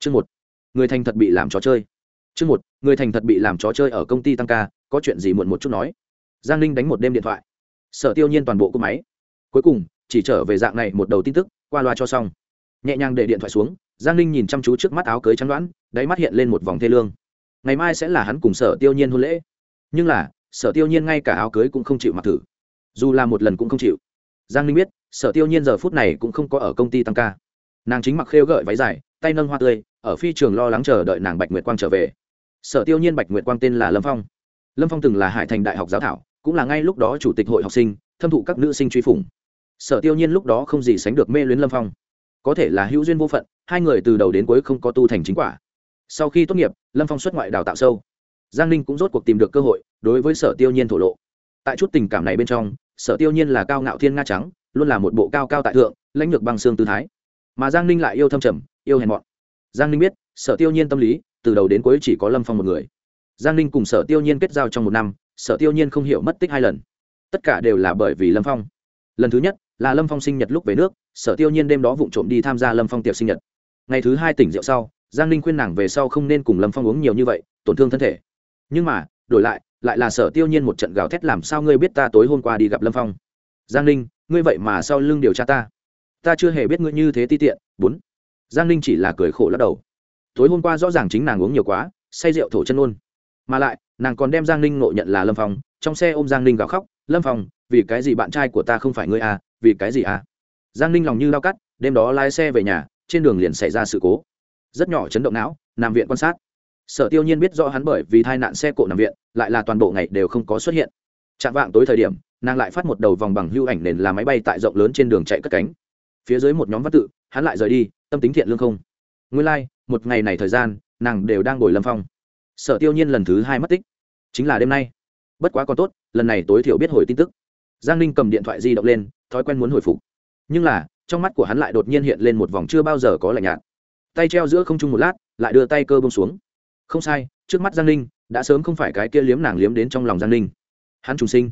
chương một. Người thành thật bị làm trò chơi. Chương một. Người thành thật bị làm trò chơi ở công ty tăng ca, có chuyện gì muộn một chút nói. Giang ninh đánh một đêm điện thoại. Sở tiêu nhiên toàn bộ cỗ máy. Cuối cùng, chỉ trở về dạng này một đầu tin tức, qua loa cho xong. Nhẹ nhàng để điện thoại xuống, giang ninh nhìn chăm chú trước mắt áo cưới trắng đoán, đáy mắt hiện lên một vòng thê lương. Ngày mai sẽ là hắn cùng sở tiêu nhiên hôn lễ. Nhưng là, sở tiêu nhiên ngay cả áo cưới cũng không chịu mặc thử. Dù là một lần cũng không chịu. Giang ninh biết, sở tiêu nhiên giờ phút này cũng không có ở công ty tăng ca. Nàng chính mặc khêu gợi váy dài tay nâng hoa tươi, ở phi trường lo lắng chờ đợi nàng bạch nguyệt quang trở về. Sở tiêu nhiên bạch nguyệt quang tên là lâm phong. Lâm phong từng là hải thành đại học giáo thảo, cũng là ngay lúc đó chủ tịch hội học sinh, thâm thụ các nữ sinh truy phủng. Sở tiêu nhiên lúc đó không gì sánh được mê luyến lâm phong. Có thể là hữu duyên vô phận, hai người từ đầu đến cuối không có tu thành chính quả. Sau khi tốt nghiệp, lâm phong xuất ngoại đào tạo sâu. Giang ninh cũng rốt cuộc tìm được cơ hội, đối với sở tiêu nhiên thổ lộ. Tại chút tình cảm này bên trong, sở tiêu nhiên là cao ngạo thiên nga trắng, luôn là một bộ cao cao tại thượng, lãnh lược bằng xương tư thái. Mà giang ninh lại yêu thâm trầm yêu hèn mọn. Giang ninh biết, sở tiêu nhiên tâm lý, từ đầu đến cuối chỉ có lâm phong một người. Giang ninh cùng sở tiêu nhiên kết giao trong một năm, sở tiêu nhiên không hiểu mất tích hai lần. Tất cả đều là bởi vì lâm phong. Lần thứ nhất, là lâm phong sinh nhật lúc về nước, sở tiêu nhiên đêm đó vụng trộm đi tham gia lâm phong tiệc sinh nhật. Ngày thứ hai tỉnh rượu sau, giang ninh khuyên nàng về sau không nên cùng lâm phong uống nhiều như vậy, tổn thương thân thể. Nhưng mà, đổi lại lại là sở tiêu nhiên một trận gào thét làm sao ngươi biết ta tối hôm qua đi gặp lâm phong? Giang ninh, ngươi vậy mà sau lưng điều tra ta. Ta chưa hề biết ngươi như thế ti tiện. Bốn giang ninh chỉ là cười khổ lắc đầu. Tối hôm qua rõ ràng chính nàng uống nhiều quá, say rượu thổ chân ôn mà lại, nàng còn đem giang ninh ngộ nhận là lâm phong, trong xe ôm giang ninh gào khóc, lâm phong, vì cái gì bạn trai của ta không phải ngươi à vì cái gì à? Giang ninh lòng như lao cắt, đêm đó lái xe về nhà, trên đường liền xảy ra sự cố. Rất nhỏ chấn động não, nằm viện quan sát. Sở tiêu nhiên biết rõ hắn bởi vì tai nạn xe cộ nằm viện, lại là toàn bộ ngày đều không có xuất hiện. Chạm vạng tối thời điểm, nàng lại phát một đầu vòng bằng hưu ảnh nền là máy bay tại rộng lớn trên đường chạy cất cánh phía dưới một nhóm văn tự hắn lại rời đi tâm tính thiện lương không. Nguyên lai、like, một ngày này thời gian nàng đều đang ngồi lâm phong. Sở tiêu nhiên lần thứ hai mất tích. Chính là đêm nay. Bất quá còn tốt lần này tối thiểu biết hồi tin tức. Giang ninh cầm điện thoại di động lên thói quen muốn hồi phục. Nhưng là trong mắt của hắn lại đột nhiên hiện lên một vòng chưa bao giờ có lạnh nhạt. Tay treo giữa không trung một lát lại đưa tay cơ bông xuống. Không sai trước mắt giang ninh đã sớm không phải cái kia liếm nàng liếm đến trong lòng giang ninh. Hắn trùng sinh.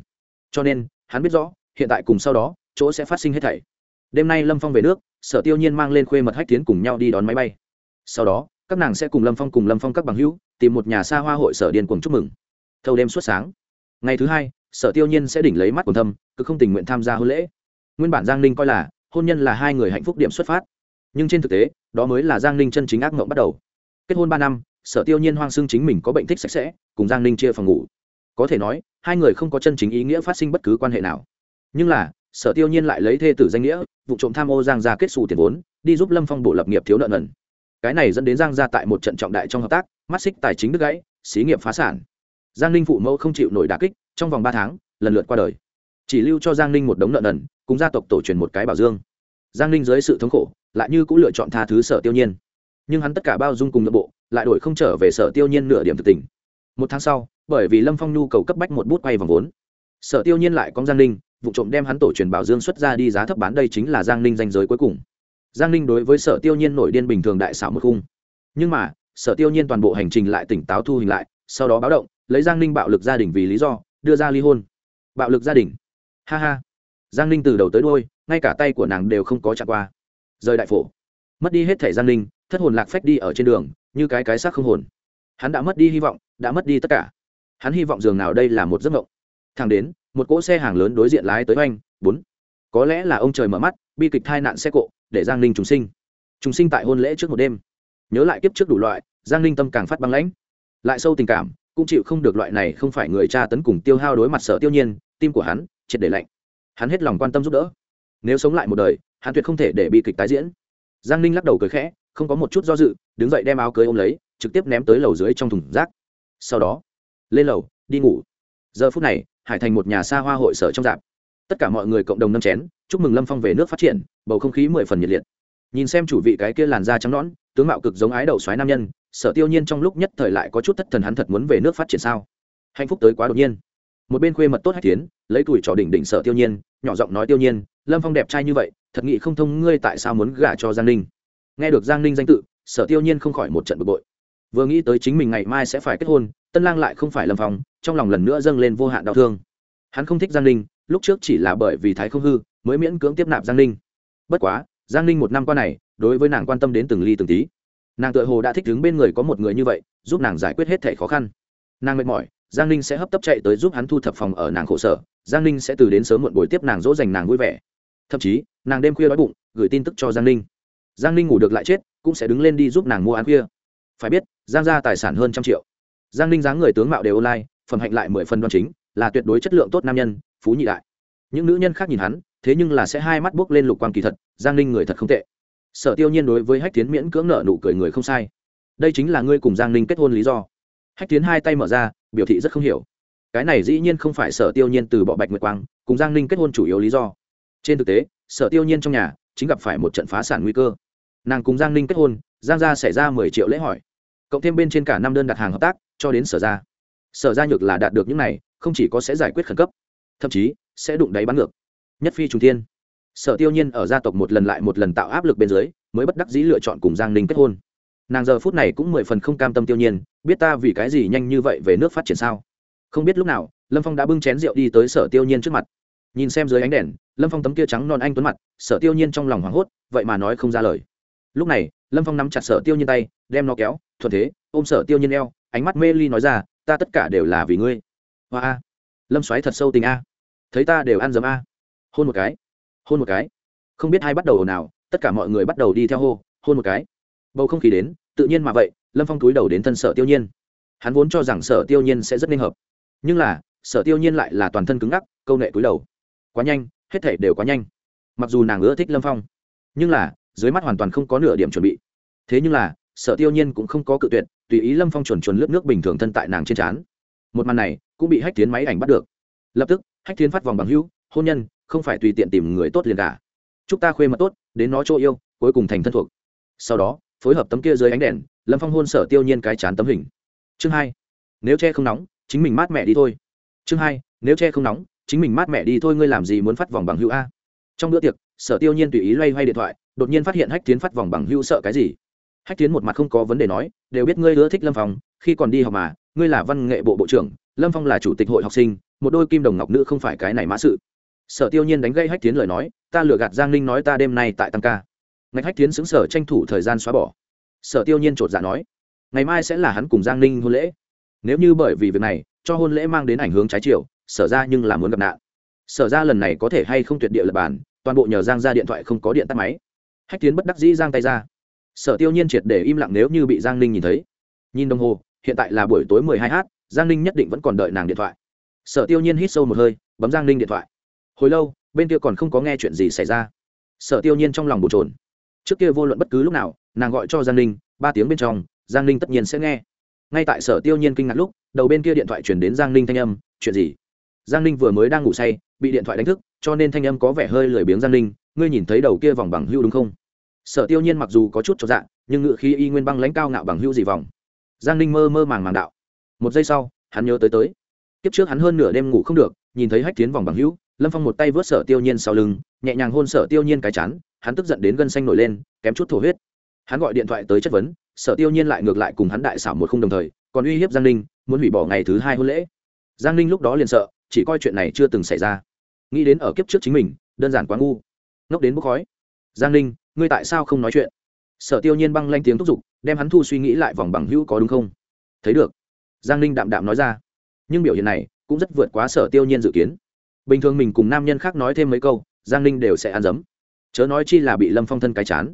Cho nên hắn biết rõ hiện tại cùng sau đó chỗ sẽ phát sinh hết thảy đêm nay lâm phong về nước, sở tiêu nhiên mang lên khuê mật hách tiến cùng nhau đi đón máy bay. Sau đó, các nàng sẽ cùng lâm phong cùng lâm phong các bằng hữu, tìm một nhà xa hoa hội sở điên cùng chúc mừng. Thâu đêm suốt sáng. Ngày thứ hai, sở tiêu nhiên sẽ đỉnh lấy mắt quần thâm cứ không tình nguyện tham gia hôn lễ. Nguyên bản giang ninh coi là, hôn nhân là hai người hạnh phúc điểm xuất phát. Nhưng trên thực tế, đó mới là giang ninh chân chính ác mộng bắt đầu. Kết hôn ba năm, sở tiêu nhiên hoang xưng chính mình có bệnh thích sạch sẽ, cùng giang ninh chia phòng ngủ. Có thể nói, hai người không có chân chính ý nghĩa phát sinh bất cứ quan hệ nào. Nhưng là sở tiêu nhiên lại lấy thê tử danh nghĩa, vụ trộm tham ô giang ra kết xù tiền vốn, đi giúp lâm phong bổ lập nghiệp thiếu nợ nần. Cái này dẫn đến giang ra tại một trận trọng đại trong hợp tác, mắt xích tài chính đứt gãy, xí nghiệp phá sản. Giang ninh phụ mẫu không chịu nổi đà kích, trong vòng ba tháng, lần lượt qua đời. Chỉ lưu cho giang ninh một đống nợ nần, cùng gia tộc tổ truyền một cái bảo dương. Giang ninh dưới sự thống khổ, lại như cũng lựa chọn tha thứ sở tiêu nhiên. Nhưng hắn tất cả bao dung cùng nội bộ, lại đổi không trở về sở tiêu nhiên nửa điểm thực tình. Một tháng sau, bởi vì lâm phong nhu cầu cấp bách một bút quay vòng vốn, sở tiêu nhiên lại có giang ninh vụ trộm đem hắn tổ truyền bảo dương xuất ra đi giá thấp bán đây chính là giang ninh danh giới cuối cùng. Giang ninh đối với sở tiêu nhiên nổi điên bình thường đại xảo một khung. Nhưng mà, sở tiêu nhiên toàn bộ hành trình lại tỉnh táo thu hình lại, sau đó báo động, lấy giang ninh bạo lực gia đình vì lý do, đưa ra ly hôn. Bạo lực gia đình. Ha ha. Giang ninh từ đầu tới đôi ngay cả tay của nàng đều không có chạm qua. Rời đại phổ. Mất đi hết thẻ giang ninh, thất hồn lạc phách đi ở trên đường, như cái cái xác không hồn. Hắn đã mất đi hy vọng, đã mất đi tất cả. Hắn hy vọng dường nào đây là một giấc mộng. Thẳng đến một cỗ xe hàng lớn đối diện lái tới oanh, bốn. Có lẽ là ông trời mở mắt, bi kịch thai nạn xe cộ, để giang ninh trùng sinh. Trùng sinh tại hôn lễ trước một đêm. Nhớ lại kiếp trước đủ loại, giang ninh tâm càng phát băng lãnh. Lại sâu tình cảm, cũng chịu không được loại này không phải người cha tấn cùng tiêu hao đối mặt sợ tiêu nhiên, tim của hắn triệt để lạnh. Hắn hết lòng quan tâm giúp đỡ. Nếu sống lại một đời, hắn tuyệt không thể để bi kịch tái diễn. Giang ninh lắc đầu cười khẽ, không có một chút do dự, đứng dậy đem áo cưới ôm lấy, trực tiếp ném tới lầu dưới trong thùng rác. Sau đó, lên lầu, đi ngủ. Giờ phút này hải thành một nhà xa hoa hội sở trong dạp. Tất cả mọi người cộng đồng nâm chén, chúc mừng lâm phong về nước phát triển, bầu không khí mười phần nhiệt liệt. Nhìn xem chủ vị cái kia làn da trắng nõn, tướng mạo cực giống ái đầu xoáy nam nhân, sở tiêu nhiên trong lúc nhất thời lại có chút thất thần hắn thật muốn về nước phát triển sao? Hạnh phúc tới quá đột nhiên. Một bên khuê mật tốt hách tiến lấy tuổi trò đỉnh đỉnh sở tiêu nhiên, nhỏ giọng nói tiêu nhiên, lâm phong đẹp trai như vậy, thật nghị không thông ngươi tại sao muốn gả cho giang ninh. Nghe được giang ninh danh tự, sở tiêu nhiên không khỏi một trận bực bội. Vừa nghĩ tới chính mình ngày mai sẽ phải kết hôn tân lang lại không phải lâm phong, trong lòng lần nữa dâng lên vô hạn đau thương. Hắn không thích giang ninh, lúc trước chỉ là bởi vì thái không hư, mới miễn cưỡng tiếp nạp giang ninh. Bất quá, giang ninh một năm qua này, đối với nàng quan tâm đến từng ly từng tí. Nàng tự hồ đã thích đứng bên người có một người như vậy, giúp nàng giải quyết hết thể khó khăn. Nàng mệt mỏi, giang ninh sẽ hấp tấp chạy tới giúp hắn thu thập phòng ở nàng khổ sở, giang ninh sẽ từ đến sớm muộn buổi tiếp nàng dỗ dành nàng vui vẻ. Thậm chí, nàng đêm khuya đói bụng, gửi tin tức cho giang ninh. Giang ninh ngủ được lại chết, cũng sẽ đứng lên đi giúp nàng mua ăn khuya. Phải biết, giang ra tài sản hơn trăm triệu giang ninh dáng người tướng mạo đều online, phẩm hạnh lại mười phần đoan chính, là tuyệt đối chất lượng tốt nam nhân, phú nhị đại. Những nữ nhân khác nhìn hắn, thế nhưng là sẽ hai mắt buốc lên lục quan kỳ thật, giang ninh người thật không tệ. Sở tiêu nhiên đối với hách tiến miễn cưỡng nợ nụ cười người không sai. Đây chính là ngươi cùng giang ninh kết hôn lý do. Hách tiến hai tay mở ra, biểu thị rất không hiểu. Cái này dĩ nhiên không phải sở tiêu nhiên từ bỏ bạch nguyệt quang, cùng giang ninh kết hôn chủ yếu lý do. Trên thực tế, sở tiêu nhiên trong nhà chính gặp phải một trận phá sản nguy cơ. Nàng cùng giang ninh kết hôn, giang gia xảy ra mười triệu lễ hỏi. Cộng thêm bên trên cả năm đơn đặt hàng hợp tác cho đến sở ra. Sở ra nhược là đạt được những này, không chỉ có sẽ giải quyết khẩn cấp, thậm chí sẽ đụng đáy bắn ngược. Nhất phi trung tiên sở tiêu nhiên ở gia tộc một lần lại một lần tạo áp lực bên dưới, mới bất đắc dĩ lựa chọn cùng giang ninh kết hôn. Nàng giờ phút này cũng mười phần không cam tâm tiêu nhiên, biết ta vì cái gì nhanh như vậy về nước phát triển sao? Không biết lúc nào, lâm phong đã bưng chén rượu đi tới sở tiêu nhiên trước mặt. Nhìn xem dưới ánh đèn, lâm phong tấm kia trắng non anh tuấn mặt, sở tiêu nhiên trong lòng hoảng hốt, vậy mà nói không ra lời. Lúc này, lâm phong nắm chặt sở tiêu nhiên tay, đem nó kéo, thuận thế, ôm sở tiêu nhiên eo ánh mắt mê ly nói ra, ta tất cả đều là vì ngươi. Hoa a. Lâm xoáy thật sâu tình a. Thấy ta đều ăn dấm a. Hôn một cái. Hôn một cái. Không biết ai bắt đầu ồn ào, tất cả mọi người bắt đầu đi theo hô, hôn một cái. Bầu không khí đến, tự nhiên mà vậy, lâm phong túi đầu đến thân sở tiêu nhiên. Hắn vốn cho rằng sở tiêu nhiên sẽ rất nên hợp. Nhưng là, sở tiêu nhiên lại là toàn thân cứng ngắc, câu nệ túi đầu. Quá nhanh, hết thể đều quá nhanh. Mặc dù nàng ưa thích lâm phong, nhưng là, dưới mắt hoàn toàn không có nửa điểm chuẩn bị. Thế nhưng là, sở tiêu nhiên cũng không có cự tuyệt tùy ý lâm phong chuồn chuồn lướt nước bình thường thân tại nàng trên trán. Một màn này cũng bị hách tiến máy ảnh bắt được. Lập tức, hách tiến phát vòng bằng hữu, hôn nhân, không phải tùy tiện tìm người tốt liền cả chúc ta khuê mật tốt, đến nó chỗ yêu, cuối cùng thành thân thuộc. Sau đó, phối hợp tấm kia dưới ánh đèn, lâm phong hôn sở tiêu nhiên cái chán tấm hình. Chương hai, nếu che không nóng, chính mình mát mẹ đi thôi. Chương hai, nếu che không nóng, chính mình mát mẹ đi thôi, ngươi làm gì muốn phát vòng bằng hữu a? Trong bữa tiệc, sở tiêu nhiên tùy ý loay hoay điện thoại, đột nhiên phát hiện hách tiến phát vòng bằng hữu sợ cái gì? Hách tiến một mặt không có vấn đề nói, đều biết ngươi ưa thích lâm phong, khi còn đi học mà, ngươi là văn nghệ bộ bộ trưởng, lâm phong là chủ tịch hội học sinh, một đôi kim đồng ngọc nữ không phải cái này mã sự. Sở tiêu nhiên đánh gây hách tiến lời nói, ta lừa gạt giang ninh nói ta đêm nay tại tăng ca. Ngạch hách tiến xứng sở tranh thủ thời gian xóa bỏ. Sở tiêu nhiên chột dạ nói, ngày mai sẽ là hắn cùng giang ninh hôn lễ. Nếu như bởi vì việc này, cho hôn lễ mang đến ảnh hướng trái chiều, sở ra nhưng là muốn gặp nạn. Sở ra lần này có thể hay không tuyệt địa lập bản toàn bộ nhờ giang ra điện thoại không có điện tắt máy. Hách tiến bất đắc dĩ giang tay ra sở tiêu nhiên triệt để im lặng nếu như bị giang ninh nhìn thấy. Nhìn đồng hồ, hiện tại là buổi tối mười hai h giang ninh nhất định vẫn còn đợi nàng điện thoại. Sở tiêu nhiên hít sâu một hơi, bấm giang ninh điện thoại. Hồi lâu, bên kia còn không có nghe chuyện gì xảy ra. Sở tiêu nhiên trong lòng bồn trồn trước kia vô luận bất cứ lúc nào, nàng gọi cho giang ninh, ba tiếng bên trong, giang ninh tất nhiên sẽ nghe. Ngay tại sở tiêu nhiên kinh ngạc lúc, đầu bên kia điện thoại chuyển đến giang ninh thanh âm, chuyện gì? Giang ninh vừa mới đang ngủ say, bị điện thoại đánh thức, cho nên thanh âm có vẻ hơi lười biếng giang ninh, ngươi nhìn thấy đầu kia vòng bằng hưu đúng không? Sở tiêu nhiên mặc dù có chút cho dạng nhưng ngự khí y nguyên băng lãnh cao ngạo bằng hữu dị vòng giang ninh mơ mơ màng màng đạo. Một giây sau, hắn nhớ tới tới. Kiếp trước hắn hơn nửa đêm ngủ không được, nhìn thấy hách tiến vòng bằng hữu, lâm phong một tay vớt sở tiêu nhiên sau lưng, nhẹ nhàng hôn sở tiêu nhiên cái chán, hắn tức giận đến gân xanh nổi lên, kém chút thổ huyết. Hắn gọi điện thoại tới chất vấn, sở tiêu nhiên lại ngược lại cùng hắn đại xảo một không đồng thời, còn uy hiếp giang ninh, muốn hủy bỏ ngày thứ hai hôn lễ. Giang ninh lúc đó liền sợ, chỉ coi chuyện này chưa từng xảy ra. Nghĩ đến ở kiếp trước chính mình, đơn giản quá ngu. Ngốc đến bốc khói giang ninh, ngươi tại sao không nói chuyện? Sở tiêu nhiên băng lanh tiếng thúc giục, đem hắn thu suy nghĩ lại vòng bằng hữu có đúng không? Thấy được. Giang ninh đạm đạm nói ra. Nhưng biểu hiện này cũng rất vượt quá sở tiêu nhiên dự kiến. Bình thường mình cùng nam nhân khác nói thêm mấy câu, giang ninh đều sẽ ăn dấm. Chớ nói chi là bị lâm phong thân cái chán.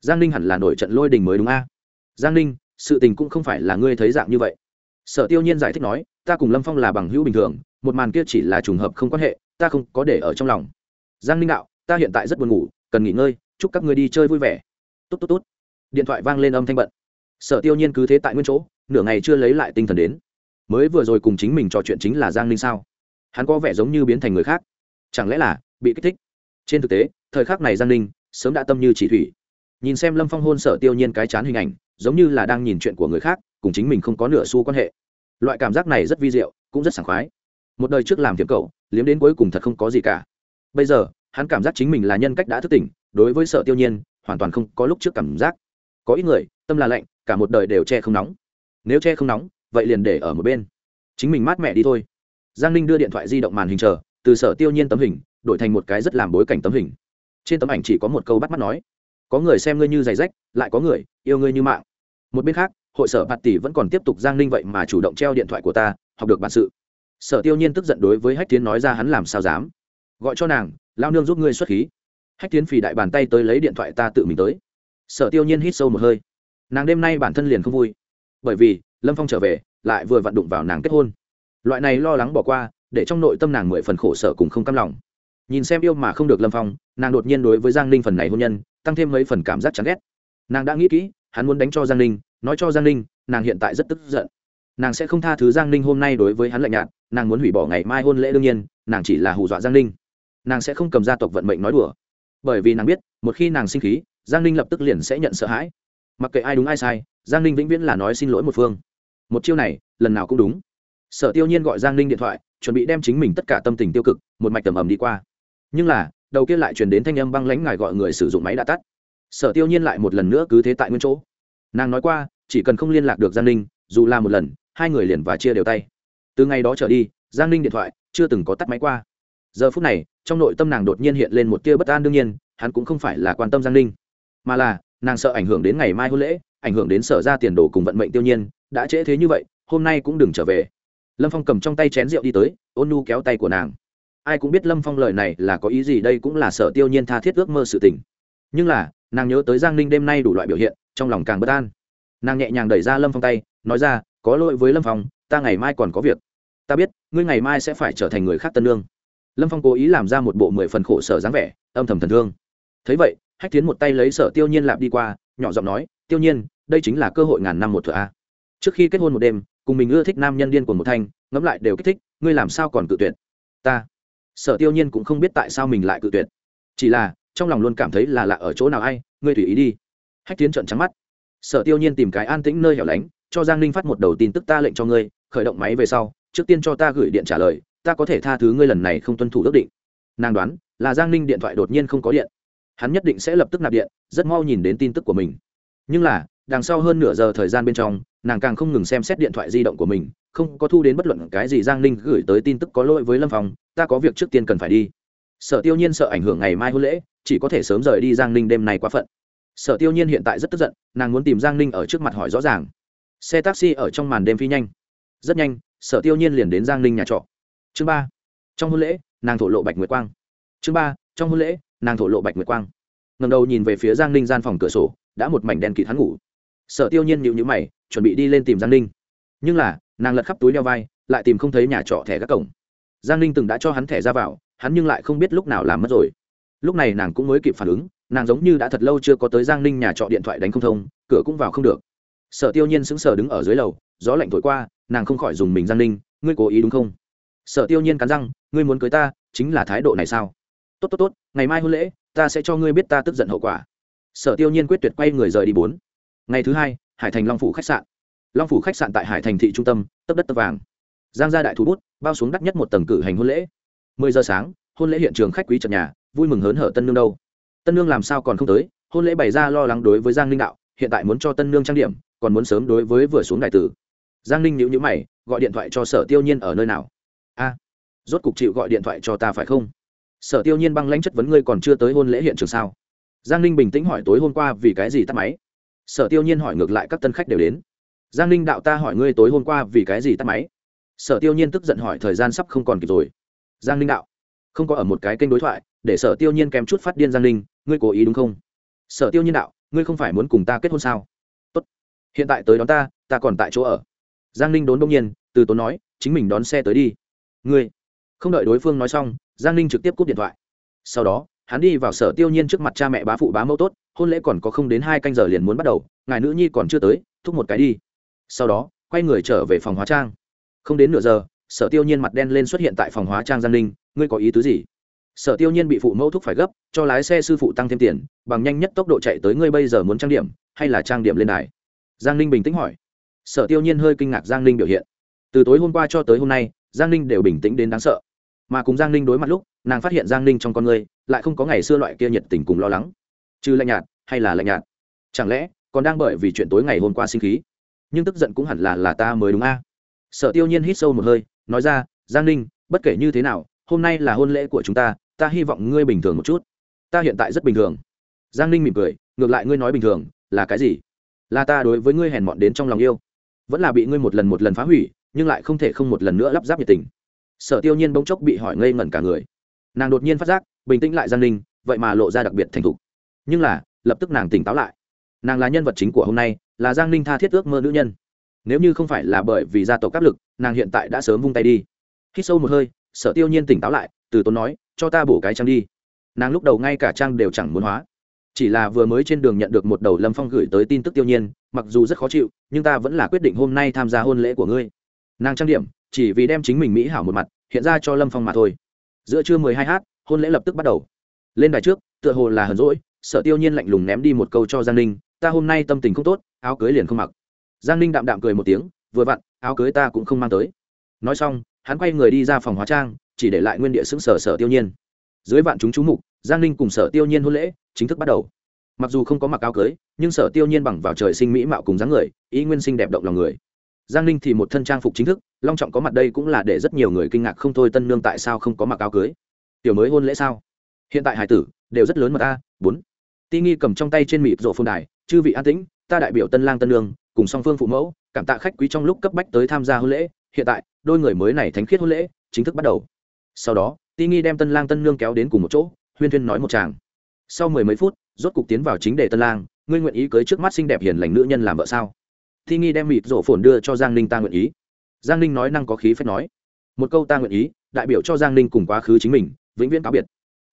Giang ninh hẳn là nổi trận lôi đình mới đúng a. Giang ninh, sự tình cũng không phải là ngươi thấy dạng như vậy. Sở tiêu nhiên giải thích nói, ta cùng lâm phong là bằng hữu bình thường, một màn kia chỉ là trùng hợp không quan hệ, ta không có để ở trong lòng. Giang ninh đạo, ta hiện tại rất buồn ngủ, cần nghỉ ngơi chúc các người đi chơi vui vẻ. Tốt tốt tốt. Điện thoại vang lên âm thanh bận. Sở tiêu nhiên cứ thế tại nguyên chỗ, nửa ngày chưa lấy lại tinh thần đến. Mới vừa rồi cùng chính mình trò chuyện chính là giang ninh sao? Hắn có vẻ giống như biến thành người khác. Chẳng lẽ là bị kích thích? Trên thực tế, thời khắc này giang ninh sớm đã tâm như chỉ thủy. Nhìn xem lâm phong hôn sở tiêu nhiên cái chán hình ảnh, giống như là đang nhìn chuyện của người khác, cùng chính mình không có nửa xu quan hệ. Loại cảm giác này rất vi diệu, cũng rất sảng khoái. Một đời trước làm việc cậu, liếm đến cuối cùng thật không có gì cả. Bây giờ, hắn cảm giác chính mình là nhân cách đã thức tỉnh đối với sở tiêu nhiên, hoàn toàn không có lúc trước cảm giác. Có ít người, tâm là lạnh, cả một đời đều che không nóng. Nếu che không nóng, vậy liền để ở một bên. Chính mình mát mẹ đi thôi. Giang ninh đưa điện thoại di động màn hình chờ, từ sở tiêu nhiên tấm hình, đổi thành một cái rất làm bối cảnh tấm hình. Trên tấm ảnh chỉ có một câu bắt mắt nói, có người xem ngươi như giày rách, lại có người yêu ngươi như mạng. Một bên khác, hội sở bạt tỷ vẫn còn tiếp tục giang ninh vậy mà chủ động treo điện thoại của ta, học được bản sự. Sở tiêu nhiên tức giận đối với hách tiến nói ra hắn làm sao dám. Gọi cho nàng lao nương giúp ngươi xuất khí hách tiến phì đại bàn tay tới lấy điện thoại ta tự mình tới. Sở tiêu nhiên hít sâu một hơi. Nàng đêm nay bản thân liền không vui. Bởi vì, lâm phong trở về, lại vừa vặn đụng vào nàng kết hôn. Loại này lo lắng bỏ qua, để trong nội tâm nàng mười phần khổ sở cùng không căm lòng. Nhìn xem yêu mà không được lâm phong, nàng đột nhiên đối với giang ninh phần này hôn nhân, tăng thêm mấy phần cảm giác chán ghét. Nàng đã nghĩ kỹ, hắn muốn đánh cho giang ninh, nói cho giang ninh, nàng hiện tại rất tức giận. Nàng sẽ không tha thứ giang ninh hôm nay đối với hắn lạnh nhạt, nàng muốn hủy bỏ ngày mai hôn lễ đương nhiên, nàng chỉ là hù dọa giang ninh. Nàng sẽ không cầm gia tộc vận mệnh nói đùa bởi vì nàng biết, một khi nàng sinh khí, giang ninh lập tức liền sẽ nhận sợ hãi. Mặc kệ ai đúng ai sai, giang ninh vĩnh viễn là nói xin lỗi một phương. Một chiêu này, lần nào cũng đúng. Sở tiêu nhiên gọi giang ninh điện thoại, chuẩn bị đem chính mình tất cả tâm tình tiêu cực, một mạch tầm ầm đi qua. Nhưng là, đầu kia lại truyền đến thanh âm băng lãnh ngài gọi người sử dụng máy đã tắt. Sở tiêu nhiên lại một lần nữa cứ thế tại nguyên chỗ. Nàng nói qua, chỉ cần không liên lạc được giang ninh, dù là một lần, hai người liền và chia đều tay. Từ ngày đó trở đi, giang ninh điện thoại chưa từng có tắt máy qua giờ phút này, trong nội tâm nàng đột nhiên hiện lên một tia bất an đương nhiên, hắn cũng không phải là quan tâm giang ninh, mà là, nàng sợ ảnh hưởng đến ngày mai hôn lễ, ảnh hưởng đến sở ra tiền đồ cùng vận mệnh tiêu nhiên, đã trễ thế như vậy, hôm nay cũng đừng trở về. Lâm phong cầm trong tay chén rượu đi tới, ôn nu kéo tay của nàng. Ai cũng biết lâm phong lời này là có ý gì đây cũng là sở tiêu nhiên tha thiết ước mơ sự tình. Nhưng là, nàng nhớ tới giang ninh đêm nay đủ loại biểu hiện, trong lòng càng bất an. Nàng nhẹ nhàng đẩy ra lâm phong tay, nói ra, có lỗi với lâm phong, ta ngày mai còn có việc. Ta biết, ngươi ngày mai sẽ phải trở thành người khác tân lương lâm phong cố ý làm ra một bộ mười phần khổ sở dáng vẻ, âm thầm thần thương. Thấy vậy, hách tiến một tay lấy sở tiêu nhiên lạp đi qua, nhỏ giọng nói, tiêu nhiên, đây chính là cơ hội ngàn năm một thừa a. Trước khi kết hôn một đêm, cùng mình ưa thích nam nhân điên của một thanh, ngẫm lại đều kích thích, ngươi làm sao còn cự tuyệt? Ta. Sở tiêu nhiên cũng không biết tại sao mình lại cự tuyệt. Chỉ là, trong lòng luôn cảm thấy là lạ ở chỗ nào ai, ngươi tùy ý đi. Hách tiến trận trắng mắt. Sở tiêu nhiên tìm cái an tĩnh nơi hẻo lánh, cho giang ninh phát một đầu tin tức ta lệnh cho ngươi, khởi động máy về sau, trước tiên cho ta gửi điện trả lời ta có thể tha thứ ngươi lần này không tuân thủ ước định. Nàng đoán, là giang ninh điện thoại đột nhiên không có điện. Hắn nhất định sẽ lập tức nạp điện, rất mau nhìn đến tin tức của mình. Nhưng là, đằng sau hơn nửa giờ thời gian bên trong, nàng càng không ngừng xem xét điện thoại di động của mình, không có thu đến bất luận cái gì giang ninh gửi tới tin tức có lỗi với lâm phòng ta có việc trước tiên cần phải đi. Sở tiêu nhiên sợ ảnh hưởng ngày mai hôn lễ, chỉ có thể sớm rời đi giang ninh đêm nay quá phận. Sở tiêu nhiên hiện tại rất tức giận, nàng muốn tìm giang ninh ở trước mặt hỏi rõ ràng. Xe taxi ở trong màn đêm phi nhanh. Rất nhanh, sở tiêu nhiên liền đến giang ninh nhà trọ chương ba, trong hôn lễ, nàng thổ lộ bạch nguyệt quang. Chương ba, trong hôn lễ, nàng thổ lộ bạch nguyệt quang. Ngầm đầu nhìn về phía giang ninh gian phòng cửa sổ, đã một mảnh đèn kịt hắn ngủ. Sở tiêu nhiên nhịu nhữ mày, chuẩn bị đi lên tìm giang ninh. Nhưng là, nàng lật khắp túi đeo vai, lại tìm không thấy nhà trọ thẻ các cổng. Giang ninh từng đã cho hắn thẻ ra vào, hắn nhưng lại không biết lúc nào làm mất rồi. Lúc này nàng cũng mới kịp phản ứng, nàng giống như đã thật lâu chưa có tới giang ninh nhà trọ điện thoại đánh không thông, cửa cũng vào không được. Sở tiêu nhiên sững sờ đứng ở dưới lầu, gió lạnh thổi qua, nàng không khỏi dùng mình giang ninh, ngươi cố ý đúng không? Sở tiêu nhiên cắn răng, ngươi muốn cưới ta, chính là thái độ này sao? Tốt tốt tốt, ngày mai hôn lễ, ta sẽ cho ngươi biết ta tức giận hậu quả. Sở tiêu nhiên quyết tuyệt quay người rời đi bốn. Ngày thứ hai, hải thành long phủ khách sạn. Long phủ khách sạn tại hải thành thị trung tâm, tấp đất tấp vàng. Giang gia đại thú bút, bao xuống đắt nhất một tầng cử hành hôn lễ. Mười giờ sáng, hôn lễ hiện trường khách quý trần nhà, vui mừng hớn hở tân nương đâu. Tân nương làm sao còn không tới? Hôn lễ bày ra lo lắng đối với giang ninh đạo, hiện tại muốn cho tân nương trang điểm, còn muốn sớm đối với vừa xuống đại tử. Giang ninh nhữ nhữ mày, gọi điện thoại cho sở tiêu nhiên ở nơi nào? A, rốt cục chịu gọi điện thoại cho ta phải không? Sở tiêu nhiên băng lãnh chất vấn ngươi còn chưa tới hôn lễ hiện trường sao? Giang ninh bình tĩnh hỏi tối hôm qua vì cái gì tắt máy? Sở tiêu nhiên hỏi ngược lại các tân khách đều đến. Giang ninh đạo ta hỏi ngươi tối hôm qua vì cái gì tắt máy? Sở tiêu nhiên tức giận hỏi thời gian sắp không còn kịp rồi. Giang ninh đạo, không có ở một cái kênh đối thoại, để sở tiêu nhiên kèm chút phát điên giang ninh, ngươi cố ý đúng không? Sở tiêu nhiên đạo, ngươi không phải muốn cùng ta kết hôn sao? Tốt, hiện tại tới đón ta ta còn tại chỗ ở. Giang ninh đốn đông nhiên, từ tốn nói, chính mình đón xe tới đi ngươi. Không đợi đối phương nói xong, giang ninh trực tiếp cúp điện thoại. Sau đó, hắn đi vào sở tiêu nhiên trước mặt cha mẹ bá phụ bá mẫu tốt, hôn lễ còn có không đến hai canh giờ liền muốn bắt đầu, ngài nữ nhi còn chưa tới, thúc một cái đi. Sau đó, quay người trở về phòng hóa trang. Không đến nửa giờ, sở tiêu nhiên mặt đen lên xuất hiện tại phòng hóa trang giang ninh, ngươi có ý tứ gì? Sở tiêu nhiên bị phụ mẫu thúc phải gấp, cho lái xe sư phụ tăng thêm tiền, bằng nhanh nhất tốc độ chạy tới ngươi bây giờ muốn trang điểm, hay là trang điểm lên đài? Giang ninh bình tĩnh hỏi. Sở tiêu nhiên hơi kinh ngạc giang ninh biểu hiện. Từ tối hôm qua cho tới hôm nay giang ninh đều bình tĩnh đến đáng sợ. Mà cùng giang ninh đối mặt lúc, nàng phát hiện giang ninh trong con người lại không có ngày xưa loại kia nhiệt tình cùng lo lắng. Chứ lạnh nhạt hay là lạnh nhạt? Chẳng lẽ còn đang bởi vì chuyện tối ngày hôm qua sinh khí? Nhưng tức giận cũng hẳn là là ta mới đúng a. Sở tiêu nhiên hít sâu một hơi, nói ra, giang ninh, bất kể như thế nào, hôm nay là hôn lễ của chúng ta ta hy vọng ngươi bình thường một chút. Ta hiện tại rất bình thường. Giang ninh mỉm cười, ngược lại ngươi nói bình thường, là cái gì? Là ta đối với ngươi hèn mọn đến trong lòng yêu, vẫn là bị ngươi một lần một lần phá hủy nhưng lại không thể không một lần nữa lắp ráp nhiệt tình. Sở tiêu nhiên bỗng chốc bị hỏi ngây ngẩn cả người. Nàng đột nhiên phát giác, bình tĩnh lại giang ninh, vậy mà lộ ra đặc biệt thành thục. Nhưng là, lập tức nàng tỉnh táo lại. Nàng là nhân vật chính của hôm nay, là giang ninh tha thiết ước mơ nữ nhân. Nếu như không phải là bởi vì gia tộc áp lực, nàng hiện tại đã sớm vung tay đi. Khi sâu một hơi, sở tiêu nhiên tỉnh táo lại, từ tốn nói, cho ta bổ cái trang đi. Nàng lúc đầu ngay cả trang đều chẳng muốn hóa. Chỉ là vừa mới trên đường nhận được một đầu lâm phong gửi tới tin tức tiêu nhiên, mặc dù rất khó chịu, nhưng ta vẫn là quyết định hôm nay tham gia hôn lễ của ngươi nàng trang điểm, chỉ vì đem chính mình mỹ hảo một mặt, hiện ra cho lâm phong mà thôi. Giữa trưa mười hai h hôn lễ lập tức bắt đầu. Lên đài trước, tựa hồ là hờn rỗi sở tiêu nhiên lạnh lùng ném đi một câu cho giang ninh, ta hôm nay tâm tình không tốt, áo cưới liền không mặc. Giang ninh đạm đạm cười một tiếng, vừa vặn, áo cưới ta cũng không mang tới. Nói xong, hắn quay người đi ra phòng hóa trang, chỉ để lại nguyên địa xứng sở sở tiêu nhiên. Dưới vạn chúng chú mục, giang ninh cùng sở tiêu nhiên hôn lễ chính thức bắt đầu. Mặc dù không có mặc áo cưới, nhưng sở tiêu nhiên bằng vào trời sinh mỹ mạo cùng dáng người, ý nguyên sinh đẹp động lòng người giang ninh thì một thân trang phục chính thức, long trọng có mặt đây cũng là để rất nhiều người kinh ngạc không thôi, tân nương tại sao không có mặc áo cưới? Tiểu mới hôn lễ sao? Hiện tại hải tử đều rất lớn mà ta, bốn. Ti nghi cầm trong tay trên mịt rộ phun đài, chư vị an tĩnh, ta đại biểu tân lang tân nương, cùng song phương phụ mẫu, cảm tạ khách quý trong lúc cấp bách tới tham gia hôn lễ. Hiện tại, đôi người mới này thánh khiết hôn lễ, chính thức bắt đầu. Sau đó, ti nghi đem tân lang tân nương kéo đến cùng một chỗ, huyên thuyên nói một chàng sau mười mấy phút, rốt cục tiến vào chính đề tân lang, ngươi nguyện ý cưới trước mắt xinh đẹp hiền lành nữ nhân làm vợ sao? Thi nghi đem mịt rổ phồn đưa cho giang ninh ta nguyện ý. Giang ninh nói năng có khí phép nói. Một câu ta nguyện ý, đại biểu cho giang ninh cùng quá khứ chính mình, vĩnh viễn cáo biệt.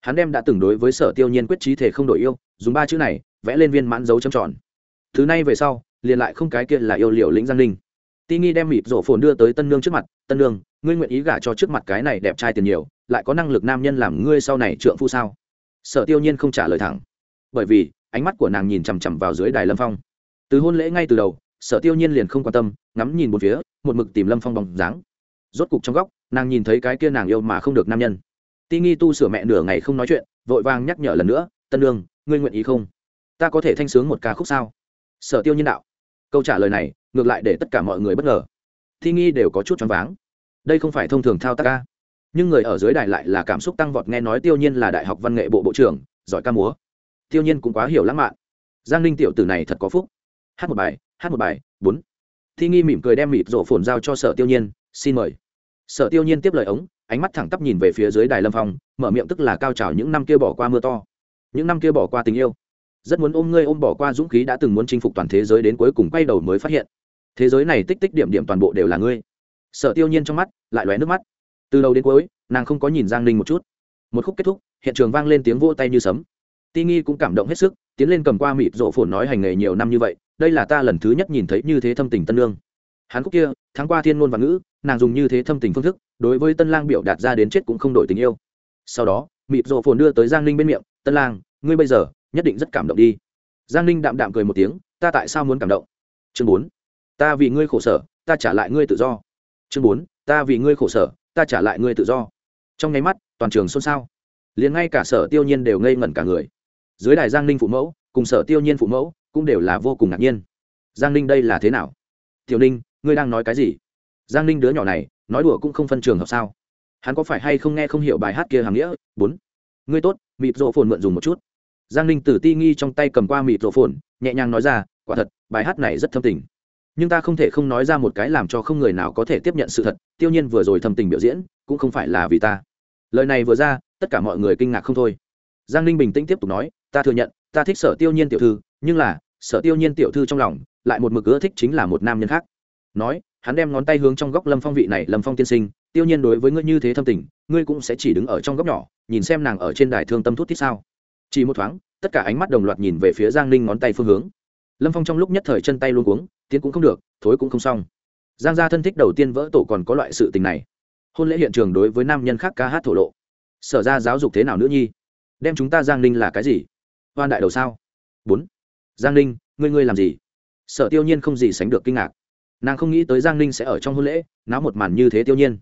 Hắn đem đã từng đối với sở tiêu nhiên quyết trí thể không đổi yêu, dùng ba chữ này, vẽ lên viên mãn dấu châm tròn. Thứ này về sau, liền lại không cái kia là yêu liệu lĩnh giang ninh. Ti nghi đem mịt rổ phồn đưa tới tân nương trước mặt, tân nương, ngươi nguyện ý gả cho trước mặt cái này đẹp trai tiền nhiều, lại có năng lực nam nhân làm ngươi sau này trượng phu sao? Sở tiêu nhiên không trả lời thẳng. Bởi vì, ánh mắt của nàng nhìn chằm chằm vào dưới đài lâm phong. Từ hôn lễ ngay từ đầu sở tiêu nhiên liền không quan tâm, ngắm nhìn một phía, một mực tìm lâm phong bóng dáng. Rốt cục trong góc, nàng nhìn thấy cái kia nàng yêu mà không được nam nhân. Ti nghi tu sửa mẹ nửa ngày không nói chuyện, vội vàng nhắc nhở lần nữa, tân lương ngươi nguyện ý không? Ta có thể thanh sướng một ca khúc sao? Sở tiêu nhiên đạo. Câu trả lời này, ngược lại để tất cả mọi người bất ngờ. Thi nghi đều có chút choáng váng. Đây không phải thông thường thao tác ca. Nhưng người ở dưới đài lại là cảm xúc tăng vọt, nghe nói tiêu nhiên là đại học văn nghệ bộ bộ trưởng, giỏi ca múa. Tiêu nhiên cũng quá hiểu lãng mạn. Giang ninh tiểu tử này thật có phúc. Hát một bài hát một bài, bốn. Thi nghi mỉm cười đem mịt rổ phồn giao cho sở tiêu nhiên, xin mời. Sở tiêu nhiên tiếp lời ống, ánh mắt thẳng tắp nhìn về phía dưới đài lâm phong, mở miệng tức là cao trào những năm kia bỏ qua mưa to. Những năm kia bỏ qua tình yêu. Rất muốn ôm ngươi ôm bỏ qua dũng khí đã từng muốn chinh phục toàn thế giới đến cuối cùng quay đầu mới phát hiện. Thế giới này tích tích điểm điểm toàn bộ đều là ngươi. Sở tiêu nhiên trong mắt lại lóe nước mắt. Từ đầu đến cuối, nàng không có nhìn giang ninh một chút. Một khúc kết thúc, hiện trường vang lên tiếng vỗ tay như sấm. Ti nghi cũng cảm động hết sức, tiến lên cầm qua mịt rộ phồn nói hành nghề nhiều năm như vậy đây là ta lần thứ nhất nhìn thấy như thế thâm tình tân lương. Hắn khúc kia, tháng qua thiên ngôn và ngữ, nàng dùng như thế thâm tình phương thức, đối với tân lang biểu đạt ra đến chết cũng không đổi tình yêu. Sau đó, mịp rộ phồn đưa tới giang ninh bên miệng, tân lang, ngươi bây giờ nhất định rất cảm động đi. Giang ninh đạm đạm cười một tiếng, ta tại sao muốn cảm động? Chương bốn, ta vì ngươi khổ sở, ta trả lại ngươi tự do. Chương bốn, ta vì ngươi khổ sở, ta trả lại ngươi tự do. Trong nháy mắt, toàn trường xôn xao. Liền ngay cả sở tiêu nhiên đều ngây ngẩn cả người. Dưới đài giang ninh phụ mẫu, cùng sở tiêu nhiên phụ mẫu cũng đều là vô cùng ngạc nhiên. Giang ninh đây là thế nào? Tiểu ninh, ngươi đang nói cái gì? Giang ninh đứa nhỏ này, nói đùa cũng không phân trường hợp sao? Hắn có phải hay không nghe không hiểu bài hát kia hàm nghĩa? Bốn. Ngươi tốt mịp rộ phồn mượn dùng một chút. Giang ninh từ ti nghi trong tay cầm qua mịp rộ phồn, nhẹ nhàng nói ra, quả thật, bài hát này rất thâm tình. Nhưng ta không thể không nói ra một cái làm cho không người nào có thể tiếp nhận sự thật, tiêu nhiên vừa rồi thâm tình biểu diễn, cũng không phải là vì ta. Lời này vừa ra, tất cả mọi người kinh ngạc không thôi. Giang ninh bình tĩnh tiếp tục nói, ta thừa nhận, ta thích sở tiêu nhiên tiểu thư, nhưng là sở tiêu nhiên tiểu thư trong lòng, lại một mực ưa thích chính là một nam nhân khác. Nói, hắn đem ngón tay hướng trong góc lâm phong vị này, lâm phong tiên sinh, tiêu nhiên đối với ngươi như thế thâm tình, ngươi cũng sẽ chỉ đứng ở trong góc nhỏ, nhìn xem nàng ở trên đài thương tâm thút thích sao? Chỉ một thoáng, tất cả ánh mắt đồng loạt nhìn về phía giang ninh ngón tay phương hướng. Lâm phong trong lúc nhất thời chân tay luôn cuống, tiến cũng không được, thối cũng không xong. Giang gia thân thích đầu tiên vỡ tổ còn có loại sự tình này. Hôn lễ hiện trường đối với nam nhân khác ca hát thổ lộ. Sở ra giáo dục thế nào nữ nhi? Đem chúng ta giang ninh là cái gì? Hoan đại đầu sao? Bốn giang ninh, ngươi ngươi làm gì? Sở tiêu nhiên không gì sánh được kinh ngạc. Nàng không nghĩ tới giang ninh sẽ ở trong hôn lễ, náo một màn như thế tiêu nhiên.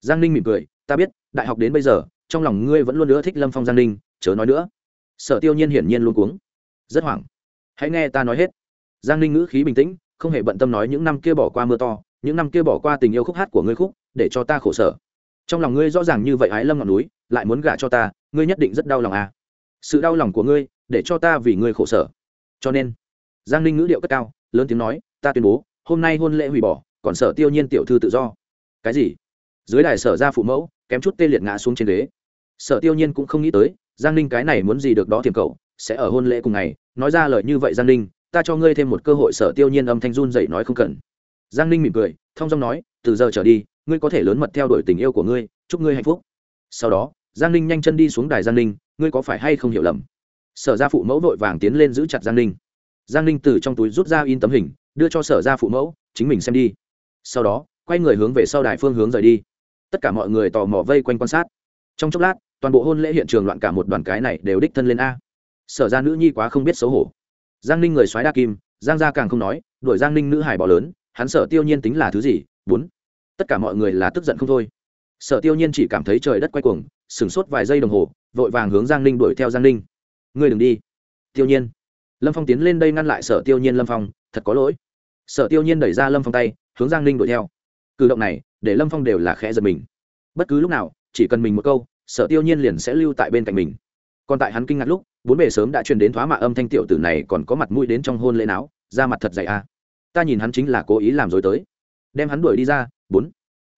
Giang ninh mỉm cười, ta biết, đại học đến bây giờ, trong lòng ngươi vẫn luôn nữa thích lâm phong giang ninh, chớ nói nữa. Sở tiêu nhiên hiển nhiên luôn cuống. Rất hoảng. Hãy nghe ta nói hết. Giang ninh ngữ khí bình tĩnh, không hề bận tâm nói, những năm kia bỏ qua mưa to, những năm kia bỏ qua tình yêu khúc hát của ngươi khúc, để cho ta khổ sở. Trong lòng ngươi rõ ràng như vậy ái lâm ngọn núi, lại muốn gả cho ta, ngươi nhất định rất đau lòng à. Sự đau lòng của ngươi, để cho ta vì ngươi khổ sở cho nên, giang ninh ngữ điệu cất cao, lớn tiếng nói, ta tuyên bố, hôm nay hôn lễ hủy bỏ, còn sở tiêu nhiên tiểu thư tự do. Cái gì? Dưới đài sở ra phụ mẫu, kém chút tê liệt ngã xuống trên ghế. Sở tiêu nhiên cũng không nghĩ tới, giang ninh cái này muốn gì được đó thiềm cậu, sẽ ở hôn lễ cùng ngày, nói ra lời như vậy giang ninh, ta cho ngươi thêm một cơ hội sở tiêu nhiên âm thanh run dậy nói không cần. Giang ninh mỉm cười thong dong nói, từ giờ trở đi, ngươi có thể lớn mật theo đuổi tình yêu của ngươi, chúc ngươi hạnh phúc. Sau đó, giang ninh nhanh chân đi xuống đài giang ninh, ngươi có phải hay không hiểu lầm? Sở gia phụ mẫu vội vàng tiến lên giữ chặt giang ninh. Giang ninh từ trong túi rút ra in tấm hình, đưa cho sở gia phụ mẫu, chính mình xem đi. Sau đó, quay người hướng về sau đài phương hướng rời đi. Tất cả mọi người tò mò vây quanh quan sát. Trong chốc lát, toàn bộ hôn lễ hiện trường loạn cả một đoàn cái này đều đích thân lên a. Sở ra nữ nhi quá không biết xấu hổ. Giang ninh người soái đa kim, giang gia càng không nói, đuổi giang ninh nữ hải bỏ lớn, hắn sở tiêu nhiên tính là thứ gì? Bốn. Tất cả mọi người là tức giận không thôi. Sở tiêu nhiên chỉ cảm thấy trời đất quay cuồng, sửng sốt vài giây đồng hồ, vội vàng hướng giang ninh đuổi theo giang ninh ngươi đừng đi. Tiêu nhiên. Lâm phong tiến lên đây ngăn lại sở tiêu nhiên lâm phong, thật có lỗi. Sở tiêu nhiên đẩy ra lâm phong tay, hướng giang ninh đuổi theo. Cử động này, để lâm phong đều là khẽ giật mình. Bất cứ lúc nào, chỉ cần mình một câu, sở tiêu nhiên liền sẽ lưu tại bên cạnh mình. Còn tại hắn kinh ngạc lúc, bốn bề sớm đã truyền đến thoá mạ âm thanh tiểu tử này còn có mặt mũi đến trong hôn lễ não ra mặt thật dày a ta nhìn hắn chính là cố ý làm dối tới. Đem hắn đuổi đi ra, bốn.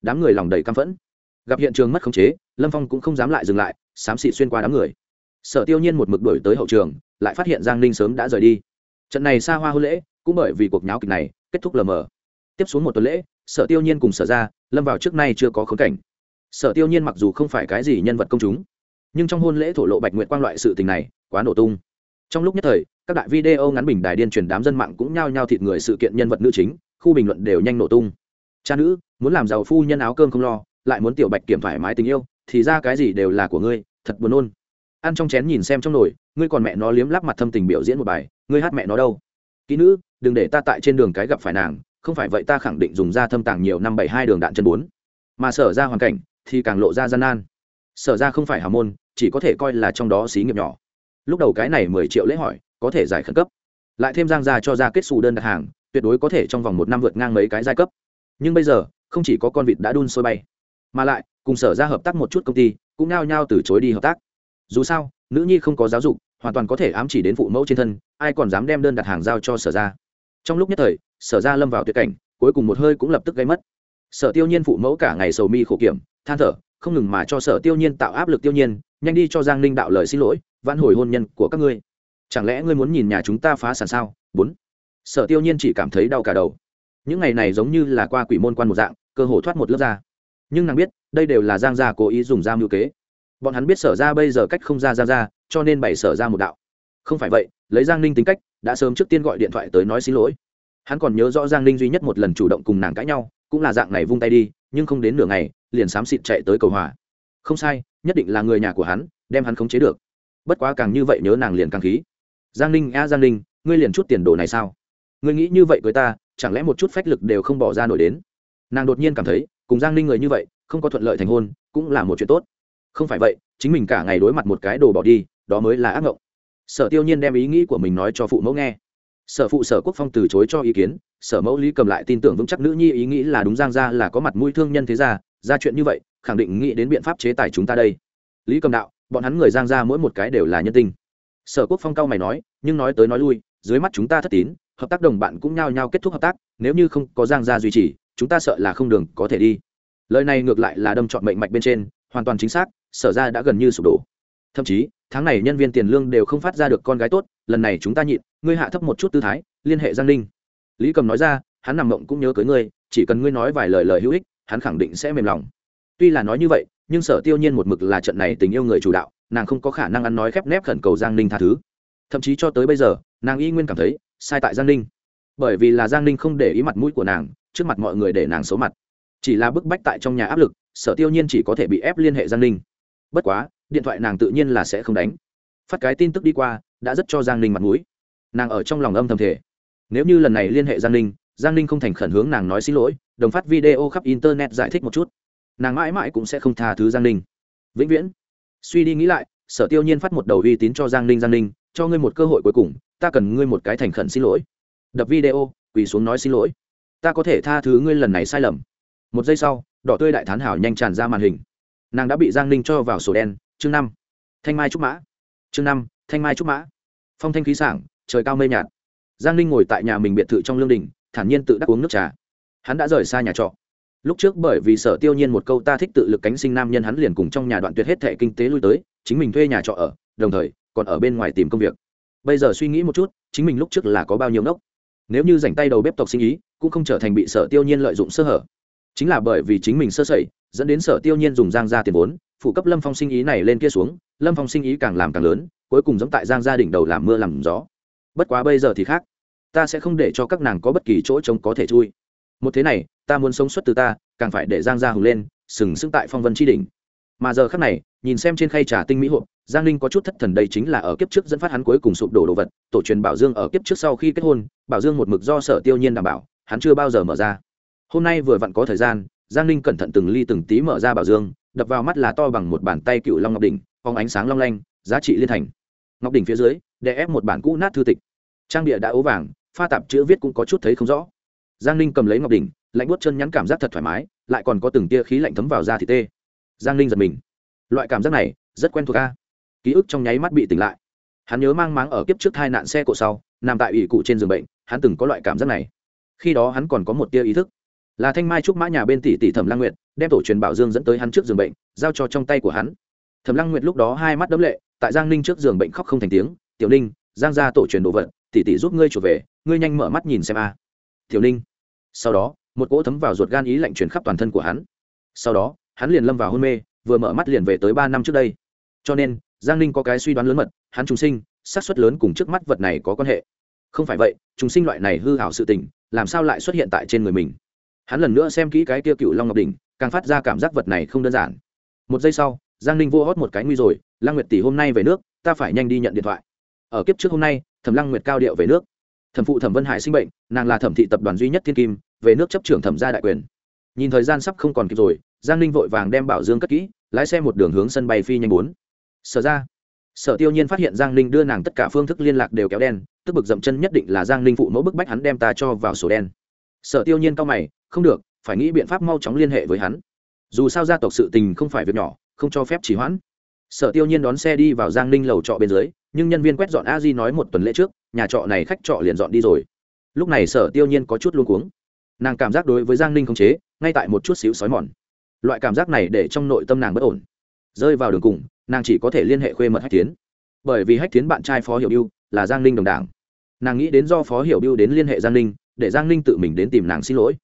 Đám người lòng đầy căm phẫn. Gặp hiện trường mất khống chế, lâm phong cũng không dám lại dừng lại, xám xị xuyên qua đám người sở tiêu nhiên một mực đuổi tới hậu trường, lại phát hiện giang ninh sớm đã rời đi. Trận này xa hoa hôn lễ, cũng bởi vì cuộc nháo kịch này, kết thúc lờ mờ. Tiếp xuống một tuần lễ, sở tiêu nhiên cùng sở ra lâm vào trước nay chưa có khống cảnh. Sở tiêu nhiên mặc dù không phải cái gì nhân vật công chúng, nhưng trong hôn lễ thổ lộ bạch nguyện quang loại sự tình này, quá nổ tung. Trong lúc nhất thời, các đại video ngắn bình đài điên truyền đám dân mạng cũng nhao nhao thịt người sự kiện nhân vật nữ chính, khu bình luận đều nhanh nổ tung. Cha nữ, muốn làm giàu phu nhân áo cơm không lo, lại muốn tiểu bạch kiểm thoải mái tình yêu, thì ra cái gì đều là của ngươi, thật buồn nôn ăn trong chén nhìn xem trong nồi, ngươi còn mẹ nó liếm lắp mặt thâm tình biểu diễn một bài, ngươi hát mẹ nó đâu? Kỹ nữ, đừng để ta tại trên đường cái gặp phải nàng, không phải vậy ta khẳng định dùng ra thâm tàng nhiều năm bảy hai đường đạn chân bốn. Mà sở ra hoàn cảnh, thì càng lộ ra gian nan. Sở ra không phải hào môn, chỉ có thể coi là trong đó xí nghiệp nhỏ. Lúc đầu cái này mười triệu lễ hỏi, có thể giải khẩn cấp. Lại thêm giang ra cho ra kết xù đơn đặt hàng, tuyệt đối có thể trong vòng một năm vượt ngang mấy cái giai cấp. Nhưng bây giờ, không chỉ có con vịt đã đun sôi bay, mà lại, cùng sở ra hợp tác một chút công ty, cũng nao nhao từ chối đi hợp tác dù sao, nữ nhi không có giáo dục, hoàn toàn có thể ám chỉ đến phụ mẫu trên thân, ai còn dám đem đơn đặt hàng giao cho sở ra trong lúc nhất thời, sở ra lâm vào tuyệt cảnh, cuối cùng một hơi cũng lập tức gây mất. Sở tiêu nhiên phụ mẫu cả ngày sầu mi khổ kiểm, than thở, không ngừng mà cho sở tiêu nhiên tạo áp lực tiêu nhiên, nhanh đi cho giang ninh đạo lời xin lỗi, vãn hồi hôn nhân của các ngươi. Chẳng lẽ ngươi muốn nhìn nhà chúng ta phá sản sao? Bốn. Sở tiêu nhiên chỉ cảm thấy đau cả đầu. Những ngày này giống như là qua quỷ môn quan một dạng, cơ hồ thoát một lớp ra. Nhưng nàng biết, đây đều là giang gia cố ý dùng dao mưu kế bọn hắn biết sở ra bây giờ cách không ra ra ra cho nên bày sở ra một đạo. Không phải vậy, lấy giang ninh tính cách, đã sớm trước tiên gọi điện thoại tới nói xin lỗi. Hắn còn nhớ rõ giang ninh duy nhất một lần chủ động cùng nàng cãi nhau, cũng là dạng này vung tay đi, nhưng không đến nửa ngày, liền xám xịt chạy tới cầu hòa. Không sai, nhất định là người nhà của hắn, đem hắn khống chế được. Bất quá càng như vậy nhớ nàng liền càng khí. Giang ninh, a giang ninh, ngươi liền chút tiền đồ này sao? Ngươi nghĩ như vậy với ta, chẳng lẽ một chút phách lực đều không bỏ ra nổi đến? Nàng đột nhiên cảm thấy, cùng giang ninh người như vậy, không có thuận lợi thành hôn, cũng là một chuyện tốt không phải vậy, chính mình cả ngày đối mặt một cái đồ bỏ đi, đó mới là ác ngộng. Sở tiêu nhiên đem ý nghĩ của mình nói cho phụ mẫu nghe. Sở phụ sở quốc phong từ chối cho ý kiến, sở mẫu lý cầm lại tin tưởng vững chắc nữ nhi ý nghĩ là đúng giang ra là có mặt mũi thương nhân thế ra ra chuyện như vậy, khẳng định nghĩ đến biện pháp chế tài chúng ta đây. Lý cầm đạo, bọn hắn người giang ra mỗi một cái đều là nhân tình. Sở quốc phong cao mày nói, nhưng nói tới nói lui, dưới mắt chúng ta thất tín, hợp tác đồng bạn cũng nhao nhao kết thúc hợp tác, nếu như không có giang gia duy trì, chúng ta sợ là không đường có thể đi. Lời này ngược lại là đâm chọn mệnh mạch bên trên hoàn toàn chính xác, sở ra đã gần như sụp đổ. Thậm chí, tháng này nhân viên tiền lương đều không phát ra được con gái tốt, lần này chúng ta nhịn, ngươi hạ thấp một chút tư thái, liên hệ giang ninh. Lý cầm nói ra, hắn nằm mộng cũng nhớ cưới ngươi, chỉ cần ngươi nói vài lời lời hữu ích, hắn khẳng định sẽ mềm lòng. Tuy là nói như vậy, nhưng sở tiêu nhiên một mực là trận này tình yêu người chủ đạo, nàng không có khả năng ăn nói khép nép khẩn cầu giang ninh tha thứ. Thậm chí cho tới bây giờ, nàng y nguyên cảm thấy, sai tại giang ninh. Bởi vì là giang ninh không để ý mặt mũi của nàng, trước mặt mọi người để nàng xấu mặt chỉ là bức bách tại trong nhà áp lực, sở tiêu nhiên chỉ có thể bị ép liên hệ giang ninh. Bất quá, điện thoại nàng tự nhiên là sẽ không đánh. Phát cái tin tức đi qua, đã rất cho giang ninh mặt mũi. Nàng ở trong lòng âm thầm thể nếu như lần này liên hệ giang ninh giang ninh không thành khẩn hướng nàng nói xin lỗi, đồng phát video khắp internet giải thích một chút. Nàng mãi mãi cũng sẽ không tha thứ giang ninh. Vĩnh viễn. Suy đi nghĩ lại, sở tiêu nhiên phát một đầu uy tín cho giang ninh giang ninh, cho ngươi một cơ hội cuối cùng, ta cần ngươi một cái thành khẩn xin lỗi. Đập video, quỳ xuống nói xin lỗi. Ta có thể tha thứ ngươi lần này sai lầm một giây sau, đỏ tươi đại thán hảo nhanh tràn ra màn hình. Nàng đã bị giang ninh cho vào sổ đen. Chương năm. Thanh mai trúc mã. Chương năm, thanh mai trúc mã. Phong thanh khí sảng, trời cao mây nhạt. Giang ninh ngồi tại nhà mình biệt thự trong lương đình, thản nhiên tự đắc uống nước trà. Hắn đã rời xa nhà trọ. Lúc trước bởi vì sở tiêu nhiên một câu ta thích tự lực cánh sinh nam nhân hắn liền cùng trong nhà đoạn tuyệt hết thẻ kinh tế lui tới, chính mình thuê nhà trọ ở, đồng thời còn ở bên ngoài tìm công việc. Bây giờ suy nghĩ một chút, chính mình lúc trước là có bao nhiêu nốc nếu như dành tay đầu bếp tộc sinh ý, cũng không trở thành bị sở tiêu nhiên lợi dụng sơ hở chính là bởi vì chính mình sơ sẩy, dẫn đến sở tiêu nhiên dùng giang ra tiền vốn, phụ cấp lâm phong sinh ý này lên kia xuống, lâm phong sinh ý càng làm càng lớn, cuối cùng giống tại giang gia đỉnh đầu làm mưa làm gió. Bất quá bây giờ thì khác. Ta sẽ không để cho các nàng có bất kỳ chỗ trống có thể chui. Một thế này, ta muốn sống xuất từ ta, càng phải để giang gia hùng lên, sừng sững tại phong vân tri đỉnh. Mà giờ khác này, nhìn xem trên khay trà tinh mỹ hộp, giang ninh có chút thất thần đây chính là ở kiếp trước dẫn phát hắn cuối cùng sụp đổ đồ vật, tổ truyền bảo dương ở kiếp trước sau khi kết hôn, bảo dương một mực do sở tiêu nhiên đảm bảo, hắn chưa bao giờ mở ra hôm nay vừa vặn có thời gian, giang ninh cẩn thận từng ly từng tí mở ra bảo dương, đập vào mắt là to bằng một bàn tay cựu long ngọc đỉnh, phóng ánh sáng long lanh, giá trị liên thành. Ngọc đỉnh phía dưới, đè ép một bản cũ nát thư tịch. Trang địa đã ố vàng, pha tạp chữ viết cũng có chút thấy không rõ. Giang ninh cầm lấy ngọc đỉnh, lạnh buốt chân nhắn cảm giác thật thoải mái, lại còn có từng tia khí lạnh thấm vào da thịt tê. Giang ninh giật mình. Loại cảm giác này, rất quen thuộc a. Ký ức trong nháy mắt bị tỉnh lại. Hắn nhớ mang máng ở kiếp trước hai nạn xe cộ sau, nằm tại ủy cụ trên giường bệnh, hắn từng có loại cảm giác này. Khi đó hắn còn có một tia ý thức là thanh mai trúc mã nhà bên tỷ tỷ thẩm lăng nguyệt, đem tổ truyền bảo dương dẫn tới hắn trước giường bệnh, giao cho trong tay của hắn. Thẩm lăng nguyệt lúc đó hai mắt đấm lệ, tại giang ninh trước giường bệnh khóc không thành tiếng. Tiểu ninh, giang ra tổ truyền đồ vật, tỷ tỷ giúp ngươi trở về, ngươi nhanh mở mắt nhìn xem a. Tiểu ninh. Sau đó, một cỗ thấm vào ruột gan ý lạnh truyền khắp toàn thân của hắn. Sau đó, hắn liền lâm vào hôn mê, vừa mở mắt liền về tới ba năm trước đây. Cho nên, giang ninh có cái suy đoán lớn mật, hắn trùng sinh, xác suất lớn cùng trước mắt vật này có quan hệ. Không phải vậy, trùng sinh loại này hư hảo sự tình, làm sao lại xuất hiện tại trên người mình? Hắn lần nữa xem kỹ cái kia cựu long ngọc đỉnh, càng phát ra cảm giác vật này không đơn giản. Một giây sau, giang ninh vô hót một cái nguy rồi, lăng nguyệt tỷ hôm nay về nước, ta phải nhanh đi nhận điện thoại. Ở kiếp trước hôm nay, thẩm lăng nguyệt cao điệu về nước. Thẩm phụ thẩm vân hải sinh bệnh, nàng là thẩm thị tập đoàn duy nhất thiên kim, về nước chấp trưởng thẩm gia đại quyền. Nhìn thời gian sắp không còn kịp rồi, giang ninh vội vàng đem bảo dương cất kỹ, lái xe một đường hướng sân bay phi nhanh bốn. Sở ra. Sở tiêu nhiên phát hiện giang ninh đưa nàng tất cả phương thức liên lạc đều kéo đen, tức bực dậm chân nhất định là giang ninh phụ mẫu bức bách hắn đem ta cho vào sổ đen sở tiêu nhiên cao mày, không được, phải nghĩ biện pháp mau chóng liên hệ với hắn. Dù sao gia tộc sự tình không phải việc nhỏ, không cho phép chỉ hoãn. Sở tiêu nhiên đón xe đi vào giang ninh lầu trọ bên dưới, nhưng nhân viên quét dọn a di nói một tuần lễ trước, nhà trọ này khách trọ liền dọn đi rồi. Lúc này sở tiêu nhiên có chút luôn cuống. Nàng cảm giác đối với giang ninh không chế, ngay tại một chút xíu xói mòn. Loại cảm giác này để trong nội tâm nàng bất ổn. Rơi vào đường cùng, nàng chỉ có thể liên hệ khuê mật hách tiến bởi vì hách tiến bạn trai phó hiệu biêu là giang ninh đồng đảng. Nàng nghĩ đến do phó hiệu biêu đến liên hệ giang ninh để giang ninh tự mình đến tìm nàng xin lỗi.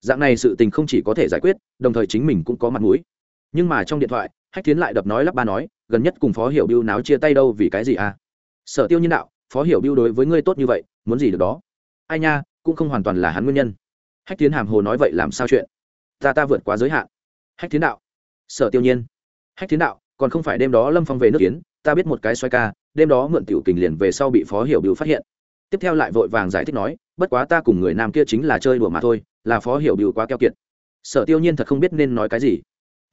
Dạng này sự tình không chỉ có thể giải quyết, đồng thời chính mình cũng có mặt mũi. Nhưng mà trong điện thoại, hách tiến lại đập nói lắp ba nói, gần nhất cùng phó Hiểu biêu náo chia tay đâu vì cái gì à? Sở tiêu nhân đạo, phó Hiểu biêu đối với ngươi tốt như vậy, muốn gì được đó? Ai nha, cũng không hoàn toàn là hắn nguyên nhân. Hách tiến hàm hồ nói vậy làm sao chuyện? Ta ta vượt quá giới hạn. Hách tiến đạo, sở tiêu nhiên. Hách tiến đạo, còn không phải đêm đó lâm phong về nước kiến ta biết một cái xoay ca, đêm đó mượn tiểu kình liền về sau bị phó hiểu Biêu phát hiện tiếp theo lại vội vàng giải thích nói, bất quá ta cùng người nam kia chính là chơi đùa mà thôi, là phó hiểu biểu quá keo kiệt. Sở tiêu nhiên thật không biết nên nói cái gì.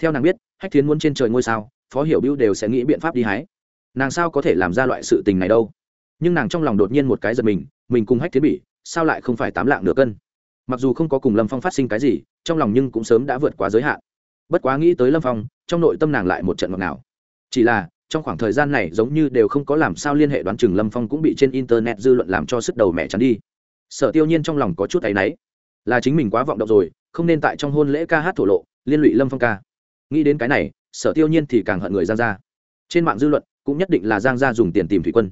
Theo nàng biết, hách thiến muốn trên trời ngôi sao, phó hiểu biểu đều sẽ nghĩ biện pháp đi hái. Nàng sao có thể làm ra loại sự tình này đâu? Nhưng nàng trong lòng đột nhiên một cái giật mình mình cùng hách thiến bị, sao lại không phải tám lạng nửa cân? Mặc dù không có cùng lâm phong phát sinh cái gì, trong lòng nhưng cũng sớm đã vượt quá giới hạn. Bất quá nghĩ tới lâm phong, trong nội tâm nàng lại một trận ngọt nào chỉ là trong khoảng thời gian này giống như đều không có làm sao liên hệ đoán chừng lâm phong cũng bị trên internet dư luận làm cho sức đầu mẹ chắn đi. Sở tiêu nhiên trong lòng có chút áy náy. Là chính mình quá vọng động rồi, không nên tại trong hôn lễ ca hát thổ lộ, liên lụy lâm phong ca. Nghĩ đến cái này, sở tiêu nhiên thì càng hận người giang gia. Trên mạng dư luận cũng nhất định là giang gia dùng tiền tìm thủy quân.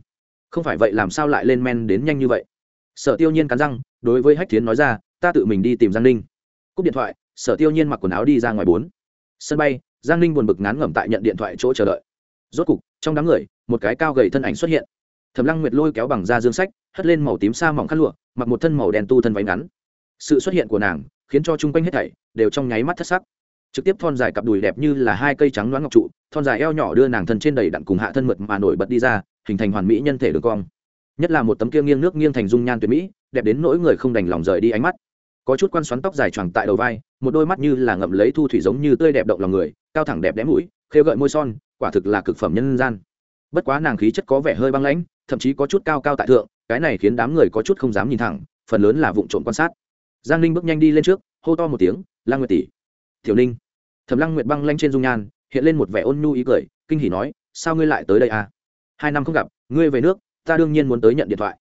Không phải vậy làm sao lại lên men đến nhanh như vậy? Sở tiêu nhiên cắn răng, đối với hách thiến nói ra, ta tự mình đi tìm giang ninh. Cúp điện thoại, sở tiêu nhiên mặc quần áo đi ra ngoài bốn. Sân bay, giang ninh buồn bực ngán ngẩm tại nhận điện thoại chỗ chờ đợi rốt cục, trong đám người, một cái cao gầy thân ảnh xuất hiện. Thầm lăng nguyệt lôi kéo bằng da dương sách, hất lên màu tím sa mỏng khăn lụa, mặc một thân màu đen tu thân váy ngắn. Sự xuất hiện của nàng, khiến cho chung quanh hết thảy, đều trong nháy mắt thất sắc. Trực tiếp thon dài cặp đùi đẹp như là hai cây trắng đoán ngọc trụ, thon dài eo nhỏ đưa nàng thân trên đầy đặn cùng hạ thân mượt mà nổi bật đi ra, hình thành hoàn mỹ nhân thể đường cong. Nhất là một tấm kia nghiêng nước nghiêng thành dung nhan tuyệt mỹ, đẹp đến nỗi người không đành lòng rời đi ánh mắt. Có chút quan xoắn tóc dài choàng tại đầu vai, một đôi mắt như là ngậm lấy thu thủy giống như tươi đẹp động lòng người, cao thẳng đẹp đẽ mũi khêu gợi môi son, quả thực là cực phẩm nhân gian. Bất quá nàng khí chất có vẻ hơi băng lãnh, thậm chí có chút cao cao tại thượng, cái này khiến đám người có chút không dám nhìn thẳng, phần lớn là vụng trộm quan sát. Giang ninh bước nhanh đi lên trước, hô to một tiếng lang nguyệt tỷ, tiểu ninh. Thẩm lăng nguyệt băng lanh trên dung nhan, hiện lên một vẻ ôn nhu ý cười, kinh hỉ nói, sao ngươi lại tới đây à? Hai năm không gặp, ngươi về nước, ta đương nhiên muốn tới nhận điện thoại.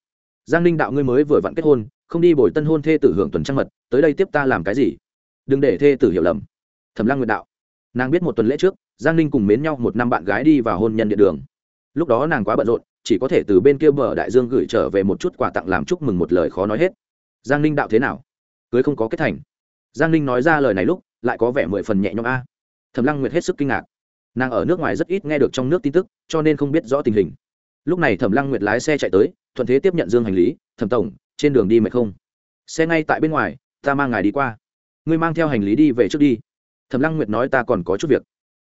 Giang ninh đạo ngươi mới vừa vặn kết hôn, không đi bồi tân hôn thê tử hưởng tuần trăng mật, tới đây tiếp ta làm cái gì? Đừng để thê tử hiểu lầm. Thẩm lăng nguyệt đạo nàng biết một tuần lễ trước, giang ninh cùng mến nhau một năm bạn gái đi vào hôn nhân địa đường. Lúc đó nàng quá bận rộn, chỉ có thể từ bên kia bờ đại dương gửi trở về một chút quà tặng làm chúc mừng một lời khó nói hết. Giang ninh đạo thế nào? Cưới không có kết thành. Giang ninh nói ra lời này lúc, lại có vẻ mười phần nhẹ nhõm a. Thẩm lăng nguyệt hết sức kinh ngạc. Nàng ở nước ngoài rất ít nghe được trong nước tin tức, cho nên không biết rõ tình hình. Lúc này thẩm lăng nguyệt lái xe chạy tới, thuận thế tiếp nhận dương hành lý, thẩm tổng, trên đường đi mệt không? Xe ngay tại bên ngoài, ta mang ngài đi qua. Ngươi mang theo hành lý đi về trước đi thẩm lăng nguyệt nói ta còn có chút việc.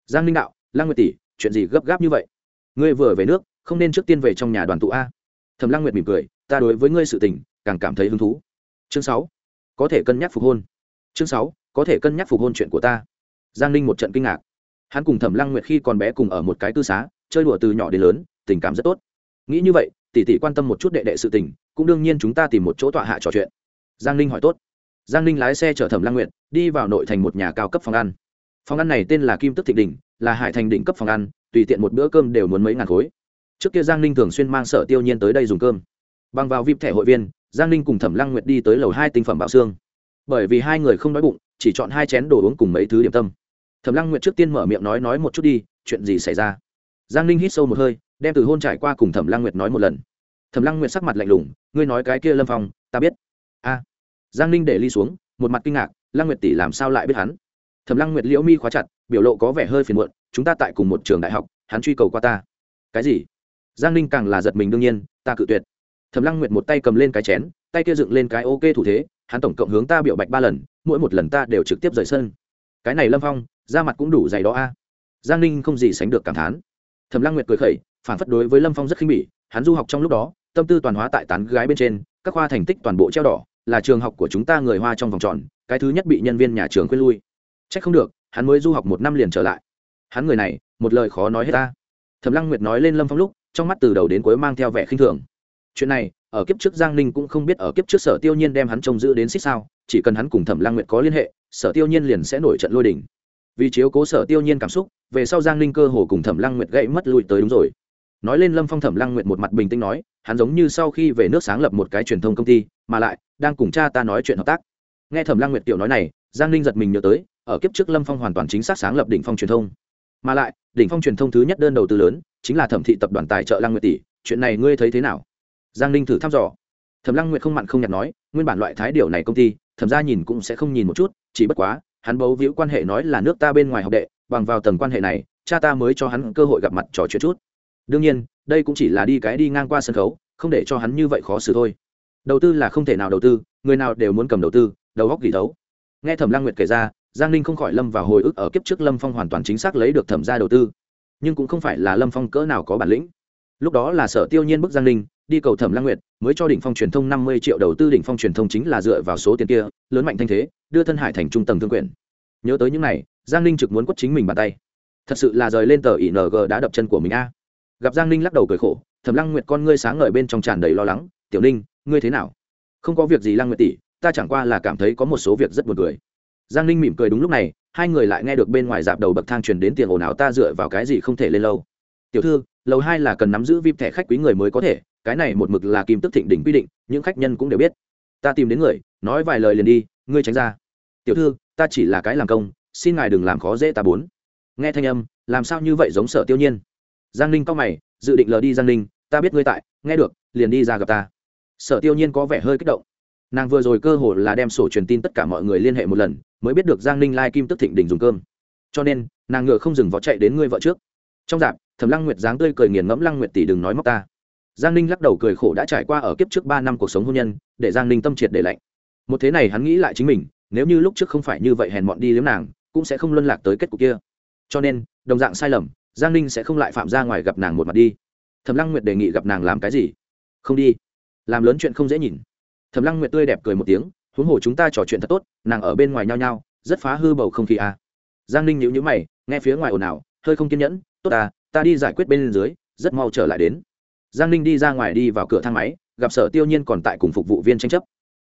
Giang ninh đạo, lăng nguyệt tỷ, chuyện gì gấp gáp như vậy? Ngươi vừa về nước, không nên trước tiên về trong nhà đoàn tụ a. Thẩm lăng nguyệt mỉm cười, ta đối với ngươi sự tình, càng cảm thấy hứng thú. Chương sáu, có thể cân nhắc phục hôn. Chương sáu, có thể cân nhắc phục hôn chuyện của ta. Giang ninh một trận kinh ngạc. Hắn cùng thẩm lăng nguyệt khi còn bé cùng ở một cái tư xá, chơi đùa từ nhỏ đến lớn, tình cảm rất tốt. Nghĩ như vậy, tỷ tỷ quan tâm một chút đệ đệ sự tình, cũng đương nhiên chúng ta tìm một chỗ tọa hạ trò chuyện. Giang ninh hỏi tốt giang ninh lái xe chở thẩm Lang nguyệt, đi vào nội thành một nhà cao cấp phòng ăn. Phòng ăn này tên là kim tức thịnh đỉnh là hải thành đỉnh cấp phòng ăn, tùy tiện một bữa cơm đều muốn mấy ngàn khối. Trước kia giang ninh thường xuyên mang sở tiêu nhiên tới đây dùng cơm. Bằng vào vip thẻ hội viên, giang ninh cùng thẩm lăng nguyệt đi tới lầu hai tinh phẩm bảo xương. Bởi vì hai người không đói bụng, chỉ chọn hai chén đồ uống cùng mấy thứ điểm tâm. Thẩm lăng nguyệt trước tiên mở miệng nói nói một chút đi, chuyện gì xảy ra? Giang ninh hít sâu một hơi, đem từ hôn trải qua cùng thẩm lăng nguyệt nói một lần. Thẩm lăng nguyệt sắc mặt lạnh lùng, ngươi nói cái kia lâm phong, ta biết. A giang ninh để ly xuống, một mặt kinh ngạc, lăng nguyệt tỷ làm sao lại biết hắn? Thẩm lăng nguyệt liễu mi khóa chặt, biểu lộ có vẻ hơi phiền muộn, chúng ta tại cùng một trường đại học, hắn truy cầu qua ta. Cái gì? Giang ninh càng là giật mình đương nhiên, ta cự tuyệt. Thẩm lăng nguyệt một tay cầm lên cái chén, tay kia dựng lên cái ok thủ thế, hắn tổng cộng hướng ta biểu bạch ba lần, mỗi một lần ta đều trực tiếp rời sân. Cái này lâm phong da mặt cũng đủ dày đó a. Giang ninh không gì sánh được cảm thán. Thẩm lăng nguyệt cười khẩy, phản phất đối với lâm phong rất khinh bỉ, hắn du học trong lúc đó, tâm tư toàn hóa tại tán gái bên trên, các khoa thành tích toàn bộ treo đỏ là trường học của chúng ta người hoa trong vòng tròn, cái thứ nhất bị nhân viên nhà trường khuyên lui. C h ắ c không được, hắn mới du học một năm liền trở lại. Hắn người này, một lời khó nói hết ta. Thẩm lăng nguyệt nói lên lâm phong lúc, trong mắt từ đầu đến cuối mang theo vẻ khinh thường. Chuyện này, ở kiếp trước giang ninh cũng không biết ở kiếp trước sở tiêu nhiên đem hắn trông giữ đến xích sao, chỉ cần hắn cùng thẩm lăng nguyệt có liên hệ, sở tiêu nhiên liền sẽ nổi trận lôi đình. Vì chiếu cố sở tiêu nhiên cảm xúc, về sau giang ninh cơ hồ cùng thẩm lăng nguyệt gãy mất lui tới đúng rồi nói lên lâm phong thẩm lăng nguyệt một mặt bình tĩnh nói, hắn giống như sau khi về nước sáng lập một cái truyền thông công ty, mà lại, đang cùng cha ta nói chuyện hợp tác. Nghe thẩm lăng nguyệt tiểu nói này, giang ninh giật mình nhớ tới, ở kiếp trước lâm phong hoàn toàn chính xác sáng lập đỉnh phong truyền thông. Mà lại, đỉnh phong truyền thông thứ nhất đơn đầu tư lớn, chính là thẩm thị tập đoàn tài trợ lăng nguyệt tỷ, chuyện này ngươi thấy thế nào? Giang ninh thử thăm dò. Thẩm lăng nguyệt không mặn không nhạt nói, nguyên bản loại thái điều này công ty, thẩm ra nhìn cũng sẽ không nhìn một chút, chỉ bất quá, hắn bấu víu quan hệ nói là nước ta bên ngoài học đệ, bằng vào tầng quan hệ này, cha ta mới cho hắn cơ hội gặp mặt trò chuyện chút đương nhiên, đây cũng chỉ là đi cái đi ngang qua sân khấu, không để cho hắn như vậy khó xử thôi. Đầu tư là không thể nào đầu tư, người nào đều muốn cầm đầu tư, đầu góc gỉ thấu. Nghe thẩm Lang nguyệt kể ra, giang ninh không khỏi lâm vào hồi ức ở kiếp trước lâm phong hoàn toàn chính xác lấy được thẩm ra đầu tư. Nhưng cũng không phải là lâm phong cỡ nào có bản lĩnh. Lúc đó là sở tiêu nhiên bức giang ninh, đi cầu thẩm Lang nguyệt, mới cho đỉnh phong truyền thông năm mươi triệu đầu tư, đỉnh phong truyền thông chính là dựa vào số tiền kia, lớn mạnh thanh thế, đưa thân hải thành trung tầng thương quyền. Nhớ tới những này, giang ninh trực muốn quất chính mình bàn tay. Thật sự là rời lên tờ ing đã đập chân của mình a gặp giang ninh lắc đầu cười khổ, thẩm lăng nguyệt con ngươi sáng ngời bên trong tràn đầy lo lắng, tiểu ninh, ngươi thế nào? Không có việc gì, lăng nguyệt tỷ, ta chẳng qua là cảm thấy có một số việc rất buồn cười. Giang ninh mỉm cười đúng lúc này, hai người lại nghe được bên ngoài dạp đầu bậc thang truyền đến tiền ồn ào ta dựa vào cái gì không thể lên lâu. Tiểu thư, lầu hai là cần nắm giữ vip thẻ khách quý người mới có thể, cái này một mực là kim tức thịnh đỉnh quy định, những khách nhân cũng đều biết. Ta tìm đến người, nói vài lời liền đi, ngươi tránh ra. Tiểu thư, ta chỉ là cái làm công, xin ngài đừng làm khó dễ ta bốn. Nghe thanh âm, làm sao như vậy giống sở tiêu nhiên? Giang ninh cao mày, dự định lờ đi giang ninh, ta biết ngươi tại, nghe được, liền đi ra gặp ta. Sở tiêu nhiên có vẻ hơi kích động. Nàng vừa rồi cơ hồ là đem sổ truyền tin tất cả mọi người liên hệ một lần, mới biết được giang ninh lai kim tức thịnh đình dùng cơm. Cho nên, nàng ngựa không dừng vó chạy đến ngươi vợ trước. Trong dạp, thẩm lăng nguyệt dáng tươi cười nghiền ngẫm lăng nguyệt tỷ đừng nói móc ta. Giang ninh lắc đầu cười khổ đã trải qua ở kiếp trước ba năm cuộc sống hôn nhân, để giang ninh tâm triệt để lạnh. Một thế này hắn nghĩ lại chính mình, nếu như lúc trước không phải như vậy hèn mọn đi liếm nàng, cũng sẽ không luân lạc tới kết cục kia. Cho nên, đồng dạng sai lầm giang ninh sẽ không lại phạm ra ngoài gặp nàng một mặt đi. Thẩm lăng nguyệt đề nghị gặp nàng làm cái gì? Không đi. Làm lớn chuyện không dễ nhìn. Thẩm lăng nguyệt tươi đẹp cười một tiếng, huống hồ chúng ta trò chuyện thật tốt, nàng ở bên ngoài nhao nhao, rất phá hư bầu không khí à. giang ninh nhíu nhíu mày, nghe phía ngoài ồn ào, hơi không kiên nhẫn, tốt à ta đi giải quyết bên dưới, rất mau trở lại đến. Giang ninh đi ra ngoài đi vào cửa thang máy, gặp sở tiêu nhiên còn tại cùng phục vụ viên tranh chấp.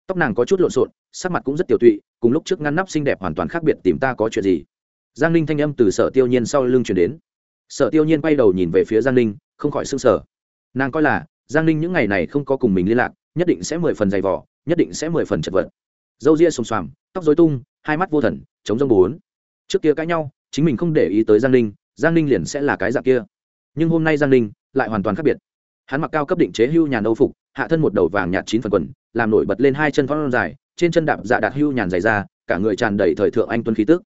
Tóc nàng có chút lộn xộn, sắc mặt cũng rất tiểu tụy, cùng lúc trước ngăn nắp xinh đẹp hoàn toàn khác biệt tìm ta có chuyện gì. Giang ninh thanh âm từ sở tiêu nhiên sau lưng chuyển đến sở tiêu nhiên quay đầu nhìn về phía giang ninh, không khỏi s ư n g sở nàng coi là, giang ninh những ngày này không có cùng mình liên lạc, nhất định sẽ mười phần dày vỏ nhất định sẽ mười phần chật vật. Dâu ria xùm xoàm tóc dối tung, hai mắt vô thần, chống rông bốn. Trước kia cãi nhau, chính mình không để ý tới giang ninh giang ninh liền sẽ là cái dạng kia. Nhưng hôm nay giang ninh lại hoàn toàn khác biệt. Hắn mặc cao cấp định chế hưu nhàn âu phục, hạ thân một đầu vàng nhạt chín phần quần, làm nổi bật lên hai chân phong dài, trên chân đạp dạ đạt hưu nhàn dày ra, cả người tràn đầy thời thượng anh tuân khí tức.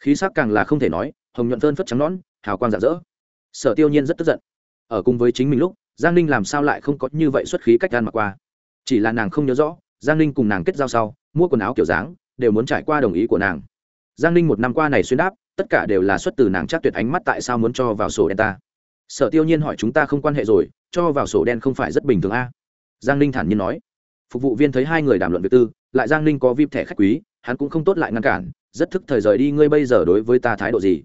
Khí sắc càng là không thể nói, hồng nhuận phơn phất trắng nón hào quang rạng rỡ. Sở tiêu nhiên rất tức giận. Ở cùng với chính mình lúc, giang ninh làm sao lại không có như vậy xuất khí cách gan mặc qua? Chỉ là nàng không nhớ rõ, giang ninh cùng nàng kết giao sau, mua quần áo kiểu dáng, đều muốn trải qua đồng ý của nàng. Giang ninh một năm qua này xuyên đáp, tất cả đều là xuất từ nàng chắc tuyệt ánh mắt tại sao muốn cho vào sổ đen ta. Sở tiêu nhiên hỏi chúng ta không quan hệ rồi, cho vào sổ đen không phải rất bình thường a? Giang ninh thản nhiên nói. Phục vụ viên thấy hai người đàm luận việc tư, lại giang ninh có vip thẻ khách quý, hắn cũng không tốt lại ngăn cản, rất thức thời rời đi, ngươi bây giờ đối với ta thái độ gì?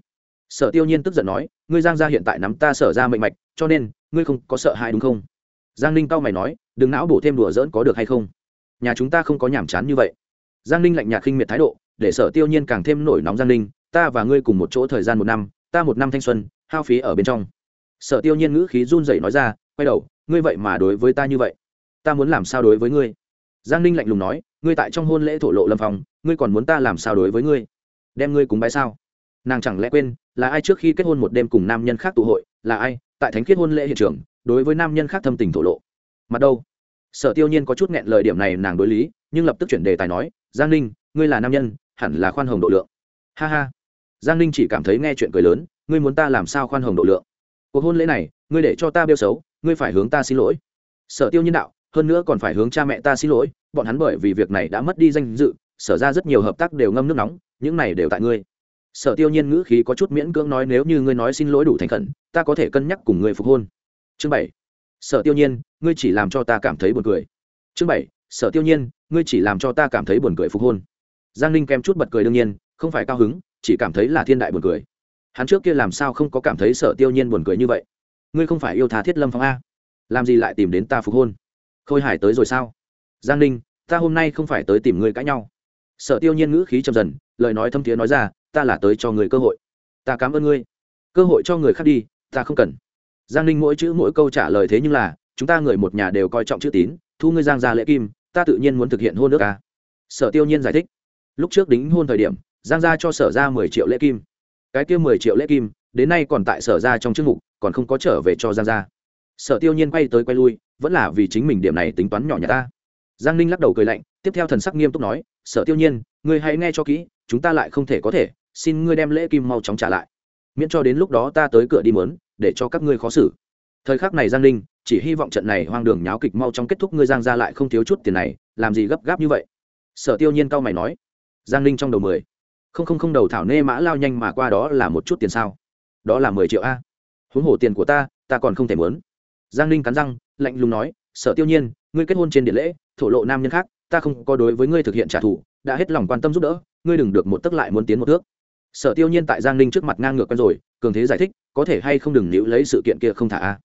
Sở tiêu nhiên tức giận nói, ngươi giang gia hiện tại nắm ta sở ra mệnh mạch, cho nên, ngươi không có sợ hãi đúng không? Giang ninh tao mày nói, đừng não bổ thêm đùa dỡn có được hay không? Nhà chúng ta không có nhàm chán như vậy. Giang ninh lạnh nhạt khinh miệt thái độ, để sở tiêu nhiên càng thêm nổi nóng giang ninh, ta và ngươi cùng một chỗ thời gian một năm, ta một năm thanh xuân, hao phí ở bên trong. Sở tiêu nhiên ngữ khí run rẩy nói ra, quay đầu, ngươi vậy mà đối với ta như vậy, ta muốn làm sao đối với ngươi? Giang ninh lạnh lùng nói, ngươi tại trong hôn lễ thổ lộ lâm phòng ngươi còn muốn ta làm sao đối với ngươi? Đem ngươi cùng bái sao? Nàng chẳng lẽ quên là ai trước khi kết hôn một đêm cùng nam nhân khác tụ hội, là ai, tại thánh khiết hôn lễ hiện trường, đối với nam nhân khác thâm tình thổ lộ? Mặt đâu? Sở tiêu nhiên có chút nghẹn lời điểm này nàng đối lý, nhưng lập tức chuyển đề tài nói, giang ninh, ngươi là nam nhân, hẳn là khoan hồng độ lượng. Ha ha. Giang ninh chỉ cảm thấy nghe chuyện cười lớn, ngươi muốn ta làm sao khoan hồng độ lượng? Cuộc hôn lễ này, ngươi để cho ta bêu xấu, ngươi phải hướng ta xin lỗi. Sở tiêu nhiên đạo, hơn nữa còn phải hướng cha mẹ ta xin lỗi, bọn hắn bởi vì việc này đã mất đi danh dự, sở ra rất nhiều hợp tác đều ngâm nước nóng, những này đều tại ngươi sở tiêu nhiên ngữ khí có chút miễn cưỡng nói, nếu như ngươi nói xin lỗi đủ thành khẩn, ta có thể cân nhắc cùng ngươi phục hôn. Chương bảy. Sở tiêu nhiên, ngươi chỉ làm cho ta cảm thấy buồn cười. Chương bảy. Sở tiêu nhiên, ngươi chỉ làm cho ta cảm thấy buồn cười phục hôn. Giang ninh kèm chút bật cười đương nhiên, không phải cao hứng, chỉ cảm thấy là thiên đại buồn cười. Hắn trước kia làm sao không có cảm thấy sở tiêu nhiên buồn cười như vậy? Ngươi không phải yêu tha thiết lâm phong a. Làm gì lại tìm đến ta phục hôn? Khôi hải tới rồi sao? Giang ninh, ta hôm nay không phải tới tìm ngươi cãi nhau. Sở tiêu nhiên ngữ khí chậm dần, lời nói thâm thiế nói ra ta là tới cho người cơ hội. Ta cảm ơn ngươi. Cơ hội cho người khác đi, ta không cần. Giang ninh mỗi chữ mỗi câu trả lời thế nhưng là, chúng ta người một nhà đều coi trọng chữ tín, thu ngươi giang ra lễ kim, ta tự nhiên muốn thực hiện hôn nước ca sở tiêu nhiên giải thích. Lúc trước đính hôn thời điểm, giang ra cho sở ra mười triệu lễ kim. Cái kia mười triệu lễ kim, đến nay còn tại sở ra trong chức mục, còn không có trở về cho giang ra sở tiêu nhiên quay tới quay lui, vẫn là vì chính mình điểm này tính toán nhỏ nhà ta. Giang ninh lắc đầu cười lạnh, tiếp theo thần sắc nghiêm túc nói, sở tiêu nhiên, ngươi hãy nghe cho kỹ chúng ta lại không thể có thể, xin ngươi đem lễ kim mau chóng trả lại. Miễn cho đến lúc đó ta tới cửa đi mớn để cho các ngươi khó xử. Thời khắc này giang ninh, chỉ hy vọng trận này hoang đường nháo kịch mau chóng kết thúc, ngươi giang ra lại không thiếu chút tiền này, làm gì gấp gáp như vậy? Sở tiêu nhiên cao mày nói. Giang ninh trong đầu mười. Không không không đầu thảo nê mã lao nhanh mà qua đó là một chút tiền sao? Đó là mười triệu a. Huống hồ tiền của ta ta còn không thể mớn giang ninh cắn răng, lạnh lùng nói. Sở tiêu nhiên, ngươi kết hôn trên điện lễ, thổ lộ nam nhân khác, ta không có đối với ngươi thực hiện trả thù đã hết lòng quan tâm giúp đỡ, ngươi đừng được một tấc lại muốn tiến một thước. Sở tiêu nhiên tại giang ninh trước mặt ngang ngược quen rồi, cường thế giải thích, có thể hay không đừng níu lấy sự kiện kia không thả a.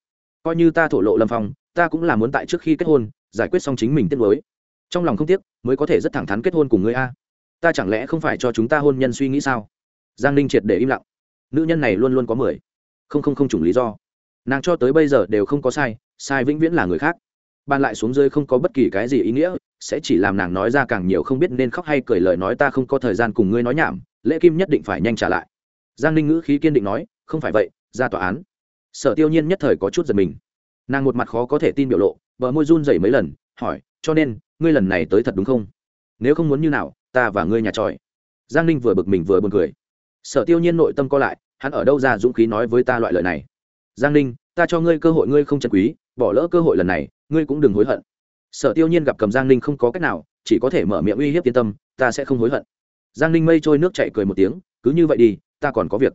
Coi như ta thổ lộ lâm phong, ta cũng là muốn tại trước khi kết hôn, giải quyết xong chính mình tiết mới trong lòng không tiếc, mới có thể rất thẳng thắn kết hôn cùng ngươi a. Ta chẳng lẽ không phải cho chúng ta hôn nhân suy nghĩ sao? Giang ninh triệt để im lặng. Nữ nhân này luôn luôn có mười. Không không không chủng lý do. Nàng cho tới bây giờ đều không có sai sai vĩnh viễn là người khác. Ban lại xuống dưới không có bất kỳ cái gì ý nghĩa sẽ chỉ làm nàng nói ra càng nhiều không biết nên khóc hay cười lời nói ta không có thời gian cùng ngươi nói nhảm, lễ kim nhất định phải nhanh trả lại. Giang ninh ngữ khí kiên định nói, không phải vậy, ra tòa án. Sở tiêu nhiên nhất thời có chút giật mình. Nàng một mặt khó có thể tin biểu lộ vợ môi run dày mấy lần, hỏi, cho nên, ngươi lần này tới thật đúng không? Nếu không muốn như nào, ta và ngươi nhà tròi. Giang ninh vừa bực mình vừa b u ồ n cười. Sở tiêu nhiên nội tâm co lại, hắn ở đâu ra dũng khí nói với ta loại lời này? Giang ninh, ta cho ngươi cơ hội ngươi không trân quý, bỏ lỡ cơ hội lần này, ngươi cũng đừng hối hận sở tiêu nhiên gặp cầm giang ninh không có cách nào, chỉ có thể mở miệng uy hiếp yên tâm, ta sẽ không hối hận. Giang ninh mây trôi nước chạy cười một tiếng, cứ như vậy đi, ta còn có việc.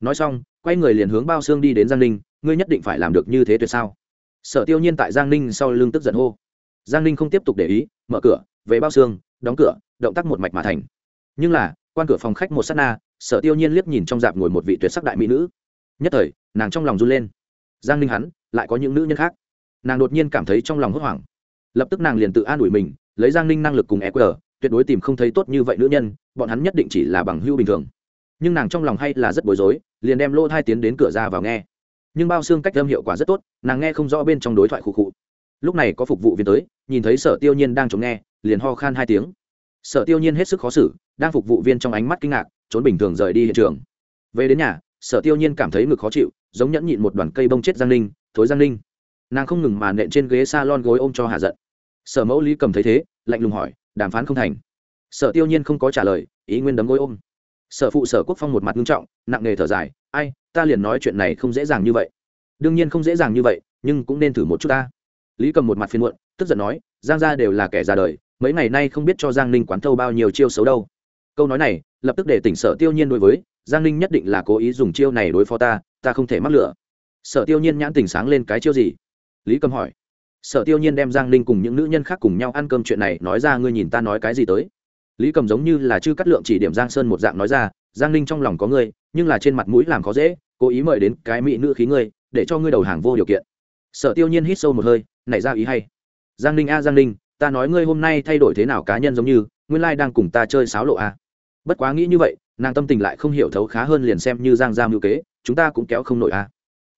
Nói xong, quay người liền hướng bao xương đi đến giang ninh, ngươi nhất định phải làm được như thế tuyệt sao? Sở tiêu nhiên tại giang ninh sau lưng tức giận hô. Giang ninh không tiếp tục để ý, mở cửa, về bao xương, đóng cửa, động tác một mạch mà thành. Nhưng là, quan cửa phòng khách một s á t na, sở tiêu nhiên liếc nhìn trong dạp ngồi một vị tuyệt sắc đại mỹ nữ. Nhất thời, nàng trong lòng run lên. Giang ninh hắn, lại có những nữ nhân khác. Nàng đột nhiên cảm thấy trong lòng hốt hoảng lập tức nàng liền tự an ủi mình, lấy giang ninh năng lực cùng eq tuyệt đối tìm không thấy tốt như vậy nữ nhân, bọn hắn nhất định chỉ là bằng hưu bình thường. Nhưng nàng trong lòng hay là rất bối rối, liền đem lô thai tiến đến cửa ra vào nghe. Nhưng bao xương cách âm hiệu quả rất tốt, nàng nghe không rõ bên trong đối thoại khụ khụ. Lúc này có phục vụ viên tới, nhìn thấy sở tiêu nhiên đang chống nghe, liền ho khan hai tiếng. Sở tiêu nhiên hết sức khó xử, đang phục vụ viên trong ánh mắt kinh ngạc, trốn bình thường rời đi hiện trường. Về đến nhà, sở tiêu nhiên cảm thấy ngực khó chịu, giống nhẫn nhịn một đoàn cây bông chết giang ninh, thối giang ninh nàng không ngừng mà nện trên ghế s a lon gối ôm cho hạ giận. Sở mẫu lý cầm thấy thế, lạnh lùng hỏi, đàm phán không thành? Sở tiêu nhiên không có trả lời, ý nguyên đấm gối ôm. Sở phụ sở quốc phong một mặt nghiêm trọng, nặng nề thở dài, ai, ta liền nói chuyện này không dễ dàng như vậy. Đương nhiên không dễ dàng như vậy, nhưng cũng nên thử một chút ta. Lý cầm một mặt phiên muộn, tức giận nói, giang gia đều là kẻ già đời, mấy ngày nay không biết cho giang ninh quán thâu bao nhiêu chiêu xấu đâu. Câu nói này, lập tức để tỉnh sở tiêu nhiên đối với, giang ninh nhất định là cố ý dùng chiêu này đối phó ta ta không thể mắc lửa. Sở tiêu nhiên nhãn tình sáng lên cái chiêu gì? Lý cầm hỏi. Sở tiêu nhiên đem giang ninh cùng những nữ nhân khác cùng nhau ăn cơm chuyện này nói ra, ngươi nhìn ta nói cái gì tới? Lý cầm giống như là chư cắt lượng chỉ điểm giang sơn một dạng nói ra, giang ninh trong lòng có ngươi, nhưng là trên mặt mũi làm khó dễ, cố ý mời đến cái mỹ nữ khí ngươi, để cho ngươi đầu hàng vô điều kiện. Sở tiêu nhiên hít sâu một hơi, nảy ra ý hay. Giang ninh a, giang ninh, ta nói ngươi hôm nay thay đổi thế nào cá nhân giống như, nguyên lai đang cùng ta chơi sáo lộ a. Bất quá nghĩ như vậy, nàng tâm tình lại không hiểu thấu khá hơn liền xem như giang gia mưu kế, chúng ta cũng kéo không nổi a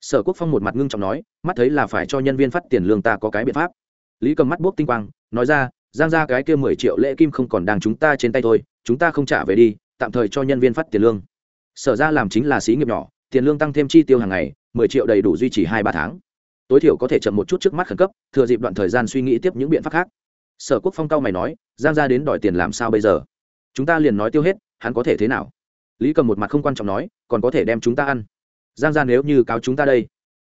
sở quốc phong một mặt ngưng trọng nói, mắt thấy là phải cho nhân viên phát tiền lương ta có cái biện pháp. Lý cầm mắt bốc tinh quang, nói ra, giang ra cái kia mười triệu lễ kim không còn đang chúng ta trên tay thôi, chúng ta không trả về đi, tạm thời cho nhân viên phát tiền lương. Sở ra làm chính là xí nghiệp nhỏ, tiền lương tăng thêm chi tiêu hàng ngày, mười triệu đầy đủ duy trì hai ba tháng. Tối thiểu có thể chậm một chút trước mắt khẩn cấp, thừa dịp đoạn thời gian suy nghĩ tiếp những biện pháp khác. Sở quốc phong cao mày nói, giang ra đến đòi tiền làm sao bây giờ? Chúng ta liền nói tiêu hết, hắn có thể thế nào? Lý cầm một mặt không quan trọng nói, còn có thể đem chúng ta ăn giang ra nếu như cáo chúng ta đây.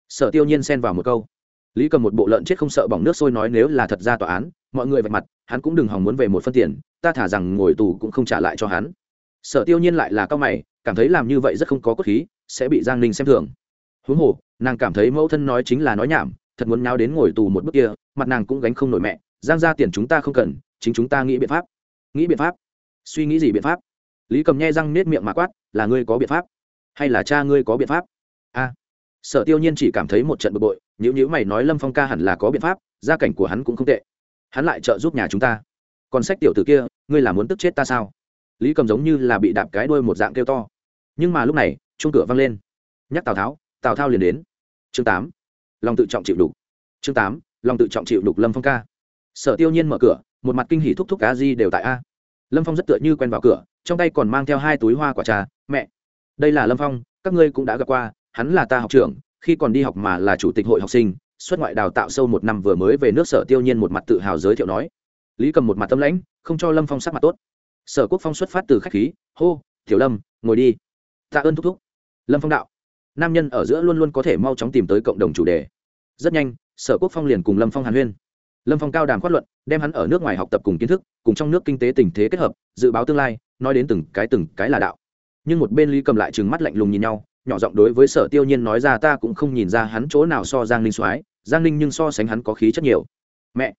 Sở tiêu nhiên xen vào một câu. Lý cầm một bộ lợn chết không sợ bỏng nước sôi nói nếu là thật ra tòa án, mọi người vạch mặt, hắn cũng đừng hòng muốn về một phân tiền, ta thả rằng ngồi tù cũng không trả lại cho hắn. Sở tiêu nhiên lại là cao mày, cảm thấy làm như vậy rất không có cốt khí, sẽ bị giang ninh xem thường. Huống hồ, nàng cảm thấy mẫu thân nói chính là nói nhảm, thật muốn nhau đến ngồi tù một bước kia, mặt nàng cũng gánh không nổi mẹ, giang ra tiền chúng ta không cần, chính chúng ta nghĩ biện pháp. Nghĩ biện pháp? Suy nghĩ gì biện pháp? Lý cầm nhe răng nết miệng mà quát, là ngươi có biện pháp? Hay là cha ngươi có biện pháp? A. Sở tiêu nhiên chỉ cảm thấy một trận bực bội Nếu như mày nói lâm phong ca hẳn là có biện pháp, gia cảnh của hắn cũng không tệ. Hắn lại trợ giúp nhà chúng ta. Còn sách tiểu t ử kia, ngươi là muốn tức chết ta sao? Lý cầm giống như là bị đạp cái đuôi một dạng kêu to. Nhưng mà lúc này chung cửa văng lên. Nhắc tào tháo, tào thao liền đến. Chương tám. Lòng tự trọng chịu đục. Chương tám, lòng tự trọng chịu đục lâm phong ca. Sở tiêu nhiên mở cửa, một mặt kinh hỉ thúc thúc cá di đều tại a. Lâm phong rất tựa như quen vào cửa, trong tay còn mang theo hai túi hoa quả trà. Mẹ, đây là lâm phong, các ngươi cũng đã gặp qua hắn là ta học trưởng, khi còn đi học mà là chủ tịch hội học sinh, xuất ngoại đào tạo sâu một năm vừa mới về nước sở tiêu nhiên một mặt tự hào giới thiệu nói. Lý cầm một mặt tâm lãnh, không cho lâm phong sắc mặt tốt. Sở quốc phong xuất phát từ khách khí, hô, tiểu lâm, ngồi đi. Tạ ơn thúc thúc. Lâm phong đạo. Nam nhân ở giữa luôn luôn có thể mau chóng tìm tới cộng đồng chủ đề. Rất nhanh, sở quốc phong liền cùng lâm phong hàn huyên. Lâm phong cao đàm quát luận, đem hắn ở nước ngoài học tập cùng kiến thức, cùng trong nước kinh tế tình thế kết hợp, dự báo tương lai, nói đến từng cái từng cái là đạo. Nhưng một bên lý cầm lại trừng mắt lạnh lùng nhìn nhau nhỏ giọng đối với sở tiêu nhiên nói ra, ta cũng không nhìn ra hắn chỗ nào so giang ninh soái, giang ninh nhưng so sánh hắn có khí chất nhiều. Mẹ!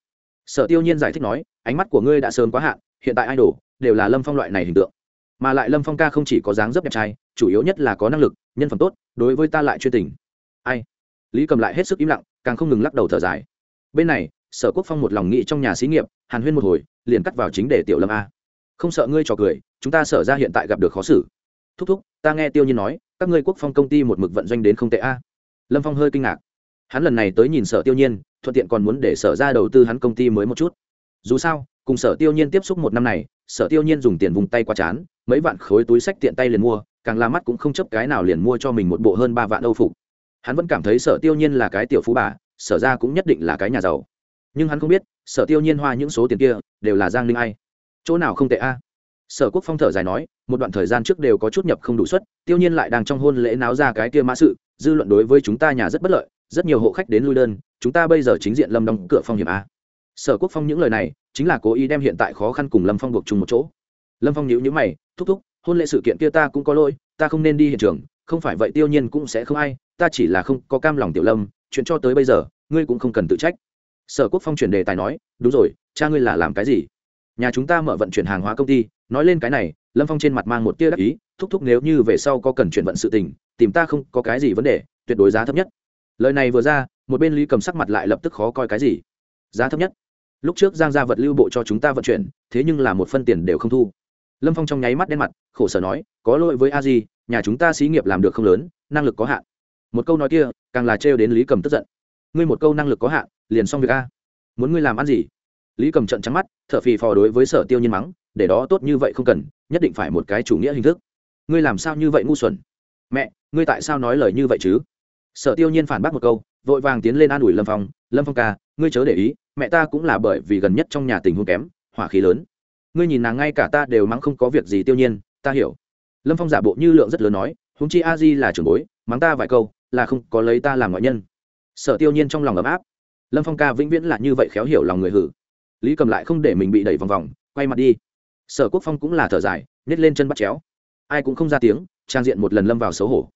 Sở tiêu nhiên giải thích nói, ánh mắt của ngươi đã sớm quá hạn, hiện tại idol đều là lâm phong loại này hình tượng. Mà lại lâm phong ca không chỉ có dáng dấp đẹp trai, chủ yếu nhất là có năng lực, nhân phẩm tốt, đối với ta lại chuyên tình. Ai? Lý cầm lại hết sức im lặng, càng không ngừng lắc đầu thở dài. Bên này, sở quốc phong một lòng nghĩ trong nhà xí nghiệp, hàn huyên một hồi, liền cắt vào chính để tiểu lâm a. Không sợ ngươi trò cười, chúng ta sở ra hiện tại gặp được khó xử thúc thúc, ta nghe tiêu nhiên nói, các ngươi quốc phong công ty một mực vận doanh đến không tệ a. Lâm phong hơi kinh ngạc. Hắn lần này tới nhìn sở tiêu nhiên, thuận tiện còn muốn để sở ra đầu tư hắn công ty mới một chút. Dù sao, cùng sở tiêu nhiên tiếp xúc một năm này, sở tiêu nhiên dùng tiền vùng tay qua chán, mấy vạn khối túi sách tiện tay liền mua, càng la mắt cũng không chấp cái nào liền mua cho mình một bộ hơn ba vạn âu phục. Hắn vẫn cảm thấy sở tiêu nhiên là cái tiểu phú bà, sở ra cũng nhất định là cái nhà giàu. Nhưng hắn không biết, sở tiêu nhiên hoa những số tiền kia, đều là giang linh ai. Chỗ nào không tệ a? Sở quốc phong thở dài nói, một đoạn thời gian trước đều có chút nhập không đủ suất, tiêu nhiên lại đang trong hôn lễ náo ra cái kia mã sự, dư luận đối với chúng ta nhà rất bất lợi, rất nhiều hộ khách đến lui đơn, chúng ta bây giờ chính diện lâm đóng cửa phong hiểm a. Sở quốc phong những lời này, chính là cố ý đem hiện tại khó khăn cùng lâm phong buộc chung một chỗ. Lâm phong nhíu nhíu mày, thúc thúc, hôn lễ sự kiện kia ta cũng có lỗi, ta không nên đi hiện trường, không phải vậy tiêu nhiên cũng sẽ không ai, ta chỉ là không có cam lòng tiểu lâm, chuyện cho tới bây giờ, ngươi cũng không cần tự trách. Sở quốc phong chuyển đề tài nói, đúng rồi, cha ngươi là làm cái gì? Nhà chúng ta mở vận chuyển hàng hóa công ty, nói lên cái này, lâm phong trên mặt mang một tia đắc ý, thúc thúc nếu như về sau có cần chuyển vận sự tình, tìm ta không có cái gì vấn đề, tuyệt đối giá thấp nhất. Lời này vừa ra, một bên lý cầm sắc mặt lại lập tức khó coi cái gì. Giá thấp nhất. Lúc trước giang gia vật lưu bộ cho chúng ta vận chuyển, thế nhưng là một phân tiền đều không thu. Lâm phong trong nháy mắt đen mặt, khổ sở nói, có lỗi với a di, nhà chúng ta xí nghiệp làm được không lớn, năng lực có hạn. Một câu nói kia, càng là trêu đến lý cầm tức giận. Ngươi một câu năng lực có hạn, liền xong việc a. Muốn ngươi làm ăn gì? Lý cầm trận trắng mắt t h ở phì phò đối với sở tiêu nhiên mắng, để đó tốt như vậy không cần, nhất định phải một cái chủ nghĩa hình thức. Ngươi làm sao như vậy ngu xuẩn? Mẹ, ngươi tại sao nói lời như vậy chứ? Sở tiêu nhiên phản bác một câu, vội vàng tiến lên an ủi lâm phong lâm phong ca, ngươi chớ để ý, mẹ ta cũng là bởi vì gần nhất trong nhà tình huống kém, hỏa khí lớn. Ngươi nhìn nàng ngay cả ta đều mắng không có việc gì tiêu nhiên, ta hiểu. Lâm phong giả bộ như lượng rất lớn nói húng chi a di là trưởng bối, mắng ta vài câu, là không có lấy ta làm ngoại nhân. Sở tiêu nhiên trong lòng ấm áp. Lâm phong ca vĩnh viễn là như vậy khéo hiểu lòng người hử lý cầm lại không để mình bị đẩy vòng vòng, quay mặt đi. Sở quốc phong cũng là thở dài nhét lên chân bắt chéo. Ai cũng không ra tiếng, trang diện một lần lâm vào xấu hổ.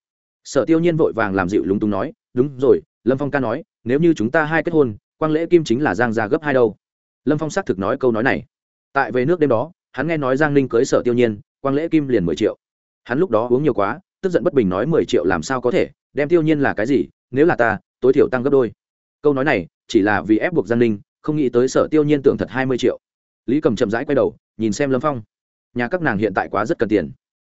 Sở tiêu nhiên vội vàng làm dịu lúng túng nói, đúng rồi, lâm phong ca nói, nếu như chúng ta hai kết hôn, quang lễ kim chính là giang gia gấp hai đâu. Lâm phong xác thực nói câu nói này. Tại về nước đêm đó, hắn nghe nói giang ninh cưới sở tiêu nhiên, quang lễ kim liền mười triệu. Hắn lúc đó uống nhiều quá, tức giận bất bình nói mười triệu làm sao có thể, đem tiêu nhiên là cái gì, nếu là ta, tối thiểu tăng gấp đôi. Câu nói này, chỉ là vì ép buộc giang ninh không nghĩ tới sở tiêu nhiên tưởng thật hai mươi triệu. Lý cầm chậm rãi quay đầu, nhìn xem lâm phong. Nhà các nàng hiện tại quá rất cần tiền.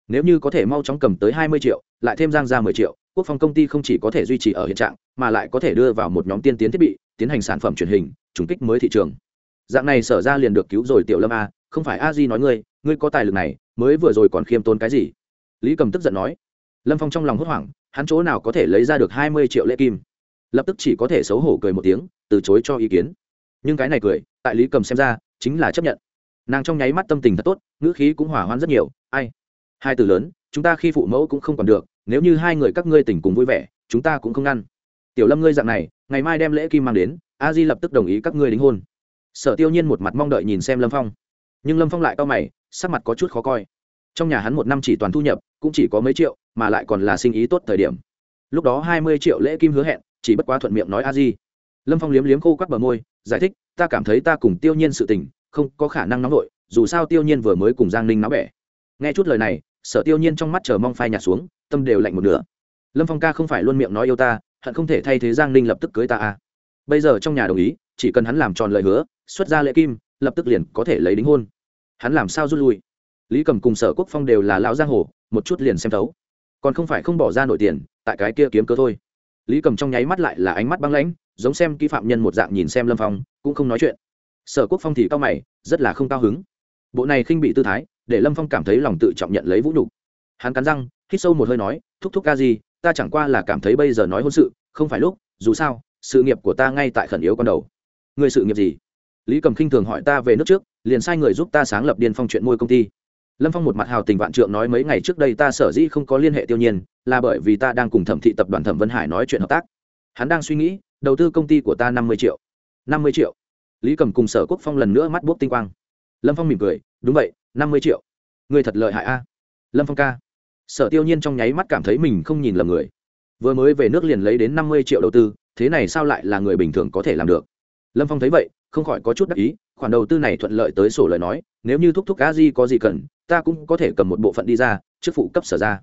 Nếu như có thể mau chóng cầm tới hai mươi triệu, lại thêm giang ra mười triệu, quốc phòng công ty không chỉ có thể duy trì ở hiện trạng, mà lại có thể đưa vào một nhóm tiên tiến thiết bị, tiến hành sản phẩm truyền hình, trùng kích mới thị trường. Dạng này sở ra liền được cứu rồi tiểu lâm a, không phải a di nói ngươi ngươi có tài lực này, mới vừa rồi còn khiêm tốn cái gì? Lý cầm tức giận nói. Lâm phong trong lòng hốt hoảng, hắn chỗ nào có thể lấy ra được hai mươi triệu lễ kim? Lập tức chỉ có thể xấu hổ cười một tiếng, từ chối cho ý kiến nhưng cái này cười, tại lý cầm xem ra, chính là chấp nhận. Nàng trong nháy mắt tâm tình thật tốt, ngữ khí cũng hỏa hoạn rất nhiều, ai? Hai từ lớn, chúng ta khi phụ mẫu cũng không còn được, nếu như hai người các ngươi tỉnh cùng vui vẻ, chúng ta cũng không ngăn. Tiểu lâm ngươi dạng này, ngày mai đem lễ kim mang đến, a di lập tức đồng ý các ngươi đính hôn. Sở tiêu nhiên một mặt mong đợi nhìn xem lâm phong. Nhưng lâm phong lại to mày, sắc mặt có chút khó coi. Trong nhà hắn một năm chỉ toàn thu nhập, cũng chỉ có mấy triệu, mà lại còn là sinh ý tốt thời điểm. Lúc đó hai mươi triệu lễ kim hứa hẹn, chỉ bất quá thuận miệng nói a di. Lâm phong liếm liếm khô các bờ môi giải thích, ta cảm thấy ta cùng tiêu nhiên sự tình không có khả năng nóng vội dù sao tiêu nhiên vừa mới cùng giang ninh náo bẻ. Nghe chút lời này, sở tiêu nhiên trong mắt chờ mong phai nhạt xuống, tâm đều lạnh một nửa. Lâm phong ca không phải luôn miệng nói yêu ta, hận không thể thay thế giang ninh lập tức cưới ta à. bây giờ trong nhà đồng ý, chỉ cần hắn làm tròn lời hứa, xuất ra lễ kim, lập tức liền có thể lấy đính hôn. Hắn làm sao rút lui? Lý cầm cùng sở quốc phong đều là lão giang hồ, một chút liền xem thấu. Còn không phải không bỏ ra nổi tiền, tại cái kia kiếm cơ thôi lý cầm trong nháy mắt lại là ánh mắt băng lãnh, giống xem kỹ phạm nhân một dạng nhìn xem lâm phong, cũng không nói chuyện. Sở quốc phong thì cao mày, rất là không cao hứng. Bộ này khinh bị tư thái, để lâm phong cảm thấy lòng tự trọng nhận lấy vũ nhục. Hắn cắn răng, hít sâu một hơi nói, thúc thúc ca gì, ta chẳng qua là cảm thấy bây giờ nói hôn sự, không phải lúc, dù sao, sự nghiệp của ta ngay tại khẩn yếu con đầu. Người sự nghiệp gì? Lý cầm khinh thường hỏi, ta về nước trước, liền sai người giúp ta sáng lập điên phong chuyện môi công ty lâm phong một mặt hào tình vạn trượng nói mấy ngày trước đây ta sở dĩ không có liên hệ tiêu nhiên, là bởi vì ta đang cùng thẩm thị tập đoàn thẩm vân hải nói chuyện hợp tác. Hắn đang suy nghĩ, đầu tư công ty của ta năm mươi triệu. năm mươi triệu. Lý cầm cùng sở quốc phong lần nữa mắt bốc tinh quang. Lâm phong mỉm cười, đúng vậy, năm mươi triệu. Người thật lợi hại a. Lâm phong ca. Sở tiêu nhiên trong nháy mắt cảm thấy mình không nhìn lầm người. Vừa mới về nước liền lấy đến năm mươi triệu đầu tư, thế này sao lại là người bình thường có thể làm được? Lâm phong thấy vậy, không khỏi có chút đắc ý, khoản đầu tư này thuận lợi tới sổ lời nói, nếu như thúc thúc cá di có gì cần ta cũng có thể cầm một bộ phận đi ra trước phụ cấp sở ra.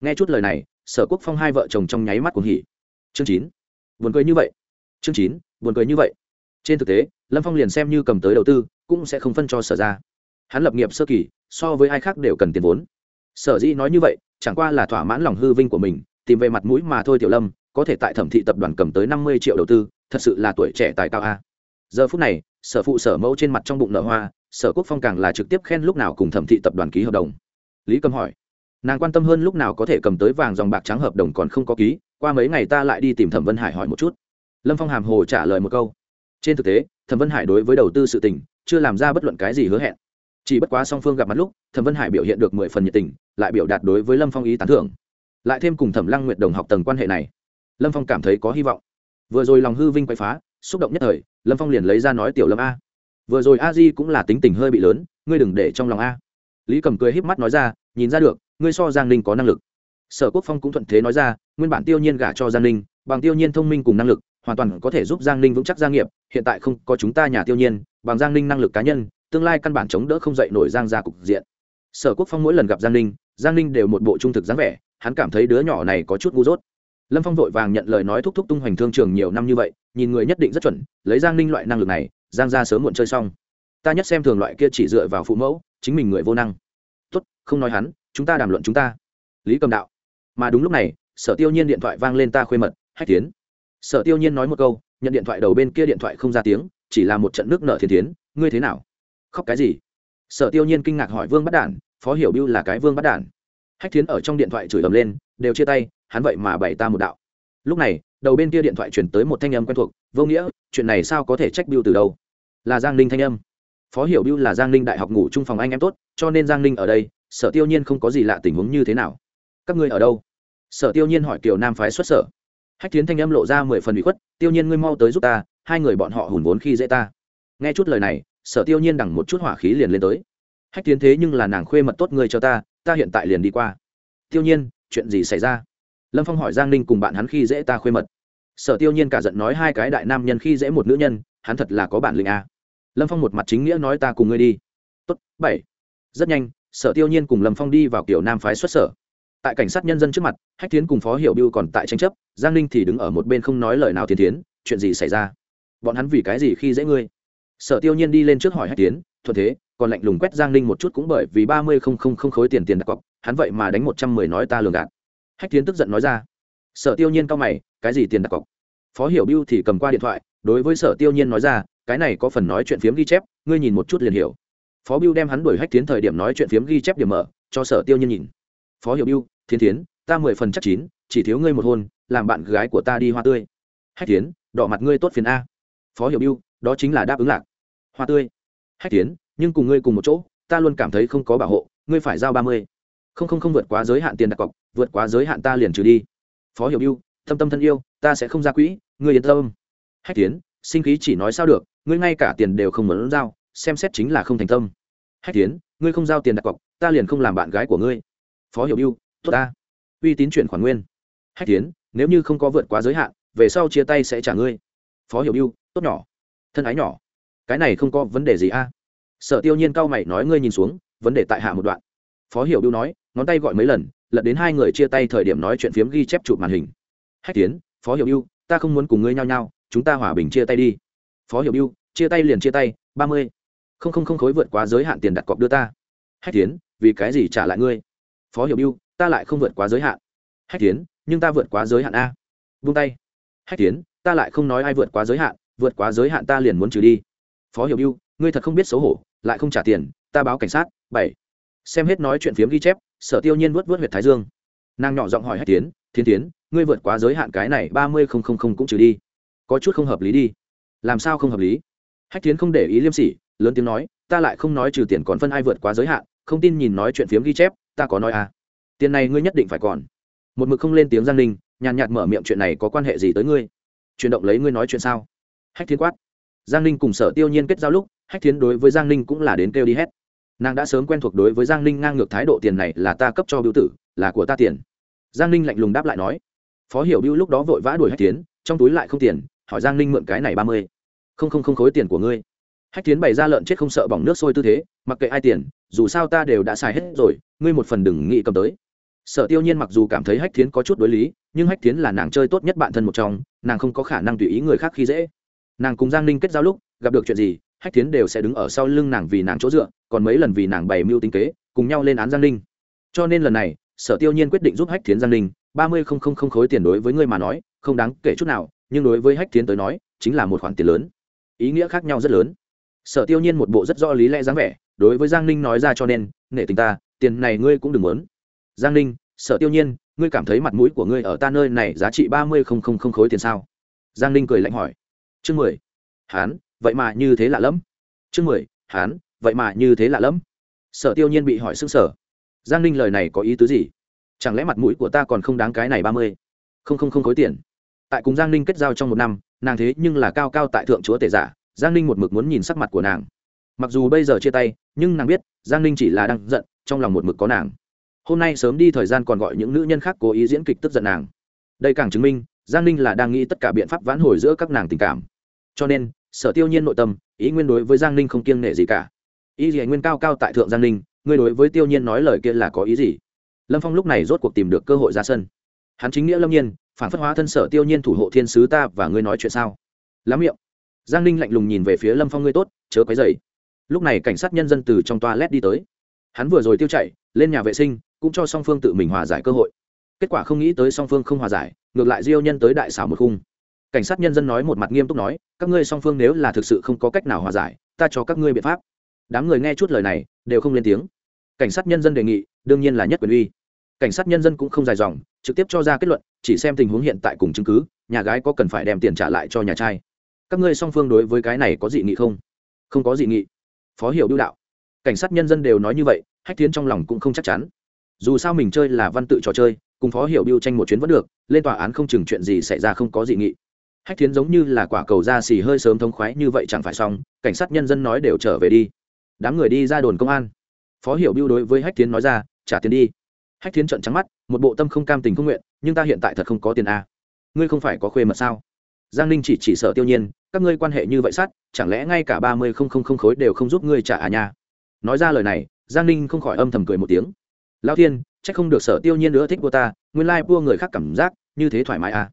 Nghe chút lời này, sở quốc phong hai vợ chồng trong nháy mắt cuồng hỉ. Chương chín. Buồn cười như vậy. Chương chín, buồn cười như vậy. Trên thực tế, lâm phong liền xem như cầm tới đầu tư, cũng sẽ không phân cho sở ra. Hắn lập nghiệp sơ kỳ, so với ai khác đều cần tiền vốn. Sở dĩ nói như vậy, chẳng qua là thỏa mãn lòng hư vinh của mình, tìm về mặt mũi mà thôi tiểu lâm, có thể tại thẩm thị tập đoàn cầm tới năm mươi triệu đầu tư, thật sự là tuổi trẻ tài cao a. Giờ phút này, sở phụ sở mẫu trên mặt trong bụng nở hoa sở quốc phong càng là trực tiếp khen lúc nào cùng thẩm thị tập đoàn ký hợp đồng. Lý cầm hỏi, nàng quan tâm hơn lúc nào có thể cầm tới vàng dòng bạc trắng hợp đồng còn không có ký, qua mấy ngày ta lại đi tìm thẩm vân hải hỏi một chút. Lâm phong hàm hồ trả lời một câu, trên thực tế, thẩm vân hải đối với đầu tư sự tình, chưa làm ra bất luận cái gì hứa hẹn. Chỉ bất quá song phương gặp mặt lúc, thẩm vân hải biểu hiện được mười phần nhiệt tình, lại biểu đạt đối với lâm phong ý tán thưởng. Lại thêm cùng thẩm lăng nguyệt đồng học tầng quan hệ này, lâm phong cảm thấy có hy vọng. Vừa rồi lòng hư vinh quay phá, xúc động nhất thời, lâm phong liền lấy ra nói tiểu lâm a vừa rồi a di cũng là tính tình hơi bị lớn, ngươi đừng để trong lòng a. Lý cầm cười híp mắt nói ra, nhìn ra được, ngươi so giang ninh có năng lực. Sở quốc phong cũng thuận thế nói ra, nguyên bản tiêu nhiên gả cho giang ninh, bằng tiêu nhiên thông minh cùng năng lực, hoàn toàn có thể giúp giang ninh vững chắc gia nghiệp, hiện tại không có chúng ta nhà tiêu nhiên, bằng giang ninh năng lực cá nhân, tương lai căn bản chống đỡ không dậy nổi giang ra cục diện. Sở quốc phong mỗi lần gặp giang ninh giang ninh đều một bộ trung thực dáng vẻ, hắn cảm thấy đứa nhỏ này có chút ngu dốt. Lâm phong vội vàng nhận lời nói thúc thúc tung hoành thương trường nhiều năm như vậy, nhìn người nhất định rất chuẩn, lấy giang ninh loại năng lực này giang ra sớm muộn chơi xong. Ta nhất xem thường loại kia chỉ dựa vào phụ mẫu, chính mình người vô năng. Tốt, không nói hắn, chúng ta đàm luận chúng ta. Lý cầm đạo. Mà đúng lúc này, sở tiêu nhiên điện thoại vang lên ta khuê mật, hách tiến sở tiêu nhiên nói một câu, nhận điện thoại đầu bên kia điện thoại không ra tiếng, chỉ là một trận nước nợ thiên tiến ngươi thế nào? Khóc cái gì? Sở tiêu nhiên kinh ngạc hỏi vương bắt đản, phó hiểu biêu là cái vương bắt đản? Hách thiến ở trong điện thoại chửi ầm lên, đều chia tay, hắn vậy mà bày ta một đạo. Lúc này đầu bên kia điện thoại chuyển tới một thanh âm quen thuộc, vô nghĩa, chuyện này sao có thể trách biêu từ đâu? Là giang ninh thanh âm. Phó hiểu biêu là giang ninh đại học ngủ chung phòng anh em tốt, cho nên giang ninh ở đây, sở tiêu nhiên không có gì lạ tình huống như thế nào. Các ngươi ở đâu? Sở tiêu nhiên hỏi kiều nam phái xuất sở. Hách tiến thanh âm lộ ra mười phần bị khuất, tiêu nhiên ngươi mau tới giúp ta, hai người bọn họ hùn vốn khi dễ ta. Nghe chút lời này, sở tiêu nhiên đằng một chút hỏa khí liền lên tới. Hách tiến thế nhưng là nàng khuê mật tốt người cho ta ta hiện tại liền đi qua. Tiêu nhiên, chuyện gì xảy ra? Lâm phong hỏi giang ninh cùng bạn hắn khi dễ ta khuê mật sở tiêu nhiên cả giận nói hai cái đại nam nhân khi dễ một nữ nhân, hắn thật là có bản lĩnh a lâm phong một mặt chính nghĩa nói ta cùng ngươi đi. Tốt, bảy. Rất nhanh, sở tiêu nhiên cùng lâm phong đi vào kiểu nam phái xuất sở. Tại cảnh sát nhân dân trước mặt, hách tiến cùng phó hiểu biêu còn tại tranh chấp, giang ninh thì đứng ở một bên không nói lời nào thiên tiến chuyện gì xảy ra? Bọn hắn vì cái gì khi dễ ngươi? Sở tiêu nhiên đi lên trước hỏi hách tiến thuận thế, còn lạnh lùng quét giang ninh một chút cũng bởi vì ba mươi không không không khối tiền tiền đặt cọc, hắn vậy mà đánh một trăm mười nói ta lường gạt. Hách tiến tức giận nói ra sở tiêu nhiên cao mày, cái gì tiền đặt cọc? Phó hiểu biêu thì cầm qua điện thoại, đối với sở tiêu nhiên nói ra, cái này có phần nói chuyện phiếm ghi chép, ngươi nhìn một chút liền hiểu. Phó biêu đem hắn đuổi hách tiến thời điểm nói chuyện phiếm ghi chép điểm mở, cho sở tiêu nhiên nhìn. Phó hiểu biêu thiên tiến ta mười phần chắc chín, chỉ thiếu ngươi một hôn, làm bạn gái của ta đi hoa tươi. Hách tiến đỏ mặt ngươi tốt phiền a. Phó hiểu biêu đó chính là đáp ứng lạc. Hoa tươi. Hách tiến nhưng cùng ngươi cùng một chỗ, ta luôn cảm thấy không có bảo hộ, ngươi phải giao ba mươi. Không không không vượt quá giới hạn tiền đặt cọc, vượt quá giới hạn ta liền trừ đi phó hiểu biêu thâm tâm thân yêu, ta sẽ không ra quỹ, ngươi yên tâm. Hách tiến sinh khí chỉ nói sao được, ngươi ngay cả tiền đều không muốn giao, xem xét chính là không thành tâm. Hách tiến ngươi không giao tiền đặt cọc, ta liền không làm bạn gái của ngươi. Phó hiểu biêu tốt ta. Uy tín chuyển khoản nguyên. Hách tiến nếu như không có vượt quá giới hạn, về sau chia tay sẽ trả ngươi. Phó hiểu biêu tốt nhỏ. Thân ái nhỏ. Cái này không có vấn đề gì a. À? sở tiêu nhiên cao mày nói ngươi nhìn xuống, vấn đề tại hạ một đoạn. Phó hiểu biêu nói, ngón tay gọi mấy lần lật đến hai người chia tay thời điểm nói chuyện phiếm ghi chép chụp màn hình. Hách tiến, phó hiểu ưu, ta không muốn cùng ngươi nhau nhau chúng ta hòa bình chia tay đi. Phó hiểu ưu, chia tay liền chia tay, ba mươi. Không không không khối vượt quá giới hạn tiền đặt cọc đưa ta. Hách tiến, vì cái gì trả lại ngươi? Phó hiểu ưu, ta lại không vượt quá giới hạn. Hách tiến, nhưng ta vượt quá giới hạn a. Vung tay. Hách tiến, ta lại không nói ai vượt quá giới hạn, vượt quá giới hạn ta liền muốn trừ đi. Phó hiểu ưu, ngươi thật không biết xấu hổ, lại không trả tiền, ta báo cảnh sát, bảy xem hết nói chuyện phiếm ghi chép, sở tiêu nhiên vớt vớt huyệt thái dương. Nàng nhỏ giọng hỏi hách tiến, thiên tiến, ngươi vượt quá giới hạn cái này ba mươi không không không cũng trừ đi. Có chút không hợp lý đi. Làm sao không hợp lý? Hách tiến không để ý liêm sỉ, lớn tiếng nói, ta lại không nói trừ tiền còn phân ai vượt quá giới hạn, không tin nhìn nói chuyện phiếm ghi chép, ta có nói à. Tiền này ngươi nhất định phải còn. Một mực không lên tiếng giang ninh, nhàn nhạt mở miệng, chuyện này có quan hệ gì tới ngươi? Chuyển động lấy ngươi nói chuyện sao? Hách thiên quát. Giang ninh cùng sở tiêu nhiên kết giao lúc, hách thiến đối với giang ninh cũng là đến kêu đi hết nàng đã sớm quen thuộc đối với giang ninh ngang ngược thái độ tiền này là ta cấp cho biểu tử, là của ta tiền. Giang ninh lạnh lùng đáp lại nói. Phó hiểu biêu lúc đó vội vã đuổi hách tiến trong túi lại không tiền, hỏi giang ninh mượn cái này ba mươi. Không không không khối tiền của ngươi. Hách tiến bày ra lợn chết không sợ bỏng nước sôi tư thế, mặc kệ ai tiền, dù sao ta đều đã xài hết rồi, ngươi một phần đừng nghĩ cầm tới. Sở tiêu nhiên mặc dù cảm thấy hách tiến có chút đối lý, nhưng hách tiến là nàng chơi tốt nhất bạn thân một trong, nàng không có khả năng tùy ý người khác khi dễ. Nàng cùng giang ninh kết giao lúc, gặp được chuyện gì hách tiến đều sẽ đứng ở sau lưng nàng vì nàng chỗ dựa, còn mấy lần vì nàng bày mưu tính kế, cùng nhau lên án giang ninh. Cho nên lần này, sở tiêu nhiên quyết định giúp hách tiến giang ninh, ba mươi không không không khối tiền đối với ngươi mà nói, không đáng kể chút nào, nhưng đối với hách tiến tới nói, chính là một khoản tiền lớn. Ý nghĩa khác nhau rất lớn. Sở tiêu nhiên một bộ rất rõ lý lẽ dáng vẻ, đối với giang ninh nói ra cho nên, nể tình ta, tiền này ngươi cũng đừng muốn. Giang ninh, sở tiêu nhiên, ngươi cảm thấy mặt mũi của ngươi ở ta nơi này giá trị ba mươi không không không khối tiền sao? Giang ninh cười lạnh hỏi. Chương mười. Hán vậy mà như thế lạ lẫm. Chương mười, hán, vậy mà như thế lạ lẫm. Sở tiêu nhiên bị hỏi xưng sở giang ninh lời này có ý tứ gì? Chẳng lẽ mặt mũi của ta còn không đáng cái này ba mươi? Không không không khối tiền. Tại cùng giang ninh kết giao trong một năm, nàng thế nhưng là cao cao tại thượng chúa tể giả, giang ninh một mực muốn nhìn sắc mặt của nàng. Mặc dù bây giờ chia tay, nhưng nàng biết, giang ninh chỉ là đang giận, trong lòng một mực có nàng. Hôm nay sớm đi thời gian còn gọi những nữ nhân khác cố ý diễn kịch tức giận nàng. Đây càng chứng minh, giang ninh là đang nghĩ tất cả biện pháp vãn hồi giữa các nàng tình cảm. Cho nên sở tiêu nhiên nội tâm, ý nguyên đối với giang ninh không kiêng nể gì cả. Ý gì nguyên cao cao tại thượng giang ninh, ngươi đối với tiêu nhiên nói lời kia là có ý gì? Lâm phong lúc này rốt cuộc tìm được cơ hội ra sân. Hắn chính nghĩa lâm nhiên, phản phất hóa thân sở tiêu nhiên thủ hộ thiên sứ ta và ngươi nói chuyện sao? Lắm miệng. Giang ninh lạnh lùng nhìn về phía lâm phong ngươi tốt, chớ quấy dày lúc này cảnh sát nhân dân từ trong toa led đi tới. Hắn vừa rồi tiêu chạy, lên nhà vệ sinh, cũng cho song phương tự mình hòa giải cơ hội. Kết quả không nghĩ tới song phương không hòa giải, ngược lại diêu nhân tới đại xảo một khung cảnh sát nhân dân nói một mặt nghiêm túc nói, các ngươi song phương nếu là thực sự không có cách nào hòa giải, ta cho các ngươi biện pháp. Đám người nghe chút lời này, đều không lên tiếng. Cảnh sát nhân dân đề nghị, đương nhiên là nhất quyền uy. Cảnh sát nhân dân cũng không dài dòng, trực tiếp cho ra kết luận, chỉ xem tình huống hiện tại cùng chứng cứ, nhà gái có cần phải đem tiền trả lại cho nhà trai. Các ngươi song phương đối với cái này có dị nghị không? Không có dị nghị. Phó hiệu đưu đạo. Cảnh sát nhân dân đều nói như vậy, hách tiến trong lòng cũng không chắc chắn. Dù sao mình chơi là văn tự trò chơi, cùng phó hiệu biêu tranh một chuyến vẫn được, lên tòa án không chừng chuyện gì xảy ra không có dị nghị hách thiến giống như là quả cầu da xì hơi sớm thống khoái như vậy chẳng phải xong, cảnh sát nhân dân nói đều trở về đi. Đám người đi ra đồn công an. Phó hiệu biêu đối với hách thiến nói ra, trả tiền đi. Hách thiến trận trắng mắt, một bộ tâm không cam tình không nguyện, nhưng ta hiện tại thật không có tiền a. Ngươi không phải có khuê mật sao? Giang ninh chỉ chỉ sợ tiêu nhiên, các ngươi quan hệ như vậy sát, chẳng lẽ ngay cả ba mươi không không không khối đều không giúp ngươi trả à nha? Nói ra lời này, giang ninh không khỏi âm thầm cười một tiếng. Lao thiên c h ắ c không được sở tiêu nhiên nữa thích vua ta, nguyên lai người khác cảm giác như thế thoải mái à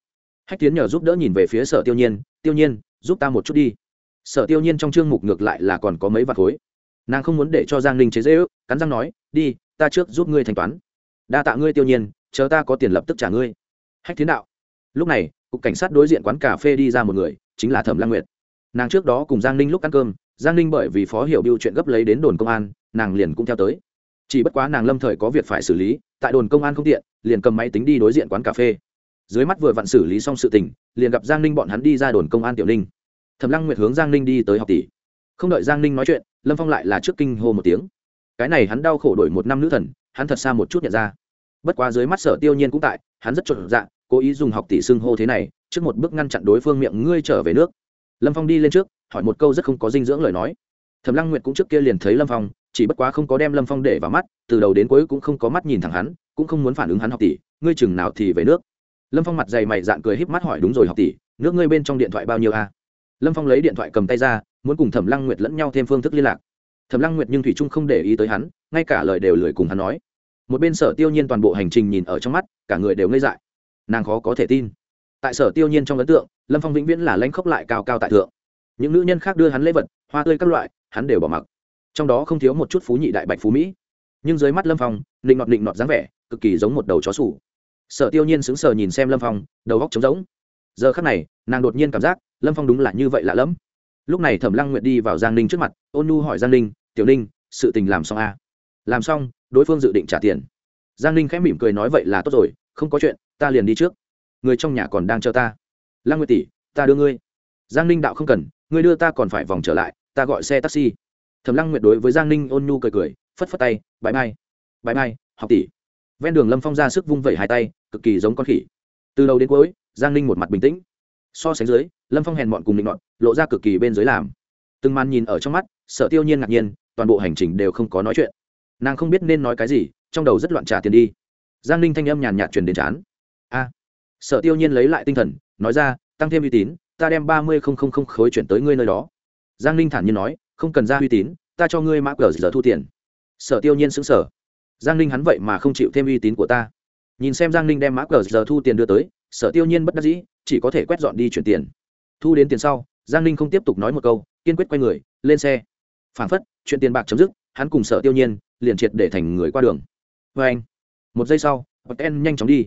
hách tiến nhờ giúp đỡ nhìn về phía sở tiêu nhiên tiêu nhiên, giúp ta một chút đi. Sở tiêu nhiên trong chương mục ngược lại là còn có mấy vạt khối. Nàng không muốn để cho giang ninh chế dễ ước cắn răng nói, đi, ta trước giúp ngươi thanh toán. Đa tạ ngươi, tiêu nhiên, chờ ta có tiền lập tức trả ngươi. Hách tiến đạo. Lúc này, cục cảnh sát đối diện quán cà phê đi ra một người, chính là thẩm lang nguyệt. Nàng trước đó cùng giang ninh lúc ăn cơm, giang ninh bởi vì phó hiệu biêu chuyện gấp lấy đến đồn công an, nàng liền cũng theo tới. Chỉ bất quá nàng lâm thời có việc phải xử lý, tại đồn công an không tiện, liền cầm máy tính đi đối diện quán cà phê dưới mắt vừa vặn xử lý xong sự tình, liền gặp giang ninh bọn hắn đi ra đồn công an tiểu ninh. Thẩm lăng nguyệt hướng giang ninh đi tới học tỷ. Không đợi giang ninh nói chuyện, lâm phong lại là trước kinh hô một tiếng. Cái này hắn đau khổ đổi một năm nữ thần, hắn thật xa một chút nhận ra. Bất quá dưới mắt sở tiêu nhiên cũng tại, hắn rất trộn dạ cố ý dùng học tỷ xưng hô thế này, trước một bước ngăn chặn đối phương miệng ngươi trở về nước. Lâm phong đi lên trước, hỏi một câu rất không có dinh dưỡng lời nói. Thẩm lăng nguyệt cũng trước kia liền thấy lâm phong, chỉ bất quá không có đem lâm phong để vào mắt, từ đầu đến cuối cũng không có mắt nhìn thẳng hắn, cũng không muốn phản ứng hắn học tỷ, ngươi chừng nào thì về nước lâm phong mặt dày mày dạn cười híp mắt hỏi, đúng rồi học tỷ, nước ngươi bên trong điện thoại bao nhiêu a? Lâm phong lấy điện thoại cầm tay ra, muốn cùng thẩm lăng nguyệt lẫn nhau thêm phương thức liên lạc. Thẩm lăng nguyệt nhưng thủy trung không để ý tới hắn, ngay cả lời đều lười cùng hắn nói. Một bên sở tiêu nhiên toàn bộ hành trình nhìn ở trong mắt, cả người đều ngây dại. Nàng khó có thể tin. Tại sở tiêu nhiên trong ấn tượng, lâm phong vĩnh viễn là lãnh khốc lại cao cao tại thượng. Những nữ nhân khác đưa hắn lễ vật, hoa tươi các loại, hắn đều bỏ mặc. Trong đó không thiếu một chút phú nhị đại bạch phú mỹ. Nhưng dưới mắt lâm phong, nịnh nọt nịnh nọt dáng vẻ, cực kỳ giống một đầu chó sủ sở tiêu nhiên sững sờ nhìn xem lâm phong, đầu góc trống rỗng. Giờ khắc này, nàng đột nhiên cảm giác lâm phong đúng là như vậy lạ lẫm. Lúc này thẩm lăng nguyện đi vào giang ninh trước mặt, ôn nu hỏi giang ninh, tiểu ninh, sự tình làm xong a à? làm xong, đối phương dự định trả tiền. Giang ninh khẽ mỉm cười nói, vậy là tốt rồi, không có chuyện, ta liền đi trước. Người trong nhà còn đang chờ ta. Lăng nguyện tỷ, ta đưa ngươi. Giang ninh đạo không cần, ngươi đưa ta còn phải vòng trở lại, ta gọi xe taxi. Thẩm lăng nguyện đối với giang ninh ôn nhu cười cười, phất phất tay, bãi mai bãi mai, học tỷ. Ven đường lâm phong ra sức vung vẩy hai tay cực kỳ giống con khỉ. Từ đầu đến cuối, giang ninh một mặt bình tĩnh. So sánh dưới, lâm phong hèn mọn cùng định mọn lộ ra cực kỳ bên dưới làm. Từng màn nhìn ở trong mắt, sợ tiêu nhiên ngạc nhiên, toàn bộ hành trình đều không có nói chuyện. Nàng không biết nên nói cái gì, trong đầu rất loạn trả tiền đi. Giang ninh thanh âm nhàn nhạt truyền đến chán. A! Sợ tiêu nhiên lấy lại tinh thần, nói ra, tăng thêm uy tín, ta đem ba mươi không không không khối chuyển tới ngươi nơi đó. Giang ninh thản nhiên nói, không cần ra uy tín, ta cho ngươi mã cờ giờ thu tiền. Sở tiêu nhiên xứng sở giang ninh hắn vậy mà không chịu thêm uy tín của ta nhìn xem giang ninh đem mã cờ giờ thu tiền đưa tới, sở tiêu nhiên bất đắc dĩ, chỉ có thể quét dọn đi chuyển tiền. Thu đến tiền sau, giang ninh không tiếp tục nói một câu, kiên quyết quay người, lên xe. Phản phất, chuyện tiền bạc chấm dứt, hắn cùng sở tiêu nhiên liền triệt để thành người qua đường. Vê anh, một giây sau en nhanh chóng đi.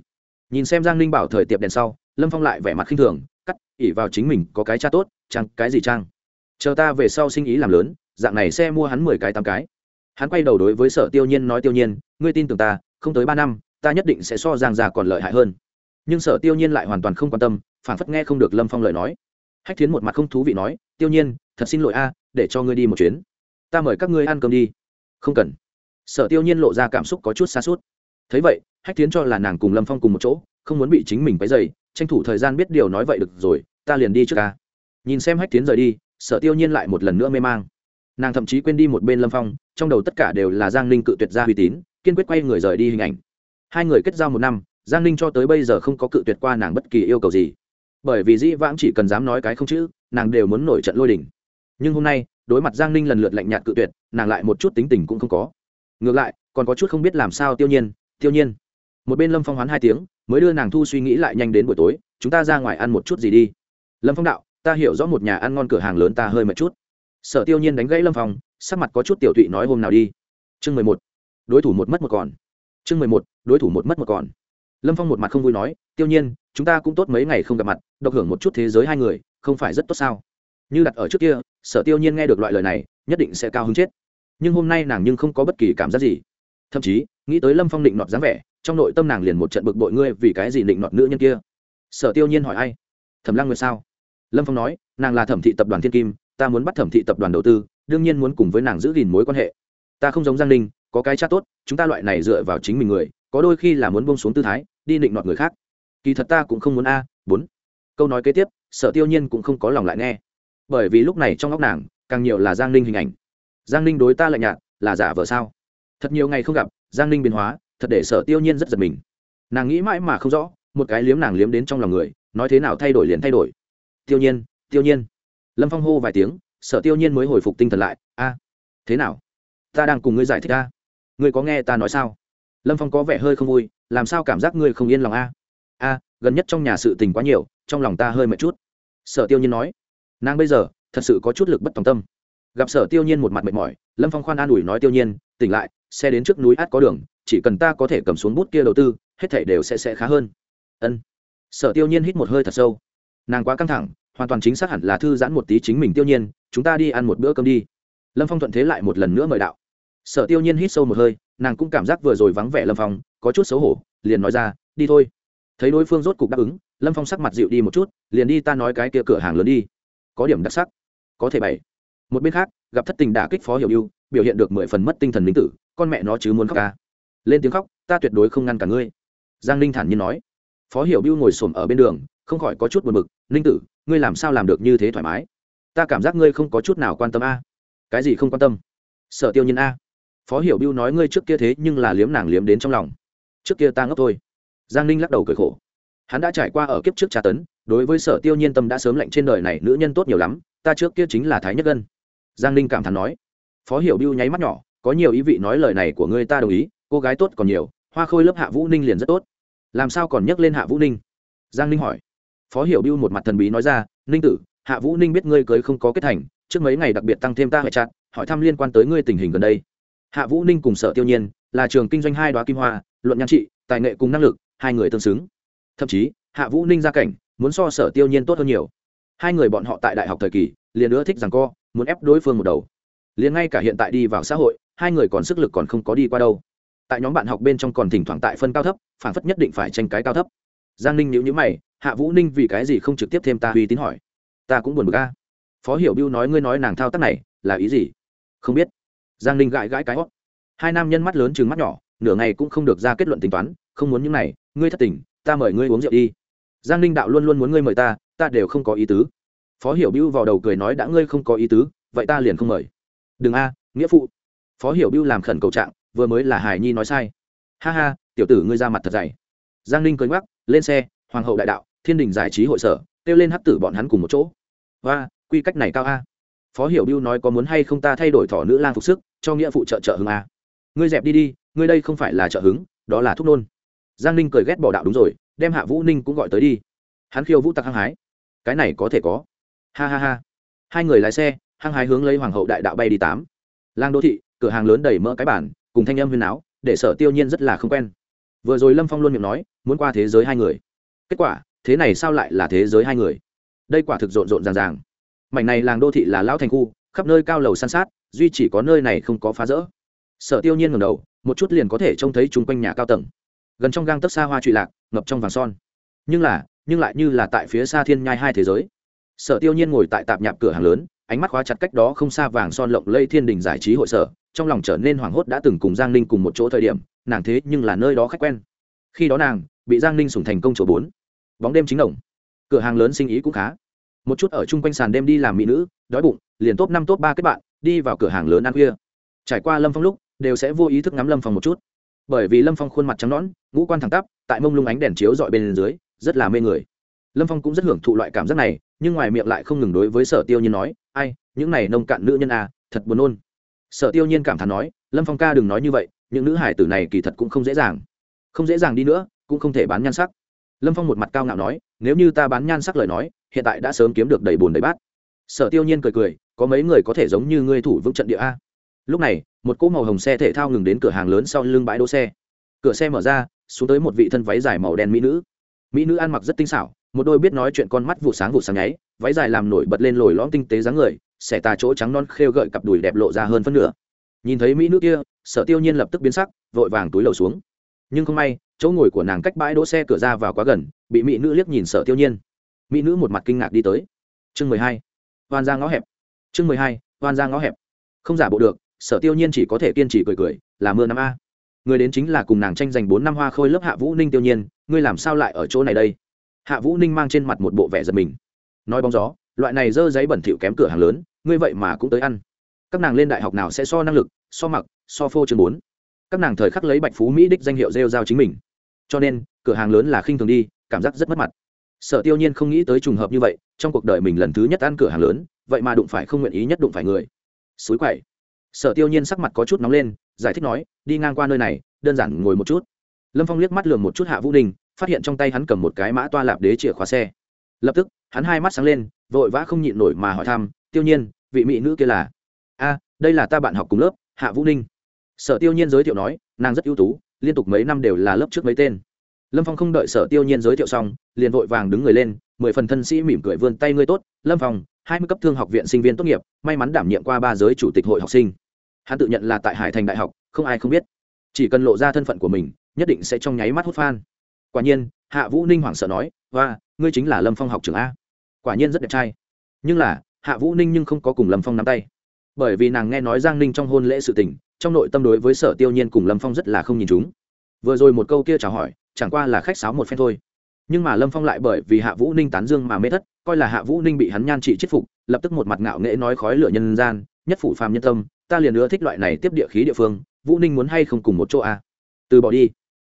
Nhìn xem giang ninh bảo thời tiệp đèn sau, lâm phong lại vẻ mặt khinh thường, cắt, ỉ vào chính mình, có cái cha tốt, chăng, cái gì trang chờ ta về sau sinh ý làm lớn, dạng này xe mua hắn mười cái tám cái. Hắn quay đầu đối với sở tiêu nhiên nói, tiêu nhiên, ngươi tin tưởng ta, không tới ba năm ta nhất định sẽ so giang gia còn lợi hại hơn. Nhưng sở tiêu nhiên lại hoàn toàn không quan tâm phản phất nghe không được lâm phong lời nói. Hách thiến một mặt không thú vị nói, tiêu nhiên, thật xin lỗi a, để cho ngươi đi một chuyến. Ta mời các ngươi ăn cơm đi. Không cần. Sở tiêu nhiên lộ ra cảm xúc có chút xa suốt. Thấy vậy, hách thiến cho là nàng cùng lâm phong cùng một chỗ, không muốn bị chính mình váy dày tranh thủ thời gian biết điều nói vậy được rồi, ta liền đi trước ca nhìn xem hách thiến rời đi, sở tiêu nhiên lại một lần nữa mê mang. Nàng thậm chí quên đi một bên lâm phong, trong đầu tất cả đều là giang ninh cự tuyệt ra uy tín, kiên quyết quay người rời đi hình ảnh hai người kết giao một năm, giang ninh cho tới bây giờ không có cự tuyệt qua nàng bất kỳ yêu cầu gì. Bởi vì dĩ vãng chỉ cần dám nói cái không chữ, nàng đều muốn nổi trận lôi đình. Nhưng hôm nay, đối mặt giang ninh lần lượt lạnh nhạt cự tuyệt, nàng lại một chút tính tình cũng không có. Ngược lại, còn có chút không biết làm sao tiêu nhiên tiêu nhiên. Một bên lâm phong hoán hai tiếng, mới đưa nàng thu suy nghĩ lại nhanh đến buổi tối, chúng ta ra ngoài ăn một chút gì đi. Lâm phong đạo, ta hiểu rõ một nhà ăn ngon cửa hàng lớn ta hơi mệt chút. Sở tiêu nhiên đánh gãy lâm phong, sắc mặt có chút tiểu thụy nói hôm nào đi. Chương mười một, đối thủ một mất một còn. Chương mười một đối thủ một mất một còn. Lâm phong một mặt không vui nói, tiêu nhiên, chúng ta cũng tốt mấy ngày không gặp mặt, độc hưởng một chút thế giới hai người, không phải rất tốt sao? Như đặt ở trước kia, sở tiêu nhiên nghe được loại lời này, nhất định sẽ cao hứng chết. Nhưng hôm nay nàng nhưng không có bất kỳ cảm giác gì. Thậm chí, nghĩ tới lâm phong định nọt dáng vẻ, trong nội tâm nàng liền một trận bực bội, ngươi vì cái gì định nọt nữ nhân kia? Sở tiêu nhiên hỏi ai? Thẩm lăng nguyệt sao? Lâm phong nói, nàng là thẩm thị tập đoàn thiên kim, ta muốn bắt thẩm thị tập đoàn đầu tư, đương nhiên muốn cùng với nàng giữ gìn mối quan hệ. Ta không giống giang ninh, có cái cha tốt, chúng ta loại này dựa vào chính mình người có đôi khi là muốn bông xuống tư thái, đi định nọt người khác. Kỳ thật ta cũng không muốn a, bốn. Câu nói kế tiếp, sở tiêu nhiên cũng không có lòng lại nghe. Bởi vì lúc này trong óc nàng, càng nhiều là giang ninh hình ảnh. Giang ninh đối ta lạnh nhạt, là giả vờ sao? Thật nhiều ngày không gặp, giang ninh biến hóa, thật để sở tiêu nhiên rất giật mình. Nàng nghĩ mãi mà không rõ, một cái liếm nàng liếm đến trong lòng người, nói thế nào thay đổi liền thay đổi. Tiêu nhiên tiêu nhiên. Lâm phong hô vài tiếng, sở tiêu nhiên mới hồi phục tinh thần lại, a, thế nào? Ta đang cùng ngươi giải thích a. Ngươi có nghe ta nói sao? Lâm phong có vẻ hơi không vui, làm sao cảm giác ngươi không yên lòng a? A, gần nhất trong nhà sự tình quá nhiều, trong lòng ta hơi mệt chút. Sở tiêu nhiên nói, nàng bây giờ, thật sự có chút lực bất tòng tâm. Gặp sở tiêu nhiên một mặt mệt mỏi, lâm phong khoan an ủi nói, tiêu nhiên, tỉnh lại, xe đến trước núi át có đường, chỉ cần ta có thể cầm xuống bút kia đầu tư, hết thể đều sẽ sẽ khá hơn. Ân. Sở tiêu nhiên hít một hơi thật sâu. Nàng quá căng thẳng, hoàn toàn chính xác hẳn là thư giãn một tí chính mình, tiêu nhiên, chúng ta đi ăn một bữa cơm đi. Lâm phong thuận thế lại một lần nữa mời đạo sở tiêu nhiên hít sâu một hơi, nàng cũng cảm giác vừa rồi vắng vẻ lâm phong, có chút xấu hổ, liền nói ra, đi thôi. Thấy đối phương rốt cục đáp ứng, lâm phong sắc mặt dịu đi một chút, liền đi ta nói cái kia cửa hàng lớn đi. Có điểm đặc sắc, có thể bày. Một bên khác, gặp thất tình đả kích phó hiểu yêu biểu hiện được mười phần mất tinh thần lính tử, con mẹ nó chứ muốn khóc ca lên tiếng khóc, ta tuyệt đối không ngăn cả ngươi. Giang ninh thản nhiên nói. Phó hiểu biêu ngồi s m ở bên đường, không khỏi có chút buồn b ự c ninh tử, ngươi làm sao làm được như thế thoải mái? Ta cảm giác ngươi không có chút nào quan tâm a. Cái gì không quan tâm? Sợ tiêu nhiên a phó hiểu biêu nói ngươi trước kia thế nhưng là liếm nàng liếm đến trong lòng. Trước kia ta ngốc thôi. Giang ninh lắc đầu cười khổ. Hắn đã trải qua ở kiếp trước tra tấn, đối với sở tiêu nhiên tâm đã sớm lạnh trên đời này nữ nhân tốt nhiều lắm, ta trước kia chính là thái nhất gân. Giang ninh cảm thán nói. Phó hiểu biêu nháy mắt nhỏ, có nhiều ý vị nói lời này của ngươi ta đồng ý, cô gái tốt còn nhiều, hoa khôi lớp hạ vũ ninh liền rất tốt. Làm sao còn nhắc lên hạ vũ ninh? Giang ninh hỏi. Phó hiểu biêu một mặt thần bí nói ra, ninh tử, hạ vũ ninh biết ngươi cưới không có kết thành, trước mấy ngày đặc biệt tăng thêm ta hệ chặt, hỏi thăm liên quan tới ngươi tình hình gần đây hạ vũ ninh cùng sở tiêu nhiên là trường kinh doanh hai đoá kim hoa, luận nhan trị, tài nghệ cùng năng lực, hai người tương xứng. Thậm chí, hạ vũ ninh gia cảnh, muốn so sở tiêu nhiên tốt hơn nhiều. Hai người bọn họ tại đại học thời kỳ, liền nữa thích rằng co, muốn ép đối phương một đầu. Liền ngay cả hiện tại đi vào xã hội, hai người còn sức lực còn không có đi qua đâu. Tại nhóm bạn học bên trong còn thỉnh thoảng tại phân cao thấp, phản phất nhất định phải tranh cái cao thấp. Giang ninh nhữ nhữ mày, hạ vũ ninh vì cái gì không trực tiếp thêm ta uy tín hỏi? Ta cũng buồn bực a. Phó hiểu biêu nói, ngươi nói nàng thao tác này là ý gì? Không biết giang ninh gãi gãi cái hót. Hai nam nhân mắt lớn chừng mắt nhỏ, nửa ngày cũng không được ra kết luận tính toán, không muốn những này, ngươi thất tình, ta mời ngươi uống rượu đi. Giang ninh đạo luôn luôn muốn ngươi mời ta ta đều không có ý tứ. Phó hiểu biêu vào đầu cười nói đã ngươi không có ý tứ, vậy ta liền không mời. Đừng a, nghĩa phụ. Phó hiểu biêu làm khẩn cầu trạng, vừa mới là hải nhi nói sai. Ha ha, tiểu tử ngươi ra mặt thật dày. Giang ninh cười ngoắc, lên xe, hoàng hậu đại đạo, thiên đình giải trí hội sở, kêu lên hắc tử bọn hắn cùng một chỗ. Và quy cách này cao a phó hiểu biêu nói có muốn hay không ta thay đổi thỏ nữ lang phục sức, cho nghĩa phụ trợ trợ hứng à. ngươi dẹp đi đi, ngươi đây không phải là trợ hứng, đó là thúc nôn. Giang ninh cười ghét bỏ đạo đúng rồi, đem hạ vũ ninh cũng gọi tới đi. Hắn khiêu vũ tặc hăng hái. Cái này có thể có. Ha ha ha. Hai người lái xe, hăng hái hướng lấy hoàng hậu đại đạo bay đi tám. Lang đô thị, cửa hàng lớn đầy mỡ cái bản cùng thanh âm huyền áo để sở tiêu nhiên rất là không quen. Vừa rồi lâm phong luôn miệng nói, muốn qua thế giới hai người. Kết quả, thế này sao lại là thế giới hai người? Đây quả thực rộn rộn ràng ràng mảnh này làng đô thị là lão thành khu, khắp nơi cao lầu san sát, duy chỉ có nơi này không có phá rỡ. Sở tiêu nhiên ngầm đầu, một chút liền có thể trông thấy chung quanh nhà cao tầng. Gần trong gang tấc xa hoa trụy lạc, ngập trong vàng son. Nhưng là, nhưng lại như là tại phía xa thiên nhai hai thế giới. Sở tiêu nhiên ngồi tại tạp nhạp cửa hàng lớn, ánh mắt khóa chặt cách đó không xa vàng son lộng lây thiên đình giải trí hội sở, trong lòng trở nên hoảng hốt đã từng cùng giang ninh cùng một chỗ thời điểm, nàng thế nhưng là nơi đó khách quen. Khi đó nàng, bị giang ninh sủng thành công chỗ bốn. Bóng đêm chính đồng. Cửa hàng lớn sinh ý cũng khá một chút ở chung quanh sàn đêm đi làm mỹ nữ đói bụng liền top năm top ba kết bạn đi vào cửa hàng lớn ăn khuya. Trải qua lâm phong lúc đều sẽ vô ý thức ngắm lâm phong một chút. Bởi vì lâm phong khuôn mặt trắng nõn ngũ quan thẳng tắp tại mông lung ánh đèn chiếu dọi bên dưới rất là mê người. Lâm phong cũng rất hưởng thụ loại cảm giác này nhưng ngoài miệng lại không ngừng đối với sở tiêu nhiên nói ai những này nông cạn nữ nhân à, thật buồn nôn. Sở tiêu nhiên cảm thán nói lâm phong ca đừng nói như vậy những nữ hải tử này kỳ thật cũng không dễ dàng. Không dễ dàng đi nữa cũng không thể bán nhan sắc. Lâm phong một mặt cao ngạo nói nếu như ta bán nhan sắc lời nói hiện tại đã sớm kiếm được đầy bùn đầy bát. Sở tiêu nhiên cười cười, có mấy người có thể giống như ngươi thủ vững trận địa a? Lúc này, một cỗ màu hồng xe thể thao ngừng đến cửa hàng lớn sau lưng bãi đỗ xe. Cửa xe mở ra, xuống tới một vị thân váy dài màu đen mỹ nữ. Mỹ nữ ăn mặc rất tinh xảo, một đôi biết nói chuyện con mắt vụ sáng vụ sáng nháy, váy dài làm nổi bật lên lồi lõm tinh tế dáng người, xẻ tà chỗ trắng non khêu gợi cặp đùi đẹp lộ ra hơn phân nửa. Nhìn thấy mỹ nữ kia, sở tiêu nhiên lập tức biến sắc, vội vàng túi lầu xuống. Nhưng không may, chỗ ngồi của nàng cách bãi đỗ xe cửa ra vào quá gần, bị mỹ nữ liếc nhìn sở tiêu nhiên mỹ nữ một mặt kinh ngạc đi tới. Chương mười hai. Hoan ra ngõ hẹp. Chương mười hai, hoan ra ngõ hẹp. Không giả bộ được, sở tiêu nhiên chỉ có thể kiên trì cười cười, là mưa năm a. Người đến chính là cùng nàng tranh giành bốn năm hoa khôi lớp hạ vũ ninh tiêu nhiên, ngươi làm sao lại ở chỗ này đây? Hạ vũ ninh mang trên mặt một bộ vẻ giật mình. Nói bóng gió, loại này dơ giấy bẩn thỉu kém cửa hàng lớn, ngươi vậy mà cũng tới ăn. Các nàng lên đại học nào sẽ so năng lực, so mặc, so phô chương bốn. Các nàng thời khắc lấy bạch phú mỹ đích danh hiệu rêu giao chính mình. Cho nên, cửa hàng lớn là khinh thường đi, cảm giác rất mất mặt sở tiêu nhiên không nghĩ tới trùng hợp như vậy, trong cuộc đời mình lần thứ nhất ăn cửa hàng lớn, vậy mà đụng phải không nguyện ý nhất đụng phải người. Suối quậy sở tiêu nhiên sắc mặt có chút nóng lên, giải thích nói, đi ngang qua nơi này, đơn giản ngồi một chút. Lâm phong liếc mắt lườm một chút hạ vũ đình, phát hiện trong tay hắn cầm một cái mã toa lạp đế chìa khóa xe. Lập tức, hắn hai mắt sáng lên, vội vã không nhịn nổi mà hỏi thăm, tiêu nhiên, vị mỹ nữ kia là? A, đây là ta bạn học cùng lớp, hạ vũ ninh sở tiêu nhiên giới thiệu nói, nàng rất ưu tú, liên tục mấy năm đều là lớp trước mấy tên lâm phong không đợi sở tiêu nhiên giới thiệu xong, liền vội vàng đứng người lên, mười phần thân sĩ mỉm cười vươn tay ngươi tốt, lâm phong, hai mươi cấp thương học viện sinh viên tốt nghiệp, may mắn đảm nhiệm qua ba giới chủ tịch hội học sinh. Hắn tự nhận là tại hải thành đại học, không ai không biết. Chỉ cần lộ ra thân phận của mình, nhất định sẽ trong nháy mắt hút phan quả nhiên, hạ vũ ninh hoảng sợ nói và ngươi chính là lâm phong học trường a. Quả nhiên rất đẹp trai. Nhưng là, hạ vũ ninh nhưng không có cùng lâm phong nắm tay. Bởi vì nàng nghe nói giang ninh trong hôn lễ sự tình, trong nội tâm đối với sở tiêu nhiên cùng lâm phong rất là không nhìn chúng. Vừa rồi một câu kia chào hỏi chẳng qua là khách sáo một phen thôi. Nhưng mà lâm phong lại bởi vì hạ vũ ninh tán dương mà mê thất, coi là hạ vũ ninh bị hắn nhan trị chết phục, lập tức một mặt ngạo nghễ nói khói lửa nhân gian, nhất phủ phàm nhân tâm, ta liền ưa thích loại này tiếp địa khí địa phương, vũ ninh muốn hay không cùng một chỗ à? từ bỏ đi.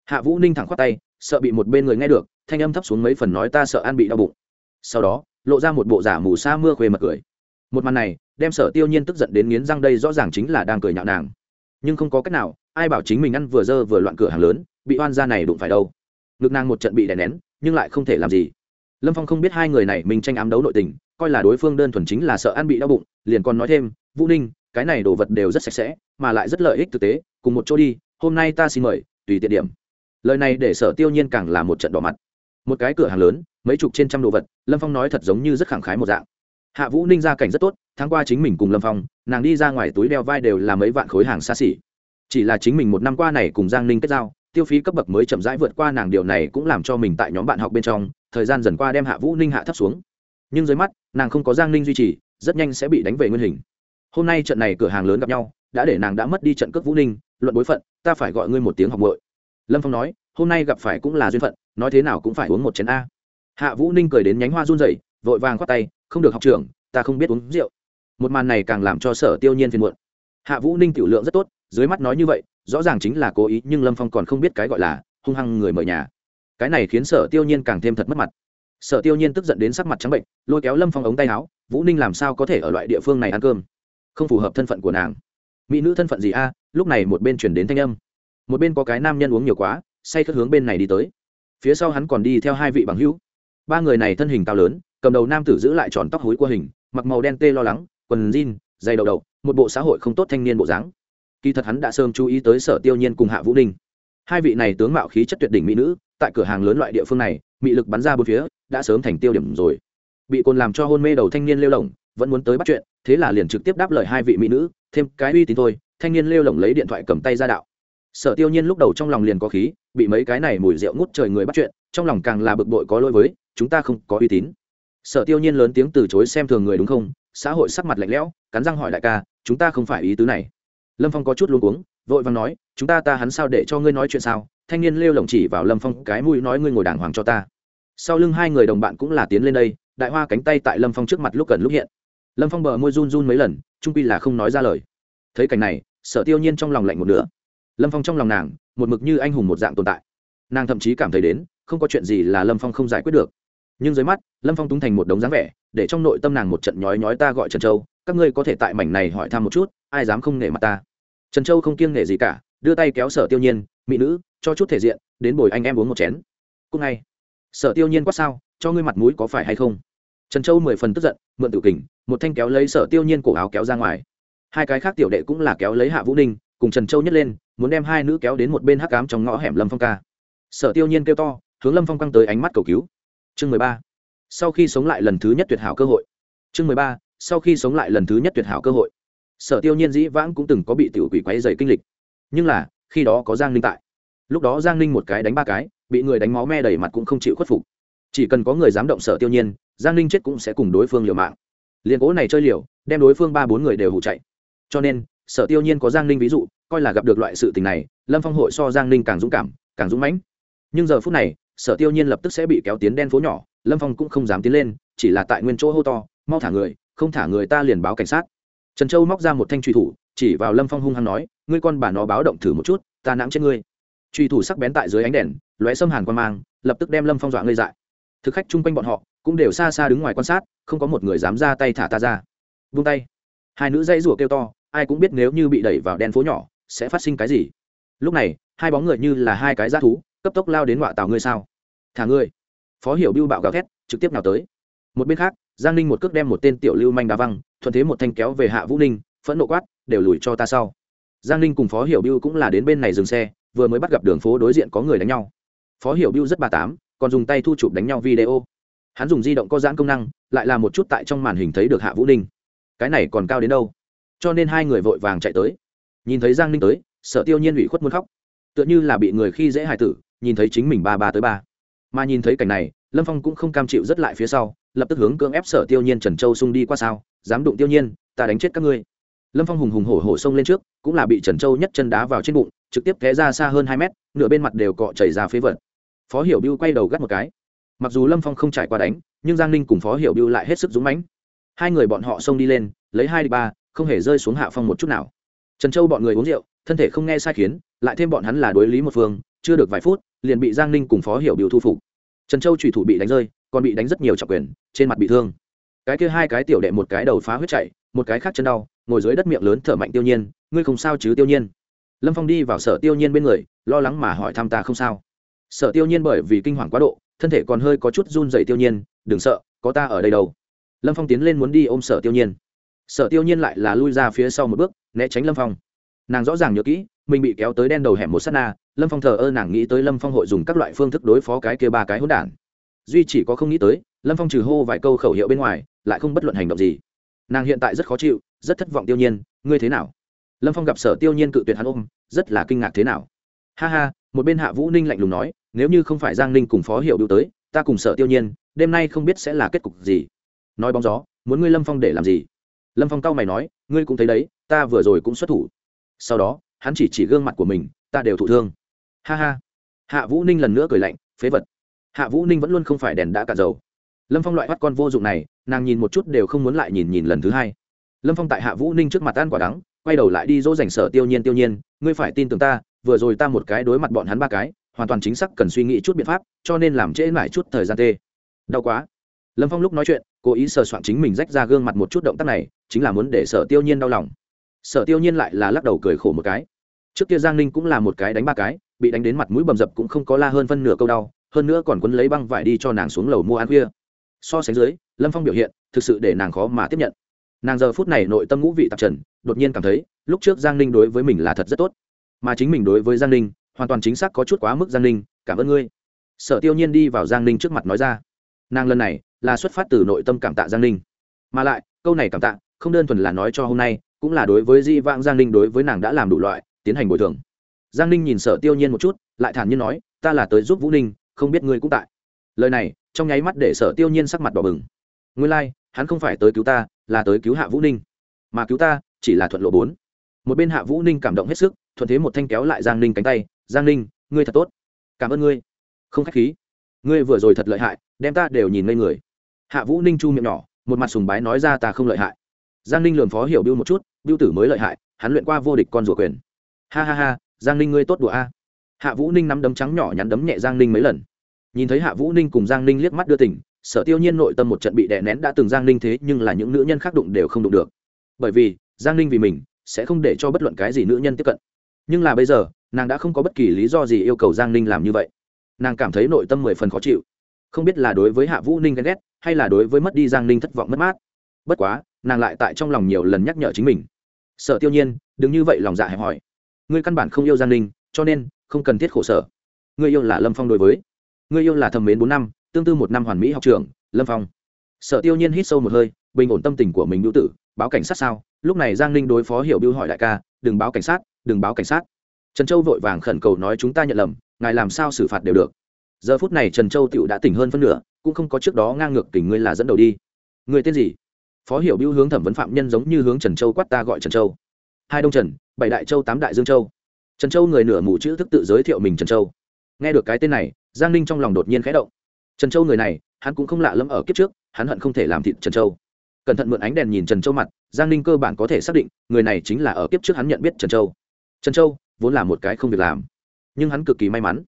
Hạ vũ ninh thẳng khoát tay, sợ bị một bên người nghe được, thanh âm thấp xuống mấy phần nói ta sợ an bị đau bụng. Sau đó, lộ ra một bộ giả mù sa mưa khuê mật cười. Một màn này, đem sở tiêu nhiên tức giận đến nghiến răng đây rõ ràng chính là đang cười nhạo nàng. Nhưng không có cách nào, ai bảo chính mình ăn vừa dơ vừa loạn cửa hàng lớn bị oan gia này đụng phải đâu. Ngực nàng một trận bị đè nén, nhưng lại không thể làm gì. Lâm phong không biết hai người này mình tranh ám đấu nội tình, coi là đối phương đơn thuần chính là sợ ăn bị đau bụng, liền còn nói thêm, vũ ninh, cái này đồ vật đều rất sạch sẽ, mà lại rất lợi ích thực tế, cùng một chỗ đi, hôm nay ta xin mời, tùy tiện điểm. Lời này để sở tiêu nhiên càng là một trận đỏ mặt. Một cái cửa hàng lớn, mấy chục trên trăm đồ vật, lâm phong nói thật giống như rất khẳng khái một dạng. Hạ vũ ninh ra cảnh rất tốt, tháng qua chính mình cùng lâm phong, nàng đi ra ngoài túi đeo vai đều là mấy vạn khối hàng xa xỉ. Chỉ là chính mình một năm qua này cùng giang ninh kết giao tiêu phí cấp bậc mới chậm rãi vượt qua nàng, điều này cũng làm cho mình tại nhóm bạn học bên trong, thời gian dần qua đem hạ vũ ninh hạ thấp xuống. Nhưng dưới mắt, nàng không có giang ninh duy trì, rất nhanh sẽ bị đánh về nguyên hình. Hôm nay trận này cửa hàng lớn gặp nhau, đã để nàng đã mất đi trận cướp vũ ninh, luận bối phận, ta phải gọi ngươi một tiếng học bội lâm phong nói, hôm nay gặp phải cũng là duyên phận, nói thế nào cũng phải uống một chén a. Hạ vũ ninh cười đến nhánh hoa run rẩy, vội vàng khoát tay, không được học trường ta không biết uống rượu. Một màn này càng làm cho sở tiêu nhiên phiền muộn. Hạ vũ ninh tiểu lượng rất tốt, dưới mắt nói như vậy rõ ràng chính là cố ý, nhưng lâm phong còn không biết cái gọi là hung hăng người mời nhà. Cái này khiến sở tiêu nhiên càng thêm thật mất mặt. Sở tiêu nhiên tức giận đến sắc mặt trắng bệnh, lôi kéo lâm phong ống tay áo, vũ ninh làm sao có thể ở loại địa phương này ăn cơm? Không phù hợp thân phận của nàng. Mỹ nữ thân phận gì a? Lúc này một bên chuyển đến thanh âm. Một bên có cái nam nhân uống nhiều quá, say khất hướng bên này đi tới. Phía sau hắn còn đi theo hai vị bằng hữu. Ba người này thân hình cao lớn, cầm đầu nam tử giữ lại tròn tóc hối qua hình, mặc màu đen tê lo lắng, quần jean dày đầu đầu, một bộ xã hội không tốt thanh niên bộ dáng kỳ thật hắn đã sớm chú ý tới sở tiêu nhiên cùng hạ vũ ninh. Hai vị này tướng mạo khí chất tuyệt đỉnh mỹ nữ, tại cửa hàng lớn loại địa phương này, mị lực bắn ra bốn phía, đã sớm thành tiêu điểm rồi. Bị cồn làm cho hôn mê đầu thanh niên lêu lỏng, vẫn muốn tới bắt chuyện, thế là liền trực tiếp đáp lời hai vị mỹ nữ, thêm cái uy tín thôi. Thanh niên lêu lỏng lấy điện thoại cầm tay ra đạo. Sở tiêu nhiên lúc đầu trong lòng liền có khí, bị mấy cái này mùi rượu ngút trời người bắt chuyện, trong lòng càng là bực bội có lỗi với, chúng ta không có uy tín. Sở tiêu nhiên lớn tiếng từ chối xem thường người đúng không? Xã hội sắc mặt lạnh lẽo, cắn răng hỏi đại ca, chúng ta không phải ý tứ này lâm phong có chút luôn cuống, vội vàng nói, chúng ta ta hắn sao để cho ngươi nói chuyện sao? Thanh niên lêu lồng chỉ vào lâm phong cái mũi nói ngươi ngồi đàng hoàng cho ta. Sau lưng hai người đồng bạn cũng là tiến lên đây, đại hoa cánh tay tại lâm phong trước mặt lúc gần lúc hiện. Lâm phong bờ môi run run mấy lần, trung pi là không nói ra lời. Thấy cảnh này, sở tiêu nhiên trong lòng lạnh một nửa. Lâm phong trong lòng nàng, một mực như anh hùng một dạng tồn tại. Nàng thậm chí cảm thấy đến, không có chuyện gì là lâm phong không giải quyết được. Nhưng dưới mắt, lâm phong túng thành một đống dáng vẻ, để trong nội tâm nàng một trận nhói nhói ta gọi trần châu, các ngươi có thể tại mảnh này hỏi thăm một chút, ai dám không nể mặt ta? Trần châu không kiêng nể gì cả, đưa tay kéo sở tiêu nhiên, mỹ nữ, cho chút thể diện, đến bồi anh em uống một chén. Cúc ngay. Sở tiêu nhiên quát sao, cho ngươi mặt mũi có phải hay không? Trần châu mười phần tức giận, mượn tự kình, một thanh kéo lấy sở tiêu nhiên cổ áo kéo ra ngoài. Hai cái khác tiểu đệ cũng là kéo lấy hạ vũ ninh, cùng trần châu nhấc lên, muốn đem hai nữ kéo đến một bên hắc cám trong ngõ hẻm lâm phong ca. Sở tiêu nhiên kêu to, hướng lâm phong Căng tới ánh mắt cầu cứu. Chương mười ba. Sau khi sống lại lần thứ nhất tuyệt hảo cơ hội. Chương mười ba. Sau khi sống lại lần thứ nhất tuyệt hảo cơ hội sở tiêu nhiên dĩ vãng cũng từng có bị tiểu quỷ quấy dày kinh lịch. Nhưng là, khi đó có giang ninh tại. Lúc đó giang ninh một cái đánh ba cái, bị người đánh máu me đầy mặt cũng không chịu khuất phục. Chỉ cần có người dám động sở tiêu nhiên, giang ninh chết cũng sẽ cùng đối phương liều mạng. Liền cố này chơi liều, đem đối phương ba bốn người đều hụ chạy. Cho nên, sở tiêu nhiên có giang ninh ví dụ, coi là gặp được loại sự tình này, lâm phong hội so giang ninh càng dũng cảm, càng dũng mãnh. Nhưng giờ phút này, sở tiêu nhiên lập tức sẽ bị kéo tiến đen phố nhỏ, lâm phong cũng không dám tiến lên, chỉ là tại nguyên chỗ hô to, mau thả người, không thả người ta liền báo cảnh sát trần châu móc ra một thanh truy thủ, chỉ vào lâm phong hung hăng nói, ngươi con bà nó báo động thử một chút, ta nãng trên ngươi. Truy thủ sắc bén tại dưới ánh đèn, lóe xâm hàn quan mang, lập tức đem lâm phong dọa ngây dại. Thực khách chung quanh bọn họ cũng đều xa xa đứng ngoài quan sát, không có một người dám ra tay thả ta ra. Vung tay. Hai nữ dây rủa kêu to, ai cũng biết nếu như bị đẩy vào đen phố nhỏ, sẽ phát sinh cái gì. Lúc này, hai bóng người như là hai cái g thú, cấp tốc lao đến ngoại tàu ngươi sao. Thả ngươi. Phó hiểu biêu bạo gào thét, trực tiếp nào tới. Một bên khác, giang ninh một cước đem một tên tiểu lưu manh đá văng thuận thế một thanh kéo về hạ vũ ninh, phẫn nộ quát, đều lùi cho ta sau. Giang ninh cùng phó hiểu biêu cũng là đến bên này dừng xe, vừa mới bắt gặp đường phố đối diện có người đánh nhau. Phó hiểu biêu rất ba tám, còn dùng tay thu chụp đánh nhau video. Hắn dùng di động có giãn công năng, lại là một chút tại trong màn hình thấy được hạ vũ ninh. Cái này còn cao đến đâu? Cho nên hai người vội vàng chạy tới. Nhìn thấy giang ninh tới sợ tiêu nhiên ủy khuất muốn khóc. Tựa như là bị người khi dễ hài tử, nhìn thấy chính mình ba ba tới ba. Mà nhìn thấy cảnh này, lâm phong cũng không cam chịu rất lại phía sau lập tức hướng cưỡng ép sở tiêu nhiên trần châu xung đi qua sao, dám đụng tiêu nhiên, ta đánh chết các ngươi. Lâm phong hùng hùng hổ hổ xông lên trước, cũng là bị trần châu nhất chân đá vào trên bụng, trực tiếp té ra xa hơn hai mét, nửa bên mặt đều cọ chảy ra phế vật. Phó hiểu biêu quay đầu gắt một cái. Mặc dù lâm phong không trải qua đánh, nhưng giang ninh cùng phó hiểu biêu lại hết sức dũng mãnh. Hai người bọn họ xông đi lên, lấy hai đi ba, không hề rơi xuống hạ phong một chút nào. Trần châu bọn người uống rượu, thân thể không nghe sai khiến, lại thêm bọn hắn là đối lý một phương, chưa được vài phút, liền bị giang ninh cùng phó hiểu biêu thu phục. Trần châu trùy thủ bị đánh rơi còn bị đánh rất nhiều trọng quyền, trên mặt bị thương. Cái kia hai cái tiểu đệ một cái đầu phá huyết chạy, một cái khác chân đau, ngồi dưới đất miệng lớn thở mạnh tiêu nhiên, ngươi không sao chứ, tiêu nhiên? Lâm phong đi vào sở tiêu nhiên bên người, lo lắng mà hỏi thăm ta không sao. Sở tiêu nhiên bởi vì kinh hoàng quá độ, thân thể còn hơi có chút run dày tiêu nhiên, đừng sợ, có ta ở đây đâu. Lâm phong tiến lên muốn đi ôm sở tiêu nhiên. Sở tiêu nhiên lại là lui ra phía sau một bước, né tránh lâm phong. Nàng rõ ràng nhớ kỹ, mình bị kéo tới đen đầu hẻm một s á t na, lâm phong thờ ơ nàng nghĩ tới lâm phong hội dùng các loại phương thức đối phó cái kia ba cái hỗn đản duy chỉ có không nghĩ tới, lâm phong trừ hô vài câu khẩu hiệu bên ngoài, lại không bất luận hành động gì. Nàng hiện tại rất khó chịu, rất thất vọng tiêu nhiên, ngươi thế nào? Lâm phong gặp sở tiêu nhiên cự tuyệt hắn ôm, rất là kinh ngạc thế nào? Ha ha, một bên hạ vũ ninh lạnh lùng nói, nếu như không phải giang ninh cùng phó hiệu biểu tới, ta cùng sở tiêu nhiên, đêm nay không biết sẽ là kết cục gì. Nói bóng gió, muốn ngươi lâm phong để làm gì? Lâm phong cau mày nói, ngươi cũng thấy đấy, ta vừa rồi cũng xuất thủ. Sau đó, hắn chỉ chỉ gương mặt của mình, ta đều thụ thương. Ha ha. Hạ vũ ninh lần nữa cười lạnh, phế vật hạ vũ ninh vẫn luôn không phải đèn đã cả dầu. Lâm phong loại bắt con vô dụng này, nàng nhìn một chút đều không muốn lại nhìn nhìn lần thứ hai. Lâm phong tại hạ vũ ninh trước mặt ăn quả đắng, quay đầu lại đi dỗ dành sở tiêu nhiên tiêu nhiên, ngươi phải tin tưởng ta, vừa rồi ta một cái đối mặt bọn hắn ba cái, hoàn toàn chính xác cần suy nghĩ chút biện pháp, cho nên làm trễ mãi chút thời gian tê. Đau quá. Lâm phong lúc nói chuyện, cố ý sờ soạn chính mình rách ra gương mặt một chút động tác này, chính là muốn để sở tiêu nhiên đau lòng. Sở tiêu nhiên lại là lắc đầu cười khổ một cái. Trước kia giang ninh cũng là một cái đánh ba cái, bị đánh đến mặt mũi bầm dập cũng không có la hơn phân nửa câu đau hơn nữa còn quấn lấy băng vải đi cho nàng xuống lầu mua ăn khuya. So sánh dưới, lâm phong biểu hiện thực sự để nàng khó mà tiếp nhận. Nàng giờ phút này nội tâm ngũ vị tạp trần, đột nhiên cảm thấy, lúc trước giang ninh đối với mình là thật rất tốt. Mà chính mình đối với giang ninh, hoàn toàn chính xác có chút quá mức giang ninh, cảm ơn ngươi. Sở tiêu nhiên đi vào giang ninh trước mặt nói ra. Nàng lần này là xuất phát từ nội tâm cảm tạ giang ninh. Mà lại, câu này cảm tạ, không đơn thuần là nói cho hôm nay, cũng là đối với di vãng giang ninh đối với nàng đã làm đủ loại, tiến hành bồi thường. Giang ninh nhìn sở tiêu nhiên một chút, lại thản nhiên nói, ta là tới giúp vũ ninh không biết ngươi cũng tại. Lời này trong nháy mắt để sở tiêu nhiên sắc mặt đỏ bừng. Nguyên lai、like, hắn không phải tới cứu ta là tới cứu hạ vũ ninh. Mà cứu ta chỉ là thuận lộ bốn. Một bên hạ vũ ninh cảm động hết sức thuận thế một thanh kéo lại giang ninh cánh tay giang ninh ngươi thật tốt. Cảm ơn ngươi. Không k h á c h khí. Ngươi vừa rồi thật lợi hại đem ta đều nhìn ngây người. Hạ vũ ninh chu miệng nhỏ một mặt sùng bái nói ra ta không lợi hại. Giang ninh lường phó hiểu biêu một chút biêu tử mới lợi hại hắn luyện qua vô địch con rùa quyền. Ha ha ha giang ninh ngươi tốt đùa a hạ vũ ninh nắm đấm trắng nhỏ nhắn đấm nhẹ giang ninh mấy lần. Nhìn thấy hạ vũ ninh cùng giang ninh liếc mắt đưa tỉnh sở tiêu nhiên nội tâm một trận bị đè nén đã từng giang ninh thế nhưng là những nữ nhân khác đụng đều không đụng được. Bởi vì, giang ninh vì mình sẽ không để cho bất luận cái gì nữ nhân tiếp cận. Nhưng là bây giờ, nàng đã không có bất kỳ lý do gì yêu cầu giang ninh làm như vậy. Nàng cảm thấy nội tâm mười phần khó chịu. Không biết là đối với hạ vũ ninh ghen ghét, hay là đối với mất đi giang ninh thất vọng mất mát. Bất quá, nàng lại tại trong lòng nhiều lần nhắc nhở chính mình. Sợ tiêu nhiên, đừng như vậy lòng dạ hẹp hòi. Ngươi căn bản không yêu giang ninh, cho nên không cần thiết khổ sở. Người yêu là lâm phong đối với. Người yêu là thầm mến bốn năm, tương tư một năm hoàn mỹ học trường, lâm phong. Sở tiêu nhiên hít sâu một hơi, bình ổn tâm tình của mình hữu tử, báo cảnh sát sao? Lúc này giang ninh đối phó hiểu biêu hỏi đại ca, đừng báo cảnh sát, đừng báo cảnh sát. Trần châu vội vàng khẩn cầu nói, chúng ta nhận lầm, ngài làm sao xử phạt đều được. Giờ phút này trần châu tựu đã tỉnh hơn phân nửa, cũng không có trước đó ngang ngược tình ngươi là dẫn đầu đi. Người tên gì? Phó hiểu biêu hướng thẩm vấn phạm nhân giống như hướng trần châu quát ta gọi trần châu. Hai đông trần, bảy đại châu, tám đại dương châu trần châu người nửa mù chữ thức tự giới thiệu mình trần châu. Nghe được cái tên này, giang ninh trong lòng đột nhiên khẽ động. Trần châu người này, hắn cũng không lạ lẫm ở kiếp trước, hắn hận không thể làm thịt trần châu. Cẩn thận mượn ánh đèn nhìn trần châu mặt, giang ninh cơ bản có thể xác định, người này chính là ở kiếp trước hắn nhận biết trần châu. Trần châu, vốn là một cái không việc làm. Nhưng hắn cực kỳ may mắn.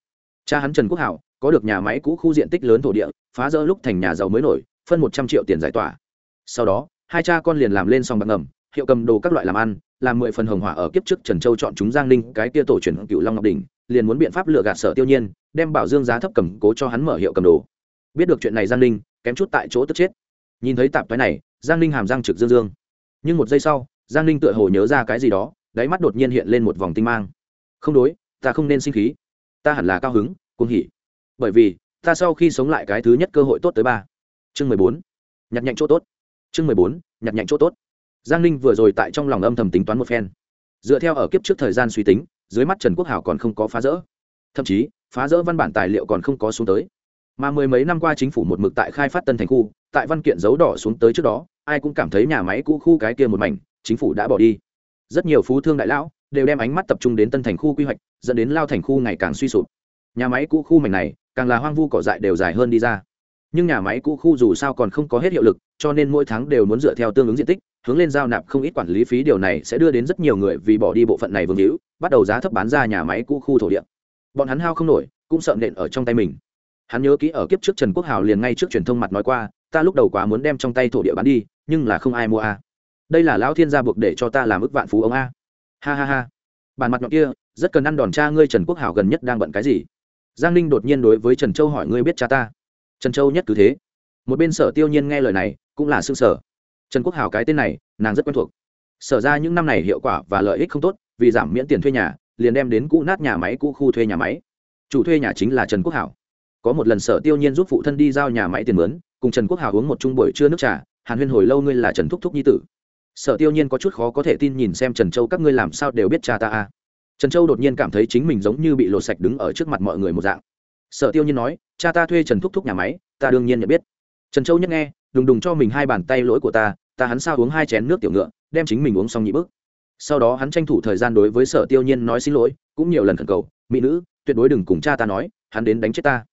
Cha hắn trần quốc hảo, có được nhà máy cũ khu diện tích lớn thổ địa, phá rỡ lúc thành nhà giàu mới nổi, phân một trăm triệu tiền giải tỏa. Sau đó, hai cha con liền làm lên xong bạc ngầm, hiệu cầm đồ các loại làm ăn làm mười phần hồng hỏa ở kiếp trước trần châu chọn chúng giang ninh, cái kia tổ truyền cựu long ngọc đình liền muốn biện pháp lựa gạt sở tiêu nhiên, đem bảo dương giá thấp cầm cố cho hắn mở hiệu cầm đồ. Biết được chuyện này giang ninh, kém chút tại chỗ tức chết. Nhìn thấy tạp thoái này, giang ninh hàm răng trực dương dương. Nhưng một giây sau, giang ninh tựa hồ nhớ ra cái gì đó, đáy mắt đột nhiên hiện lên một vòng tinh mang. Không đối, ta không nên sinh khí. Ta hẳn là cao hứng, cuồng hỉ. Bởi vì, ta sau khi sống lại cái thứ nhất cơ hội tốt tới ba. Chương mười bốn. Nhặt nhạnh chỗ tốt. Chương mười bốn, nhặt nhạnh chỗ tốt giang ninh vừa rồi tại trong lòng âm thầm tính toán một phen. Dựa theo ở kiếp trước thời gian suy tính, dưới mắt trần quốc hảo còn không có phá rỡ. Thậm chí, phá rỡ văn bản tài liệu còn không có xuống tới. Mà mười mấy năm qua chính phủ một mực tại khai phát tân thành khu, tại văn kiện dấu đỏ xuống tới trước đó, ai cũng cảm thấy nhà máy cũ khu cái kia một mảnh, chính phủ đã bỏ đi. Rất nhiều phú thương đại lão đều đem ánh mắt tập trung đến tân thành khu quy hoạch, dẫn đến lao thành khu ngày càng suy sụp. Nhà máy cũ khu mảnh này, càng là hoang vu cỏ dại đều dài hơn đi ra. Nhưng nhà máy cũ khu dù sao còn không có hết hiệu lực, cho nên mỗi tháng đều muốn dựa theo tương ứng diện tích hướng lên giao nạp không ít quản lý phí, điều này sẽ đưa đến rất nhiều người vì bỏ đi bộ phận này vương hữu, bắt đầu giá thấp bán ra nhà máy cũ khu thổ địa. Bọn hắn hao không nổi, cũng sợ nện ở trong tay mình. Hắn nhớ kỹ ở kiếp trước trần quốc hào liền ngay trước truyền thông mặt nói qua, ta lúc đầu quá muốn đem trong tay thổ địa bán đi, nhưng là không ai mua a. Đây là lão thiên gia buộc để cho ta làm ức vạn phú ông a. Ha ha ha. Bàn mặt nhọn kia, rất cần ăn đòn cha ngươi trần quốc hào gần nhất đang bận cái gì? Giang ninh đột nhiên đối với trần châu hỏi, ngươi biết cha ta? Trần châu nhất cứ thế. Một bên sở tiêu nhiên nghe lời này, cũng là s ư ơ n g sở trần quốc hào cái tên này, nàng rất quen thuộc. Sở ra những năm này hiệu quả và lợi ích không tốt, vì giảm miễn tiền thuê nhà, liền đem đến cũ nát nhà máy, cũ khu thuê nhà máy. Chủ thuê nhà chính là trần quốc hảo có một lần sở tiêu nhiên giúp phụ thân đi giao nhà máy tiền mướn, cùng trần quốc hảo uống một chung buổi trưa nước trà, hàn huyên hồi lâu ngươi là trần thúc thúc nhi tử. Sở tiêu nhiên có chút khó có thể tin nhìn xem trần châu, các ngươi làm sao đều biết cha ta à. trần châu đột nhiên cảm thấy chính mình giống như bị lột sạch đứng ở trước mặt mọi người một dạng. Sở tiêu nhiên nói, cha ta thuê trần thúc thúc nhà máy, ta đương nhiên nhận biết trần châu nhất nghe, đùng đùng cho mình hai bàn tay lỗi của ta ta hắn sao uống hai chén nước tiểu ngựa, đem chính mình uống xong nhị bước. Sau đó hắn tranh thủ thời gian đối với sở tiêu nhiên nói xin lỗi, cũng nhiều lần khẩn cầu, mỹ nữ, tuyệt đối đừng cùng cha ta nói, hắn đến đánh chết ta.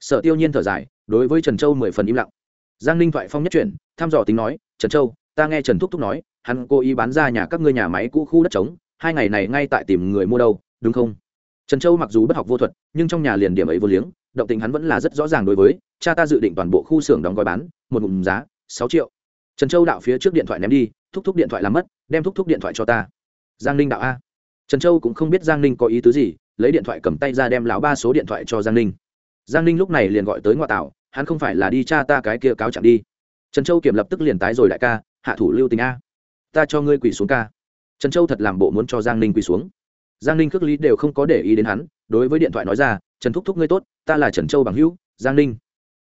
Sở tiêu nhiên thở dài, đối với trần châu mười phần im lặng. Giang ninh thoại phong nhất chuyển, thăm dò tính nói, trần châu, ta nghe trần thúc thúc nói, hắn cố ý bán ra nhà các ngươi nhà máy cũ khu đất trống, hai ngày này ngay tại tìm người mua đâu, đúng không? Trần châu mặc dù bất học vô thuật, nhưng trong nhà liền điểm ấy vô liếng động tình hắn vẫn là rất rõ ràng đối với, cha ta dự định toàn bộ khu xưởng đóng gói bán, một ngụm giá, sáu triệu. Trần châu đạo phía trước điện thoại ném đi, thúc thúc điện thoại làm mất, đem thúc thúc điện thoại cho ta. Giang ninh đạo a. Trần châu cũng không biết giang ninh có ý tứ gì, lấy điện thoại cầm tay ra đem lão ba số điện thoại cho giang ninh. Giang ninh lúc này liền gọi tới ngoại tảo, hắn không phải là đi cha ta cái kia cáo chẳng đi. Trần châu kiểm lập tức liền tái rồi đại ca, hạ thủ lưu tình a. Ta cho ngươi quỳ xuống ca. Trần châu thật làm bộ muốn cho giang ninh quỳ xuống. Giang ninh cước lý đều không có để ý đến hắn, đối với điện thoại nói ra trần thúc thúc ngươi tốt, ta là trần châu bằng hữu, giang ninh.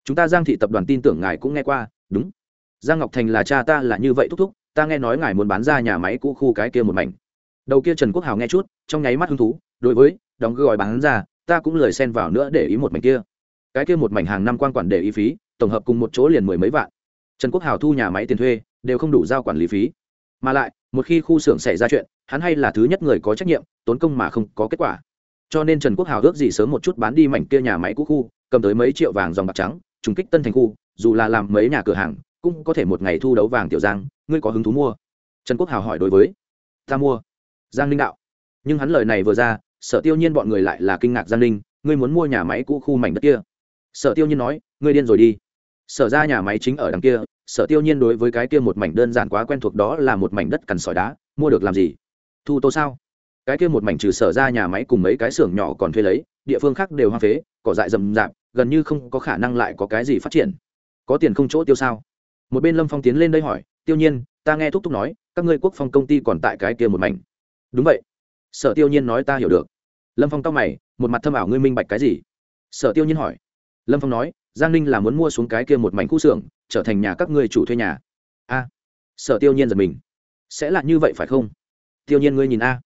Chúng ta giang thị tập đoàn tin tưởng ngài cũng nghe qua, đúng. Giang ngọc thành là cha ta là như vậy thúc thúc, ta nghe nói ngài muốn bán ra nhà máy cũ khu cái kia một mảnh. Đầu kia trần quốc hào nghe chút, trong nháy mắt hứng thú, đối với, đóng gói bán ra, ta cũng lời xen vào nữa để ý một mảnh kia. Cái kia một mảnh hàng năm quan quản để ý phí, tổng hợp cùng một chỗ liền mười mấy vạn. Trần quốc hào thu nhà máy tiền thuê, đều không đủ giao quản lý phí. Mà lại, một khi khu xưởng xảy ra chuyện, hắn hay là thứ nhất người có trách nhiệm, tốn công mà không có kết quả cho nên trần quốc hào ước gì sớm một chút bán đi mảnh kia nhà máy cũ khu, cầm tới mấy triệu vàng dòng bạc trắng, trùng kích tân thành khu, dù là làm mấy nhà cửa hàng, cũng có thể một ngày thu đấu vàng tiểu giang, ngươi có hứng thú mua? Trần quốc hào hỏi đối với, ta mua. Giang ninh đạo, nhưng hắn lời này vừa ra, sở tiêu nhiên bọn người lại là kinh ngạc giang ninh, ngươi muốn mua nhà máy cũ khu mảnh đất kia? Sở tiêu nhiên nói, ngươi điên rồi đi. Sở ra nhà máy chính ở đằng kia, sở tiêu nhiên đối với cái kia một mảnh đơn giản quá quen thuộc đó là một mảnh đất cằn sỏi đá, mua được làm gì? Thu tô sao? Cái kia một mảnh trừ sở ra nhà máy cùng mấy cái xưởng nhỏ còn thuê lấy, địa phương khác đều hoang phế, cỏ dại rậm rạp, gần như không có khả năng lại có cái gì phát triển. Có tiền không chỗ tiêu sao? Một bên lâm phong tiến lên đây hỏi, tiêu nhiên, ta nghe thúc thúc nói, các ngươi quốc phong công ty còn tại cái kia một mảnh. Đúng vậy. Sở tiêu nhiên nói, ta hiểu được. Lâm phong tóc mày, một mặt thâm ảo ngươi minh bạch cái gì? Sở tiêu nhiên hỏi. Lâm phong nói, giang ninh là muốn mua xuống cái kia một mảnh khu xưởng, trở thành nhà các ngươi chủ thuê nhà. A. Sở tiêu nhiên giật mình. Sẽ là như vậy phải không? Tiêu nhiên ngươi nhìn a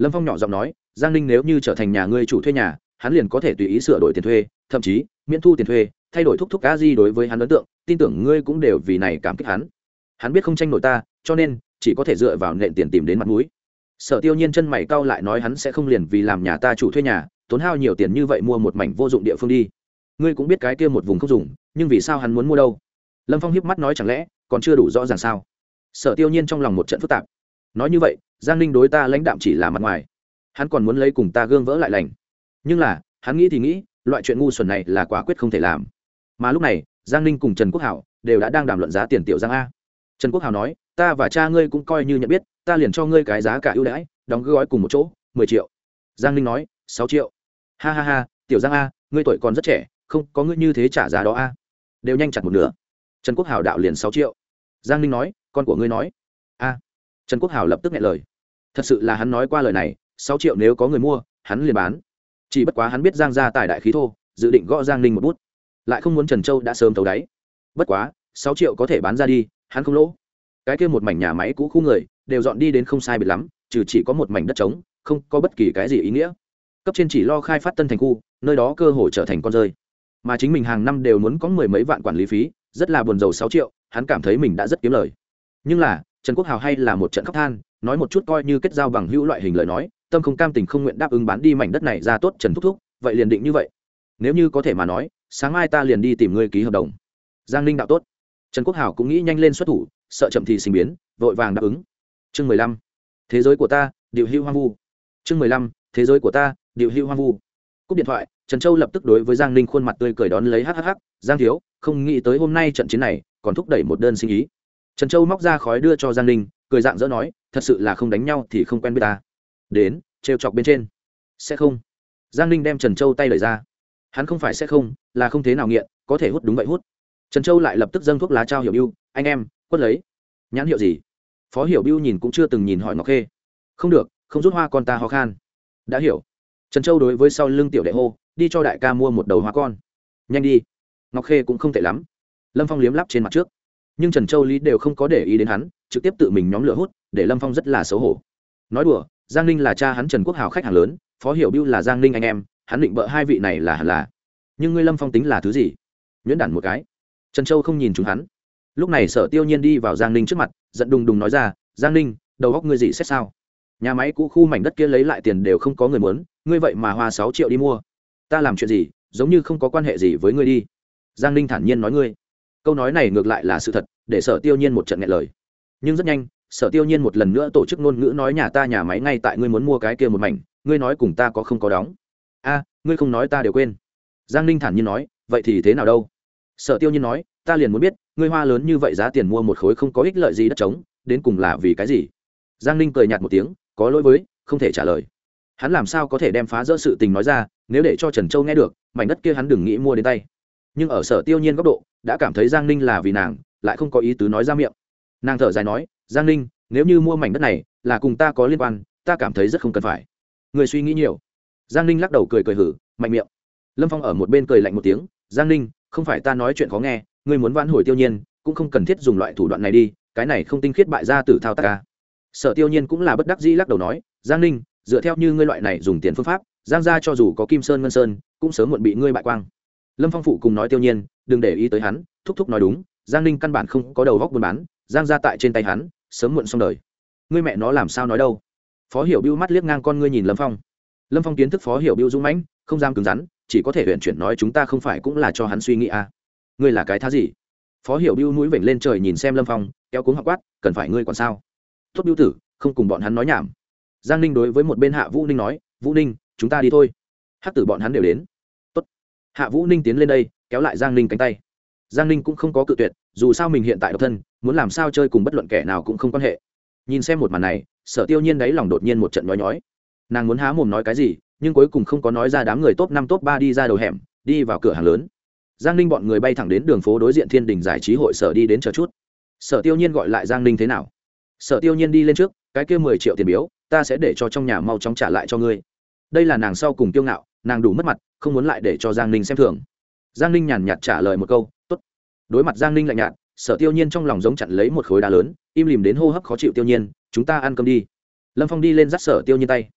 lâm phong nhỏ giọng nói, giang ninh nếu như trở thành nhà ngươi chủ thuê nhà, hắn liền có thể tùy ý sửa đổi tiền thuê, thậm chí, miễn thu tiền thuê, thay đổi thúc thúc cá di đối với hắn ấn tượng, tin tưởng ngươi cũng đều vì này cảm kích hắn. Hắn biết không tranh nổi ta, cho nên, chỉ có thể dựa vào nện tiền tìm đến mặt mũi. Sở tiêu nhiên chân mày cau lại nói hắn sẽ không liền vì làm nhà ta chủ thuê nhà, tốn hao nhiều tiền như vậy mua một mảnh vô dụng địa phương đi. Ngươi cũng biết cái kia một vùng không dùng, nhưng vì sao hắn muốn mua đâu? Lâm phong hiếp mắt nói chẳng lẽ, còn chưa đủ rõ ràng sao? Sở tiêu nhiên trong lòng một trận phức tạp. Nói như vậy giang ninh đối ta lãnh đạm chỉ là mặt ngoài. Hắn còn muốn lấy cùng ta gương vỡ lại lành. Nhưng là, hắn nghĩ thì nghĩ, loại chuyện ngu xuẩn này là quả quyết không thể làm. Mà lúc này, giang ninh cùng trần quốc hảo đều đã đang đàm luận giá tiền tiểu giang a. Trần quốc hảo nói, ta và cha ngươi cũng coi như nhận biết, ta liền cho ngươi cái giá cả ưu đãi, đóng gói cùng một chỗ, mười triệu. Giang ninh nói, sáu triệu. Ha ha ha, tiểu giang a, ngươi tuổi còn rất trẻ, không có ngươi như thế trả giá đó a. Đều nhanh chặt một nửa. Trần quốc hảo đạo liền sáu triệu. Giang ninh nói, con của ngươi nói. A. Trần quốc hảo lập tức nghe lời thật sự là hắn nói qua lời này, sáu triệu nếu có người mua, hắn liền bán. Chỉ bất quá hắn biết giang ra tài đại khí thô, dự định gõ giang ninh một bút. Lại không muốn trần châu đã sớm thấu đáy. Bất quá, sáu triệu có thể bán ra đi, hắn không lỗ. Cái kia một mảnh nhà máy cũ khu người, đều dọn đi đến không sai biệt lắm, trừ chỉ có một mảnh đất trống, không có bất kỳ cái gì ý nghĩa. Cấp trên chỉ lo khai phát tân thành khu, nơi đó cơ hội trở thành con rơi. Mà chính mình hàng năm đều muốn có mười mấy vạn quản lý phí, rất là buồn giàu sáu triệu, hắn cảm thấy mình đã rất kiếm lời. Nhưng là, trần quốc hào hay là một trận khóc than nói một chút coi như kết giao bằng hữu loại hình lời nói, tâm không cam tình không nguyện đáp ứng bán đi mảnh đất này ra tốt trần thúc thúc, vậy liền định như vậy. Nếu như có thể mà nói, sáng mai ta liền đi tìm ngươi ký hợp đồng. Giang ninh đạo tốt. Trần quốc hảo cũng nghĩ nhanh lên xuất thủ, sợ chậm thì sinh biến, vội vàng đáp ứng. Chương mười lăm. Thế giới của ta, điệu hưu hoang vu. Chương mười lăm. Thế giới của ta, điệu hưu hoang vu. Cúp điện thoại, trần châu lập tức đối với giang ninh khuôn mặt tươi cười đón lấy hhh giang thiếu, không nghĩ tới hôm nay trận chiến này còn thúc đẩy một đơn sinh ý. Trần châu móc ra khói đưa cho giang ninh, cười dạng dỡ nói thật sự là không đánh nhau thì không quen biết ta. Đến, trêu chọc bên trên. Sẽ không. Giang ninh đem trần châu tay lời ra. Hắn không phải sẽ không, là không thế nào nghiện, có thể hút đúng vậy hút. Trần châu lại lập tức dâng thuốc lá trao hiểu biêu anh em, quất lấy. Nhãn hiệu gì? Phó hiểu biêu nhìn cũng chưa từng nhìn hỏi ngọc khê. Không được, không rút hoa con ta ho khan. Đã hiểu. Trần châu đối với sau lưng tiểu đệ hô, đi cho đại ca mua một đầu hoa con. Nhanh đi. Ngọc khê cũng không tệ lắm. Lâm phong liếm lắp trên mặt trước. Nhưng trần châu lý đều không có để ý đến hắn, trực tiếp tự mình nhóm lửa hút để lâm phong rất là xấu hổ nói đùa giang ninh là cha hắn trần quốc hào khách hàng lớn phó hiểu biêu là giang ninh anh em hắn định bợ hai vị này là hẳn là nhưng ngươi lâm phong tính là thứ gì nhuyễn đản một cái trần châu không nhìn chúng hắn lúc này sở tiêu nhiên đi vào giang ninh trước mặt giận đùng đùng nói ra giang ninh đầu góc ngươi gì xét sao nhà máy cũ khu mảnh đất kia lấy lại tiền đều không có người muốn ngươi vậy mà hoa sáu triệu đi mua ta làm chuyện gì giống như không có quan hệ gì với ngươi đi giang ninh thản nhiên nói ngươi câu nói này ngược lại là sự thật để sở tiêu nhiên một trận nghe lời nhưng rất nhanh sở tiêu nhiên một lần nữa tổ chức ngôn ngữ nói nhà ta nhà máy ngay tại ngươi muốn mua cái kia một mảnh, ngươi nói cùng ta có không có đóng? A, ngươi không nói ta đều quên. Giang ninh thản nhiên nói, vậy thì thế nào đâu? Sở tiêu nhiên nói, ta liền muốn biết, ngươi hoa lớn như vậy giá tiền mua một khối không có ích lợi gì đất trống, đến cùng là vì cái gì? Giang ninh cười nhạt một tiếng, có lỗi với, không thể trả lời. Hắn làm sao có thể đem phá rỡ sự tình nói ra, nếu để cho trần châu nghe được, mảnh đất kia hắn đừng nghĩ mua đến tay. Nhưng ở sở tiêu nhiên góc độ, đã cảm thấy giang ninh là vì nàng, lại không có ý tứ nói ra miệng. Nàng thở dài nói giang ninh, nếu như mua mảnh đất này, là cùng ta có liên quan, ta cảm thấy rất không cần phải. Người suy nghĩ nhiều. Giang ninh lắc đầu cười cười hử, mạnh miệng. Lâm phong ở một bên cười lạnh một tiếng, giang ninh, không phải ta nói chuyện khó nghe, ngươi muốn vãn hồi tiêu nhiên, cũng không cần thiết dùng loại thủ đoạn này đi, cái này không tinh khiết bại ra từ thao tác ca sở tiêu nhiên cũng là bất đắc dĩ lắc đầu nói, giang ninh, dựa theo như ngươi loại này dùng tiền phương pháp, giang ra cho dù có kim sơn ngân sơn, cũng sớm muộn bị ngươi bại quang. Lâm phong phụ cùng nói tiêu nhiên, đừng để ý tới hắn, thúc thúc nói đúng, giang ninh căn bản không có đầu góc buôn bán, giang ra tại trên tay hắn sớm muộn xong đời. Ngươi mẹ nó làm sao nói đâu? Phó hiểu biêu mắt liếc ngang con ngươi nhìn lâm phong. Lâm phong kiến thức phó hiểu biêu dũng mãnh, không dám cứng rắn, chỉ có thể huyện chuyển nói chúng ta không phải cũng là cho hắn suy nghĩ à. ngươi là cái thá gì? Phó hiểu biêu mũi vểnh lên trời nhìn xem lâm phong, kéo cuống hạ quát, cần phải ngươi còn sao? Tốt biêu tử, không cùng bọn hắn nói nhảm. Giang ninh đối với một bên hạ vũ ninh nói, vũ ninh, chúng ta đi thôi. Hát tử bọn hắn đều đến. Tốt. hạ vũ ninh tiến lên đây, kéo lại giang ninh cánh tay. Giang ninh cũng không có cự tuyệt dù sao mình hiện tại độc thân, muốn làm sao chơi cùng bất luận kẻ nào cũng không quan hệ. Nhìn xem một màn này, sở tiêu nhiên đáy lòng đột nhiên một trận nói nhói. Nàng muốn há mồm nói cái gì, nhưng cuối cùng không có nói ra đám người top năm top ba đi ra đầu hẻm, đi vào cửa hàng lớn. Giang ninh bọn người bay thẳng đến đường phố đối diện thiên đình giải trí hội sở đi đến chờ chút. Sở tiêu nhiên gọi lại giang ninh thế nào? Sở tiêu nhiên đi lên trước, cái kia mười triệu tiền biếu, ta sẽ để cho trong nhà mau chóng trả lại cho ngươi. Đây là nàng sau cùng kiêu ngạo, nàng đủ mất mặt, không muốn lại để cho giang ninh xem thường. Giang ninh nhàn nhạt trả lời một câu đối mặt giang ninh lạnh nhạt, sở tiêu nhiên trong lòng giống chặn lấy một khối đá lớn, im lìm đến hô hấp khó chịu tiêu nhiên, chúng ta ăn cơm đi. Lâm phong đi lên dắt sở tiêu nhiên tay.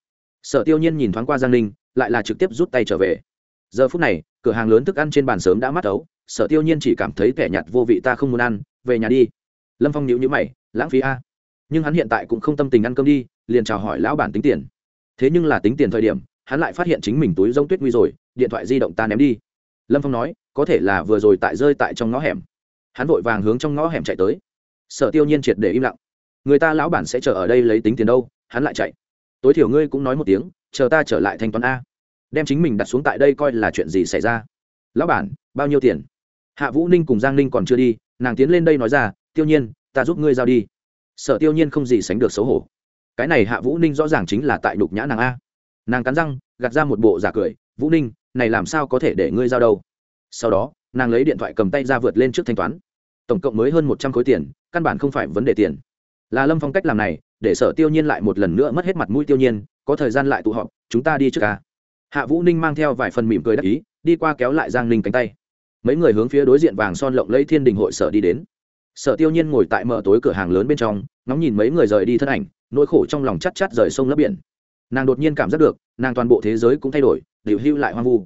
Sở tiêu nhiên nhìn thoáng qua giang ninh, lại là trực tiếp rút tay trở về. Giờ phút này, cửa hàng lớn thức ăn trên bàn sớm đã mắt ấu, sở tiêu nhiên chỉ cảm thấy tẻ nhạt vô vị ta không muốn ăn, về nhà đi. Lâm phong nhịu nhữ mày, lãng phí a. Nhưng hắn hiện tại cũng không tâm tình ăn cơm đi, liền chào hỏi lão bản tính tiền. Thế nhưng là tính tiền thời điểm, hắn lại phát hiện chính mình túi rông tuyết nguy rồi, điện thoại di động ta ném đi lâm phong nói, có thể là vừa rồi tại rơi tại trong ngõ hẻm. Hắn vội vàng hướng trong ngõ hẻm chạy tới. Sở tiêu nhiên triệt để im lặng. Người ta lão bản sẽ chờ ở đây lấy tính tiền đâu, hắn lại chạy. Tối thiểu ngươi cũng nói một tiếng, chờ ta trở lại thanh toán a. Đem chính mình đặt xuống tại đây coi là chuyện gì xảy ra. Lão bản, bao nhiêu tiền? Hạ vũ ninh cùng giang ninh còn chưa đi, nàng tiến lên đây nói ra, tiêu nhiên, ta giúp ngươi giao đi. Sở tiêu nhiên không gì sánh được xấu hổ. Cái này hạ vũ ninh rõ ràng chính là tại đục nhã nàng a. Nàng cắn răng, gạt ra một bộ giả cười, vũ ninh này làm sao có thể để ngươi giao đâu? Sau đó, nàng lấy điện thoại cầm tay ra vượt lên trước thanh toán. Tổng cộng mới hơn một trăm khối tiền, căn bản không phải vấn đề tiền. Là lâm phong cách làm này, để sở tiêu nhiên lại một lần nữa mất hết mặt mũi tiêu nhiên, có thời gian lại tụ họp, chúng ta đi trước ca hạ vũ ninh mang theo vài phần mỉm cười đắc ý, đi qua kéo lại giang ninh cánh tay. Mấy người hướng phía đối diện vàng son lộng lấy thiên đình hội sở đi đến. Sở tiêu nhiên ngồi tại mở tối cửa hàng lớn bên trong, ngóng nhìn mấy người rời đi thân ảnh, nỗi khổ trong lòng chắt chắt rời sông lấp biển nàng đột nhiên cảm giác được, nàng toàn bộ thế giới cũng thay đổi điều hưu lại hoang vu.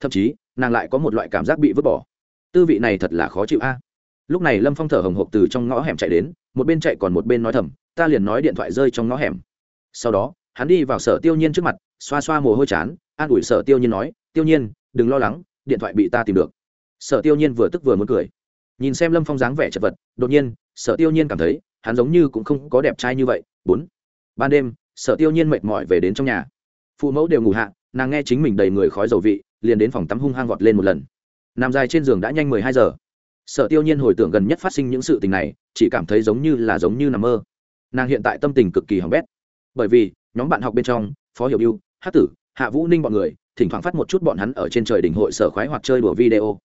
Thậm chí, nàng lại có một loại cảm giác bị vứt bỏ. Tư vị này thật là khó chịu a. Lúc này lâm phong thở hồng hộc từ trong ngõ hẻm chạy đến, một bên chạy còn một bên nói thầm, ta liền nói điện thoại rơi trong ngõ hẻm. Sau đó, hắn đi vào sở tiêu nhiên trước mặt, xoa xoa mồ hôi chán, an ủi sở tiêu nhiên nói, tiêu nhiên, đừng lo lắng, điện thoại bị ta tìm được. Sở tiêu nhiên vừa tức vừa muốn cười. Nhìn xem lâm phong dáng vẻ chật vật, đột nhiên, sở tiêu nhiên cảm thấy, hắn giống như cũng không có đẹp trai như vậy. Bốn. Ban đêm sở tiêu nhiên mệt mỏi về đến trong nhà. Phụ mẫu đều ngủ hạ, nàng nghe chính mình đầy người khói dầu vị, liền đến phòng tắm hung hăng vọt lên một lần. Nằm dài trên giường đã nhanh mười hai giờ. Sở tiêu nhiên hồi tưởng gần nhất phát sinh những sự tình này, chỉ cảm thấy giống như là giống như nằm mơ. Nàng hiện tại tâm tình cực kỳ hỏng bét. Bởi vì, nhóm bạn học bên trong, phó hiểu ưu hát tử, hạ vũ ninh bọn người, thỉnh thoảng phát một chút bọn hắn ở trên trời đỉnh hội sở khoái hoặc chơi đùa video.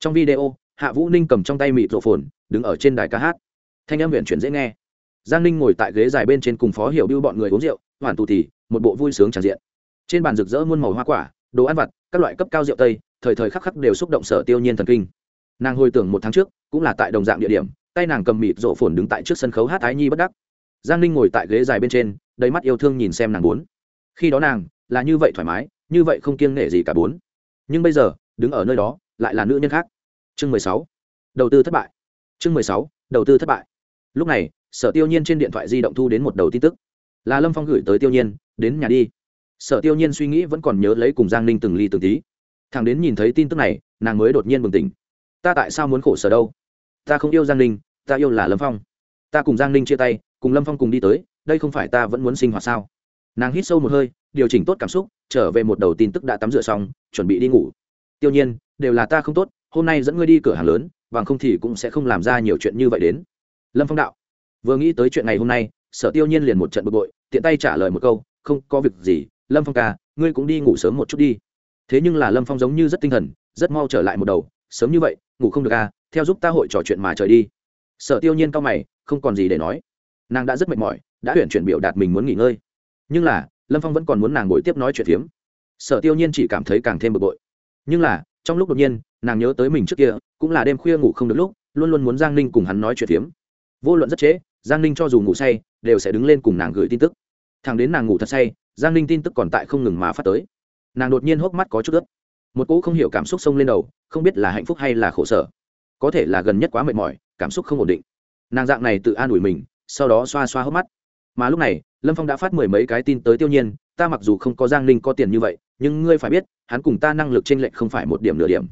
Trong video, hạ vũ ninh cầm trong tay mịt rộ phồn, đứng ở trên đài ca hát. Thanh âm huyện chuyển dễ nghe giang ninh ngồi tại ghế dài bên trên cùng phó hiểu biêu bọn người uống rượu hoàn tù thì một bộ vui sướng tràn diện. Trên bàn rực rỡ muôn màu hoa quả, đồ ăn vặt, các loại cấp cao rượu tây, thời thời khắc khắc đều xúc động sở tiêu nhiên thần kinh. Nàng hồi tưởng một tháng trước, cũng là tại đồng dạng địa điểm, tay nàng cầm mịt rộ phồn đứng tại trước sân khấu hát ái nhi bất đắc. Giang ninh ngồi tại ghế dài bên trên, đầy mắt yêu thương nhìn xem nàng bốn. Khi đó nàng, là như vậy thoải mái, như vậy không kiêng nể gì cả bốn. Nhưng bây giờ, đứng ở nơi đó, lại là nữ nhân khác. Chương mười sáu. Đầu tư thất bại. Chương mười sáu. Đầu tư thất bại lúc này, sở tiêu nhiên trên điện thoại di động thu đến một đầu tin tức. Là lâm phong gửi tới tiêu nhiên, đến nhà đi. Sở tiêu nhiên suy nghĩ vẫn còn nhớ lấy cùng giang ninh từng ly từng tí. Thằng đến nhìn thấy tin tức này, nàng mới đột nhiên bừng tỉnh. Ta tại sao muốn khổ sở đâu? Ta không yêu giang ninh, ta yêu là lâm phong. Ta cùng giang ninh chia tay, cùng lâm phong cùng đi tới, đây không phải ta vẫn muốn sinh hoạt sao? Nàng hít sâu một hơi, điều chỉnh tốt cảm xúc, trở về một đầu tin tức đã tắm rửa xong, chuẩn bị đi ngủ. Tiêu nhiên, đều là ta không tốt, hôm nay dẫn ngươi đi cửa hàng lớn, bằng không thì cũng sẽ không làm ra nhiều chuyện như vậy đến lâm phong đạo. Vừa nghĩ tới chuyện ngày hôm nay, sở tiêu nhiên liền một trận bực bội, tiện tay trả lời một câu, không, có việc gì, lâm phong ca, ngươi cũng đi ngủ sớm một chút đi. Thế nhưng là lâm phong giống như rất tinh thần, rất mau trở lại một đầu, sớm như vậy, ngủ không được à theo giúp ta hội trò chuyện mà trời đi. Sở tiêu nhiên cao mày, không còn gì để nói. Nàng đã rất mệt mỏi, đã tuyển chuyển biểu đạt mình muốn nghỉ ngơi. Nhưng là, lâm phong vẫn còn muốn nàng ngồi tiếp nói chuyện phiếm. Sở tiêu nhiên chỉ cảm thấy càng thêm bực bội. Nhưng là, trong lúc đột nhiên, nàng nhớ tới mình trước kia, cũng là đêm khuya ngủ không được lúc, luôn luôn muốn giang ninh cùng hắn nói chuyện phiếm vô luận rất trễ, giang ninh cho dù ngủ say, đều sẽ đứng lên cùng nàng gửi tin tức. Thằng đến nàng ngủ thật say, giang ninh tin tức còn tại không ngừng mà phát tới. Nàng đột nhiên hốc mắt có chút ướt. Một cỗ không hiểu cảm xúc xông lên đầu, không biết là hạnh phúc hay là khổ sở. Có thể là gần nhất quá mệt mỏi, cảm xúc không ổn định. Nàng dạng này tự an ủi mình, sau đó xoa xoa hốc mắt. Mà lúc này, lâm phong đã phát mười mấy cái tin tới tiêu nhiên, ta mặc dù không có giang ninh có tiền như vậy, nhưng ngươi phải biết, hắn cùng ta năng lực t r ê n lệch không phải một điểm nửa điểm.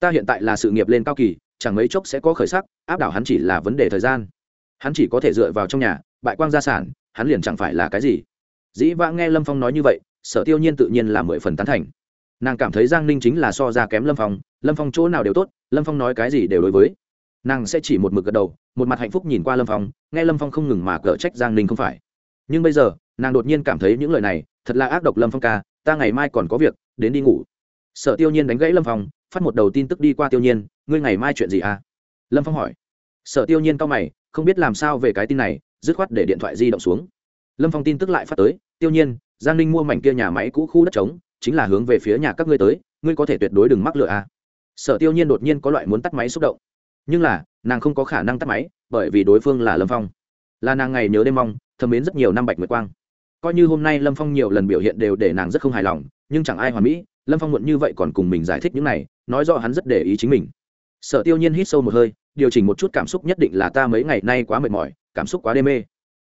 Ta hiện tại là sự nghiệp lên cao kỳ, chẳng mấy chốc sẽ có khởi sắc, áp đảo hắn chỉ là vấn đề thời gian hắn chỉ có thể dựa vào trong nhà, bại quang gia sản, hắn liền chẳng phải là cái gì. Dĩ vãng nghe lâm phong nói như vậy, sở tiêu nhiên tự nhiên là mười phần tán thành. Nàng cảm thấy giang ninh chính là so ra kém lâm phong lâm phong chỗ nào đều tốt, lâm phong nói cái gì đều đối với. Nàng sẽ chỉ một mực gật đầu, một mặt hạnh phúc nhìn qua lâm phong, nghe lâm phong không ngừng mà cở trách giang ninh không phải. Nhưng bây giờ, nàng đột nhiên cảm thấy những lời này, thật là ác độc lâm phong ca, ta ngày mai còn có việc, đến đi ngủ. Sợ tiêu nhiên đánh gãy lâm phong, phát một đầu tin tức đi qua tiêu nhiên, ngươi ngày mai chuyện gì à? Lâm phong hỏi. Sợ tiêu nhiên cao mày không biết làm sao về cái tin này, dứt khoát để điện thoại di động xuống. Lâm phong tin tức lại phát tới, tiêu nhiên, giang ninh mua mảnh kia nhà máy cũ khu đất trống, chính là hướng về phía nhà các ngươi tới, ngươi có thể tuyệt đối đừng mắc lựa à sở tiêu nhiên đột nhiên có loại muốn tắt máy xúc động. Nhưng là, nàng không có khả năng tắt máy, bởi vì đối phương là lâm phong. Là nàng ngày nhớ đêm mong, thầm mến rất nhiều năm bạch nguyệt quang. Coi như hôm nay lâm phong nhiều lần biểu hiện đều để nàng rất không hài lòng, nhưng chẳng ai hoàn mỹ, lâm phong muộn như vậy còn cùng mình giải thích những này, nói rõ hắn rất để ý chính mình. Sở tiêu nhiên hít sâu một hơi điều chỉnh một chút cảm xúc nhất định là ta mấy ngày nay quá mệt mỏi, cảm xúc quá đê mê.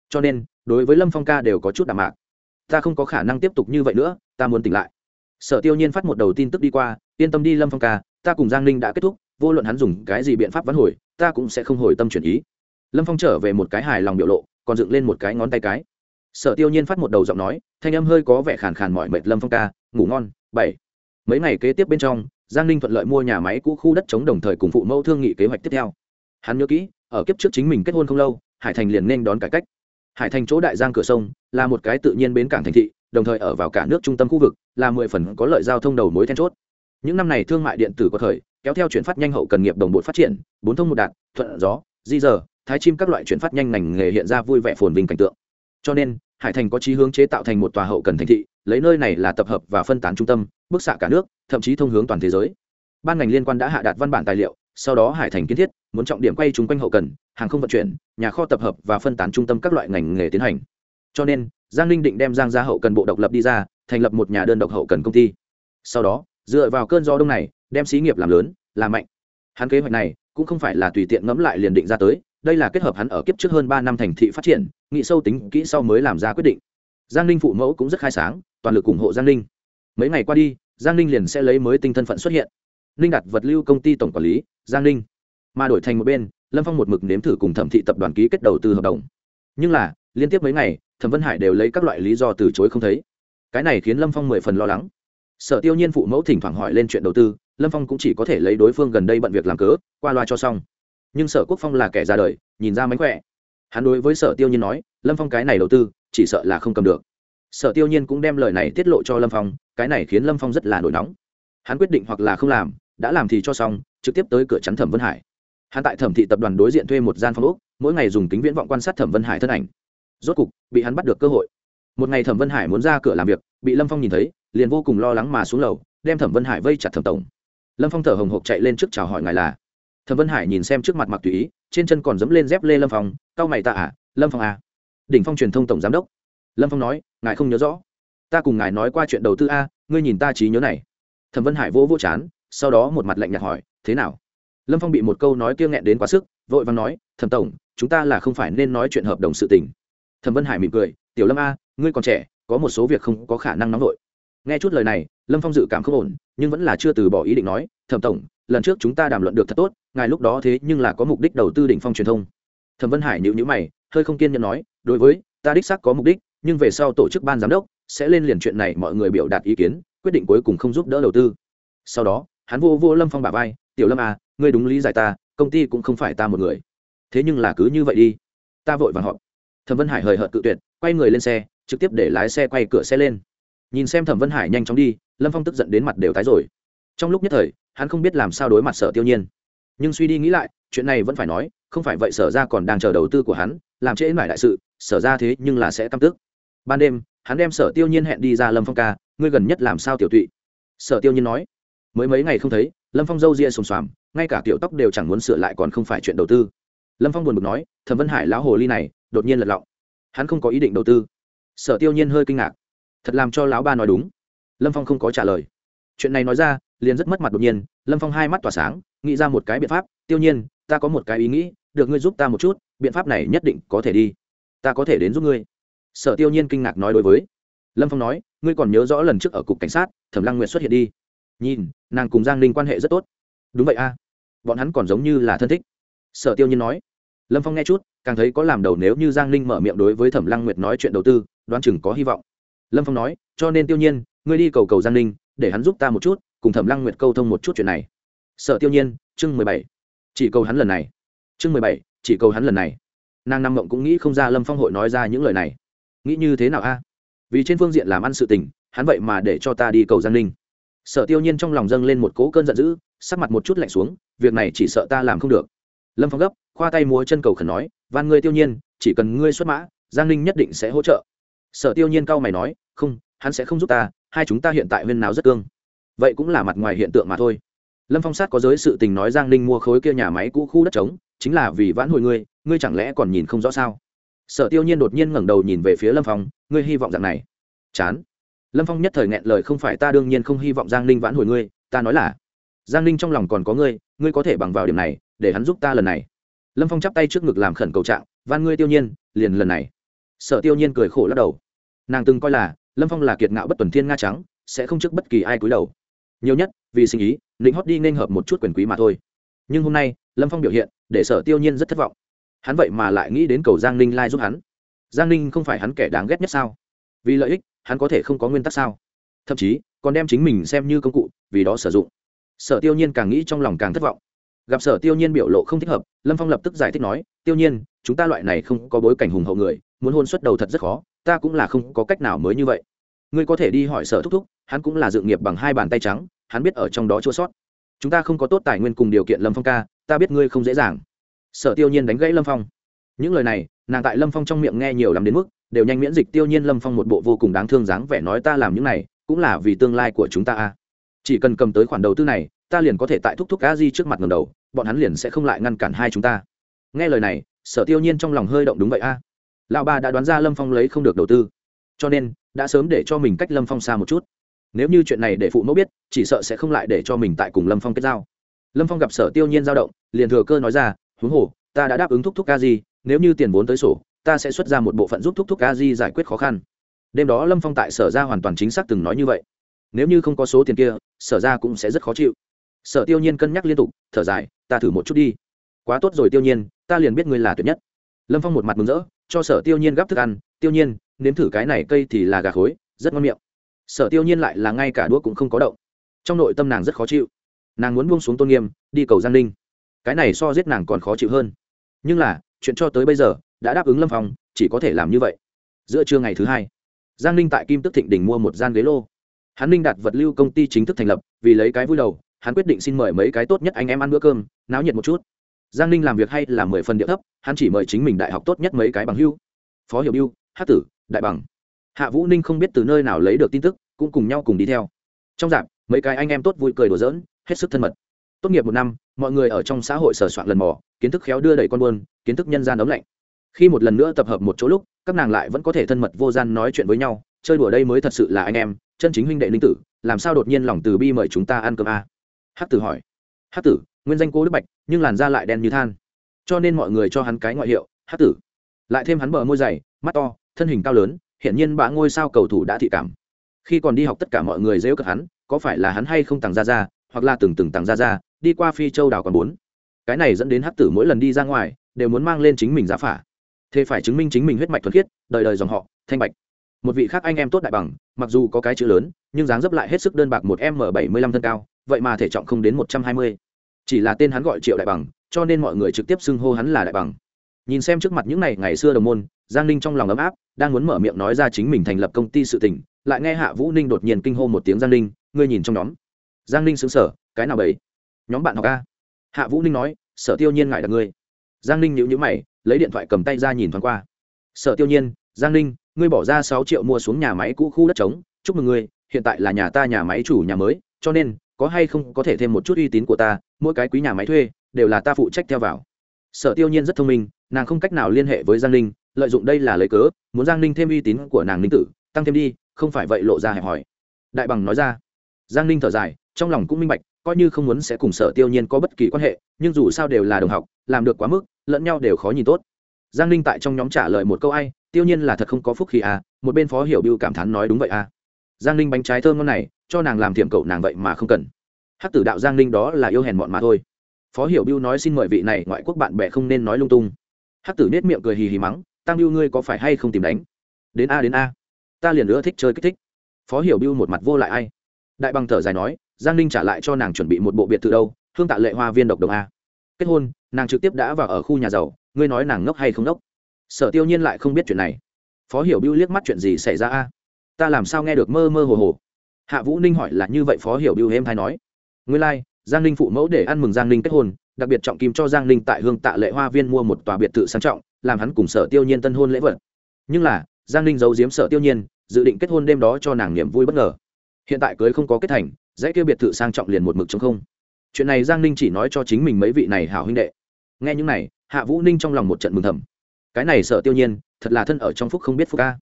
Cho nên, đối với lâm phong ca đều có chút đạm mạc. Ta không có khả năng tiếp tục như vậy nữa, ta muốn tỉnh lại. Sở tiêu nhiên phát một đầu tin tức đi qua, yên tâm đi lâm phong ca, ta cùng giang ninh đã kết thúc, vô luận hắn dùng cái gì biện pháp vắn hồi, ta cũng sẽ không hồi tâm chuyển ý. Lâm phong trở về một cái hài lòng biểu lộ, còn dựng lên một cái ngón tay cái. Sở tiêu nhiên phát một đầu giọng nói, thanh âm hơi có vẻ khàn khàn mọi mệt lâm phong ca, ngủ ngon, bảy. Mấy ngày kế tiếp bên trong giang ninh thuận lợi mua nhà máy cũ khu đất chống đồng thời cùng phụ mẫu thương nghị kế hoạch tiếp theo. Hắn nhớ kỹ, ở kiếp trước chính mình kết hôn không lâu, hải thành liền nên đón cải cách. Hải thành chỗ đại giang cửa sông, là một cái tự nhiên bến cảng thành thị, đồng thời ở vào cả nước trung tâm khu vực, là mười phần có lợi giao thông đầu mối then chốt. Những năm này thương mại điện tử có thời, kéo theo chuyển phát nhanh hậu cần nghiệp đồng bộ phát triển, bốn thông một đạt, thuận gió, di giờ thái chim các loại chuyển phát nhanh ngành nghề hiện ra vui vẻ phồn vinh cảnh tượng. Cho nên, hải thành có chí hướng chế tạo thành một tòa hậu cần thành thị, lấy nơi này là tập hợp và phân tán trung tâm bức xạ cả nước, thậm chí thông hướng toàn thế giới. Ban ngành liên quan đã hạ đạt văn bản tài liệu, sau đó hải thành kiến thiết, muốn trọng điểm quay chúng quanh hậu cần, hàng không vận chuyển, nhà kho tập hợp và phân tán trung tâm các loại ngành nghề tiến hành. Cho nên, giang ninh định đem giang ra hậu cần bộ độc lập đi ra, thành lập một nhà đơn độc hậu cần công ty. Sau đó, dựa vào cơn gió đông này, đem xí nghiệp làm lớn, làm mạnh. Hắn kế hoạch này cũng không phải là tùy tiện ngẫm lại liền định ra tới, đây là kết hợp hắn ở kiếp trước hơn ba năm thành thị phát triển nghĩ sâu tính kỹ sau mới làm ra quyết định. Giang ninh phụ mẫu cũng rất khai sáng, toàn lực ủng hộ giang ninh mấy ngày qua đi, giang ninh liền sẽ lấy mới tinh thân phận xuất hiện. Ninh đặt vật lưu công ty tổng quản lý, giang ninh. Mà đổi thành một bên, lâm phong một mực nếm thử cùng thẩm thị tập đoàn ký kết đầu tư hợp đồng. Nhưng là, liên tiếp mấy ngày, thẩm vân hải đều lấy các loại lý do từ chối không thấy. Cái này khiến lâm phong mười phần lo lắng. Sở tiêu nhiên phụ mẫu thỉnh thoảng hỏi lên chuyện đầu tư, lâm phong cũng chỉ có thể lấy đối phương gần đây bận việc làm cớ, qua loa cho xong. Nhưng sở quốc phong là kẻ ra đời, nhìn ra mánh khỏe. Hắn đối với sở tiêu nhiên nói, lâm phong cái này đầu tư, chỉ sợ là không cầm được sở tiêu nhiên cũng đem lời này tiết lộ cho lâm phong, cái này khiến lâm phong rất là nổi nóng. Hắn quyết định hoặc là không làm, đã làm thì cho xong, trực tiếp tới cửa chắn thẩm vân hải. Hắn tại thẩm thị tập đoàn đối diện thuê một gian phòng úc mỗi ngày dùng kính viễn vọng quan sát thẩm vân hải thân ảnh. Rốt cục, bị hắn bắt được cơ hội. Một ngày thẩm vân hải muốn ra cửa làm việc, bị lâm phong nhìn thấy, liền vô cùng lo lắng mà xuống lầu, đem thẩm vân hải vây chặt thẩm tổng. Lâm phong thở hồng hộc chạy lên trước chào hỏi ngài là. Thẩm vân hải nhìn xem trước mặt mặc tùy ý, trên chân còn dẫm lên dép lê lâm phong cau mày tạ à lâm phong à. Đỉnh phong truyền thông tổng giám đốc lâm phong nói, ngài không nhớ rõ. Ta cùng ngài nói qua chuyện đầu tư a, ngươi nhìn ta trí nhớ này. Thẩm vân hải vỗ vỗ chán, sau đó một mặt lạnh nhạt hỏi, thế nào? Lâm phong bị một câu nói kia nghẹn đến quá sức, vội vàng nói, thẩm tổng, chúng ta là không phải nên nói chuyện hợp đồng sự tình. Thẩm vân hải mỉm cười, tiểu lâm a, ngươi còn trẻ, có một số việc không có khả năng nóng vội. Nghe chút lời này, lâm phong dự cảm không ổn, nhưng vẫn là chưa từ bỏ ý định nói, thẩm tổng, lần trước chúng ta đàm luận được thật tốt, ngài lúc đó thế nhưng là có mục đích đầu tư đỉnh phong truyền thông. Thẩm vân hải nhịu nhữ mày, hơi không kiên nhẫn nói, đối với, ta đích xác có mục đích nhưng về sau tổ chức ban giám đốc sẽ lên liền chuyện này mọi người biểu đạt ý kiến, quyết định cuối cùng không giúp đỡ đầu tư. Sau đó, hắn vô vô lâm phong bà vai, tiểu lâm à ngươi đúng lý giải ta, công ty cũng không phải ta một người. Thế nhưng là cứ như vậy đi. Ta vội vàng họp. Thẩm vân hải hời hợt cự tuyệt, quay người lên xe, trực tiếp để lái xe quay cửa xe lên. Nhìn xem thẩm vân hải nhanh chóng đi, lâm phong tức giận đến mặt đều tái rồi. Trong lúc nhất thời, hắn không biết làm sao đối mặt sở tiêu nhiên. Nhưng suy đi nghĩ lại, chuyện này vẫn phải nói, không phải vậy sở ra còn đang chờ đầu tư của hắn, làm trễ mải đại sự, sở ra thế nhưng là sẽ căm tức ban đêm, hắn đem sở tiêu nhiên hẹn đi ra lâm phong ca, ngươi gần nhất làm sao tiểu tụy? Sở tiêu nhiên nói, mới mấy ngày không thấy, lâm phong râu ria xồm xoàm, ngay cả tiểu tóc đều chẳng muốn sửa lại còn không phải chuyện đầu tư. Lâm phong buồn bực nói, thẩm vân hải lão hồ ly này, đột nhiên lật lọng. Hắn không có ý định đầu tư. Sở tiêu nhiên hơi kinh ngạc. Thật làm cho lão ba nói đúng. Lâm phong không có trả lời. Chuyện này nói ra, liền rất mất mặt đột nhiên, lâm phong hai mắt tỏa sáng, nghĩ ra một cái biện pháp, tiêu nhiên, ta có một cái ý nghĩ, được ngươi giúp ta một chút, biện pháp này nhất định có thể đi. Ta có thể đến giúp ngươi sở tiêu nhiên kinh ngạc nói đối với. Lâm phong nói, ngươi còn nhớ rõ lần trước ở cục cảnh sát, thẩm lăng nguyệt xuất hiện đi. Nhìn, nàng cùng giang ninh quan hệ rất tốt. Đúng vậy a. Bọn hắn còn giống như là thân thích. Sở tiêu nhiên nói. Lâm phong nghe chút, càng thấy có làm đầu nếu như giang ninh mở miệng đối với thẩm lăng nguyệt nói chuyện đầu tư, đoán chừng có hy vọng. Lâm phong nói, cho nên tiêu nhiên, ngươi đi cầu cầu giang ninh, để hắn giúp ta một chút, cùng thẩm lăng nguyệt câu thông một chút chuyện này. Sở tiêu nhiên, chương mười bảy. Chỉ cầu hắn lần này. Chương mười bảy, chỉ cầu hắn lần này. Nàng nam mộng cũng nghĩ không ra lâm phong hội nói ra những lời này nghĩ như thế nào a? Vì trên phương diện làm ăn sự tình, hắn vậy mà để cho ta đi cầu giang ninh. Sở tiêu nhiên trong lòng dâng lên một cỗ cơn giận dữ, sắc mặt một chút lạnh xuống, việc này chỉ sợ ta làm không được. Lâm phong gấp, khoa tay múa chân cầu khẩn nói, van ngươi tiêu nhiên, chỉ cần ngươi xuất mã, giang ninh nhất định sẽ hỗ trợ. Sở tiêu nhiên cao mày nói, không, hắn sẽ không giúp ta, hai chúng ta hiện tại huyên nào rất cương. Vậy cũng là mặt ngoài hiện tượng mà thôi. Lâm phong sát có giới sự tình nói giang ninh mua khối kia nhà máy cũ khu đất trống, chính là vì vãn hồi ngươi ngươi chẳng lẽ còn nhìn không rõ sao? Sở tiêu nhiên đột nhiên ngẩng đầu nhìn về phía lâm phong, ngươi hy vọng dạng này? Chán. Lâm phong nhất thời nghẹn lời, không phải ta đương nhiên không hy vọng giang ninh vãn hồi ngươi, ta nói là, giang ninh trong lòng còn có ngươi ngươi có thể bằng vào điểm này, để hắn giúp ta lần này. Lâm phong chắp tay trước ngực làm khẩn cầu trạng, van ngươi tiêu nhiên, liền lần này. Sở tiêu nhiên cười khổ lắc đầu. Nàng từng coi là, lâm phong là kiệt ngạo bất tuần thiên nga trắng, sẽ không trước bất kỳ ai cúi đầu. Nhiều nhất, vì sinh ý định hót đi nên hợp một chút quyền quý mà thôi. Nhưng hôm nay, lâm phong biểu hiện, để sở tiêu nhiên rất thất vọng hắn vậy mà lại nghĩ đến cầu giang ninh lai giúp hắn. Giang ninh không phải hắn kẻ đáng ghét nhất sao? Vì lợi ích, hắn có thể không có nguyên tắc sao? Thậm chí, còn đem chính mình xem như công cụ, vì đó sử dụng. Sở tiêu nhiên càng nghĩ trong lòng càng thất vọng. Gặp sở tiêu nhiên biểu lộ không thích hợp, lâm phong lập tức giải thích nói, tiêu nhiên, chúng ta loại này không có bối cảnh hùng hậu người, muốn hôn xuất đầu thật rất khó, ta cũng là không có cách nào mới như vậy. Ngươi có thể đi hỏi sở thúc thúc, hắn cũng là dự nghiệp bằng hai bàn tay trắng, hắn biết ở trong đó chua sót. Chúng ta không có tốt tài nguyên cùng điều kiện lâm phong ca, ta biết ngươi không dễ dàng sở tiêu nhiên đánh gãy lâm phong. Những lời này, nàng tại lâm phong trong miệng nghe nhiều lắm đến mức, đều nhanh miễn dịch tiêu nhiên lâm phong một bộ vô cùng đáng thương dáng vẻ nói ta làm những này, cũng là vì tương lai của chúng ta a. Chỉ cần cầm tới khoản đầu tư này, ta liền có thể tại thúc thúc cá di trước mặt ngầm đầu, bọn hắn liền sẽ không lại ngăn cản hai chúng ta. Nghe lời này, sở tiêu nhiên trong lòng hơi động đúng vậy a. Lão ba đã đoán ra lâm phong lấy không được đầu tư. Cho nên, đã sớm để cho mình cách lâm phong xa một chút. Nếu như chuyện này để phụ mẫu biết, chỉ sợ sẽ không lại để cho mình tại cùng lâm phong kết giao. Lâm phong gặp sở tiêu nhiên dao động, liền thừa cơ nói ra huống hồ, ta đã đáp ứng thúc thúc ca di nếu như tiền vốn tới sổ, ta sẽ xuất ra một bộ phận giúp thúc thúc ca di giải quyết khó khăn. Đêm đó lâm phong tại sở ra hoàn toàn chính xác từng nói như vậy. Nếu như không có số tiền kia, sở ra cũng sẽ rất khó chịu. Sở tiêu nhiên cân nhắc liên tục, thở dài, ta thử một chút đi. Quá tốt rồi tiêu nhiên, ta liền biết ngươi là tuyệt nhất. Lâm phong một mặt mừng rỡ, cho sở tiêu nhiên gắp thức ăn, tiêu nhiên, nếm thử cái này cây thì là gà khối, rất ngon miệng. Sở tiêu nhiên lại là ngay cả đũa cũng không có động. Trong nội tâm nàng rất khó chịu. Nàng muốn buông xuống tôn nghiêm, đi cầu giang ninh cái này so giết nàng còn khó chịu hơn. Nhưng là, chuyện cho tới bây giờ, đã đáp ứng lâm phong, chỉ có thể làm như vậy. Giữa trưa ngày thứ hai, giang ninh tại kim tức thịnh đình mua một gian ghế lô. Hắn ninh đặt vật lưu công ty chính thức thành lập, vì lấy cái vui đầu, hắn quyết định xin mời mấy cái tốt nhất anh em ăn bữa cơm, náo nhiệt một chút. Giang ninh làm việc hay là mười phần địa thấp, hắn chỉ mời chính mình đại học tốt nhất mấy cái bằng hưu. Phó hiệu hưu hát tử, đại bằng. Hạ vũ ninh không biết từ nơi nào lấy được tin tức, cũng cùng nhau cùng đi theo. Trong dạp, mấy cái anh em tốt vui cười đùa giỡn, hết sức thân mật. Tốt nghiệp một năm mọi người ở trong xã hội sở soạn lần mò, kiến thức khéo đưa đẩy con buôn, kiến thức nhân gian ấm lạnh. Khi một lần nữa tập hợp một chỗ lúc, các nàng lại vẫn có thể thân mật vô gian nói chuyện với nhau, chơi đùa đây mới thật sự là anh em, chân chính huynh đệ linh tử, làm sao đột nhiên lòng từ bi mời chúng ta ăn cơm a? À? Hát tử hỏi. Hát tử, nguyên danh cố đức bạch, nhưng làn da lại đen như than. Cho nên mọi người cho hắn cái ngoại hiệu Hát tử. Lại thêm hắn bờ môi dày, mắt to, thân hình cao lớn hiện nhiên bã ngôi sao cầu thủ đã thị cảm. Khi còn đi học tất cả mọi người dễ cợt hắn, có phải là hắn hay không tàng ra ra hoặc là từng từng tàng ra ra đi qua phi châu đảo còn bốn. Cái này dẫn đến hắc tử mỗi lần đi ra ngoài, đều muốn mang lên chính mình giá phả. Thế phải chứng minh chính mình huyết mạch thuần khiết, đời đời dòng họ, thanh bạch. Một vị khác anh em tốt đại bằng, mặc dù có cái chữ lớn, nhưng dáng dấp lại hết sức đơn bạc một m bảy mươi lăm thân cao, vậy mà thể trọng không đến một trăm hai mươi. Chỉ là tên hắn gọi triệu đại bằng, cho nên mọi người trực tiếp xưng hô hắn là đại bằng. Nhìn xem trước mặt những ngày ngày xưa đồng môn, giang ninh trong lòng ấm áp, đang muốn mở miệng nói ra chính mình thành lập công ty sự tỉnh lại nghe hạ vũ ninh đột nhiên kinh hô một tiếng giang ninh, ngươi nhìn trong nhóm. Giang ninh xứng sở cái nào bấy nhóm bạn học a. Hạ vũ ninh nói, sở tiêu nhiên ngại đặc ngươi. Giang ninh nhữ nhữ mày, lấy điện thoại cầm tay ra nhìn thoáng qua. Sở tiêu nhiên, giang ninh, ngươi bỏ ra sáu triệu mua xuống nhà máy cũ khu đất trống, chúc mừng ngươi, hiện tại là nhà ta nhà máy chủ nhà mới, cho nên, có hay không có thể thêm một chút uy tín của ta, mỗi cái quý nhà máy thuê, đều là ta phụ trách theo vào. Sở tiêu nhiên rất thông minh, nàng không cách nào liên hệ với giang ninh, lợi dụng đây là lấy cớ, muốn giang ninh thêm uy tín của nàng ninh tử, tăng thêm đi, không phải vậy lộ ra hẹp hòi. Đại bằng nói ra. Giang ninh thở dài trong lòng cũng minh bạch, coi như không muốn sẽ cùng sở tiêu nhiên có bất kỳ quan hệ, nhưng dù sao đều là đồng học, làm được quá mức, lẫn nhau đều khó nhìn tốt. Giang ninh tại trong nhóm trả lời một câu ai, tiêu nhiên là thật không có phúc khi à một bên phó hiểu biêu cảm thán nói đúng vậy à. Giang ninh bánh trái thơm ngon này, cho nàng làm thiệm cậu nàng vậy mà không cần. Hắc tử đạo giang ninh đó là yêu hèn bọn mà thôi. Phó hiểu biêu nói xin mời vị này ngoại quốc bạn bè không nên nói lung tung. Hắc tử nết miệng cười hì hì mắng tăng biêu ngươi có phải hay không tìm đánh? Đến a đến a, ta liền nữa thích chơi kích thích. Phó hiểu biêu một mặt vô lại ai. Đại bằng thở dài nói giang ninh trả lại cho nàng chuẩn bị một bộ biệt thự đâu hương tạ lệ hoa viên độc đồng a. Kết hôn nàng trực tiếp đã vào ở khu nhà giàu ngươi nói nàng ngốc hay không ngốc sở tiêu nhiên lại không biết chuyện này. Phó hiểu biêu liếc mắt chuyện gì xảy ra a? Ta làm sao nghe được mơ mơ hồ hồ? Hạ vũ ninh hỏi là như vậy phó hiểu biêu em hay nói. Ngươi lai、like, giang ninh phụ mẫu để ăn mừng giang ninh kết hôn đặc biệt trọng kim cho giang ninh tại hương tạ lệ hoa viên mua một tòa biệt thự sang trọng làm hắn cùng sở tiêu nhiên tân hôn lễ vật. Nhưng là giang ninh giấu giếm sở tiêu nhiên dự định kết hôn đêm đó cho nàng niềm vui bất ngờ. Hiện tại cưới không có kết thành dãy kia biệt thự sang trọng liền một mực chống không. Chuyện này giang ninh chỉ nói cho chính mình mấy vị này hảo huynh đệ. Nghe những này, hạ vũ ninh trong lòng một trận mừng thầm. Cái này sợ tiêu nhiên, thật là thân ở trong phúc không biết phúc ca.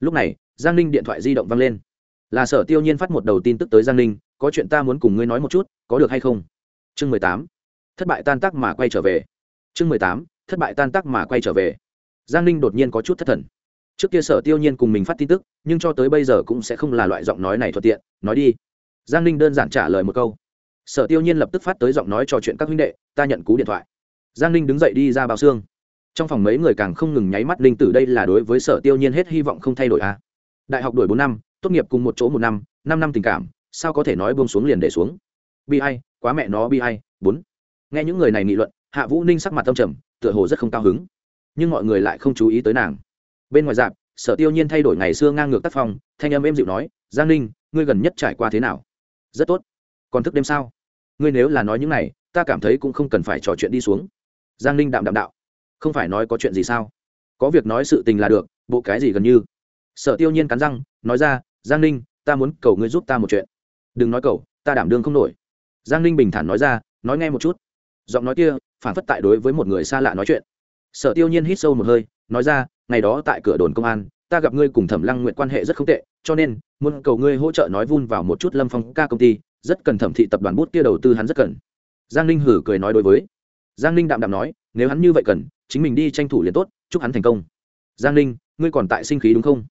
Lúc này, giang ninh điện thoại di động văng lên. Là sở tiêu nhiên phát một đầu tin tức tới giang ninh, có chuyện ta muốn cùng ngươi nói một chút, có được hay không? Chương mười tám, thất bại tan tác mà quay trở về. Chương mười tám, thất bại tan tác mà quay trở về. Giang ninh đột nhiên có chút thất thần. Trước kia sở tiêu nhiên cùng mình phát tin tức, nhưng cho tới bây giờ cũng sẽ không là loại giọng nói này thuận tiện, nói đi giang ninh đơn giản trả lời một câu. Sở tiêu nhiên lập tức phát tới giọng nói trò chuyện các huynh đệ, ta nhận cú điện thoại. Giang ninh đứng dậy đi ra bao xương. Trong phòng mấy người càng không ngừng nháy mắt linh tử đây là đối với sở tiêu nhiên hết hy vọng không thay đổi à. đại học đổi bốn năm, tốt nghiệp cùng một chỗ một năm năm năm tình cảm, sao có thể nói buông xuống liền để xuống? Bi hay quá mẹ nó, bi hay bốn. Nghe những người này nghị luận, hạ vũ ninh sắc mặt tâm trầm, tựa hồ rất không cao hứng. Nhưng mọi người lại không chú ý tới nàng. Bên ngoài dạp, sở tiêu nhiên thay đổi ngày xưa ngang ngược tác phong, thanh âm êm dịu nói, giang ninh, ngươi gần nhất trải qua thế nào? Rất tốt. Còn thức đêm sao? Ngươi nếu là nói những này, ta cảm thấy cũng không cần phải trò chuyện đi xuống. Giang ninh đạm đạm đạo. Không phải nói có chuyện gì sao? Có việc nói sự tình là được, bộ cái gì gần như? Sở tiêu nhiên cắn răng, nói ra, giang ninh, ta muốn cầu ngươi giúp ta một chuyện. Đừng nói cầu, ta đảm đương không nổi. Giang ninh bình thản nói ra, nói nghe một chút. Giọng nói kia, phản phất tại đối với một người xa lạ nói chuyện. Sở tiêu nhiên hít sâu một hơi, nói ra, ngày đó tại cửa đồn công an, ta gặp ngươi cùng thẩm lăng nguyện quan hệ rất không tệ cho nên, muốn cầu ngươi hỗ trợ nói vun vào một chút lâm phong ca công ty, rất cần thẩm thị tập đoàn bút kia đầu tư hắn rất cần. Giang ninh hử cười nói đối với. Giang ninh đạm đạm nói, nếu hắn như vậy cần, chính mình đi tranh thủ liền tốt, chúc hắn thành công. Giang ninh, ngươi còn tại sinh khí đúng không?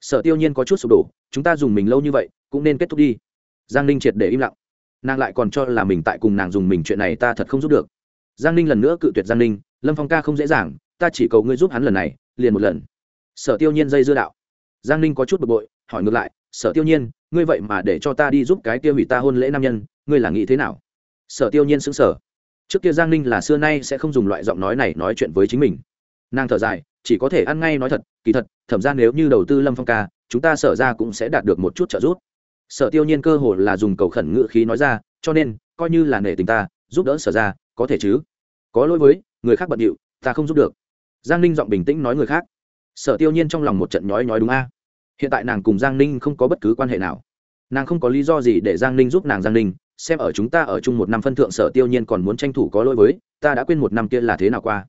Sở tiêu nhiên có chút sụp đổ, chúng ta dùng mình lâu như vậy, cũng nên kết thúc đi. Giang ninh triệt để im lặng. Nàng lại còn cho là mình tại cùng nàng dùng mình chuyện này ta thật không giúp được. Giang ninh lần nữa cự tuyệt giang ninh, lâm phong ca không dễ dàng, ta chỉ cầu ngươi giúp hắn lần này, liền một lần. Sở tiêu nhiên dây dưa đạo. Giang ninh có chút bực bội hỏi ngược lại, sở tiêu nhiên, ngươi vậy mà để cho ta đi giúp cái kia hủy ta hôn lễ nam nhân, ngươi là nghĩ thế nào? Sở tiêu nhiên xứng sở trước kia giang ninh là xưa nay sẽ không dùng loại giọng nói này nói chuyện với chính mình. Nàng thở dài, chỉ có thể ăn ngay nói thật, kỳ thật, thẩm ra nếu như đầu tư lâm phong ca, chúng ta sở ra cũng sẽ đạt được một chút trợ giúp. Sở tiêu nhiên cơ hồ là dùng cầu khẩn ngự khí nói ra, cho nên, coi như là nể tình ta, giúp đỡ sở ra, có thể chứ? Có lỗi với, người khác bận điệu, ta không giúp được. Giang ninh giọng bình tĩnh nói người khác. Sở tiêu nhiên trong lòng một trận nhói nhói đúng a hiện tại nàng cùng giang ninh không có bất cứ quan hệ nào. Nàng không có lý do gì để giang ninh giúp nàng giang ninh, xem ở chúng ta ở chung một năm phân thượng sở tiêu nhiên còn muốn tranh thủ có lỗi với, ta đã quên một năm kia là thế nào qua.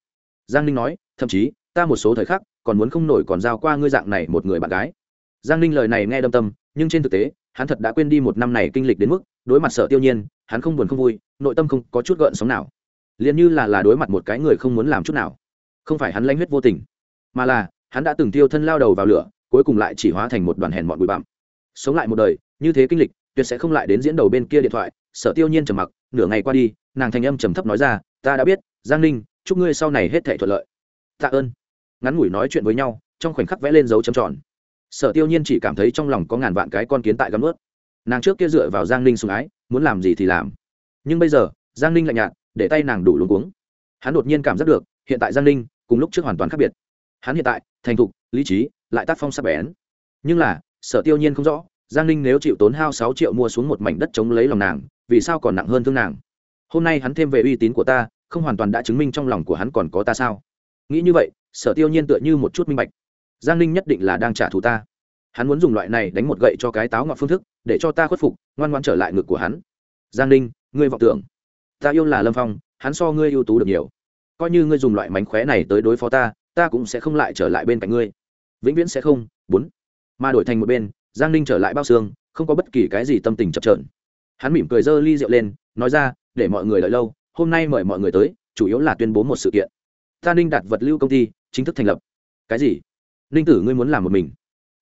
Giang ninh nói, thậm chí, ta một số thời khắc còn muốn không nổi còn giao qua ngươi dạng này một người bạn gái. Giang ninh lời này nghe đâm tâm, nhưng trên thực tế, hắn thật đã quên đi một năm này kinh lịch đến mức đối mặt sở tiêu nhiên, hắn không buồn không vui, nội tâm không có chút gợn sóng nào. Liền như là là đối mặt một cái người không muốn làm chút nào. Không phải hắn lanh huyết vô tình, mà là hắn đã từng tiêu thân lao đầu vào lửa cuối cùng lại chỉ hóa thành một đoàn hèn mọn bụi bặm. Sống lại một đời, như thế kinh lịch, tuyệt sẽ không lại đến diễn đầu bên kia điện thoại, sở tiêu nhiên trầm mặc, nửa ngày qua đi, nàng thành âm trầm thấp nói ra, ta đã biết, giang ninh, chúc ngươi sau này hết thể thuận lợi. Tạ ơn. Ngắn ngủi nói chuyện với nhau, trong khoảnh khắc vẽ lên dấu chấm tròn. Sở tiêu nhiên chỉ cảm thấy trong lòng có ngàn vạn cái con kiến tại gắm ướt. Nàng trước kia dựa vào giang ninh sùng ái, muốn làm gì thì làm. Nhưng bây giờ, giang ninh lạnh nhạt, để tay nàng đủ luống cuống. Hắn đột nhiên cảm giác được, hiện tại giang ninh cùng lúc trước hoàn toàn khác biệt. Hắn hiện tại, thành thục, lý trí lại tác phong sắc bén. Nhưng là, sở tiêu nhiên không rõ, giang ninh nếu chịu tốn hao sáu triệu mua xuống một mảnh đất chống lấy lòng nàng, vì sao còn nặng hơn thương nàng? Hôm nay hắn thêm về uy tín của ta, không hoàn toàn đã chứng minh trong lòng của hắn còn có ta sao? Nghĩ như vậy, sở tiêu nhiên tựa như một chút minh bạch. Giang ninh nhất định là đang trả thù ta. Hắn muốn dùng loại này đánh một gậy cho cái táo ngọt phương thức, để cho ta khuất phục, ngoan ngoan trở lại ngực của hắn. Giang ninh, ngươi vọng tưởng. Ta yêu là lâm phong, hắn so ngươi ưu tú được nhiều. Coi như ngươi dùng loại mánh khóe này tới đối phó ta ta cũng sẽ không lại trở lại bên cạnh ngươi vĩnh viễn sẽ không, bốn. Mà đổi thành một bên, giang ninh trở lại bao xương, không có bất kỳ cái gì tâm tình chập trợn hắn mỉm cười dơ ly rượu lên, nói ra, để mọi người đợi lâu, hôm nay mời mọi người tới, chủ yếu là tuyên bố một sự kiện. Ta ninh đạt vật lưu công ty, chính thức thành lập. Cái gì? Ninh tử, ngươi muốn làm một mình.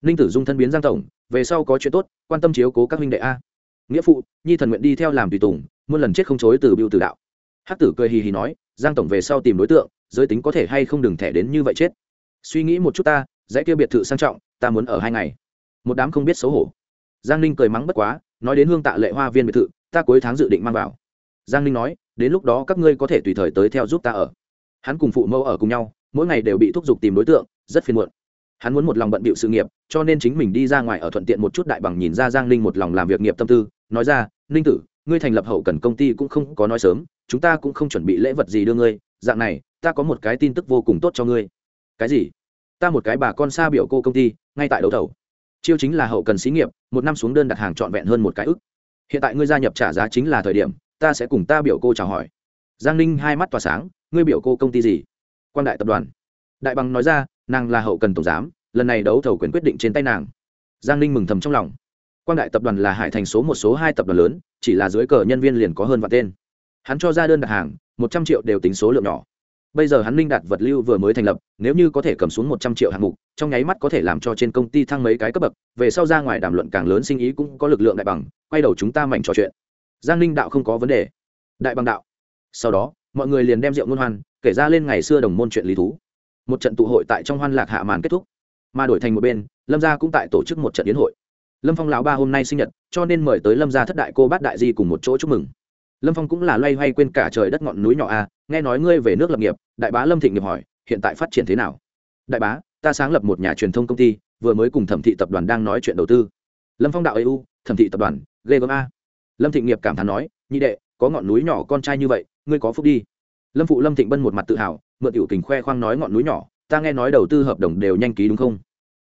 Ninh tử dung thân biến giang tổng, về sau có chuyện tốt, quan tâm chiếu cố các huynh đệ a. Nghĩa phụ, nhi thần nguyện đi theo làm tùy tùng, muôn lần chết không chối từ biêu từ đạo. Hắc tử cười hì hì nói, giang tổng về sau tìm đối tượng, giới tính có thể hay không đừng thẻ đến như vậy chết. Suy nghĩ một chút ta dãy kia biệt thự sang trọng, ta muốn ở hai ngày. Một đám không biết xấu hổ. Giang ninh cười mắng bất quá, nói đến hương tạ lệ hoa viên biệt thự, ta cuối tháng dự định mang vào. Giang ninh nói, đến lúc đó các ngươi có thể tùy thời tới theo giúp ta ở. Hắn cùng phụ mẫu ở cùng nhau, mỗi ngày đều bị thúc giục tìm đối tượng, rất phiền muộn. Hắn muốn một lòng bận bịu sự nghiệp, cho nên chính mình đi ra ngoài ở thuận tiện một chút đại bằng nhìn ra giang ninh một lòng làm việc nghiệp tâm tư, nói ra, ninh tử, ngươi thành lập hậu cần công ty cũng không có nói sớm, chúng ta cũng không chuẩn bị lễ vật gì đưa ngươi, dạng này, ta có một cái tin tức vô cùng tốt cho ngươi. Cái gì? Ta một cái bà con xa biểu cô công ty, ngay tại đấu thầu. Chiêu chính là hậu cần xí nghiệp, một năm xuống đơn đặt hàng trọn vẹn hơn một cái ức. Hiện tại ngươi gia nhập trả giá chính là thời điểm, ta sẽ cùng ta biểu cô chào hỏi. Giang ninh hai mắt tỏa sáng, ngươi biểu cô công ty gì? Quan đại tập đoàn. Đại bằng nói ra, nàng là hậu cần tổng giám, lần này đấu thầu quyền quyết định trên tay nàng. Giang ninh mừng thầm trong lòng. Quan đại tập đoàn là hải thành số một, số hai tập đoàn lớn, chỉ là dưới cờ nhân viên liền có hơn vạn tên. Hắn cho ra đơn đặt hàng, một trăm triệu đều tính số lượng nhỏ bây giờ hắn linh đạt vật lưu vừa mới thành lập, nếu như có thể cầm xuống một trăm triệu hạng mục, trong nháy mắt có thể làm cho trên công ty thăng mấy cái cấp bậc, về sau ra ngoài đàm luận càng lớn sinh ý cũng có lực lượng đại bằng, quay đầu chúng ta mạnh trò chuyện. Giang ninh đạo không có vấn đề. Đại bằng đạo. Sau đó, mọi người liền đem rượu ngôn hoan, kể ra lên ngày xưa đồng môn chuyện lý thú. Một trận tụ hội tại trong hoan lạc hạ màn kết thúc. Mà đổi thành một bên, lâm gia cũng tại tổ chức một trận yến hội. Lâm phong lão ba hôm nay sinh nhật, cho nên mời tới lâm gia thất đại cô bát đại di cùng một chỗ chúc mừng lâm phong cũng là loay hoay quên cả trời đất ngọn núi nhỏ a, nghe nói ngươi về nước lập nghiệp, đại bá lâm thịnh nghiệp hỏi, hiện tại phát triển thế nào? Đại bá, ta sáng lập một nhà truyền thông công ty, vừa mới cùng thẩm thị tập đoàn đang nói chuyện đầu tư. Lâm phong đạo eu thẩm thị tập đoàn, ghê gớm a. Lâm thịnh nghiệp cảm thán nói, nhị đệ, có ngọn núi nhỏ con trai như vậy, ngươi có phúc đi. Lâm phụ lâm thịnh bân một mặt tự hào, mượn tiểu tình khoe khoang nói ngọn núi nhỏ, ta nghe nói đầu tư hợp đồng đều nhanh ký đúng không?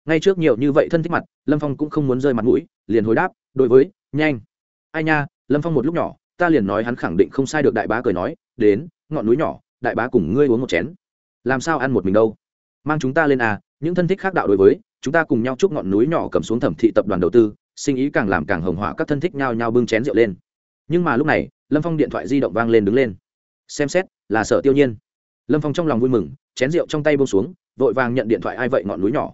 Ngay trước nhiều như vậy thân thích mặt, lâm phong cũng không muốn rơi mặt mũi, liền hồi đáp, đối với, nhanh. Ai nha, lâm phong một lúc nhỏ ta liền nói hắn khẳng định không sai được, đại bá cười nói, đến, ngọn núi nhỏ, đại bá cùng ngươi uống một chén. Làm sao ăn một mình đâu? Mang chúng ta lên à những thân thích khác đạo đối với, chúng ta cùng nhau chúc ngọn núi nhỏ cầm xuống thẩm thị tập đoàn đầu tư, sinh ý càng làm càng hồng hỏa, các thân thích nhau nhau bưng chén rượu lên. Nhưng mà lúc này, lâm phong điện thoại di động vang lên đứng lên. Xem xét, là sở tiêu nhiên. Lâm phong trong lòng vui mừng, chén rượu trong tay bông xuống, vội vàng nhận điện thoại ai vậy ngọn núi nhỏ?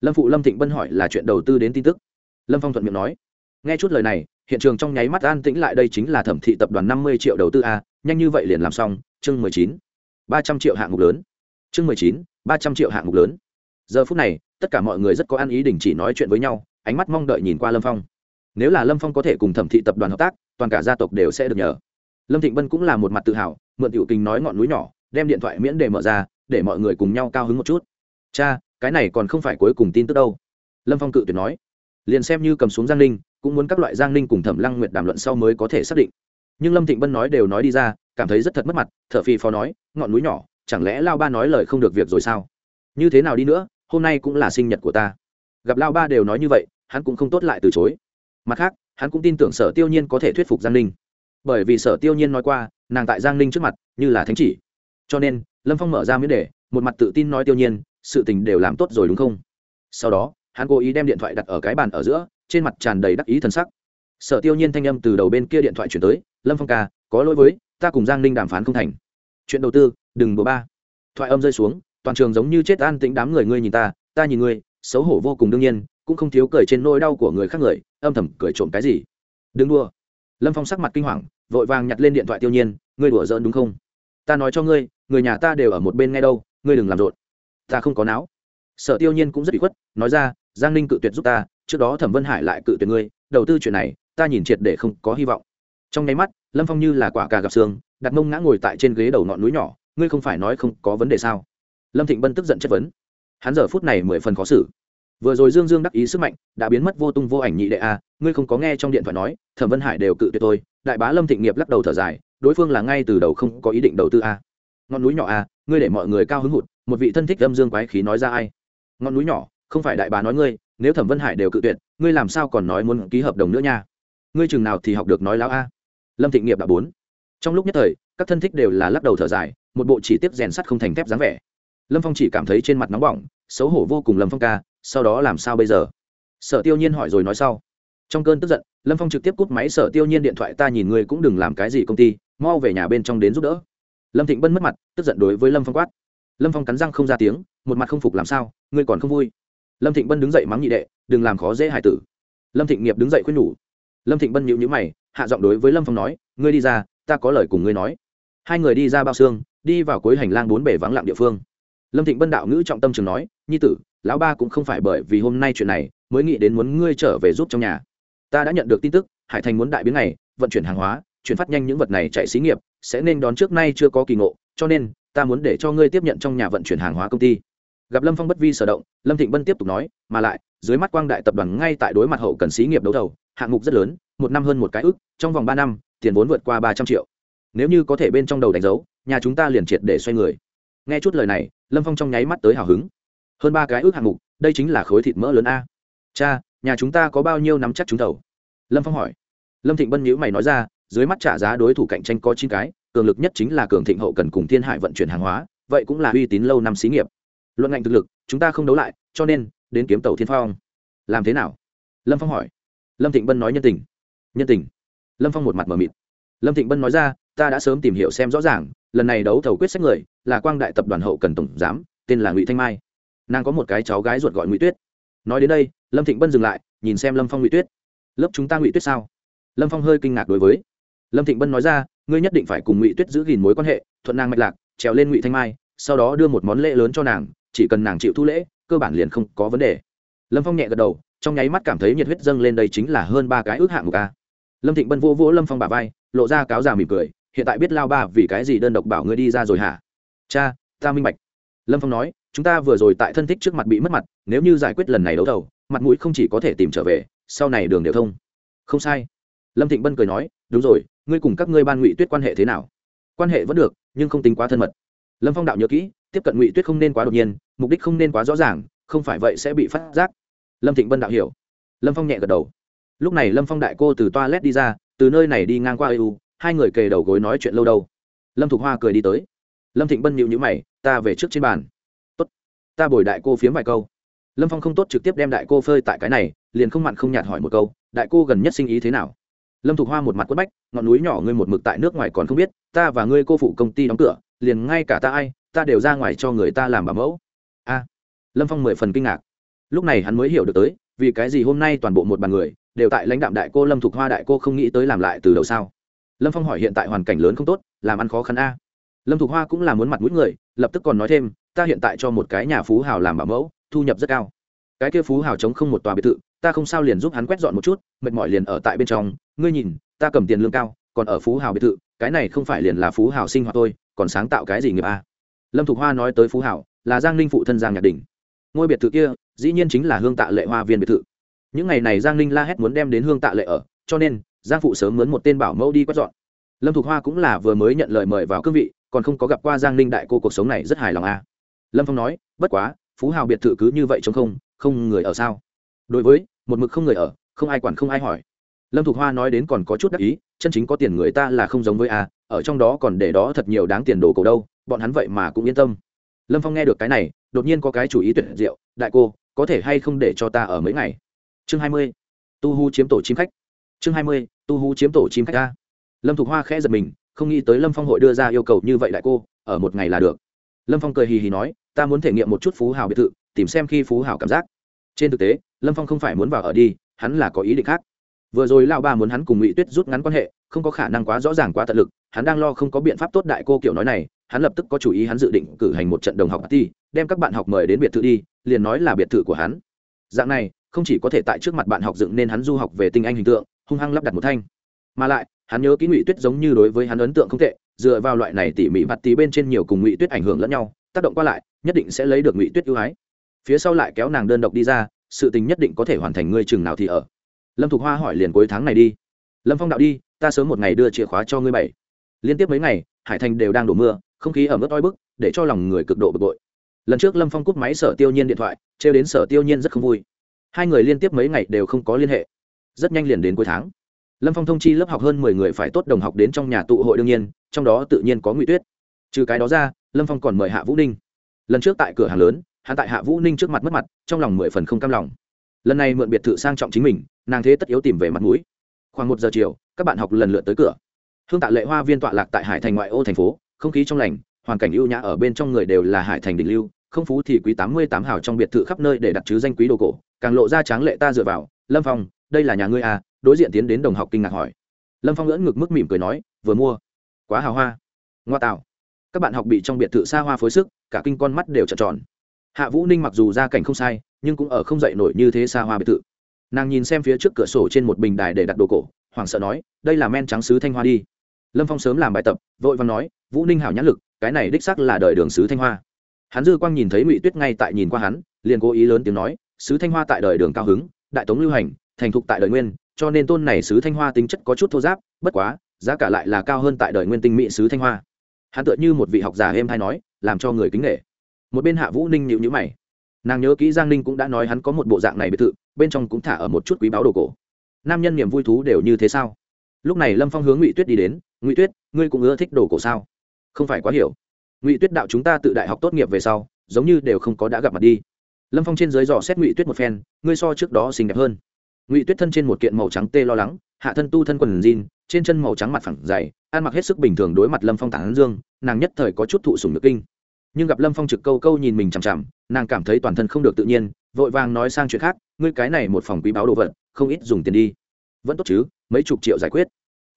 Lâm phụ lâm thịnh bân hỏi là chuyện đầu tư đến tin tức. Lâm phong thuận miệng nói. Nghe chút lời này hiện trường trong nháy mắt an tĩnh lại đây chính là thẩm thị tập đoàn năm mươi triệu đầu tư a, nhanh như vậy liền làm xong, chương mười chín, ba trăm triệu hạng mục lớn. Chương mười chín, ba trăm triệu hạng mục lớn. Giờ phút này, tất cả mọi người rất có ăn ý đình chỉ nói chuyện với nhau, ánh mắt mong đợi nhìn qua lâm phong. Nếu là lâm phong có thể cùng thẩm thị tập đoàn hợp tác, toàn cả gia tộc đều sẽ được nhờ. Lâm thịnh bân cũng là một mặt tự hào, mượn tiểu kinh nói ngọn núi nhỏ, đem điện thoại miễn để mở ra, để mọi người cùng nhau cao hứng một chút. Cha, cái này còn không phải cuối cùng tin tức đâu. Lâm phong cự tuyệt nói. Liền xem như cầm xuống giang ninh cũng muốn các loại giang ninh cùng thẩm lăng nguyệt đàm luận sau mới có thể xác định. Nhưng lâm thịnh bân nói đều nói đi ra, cảm thấy rất thật mất mặt t h ở phi phó nói, ngọn núi nhỏ, chẳng lẽ lao ba nói lời không được việc rồi sao? Như thế nào đi nữa, hôm nay cũng là sinh nhật của ta. Gặp lao ba đều nói như vậy, hắn cũng không tốt lại từ chối. Mặt khác, hắn cũng tin tưởng sở tiêu nhiên có thể thuyết phục giang ninh. Bởi vì sở tiêu nhiên nói qua, nàng tại giang ninh trước mặt, như là thánh chỉ. Cho nên, lâm phong mở ra miễn đề, một mặt tự tin nói tiêu nhiên, sự tình đều làm tốt rồi đúng không? Sau đó, hắn cố ý đem điện thoại đặt ở cái bàn ở giữa trên mặt tràn đầy đắc ý thần sắc. Sở tiêu nhiên thanh âm từ đầu bên kia điện thoại chuyển tới, lâm phong ca, có lỗi với, ta cùng giang ninh đàm phán không thành. Chuyện đầu tư, đừng bừa ba thoại âm rơi xuống, toàn trường giống như chết an tĩnh đám người ngươi nhìn ta ta nhìn ngươi, xấu hổ vô cùng đương nhiên, cũng không thiếu cười trên nỗi đau của người khác người, âm thầm cười trộm cái gì? Đừng đua lâm phong sắc mặt kinh hoàng, vội vàng nhặt lên điện thoại tiêu nhiên, ngươi đùa giỡn đúng không? Ta nói cho ngươi, người nhà ta đều ở một bên nghe đâu, ngươi đừng làm rộn. Ta không có não. Sở tiêu nhiên cũng rất bị khuất, nói ra giang ninh cự tuyệt giúp ta, trước đó thẩm vân hải lại cự tuyệt ngươi, đầu tư chuyện này, ta nhìn triệt để không có hy vọng. Trong nháy mắt, lâm phong như là quả cà gặp xương, đặt mông ngã ngồi tại trên ghế đầu ngọn núi nhỏ, ngươi không phải nói không có vấn đề sao? Lâm thịnh bân tức giận chất vấn. Hắn giờ phút này mười phần khó xử. Vừa rồi dương dương đắc ý sức mạnh, đã biến mất vô tung vô ảnh nhị đệ a, ngươi không có nghe trong điện thoại nói, thẩm vân hải đều cự tuyệt tôi, đại bá lâm thịnh nghiệp lắc đầu thở dài, đối phương là ngay từ đầu không có ý định đầu tư a. Ngọn núi nhỏ a, ngươi để mọi người cao hứng hụt, một vị thân thích lâm dương quái khí nói ra ai? Ngọn núi nhỏ không phải đại bá nói ngươi, nếu thẩm vân hải đều cự tuyệt, ngươi làm sao còn nói muốn ký hợp đồng nữa nha? Ngươi chừng nào thì học được nói láo a? Lâm thịnh nghiệp đã bốn. Trong lúc nhất thời, các thân thích đều là lắc đầu thở dài, một bộ chỉ tiếp rèn sắt không thành thép dáng vẻ. Lâm phong chỉ cảm thấy trên mặt nóng bỏng, xấu hổ vô cùng lâm phong ca, sau đó làm sao bây giờ? Sở tiêu nhiên hỏi rồi nói sau. Trong cơn tức giận, lâm phong trực tiếp cúp máy, sở tiêu nhiên điện thoại ta nhìn ngươi cũng đừng làm cái gì công ty, mau về nhà bên trong đến giúp đỡ. Lâm thịnh bân mất mặt, tức giận đối với lâm phong quát. Lâm phong cắn răng không ra tiếng, một mặt không phục làm sao, ngươi còn không vui? Lâm thịnh bân đứng dậy mắng nhị đệ, đừng làm khó dễ hải tử. Lâm thịnh nghiệp đứng dậy khuyên nhủ. Lâm thịnh bân nhịu nhữ mày, hạ giọng đối với lâm phong nói, ngươi đi ra, ta có lời cùng ngươi nói. Hai người đi ra bao xương, đi vào cuối hành lang bốn bể vắng lặng địa phương. Lâm thịnh bân đạo ngữ trọng tâm trường nói, nhi tử, lão ba cũng không phải bởi vì hôm nay chuyện này mới nghĩ đến muốn ngươi trở về giúp trong nhà. Ta đã nhận được tin tức, hải thành muốn đại biến này vận chuyển hàng hóa, chuyển phát nhanh những vật này chạy xí nghiệp, sẽ nên đón trước nay chưa có kỳ ngộ, cho nên ta muốn để cho ngươi tiếp nhận trong nhà vận chuyển hàng hóa công ty gặp lâm phong bất vi sở động lâm thịnh bân tiếp tục nói mà lại dưới mắt quang đại tập đoàn ngay tại đối mặt hậu cần xí nghiệp đấu thầu hạng mục rất lớn một năm hơn một cái ước trong vòng ba năm tiền vốn vượt qua ba trăm triệu nếu như có thể bên trong đầu đánh dấu nhà chúng ta liền triệt để xoay người nghe chút lời này lâm phong trong nháy mắt tới hào hứng hơn ba cái ước hạng mục đây chính là khối thịt mỡ lớn a cha nhà chúng ta có bao nhiêu nắm chắc trúng thầu lâm phong hỏi lâm thịnh bân nhữ mày nói ra dưới mắt trả giá đối thủ cạnh tranh có chín cái cường lực nhất chính là cường thịnh hậu cần cùng thiên hải vận chuyển hàng hóa vậy cũng là uy tín lâu năm xí nghiệp luận ngạnh thực lực, chúng ta không đấu lại, cho nên, đến kiếm tàu thiên phong. Làm thế nào? Lâm phong hỏi. Lâm thịnh bân nói nhân tình. Nhân tình. Lâm phong một mặt mờ mịt. Lâm thịnh bân nói ra, ta đã sớm tìm hiểu xem rõ ràng, lần này đấu thầu quyết sách người, là quang đại tập đoàn hậu cần tổng giám, tên là ngụy thanh mai. Nàng có một cái cháu gái ruột gọi ngụy tuyết. Nói đến đây, lâm thịnh bân dừng lại, nhìn xem lâm phong ngụy tuyết. Lớp chúng ta ngụy tuyết sao? Lâm phong hơi kinh ngạc đối với. Lâm thịnh bân nói ra, ngươi nhất định phải cùng ngụy tuyết giữ gìn mối quan hệ, thuận nàng mạch lạc, trèo lên ngụy thanh mai, sau đó đưa một món lễ lớn cho nàng chỉ cần nàng chịu thu lễ, cơ bản liền không có vấn đề. Lâm phong nhẹ gật đầu, trong nháy mắt cảm thấy nhiệt huyết dâng lên đây chính là hơn ba cái ước hạng một a. Lâm thịnh bân vô vỗ lâm phong bà vai, lộ ra cáo già mỉm cười, hiện tại biết lao ba vì cái gì đơn độc bảo ngươi đi ra rồi hả? Cha, ta minh bạch. Lâm phong nói, chúng ta vừa rồi tại thân thích trước mặt bị mất mặt, nếu như giải quyết lần này đấu đầu mặt mũi không chỉ có thể tìm trở về, sau này đường đều thông. Không sai. Lâm thịnh bân cười nói, đúng rồi, ngươi cùng các ngươi ban ngụy tuyết quan hệ thế nào? Quan hệ vẫn được, nhưng không tính quá thân mật. Lâm phong đạo nhớ kỹ tiếp cận ngụy tuyết không nên quá đột nhiên mục đích không nên quá rõ ràng không phải vậy sẽ bị phát giác lâm thịnh bân đạo hiểu lâm phong nhẹ gật đầu lúc này lâm phong đại cô từ toilet đi ra từ nơi này đi ngang qua eu hai người kề đầu gối nói chuyện lâu đâu lâm thục hoa cười đi tới lâm thịnh bân nhịu nhữ mày ta về trước trên bàn tốt ta bồi đại cô phiếm vài câu lâm phong không tốt trực tiếp đem đại cô phơi tại cái này liền không mặn không nhạt hỏi một câu đại cô gần nhất sinh ý thế nào lâm thục hoa một mặt quất bách ngọn núi nhỏ ngươi một mực tại nước ngoài còn không biết ta và ngươi cô phụ công ty đóng cửa liền ngay cả ta ai ta đều ra ngoài cho người ta làm bà mẫu. A, lâm phong mười phần kinh ngạc. Lúc này hắn mới hiểu được tới, vì cái gì hôm nay toàn bộ một bàn người đều tại lãnh đạm đại cô lâm thục hoa đại cô không nghĩ tới làm lại từ đầu sao? Lâm phong hỏi hiện tại hoàn cảnh lớn không tốt, làm ăn khó khăn a. Lâm thục hoa cũng là muốn mặt mũi người, lập tức còn nói thêm, ta hiện tại cho một cái nhà phú hào làm bảo mẫu, thu nhập rất cao. Cái kia phú hào chống không một tòa biệt thự, ta không sao liền giúp hắn quét dọn một chút, mệt mỏi liền ở tại bên trong. Ngươi nhìn, ta cầm tiền lương cao, còn ở phú hào biệt thự, cái này không phải liền là phú hào sinh hoạt tôi còn sáng tạo cái gì nghiệp a? Lâm thục hoa nói tới phú hào là giang ninh phụ thân giang nhạc đình. Ngôi biệt thự kia, dĩ nhiên chính là hương tạ lệ hoa viên biệt thự. Những ngày này giang ninh la hét muốn đem đến hương tạ lệ ở, cho nên, giang phụ sớm mướn một tên bảo mẫu đi quét dọn. Lâm thục hoa cũng là vừa mới nhận lời mời vào cương vị, còn không có gặp qua giang ninh đại cô cuộc sống này rất hài lòng a lâm phong nói, bất quá, phú hào biệt thự cứ như vậy chống không không người ở sao? Đối với, một mực không người ở, không ai quản không ai hỏi. Lâm thục hoa nói đến còn có chút đắc ý, chân chính có tiền người ta là không giống với a ở trong đó còn để đó thật nhiều đáng tiền đồ cầu đâu bọn hắn vậy mà cũng yên tâm. Lâm phong nghe được cái này, đột nhiên có cái chủ ý tuyệt diệu, đại cô, có thể hay không để cho ta ở mấy ngày? Chương hai mươi, tu hu chiếm tổ chim khách. Chương hai mươi, tu hu chiếm tổ chim khách ta lâm thục hoa khẽ giật mình, không nghĩ tới lâm phong hội đưa ra yêu cầu như vậy đại cô, ở một ngày là được. Lâm phong cười hì hì nói, ta muốn thể nghiệm một chút phú hào biệt thự, tìm xem khi phú hào cảm giác. Trên thực tế, lâm phong không phải muốn vào ở đi, hắn là có ý định khác. Vừa rồi lao ba muốn hắn cùng ngụy tuyết rút ngắn quan hệ, không có khả năng quá rõ ràng quá tận lực, hắn đang lo không có biện pháp tốt đại cô kiểu nói này hắn lập tức có chủ ý hắn dự định cử hành một trận đồng học party, đem các bạn học mời đến biệt thự đi, liền nói là biệt thự của hắn. Dạng này, không chỉ có thể tại trước mặt bạn học dựng nên hắn du học về tinh anh hình tượng, hung hăng lắp đặt một thanh. Mà lại, hắn nhớ kỹ ngụy tuyết giống như đối với hắn ấn tượng không tệ, dựa vào loại này tỉ mỉ mặt tí bên trên nhiều cùng ngụy tuyết ảnh hưởng lẫn nhau, tác động qua lại, nhất định sẽ lấy được ngụy tuyết ưu ái. Phía sau lại kéo nàng đơn độc đi ra, sự tình nhất định có thể hoàn thành ngươi chừng nào thì ở. Lâm thục hoa hỏi liền cuối tháng này đi. Lâm phong đạo đi, ta sớm một ngày đưa chìa khóa cho ngươi bảy. Liên tiếp mấy ngày, hải thành đều đang đổ mưa không khí ẩm ướt oi bức, để cho lòng người cực độ bực bội. Lần trước lâm phong cúp máy sở tiêu nhiên điện thoại, trêu đến sở tiêu nhiên rất không vui. Hai người liên tiếp mấy ngày đều không có liên hệ. Rất nhanh liền đến cuối tháng. Lâm phong thông chi lớp học hơn mười người phải tốt đồng học đến trong nhà tụ hội đương nhiên, trong đó tự nhiên có ngụy tuyết. Trừ cái đó ra, lâm phong còn mời hạ vũ ninh. Lần trước tại cửa hàng lớn hạ tại hạ vũ ninh trước mặt mất mặt, trong lòng mười phần không cam lòng. Lần này mượn biệt thự sang trọng chính mình, nàng thế tất yếu tìm về mặt mũi. Khoảng một giờ chiều, các bạn học lần lượt tới cửa. Hương tạ lệ hoa viên tọa lạc tại hải thành ngoại ô thành phố không khí trong lành, hoàn cảnh ưu nhã ở bên trong người đều là hải thành đình lưu, không phú thì quý tám mươi tám hào trong biệt thự khắp nơi để đặt chứ danh quý đồ cổ, càng lộ ra tráng lệ ta dựa vào, lâm phong, đây là nhà ngươi à? Đối diện tiến đến đồng học kinh ngạc hỏi. Lâm phong ngỡ ngực mức mỉm cười nói, vừa mua. Quá hào hoa. Ngoa tạo. Các bạn học bị trong biệt thự xa hoa phối sức, cả kinh con mắt đều trợn tròn. Hạ vũ ninh mặc dù gia cảnh không sai, nhưng cũng ở không dậy nổi như thế xa hoa biệt thự. Nàng nhìn xem phía trước cửa sổ trên một bình đài để đặt đồ cổ, hoảng sợ nói, đây là men trắng sứ thanh hoa đi lâm phong sớm làm bài tập, vội và nói, vũ ninh hảo nhãn lực, cái này đích sắc là đời đường sứ thanh hoa. Hắn dư quang nhìn thấy ngụy tuyết ngay tại nhìn qua hắn, liền cố ý lớn tiếng nói, sứ thanh hoa tại đời đường cao hứng, đại tống lưu hành, thành thục tại đời nguyên, cho nên tôn này sứ thanh hoa tính chất có chút thô giáp, bất quá, giá cả lại là cao hơn tại đời nguyên tinh mỹ sứ thanh hoa. Hắn tựa như một vị học giả êm hay nói, làm cho người kính nghệ một bên hạ vũ ninh nhịu nhữ mày. Nàng nhớ kỹ giang ninh cũng đã nói hắn có một bộ dạng này biệt thự, bên trong cũng thả ở một chút quý báo đồ cổ. Nam nhân niềm vui thú đều như thế sao? Lúc này lâm phong hướng ngụy tuyết đi đến ngụy tuyết, ngươi cũng ưa thích đồ cổ sao? Không phải quá hiểu. Ngụy tuyết đạo chúng ta tự đại học tốt nghiệp về sau, giống như đều không có đã gặp mặt đi. Lâm phong trên dưới dò xét ngụy tuyết một phen, ngươi so trước đó xinh đẹp hơn. Ngụy tuyết thân trên một kiện màu trắng tê lo lắng, hạ thân tu thân quần jean, trên chân màu trắng mặt phẳng dày, ăn mặc hết sức bình thường đối mặt lâm phong tản dương, nàng nhất thời có chút thụ sùng nước kinh. Nhưng gặp lâm phong trực câu câu nhìn mình chằm chằm, nàng cảm thấy toàn thân không được tự nhiên, vội vàng nói sang chuyện khác, ngươi cái này một phòng quý báo đồ vật, không ít dùng tiền đi. Vẫn tốt chứ, mấy chục triệu giải quyết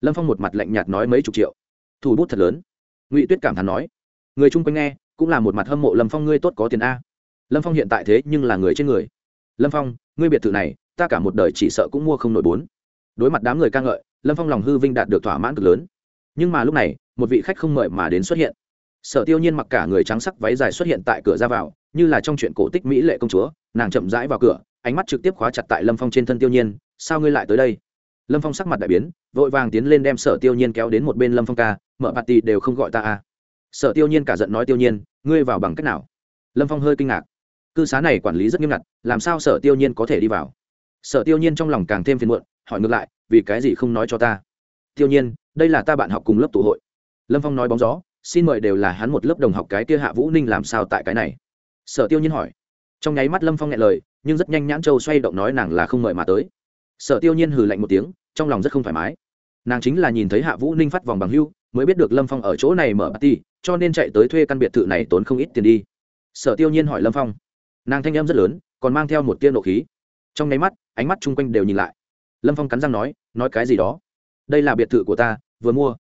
lâm phong một mặt lạnh nhạt nói mấy chục triệu thủ bút thật lớn ngụy tuyết cảm thán nói người chung quanh nghe cũng là một mặt hâm mộ lâm phong ngươi tốt có tiền a lâm phong hiện tại thế nhưng là người trên người lâm phong ngươi biệt thự này ta cả một đời chỉ sợ cũng mua không nổi bốn đối mặt đám người ca ngợi lâm phong lòng hư vinh đạt được thỏa mãn cực lớn nhưng mà lúc này một vị khách không mời mà đến xuất hiện sở tiêu nhiên mặc cả người trắng sắc váy dài xuất hiện tại cửa ra vào như là trong chuyện cổ tích mỹ lệ công chúa nàng chậm rãi vào cửa ánh mắt trực tiếp khóa chặt tại lâm phong trên thân tiêu nhiên sao ngươi lại tới đây lâm phong sắc mặt đại biến vội vàng tiến lên đem sở tiêu nhiên kéo đến một bên lâm phong ca, mở bạt tì đều không gọi ta à. Sở tiêu nhiên cả giận nói tiêu nhiên, ngươi vào bằng cách nào? Lâm phong hơi kinh ngạc. Cư xá này quản lý rất nghiêm ngặt, làm sao sở tiêu nhiên có thể đi vào? Sở tiêu nhiên trong lòng càng thêm phiền muộn, hỏi ngược lại, vì cái gì không nói cho ta? Tiêu nhiên, đây là ta bạn học cùng lớp tụ hội. Lâm phong nói bóng gió, xin mời đều là hắn một lớp đồng học cái kia hạ vũ ninh làm sao tại cái này? Sở tiêu nhiên hỏi. Trong nháy mắt lâm phong nghe lời, nhưng rất nhanh nhãn châu xoay động nói nàng là không mời mà tới. Sở tiêu nhiên hừ lạnh một tiếng trong lòng rất không thoải mái. Nàng chính là nhìn thấy hạ vũ ninh phát vòng bằng hưu, mới biết được lâm phong ở chỗ này mở party, cho nên chạy tới thuê căn biệt thự này tốn không ít tiền đi. Sở tiêu nhiên hỏi lâm phong. Nàng thanh em rất lớn, còn mang theo một tiên độ khí. Trong nháy mắt, ánh mắt chung quanh đều nhìn lại. Lâm phong cắn răng nói nói cái gì đó? Đây là biệt thự của ta, vừa mua.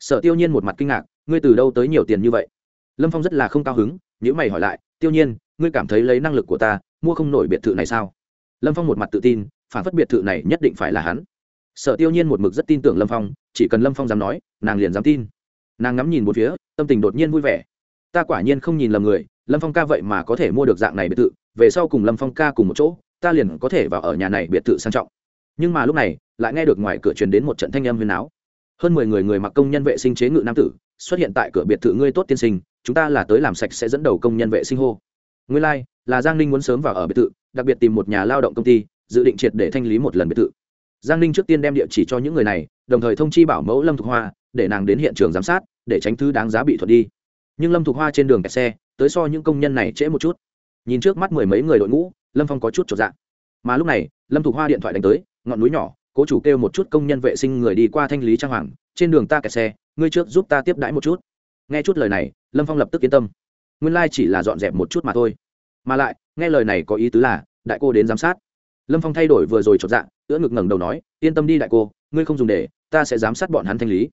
Sở tiêu nhiên một mặt kinh ngạc, ngươi từ đâu tới nhiều tiền như vậy? Lâm phong rất là không cao hứng nếu mày hỏi lại, tiêu nhiên, ngươi cảm thấy lấy năng lực của ta, mua không nổi biệt thự này sao? Lâm phong một mặt tự tin, phản phất biệt thự này nhất định phải là hắn sở tiêu nhiên một mực rất tin tưởng lâm phong chỉ cần lâm phong dám nói nàng liền dám tin. Nàng ngắm nhìn một phía tâm tình đột nhiên vui vẻ. Ta quả nhiên không nhìn lầm người lâm phong ca vậy mà có thể mua được dạng này biệt thự về sau cùng lâm phong ca cùng một chỗ ta liền có thể vào ở nhà này biệt thự sang trọng. Nhưng mà lúc này lại nghe được ngoài cửa truyền đến một trận thanh âm huyền áo. Hơn mười người người mặc công nhân vệ sinh chế ngự nam tử xuất hiện tại cửa biệt thự ngươi tốt tiên sinh chúng ta là tới làm sạch sẽ dẫn đầu công nhân vệ sinh hô. Ngươi lai、like, là giang ninh muốn sớm vào ở biệt thự đặc biệt tìm một nhà lao động công ty dự định triệt để thanh lý một lần biệt thự giang ninh trước tiên đem địa chỉ cho những người này, đồng thời thông chi bảo mẫu lâm thục hoa, để nàng đến hiện trường giám sát, để tránh thứ đáng giá bị thuật đi. Nhưng lâm thục hoa trên đường kẹt xe, tới so những công nhân này trễ một chút. Nhìn trước mắt mười mấy người đội ngũ, lâm phong có chút trọn dạng mà lúc này, lâm thục hoa điện thoại đánh tới, ngọn núi nhỏ, cố chủ kêu một chút công nhân vệ sinh người đi qua thanh lý trang hoàng, trên đường ta kẹt xe, ngươi trước giúp ta tiếp đãi một chút. Nghe chút lời này, lâm phong lập tức yên tâm. Nguyên lai、like、chỉ là dọn dẹp một chút mà thôi. Mà lại, nghe lời này có ý tứ là, đại cô đến giám sát lâm phong thay đổi vừa rồi chột dạ ưỡn ngực ngẩng đầu nói, yên tâm đi đại cô, ngươi không dùng để, ta sẽ giám sát bọn hắn thanh lý.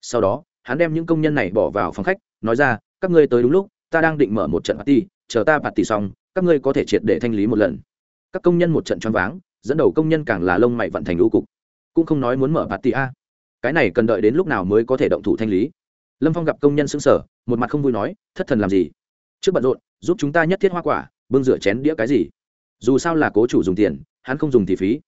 Sau đó, hắn đem những công nhân này bỏ vào phòng khách, nói ra, các ngươi tới đúng lúc, ta đang định mở một trận party, chờ ta party xong, các ngươi có thể triệt để thanh lý một lần. Các công nhân một trận choáng váng, dẫn đầu công nhân càng là lông mày vận thành lũ cục. Cũng không nói muốn mở party a. Cái này cần đợi đến lúc nào mới có thể động thủ thanh lý? Lâm phong gặp công nhân xứng sở một mặt không vui nói, thất thần làm gì? Trước bận rộn, giúp chúng ta nhất thiết hoa quả, bưng rửa chén đĩa cái gì? Dù sao là cố chủ dùng tiền, hắn không dùng thì phí.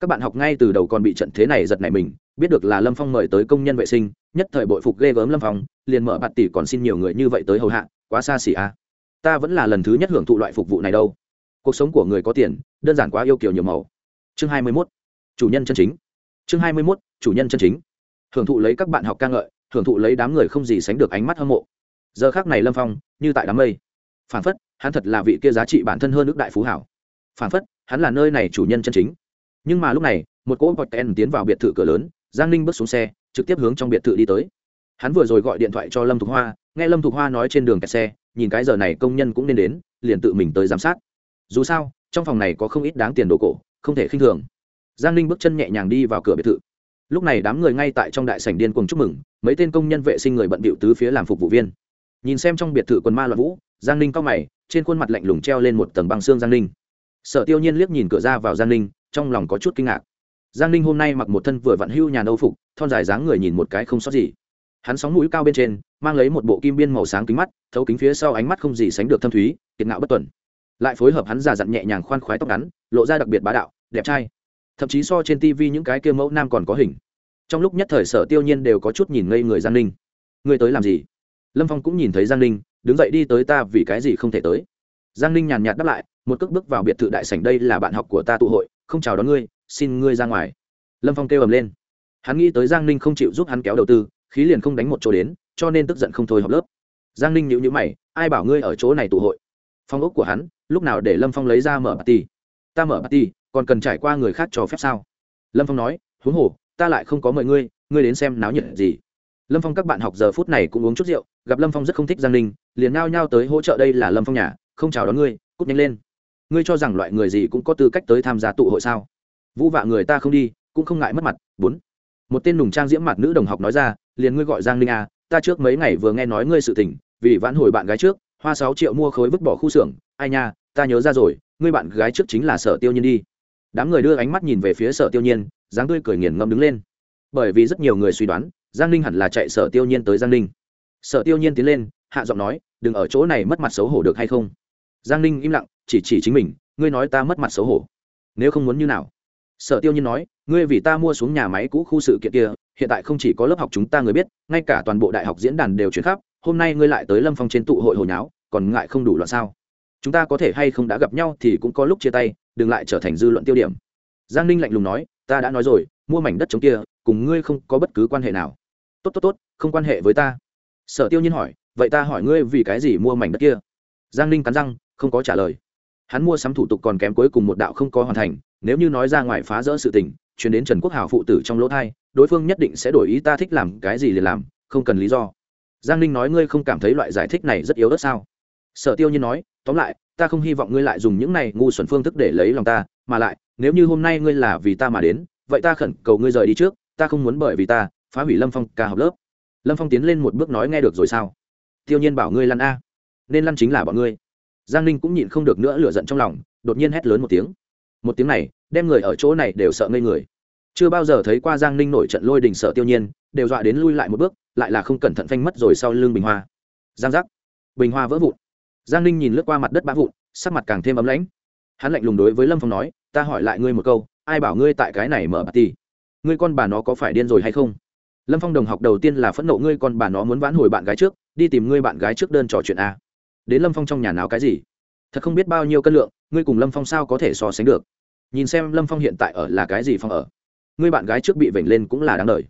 Các bạn học ngay từ đầu còn bị trận thế này giật nảy mình, biết được là lâm phong mời tới công nhân vệ sinh, nhất thời bội phục ghê gớm lâm phong, liền mở bạt tỷ còn xin nhiều người như vậy tới hầu hạ, quá xa xỉ a ta vẫn là lần thứ nhất hưởng thụ loại phục vụ này đâu. Cuộc sống của người có tiền, đơn giản quá yêu kiểu nhiều màu. Chương hai mươi mốt, chủ nhân chân chính. Chương hai mươi mốt, chủ nhân chân chính. Hưởng thụ lấy các bạn học ca ngợi, hưởng thụ lấy đám người không gì sánh được ánh mắt hâm mộ. Giờ khác này lâm phong, như tại đám mây. Phản phất, hắn thật là vị kia giá trị bản thân hơn nước đại phú hảo phản phất, hắn là nơi này chủ nhân chân chính. Nhưng mà lúc này, một cỗ bọt tên tiến vào biệt thự cửa lớn, giang ninh bước xuống xe, trực tiếp hướng trong biệt thự đi tới. Hắn vừa rồi gọi điện thoại cho lâm thục hoa, nghe lâm thục hoa nói trên đường kẹt xe, nhìn cái giờ này công nhân cũng nên đến, liền tự mình tới giám sát. Dù sao, trong phòng này có không ít đáng tiền đồ cổ, không thể khinh thường. Giang ninh bước chân nhẹ nhàng đi vào cửa biệt thự. Lúc này đám người ngay tại trong đại sảnh điên cùng chúc mừng, mấy tên công nhân vệ sinh người bận bịu tứ phía làm phục vụ viên. Nhìn xem trong biệt thự quần ma loạn vũ, giang ninh cao mày, trên khuôn mặt lạnh lùng treo lên một tầng băng xương giang ninh sở tiêu nhiên liếc nhìn cửa ra vào giang ninh, trong lòng có chút kinh ngạc. Giang ninh hôm nay mặc một thân vừa vặn hưu nhà nâu phục, thon dài dáng người nhìn một cái không sót gì. Hắn sóng mũi cao bên trên, mang lấy một bộ kim biên màu sáng kính mắt, thấu kính phía sau ánh mắt không gì sánh được thâm thúy, kiệt ngạo bất tuần. Lại phối hợp hắn già dặn nhẹ nhàng khoan khoái tóc ngắn, lộ ra đặc biệt bá đạo, đẹp trai. Thậm chí so trên tv những cái kia mẫu nam còn có hình. Trong lúc nhất thời sở tiêu nhiên đều có chút nhìn ngây người giang ninh. Người tới làm gì? Lâm phong cũng nhìn thấy giang ninh, đứng dậy đi tới ta vì cái gì không thể tới. Giang ninh nhàn nhạt đáp lại một cước bước vào biệt thự đại sảnh đây là bạn học của ta tụ hội, không chào đón ngươi, xin ngươi ra ngoài. Lâm phong kêu ầm lên. Hắn nghĩ tới giang ninh không chịu giúp hắn kéo đầu tư, khí liền không đánh một chỗ đến, cho nên tức giận không thôi học lớp. Giang ninh nhịu nhữ mày, ai bảo ngươi ở chỗ này tụ hội? Phong ốc của hắn, lúc nào để lâm phong lấy ra mở party? Ta mở party, còn cần trải qua người khác cho phép sao? Lâm phong nói huống hồ ta lại không có mời ngươi ngươi đến xem náo nhiệt gì. Lâm phong các bạn học giờ phút này cũng uống chút rượu, gặp lâm phong rất không thích giang ninh, liền nao nhao tới hỗ trợ đây là lâm phong nhà, không chào đón ngươi cút nhanh lên ngươi cho rằng loại người gì cũng có tư cách tới tham gia tụ hội sao? Vũ vạ người ta không đi, cũng không ngại mất mặt, bốn. Một tên nùng trang diễm mặt nữ đồng học nói ra, liền ngươi gọi giang Linh à ta trước mấy ngày vừa nghe nói ngươi sự tình, vì vãn hồi bạn gái trước, hoa sáu triệu mua khối vứt bỏ khu xưởng, ai nha, ta nhớ ra rồi, ngươi bạn gái trước chính là sở tiêu nhiên đi. Đám người đưa ánh mắt nhìn về phía sở tiêu nhiên, dáng tươi cười nghiền ngâm đứng lên. Bởi vì rất nhiều người suy đoán, giang ninh hẳn là chạy sở tiêu nhiên tới giang ninh. Sở tiêu nhiên tiến lên, hạ giọng nói, đừng ở chỗ này mất mặt xấu hổ được hay không? Giang ninh im lặng chỉ chỉ chính mình, ngươi nói ta mất mặt xấu hổ. Nếu không muốn như nào? Sở tiêu nhiên nói, ngươi vì ta mua xuống nhà máy cũ khu sự kiện kia, hiện tại không chỉ có lớp học chúng ta người biết, ngay cả toàn bộ đại học diễn đàn đều chuyển khắp, hôm nay ngươi lại tới lâm phong trên tụ hội hồi nháo, còn ngại không đủ loạn sao? Chúng ta có thể hay không đã gặp nhau thì cũng có lúc chia tay, đừng lại trở thành dư luận tiêu điểm. Giang ninh lạnh lùng nói, ta đã nói rồi, mua mảnh đất chống kia, cùng ngươi không có bất cứ quan hệ nào. Tốt tốt tốt, không quan hệ với ta. Sở tiêu nhiên hỏi, vậy ta hỏi ngươi vì cái gì mua mảnh đất kia? Giang ninh cắn răng, không có trả lời hắn mua sắm thủ tục còn kém cuối cùng một đạo không có hoàn thành, nếu như nói ra ngoài phá rỡ sự tình, chuyển đến trần quốc hào phụ tử trong lỗ thai, đối phương nhất định sẽ đổi ý ta thích làm cái gì liền làm, không cần lý do. Giang ninh nói ngươi không cảm thấy loại giải thích này rất yếu ớt sao? Sở tiêu nhiên nói, tóm lại, ta không hy vọng ngươi lại dùng những này ngu xuẩn phương thức để lấy lòng ta, mà lại, nếu như hôm nay ngươi là vì ta mà đến, vậy ta khẩn cầu ngươi rời đi trước, ta không muốn bởi vì ta, phá hủy lâm phong ca học lớp. Lâm phong tiến lên một bước nói nghe được rồi sao? Tiêu nhiên bảo ngươi lăn a. Nên lăn chính là bọn ngươi giang ninh cũng nhịn không được nữa lửa giận trong lòng, đột nhiên hét lớn một tiếng. Một tiếng này, đem người ở chỗ này đều sợ ngây người. Chưa bao giờ thấy qua giang ninh nổi trận lôi đình sợ tiêu nhiên, đều dọa đến lui lại một bước, lại là không cẩn thận phanh mất rồi sau lưng bình hoa. Giang giác. Bình hoa vỡ vụn. Giang ninh nhìn lướt qua mặt đất bã vụn, sắc mặt càng thêm ấm lãnh. Hắn lạnh lùng đối với lâm phong nói, ta hỏi lại ngươi một câu, ai bảo ngươi tại cái này mở bà ti ngươi con bà nó có phải điên rồi hay không? Lâm phong đồng học đầu tiên là phẫn nộ, ngươi con bà nó muốn vãn hồi bạn gái trước, đi tìm ngươi bạn gái trước đơn trò chuyện a đến lâm phong trong nhà nào cái gì? Thật không biết bao nhiêu cân lượng, ngươi cùng lâm phong sao có thể so sánh được? Nhìn xem lâm phong hiện tại ở là cái gì phong ở, ngươi bạn gái trước bị vểnh lên cũng là đáng đời.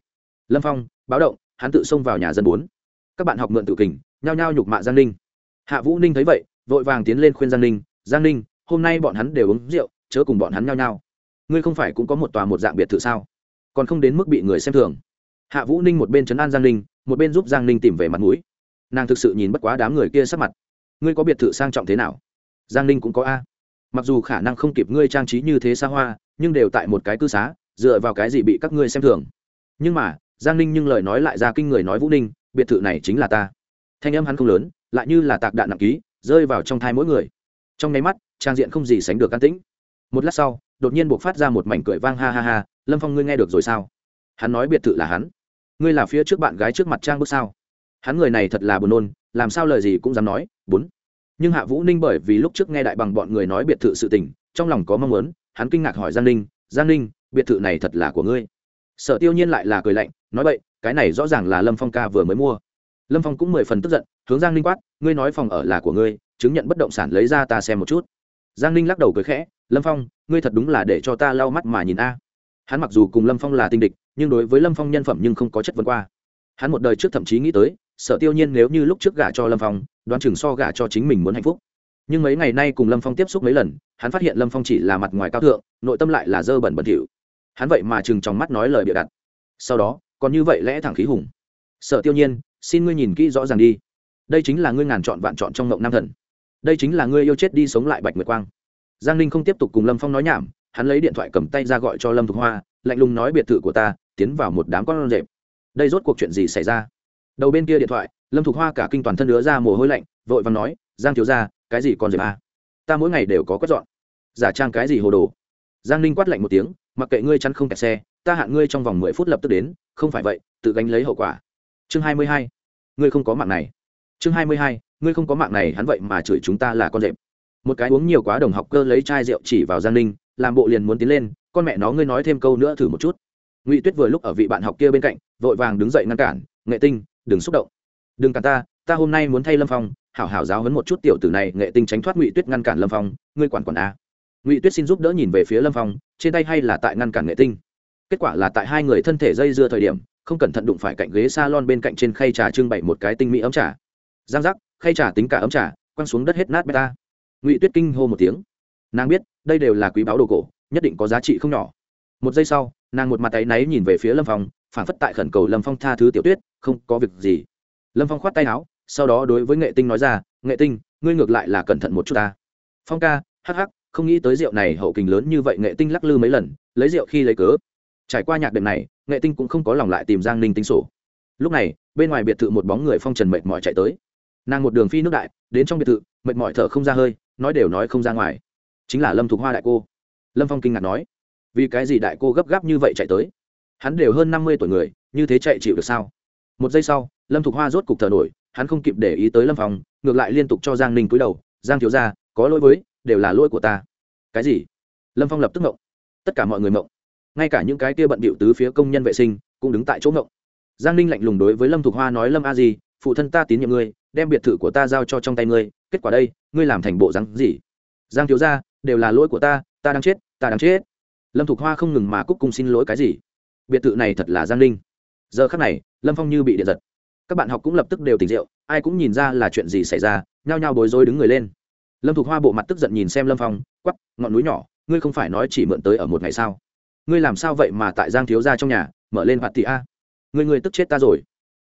Lâm phong, báo động, hắn tự xông vào nhà dân bốn. Các bạn học mượn tự kình, nhao nhao nhục mạ giang ninh. Hạ vũ ninh thấy vậy, vội vàng tiến lên khuyên giang ninh giang ninh, hôm nay bọn hắn đều uống rượu, chớ cùng bọn hắn nhao nhao. Ngươi không phải cũng có một tòa một dạng biệt thự sao? Còn không đến mức bị người xem thường. Hạ vũ ninh một bên chấn an giang ninh, một bên giúp giang ninh tìm về mặt mũi. Nàng thực sự nhìn bất quá đám người kia sắc mặt ngươi có biệt thự sang trọng thế nào? Giang ninh cũng có a. Mặc dù khả năng không kịp ngươi trang trí như thế xa hoa, nhưng đều tại một cái cư xá, dựa vào cái gì bị các ngươi xem thường. Nhưng mà, giang ninh nhưng lời nói lại ra kinh người nói vũ ninh, biệt thự này chính là ta. Thanh âm hắn không lớn, lại như là tạc đạn nặng ký, rơi vào trong thai mỗi người. Trong nháy mắt, trang diện không gì sánh được can tĩnh. Một lát sau, đột nhiên buộc phát ra một mảnh cười vang ha ha ha, lâm phong ngươi nghe được rồi sao? Hắn nói biệt thự là hắn. Ngươi là phía trước bạn gái trước mặt trang bước sao? Hắn người này thật là buồn nôn, làm sao lời gì cũng dám nói, bốn. Nhưng hạ vũ ninh bởi vì lúc trước nghe đại bằng bọn người nói biệt thự sự tình, trong lòng có mong muốn, hắn kinh ngạc hỏi giang ninh giang ninh, biệt thự này thật là của ngươi? Sở tiêu nhiên lại là cười lạnh, nói vậy cái này rõ ràng là lâm phong ca vừa mới mua. Lâm phong cũng mười phần tức giận, hướng giang ninh quát, ngươi nói phòng ở là của ngươi, chứng nhận bất động sản lấy ra ta xem một chút. Giang ninh lắc đầu cười khẽ, lâm phong, ngươi thật đúng là để cho ta lau mắt mà nhìn a. Hắn mặc dù cùng lâm phong là tinh địch, nhưng đối với lâm phong nhân phẩm nhưng không có chất vấn qua. Hắn một đời trước thậm chí nghĩ tới sợ tiêu nhiên nếu như lúc trước gả cho lâm phong, đoán chừng so gả cho chính mình muốn hạnh phúc. Nhưng mấy ngày nay cùng lâm phong tiếp xúc mấy lần, hắn phát hiện lâm phong chỉ là mặt ngoài cao thượng, nội tâm lại là dơ bẩn bẩn thỉu. Hắn vậy mà chừng trong mắt nói lời bịa đặt. Sau đó, còn như vậy lẽ thẳng khí hùng. Sợ tiêu nhiên, xin ngươi nhìn kỹ rõ ràng đi. Đây chính là ngươi ngàn chọn vạn chọn trong ngộng nam thần. Đây chính là ngươi yêu chết đi sống lại bạch nguyệt quang. Giang ninh không tiếp tục cùng lâm phong nói nhảm, hắn lấy điện thoại cầm tay ra gọi cho lâm thục hoa, lạnh lùng nói biệt thự của ta, tiến vào một đám con rệp. Đây rốt cuộc chuyện gì xảy ra? Đầu bên kia điện thoại, lâm thục hoa cả kinh toàn thân đứa ra mồ hôi lạnh, vội và nói, giang thiếu ra cái gì còn rệp à? ta mỗi ngày đều có quét dọn. Giả trang cái gì hồ đồ? Giang ninh quát lạnh một tiếng, mặc kệ ngươi chắn không kẹt xe, ta hạn ngươi trong vòng mười phút lập tức đến, không phải vậy, tự gánh lấy hậu quả. Chương hai mươi hai, ngươi không có mạng này. Chương hai mươi hai, ngươi không có mạng này, hắn vậy mà chửi chúng ta là con rệp một cái uống nhiều quá đồng học cơ lấy chai rượu chỉ vào giang ninh, làm bộ liền muốn tiến lên, con mẹ nó, ngươi nói thêm câu nữa thử một chút. Ngụy tuyết vừa lúc ở vị bạn học kia bên cạnh, vội vàng đứng dậy ngăn cản, nghệ tinh đừng xúc động. Đừng cản ta ta hôm nay muốn thay lâm phong, hảo hảo giáo hấn một chút tiểu tử này, nghệ tinh tránh thoát ngụy tuyết ngăn cản lâm phong, ngươi quản quản a. Ngụy tuyết xin giúp đỡ nhìn về phía lâm phong, trên tay hay là tại ngăn cản nghệ tinh? Kết quả là tại hai người thân thể dây dưa thời điểm, không cẩn thận đụng phải cạnh ghế s a lon bên cạnh trên khay trà trưng bày một cái tinh mỹ ấm trà. Giang giác, khay trà tính cả ấm trà, quăng xuống đất hết nát beta ngụy tuyết kinh hô một tiếng. Nàng biết, đây đều là quý báu đồ cổ, nhất định có giá trị không nhỏ. Một giây sau, nàng một mặt tay náy nhìn về phía lâm phong phản phất tại khẩn cầu lâm phong tha thứ tiểu tuyết, không có việc gì. Lâm phong khoát tay áo, sau đó đối với nghệ tinh nói ra, nghệ tinh, ngươi ngược lại là cẩn thận một chút ta. Phong ca, hắc hắc, không nghĩ tới rượu này hậu kình lớn như vậy. Nghệ tinh lắc lư mấy lần, lấy rượu khi lấy cớ. Trải qua nhạc đệm này, nghệ tinh cũng không có lòng lại tìm giang ninh tính sổ. Lúc này, bên ngoài biệt thự một bóng người phong trần mệt mỏi chạy tới. Nàng một đường phi nước đại, đến trong biệt thự, mệt mỏi thở không ra hơi, nói đều nói không ra ngoài. Chính là lâm thục hoa đại cô. Lâm phong kinh ngạc nói, vì cái gì đại cô gấp gáp như vậy chạy tới? Hắn đều hơn năm mươi tuổi người, như thế chạy chịu được sao? Một giây sau, lâm thục hoa rốt cục thở nổi, hắn không kịp để ý tới lâm phong, ngược lại liên tục cho giang ninh cúi đầu, giang thiếu ra có lỗi với, đều là lỗi của ta. Cái gì? Lâm phong lập tức ngộng. Tất cả mọi người ngộng. Ngay cả những cái kia bận bịu tứ phía công nhân vệ sinh, cũng đứng tại chỗ ngộng. Giang ninh lạnh lùng đối với lâm thục hoa nói, lâm a gì phụ thân ta tín nhiệm ngươi, đem biệt thự của ta giao cho trong tay ngươi, kết quả đây, ngươi làm thành bộ rắn gì? Giang thiếu ra đều là lỗi của ta ta đang chết, ta đang chết. Lâm thục hoa không ngừng mà cúc cung xin lỗi cái gì biệt thự này thật là giang linh. giờ khắc này, lâm phong như bị điện giật. Các bạn học cũng lập tức đều tỉnh rượu, ai cũng nhìn ra là chuyện gì xảy ra, nhao nhao bối rối đứng người lên. Lâm thục hoa bộ mặt tức giận nhìn xem lâm phong, quắp, ngọn núi nhỏ, ngươi không phải nói chỉ mượn tới ở một ngày sao? Ngươi làm sao vậy mà tại giang thiếu ra trong nhà, mở lên hoạt tị a? Ngươi ngươi tức chết ta rồi.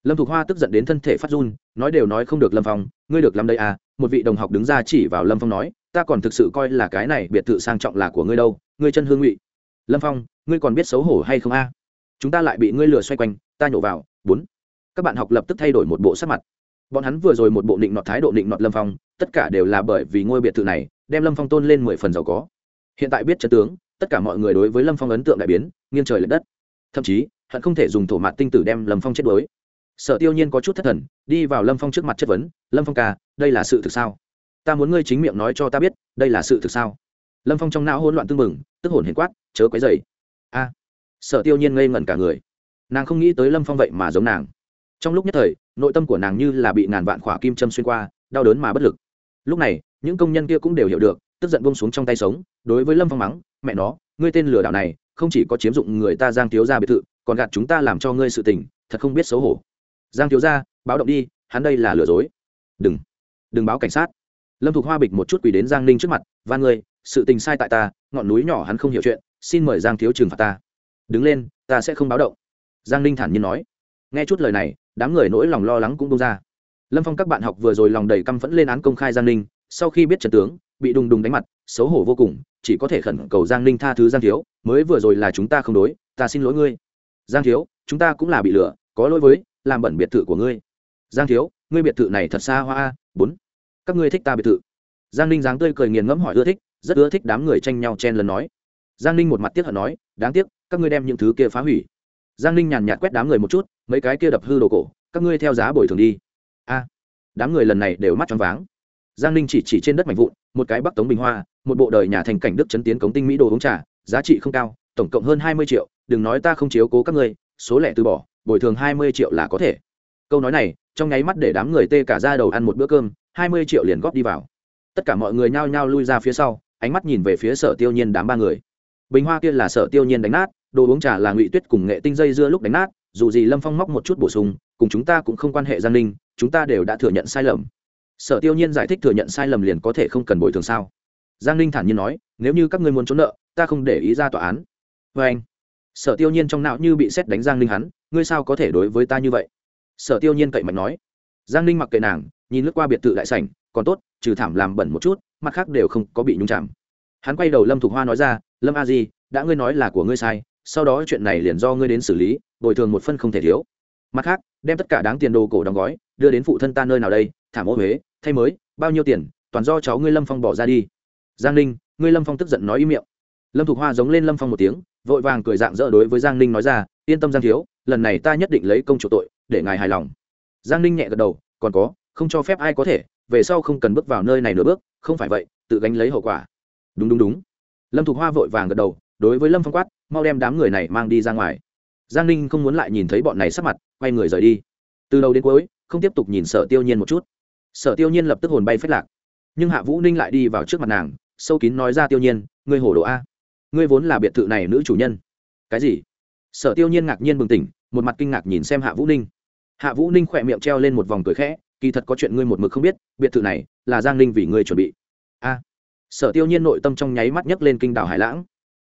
Lâm thục hoa tức giận đến thân thể phát run, nói đều nói không được lâm phong, ngươi được làm đây à một vị đồng học đứng ra chỉ vào lâm phong nói, ta còn thực sự coi là cái này biệt thự sang trọng là của ngươi đâu, ngươi chân hương ngụy. Lâm phong, ngươi còn biết xấu hổ hay không a? Chúng ta lại bị ngươi lừa xoay quanh, ta nhổ vào, bốn. Các bạn học lập tức thay đổi một bộ sắc mặt. Bọn hắn vừa rồi một bộ định nọt thái độ định nọt lâm phong, tất cả đều là bởi vì ngôi biệt thự này, đem lâm phong tôn lên mười phần giàu có. Hiện tại biết trận tướng, tất cả mọi người đối với lâm phong ấn tượng đại biến, nghiêng trời l ệ đất. Thậm chí, hận không thể dùng thổ mạt tinh tử đem lâm phong chết đuối. Sở tiêu nhiên có chút thất thần, đi vào lâm phong trước mặt chất vấn, lâm phong ca, đây là sự thực sao? Ta muốn ngươi chính miệng nói cho ta biết, đây là sự thực sao? Lâm phong trong não hỗn loạn tưng bừng, tức hồn hiền quát, chớ quấy dày a sở tiêu nhiên ngây ngẩn cả người. Nàng không nghĩ tới lâm phong vậy mà giống nàng. Trong lúc nhất thời nội tâm của nàng như là bị ngàn vạn khỏa kim châm xuyên qua đau đớn mà bất lực. Lúc này những công nhân kia cũng đều hiểu được tức giận bông xuống trong tay sống đối với lâm phong mắng mẹ nó ngươi tên lừa đảo này không chỉ có chiếm dụng người ta giang thiếu gia biệt thự còn gạt chúng ta làm cho ngươi sự tình thật không biết xấu hổ. Giang thiếu gia, báo động đi hắn đây là lừa dối. Đừng đừng báo cảnh sát. Lâm thục hoa bịch một chút quỳ đến giang ninh trước mặt van ngươi sự tình sai tại ta ngọn núi nhỏ hắn không hiểu chuyện xin mời giang thiếu trừng phạt ta đứng lên, ta sẽ không báo động. Giang ninh thản nhiên nói. Nghe chút lời này, đám người nỗi lòng lo lắng cũng bông ra. Lâm phong các bạn học vừa rồi lòng đầy căm phẫn lên án công khai giang ninh, sau khi biết trần tướng, bị đùng đùng đánh mặt, xấu hổ vô cùng, chỉ có thể khẩn cầu giang ninh tha thứ giang thiếu, mới vừa rồi là chúng ta không đối, ta xin lỗi ngươi. Giang thiếu, chúng ta cũng là bị lừa, có lỗi với, làm bẩn biệt thự của ngươi. Giang thiếu, ngươi biệt thự này thật xa hoa bốn, các ngươi thích ta biệt thự. Giang ninh dáng tươi cười nghiền ngẫm hỏi ưa thích, rất ưa thích đám người tranh nhau chen lần nói. Giang ninh một mặt tiếc hận nói đáng tiếc, các ngươi đem những thứ kia phá hủy. Giang ninh nhàn nhạt quét đám người một chút, mấy cái kia đập hư đồ cổ, các ngươi theo giá bồi thường đi. A, đám người lần này đều mắt choáng váng. Giang ninh chỉ chỉ trên đất mạnh vụn, một cái bắc tống bình hoa, một bộ đời nhà thành cảnh đức chấn tiến cống tinh mỹ đồ uống trà, giá trị không cao, tổng cộng hơn hai mươi triệu, đừng nói ta không chiếu cố các ngươi, số lẻ từ bỏ, bồi thường hai mươi triệu là có thể. Câu nói này, trong nháy mắt để đám người tê cả ra đầu ăn một bữa cơm, hai mươi triệu liền góp đi vào. Tất cả mọi người nhao nhao lui ra phía sau, ánh mắt nhìn về phía sở tiêu nhiên đám ba người bình hoa kia là sở tiêu nhiên đánh nát, đồ uống trà là ngụy tuyết cùng nghệ tinh dây dưa lúc đánh nát, dù gì lâm phong móc một chút bổ sung, cùng chúng ta cũng không quan hệ giang ninh, chúng ta đều đã thừa nhận sai lầm. Sở tiêu nhiên giải thích thừa nhận sai lầm liền có thể không cần bồi thường sao? Giang ninh thản nhiên nói, nếu như các ngươi muốn trốn nợ, ta không để ý ra tòa án. Vê anh, sở tiêu nhiên trong não như bị xét đánh giang ninh hắn, ngươi sao có thể đối với ta như vậy? Sở tiêu nhiên cậy mạnh nói. Giang ninh mặc kệ nàng, nhìn lướt qua biệt thự đại sảnh, còn tốt, trừ thảm làm bẩn một chút, mặt khác đều không có bị nhung chạm. Hắn quay đầu lâm thục hoa nói ra lâm a di, đã ngươi nói là của ngươi sai, sau đó chuyện này liền do ngươi đến xử lý, bồi thường một phân không thể thiếu. Mặt khác, đem tất cả đáng tiền đồ cổ đóng gói, đưa đến phụ thân ta nơi nào đây thảm ô huế, thay mới, bao nhiêu tiền, toàn do cháu ngươi lâm phong bỏ ra đi. Giang ninh, ngươi lâm phong tức giận nói ý miệng. Lâm thục hoa giống lên lâm phong một tiếng, vội vàng cười dạng dỡ đối với giang ninh nói ra, yên tâm giang thiếu, lần này ta nhất định lấy công chủ tội, để ngài hài lòng. Giang ninh nhẹ gật đầu, còn có, không cho phép ai có thể, về sau không cần bước vào nơi này nửa bước, không phải vậy, tự gánh lấy hậu quả. Đúng đúng đúng lâm thục hoa vội vàng gật đầu, đối với lâm phong quát, mau đem đám người này mang đi ra ngoài. Giang ninh không muốn lại nhìn thấy bọn này sắp mặt, quay người rời đi. Từ đầu đến cuối, không tiếp tục nhìn sở tiêu nhiên một chút. Sở tiêu nhiên lập tức hồn bay phết lạc. Nhưng hạ vũ ninh lại đi vào trước mặt nàng, sâu kín nói ra tiêu nhiên, ngươi hồ đồ a. Ngươi vốn là biệt thự này nữ chủ nhân. Cái gì? Sở tiêu nhiên ngạc nhiên bừng tỉnh, một mặt kinh ngạc nhìn xem hạ vũ ninh. Hạ vũ ninh khỏe miệng treo lên một vòng cười khẽ, kỳ thật có chuyện ngươi một mực không biết, biệt thự này là giang ninh vì ngươi chuẩn bị. A sở tiêu nhiên nội tâm trong nháy mắt nhấc lên kinh đảo hải lãng.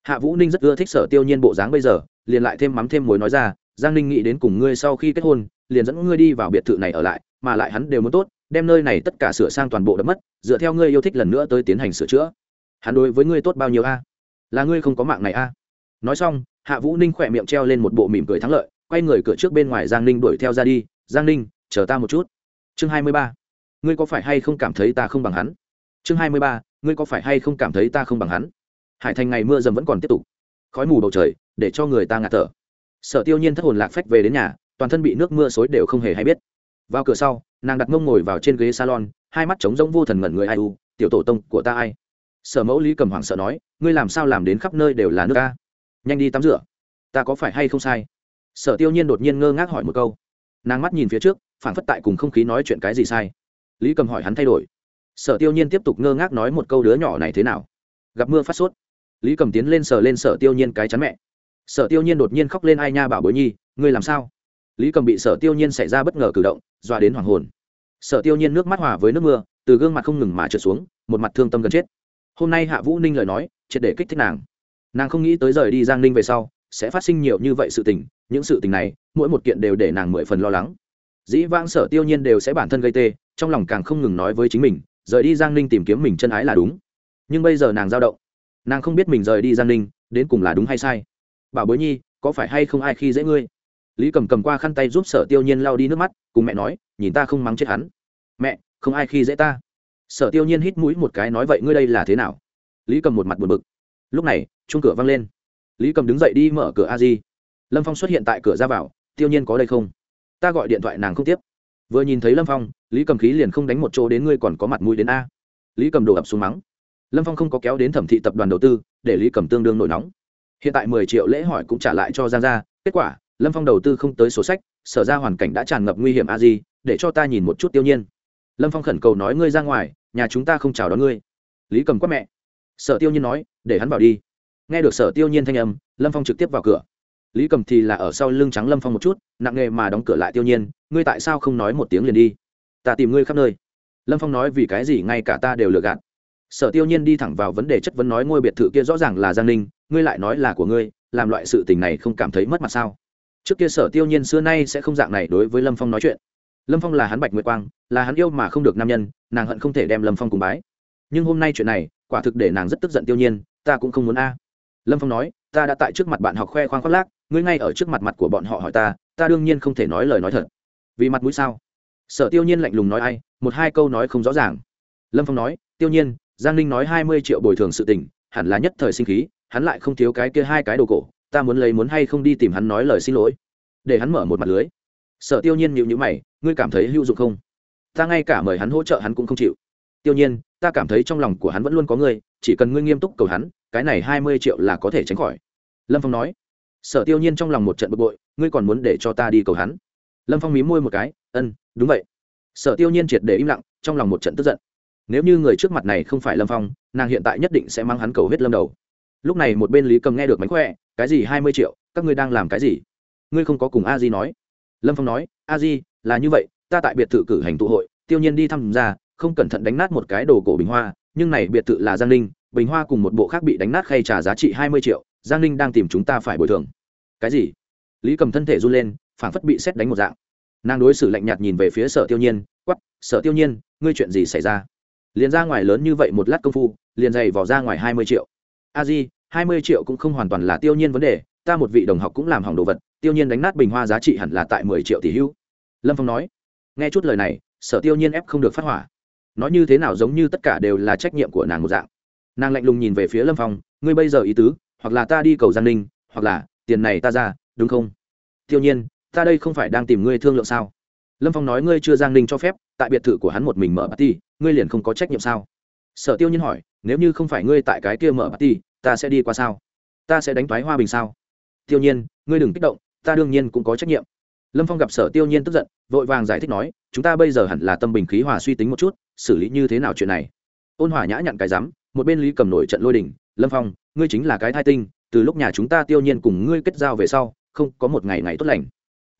Hạ vũ ninh rất ưa thích sở tiêu nhiên bộ dáng bây giờ, liền lại thêm mắm thêm muối nói ra, giang ninh nghĩ đến cùng ngươi sau khi kết hôn, liền dẫn ngươi đi vào biệt thự này ở lại, mà lại hắn đều muốn tốt, đem nơi này tất cả sửa sang toàn bộ đã mất, dựa theo ngươi yêu thích lần nữa tới tiến hành sửa chữa. Hắn đối với ngươi tốt bao nhiêu a? Là ngươi không có mạng này a? Nói xong, hạ vũ ninh khỏe miệng treo lên một bộ mỉm cười thắng lợi, quay người cửa trước bên ngoài giang ninh đuổi theo ra đi, giang ninh, chờ ta một chút. Chương hai mươi ba. Ngươi có phải hay không cảm thấy ta không bằng hắn? Chương hai mươi ba ngươi có phải hay không cảm thấy ta không bằng hắn? Hải thành ngày mưa dầm vẫn còn tiếp tục. Khói mù bầu trời, để cho người ta ngạt thở. Sở tiêu nhiên thất hồn lạc phách về đến nhà, toàn thân bị nước mưa xối đều không hề hay biết. Vào cửa sau, nàng đặt mông ngồi vào trên ghế salon, hai mắt trống rỗng vô thần ngẩn người ai u, tiểu tổ tông của ta ai? Sở mẫu lý cầm hoảng sợ nói, ngươi làm sao làm đến khắp nơi đều là nước ta? Nhanh đi tắm rửa. Ta có phải hay không sai? Sở tiêu nhiên đột nhiên ngơ ngác hỏi một câu. Nàng mắt nhìn phía trước phản phất tại cùng không khí nói chuyện cái gì sai. Lý cầm hỏi hắn thay đổi sở tiêu nhiên tiếp tục ngơ ngác nói một câu đứa nhỏ này thế nào? Gặp mưa phát sốt. Lý cầm tiến lên sờ lên sở tiêu nhiên cái chắn mẹ. Sở tiêu nhiên đột nhiên khóc lên, ai nha bảo bối nhi, ngươi làm sao? Lý cầm bị sở tiêu nhiên xảy ra bất ngờ cử động, dọa đến hoàng hồn. Sở tiêu nhiên nước mắt hòa với nước mưa, từ gương mặt không ngừng mà trượt xuống, một mặt thương tâm gần chết. Hôm nay hạ vũ ninh lời nói, triệt để kích thích nàng. Nàng không nghĩ tới rời đi giang ninh về sau, sẽ phát sinh nhiều như vậy sự tình, những sự tình này, mỗi một kiện đều để nàng mười phần lo lắng. Dĩ vãng sở tiêu nhiên đều sẽ bản thân gây tê, trong lòng càng không ngừng nói với chính mình rời đi giang ninh tìm kiếm mình chân ái là đúng. Nhưng bây giờ nàng dao động. Nàng không biết mình rời đi giang ninh, đến cùng là đúng hay sai. Bảo bối nhi, có phải hay không ai khi dễ ngươi? Lý cầm cầm qua khăn tay giúp sở tiêu nhiên lau đi nước mắt, cùng mẹ nói, nhìn ta không mắng chết hắn. Mẹ, không ai khi dễ ta. Sở tiêu nhiên hít mũi một cái nói vậy ngươi đây là thế nào? Lý cầm một mặt buồn bực. Lúc này chung cửa văng lên. Lý cầm đứng dậy đi mở cửa a di. Lâm phong xuất hiện tại cửa ra vào, tiêu nhiên có đây không? Ta gọi điện thoại nàng không tiếp. Vừa nhìn thấy lâm phong lý cầm khí liền không đánh một chỗ đến ngươi còn có mặt mũi đến a. Lý cầm đổ ập xuống mắng. Lâm phong không có kéo đến thẩm thị tập đoàn đầu tư, để lý cầm tương đương nổi nóng. Hiện tại mười triệu lễ hỏi cũng trả lại cho giang gia, kết quả, lâm phong đầu tư không tới sổ sách, sở ra hoàn cảnh đã tràn ngập nguy hiểm a di, để cho ta nhìn một chút tiêu nhiên. Lâm phong khẩn cầu nói ngươi ra ngoài, nhà chúng ta không chào đón ngươi. Lý cầm quát mẹ. Sở tiêu nhiên nói, để hắn vào đi. Nghe được sở tiêu nhiên thanh âm, lâm phong trực tiếp vào cửa. Lý cầm thì là ở sau lưng trắng lâm phong một chút, nặng nghề mà đóng cửa lại tiêu nhiên, ngươi tại sao không nói một tiếng liền đi? Ta tìm ngươi khắp nơi. Lâm phong nói vì cái gì ngay cả ta đều lừa gạt. Sở tiêu nhiên đi thẳng vào vấn đề chất vấn nói ngôi biệt thự kia rõ ràng là giang ninh, ngươi lại nói là của ngươi, làm loại sự tình này không cảm thấy mất mặt sao? Trước kia sở tiêu nhiên xưa nay sẽ không dạng này đối với lâm phong nói chuyện. Lâm phong là hắn bạch nguyệt quang, là hắn yêu mà không được nam nhân, nàng hận không thể đem lâm phong cùng bái. Nhưng hôm nay chuyện này, quả thực để nàng rất tức giận tiêu nhiên, ta cũng không muốn a. Lâm phong nói, ta đã tại trước mặt bạn học khoe khoang khoác lác, ngươi ngay ở trước mặt mặt của bọn họ hỏi ta ta đương nhiên không thể nói lời nói thật. Vì mặt mũi sao? Sở tiêu nhiên lạnh lùng nói ai, một hai câu nói không rõ ràng. Lâm phong nói, tiêu nhiên, giang ninh nói hai mươi triệu bồi thường sự tình, hẳn là nhất thời sinh khí, hắn lại không thiếu cái kia hai cái đồ cổ, ta muốn lấy muốn hay không đi tìm hắn nói lời xin lỗi. Để hắn mở một mặt lưới. Sở tiêu nhiên nhịu nhữ mày, ngươi cảm thấy hữu dụng không? Ta ngay cả mời hắn hỗ trợ hắn cũng không chịu. Tiêu nhiên, ta cảm thấy trong lòng của hắn vẫn luôn có ngươi, chỉ cần ngươi nghiêm túc cầu hắn, cái này hai mươi triệu là có thể tránh khỏi. Lâm phong nói. Sở tiêu nhiên trong lòng một trận bực bội, ngươi còn muốn để cho ta đi cầu hắn? Lâm phong mí môi một cái, ân, đúng vậy. Sở tiêu nhiên triệt để im lặng, trong lòng một trận tức giận. Nếu như người trước mặt này không phải lâm phong, nàng hiện tại nhất định sẽ mang hắn cầu hết lâm đầu. Lúc này một bên lý cầm nghe được mánh khỏe, cái gì hai mươi triệu, các ngươi đang làm cái gì? Ngươi không có cùng a di nói. Lâm phong nói, a di, là như vậy, ta tại biệt thự cử hành tụ hội, tiêu nhiên đi thăm ra, không cẩn thận đánh nát một cái đồ cổ bình hoa, nhưng này biệt thự là giang ninh, bình hoa cùng một bộ khác bị đánh nát khay trả giá trị hai mươi triệu, giang ninh đang tìm chúng ta phải bồi thường. Cái gì? Lý cầm thân thể run lên phảng phất bị xét đánh một dạng. Nàng đối xử lạnh nhạt nhìn về phía sở tiêu nhiên quắp sở tiêu nhiên, ngươi chuyện gì xảy ra? Liền ra ngoài lớn như vậy một lát công phu, liền dày vỏ ra ngoài hai mươi triệu. A di, hai mươi triệu cũng không hoàn toàn là tiêu nhiên vấn đề, ta một vị đồng học cũng làm hỏng đồ vật, tiêu nhiên đánh nát bình hoa giá trị hẳn là tại mười triệu tỷ hưu. lâm phong nói. Nghe chút lời này, sở tiêu nhiên ép không được phát hỏa. Nói như thế nào giống như tất cả đều là trách nhiệm của nàng một dạng. Nàng lạnh lùng nhìn về phía lâm phong, ngươi bây giờ ý tứ, hoặc là ta đi cầu giang ninh, hoặc là tiền này ta ra, đúng không? Tiêu nhiên ta đây không phải đang tìm ngươi thương lượng sao? Lâm phong nói ngươi chưa giang ninh cho phép, tại biệt thự của hắn một mình mở party, ngươi liền không có trách nhiệm sao? Sở tiêu nhiên hỏi, nếu như không phải ngươi tại cái kia mở party, ta sẽ đi qua sao? Ta sẽ đánh thoái hoa bình sao? Tiêu nhiên, ngươi đừng kích động, ta đương nhiên cũng có trách nhiệm. Lâm phong gặp sở tiêu nhiên tức giận, vội vàng giải thích nói, chúng ta bây giờ hẳn là tâm bình khí hòa suy tính một chút, xử lý như thế nào chuyện này? Ôn hòa nhã nhặn cái rắm, một bên lý cầm nổi trận lôi đình, lâm phong, ngươi chính là cái thai tinh, từ lúc nhà chúng ta tiêu nhiên cùng ngươi kết giao về sau, không có một ngày ngày tốt lành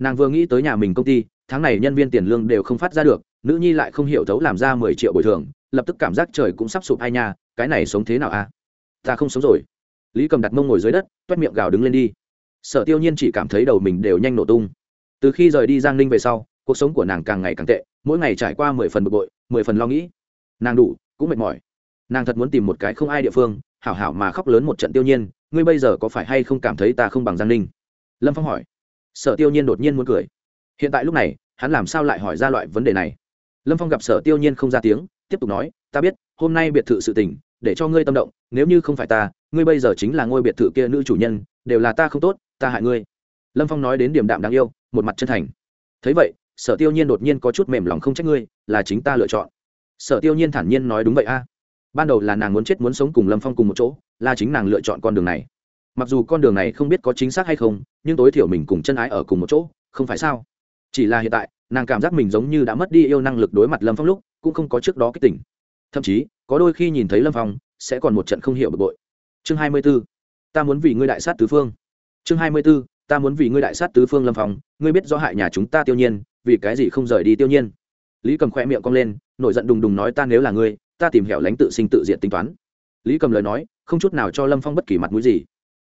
nàng vừa nghĩ tới nhà mình công ty tháng này nhân viên tiền lương đều không phát ra được nữ nhi lại không hiểu thấu làm ra mười triệu bồi thường lập tức cảm giác trời cũng sắp sụp hai nhà, cái này sống thế nào a ta không sống rồi. Lý cầm đặt mông ngồi dưới đất toét miệng gào đứng lên đi. Sở tiêu nhiên chỉ cảm thấy đầu mình đều nhanh nổ tung. Từ khi rời đi giang ninh về sau cuộc sống của nàng càng ngày càng tệ mỗi ngày trải qua mười phần bực bội mười phần lo nghĩ. Nàng đủ cũng mệt mỏi. Nàng thật muốn tìm một cái không ai địa phương hảo hảo mà khóc lớn một trận tiêu nhiên ngươi bây giờ có phải hay không cảm thấy ta không bằng giang ninh? Lâm phong hỏi sở tiêu nhiên đột nhiên muốn cười. Hiện tại lúc này, hắn làm sao lại hỏi ra loại vấn đề này? Lâm phong gặp sở tiêu nhiên không ra tiếng, tiếp tục nói, ta biết, hôm nay biệt thự sự tình, để cho ngươi tâm động, nếu như không phải ta, ngươi bây giờ chính là ngôi biệt thự kia nữ chủ nhân, đều là ta không tốt, ta hại ngươi. Lâm phong nói đến điểm đạm đáng yêu, một mặt chân thành. Thấy vậy, sở tiêu nhiên đột nhiên có chút mềm lòng không trách ngươi, là chính ta lựa chọn. Sở tiêu nhiên thản nhiên nói đúng vậy a. Ban đầu là nàng muốn chết muốn sống cùng lâm phong cùng một chỗ, là chính nàng lựa chọn con đường này mặc dù con đường này không biết có chính xác hay không, nhưng tối thiểu mình cùng chân ái ở cùng một chỗ, không phải sao? Chỉ là hiện tại, nàng cảm giác mình giống như đã mất đi yêu năng lực đối mặt lâm phong lúc, cũng không có trước đó cái tỉnh thậm chí, có đôi khi nhìn thấy lâm phong, sẽ còn một trận không hiểu bực bội. Chương hai mươi b ố ta muốn vì ngươi đại sát tứ phương. Chương hai mươi b ố ta muốn vì ngươi đại sát tứ phương lâm phong, ngươi biết do hại nhà chúng ta tiêu nhiên, vì cái gì không rời đi tiêu nhiên? Lý cầm khoe miệng cong lên, nổi giận đùng đùng nói ta nếu là ngươi, ta tìm hẻo lánh tự sinh tự diện tính toán. Lý cầm lời nói, không chút nào cho lâm phong bất kỳ mặt mũi gì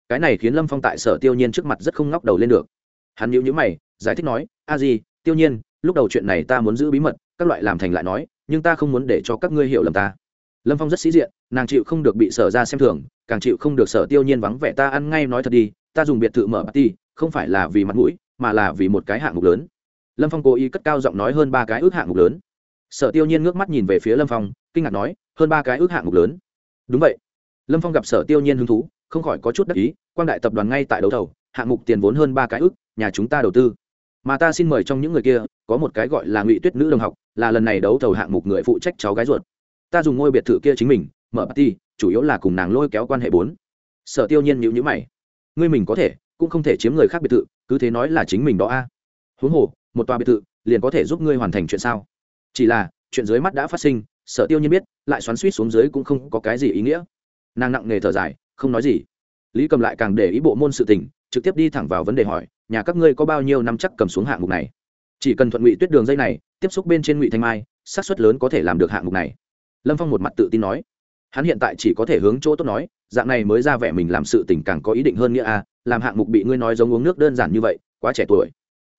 cái này khiến lâm phong tại sở tiêu nhiên trước mặt rất không ngóc đầu lên được hắn nhữ nhữ mày giải thích nói a gì tiêu nhiên lúc đầu chuyện này ta muốn giữ bí mật các loại làm thành lại nói nhưng ta không muốn để cho các ngươi hiểu lầm ta lâm phong rất sĩ diện nàng chịu không được bị sở ra xem thường càng chịu không được sở tiêu nhiên vắng vẻ ta ăn ngay nói thật đi ta dùng biệt thự mở ti không phải là vì mặt mũi mà là vì một cái hạng mục lớn lâm phong cố ý cất cao giọng nói hơn ba cái ước hạng mục lớn sở tiêu nhiên ngước mắt nhìn về phía lâm phong kinh ngạc nói hơn ba cái ước hạng mục lớn đúng vậy lâm phong gặp sở tiêu nhiên hứng thú không khỏi có chút đắc ý, quang đại tập đoàn ngay tại đấu thầu, hạng mục tiền vốn hơn ba cái ước nhà chúng ta đầu tư. Mà ta xin mời trong những người kia, có một cái gọi là ngụy tuyết nữ đồng học, là lần này đấu thầu hạng mục người phụ trách cháu gái ruột. Ta dùng ngôi biệt thự kia chính mình, mở party, chủ yếu là cùng nàng lôi kéo quan hệ bốn. Sở tiêu nhiên nhữ nhữ mày. Ngươi mình có thể, cũng không thể chiếm người khác biệt thự, cứ thế nói là chính mình đó a. Huống hồ, một tòa biệt thự, liền có thể giúp ngươi hoàn thành chuyện sao? Chỉ là, chuyện dưới mắt đã phát sinh, sở tiêu nhiên biết, lại xoắn suýt xuống dưới cũng không có cái gì ý nghĩa. Nàng nặng nề thở dài không nói gì. Lý cầm lại càng để ý bộ môn sự tình, trực tiếp đi thẳng vào vấn đề hỏi, nhà các ngươi có bao nhiêu năm chắc cầm xuống hạng mục này? Chỉ cần thuận ngụy tuyết đường dây này, tiếp xúc bên trên ngụy thanh mai, xác suất lớn có thể làm được hạng mục này. Lâm phong một mặt tự tin nói. Hắn hiện tại chỉ có thể hướng chỗ tốt nói, dạng này mới ra vẻ mình làm sự tình càng có ý định hơn nghĩa a, làm hạng mục bị ngươi nói giống uống nước đơn giản như vậy, quá trẻ tuổi.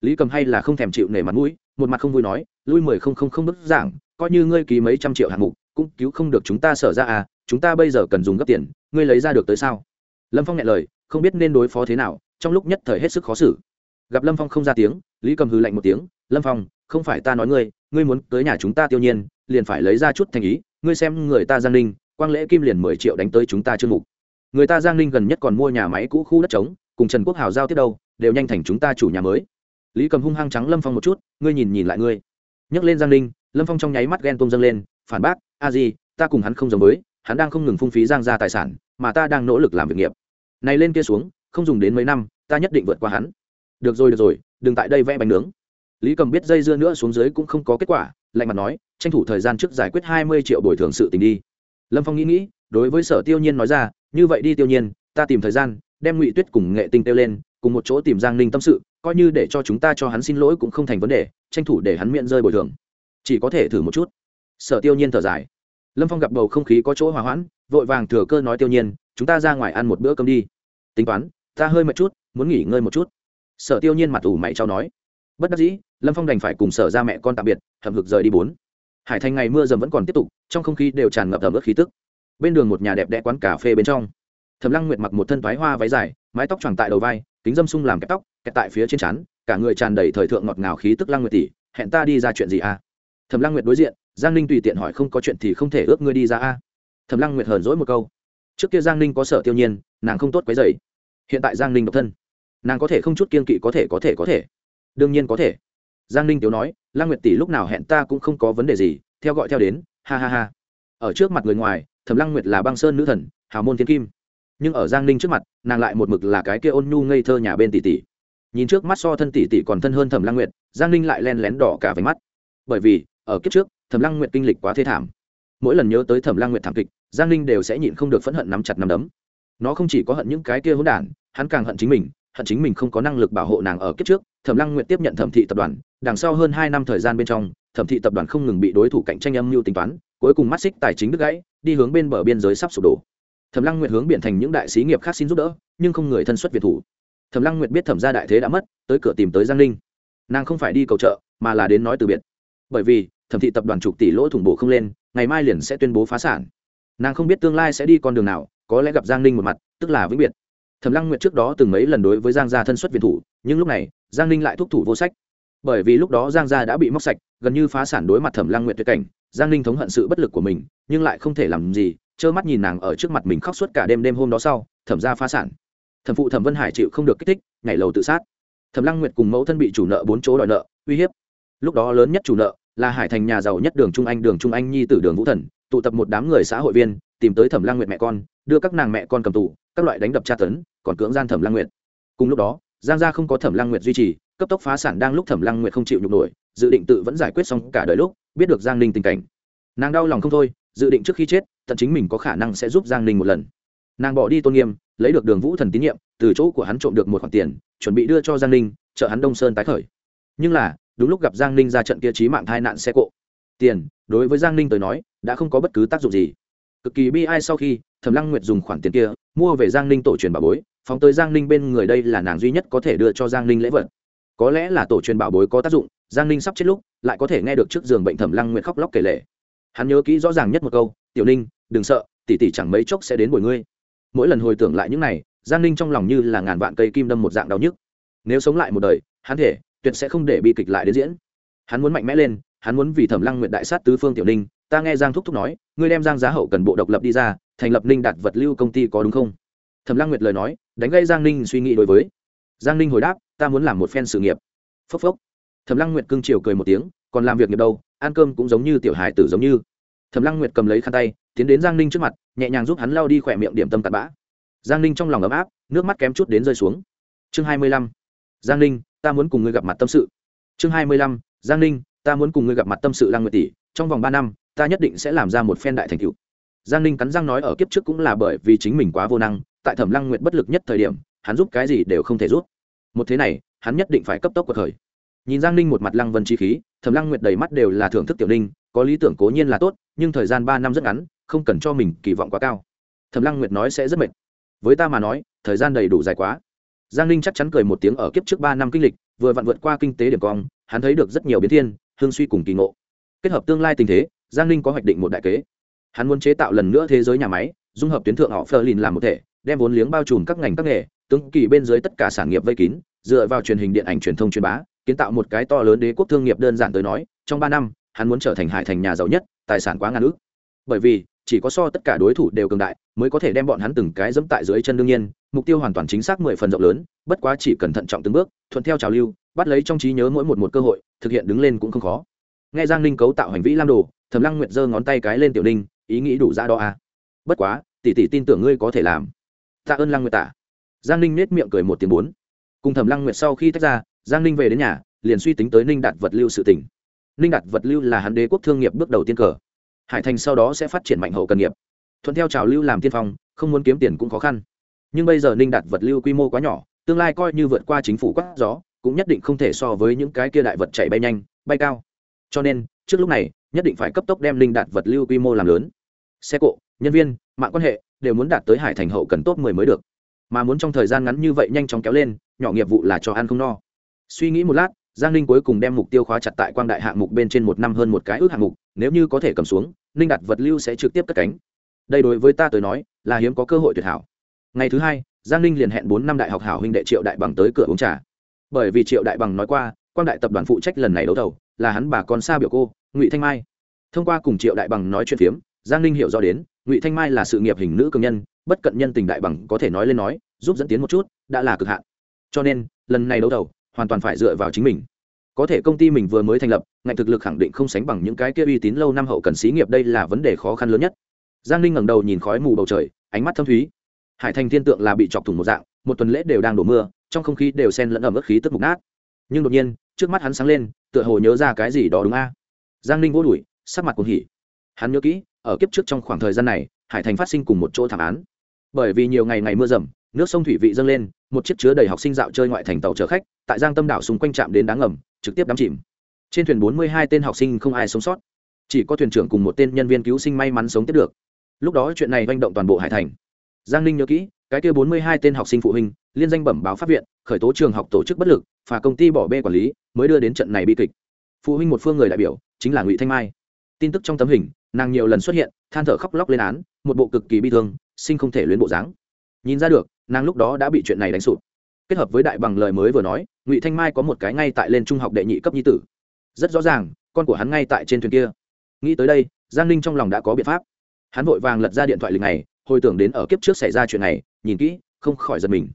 Lý cầm hay là không thèm chịu nể mặt mũi, một mặt không vui nói, lui mười không không không bức giảng, coi như ngươi ký mấy trăm triệu hạng mục, cũng cứu không được chúng ta sở ra à chúng ta bây giờ cần dùng gấp tiền, ngươi lấy ra được tới sao? Lâm phong nghe lời, không biết nên đối phó thế nào, trong lúc nhất thời hết sức khó xử. Gặp lâm phong không ra tiếng, lý cầm hư lạnh một tiếng, lâm phong, không phải ta nói ngươi ngươi muốn tới nhà chúng ta tiêu nhiên, liền phải lấy ra chút thành ý, ngươi xem người ta giang ninh, quang lễ kim liền mười triệu đánh tới chúng ta chương mục. Người ta giang ninh gần nhất còn mua nhà máy cũ khu đất trống, cùng trần quốc hào giao tiếp đâu, đều nhanh thành chúng ta chủ nhà mới. Lý cầm hung hăng trắng lâm phong một chút, ngươi nhìn nhìn lại ngươi. Nhấc lên giang ninh, lâm phong trong nháy mắt ghen tôm dâng lên, phản bác, a di, ta cùng hắn không giống với hắn đang không ngừng phung phí giang ra tài sản, mà ta đang nỗ lực làm việc nghiệp. Này lên kia xuống, không dùng đến mấy năm, ta nhất định vượt qua hắn. Được rồi được rồi, đừng tại đây vẽ bánh nướng. Lý cầm biết dây dưa nữa xuống dưới cũng không có kết quả, lạnh mặt nói, tranh thủ thời gian trước giải quyết hai mươi triệu bồi thường sự tình đi. Lâm phong nghĩ nghĩ, đối với sở tiêu nhiên nói ra, như vậy đi tiêu nhiên, ta tìm thời gian, đem ngụy tuyết cùng nghệ tinh tiêu lên, cùng một chỗ tìm giang ninh tâm sự, coi như để cho chúng ta cho hắn xin lỗi cũng không thành vấn đề, tranh thủ để hắn miễn rơi bồi thường. Chỉ có thể thử một chút. Sở tiêu nhiên thở dài lâm phong gặp bầu không khí có chỗ hòa hoãn, vội vàng thừa cơ nói tiêu nhiên, chúng ta ra ngoài ăn một bữa cơm đi. Tính toán, ta hơi mệt chút, muốn nghỉ ngơi một chút. Sở tiêu nhiên mặt ủ mày trao nói. Bất đắc dĩ, lâm phong đành phải cùng sở ra mẹ con tạm biệt hầm hực rời đi bốn. Hải thành ngày mưa dầm vẫn còn tiếp tục, trong không khí đều tràn ngập ẩm ướt khí tức. Bên đường một nhà đẹp đẽ quán cà phê bên trong. Thầm lăng nguyệt mặc một thân thoái hoa váy dài, mái tóc tròn tại đầu vai, kính dâm sung làm kẹp tóc, kẹp tại phía trên chắn cả người tràn đầy thời thượng ngọt ngào khí tức lăng nguyệt tỷ, hẹn ta đi ra chuyện gì à? Thầm lăng nguyệt đối diện giang ninh tùy tiện hỏi không có chuyện thì không thể ước ngươi đi ra a. Thầm lăng nguyệt hờn dỗi một câu. Trước kia giang ninh có sợ tiêu nhiên, nàng không tốt quấy dày hiện tại giang ninh độc thân, nàng có thể không chút kiên kỵ có thể có thể có thể. Đương nhiên có thể. Giang ninh tiếu nói, lăng nguyệt tỷ lúc nào hẹn ta cũng không có vấn đề gì, theo gọi theo đến, ha ha ha. Ở trước mặt người ngoài thầm lăng nguyệt là băng sơn nữ thần, hào môn thiên kim. Nhưng ở giang ninh trước mặt, nàng lại một mực là cái kia ôn nhu ngây thơ nhà bên tỷ tỷ. Nhìn trước mắt so thân tỷ tỷ còn thân hơn thẩm lăng nguyệt, giang ninh lại len lén đỏ cả váy mắt. Bởi vì, ở kiếp trước thẩm lăng nguyệt kinh lịch quá thê thảm. Mỗi lần nhớ tới thẩm lăng nguyệt thảm kịch, giang ninh đều sẽ nhịn không được phẫn hận nắm chặt nắm đấm. Nó không chỉ có hận những cái kia hỗn đản, hắn càng hận chính mình, hận chính mình không có năng lực bảo hộ nàng ở kiếp trước. Thẩm lăng nguyện tiếp nhận thẩm thị tập đoàn, đằng sau hơn hai năm thời gian bên trong, thẩm thị tập đoàn không ngừng bị đối thủ cạnh tranh âm mưu tính toán, cuối cùng mắt xích tài chính đứt gãy, đi hướng bên bờ biên giới sắp sụp đổ. Thẩm lăng nguyện hướng biển thành những đại sĩ nghiệp khác xin giúp đỡ, nhưng không người thân xuất việt thủ. Thẩm lăng nguyện biết thẩm gia đại thế đã mất, tới cửa tìm tới giang ninh. Nàng không phải đi cầu trợ mà là đến nói từ biệt. Bởi vì thẩm thị tập đoàn chục tỷ lỗ thủng bổ không lên, ngày mai liền sẽ tuyên bố phá sản. Nàng không biết tương lai sẽ đi con đường nào, có lẽ gặp giang ninh một mặt, tức là vĩnh biệt. Thẩm lăng nguyệt trước đó từng mấy lần đối với giang gia thân xuất viện thủ, nhưng lúc này, giang ninh lại thúc thủ vô sách. Bởi vì lúc đó giang gia đã bị móc sạch, gần như phá sản đối mặt thẩm lăng nguyệt tuyệt cảnh, giang ninh thống hận sự bất lực của mình, nhưng lại không thể làm gì, trơ mắt nhìn nàng ở trước mặt mình khóc suốt cả đêm đêm hôm đó sau, thẩm gia phá sản. Thẩm phụ thẩm vân hải chịu không được kích thích, nhảy lầu tự sát. Thẩm lăng nguyệt cùng mẫu thân bị chủ nợ bốn chỗ đòi nợ, uy hiếp. Lúc đó lớn nhất chủ nợ là hải thành nhà giàu nhất đường trung anh, đường trung anh nhi tử đường vũ thần, tụ tập một đám người xã hội viên, tìm tới thẩm lang nguyệt mẹ con, đưa các nàng mẹ con cầm tù, các loại đánh đập tra tấn, còn cưỡng gian thẩm lang nguyệt. Cùng lúc đó, giang gia không có thẩm lang nguyệt duy trì, cấp tốc phá sản đang lúc thẩm lang nguyệt không chịu nhục nổi, dự định tự vẫn giải quyết xong cả đời lúc, biết được giang ninh tình cảnh. Nàng đau lòng không thôi, dự định trước khi chết, tận chính mình có khả năng sẽ giúp giang ninh một lần. Nàng bỏ đi tôn nghiêm, lấy được đường vũ thần tín nhiệm, từ chỗ của hắn trộm được một khoản tiền, chuẩn bị đưa cho giang ninh, trợ hắn đông sơn tái khởi. Nhưng là đúng lúc gặp giang ninh ra trận kia trí mạng thai nạn xe cộ. Tiền, đối với giang ninh tới nói, đã không có bất cứ tác dụng gì. Cực kỳ bi ai sau khi, thẩm lăng nguyệt dùng khoản tiền kia, mua về giang ninh tổ truyền bảo bối, phóng tới giang ninh bên người đây là nàng duy nhất có thể đưa cho giang ninh lễ vật. Có lẽ là tổ truyền bảo bối có tác dụng, giang ninh sắp chết lúc, lại có thể nghe được trước giường bệnh thẩm lăng nguyệt khóc lóc kể lệ hắn nhớ kỹ rõ ràng nhất một câu, tiểu ninh, đừng sợ, tỷ tỷ chẳng mấy chốc sẽ đến bồi ngươi. Mỗi lần hồi tưởng lại những này, giang ninh trong lòng như là ngàn vạn cây kim đâm một dạng đau nhức. Nếu sống lại một đời, hắn thể tuyệt sẽ không để bi kịch lại đến diễn. Hắn muốn mạnh mẽ lên, hắn muốn vì thẩm lăng nguyện đại sát tứ phương tiểu ninh, ta nghe giang thúc thúc nói, ngươi đem giang giá hậu cần bộ độc lập đi ra, thành lập ninh đạt vật lưu công ty có đúng không? Thẩm lăng nguyệt lời nói, đánh gây giang ninh suy nghĩ đối với. Giang ninh hồi đáp, ta muốn làm một phen sự nghiệp. Phốc phốc. Thẩm lăng nguyệt cưng chiều cười một tiếng, còn làm việc nghiệp đâu, ăn cơm cũng giống như tiểu hài tử giống như. Thẩm lăng nguyệt cầm lấy khăn tay, tiến đến giang ninh trước mặt, nhẹ nhàng giúp hắn lao đi khỏe miệng điểm tâm tạt bã. Giang ninh trong lòng ấm áp, nước mắt kém chút đến rơi xuống. Chương hai mươi lăm. Giang ninh ta muốn cùng ngươi gặp mặt tâm sự. Chương hai mươi lăm, giang ninh, ta muốn cùng ngươi gặp mặt tâm sự lăng nguyệt tỷ, trong vòng ba năm, ta nhất định sẽ làm ra một phen đại thành tựu. Giang ninh cắn răng nói ở kiếp trước cũng là bởi vì chính mình quá vô năng, tại thẩm lăng nguyệt bất lực nhất thời điểm, hắn giúp cái gì đều không thể giúp. Một thế này, hắn nhất định phải cấp tốc cuộc khởi. Nhìn giang ninh một mặt lăng vân chi khí, thẩm lăng nguyệt đầy mắt đều là thưởng thức tiểu ninh, có lý tưởng cố nhiên là tốt, nhưng thời gian ba năm rất ngắn, không cần cho mình kỳ vọng quá cao. Thẩm lăng nguyệt nói sẽ rất mệt. Với ta mà nói, thời gian đầy đủ dài quá giang ninh chắc chắn cười một tiếng ở kiếp trước ba năm kinh lịch, vừa vặn vượt qua kinh tế điểm cong, hắn thấy được rất nhiều biến thiên, hương suy cùng kỳ ngộ. Kết hợp tương lai tình thế, giang ninh có hoạch định một đại kế. Hắn muốn chế tạo lần nữa thế giới nhà máy, dung hợp tuyến thượng họ phơ lìn làm một thể, đem vốn liếng bao trùm các ngành các nghề tướng kỳ bên dưới tất cả sản nghiệp vây kín, dựa vào truyền hình điện ảnh truyền thông truyền bá, kiến tạo một cái to lớn đế quốc thương nghiệp đơn giản tới nói, trong ba năm, hắn muốn trở thành hải thành nhà giàu nhất, tài sản quá ngàn ước bởi vì, chỉ có so tất cả đối thủ đều cường đại, mới có thể đem bọn hắn từng cái dẫm tại dưới chân đương nhiên mục tiêu hoàn toàn chính xác mười phần rộng lớn, bất quá chỉ cần thận trọng từng bước, thuận theo trào lưu, bắt lấy trong trí nhớ mỗi một một cơ hội, thực hiện đứng lên cũng không khó. Nghe giang ninh cấu tạo hành vi lam đồ thầm lăng nguyệt giơ ngón tay cái lên tiểu ninh, ý nghĩ đủ ra đó à. bất quá, tỷ tỷ tin tưởng ngươi có thể làm. Tạ ơn lăng nguyệt tả giang ninh nết miệng cười một tiếng bốn. Cùng thầm lăng nguyệt sau khi tách ra, giang ninh về đến nhà, liền suy tính tới ninh đạt vật lưu sự tỉnh ninh đạt vật lưu là hắn đế quốc thương nghiệp bước đầu tiên cờ. Hải thành sau đó sẽ phát triển mạnh hậu cần nghiệp. Thuận theo trào lưu làm tiên phong, không muốn kiếm tiền cũng khó khăn nhưng bây giờ ninh đạt vật lưu quy mô quá nhỏ, tương lai coi như vượt qua chính phủ quát gió, cũng nhất định không thể so với những cái kia đại vật chạy bay nhanh, bay cao. Cho nên, trước lúc này, nhất định phải cấp tốc đem linh đạt vật lưu quy mô làm lớn. Xe cộ, nhân viên, mạng quan hệ, đều muốn đạt tới hải thành hậu cần tốt mười mới được. Mà muốn trong thời gian ngắn như vậy nhanh chóng kéo lên, nhỏ nghiệp vụ là cho ăn không no. Suy nghĩ một lát, giang ninh cuối cùng đem mục tiêu khóa chặt tại quang đại hạng mục bên trên một năm hơn một cái ước hạng mục, nếu như có thể cầm xuống, ninh đạt vật lưu sẽ trực tiếp cất cánh. Đây đối với ta tới nói, là hiếm có cơ hội tuyệt hảo ngày thứ hai, giang ninh liền hẹn bốn năm đại học hảo huynh đệ triệu đại bằng tới cửa uống trà. Bởi vì triệu đại bằng nói qua quan đại tập đoàn phụ trách lần này đấu thầu, là hắn bà con xa biểu cô, ngụy thanh mai. Thông qua cùng triệu đại bằng nói chuyện phiếm, giang ninh hiểu rõ đến, ngụy thanh mai là sự nghiệp hình nữ cường nhân, bất cận nhân tình đại bằng có thể nói lên nói, giúp dẫn tiến một chút, đã là cực hạn. Cho nên, lần này đấu thầu, hoàn toàn phải dựa vào chính mình. Có thể công ty mình vừa mới thành lập, ngành thực lực khẳng định không sánh bằng những cái kia uy tín lâu năm hậu cần xí nghiệp, đây là vấn đề khó khăn lớn nhất. Giang ninh ngẩng đầu nhìn khói mù bầu trời, ánh mắt thâm thúy hải thành thiên tượng là bị chọc thủng một dạng, một tuần lễ đều đang đổ mưa, trong không khí đều sen lẫn ẩm ướt khí tức mục nát. Nhưng đột nhiên, trước mắt hắn sáng lên, tựa hồ nhớ ra cái gì đó đúng a? Giang ninh vô đùi sắc mặt cuồng hỉ. Hắn nhớ kỹ, ở kiếp trước trong khoảng thời gian này, hải thành phát sinh cùng một chỗ thảm án. Bởi vì nhiều ngày ngày mưa rầm, nước sông thủy vị dâng lên, một chiếc chứa đầy học sinh dạo chơi ngoại thành tàu chở khách, tại giang tâm đảo xung quanh trạm đến đáng ngầm, trực tiếp đắm chìm. Trên thuyền bốn mươi hai tên học sinh không ai sống sót, chỉ có thuyền trưởng cùng một tên nhân viên cứu sinh may mắn sống tiếp được. Lúc đó chuyện này manh động toàn bộ hải thành giang ninh nhớ kỹ, cái kia bốn mươi hai tên học sinh phụ huynh, liên danh bẩm báo pháp viện, khởi tố trường học tổ chức bất lực và công ty bỏ bê quản lý, mới đưa đến trận này bi kịch. Phụ huynh một phương người đại biểu, chính là ngụy thanh mai. Tin tức trong tấm hình, nàng nhiều lần xuất hiện, than thở khóc lóc lên án, một bộ cực kỳ bi thương, sinh không thể luyến bộ dáng. Nhìn ra được, nàng lúc đó đã bị chuyện này đánh sụp. Kết hợp với đại bằng lời mới vừa nói, ngụy thanh mai có một cái ngay tại lên trung học đệ nhị cấp nhi tử. Rất rõ ràng, con của hắn ngay tại trên thuyền kia. Nghĩ tới đây, giang ninh trong lòng đã có biện pháp. Hắn vội vàng lật ra điện thoại lịch này hồi tưởng đến ở kiếp trước xảy ra chuyện này, nhìn kỹ, không khỏi giật mình.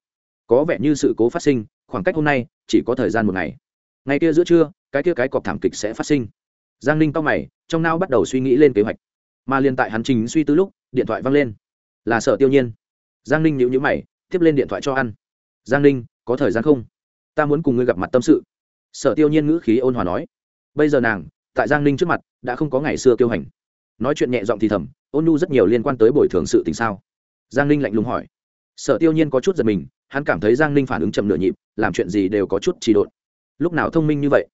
Có vẻ như sự cố phát sinh, khoảng cách hôm nay, chỉ có thời gian một ngày. Ngày kia giữa trưa, cái kia cái cọp thảm kịch sẽ phát sinh. Giang ninh tóc mày, trong nao bắt đầu suy nghĩ lên kế hoạch. Mà liên tại hắn chính suy tư lúc, điện thoại văng lên. Là sở tiêu nhiên. Giang ninh nhịu nhữ mày, tiếp lên điện thoại cho ăn. Giang ninh, có thời gian không? Ta muốn cùng ngươi gặp mặt tâm sự. Sở tiêu nhiên ngữ khí ôn hòa nói. Bây giờ nàng, tại giang ninh trước mặt, đã không có ngày xưa tiêu hành. Nói chuyện nhẹ giọng thì thầm ôn nu rất nhiều liên quan tới bồi thường sự tình sao? Giang ninh lạnh lùng hỏi. Sở tiêu nhiên có chút giật mình, hắn cảm thấy giang ninh phản ứng chậm nửa nhịp, làm chuyện gì đều có chút trì độn. Lúc nào thông minh như vậy?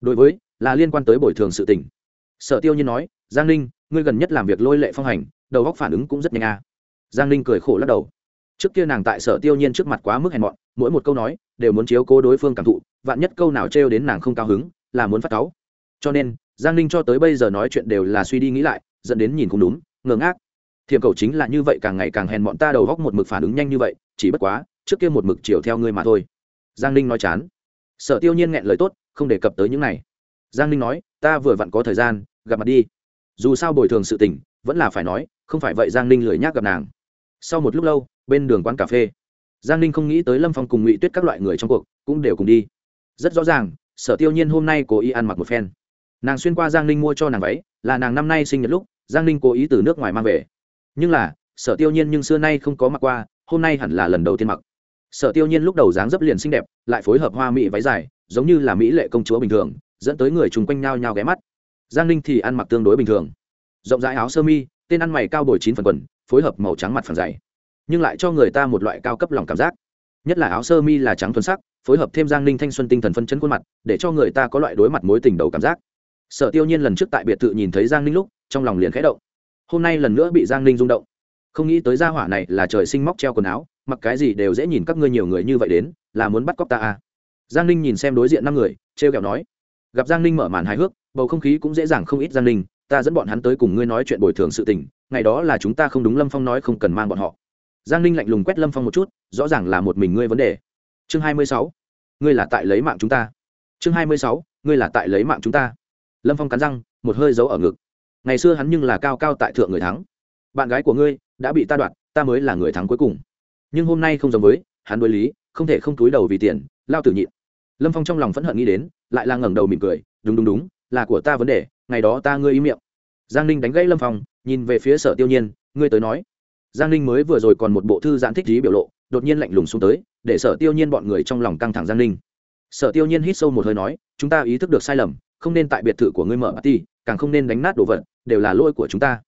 Đối với, là liên quan tới bồi thường sự tình. Sở tiêu nhiên nói, giang ninh, ngươi gần nhất làm việc lôi lệ phong hành, đầu góc phản ứng cũng rất nhanh à. giang ninh cười khổ lắc đầu. Trước kia nàng tại sở tiêu nhiên trước mặt quá mức hèn mọn, mỗi một câu nói đều muốn chiếu cố đối phương cảm thụ, vạn nhất câu nào trêu đến nàng không cao hứng, là muốn phát cáu. Cho nên, giang ninh cho tới bây giờ nói chuyện đều là suy đi nghĩ lại, dẫn đến nhìn không đúng ngơ ngác. Thiềm cầu chính là như vậy càng ngày càng hèn bọn ta đầu góc một mực phản ứng nhanh như vậy, chỉ bất quá, trước kia một mực chiều theo ngươi mà thôi. Giang ninh nói chán. Sở tiêu nhiên nghẹn lời tốt, không đề cập tới những này. Giang ninh nói, ta vừa vặn có thời gian, gặp mặt đi. Dù sao bồi thường sự tình, vẫn là phải nói, không phải vậy giang ninh lười nhác gặp nàng. Sau một lúc lâu, bên đường quán cà phê, giang ninh không nghĩ tới lâm phong cùng ngụy tuyết các loại người trong cuộc, cũng đều cùng đi. Rất rõ ràng, sở tiêu nhiên hôm nay cố ý ăn mặc một phen. Nàng xuyên qua giang ninh mua cho nàng váy, là nàng năm nay sinh nhật lúc giang ninh cố ý từ nước ngoài mang về. Nhưng là, sở tiêu nhiên nhưng xưa nay không có mặc qua, hôm nay hẳn là lần đầu tiên mặc. Sở tiêu nhiên lúc đầu dáng dấp liền xinh đẹp, lại phối hợp hoa mỹ váy dài, giống như là mỹ lệ công chúa bình thường, dẫn tới người chung quanh nhau nhau ghé mắt. Giang ninh thì ăn mặc tương đối bình thường. Rộng rãi áo sơ mi, tên ăn mày cao bồi chín phần quần, phối hợp màu trắng mặt phần dày. Nhưng lại cho người ta một loại cao cấp lòng cảm giác. Nhất là áo sơ mi là trắng thuần sắc, phối hợp thêm giang ninh thanh xuân tinh thần phân chấn khuôn mặt, để cho người ta có loại đối mặt mối tình đầu cảm giác. Sở tiêu nhiên lần trước tại biệt thự nhìn thấy giang ninh lúc trong lòng liền khẽ động. Hôm nay lần nữa bị giang ninh rung động. Không nghĩ tới gia hỏa này là trời sinh móc treo quần áo, mặc cái gì đều dễ nhìn các ngươi nhiều người như vậy đến, là muốn bắt cóc ta à. giang ninh nhìn xem đối diện năm người t r e o kẹo nói. Gặp giang ninh mở màn hài hước, bầu không khí cũng dễ dàng không ít giang ninh, ta dẫn bọn hắn tới cùng ngươi nói chuyện bồi thường sự tình, ngày đó là chúng ta không đúng lâm phong nói không cần mang bọn họ. Giang ninh lạnh lùng quét lâm phong một chút, rõ ràng là một mình ngươi vấn đề. Chương hai mươi sáu, ngươi là tại lấy mạng chúng ta. Chương hai mươi sáu, ngươi là tại lấy mạng chúng ta. Lâm phong cắn răng, một hơi giấu ở ngực ngày xưa hắn nhưng là cao cao tại thượng người thắng. Bạn gái của ngươi đã bị ta đoạt, ta mới là người thắng cuối cùng. Nhưng hôm nay không giống với, hắn đối lý, không thể không túi đầu vì tiền, lao tử nhịn. Lâm phong trong lòng phẫn hận nghĩ đến, lại là ngẩng đầu mỉm cười, đúng đúng đúng, là của ta vấn đề, ngày đó ta ngươi ý miệng. Giang ninh đánh gãy lâm phong, nhìn về phía sở tiêu nhiên, ngươi tới nói. Giang ninh mới vừa rồi còn một bộ thư giãn thích trí biểu lộ, đột nhiên lạnh lùng xuống tới, để sở tiêu nhiên bọn người trong lòng căng thẳng giang ninh. Sở tiêu nhiên hít sâu một hơi nói, chúng ta ý thức được sai lầm, không nên tại biệt thự của ngươi mở party, càng không nên đánh nát đồ vật đều là lỗi của chúng ta.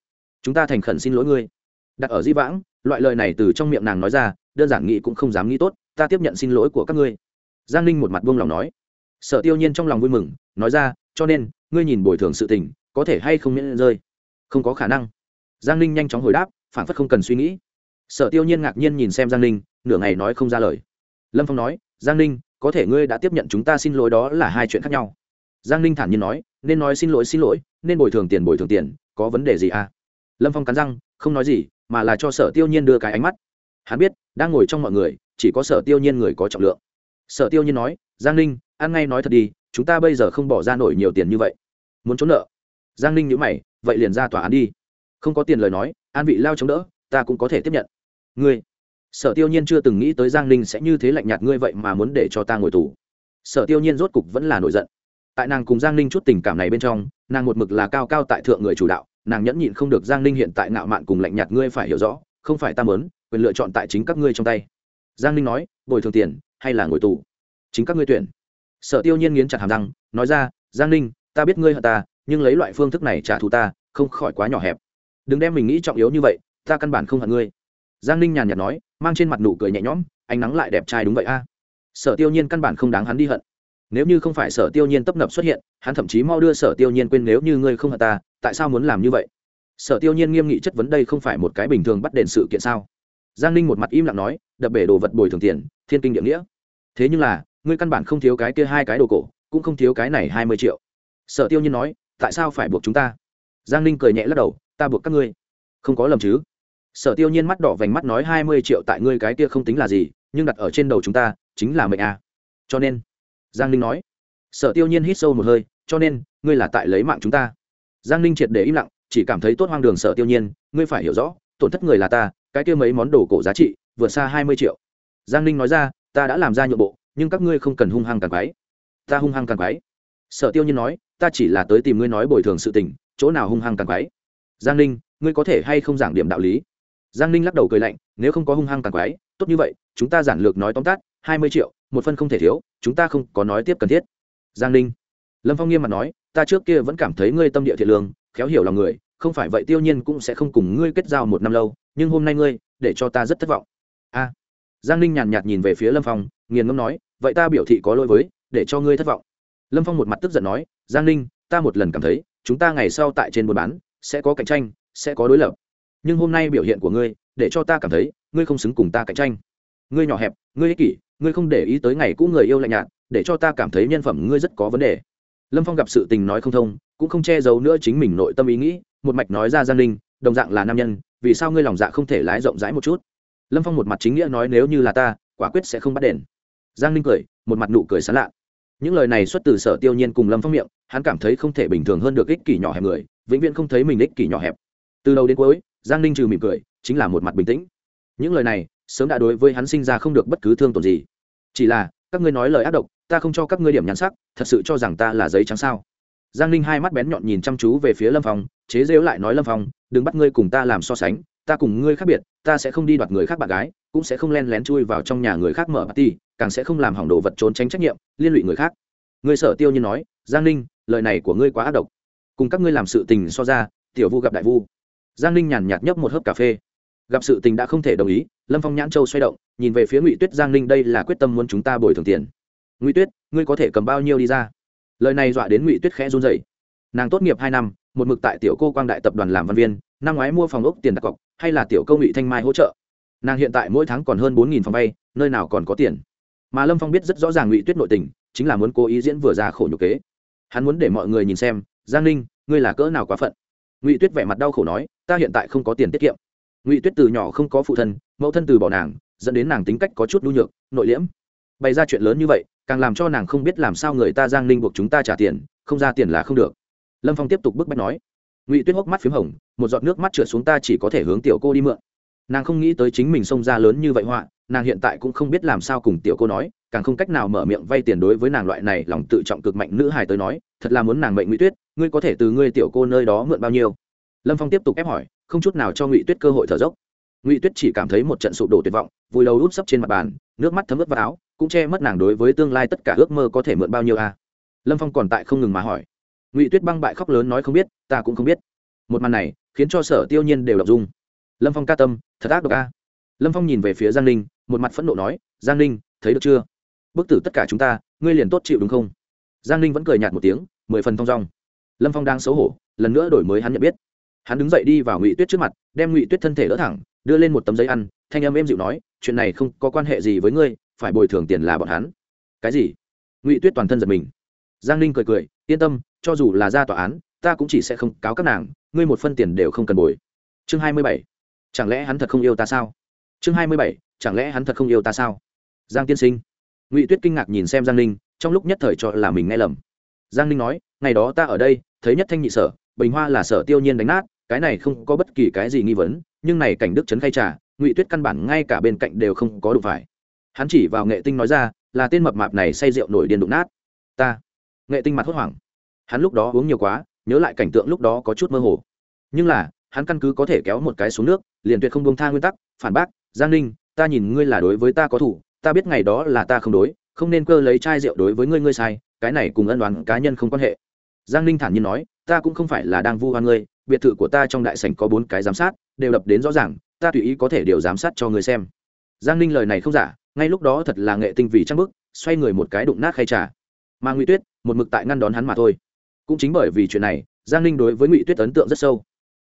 Chúng ta thành khẩn xin lỗi ngươi. Đặt ở di vãng, loại lời này từ trong miệng nàng nói ra, đơn giản nghĩ cũng không dám nghĩ tốt, ta tiếp nhận xin lỗi của các ngươi. Giang ninh một mặt buông lòng nói. Sở tiêu nhiên trong lòng vui mừng, nói ra, cho nên, ngươi nhìn bồi thường sự tình, có thể hay không miễn rơi? Không có khả năng. Giang ninh nhanh chóng hồi đáp phản phất không cần suy nghĩ. Sở tiêu nhiên ngạc nhiên nhìn xem giang ninh, nửa ngày nói không ra lời. Lâm phong nói, giang ninh, có thể ngươi đã tiếp nhận chúng ta xin lỗi đó là hai chuyện khác nhau. Giang ninh thản nhiên nói nên nói xin lỗi xin lỗi, nên bồi thường tiền, bồi thường tiền, có vấn đề gì à? Lâm phong cắn răng, không nói gì, mà là cho sở tiêu nhiên đưa cái ánh mắt. Hắn biết, đang ngồi trong mọi người, chỉ có sở tiêu nhiên người có trọng lượng. Sở tiêu nhiên nói, giang ninh, ăn ngay nói thật đi, chúng ta bây giờ không bỏ ra nổi nhiều tiền như vậy. Muốn trốn nợ. Giang ninh nhữ mày, vậy liền ra tòa án đi. Không có tiền lời nói, an vị lao chống đỡ, ta cũng có thể tiếp nhận. Ngươi? Sở tiêu nhiên chưa từng nghĩ tới giang ninh sẽ như thế lạnh nhạt ngươi vậy mà muốn để cho ta ngồi tù. Sở tiêu nhiên rốt cục vẫn là nổi giận tại nàng cùng giang ninh chút tình cảm này bên trong, nàng một mực là cao cao tại thượng người chủ đạo, nàng nhẫn nhịn không được giang ninh hiện tại ngạo mạn cùng lạnh nhạt ngươi phải hiểu rõ, không phải ta mớn quyền lựa chọn tại chính các ngươi trong tay. Giang ninh nói, bồi thường tiền hay là ngồi tù? Chính các ngươi tuyển. Sở tiêu nhiên nghiến chặt hàm răng, nói ra, giang ninh, ta biết ngươi hận ta, nhưng lấy loại phương thức này trả thù ta, không khỏi quá nhỏ hẹp. Đừng đem mình nghĩ trọng yếu như vậy, ta căn bản không hận ngươi. Giang ninh nhàn nhạt nói, mang trên mặt nụ cười nhẹ nhõm, ánh nắng lại đẹp trai đúng vậy a. Sở tiêu nhiên căn bản không đáng hắn đi hận nếu như không phải sở tiêu nhiên tấp nập xuất hiện, hắn thậm chí mau đưa sở tiêu nhiên quên nếu như ngươi không hận ta, tại sao muốn làm như vậy? Sở tiêu nhiên nghiêm nghị chất vấn đây không phải một cái bình thường bắt đền sự kiện sao? Giang ninh một mặt im lặng nói, đập bể đồ vật bồi thường tiền, thiên kinh địa nghĩa. Thế nhưng là, ngươi căn bản không thiếu cái kia hai cái đồ cổ, cũng không thiếu cái này hai mươi triệu. Sở tiêu nhiên nói, tại sao phải buộc chúng ta? Giang ninh cười nhẹ lắc đầu, ta buộc các ngươi. Không có lầm chứ. Sở tiêu nhiên mắt đỏ vành mắt nói hai mươi triệu tại ngươi cái kia không tính là gì, nhưng đặt ở trên đầu chúng ta, chính là mệnh à. cho nên giang ninh nói. Sở tiêu nhiên hít sâu một hơi, cho nên, ngươi là tại lấy mạng chúng ta. Giang ninh triệt để im lặng, chỉ cảm thấy tốt hoang đường sở tiêu nhiên, ngươi phải hiểu rõ, tổn thất người là ta, cái kia mấy món đồ cổ giá trị, vượt xa hai mươi triệu. Giang ninh nói ra, ta đã làm ra nhượng bộ, nhưng các ngươi không cần hung hăng càng quái. Ta hung hăng càng quái. Sở tiêu nhiên nói, ta chỉ là tới tìm ngươi nói bồi thường sự tình, chỗ nào hung hăng càng quái? Giang ninh, ngươi có thể hay không giảng điểm đạo lý? Giang ninh lắc đầu cười lạnh, nếu không có hung hăng càng quái, tốt như vậy, chúng ta giản lược nói tóm tắt hai mươi triệu, một phân không thể thiếu, chúng ta không có nói tiếp cần thiết. Giang ninh, lâm phong nghiêm mặt nói, ta trước kia vẫn cảm thấy ngươi tâm địa thiện lương, khéo hiểu lòng người, không phải vậy tiêu nhiên cũng sẽ không cùng ngươi kết giao một năm lâu, nhưng hôm nay ngươi, để cho ta rất thất vọng. A, giang ninh nhàn nhạt nhìn về phía lâm phong, nghiền ngâm nói, vậy ta biểu thị có lỗi với, để cho ngươi thất vọng. Lâm phong một mặt tức giận nói, giang ninh, ta một lần cảm thấy, chúng ta ngày sau tại trên buôn bán, sẽ có cạnh tranh, sẽ có đối lập. Nhưng hôm nay biểu hiện của ngươi, để cho ta cảm thấy, ngươi không xứng cùng ta cạnh tranh ngươi nhỏ hẹp, ngươi ích kỷ, ngươi không để ý tới ngày cũ người yêu lạnh nhạt, để cho ta cảm thấy nhân phẩm ngươi rất có vấn đề. Lâm phong gặp sự tình nói không thông, cũng không che giấu nữa chính mình nội tâm ý nghĩ, một mạch nói ra giang ninh, đồng dạng là nam nhân, vì sao ngươi lòng dạ không thể lái rộng rãi một chút? Lâm phong một mặt chính nghĩa nói nếu như là ta, quả quyết sẽ không bắt đền. Giang ninh cười, một mặt nụ cười sán lạ. Những lời này xuất từ sở tiêu nhiên cùng lâm phong miệng, hắn cảm thấy không thể bình thường hơn được ích kỷ nhỏ hẹp người, vĩnh viễn không thấy mình ích kỷ nhỏ hẹp. Từ đầu đến cuối, giang ninh trừ mỉm cười, chính là một mặt bình tĩnh. Những lời này sớm đã đối với hắn sinh ra không được bất cứ thương tổn gì. Chỉ là, các ngươi nói lời ác độc, ta không cho các ngươi điểm nhắn sắc, thật sự cho rằng ta là giấy trắng sao? Giang ninh hai mắt bén nhọn nhìn chăm chú về phía lâm phong, chế rêu lại nói lâm phong, đừng bắt ngươi cùng ta làm so sánh, ta cùng ngươi khác biệt, ta sẽ không đi đoạt người khác bạn gái, cũng sẽ không len lén chui vào trong nhà người khác mở party, càng sẽ không làm hỏng đồ vật trốn tránh trách nhiệm, liên lụy người khác. Ngươi sở tiêu nhiên nói, giang ninh, lời này của ngươi quá ác độc. Cùng các ngươi làm sự tình so ra, tiểu vu gặp đại vu. Giang ninh nhàn nhạt nhấp một hớp cà phê gặp sự tình đã không thể đồng ý, lâm phong nhãn châu xoay động, nhìn về phía ngụy tuyết giang ninh, đây là quyết tâm muốn chúng ta bồi thường tiền. Ngụy tuyết, ngươi có thể cầm bao nhiêu đi ra? Lời này dọa đến ngụy tuyết khẽ run dậy nàng tốt nghiệp hai năm, một mực tại tiểu cô quang đại tập đoàn làm văn viên, năm ngoái mua phòng ốc tiền đặt cọc, hay là tiểu công ngụy thanh mai hỗ trợ. Nàng hiện tại mỗi tháng còn hơn bốn phòng vay, nơi nào còn có tiền. Mà lâm phong biết rất rõ ràng ngụy tuyết nội tình, chính là muốn cố ý diễn vừa ra khổ nhục kế. Hắn muốn để mọi người nhìn xem, giang ninh, ngươi là cỡ nào quá phận? Ngụy tuyết vẻ mặt đau khổ nói, ta hiện tại không có tiền tiết kiệm ngụy tuyết từ nhỏ không có phụ thân mẫu thân từ bỏ nàng dẫn đến nàng tính cách có chút nhu nhược nội liễm bày ra chuyện lớn như vậy càng làm cho nàng không biết làm sao người ta giang ninh buộc chúng ta trả tiền không ra tiền là không được lâm phong tiếp tục bức bách nói ngụy tuyết hốc mắt p h í m hồng một giọt nước mắt trượt xuống ta chỉ có thể hướng tiểu cô đi mượn nàng không nghĩ tới chính mình xông ra lớn như vậy họa nàng hiện tại cũng không biết làm sao cùng tiểu cô nói càng không cách nào mở miệng vay tiền đối với nàng loại này lòng tự trọng cực mạnh nữ hài tới nói thật là muốn nàng mệnh ngụy tuyết ngươi có thể từ ngươi tiểu cô nơi đó mượn bao nhiêu lâm phong tiếp tục ép hỏi không chút nào cho ngụy tuyết cơ hội thở dốc. Ngụy tuyết chỉ cảm thấy một trận sụp đổ tuyệt vọng, vùi đầu úp sấp trên mặt bàn, nước mắt thấm ướt vào áo, cũng che mất nàng đối với tương lai tất cả ước mơ có thể mượn bao nhiêu a. À? lâm phong còn tại không ngừng mà hỏi. Ngụy tuyết băng bại khóc lớn nói không biết, ta cũng không biết. Một màn này, khiến cho sở tiêu nhiên đều đọc dung lâm phong ca tâm, thật ác độc a. Lâm phong nhìn về phía giang ninh, một mặt phẫn nộ nói, giang ninh, thấy được chưa? Bức tử tất cả chúng ta, ngươi liền tốt chịu đúng không? Giang ninh vẫn cười nhạt một tiếng, mười phần thong dong. Lâm phong đang xấu hổ, lần nữa đổi mới hắn nhận biết hắn đứng dậy đi vào ngụy tuyết trước mặt, đem ngụy tuyết thân thể đỡ thẳng, đưa lên một tấm giấy ăn, thanh âm êm dịu nói, chuyện này không có quan hệ gì với ngươi, phải bồi thường tiền là bọn hắn. Cái gì? Ngụy tuyết toàn thân giật mình. Giang ninh cười cười, yên tâm, cho dù là ra tòa án, ta cũng chỉ sẽ không cáo các nàng, ngươi một phân tiền đều không cần bồi. Chương hai mươi bảy. Chẳng lẽ hắn thật không yêu ta sao? Chương hai mươi bảy. Chẳng lẽ hắn thật không yêu ta sao? Giang tiên sinh. Ngụy tuyết kinh ngạc nhìn xem giang ninh, trong lúc nhất thời cho là mình nghe lầm. Giang ninh nói, ngày đó ta ở đây, thấy nhất thanh nhị sở, bình hoa là sở tiêu nhiên đánh nát cái này không có bất kỳ cái gì nghi vấn, nhưng này cảnh đức trấn khai trà, ngụy tuyết căn bản ngay cả bên cạnh đều không có đủ phải. Hắn chỉ vào nghệ tinh nói ra, là tên mập mạp này say rượu nổi điên đụng nát. Ta. Nghệ tinh mặt hốt hoảng. Hắn lúc đó uống nhiều quá, nhớ lại cảnh tượng lúc đó có chút mơ hồ. Nhưng là, hắn căn cứ có thể kéo một cái xuống nước, liền tuyệt không bông tha nguyên tắc, phản bác, giang ninh, ta nhìn ngươi là đối với ta có thủ, ta biết ngày đó là ta không đối, không nên cơ lấy chai rượu đối với ngươi ngươi sai, cái này cùng ân đoán cá nhân không quan hệ. Giang ninh thản nhiên nói, ta cũng không phải là đang vu hoa ngươi biệt thự của ta trong đại sảnh có bốn cái giám sát, đều đập đến rõ ràng, ta tùy ý có thể điều giám sát cho người xem. Giang ninh lời này không giả, ngay lúc đó thật là nghệ tinh vì trang bức, xoay người một cái đụng nát khay trà. Mà ngụy tuyết, một mực tại ngăn đón hắn mà thôi. Cũng chính bởi vì chuyện này, giang ninh đối với ngụy tuyết ấn tượng rất sâu.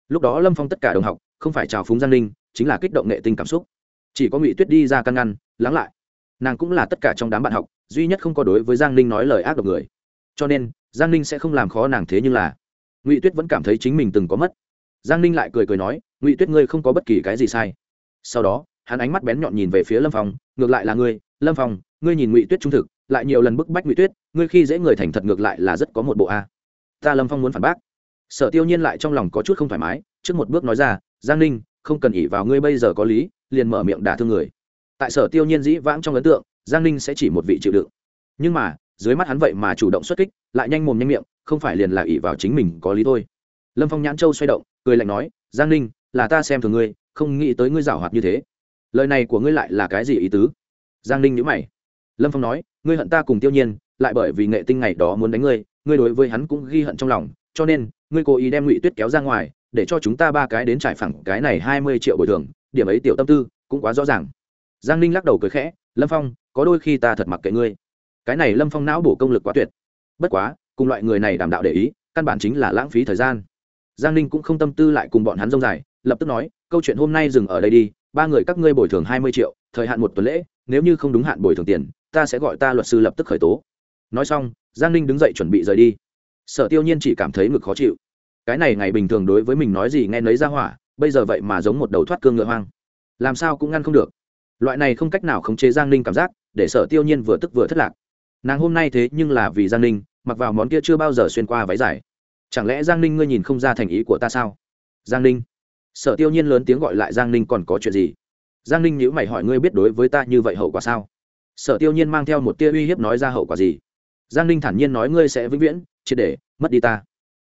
Lúc đó lâm phong tất cả đồng học, không phải trào phúng giang ninh, chính là kích động nghệ tinh cảm xúc. Chỉ có ngụy tuyết đi ra căn ngăn, lắng lại. Nàng cũng là tất cả trong đám bạn học, duy nhất không có đối với giang ninh nói lời ác độc người. Cho nên, giang ninh sẽ không làm khó nàng thế nhưng là ngụy tuyết vẫn cảm thấy chính mình từng có mất. Giang ninh lại cười cười nói, ngụy tuyết ngươi không có bất kỳ cái gì sai. Sau đó, hắn ánh mắt bén nhọn nhìn về phía lâm phong, ngược lại là ngươi, lâm phong, ngươi nhìn ngụy tuyết trung thực, lại nhiều lần bức bách ngụy tuyết, ngươi khi dễ người thành thật ngược lại là rất có một bộ a. Ta lâm phong muốn phản bác. Sở tiêu nhiên lại trong lòng có chút không thoải mái, trước một bước nói ra, giang ninh, không cần ỉ vào ngươi bây giờ có lý, liền mở miệng đả thương người. Tại sở tiêu nhiên dĩ vãng trong ấn tượng, giang ninh sẽ chỉ một vị chịu đựng. Nhưng mà, dưới mắt hắn vậy mà chủ động xuất kích, lại nhanh mồm nhanh miệng không phải liền là ỷ vào chính mình có lý thôi. Lâm phong nhãn châu xoay động, cười lạnh nói, giang ninh, là ta xem thường ngươi, không nghĩ tới ngươi giảo hoạt như thế. Lời này của ngươi lại là cái gì ý tứ? Giang ninh nhữ mày. Lâm phong nói, ngươi hận ta cùng tiêu nhiên, lại bởi vì nghệ tinh ngày đó muốn đánh ngươi ngươi đối với hắn cũng ghi hận trong lòng, cho nên, ngươi cố ý đem ngụy tuyết kéo ra ngoài, để cho chúng ta ba cái đến trải phẳng cái này hai mươi triệu bồi thường, điểm ấy tiểu tâm tư cũng quá rõ ràng. Giang ninh lắc đầu cười khẽ, lâm phong, có đôi khi ta thật mặc kệ ngươi. Cái này lâm phong não bổ công lực quá tuyệt. Bất quá cùng loại người này đảm đạo để ý, căn bản chính là lãng phí thời gian. Giang ninh cũng không tâm tư lại cùng bọn hắn rông dài, lập tức nói, câu chuyện hôm nay dừng ở đây đi, ba người các ngươi bồi thường hai mươi triệu, thời hạn một tuần lễ, nếu như không đúng hạn bồi thường tiền, ta sẽ gọi ta luật sư lập tức khởi tố. Nói xong, giang ninh đứng dậy chuẩn bị rời đi. Sở tiêu nhiên chỉ cảm thấy ngực khó chịu. Cái này ngày bình thường đối với mình nói gì nghe nấy ra hỏa, bây giờ vậy mà giống một đầu thoát cương ngựa hoang. Làm sao cũng ngăn không được. Loại này không cách nào khống chế giang ninh cảm giác, để sở tiêu nhiên vừa tức vừa thất lạc. Nàng hôm nay thế nhưng là vì giang ninh mặc vào món kia chưa bao giờ xuyên qua váy dài. Chẳng lẽ giang ninh ngươi nhìn không ra thành ý của ta sao? Giang ninh. Sở tiêu nhiên lớn tiếng gọi lại giang ninh còn có chuyện gì? Giang ninh nhữ mày hỏi ngươi biết đối với ta như vậy hậu quả sao? Sở tiêu nhiên mang theo một tia uy hiếp nói ra hậu quả gì? Giang ninh thản nhiên nói ngươi sẽ vĩnh viễn, triệt để, mất đi ta.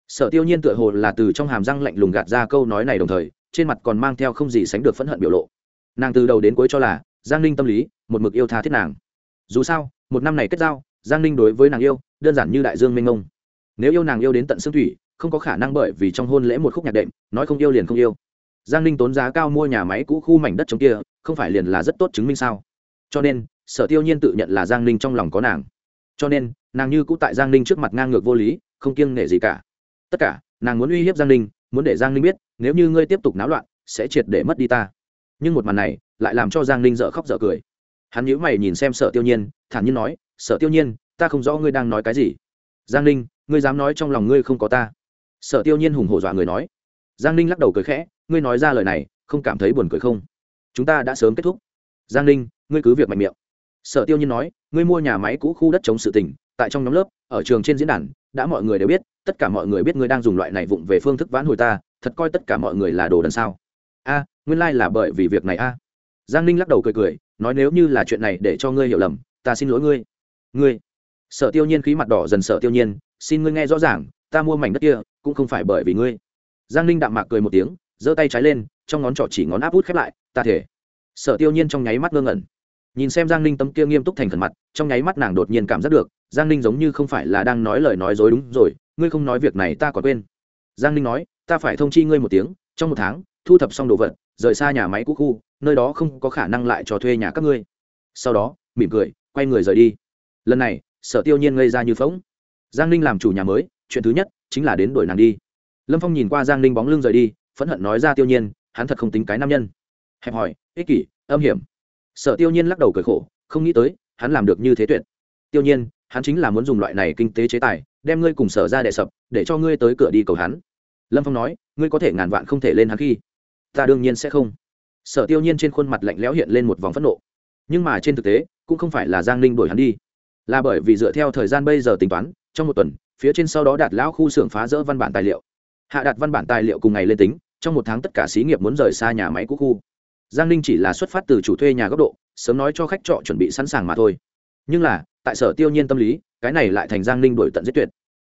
Sở tiêu nhiên tựa hồ là từ trong hàm răng lạnh lùng gạt ra câu nói này đồng thời, trên mặt còn mang theo không gì sánh được phẫn hận biểu lộ. Nàng từ đầu đến cuối cho là, giang ninh tâm lý, một mực yêu tha thiết nàng. Dù sao, một năm này kết giao, giang ninh đối với nàng yêu đơn giản như đại dương mênh mông, nếu yêu nàng yêu đến tận xương thủy không có khả năng bởi vì trong hôn lễ một khúc nhạc đệm nói không yêu liền không yêu. Giang ninh tốn giá cao mua nhà máy cũ khu mảnh đất chống kia không phải liền là rất tốt chứng minh sao? Cho nên sở tiêu nhiên tự nhận là giang ninh trong lòng có nàng. Cho nên nàng như cũ tại giang ninh trước mặt ngang ngược vô lý không kiêng nể gì cả. Tất cả nàng muốn uy hiếp giang ninh muốn để giang ninh biết nếu như ngươi tiếp tục náo loạn sẽ triệt để mất đi ta. Nhưng một màn này lại làm cho giang ninh dở khóc dở cười. Hắn nhíu mày nhìn xem sở tiêu nhiên thản nhiên nói sở tiêu nhiên ta không rõ ngươi đang nói cái gì. Giang ninh, ngươi dám nói trong lòng ngươi không có ta. Sở tiêu nhiên hùng hổ dọa người nói. Giang ninh lắc đầu cười khẽ, ngươi nói ra lời này, không cảm thấy buồn cười không? Chúng ta đã sớm kết thúc. Giang ninh, ngươi cứ việc mạnh miệng. Sở tiêu nhiên nói, ngươi mua nhà máy cũ khu đất chống sự tỉnh tại trong nhóm lớp, ở trường trên diễn đàn, đã mọi người đều biết, tất cả mọi người biết ngươi đang dùng loại này vụng về phương thức vãn hồi ta, thật coi tất cả mọi người là đồ đần sao? A, nguyên lai、like、là bởi vì việc này a. Giang ninh lắc đầu cười cười, nói nếu như là chuyện này để cho ngươi hiểu lầm, ta xin lỗi ngươi. Ngươi sở tiêu nhiên khí mặt đỏ dần sở tiêu nhiên, xin ngươi nghe rõ ràng, ta mua mảnh đất kia, cũng không phải bởi vì ngươi. Giang ninh đạm mạc cười một tiếng, giơ tay trái lên, trong ngón trỏ chỉ ngón áp út khép lại, ta thể. Sở tiêu nhiên trong nháy mắt ngơ ngẩn. Nhìn xem giang ninh tấm kia nghiêm túc thành khẩn mặt, trong nháy mắt nàng đột nhiên cảm giác được, giang ninh giống như không phải là đang nói lời nói dối đúng rồi, ngươi không nói việc này ta còn quên. Giang ninh nói, ta phải thông chi ngươi một tiếng, trong một tháng, thu thập xong đồ vật, rời xa nhà máy cũ khu, nơi đó không có khả năng lại cho thuê nhà các ngươi. Sau đó, mỉm cười, quay người rời đi. Lần này sở tiêu nhiên ngây ra như phóng giang ninh làm chủ nhà mới, chuyện thứ nhất chính là đến đuổi nàng đi. Lâm phong nhìn qua giang ninh bóng lưng rời đi, phẫn hận nói ra tiêu nhiên, hắn thật không tính cái nam nhân. Hẹp hòi ích kỷ, âm hiểm. Sở tiêu nhiên lắc đầu cười khổ, không nghĩ tới, hắn làm được như thế tuyệt. Tiêu nhiên, hắn chính là muốn dùng loại này kinh tế chế tài, đem ngươi cùng sở ra đệ sập, để cho ngươi tới cửa đi cầu hắn. Lâm phong nói, ngươi có thể ngàn vạn không thể lên hắn khi, ta đương nhiên sẽ không. Sở tiêu nhiên trên khuôn mặt lạnh lẽo hiện lên một vòng phẫn nộ. Nhưng mà trên thực tế, cũng không phải là giang ninh đuổi hắn đi là bởi vì dựa theo thời gian bây giờ tính toán, trong một tuần, phía trên sau đó đạt lão khu xưởng phá rỡ văn bản tài liệu. Hạ đặt văn bản tài liệu cùng ngày lên tính, trong một tháng tất cả xí nghiệp muốn rời xa nhà máy cũ khu. Giang ninh chỉ là xuất phát từ chủ thuê nhà góc độ, sớm nói cho khách trọ chuẩn bị sẵn sàng mà thôi. Nhưng là, tại sở tiêu nhiên tâm lý, cái này lại thành giang ninh đổi tận giết tuyệt.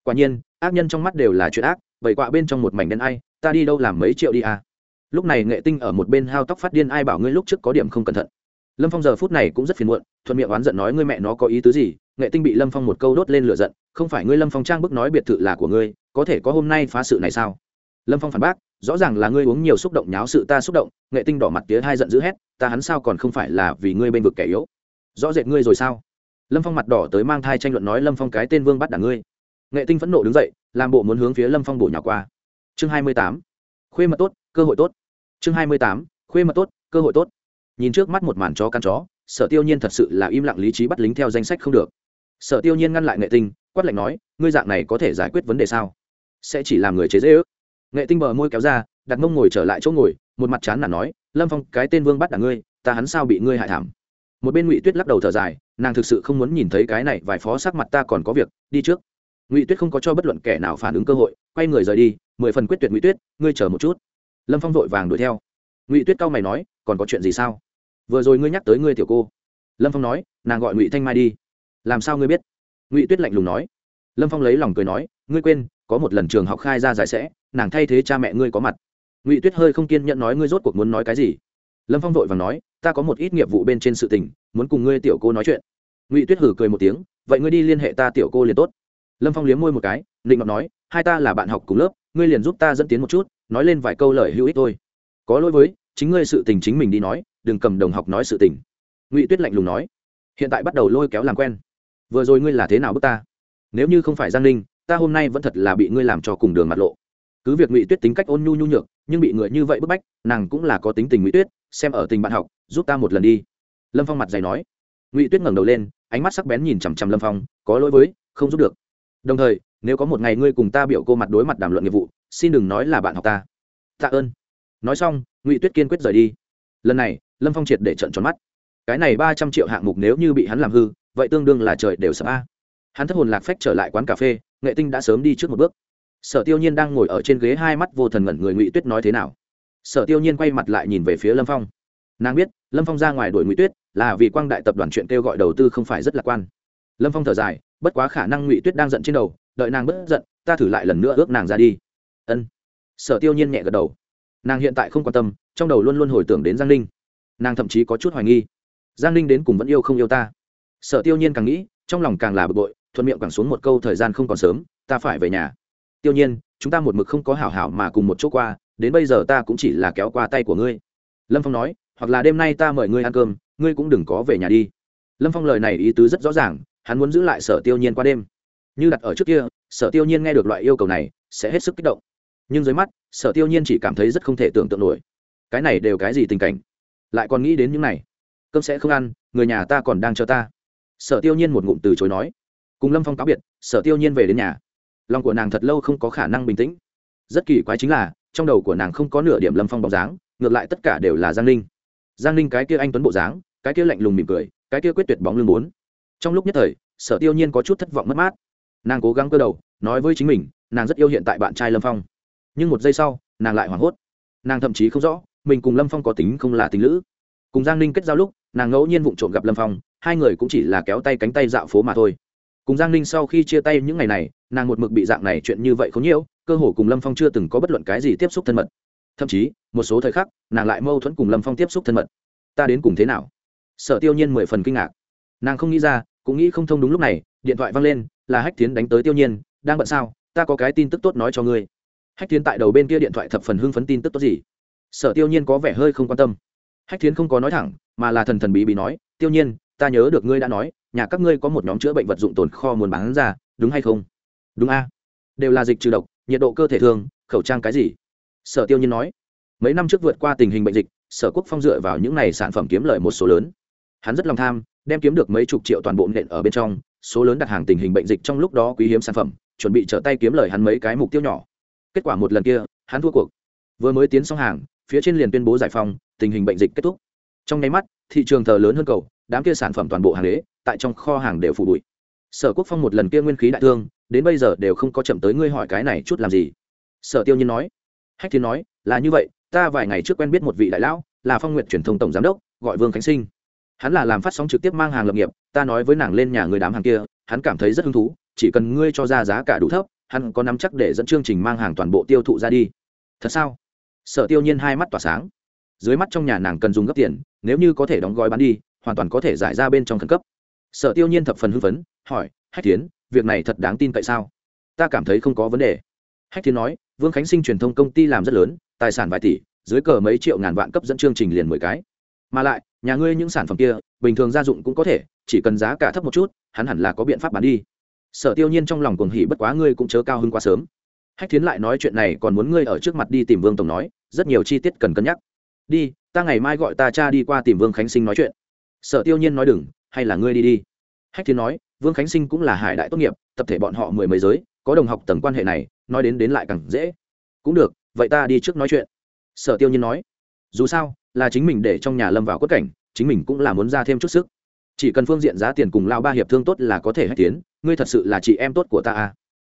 Quả nhiên, ác nhân trong mắt đều là chuyện ác vậy quạ bên trong một mảnh đen ai, ta đi đâu làm mấy triệu đi à? Lúc này nghệ tinh ở một bên hao tóc phát điên ai bảo ngươi lúc trước có điểm không cẩn thận. Lâm phong giờ phút này cũng rất phiền muộn, thuận miệng oán giận nói ngươi mẹ nó có ý tứ gì nghệ tinh bị lâm phong một câu đốt lên lửa giận không phải ngươi lâm phong trang bức nói biệt thự là của ngươi có thể có hôm nay phá sự này sao lâm phong phản bác rõ ràng là ngươi uống nhiều xúc động nháo sự ta xúc động nghệ tinh đỏ mặt tía hai giận dữ hét ta hắn sao còn không phải là vì ngươi bên vực kẻ yếu rõ rệt ngươi rồi sao lâm phong mặt đỏ tới mang thai tranh luận nói lâm phong cái tên vương bắt đảng ngươi nghệ tinh phẫn nộ đứng dậy làm bộ muốn hướng phía lâm phong bổ nhỏ qua chương hai mươi tám khuê mật tốt cơ hội tốt chương hai mươi tám khuê mật tốt cơ hội tốt nhìn trước mắt một màn chó căn chó sở tiêu nhiên thật sự là im lặng lý trí bắt lính theo danh sách không được sở tiêu nhiên ngăn lại nghệ tinh, quát lạnh nói, ngươi dạng này có thể giải quyết vấn đề sao? Sẽ chỉ làm người chế dễ ước nghệ tinh bờ môi kéo ra, đặt mông ngồi trở lại chỗ ngồi, một mặt chán là nói, lâm phong, cái tên vương bắt đảng ngươi, ta hắn sao bị ngươi hại thảm? Một bên ngụy tuyết lắc đầu thở dài, nàng thực sự không muốn nhìn thấy cái này vài phó sắc mặt ta còn có việc, đi trước. Ngụy tuyết không có cho bất luận kẻ nào phản ứng cơ hội, quay người rời đi, mười phần quyết tuyệt ngụy tuyết, ngươi chờ một chút. Lâm phong vội vàng đuổi theo. Ngụy tuyết cau mày nói, còn có chuyện gì sao? Vừa rồi ngươi nhắc tới ngươi tiểu cô. Lâm phong nói, nàng gọi ngụy thanh mai đi làm sao ngươi biết? Ngụy tuyết lạnh lùng nói. Lâm phong lấy lòng cười nói, ngươi quên, có một lần trường học khai ra giải sẽ, nàng thay thế cha mẹ ngươi có mặt. Ngụy tuyết hơi không kiên nhẫn nói, ngươi rốt cuộc muốn nói cái gì? Lâm phong vội và nói, ta có một ít nghiệp vụ bên trên sự tình, muốn cùng ngươi tiểu cô nói chuyện. Ngụy tuyết hử cười một tiếng, vậy ngươi đi liên hệ ta tiểu cô liền tốt. Lâm phong liếm môi một cái định ngọc nói, hai ta là bạn học cùng lớp, ngươi liền giúp ta dẫn tiến một chút, nói lên vài câu lời hữu ích thôi. Có lỗi với, chính ngươi sự tình chính mình đi nói, đừng cầm đồng học nói sự tình. Ngụy tuyết lạnh lùng nói, hiện tại bắt đầu lôi kéo làm quen vừa rồi ngươi là thế nào bước ta? Nếu như không phải giang ninh, ta hôm nay vẫn thật là bị ngươi làm cho cùng đường mặt lộ. Cứ việc ngụy tuyết tính cách ôn nhu nhu nhược, nhưng bị người như vậy bức bách, nàng cũng là có tính tình ngụy tuyết, xem ở tình bạn học, giúp ta một lần đi. Lâm phong mặt dày nói. Ngụy tuyết ngẩng đầu lên, ánh mắt sắc bén nhìn chằm chằm lâm phong, có lỗi với, không giúp được. Đồng thời, nếu có một ngày ngươi cùng ta biểu cô mặt đối mặt đàm luận nghiệp vụ, xin đừng nói là bạn học ta. Tạ ơn. Nói xong, ngụy tuyết kiên quyết rời đi. Lần này, lâm phong triệt để trận tròn mắt. Cái này ba trăm triệu hạng mục nếu như bị hắn làm hư vậy tương đương là trời đều sập a. Hắn thất hồn lạc phách trở lại quán cà phê, nghệ tinh đã sớm đi trước một bước. Sở tiêu nhiên đang ngồi ở trên ghế hai mắt vô thần ngẩn người ngụy tuyết nói thế nào? Sở tiêu nhiên quay mặt lại nhìn về phía lâm phong. Nàng biết, lâm phong ra ngoài đuổi ngụy tuyết là vì quang đại tập đoàn chuyện kêu gọi đầu tư không phải rất lạc quan. Lâm phong thở dài, bất quá khả năng ngụy tuyết đang giận trên đầu, đợi nàng bất giận, ta thử lại lần nữa ước nàng ra đi. Ân. Sở tiêu nhiên nhẹ gật đầu. Nàng hiện tại không quan tâm, trong đầu luôn luôn hồi tưởng đến giang ninh. Nàng thậm chí có chút hoài nghi. Giang ninh đến cùng vẫn yêu không yêu ta? Sở tiêu nhiên càng nghĩ, trong lòng càng là bực bội, thuận miệng quẳng xuống một câu thời gian không còn sớm, ta phải về nhà. Tiêu nhiên, chúng ta một mực không có hảo hảo mà cùng một chỗ qua, đến bây giờ ta cũng chỉ là kéo qua tay của ngươi. Lâm phong nói, hoặc là đêm nay ta mời ngươi ăn cơm, ngươi cũng đừng có về nhà đi. Lâm phong lời này ý tứ rất rõ ràng, hắn muốn giữ lại sở tiêu nhiên qua đêm. Như đặt ở trước kia, sở tiêu nhiên nghe được loại yêu cầu này, sẽ hết sức kích động. Nhưng dưới mắt, sở tiêu nhiên chỉ cảm thấy rất không thể tưởng tượng nổi. Cái này đều cái gì tình cảnh? Lại còn nghĩ đến những này. Cơm sẽ không ăn, người nhà ta còn đang chờ ta sở tiêu nhiên một ngụm từ chối nói. Cùng lâm phong cáo biệt, sở tiêu nhiên về đến nhà. Lòng của nàng thật lâu không có khả năng bình tĩnh. Rất kỳ quái chính là, trong đầu của nàng không có nửa điểm lâm phong bóng dáng, ngược lại tất cả đều là giang ninh. Giang ninh cái kia anh tuấn bộ dáng, cái kia lạnh lùng mỉm cười, cái kia quyết tuyệt bóng lưng bốn. Trong lúc nhất thời, sở tiêu nhiên có chút thất vọng mất mát. Nàng cố gắng cơ đầu, nói với chính mình, nàng rất yêu hiện tại bạn trai lâm phong. Nhưng một giây sau, nàng lại hoảng hốt. Nàng thậm chí không rõ, mình cùng lâm phong có tính không là tình lữ. Cùng giang ninh kết giao lúc, nàng ngẫu nhiên vụng trộm gặp lâm phong hai người cũng chỉ là kéo tay cánh tay dạo phố mà thôi. Cùng giang ninh sau khi chia tay những ngày này, nàng một mực bị dạng này chuyện như vậy không nhiễu, cơ hồ cùng lâm phong chưa từng có bất luận cái gì tiếp xúc thân mật. Thậm chí, một số thời khắc, nàng lại mâu thuẫn cùng lâm phong tiếp xúc thân mật. Ta đến cùng thế nào? Sở tiêu nhiên mười phần kinh ngạc. Nàng không nghĩ ra, cũng nghĩ không thông đúng lúc này, điện thoại văng lên, là hách tiến đánh tới tiêu nhiên, đang bận sao? Ta có cái tin tức tốt nói cho ngươi. Hách tiến tại đầu bên kia điện thoại thập phần hưng phấn tin tức tốt gì? Sở tiêu nhiên có vẻ hơi không quan tâm. Hách tiến không có nói thẳng, mà là thần thần bí bí nói, tiêu nhiên ta nhớ được ngươi đã nói, nhà các ngươi có một nhóm chữa bệnh vật dụng tồn kho muốn bán ra, đúng hay không? Đúng a. Đều là dịch trừ độc, nhiệt độ cơ thể thường, khẩu trang cái gì? Sở tiêu nhiên nói. Mấy năm trước vượt qua tình hình bệnh dịch, sở quốc phong dựa vào những này sản phẩm kiếm lợi một số lớn. Hắn rất lòng tham, đem kiếm được mấy chục triệu toàn bộ nện ở bên trong, số lớn đặt hàng tình hình bệnh dịch trong lúc đó quý hiếm sản phẩm, chuẩn bị trở tay kiếm lời hắn mấy cái mục tiêu nhỏ. Kết quả một lần kia, hắn thua cuộc. Vừa mới tiến xong hàng, phía trên liền tuyên bố giải phóng, tình hình bệnh dịch kết thúc. Trong nháy mắt, thị trường thờ lớn hơn cầu đám kia sản phẩm toàn bộ hàng đế, tại trong kho hàng đều phủ bụi. Sở quốc phong một lần kia nguyên khí đại thương, đến bây giờ đều không có chậm tới ngươi hỏi cái này chút làm gì. Sở tiêu nhiên nói. Hách thiên nói, là như vậy, ta vài ngày trước quen biết một vị đại lão, là phong nguyện truyền thông tổng giám đốc, gọi vương khánh sinh. Hắn là làm phát sóng trực tiếp mang hàng lập nghiệp, ta nói với nàng lên nhà người đám hàng kia, hắn cảm thấy rất hứng thú, chỉ cần ngươi cho ra giá cả đủ thấp, hắn có nắm chắc để dẫn chương trình mang hàng toàn bộ tiêu thụ ra đi. Thật sao? Sở tiêu nhiên hai mắt tỏa sáng. Dưới mắt trong nhà nàng cần dùng gấp tiền, nếu như có thể đóng gói bán đi hoàn toàn có thể giải ra bên trong khẩn cấp. Sở tiêu nhiên thập phần hưng phấn, hỏi, hách tiến việc này thật đáng tin tại sao? Ta cảm thấy không có vấn đề. Hách tiến nói, vương khánh sinh truyền thông công ty làm rất lớn, tài sản vài tỷ, dưới cờ mấy triệu ngàn vạn cấp dẫn chương trình liền mười cái. Mà lại, nhà ngươi những sản phẩm kia, bình thường gia dụng cũng có thể, chỉ cần giá cả thấp một chút, hắn hẳn là có biện pháp bán đi. Sở tiêu nhiên trong lòng cuồng hỉ bất quá ngươi cũng chớ cao hơn quá sớm. Hách thiến lại nói chuyện này còn muốn ngươi ở trước mặt đi tìm vương tổng nói, rất nhiều chi tiết cần cân nhắc. Đi, ta ngày mai gọi ta cha đi qua tìm vương khánh sinh nói chuyện sở tiêu nhiên nói đừng, hay là ngươi đi đi. Hách Thiên nói, vương khánh sinh cũng là hải đại tốt nghiệp, tập thể bọn họ mười mấy giới, có đồng học tầng quan hệ này, nói đến đến lại càng dễ. Cũng được, vậy ta đi trước nói chuyện. Sở tiêu nhiên nói, dù sao, là chính mình để trong nhà lâm vào quất cảnh, chính mình cũng là muốn ra thêm chút sức. Chỉ cần phương diện giá tiền cùng lao ba hiệp thương tốt là có thể hách tiến, ngươi thật sự là chị em tốt của ta à.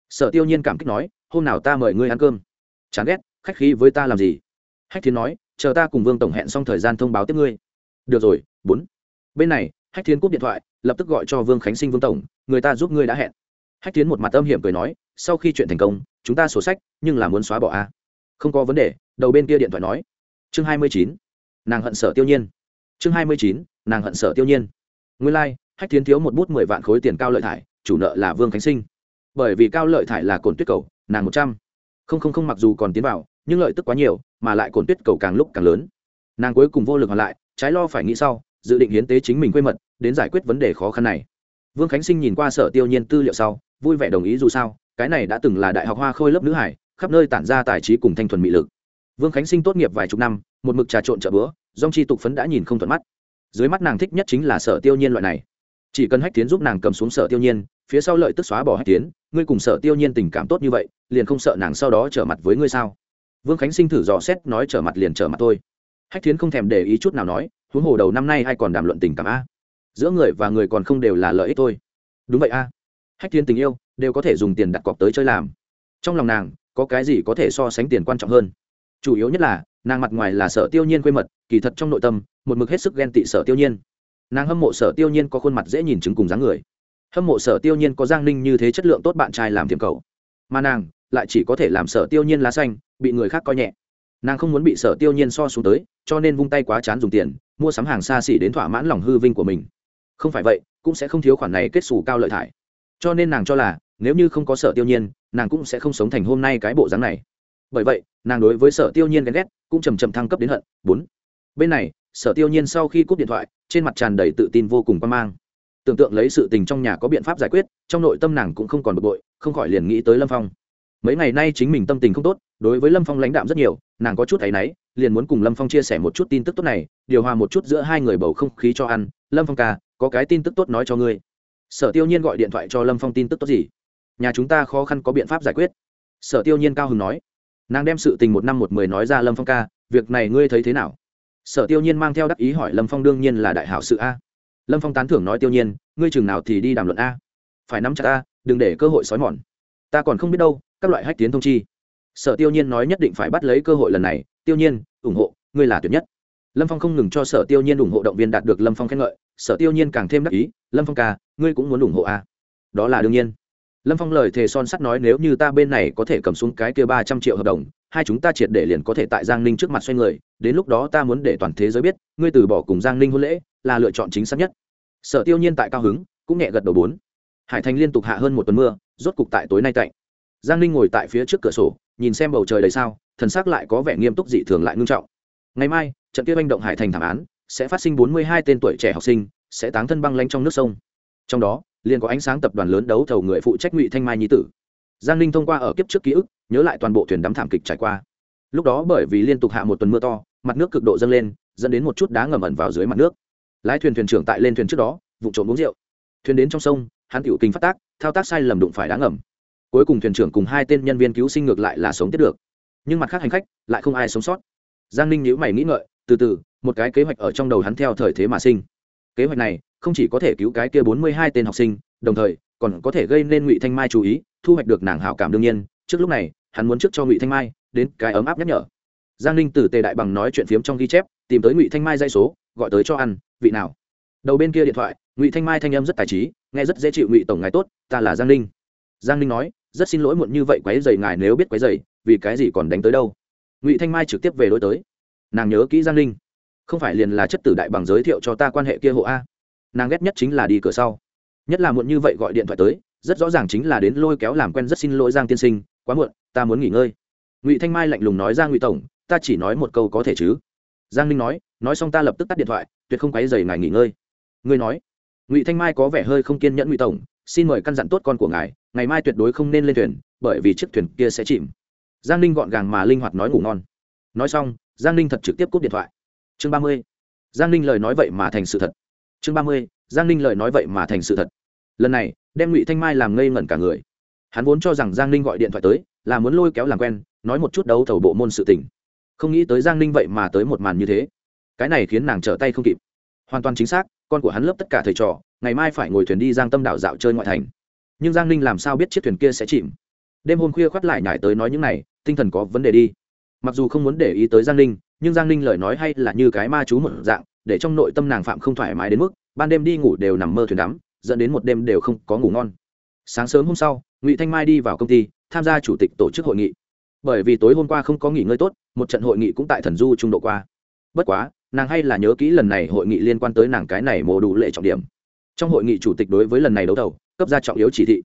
Sở tiêu nhiên cảm kích nói, hôm nào ta mời ngươi ăn cơm. Chán ghét, khách khí với ta làm gì? Hách Thiên nói, chờ ta cùng vương tổng hẹn xong thời gian thông báo tiếp ngươi. Được rồi, bốn bên này hách thiến cúp điện thoại lập tức gọi cho vương khánh sinh vương tổng người ta giúp ngươi đã hẹn. Hách thiến một mặt âm hiểm cười nói sau khi chuyện thành công chúng ta sổ sách nhưng là muốn xóa bỏ a. Không có vấn đề đầu bên kia điện thoại nói. Chương hai mươi chín nàng hận sở tiêu nhiên. Chương hai mươi chín nàng hận sở tiêu nhiên. Nguyên lai、like, hách thiến thiếu một bút mười vạn khối tiền cao lợi thải chủ nợ là vương khánh sinh. Bởi vì cao lợi thải là cồn tuyết cầu nàng một trăm. Không không không mặc dù còn tiến vào nhưng lợi tức quá nhiều mà lại cồn tuyết cầu càng lúc càng lớn. Nàng cuối cùng vô lực hoàn lại trái lo phải nghĩ sau dự định hiến tế chính mình quê mật, đến giải quyết vấn đề khó khăn này. Vương khánh sinh nhìn qua sở tiêu nhiên tư liệu sau, vui vẻ đồng ý dù sao, cái này đã từng là đại học hoa khôi lớp nữ hải, khắp nơi tản ra tài trí cùng thanh thuần mỹ lực. Vương khánh sinh tốt nghiệp vài chục năm, một mực trà trộn chợ bữa dong chi tục phấn đã nhìn không thuận mắt. Dưới mắt nàng thích nhất chính là sở tiêu nhiên loại này. Chỉ cần hách tiến giúp nàng cầm xuống sở tiêu nhiên, phía sau lợi tức xóa bỏ hách tiến, ngươi cùng sở tiêu nhiên tình cảm tốt như vậy, liền không sợ nàng sau đó trở mặt với ngươi sao? Vương khánh sinh thử dò xét, nói trở mặt liền trở mặt thôi. Hách tiến không thèm để ý chút nào nói huống hồ đầu năm nay ai còn đàm luận tình cảm a? Giữa người và người còn không đều là lợi ích thôi. Đúng vậy a. Hách thiên tình yêu, đều có thể dùng tiền đặt cọc tới chơi làm. Trong lòng nàng, có cái gì có thể so sánh tiền quan trọng hơn? Chủ yếu nhất là, nàng mặt ngoài là sở tiêu nhiên quê mật, kỳ thật trong nội tâm, một mực hết sức ghen tị sở tiêu nhiên. Nàng hâm mộ sở tiêu nhiên có khuôn mặt dễ nhìn chứng cùng dáng người. Hâm mộ sở tiêu nhiên có giang ninh như thế chất lượng tốt bạn trai làm tiềm cầu mà nàng, lại chỉ có thể làm sở tiêu nhiên lá xanh, bị người khác coi nhẹ nàng không muốn bị sở tiêu nhiên so xuống tới, cho nên vung tay quá chán dùng tiền, mua sắm hàng xa xỉ đến thỏa mãn lòng hư vinh của mình. Không phải vậy, cũng sẽ không thiếu khoản này kết xù cao lợi thải. Cho nên nàng cho là, nếu như không có sở tiêu nhiên, nàng cũng sẽ không sống thành hôm nay cái bộ dáng này. Bởi vậy, nàng đối với sở tiêu nhiên ghen ghét, cũng chầm chầm thăng cấp đến hận. Bốn. Bên này, sở tiêu nhiên sau khi cúp điện thoại, trên mặt tràn đầy tự tin vô cùng quan mang. Tưởng tượng lấy sự tình trong nhà có biện pháp giải quyết, trong nội tâm nàng cũng không còn bực bội, không khỏi liền nghĩ tới lâm phong. Mấy ngày nay chính mình tâm tình không tốt, đối với lâm phong lãnh đạm rất nhiều nàng có chút áy náy, liền muốn cùng lâm phong chia sẻ một chút tin tức tốt này, điều hòa một chút giữa hai người bầu không khí cho ăn. Lâm phong ca, có cái tin tức tốt nói cho ngươi. Sở tiêu nhiên gọi điện thoại cho lâm phong tin tức tốt gì? Nhà chúng ta khó khăn có biện pháp giải quyết. Sở tiêu nhiên cao hứng nói. Nàng đem sự tình một năm một mười nói ra lâm phong ca, việc này ngươi thấy thế nào? Sở tiêu nhiên mang theo đắc ý hỏi lâm phong đương nhiên là đại hảo sự a. Lâm phong tán thưởng nói tiêu nhiên, ngươi chừng nào thì đi đàm luận a? Phải nắm chặt a, đừng để cơ hội xói mòn. Ta còn không biết đâu, các loại hách tiến thông chi sở tiêu nhiên nói nhất định phải bắt lấy cơ hội lần này. Tiêu nhiên, ủng hộ, ngươi là tuyệt nhất. Lâm phong không ngừng cho sở tiêu nhiên ủng hộ động viên đạt được lâm phong khen ngợi. Sở tiêu nhiên càng thêm đắc ý, lâm phong ca, ngươi cũng muốn ủng hộ a đó là đương nhiên. Lâm phong lời thề son sắt nói, nếu như ta bên này có thể cầm xuống cái kia ba trăm triệu hợp đồng, hai chúng ta triệt để liền có thể tại giang ninh trước mặt xoay người. Đến lúc đó ta muốn để toàn thế giới biết, ngươi từ bỏ cùng giang ninh hôn lễ là lựa chọn chính xác nhất. Sở tiêu nhiên tại cao hứng, cũng nhẹ gật đầu bốn. Hải thành liên tục hạ hơn một tuần mưa, rốt cục tại tối nay cạnh giang ninh ngồi tại phía trước cửa sổ nhìn xem bầu trời đầy sao, thần sắc lại có vẻ nghiêm túc dị thường lại ngưng trọng. Ngày mai, trận kia manh động hải thành thảm án sẽ phát sinh bốn mươi hai tên tuổi trẻ học sinh, sẽ táng thân băng lanh trong nước sông. Trong đó, liền có ánh sáng tập đoàn lớn đấu thầu người phụ trách ngụy thanh mai nhi tử. Giang ninh thông qua ở kiếp trước ký ức, nhớ lại toàn bộ thuyền đắm thảm kịch trải qua. Lúc đó bởi vì liên tục hạ một tuần mưa to, mặt nước cực độ dâng lên, dẫn đến một chút đá ngầm ẩn vào dưới mặt nước. Lái thuyền thuyền trưởng tại lên thuyền trước đó, vụ trộm uống rượu. Thuyền đến trong sông, hắn tiểu kinh phát tác, thao tác sai lầm đụng phải đá ngầm cuối cùng thuyền trưởng cùng hai tên nhân viên cứu sinh ngược lại là sống tiếp được. Nhưng mặt khác hành khách, lại không ai sống sót. Giang ninh nhữ mày nghĩ ngợi, từ từ, một cái kế hoạch ở trong đầu hắn theo thời thế mà sinh. Kế hoạch này, không chỉ có thể cứu cái kia bốn mươi hai tên học sinh, đồng thời, còn có thể gây nên ngụy thanh mai chú ý, thu hoạch được nàng hảo cảm đương nhiên. Trước lúc này, hắn muốn trước cho ngụy thanh mai, đến cái ấm áp nhắc nhở. Giang ninh từ tề đại bằng nói chuyện phiếm trong ghi chép, tìm tới ngụy thanh mai dây số, gọi tới cho ăn, vị nào? Đầu bên kia điện thoại, ngụy thanh mai thanh âm rất tài trí, nghe rất dễ chịu ngụy tổng ngài tốt, ta là giang ninh. Giang ninh nói rất xin lỗi muộn như vậy quấy dày ngài nếu biết quấy dày vì cái gì còn đánh tới đâu? Ngụy thanh mai trực tiếp về đối tới. Nàng nhớ kỹ giang Linh. Không phải liền là chất tử đại bằng giới thiệu cho ta quan hệ kia hộ a. Nàng ghét nhất chính là đi cửa sau. Nhất là muộn như vậy gọi điện thoại tới, rất rõ ràng chính là đến lôi kéo làm quen rất xin lỗi giang tiên sinh, quá muộn, ta muốn nghỉ ngơi. Ngụy thanh mai lạnh lùng nói ra ngụy tổng, ta chỉ nói một câu có thể chứ? Giang ninh nói nói xong ta lập tức tắt điện thoại, tuyệt không quấy dày ngài nghỉ ngơi. Ngươi nói. Ngụy thanh mai có vẻ hơi không kiên nhẫn ngụy tổng, xin mời căn dặn tốt con của ngài ngày mai tuyệt đối không nên lên thuyền, bởi vì chiếc thuyền kia sẽ chìm. Giang ninh gọn gàng mà linh hoạt nói ngủ ngon. Nói xong, giang ninh thật trực tiếp cúp điện thoại. Chương ba mươi. Giang ninh lời nói vậy mà thành sự thật. Chương ba mươi. Giang ninh lời nói vậy mà thành sự thật. Lần này, đem ngụy thanh mai làm ngây ngẩn cả người. Hắn vốn cho rằng giang ninh gọi điện thoại tới, là muốn lôi kéo làm quen, nói một chút đấu thầu bộ môn sự tình. Không nghĩ tới giang ninh vậy mà tới một màn như thế. Cái này khiến nàng trở tay không kịp. Hoàn toàn chính xác, con của hắn lớp tất cả thầy trò, ngày mai phải ngồi thuyền đi giang tâm đảo dạo chơi ngoại thành nhưng giang ninh làm sao biết chiếc thuyền kia sẽ chìm? Đêm hôm khuya khoắt lại nhải tới nói những này, tinh thần có vấn đề đi. Mặc dù không muốn để ý tới giang ninh, nhưng giang ninh lời nói hay là như cái ma chú một dạng, để trong nội tâm nàng phạm không thoải mái đến mức, ban đêm đi ngủ đều nằm mơ thuyền đắm, dẫn đến một đêm đều không có ngủ ngon. Sáng sớm hôm sau, ngụy thanh mai đi vào công ty, tham gia chủ tịch tổ chức hội nghị. Bởi vì tối hôm qua không có nghỉ ngơi tốt, một trận hội nghị cũng tại thần du trung độ qua. Bất quá, nàng hay là nhớ kỹ lần này hội nghị liên quan tới nàng cái này mồ đủ lệ trọng điểm. Trong hội nghị chủ tịch đối với lần này đấu thầu cấp ra trọng yếu chỉ thị.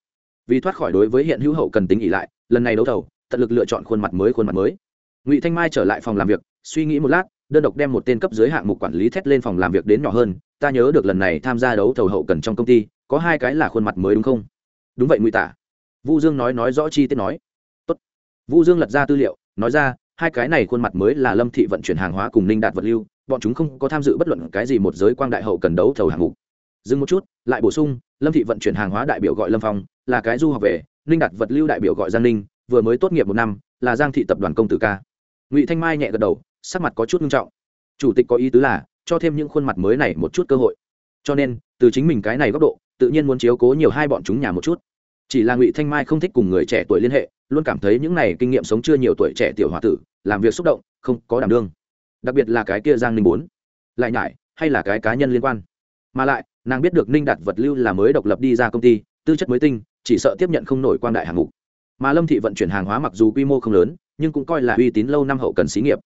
Vì thoát khỏi đối với hiện hữu hậu cần tính ỉ lại, lần này đấu thầu, tận lực lựa chọn khuôn mặt mới, khuôn mặt mới. Ngụy thanh mai trở lại phòng làm việc, suy nghĩ một lát, đơn độc đem một tên cấp dưới hạng mục quản lý thét lên phòng làm việc đến nhỏ hơn, ta nhớ được lần này tham gia đấu thầu hậu cần trong công ty, có hai cái là khuôn mặt mới đúng không? Đúng vậy, ngụy tả. Vu dương nói nói rõ chi tiết nói. Tốt. vu dương lật ra tư liệu, nói ra, hai cái này khuôn mặt mới là lâm thị vận chuyển hàng hóa cùng ninh đạt vật lưu, bọn chúng không có tham dự bất luận cái gì một giới quang đại hậu cần đấu thầu hạng mục. Dừng một chút, lại bổ sung lâm thị vận chuyển hàng hóa đại biểu gọi lâm phong, là cái du học về, ninh đạt vật lưu đại biểu gọi giang ninh, vừa mới tốt nghiệp một năm, là giang thị tập đoàn công tử ca. Ngụy thanh mai nhẹ gật đầu, sắc mặt có chút nghiêm trọng. Chủ tịch có ý tứ là, cho thêm những khuôn mặt mới này một chút cơ hội. Cho nên, từ chính mình cái này góc độ, tự nhiên muốn chiếu cố nhiều hai bọn chúng nhà một chút. Chỉ là ngụy thanh mai không thích cùng người trẻ tuổi liên hệ, luôn cảm thấy những này kinh nghiệm sống chưa nhiều tuổi trẻ tiểu h o a tử, làm việc xúc động, không có đảm đương. Đặc biệt là cái kia giang ninh bốn. Lại nhải, hay là cái cá nhân liên quan. Mà lại nàng biết được ninh đạt vật lưu là mới độc lập đi ra công ty, tư chất mới tinh, chỉ sợ tiếp nhận không nổi quan đại hàng mục. Mà lâm thị vận chuyển hàng hóa mặc dù quy mô không lớn, nhưng cũng coi là uy tín lâu năm hậu cần xí nghiệp.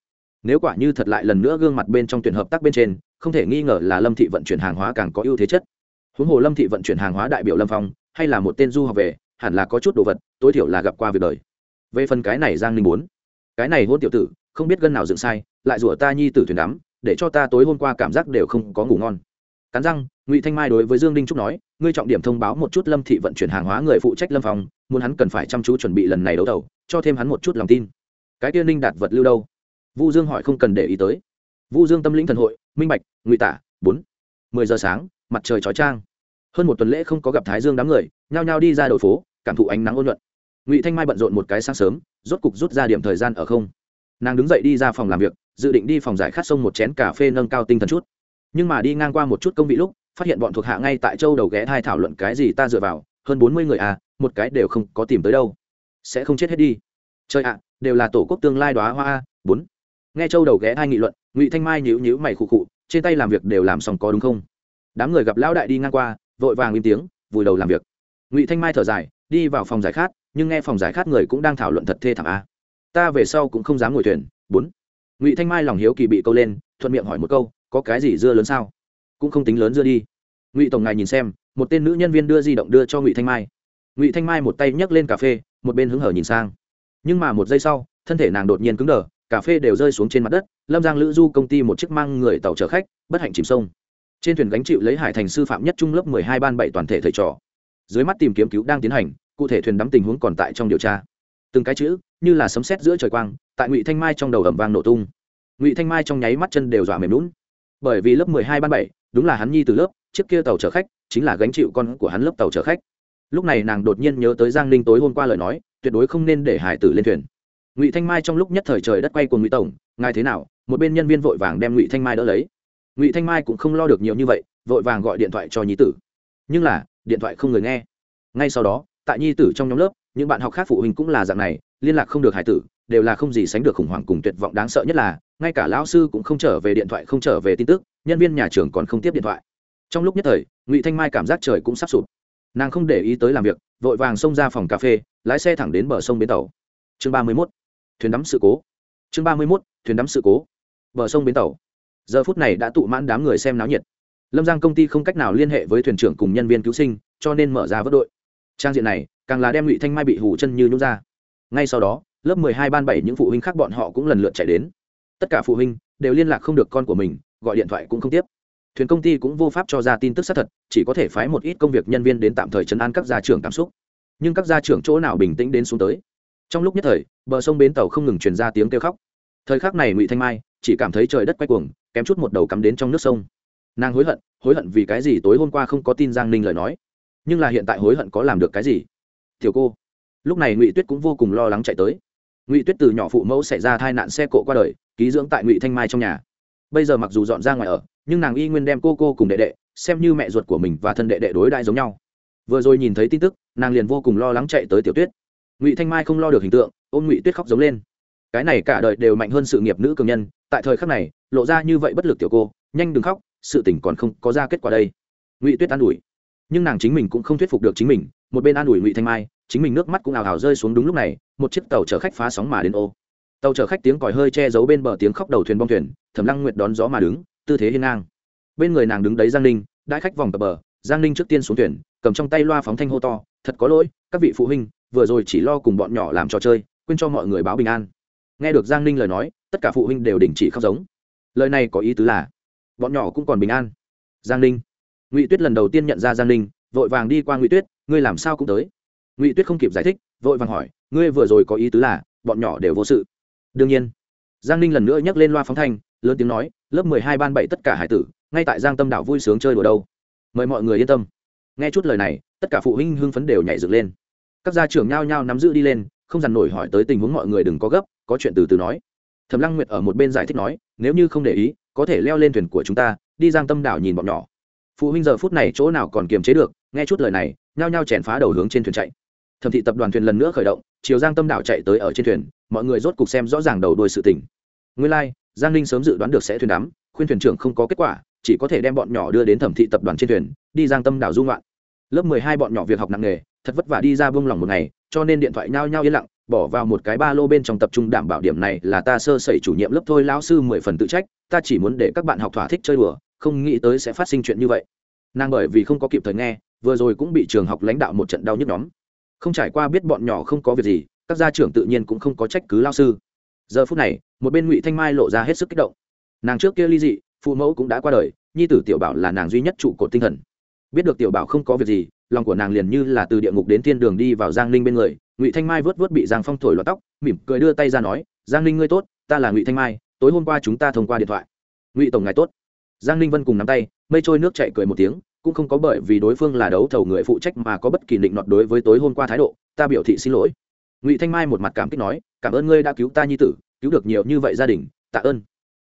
Nếu quả như thật lại lần nữa gương mặt bên trong tuyển hợp tác bên trên, không thể nghi ngờ là lâm thị vận chuyển hàng hóa càng có ưu thế chất. Huống hồ lâm thị vận chuyển hàng hóa đại biểu lâm phong, hay là một tên du học về, hẳn là có chút đồ vật, tối thiểu là gặp qua việc đời. Về phần cái này giang ninh muốn, cái này hôn tiểu tử, không biết gân nào dựng sai, lại rủa ta nhi tử thuyền đắm, để cho ta tối hôm qua cảm giác đều không có ngủ ngon cắn răng ngụy thanh mai đối với dương đinh trúc nói ngươi trọng điểm thông báo một chút lâm thị vận chuyển hàng hóa người phụ trách lâm phòng muốn hắn cần phải chăm chú chuẩn bị lần này đấu đầu, cho thêm hắn một chút lòng tin. Cái tiên ninh đạt vật lưu đâu? Vu dương hỏi không cần để ý tới. Vu dương tâm lĩnh thần hội minh bạch ngụy tả bốn mười giờ sáng mặt trời chói trang hơn một tuần lễ không có gặp thái dương đám người nhao nhao đi ra đội phố cảm thụ ánh nắng ôn nhuận. Ngụy thanh mai bận rộn một cái sáng sớm rốt cục rút ra điểm thời gian ở không. Nàng đứng dậy đi ra phòng làm việc dự định đi phòng giải khát sông một chén cà phê nâng cao tinh thần chút nhưng mà đi ngang qua một chút công vị lúc, phát hiện bọn thuộc hạ ngay tại châu đầu ghé thai thảo luận cái gì ta dựa vào, hơn bốn mươi người à một cái đều không có tìm tới đâu. Sẽ không chết hết đi. Chơi ạ, đều là tổ quốc tương lai đoá hoa a, bốn. Nghe châu đầu ghé thai nghị luận, ngụy thanh mai nhíu nhíu mày khụ khụ, trên tay làm việc đều làm xong có đúng không? Đám người gặp lão đại đi ngang qua, vội vàng im tiếng, vùi đầu làm việc. Ngụy thanh mai thở dài, đi vào phòng giải khát, nhưng nghe phòng giải khát người cũng đang thảo luận thật thê thảm a. Ta về sau cũng không dám ngồi thuyền, bốn. Ngụy thanh mai lòng hiếu kỳ bị câu lên, thuận miệng hỏi một câu có cái gì dưa lớn sao? Cũng không tính lớn dưa đi. Ngụy tổng ngài nhìn xem, một tên nữ nhân viên đưa di động đưa cho ngụy thanh mai. Ngụy thanh mai một tay nhấc lên cà phê, một bên hứng hở nhìn sang. Nhưng mà một giây sau, thân thể nàng đột nhiên cứng đờ, cà phê đều rơi xuống trên mặt đất, lâm giang lữ du công ty một chiếc mang người tàu chở khách, bất hạnh chìm sông. Trên thuyền gánh chịu lấy hải thành sư phạm nhất trung lớp mười hai ban bảy toàn thể thầy trò. Dưới mắt tìm kiếm cứu đang tiến hành, cụ thể thuyền đắm tình huống còn tại trong điều tra. Từng cái chữ, như là sấm sét giữa trời quang, tại ngụy thanh mai trong đầu ẩm vang nổ tung. Ngụy thanh mai trong nháy mắt chân đều dọa mềm lún bởi vì lớp mười hai ban bảy, đúng là hắn nhi từ lớp, chiếc kia tàu chở khách, chính là gánh chịu con của hắn lớp tàu chở khách. Lúc này nàng đột nhiên nhớ tới giang ninh tối hôm qua lời nói, tuyệt đối không nên để hải tử lên thuyền. Ngụy thanh mai trong lúc nhất thời trời đất quay của ngụy tổng, ngài thế nào? Một bên nhân viên vội vàng đem ngụy thanh mai đỡ lấy. Ngụy thanh mai cũng không lo được nhiều như vậy, vội vàng gọi điện thoại cho nhi tử. Nhưng là, điện thoại không người nghe. Ngay sau đó, tại nhi tử trong nhóm lớp, những bạn học khác phụ huynh cũng là dạng này, liên lạc không được hải tử, đều là không gì sánh được khủng hoảng cùng tuyệt vọng đáng sợ nhất là ngay cả lão sư cũng không trở về điện thoại, không trở về tin tức, nhân viên nhà trường còn không tiếp điện thoại. Trong lúc nhất thời, ngụy thanh mai cảm giác trời cũng sắp sụp. Nàng không để ý tới làm việc, vội vàng xông ra phòng cà phê, lái xe thẳng đến bờ sông bến tàu. Chương ba mươi mốt, thuyền đắm sự cố. Chương ba mươi mốt, thuyền đắm sự cố. Bờ sông bến tàu. Giờ phút này đã tụ mãn đám người xem náo nhiệt. Lâm giang công ty không cách nào liên hệ với thuyền trưởng cùng nhân viên cứu sinh, cho nên mở ra vớt đội. Trang diện này, càng là đem ngụy thanh mai bị hủ chân như nhút ra. Ngay sau đó, lớp mười hai ban bảy những phụ huynh khác bọn họ cũng lần lượt chạy đến tất cả phụ huynh đều liên lạc không được con của mình, gọi điện thoại cũng không tiếp. Thuyền công ty cũng vô pháp cho ra tin tức xác thật, chỉ có thể phái một ít công việc nhân viên đến tạm thời chấn an các gia trưởng cảm xúc. Nhưng các gia trưởng chỗ nào bình tĩnh đến xuống tới. Trong lúc nhất thời, bờ sông bến tàu không ngừng truyền ra tiếng kêu khóc. Thời khắc này ngụy thanh mai chỉ cảm thấy trời đất quay cuồng, kém chút một đầu cắm đến trong nước sông. Nàng hối hận hối hận vì cái gì tối hôm qua không có tin giang ninh lời nói. Nhưng là hiện tại hối hận có làm được cái gì? Thiểu cô. Lúc này ngụy tuyết cũng vô cùng lo lắng chạy tới. Ngụy tuyết từ nhỏ phụ mẫu xảy ra tai nạn xe cộ qua đời ký dưỡng tại ngụy thanh mai trong nhà bây giờ mặc dù dọn ra ngoài ở nhưng nàng y nguyên đem cô cô cùng đệ đệ xem như mẹ ruột của mình và thân đệ đệ đối đại giống nhau vừa rồi nhìn thấy tin tức nàng liền vô cùng lo lắng chạy tới tiểu tuyết ngụy thanh mai không lo được hình tượng ôm ngụy tuyết khóc giống lên cái này cả đời đều mạnh hơn sự nghiệp nữ cường nhân tại thời khắc này lộ ra như vậy bất lực tiểu cô nhanh đừng khóc sự tình còn không có ra kết quả đây ngụy tuyết an ủi nhưng nàng chính mình cũng không thuyết phục được chính mình một bên an ủi ngụy thanh mai chính mình nước mắt cũng ào ào rơi xuống đúng lúc này một chiếc tàu chở khách phá sóng mà đến ô tàu chở khách tiếng còi hơi che giấu bên bờ tiếng khóc đầu thuyền bong thuyền, thẩm lăng nguyệt đón gió mà đứng, tư thế hiên ngang. Bên người nàng đứng đấy giang ninh, đãi khách vòng cập bờ, giang ninh trước tiên xuống thuyền, cầm trong tay loa phóng thanh hô to, thật có lỗi, các vị phụ huynh, vừa rồi chỉ lo cùng bọn nhỏ làm trò chơi, quên cho mọi người báo bình an. Nghe được giang ninh lời nói, tất cả phụ huynh đều đình chỉ khóc giống. Lời này có ý tứ là, bọn nhỏ cũng còn bình an. Giang ninh, ngụy tuyết lần đầu tiên nhận ra giang ninh, vội vàng đi qua ngụy tuyết, ngươi làm sao cũng tới? Ngụy tuyết không kịp giải thích, vội vàng hỏi, ngươi vừa rồi có ý tứ là, bọn nhỏ đều vô sự? Đương nhiên, giang ninh lần nữa nhắc lên loa phóng thanh, lớn tiếng nói, lớp mười hai ban bảy tất cả hải tử, ngay tại giang tâm đảo vui sướng chơi đùa đâu. Mời mọi người yên tâm. Nghe chút lời này, tất cả phụ huynh hưng phấn đều nhảy dựng lên. Các gia trưởng nhao nhao nắm giữ đi lên, không dằn nổi hỏi tới tình huống mọi người đừng có gấp, có chuyện từ từ nói. Thẩm lăng nguyệt ở một bên giải thích nói, nếu như không để ý, có thể leo lên thuyền của chúng ta, đi giang tâm đảo nhìn bọn nhỏ. Phụ huynh giờ phút này chỗ nào còn kiềm chế được, nghe chút lời này, nhao nhao chèn phá đầu hướng trên thuyền chạy. Thẩm thị tập đoàn thuyền lần nữa khởi động chiều giang tâm đảo chạy tới ở trên thuyền mọi người rốt cục xem rõ ràng đầu đuôi sự tình. Nguyên lai、like, giang ninh sớm dự đoán được sẽ thuyền đắm khuyên thuyền trưởng không có kết quả chỉ có thể đem bọn nhỏ đưa đến thẩm thị tập đoàn trên thuyền đi giang tâm đảo dung loạn lớp mười hai bọn nhỏ việc học nặng nghề thật vất vả đi ra vung lòng một ngày cho nên điện thoại nhao nhao yên lặng bỏ vào một cái ba lô bên trong tập trung đảm bảo điểm này là ta sơ sẩy chủ nhiệm lớp thôi lão sư mười phần tự trách ta chỉ muốn để các bạn học thỏa thích chơi đùa không nghĩ tới sẽ phát sinh chuyện như vậy. Nàng bởi vì không có kịp thời nghe vừa rồi cũng bị trường học lãnh đạo một trận đau nhức nhóm không trải qua biết bọn nhỏ không có việc gì, các gia trưởng tự nhiên cũng không có trách cứ lao sư. Giờ phút này, một bên ngụy thanh mai lộ ra hết sức kích động. Nàng trước kia ly dị, phụ mẫu cũng đã qua đời, nhi tử tiểu bảo là nàng duy nhất trụ cột tinh thần. Biết được tiểu bảo không có việc gì, lòng của nàng liền như là từ địa ngục đến thiên đường đi vào giang ninh bên người, ngụy thanh mai vớt vớt bị giang phong thổi lọt tóc, mỉm cười đưa tay ra nói, giang ninh ngươi tốt, ta là ngụy thanh mai, tối hôm qua chúng ta thông qua điện thoại. Ngụy tổng ngài tốt. Giang ninh vân cùng nắm tay, mây trôi nước chạy cười một tiếng cũng không có bởi vì đối phương là đấu thầu người phụ trách mà có bất kỳ định nọt đối với tối hôm qua thái độ, ta biểu thị xin lỗi. Ngụy thanh mai một mặt cảm kích nói, cảm ơn ngươi đã cứu ta nhi tử, cứu được nhiều như vậy gia đình, tạ ơn.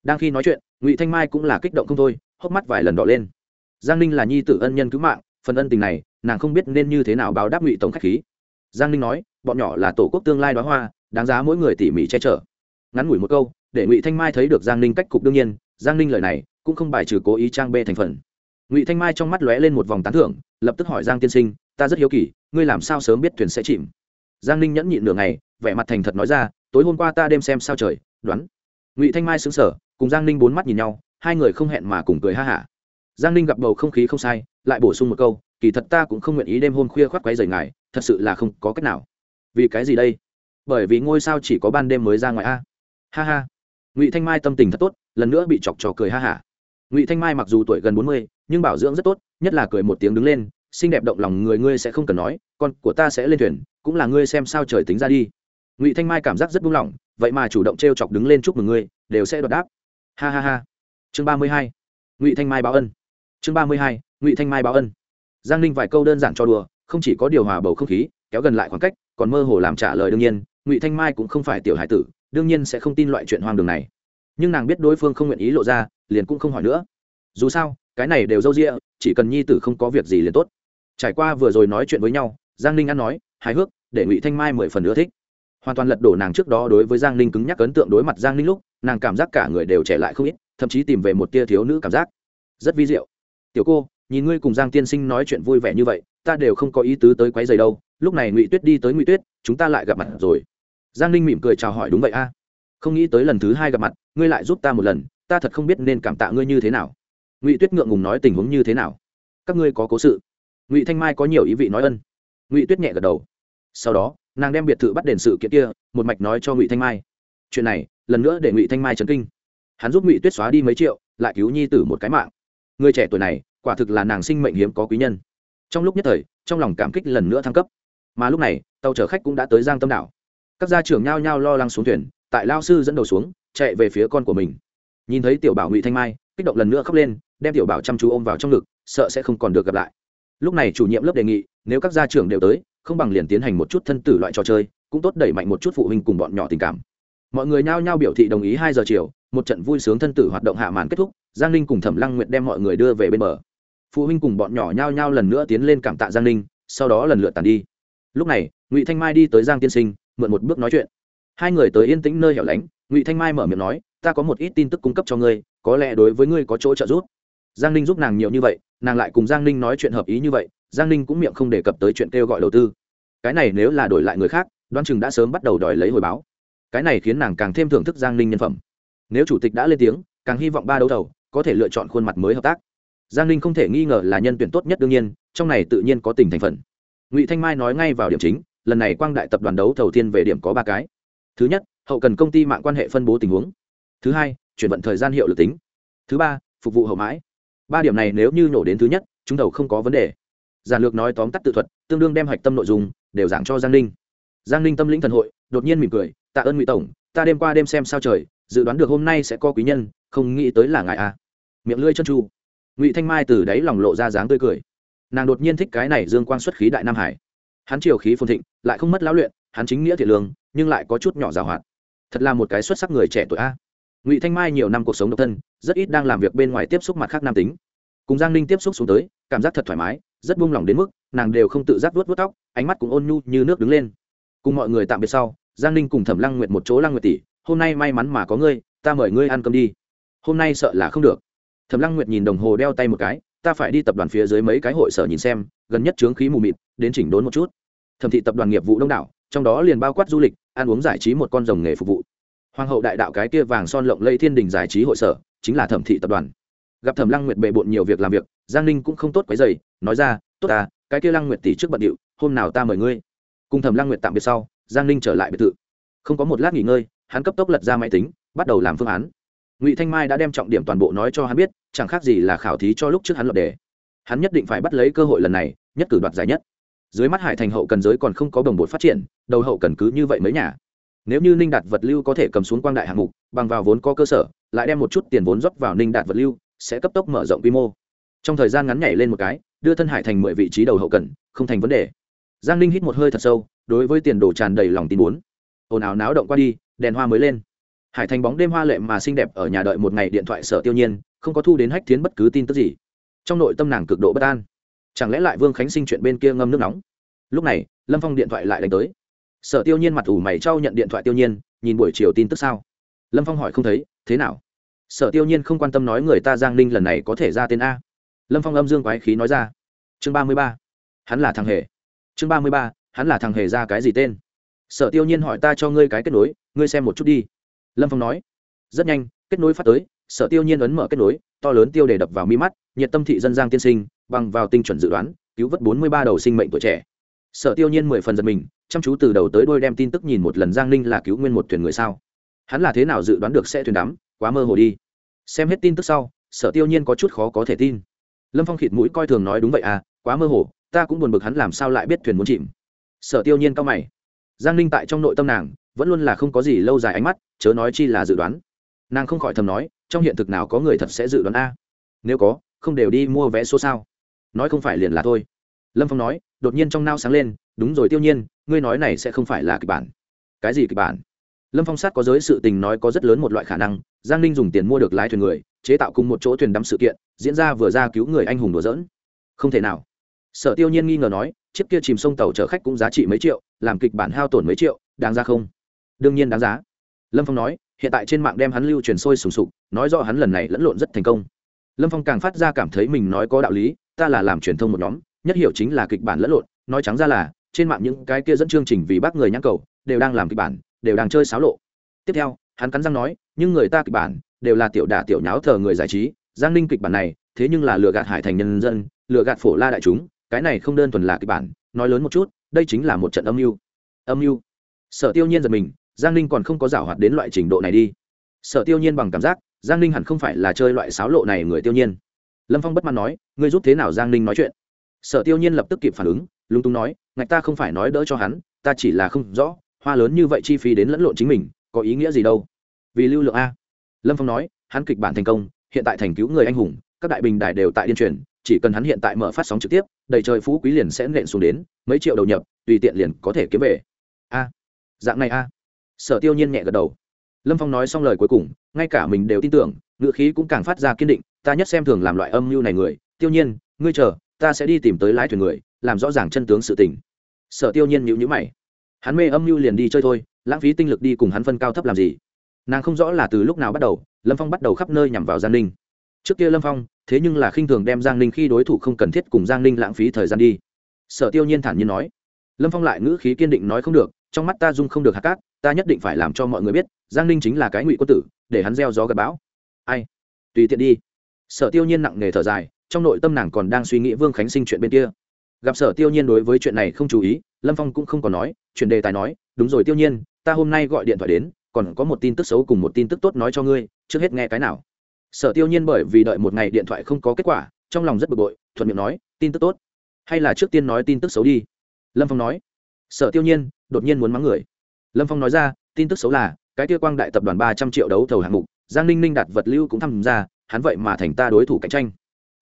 Đang khi nói chuyện, ngụy thanh mai cũng là kích động không thôi, hốc mắt vài lần đỏ lên. Giang ninh là nhi tử ân nhân cứu mạng, phần ân tình này, nàng không biết nên như thế nào báo đáp ngụy tổng khách khí. Giang ninh nói, bọn nhỏ là tổ quốc tương lai đoá hoa, đáng giá mỗi người tỉ mỉ che chở. Ngắn ngủi một câu, để ngụy thanh mai thấy được giang ninh cách cục đương nhiên, giang ninh lời này cũng không bài trừ cố ý trang bê thành phần ngụy thanh mai trong mắt lóe lên một vòng tán thưởng lập tức hỏi giang tiên sinh ta rất hiếu kỳ ngươi làm sao sớm biết thuyền sẽ chìm giang ninh nhẫn nhịn nửa ngày vẻ mặt thành thật nói ra tối hôm qua ta đêm xem sao trời đoán ngụy thanh mai xứng sở cùng giang ninh bốn mắt nhìn nhau hai người không hẹn mà cùng cười ha hả giang ninh gặp bầu không khí không sai lại bổ sung một câu kỳ thật ta cũng không nguyện ý đêm hôm khuya khoác quấy rời ngài thật sự là không có cách nào vì cái gì đây bởi vì ngôi sao chỉ có ban đêm mới ra ngoài a ha ha ngụy thanh mai tâm tình thật tốt lần nữa bị chọc trò cười ha hả ngụy thanh mai mặc dù tuổi gần bốn mươi, nhưng bảo dưỡng rất tốt, nhất là cười một tiếng đứng lên, xinh đẹp động lòng người ngươi sẽ không cần nói, con của ta sẽ lên thuyền, cũng là ngươi xem sao trời tính ra đi. Ngụy thanh mai cảm giác rất buông lỏng, vậy mà chủ động t r e o chọc đứng lên chúc mừng ngươi, đều sẽ đoạt đáp. Ha ha ha. Chương ba mươi hai. Ngụy thanh mai báo ân. Chương ba mươi hai. Ngụy thanh mai báo ân. Giang ninh vài câu đơn giản cho đùa, không chỉ có điều hòa bầu không khí, kéo gần lại khoảng cách, còn mơ hồ làm trả lời đương nhiên, ngụy thanh mai cũng không phải tiểu hải tử, đương nhiên sẽ không tin loại chuyện hoang đường này nhưng nàng biết đối phương không nguyện ý lộ ra, liền cũng không hỏi nữa. Dù sao, cái này đều dâu rĩa chỉ cần nhi tử không có việc gì liền tốt. Trải qua vừa rồi nói chuyện với nhau, giang ninh ăn nói, hài hước, để ngụy thanh mai mười phần ưa thích. Hoàn toàn lật đổ nàng trước đó đối với giang ninh cứng nhắc ấn tượng đối mặt giang ninh lúc, nàng cảm giác cả người đều trẻ lại không ít, thậm chí tìm về một tia thiếu nữ cảm giác. Rất vi diệu. Tiểu cô, nhìn ngươi cùng giang tiên sinh nói chuyện vui vẻ như vậy, ta đều không có ý tứ tới quấy giày đâu, lúc này ngụy tuyết đi tới ngụy tuyết, chúng ta lại gặp mặt rồi. Giang ninh mỉm cười chào hỏi, đúng vậy a không nghĩ tới lần thứ hai gặp mặt, ngươi lại giúp ta một lần, ta thật không biết nên cảm tạ ngươi như thế nào. Ngụy tuyết ngượng ngùng nói tình huống như thế nào. Các ngươi có cố sự. Ngụy thanh mai có nhiều ý vị nói ân. Ngụy tuyết nhẹ gật đầu. Sau đó, nàng đem biệt thự bắt đền sự kiện kia, một mạch nói cho ngụy thanh mai. Chuyện này, lần nữa để ngụy thanh mai chấn kinh. Hắn giúp ngụy tuyết xóa đi mấy triệu, lại cứu nhi tử một cái mạng. Người trẻ tuổi này, quả thực là nàng sinh mệnh hiếm có quý nhân. Trong lúc nhất thời, trong lòng cảm kích lần nữa thăng cấp. Mà lúc này, tàu chở khách cũng đã tới giang tâm đảo. Các gia trưởng nhao nhao lo lắng xuống thuyền tại lao sư dẫn đầu xuống, chạy về phía con của mình. Nhìn thấy tiểu bảo ngụy thanh mai, kích động lần nữa khóc lên, đem tiểu bảo chăm chú ôm vào trong ngực, sợ sẽ không còn được gặp lại. Lúc này chủ nhiệm lớp đề nghị, nếu các gia trưởng đều tới, không bằng liền tiến hành một chút thân tử loại trò chơi, cũng tốt đẩy mạnh một chút phụ huynh cùng bọn nhỏ tình cảm. Mọi người nhao nhao biểu thị đồng ý hai giờ chiều, một trận vui sướng thân tử hoạt động hạ màn kết thúc, giang ninh cùng thẩm lăng nguyệt đem mọi người đưa về bên bờ. Phụ huynh cùng bọn nhỏ nhao nhao lần nữa tiến lên cảm tạ giang ninh, sau đó lần lượt tàn đi. Lúc này, ngụy thanh mai đi tới giang tiên sinh, mượn một bước nói chuyện hai người tới yên tĩnh nơi hẻo lánh, ngụy thanh mai mở miệng nói, ta có một ít tin tức cung cấp cho ngươi, có lẽ đối với ngươi có chỗ trợ giúp. Giang ninh giúp nàng nhiều như vậy, nàng lại cùng giang ninh nói chuyện hợp ý như vậy, giang ninh cũng miệng không đề cập tới chuyện kêu gọi đầu tư. Cái này nếu là đổi lại người khác đoan chừng đã sớm bắt đầu đòi lấy hồi báo. Cái này khiến nàng càng thêm thưởng thức giang ninh nhân phẩm. Nếu chủ tịch đã lên tiếng, càng hy vọng ba đấu thầu có thể lựa chọn khuôn mặt mới hợp tác. Giang ninh không thể nghi ngờ là nhân tuyển tốt nhất đương nhiên, trong này tự nhiên có tình thành phần. Ngụy thanh mai nói ngay vào điểm chính, lần này quang đại tập đoàn đấu thầu thiên về điểm có ba cái thứ nhất, hậu cần công ty mạng quan hệ phân bố tình huống. Thứ hai, chuyển vận thời gian hiệu lực tính. Thứ ba, phục vụ hậu mãi. Ba điểm này nếu như nổ đến thứ nhất, chúng đầu không có vấn đề. Giản lược nói tóm tắt tự thuật, tương đương đem hạch tâm nội dung, đều giảng cho giang ninh. Giang ninh tâm lĩnh thần hội, đột nhiên mỉm cười, tạ ơn ngụy tổng, ta đêm qua đêm xem sao trời, dự đoán được hôm nay sẽ có quý nhân, không nghĩ tới là ngài a à. miệng lưỡi chân tru. Ngụy thanh mai từ đáy lòng lộ ra dáng tươi cười. Nàng đột nhiên thích cái này dương quang xuất khí đại nam hải. Hắn triều khí phồn thịnh, lại không mất lão luyện, hắn chính nghĩa thiện lương nhưng lại có chút nhỏ giàu hoạt. Thật là một cái xuất sắc người trẻ tuổi a. Ngụy thanh mai nhiều năm cuộc sống độc thân, rất ít đang làm việc bên ngoài tiếp xúc mặt khác nam tính. Cùng giang ninh tiếp xúc xuống tới, cảm giác thật thoải mái, rất buông lỏng đến mức, nàng đều không tự giác vuốt vuốt tóc, ánh mắt cũng ôn nhu như nước đứng lên. Cùng mọi người tạm biệt sau, giang ninh cùng thẩm lăng nguyệt một chỗ lăng nguyệt tỷ, hôm nay may mắn mà có ngươi, ta mời ngươi ăn cơm đi. Hôm nay sợ là không được. Thẩm lăng nguyệt nhìn đồng hồ đeo tay một cái, ta phải đi tập đoàn phía dưới mấy cái hội sở nhìn xem, gần nhất trướng khí mù mịt, đến chỉnh đốn một chút. Thẩm thị tập đoàn nghiệp vụ đông đảo, trong đó liền bao quát du lịch ăn uống giải trí một con rồng nghề phục vụ. Hoàng hậu đại đạo cái kia vàng son lộng lây thiên đình giải trí hội sở, chính là thẩm thị tập đoàn. Gặp thẩm lăng nguyệt bệ bộn nhiều việc làm việc, giang ninh cũng không tốt quấy dày nói ra, tốt ta, cái kia lăng nguyệt tỷ trước bận điệu, hôm nào ta mời ngươi. Cùng thẩm lăng nguyệt tạm biệt sau, giang ninh trở lại biệt thự. Không có một lát nghỉ ngơi, hắn cấp tốc lật ra máy tính, bắt đầu làm phương án. Ngụy thanh mai đã đem trọng điểm toàn bộ nói cho hắn biết, chẳng khác gì là khảo thí cho lúc trước hắn lập đề. Hắn nhất định phải bắt lấy cơ hội lần này, nhất cử đoạt giải nhất dưới mắt hải thành hậu cần giới còn không có đồng bộ phát triển, đầu hậu cần cứ như vậy mới nhà. Nếu như ninh đạt vật lưu có thể cầm xuống quang đại hạng mục, bằng vào vốn có cơ sở, lại đem một chút tiền vốn dốc vào ninh đạt vật lưu, sẽ cấp tốc mở rộng quy mô. Trong thời gian ngắn nhảy lên một cái, đưa thân hải thành mười vị trí đầu hậu cần, không thành vấn đề. Giang ninh hít một hơi thật sâu, đối với tiền đồ tràn đầy lòng tin muốn. Ồn ào náo động qua đi, đèn hoa mới lên. Hải thành bóng đêm hoa lệ mà xinh đẹp ở nhà đợi một ngày điện thoại sở tiêu nhiên, không có thu đến hách thiến bất cứ tin tức gì. Trong nội tâm nàng cực độ bất an chẳng lẽ lại vương khánh sinh chuyện bên kia ngâm nước nóng? Lúc này, lâm phong điện thoại lại đánh tới. Sở tiêu nhiên mặt ủ mày trao nhận điện thoại tiêu nhiên, nhìn buổi chiều tin tức sao? Lâm phong hỏi không thấy, thế nào? Sở tiêu nhiên không quan tâm nói người ta giang ninh lần này có thể ra tên a. Lâm phong âm dương quái khí nói ra. Chương ba mươi ba. Hắn là thằng hề. Chương ba mươi ba. Hắn là thằng hề ra cái gì tên? Sở tiêu nhiên hỏi ta cho ngươi cái kết nối, ngươi xem một chút đi. Lâm phong nói. Rất nhanh, kết nối phát tới, sở tiêu nhiên ấn mở kết nối to lớn tiêu đề đập vào mi mắt, nhiệt tâm thị dân giang tiên sinh, bằng vào tinh chuẩn dự đoán, cứu vớt bốn mươi ba đầu sinh mệnh tuổi trẻ. Sở tiêu nhiên mười phần giật mình, chăm chú từ đầu tới đôi đem tin tức nhìn một lần giang ninh là cứu nguyên một thuyền người sao? Hắn là thế nào dự đoán được sẽ thuyền đắm, quá mơ hồ đi. Xem hết tin tức sau, sở tiêu nhiên có chút khó có thể tin. Lâm phong khịt mũi coi thường nói đúng vậy à quá mơ hồ, ta cũng buồn bực hắn làm sao lại biết thuyền muốn chìm. Sở tiêu nhiên cao mày. Giang ninh tại trong nội tâm nàng, vẫn luôn là không có gì lâu dài ánh mắt, chớ nói chi là dự đoán. Nàng không khỏi thầm nói trong hiện thực nào có người thật sẽ dự đoán a? Nếu có, không đều đi mua vé số sao? Nói không phải liền là thôi. Lâm phong nói, đột nhiên trong nao sáng lên, đúng rồi tiêu nhiên, ngươi nói này sẽ không phải là kịch bản. Cái gì kịch bản? Lâm phong sát có giới sự tình nói có rất lớn một loại khả năng, giang ninh dùng tiền mua được lái thuyền người, chế tạo cùng một chỗ thuyền đắm sự kiện, diễn ra vừa ra cứu người anh hùng đùa dỡn không thể nào. Sở tiêu nhiên nghi ngờ nói, chiếc kia chìm sông tàu chở khách cũng giá trị mấy triệu, làm kịch bản hao tổn mấy triệu, đáng ra không? Đương nhiên đáng giá. Lâm phong nói hiện tại trên mạng đem hắn lưu truyền sôi sùng sục, nói rõ hắn lần này lẫn lộn rất thành công. Lâm phong càng phát ra cảm thấy mình nói có đạo lý, ta là làm truyền thông một nhóm, nhất hiểu chính là kịch bản lẫn lộn, nói trắng ra là, trên mạng những cái kia dẫn chương trình vì bác người nhãn cầu, đều đang làm kịch bản, đều đang chơi xáo lộ. Tiếp theo, hắn cắn răng nói, nhưng người ta kịch bản, đều là tiểu đả tiểu nháo thờ người giải trí, giang ninh kịch bản này, thế nhưng là lừa gạt hải thành nhân dân, lừa gạt phổ la đại chúng, cái này không đơn thuần là kịch bản, nói lớn một chút, đây chính là một trận âm mưu. Âm mưu. Sở tiêu nhiên giật mình giang ninh còn không có giảo hoạt đến loại trình độ này đi. Sở tiêu nhiên bằng cảm giác, giang ninh hẳn không phải là chơi loại sáo lộ này người tiêu nhiên. Lâm phong bất mãn nói, ngươi giúp thế nào giang ninh nói chuyện? Sở tiêu nhiên lập tức kịp phản ứng, lúng túng nói, ngạch ta không phải nói đỡ cho hắn, ta chỉ là không rõ, hoa lớn như vậy chi phí đến lẫn lộn chính mình, có ý nghĩa gì đâu? Vì lưu lượng a. Lâm phong nói, hắn kịch bản thành công, hiện tại thành cứu người anh hùng, các đại bình đài đều tại điên truyền, chỉ cần hắn hiện tại mở phát sóng trực tiếp, đầy trời phú quý liền sẽ nện xuống đến, mấy triệu đầu nhập, tùy tiện liền có thể kiếm về. A, dạng này a sở tiêu nhiên nhẹ gật đầu. Lâm phong nói xong lời cuối cùng, ngay cả mình đều tin tưởng ngựa khí cũng càng phát ra kiên định, ta nhất xem thường làm loại âm mưu này người, tiêu nhiên, ngươi chờ, ta sẽ đi tìm tới lái thuyền người, làm rõ ràng chân tướng sự tình. Sở tiêu nhiên nhữ nhữ mày. Hắn mê âm mưu liền đi chơi thôi, lãng phí tinh lực đi cùng hắn phân cao thấp làm gì? Nàng không rõ là từ lúc nào bắt đầu, lâm phong bắt đầu khắp nơi nhằm vào giang ninh. Trước kia lâm phong, thế nhưng là khinh thường đem giang ninh khi đối thủ không cần thiết cùng giang ninh lãng phí thời gian đi. Sở tiêu nhiên thản nhiên nói. Lâm phong lại ngữ khí kiên định nói không được, trong mắt ta dung không được hạt cát ta nhất định phải làm cho mọi người biết, giang ninh chính là cái ngụy quân tử, để hắn gieo gió gặp bão. Ai? Tùy tiện đi. Sở tiêu nhiên nặng nề thở dài, trong nội tâm nàng còn đang suy nghĩ vương khánh sinh chuyện bên kia. Gặp sở tiêu nhiên đối với chuyện này không chú ý, lâm phong cũng không còn nói chuyện đề tài nói, đúng rồi tiêu nhiên, ta hôm nay gọi điện thoại đến, còn có một tin tức xấu cùng một tin tức tốt nói cho ngươi, trước hết nghe cái nào. Sở tiêu nhiên bởi vì đợi một ngày điện thoại không có kết quả, trong lòng rất bực bội, thuận miệng nói, tin tức tốt. Hay là trước tiên nói tin tức xấu đi. Lâm phong nói. Sở tiêu nhiên đột nhiên muốn mắng người lâm phong nói ra, tin tức xấu là, cái kia quang đại tập đoàn ba trăm triệu đấu thầu hạng mục, giang ninh ninh đạt vật lưu cũng tham gia, hắn vậy mà thành ta đối thủ cạnh tranh.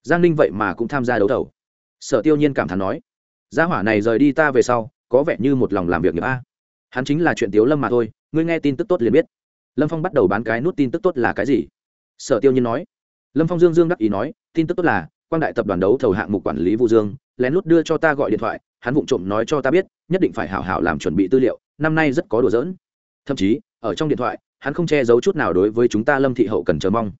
Giang ninh vậy mà cũng tham gia đấu thầu. Sở tiêu nhiên cảm thán nói, gia hỏa này rời đi ta về sau, có vẻ như một lòng làm việc nghiệp a. Hắn chính là chuyện tiếu lâm mà thôi, ngươi nghe tin tức tốt liền biết. Lâm phong bắt đầu bán cái nút tin tức tốt là cái gì? Sở tiêu nhiên nói, lâm phong dương dương đắc ý nói, tin tức tốt là, quang đại tập đoàn đấu thầu hạng mục quản lý vũ dương, lén lút đưa cho ta gọi điện thoại, hắn vụng trộm nói cho ta biết, nhất định phải hảo hảo làm chuẩn bị tư liệu năm nay rất có đùa giỡn. Thậm chí, ở trong điện thoại, hắn không che giấu chút nào đối với chúng ta lâm thị hậu cần chờ mong.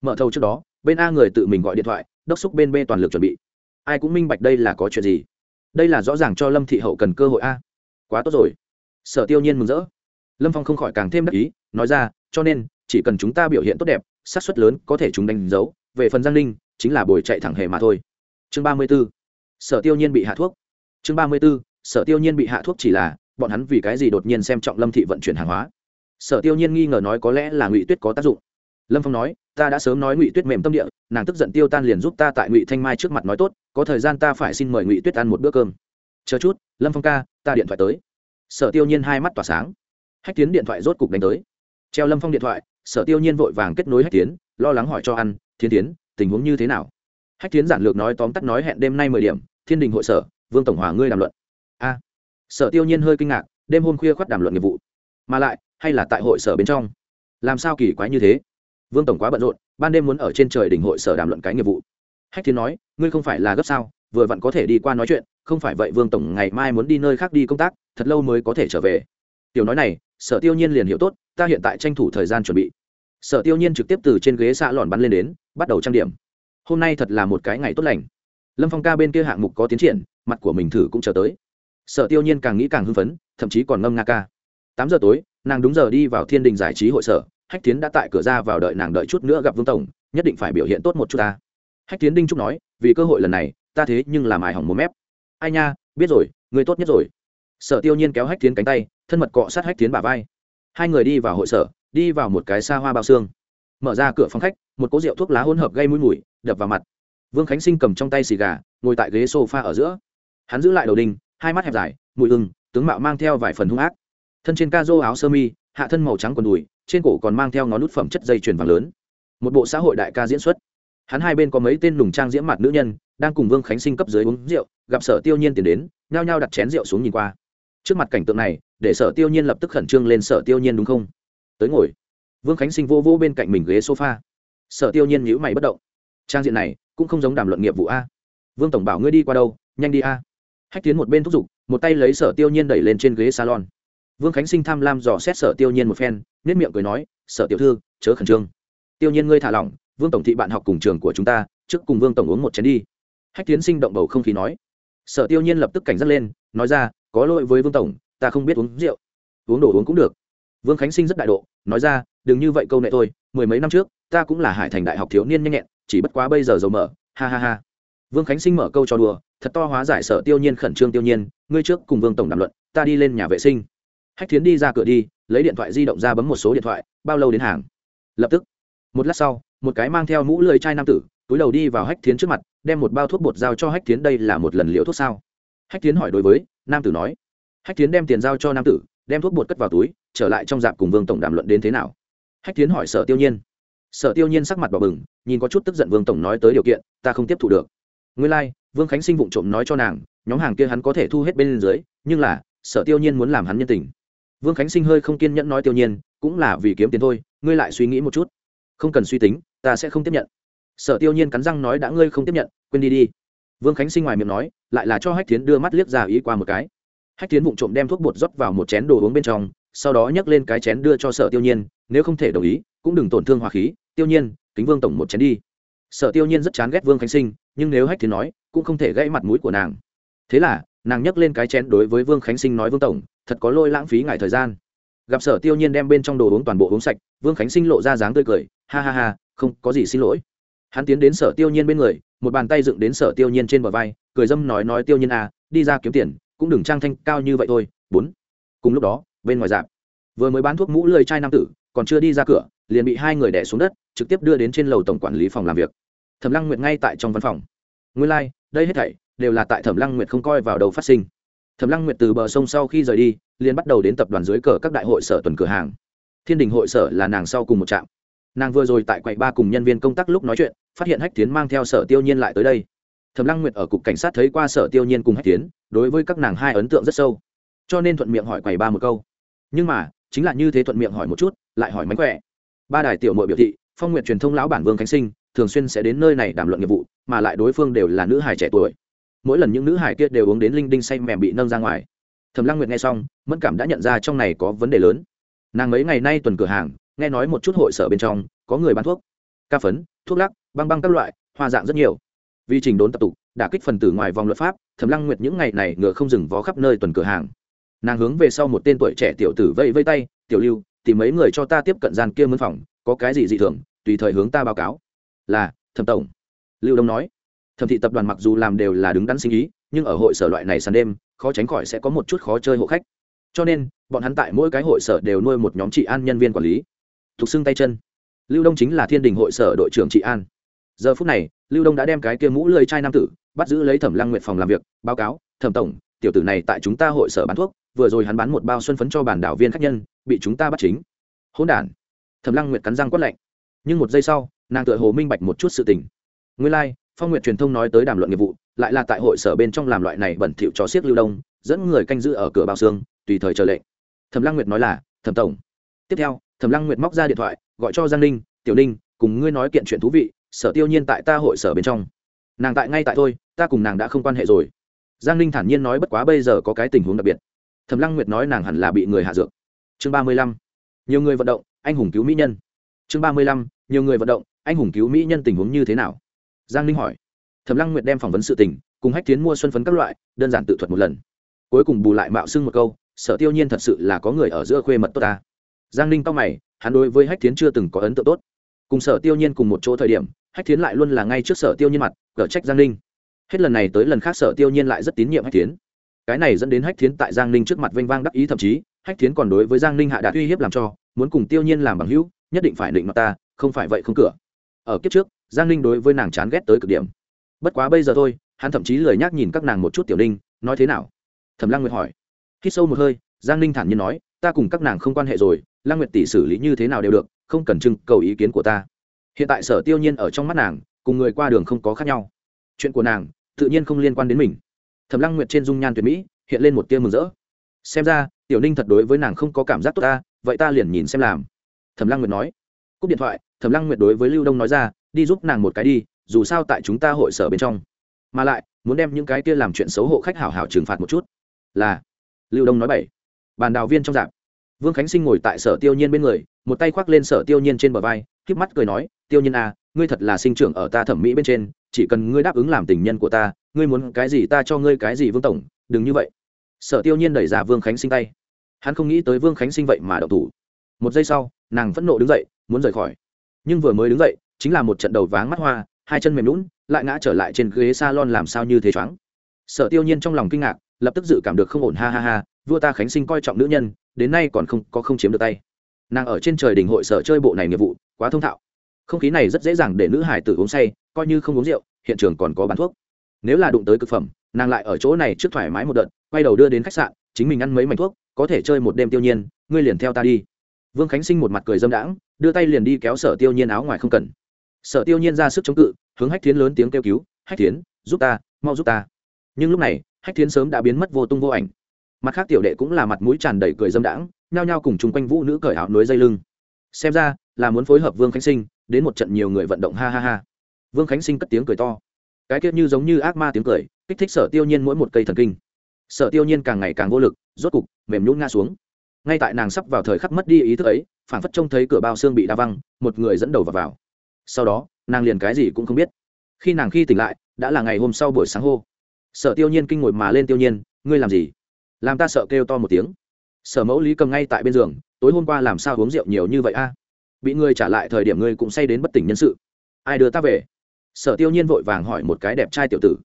Mở thầu trước đó, bên a người tự mình gọi điện thoại, đốc xúc bên b toàn lực chuẩn bị. Ai cũng minh bạch đây là có chuyện gì. Đây là rõ ràng cho lâm thị hậu cần cơ hội a. Quá tốt rồi. Sở tiêu nhiên mừng rỡ. Lâm phong không khỏi càng thêm đắc ý, nói ra, cho nên, chỉ cần chúng ta biểu hiện tốt đẹp, xác suất lớn, có thể chúng đánh dấu, về phần giang ninh, chính là bồi chạy thẳng hề mà thôi. Chương ba mươi b ố sở tiêu nhiên bị hạ thuốc. Chương ba mươi b ố sở tiêu nhiên bị hạ thuốc chỉ là bọn hắn vì cái gì đột nhiên xem trọng lâm thị vận chuyển hàng hóa? Sở tiêu nhiên nghi ngờ nói có lẽ là ngụy tuyết có tác dụng. Lâm phong nói, ta đã sớm nói ngụy tuyết mềm tâm địa, nàng tức giận tiêu tan liền giúp ta tại ngụy thanh mai trước mặt nói tốt, có thời gian ta phải xin mời ngụy tuyết ăn một bữa cơm. Chờ chút, lâm phong ca, ta điện thoại tới. Sở tiêu nhiên hai mắt tỏa sáng. Hách tiến điện thoại rốt cục đánh tới. Treo lâm phong điện thoại, sở tiêu nhiên vội vàng kết nối hách tiến, lo lắng hỏi cho ăn, thiên tiến, tình huống như thế nào? Hách tiến giản lược nói tóm tắt nói hẹn đêm nay mười điểm, thiên đình hội sở, vương tổng hòa ngươi làm luận. A sở tiêu nhiên hơi kinh ngạc, đêm hôm khuya khoắt đàm luận nghiệp vụ. Mà lại, hay là tại hội sở bên trong? Làm sao kỳ quái như thế? Vương tổng quá bận rộn, ban đêm muốn ở trên trời đỉnh hội sở đàm luận cái nghiệp vụ. Hách thiên nói, ngươi không phải là gấp sao, vừa vặn có thể đi qua nói chuyện, không phải vậy vương tổng ngày mai muốn đi nơi khác đi công tác, thật lâu mới có thể trở về. Tiểu nói này, sở tiêu nhiên liền hiểu tốt, ta hiện tại tranh thủ thời gian chuẩn bị. Sở tiêu nhiên trực tiếp từ trên ghế xạ lòn bắn lên đến, bắt đầu trang điểm. Hôm nay thật là một cái ngày tốt lành. Lâm phong ca bên kia hạng mục có tiến triển, mặt của mình thử cũng chờ tới sở tiêu nhiên càng nghĩ càng hưng phấn, thậm chí còn ngâm nga ca. Tám giờ tối, nàng đúng giờ đi vào thiên đình giải trí hội sở, hách tiến đã tại cửa ra vào đợi nàng đợi chút nữa gặp vương tổng, nhất định phải biểu hiện tốt một chút ta. Hách tiến đinh trúc nói, vì cơ hội lần này, ta thế nhưng làm ải hỏng một mép. Ai nha, biết rồi, người tốt nhất rồi. Sở tiêu nhiên kéo hách tiến cánh tay, thân mật cọ sát hách tiến bả vai. Hai người đi vào hội sở, đi vào một cái xa hoa bao xương. Mở ra cửa phòng khách, một cỗ rượu thuốc lá hỗn hợp gây mũi mùi, đập vào mặt. Vương khánh sinh cầm trong tay xì gà, ngồi tại ghế s o f a ở giữa. Hắn giữ lại đầu đinh hai mắt hẹp dài, mùi ưng tướng mạo mang theo vài phần hung ác. Thân trên ca dô áo sơ mi, hạ thân màu trắng quần đùi, trên cổ còn mang theo ngón nút phẩm chất dây chuyền vàng lớn. Một bộ xã hội đại ca diễn xuất. Hắn hai bên có mấy tên lùng trang diễm mặt nữ nhân, đang cùng vương khánh sinh cấp dưới uống rượu, gặp sở tiêu nhiên tiến đến, nhao nhao đặt chén rượu xuống nhìn qua. Trước mặt cảnh tượng này, để sở tiêu nhiên lập tức khẩn trương lên sở tiêu nhiên đúng không? Tới ngồi. Vương khánh sinh vô vô bên cạnh mình ghế sofa. Sở tiêu nhiên nhữ mày bất động. Trang diện này cũng không giống đàm luận nghiệp vụ a. Vương tổng bảo ngươi đi qua đâu, nhanh đi a hách tiến một bên thúc giục, một tay lấy sở tiêu nhiên đẩy lên trên ghế salon. Vương khánh sinh tham lam dò xét sở tiêu nhiên một phen nết miệng cười nói, sở tiểu thư, chớ khẩn trương. Tiêu nhiên ngươi thả lỏng, vương tổng thị bạn học cùng trường của chúng ta, trước cùng vương tổng uống một chén đi. Hách tiến sinh động bầu không khí nói. Sở tiêu nhiên lập tức cảnh giác lên, nói ra, có lỗi với vương tổng, ta không biết uống rượu. Uống đồ uống cũng được. Vương khánh sinh rất đại độ, nói ra, đừng như vậy câu nệ thôi, mười mấy năm trước, ta cũng là hải thành đại học thiếu niên nhanh nhẹn, chỉ bất quá bây giờ dầu mở ha ha ha vương khánh sinh mở câu cho đùa, thật to hóa giải sở tiêu nhiên khẩn trương tiêu nhiên, ngươi trước cùng vương tổng đàm luận, ta đi lên nhà vệ sinh. Hách thiến đi ra cửa đi, lấy điện thoại di động ra bấm một số điện thoại, bao lâu đến hàng? Lập tức. Một lát sau, một cái mang theo mũ lưỡi chai nam tử, túi đầu đi vào hách thiến trước mặt, đem một bao thuốc bột giao cho hách thiến, đây là một lần liều thuốc sao? Hách thiến hỏi đối với, nam tử nói. Hách thiến đem tiền giao cho nam tử, đem thuốc bột cất vào túi, trở lại trong dạp cùng vương tổng đàm luận đến thế nào? Hách thiến hỏi sở tiêu nhiên. Sở tiêu nhiên sắc mặt bỏ bừng, nhìn có chút tức giận vương tổng nói tới điều kiện, ta không tiếp thu được nguyên lai、like, vương khánh sinh vụng trộm nói cho nàng nhóm hàng kia hắn có thể thu hết bên dưới nhưng là sở tiêu nhiên muốn làm hắn nhân tình. Vương khánh sinh hơi không kiên nhẫn nói tiêu nhiên cũng là vì kiếm tiền thôi ngươi lại suy nghĩ một chút. Không cần suy tính ta sẽ không tiếp nhận. Sở tiêu nhiên cắn răng nói đã ngươi không tiếp nhận quên đi đi. Vương khánh sinh ngoài miệng nói lại là cho hách Thiến đưa mắt liếc ra ý qua một cái. Hách Thiến vụng trộm đem thuốc bột rót vào một chén đồ uống bên trong sau đó nhấc lên cái chén đưa cho sở tiêu nhiên nếu không thể đồng ý cũng đừng tổn thương hòa khí. Tiêu nhiên kính vương tổng một chén đi sở tiêu nhiên rất chán ghét vương khánh sinh, nhưng nếu hách thì nói, cũng không thể gãy mặt mũi của nàng. Thế là, nàng nhấc lên cái chén đối với vương khánh sinh nói, vương tổng, thật có lôi lãng phí ngại thời gian. Gặp sở tiêu nhiên đem bên trong đồ uống toàn bộ uống sạch, vương khánh sinh lộ ra dáng tươi cười, ha ha ha, không có gì xin lỗi. Hắn tiến đến sở tiêu nhiên bên người, một bàn tay dựng đến sở tiêu nhiên trên bờ vai, cười dâm nói nói tiêu nhiên à đi ra kiếm tiền, cũng đừng trang thanh cao như vậy thôi. Bốn. Cùng lúc đó, bên ngoài dạp, vừa mới bán thuốc mũ lười trai nam tử, còn chưa đi ra cửa, liền bị hai người đẻ xuống đất, trực tiếp đưa đến trên lầu tổng quản lý phòng làm việc thẩm lăng nguyệt ngay tại trong văn phòng. Nguyên lai、like, đây hết thảy đều là tại thẩm lăng nguyệt không coi vào đầu phát sinh. Thẩm lăng nguyệt từ bờ sông sau khi rời đi liền bắt đầu đến tập đoàn dưới cờ các đại hội sở tuần cửa hàng. Thiên đình hội sở là nàng sau cùng một trạm. Nàng vừa rồi tại quầy ba cùng nhân viên công tác lúc nói chuyện phát hiện hách tiến mang theo sở tiêu nhiên lại tới đây. Thẩm lăng nguyệt ở cục cảnh sát thấy qua sở tiêu nhiên cùng hách tiến đối với các nàng hai ấn tượng rất sâu. Cho nên thuận miệng hỏi quầy ba một câu. Nhưng mà chính là như thế thuận miệng hỏi một chút lại hỏi mánh khỏe. Ba đài tiểu mội biểu thị phong nguyện truyền thông lão bản vương khánh sinh thường xuyên sẽ đến nơi này đàm luận nghiệp vụ, mà lại đối phương đều là nữ hải trẻ tuổi. Mỗi lần những nữ hải kia đều uống đến linh đinh say mềm bị nâng ra ngoài. Thẩm lăng nguyệt nghe xong, mẫn cảm đã nhận ra trong này có vấn đề lớn. Nàng mấy ngày nay tuần cửa hàng, nghe nói một chút hội sở bên trong, có người bán thuốc. Ca phấn, thuốc lắc, băng băng các loại, hoa dạng rất nhiều. Vì trình đốn tập tục đả kích phần tử ngoài vòng luật pháp, thẩm lăng nguyệt những ngày này ngựa không dừng vó khắp nơi tuần cửa hàng. Nàng hướng về sau một tên tuổi trẻ tiểu tử vây vây tay, tiểu lưu, tìm mấy người cho ta tiếp cận gian kia mân phòng, có cái gì dị thường, tùy thời hướng ta báo cáo là, thẩm tổng. Lưu đông nói, thẩm thị tập đoàn mặc dù làm đều là đứng đắn sinh ý, nhưng ở hội sở loại này sàn đêm, khó tránh khỏi sẽ có một chút khó chơi hộ khách. Cho nên, bọn hắn tại mỗi cái hội sở đều nuôi một nhóm trị an nhân viên quản lý. Thuộc xưng tay chân. Lưu đông chính là thiên đình hội sở đội trưởng trị an. Giờ phút này, lưu đông đã đem cái kia mũ lơi trai nam tử, bắt giữ lấy thẩm lăng nguyện phòng làm việc, báo cáo, thẩm tổng, tiểu tử này tại chúng ta hội sở bán thuốc, vừa rồi hắn bán một bao xuân phấn cho bản đảo viên khách nhân, bị chúng ta bắt chính. Hỗn đản. Thẩm lăng nguyệt cắn răng quất lạnh. Nhưng một giây sau nàng tựa hồ minh bạch một chút sự tình. Nguyên lai、like, phong nguyệt truyền thông nói tới đàm luận nghiệp vụ lại là tại hội sở bên trong làm loại này bẩn thỉu cho siếc lưu đông dẫn người canh giữ ở cửa bao xương tùy thời chờ lệnh. Thẩm lăng nguyệt nói là thẩm tổng. Tiếp theo thẩm lăng nguyệt móc ra điện thoại gọi cho giang ninh tiểu ninh cùng ngươi nói kiện chuyện thú vị sở tiêu nhiên tại ta hội sở bên trong. Nàng tại ngay tại thôi ta cùng nàng đã không quan hệ rồi. Giang ninh thản nhiên nói bất quá bây giờ có cái tình huống đặc biệt. Thẩm lăng nguyệt nói nàng hẳn là bị người hạ dược. Chương ba mươi lăm. Nhiều người vận động anh hùng cứu mỹ nhân. Chương ba mươi lăm. Nhiều người vận động anh hùng cứu mỹ nhân tình huống như thế nào? Giang ninh hỏi. Thẩm lăng nguyệt đem phỏng vấn sự tình cùng hách tiến mua xuân phấn các loại, đơn giản tự thuật một lần. Cuối cùng bù lại mạo xưng một câu, sở tiêu nhiên thật sự là có người ở giữa khuê mật tốt ta. Giang ninh tóc mày, hắn đối với hách tiến chưa từng có ấn tượng tốt. Cùng sở tiêu nhiên cùng một chỗ thời điểm, hách tiến lại luôn là ngay trước sở tiêu nhiên mặt cở trách giang ninh. Hết lần này tới lần khác sở tiêu nhiên lại rất tín nhiệm hách tiến cái này dẫn đến hách tiến tại giang ninh trước mặt vênh vang đắc ý, thậm chí, hách tiến còn đối với giang ninh hạ đạt uy hiếp làm cho, muốn cùng tiêu nhiên làm bằng hữu, nhất định phải định mặt ta, không phải vậy không cửa ở kiếp trước, giang ninh đối với nàng chán ghét tới cực điểm. Bất quá bây giờ thôi, hắn thậm chí lười nhác nhìn các nàng một chút tiểu ninh, nói thế nào? Thẩm lăng nguyệt hỏi. Khi sâu một hơi, giang ninh thản nhiên nói, ta cùng các nàng không quan hệ rồi, lăng nguyệt tỷ xử lý như thế nào đều được, không cần trưng cầu ý kiến của ta. Hiện tại sở tiêu nhiên ở trong mắt nàng, cùng người qua đường không có khác nhau. Chuyện của nàng, tự nhiên không liên quan đến mình. Thẩm lăng nguyệt trên dung nhan tuyệt mỹ, hiện lên một tia mừng rỡ. Xem ra, tiểu ninh thật đối với nàng không có cảm giác tốt ta, vậy ta liền nhìn xem làm. Thẩm lăng nguyệt nói. Cúp điện thoại thẩm lăng nguyệt đối với lưu đông nói ra, đi giúp nàng một cái đi, dù sao tại chúng ta hội sở bên trong. Mà lại, muốn đem những cái kia làm chuyện xấu hộ khách hảo hảo trừng phạt một chút. Là, lưu đông nói bảy bàn đào viên trong dạp, vương khánh sinh ngồi tại sở tiêu nhiên bên người, một tay khoác lên sở tiêu nhiên trên bờ vai k mắt cười nói, tiêu nhiên à ngươi thật là sinh trưởng ở ta thẩm mỹ bên trên, chỉ cần ngươi đáp ứng làm tình nhân của ta, ngươi muốn cái gì ta cho ngươi cái gì vương tổng, đừng như vậy. Sở tiêu nhiên đẩy ra vương khánh sinh tay. Hắn không nghĩ tới vương khánh sinh vậy mà đậu thủ. Một giây sau, nàng phẫn nộ đứng dậy, muốn rời khỏi nhưng vừa mới đứng dậy, chính là một trận đầu váng mắt hoa, hai chân mềm lún lại ngã trở lại trên ghế s a lon làm sao như thế choáng. Sở tiêu nhiên trong lòng kinh ngạc, lập tức dự cảm được không ổn, ha ha ha, vua ta khánh sinh coi trọng nữ nhân, đến nay còn không, có không chiếm được tay. Nàng ở trên trời đình hội sở chơi bộ này nghiệp vụ, quá thông thạo. Không khí này rất dễ dàng để nữ hải tử uống say, coi như không uống rượu, hiện trường còn có bán thuốc. Nếu là đụng tới c phẩm, nàng lại ở chỗ này trước thoải mái một đợt, quay đầu đưa đến khách sạn, chính mình ăn mấy mảnh thuốc, có thể chơi một đêm tiêu nhiên, ngươi liền theo ta đi. Vương khánh sinh một mặt cười dâm đãng đưa tay liền đi kéo sở tiêu nhiên áo ngoài không cần. Sở tiêu nhiên ra sức chống cự, hướng hách thiến lớn tiếng kêu cứu, hách thiến, giúp ta, mau giúp ta. Nhưng lúc này, hách thiến sớm đã biến mất vô tung vô ảnh. Mặt khác tiểu đệ cũng là mặt mũi tràn đầy cười dâm đãng, nhao nhao cùng chung quanh vũ nữ cởi áo nối dây lưng. Xem ra, là muốn phối hợp vương khánh sinh, đến một trận nhiều người vận động ha ha ha. Vương khánh sinh cất tiếng cười to. Cái tiết như giống như ác ma tiếng cười, kích thích sở tiêu nhiên mỗi một cây thần kinh. Sở tiêu nhiên càng ngày càng vô lực, rốt cục, mềm nhún ngã xuống. Ngay tại nàng sắp vào thời khắc mất đi ý thức ấy phản phất trông thấy cửa bao xương bị đa văng một người dẫn đầu vào, vào. sau đó nàng liền cái gì cũng không biết. Khi nàng khi tỉnh lại đã là ngày hôm sau buổi sáng hô. Sở tiêu nhiên kinh ngồi mà lên tiêu nhiên ngươi làm gì? Làm ta sợ kêu to một tiếng. Sở mẫu lý cầm ngay tại bên giường tối hôm qua làm sao uống rượu nhiều như vậy a? Bị ngươi trả lại thời điểm ngươi cũng say đến bất tỉnh nhân sự. Ai đưa ta về? Sở tiêu nhiên vội vàng hỏi một cái đẹp trai tiểu tử.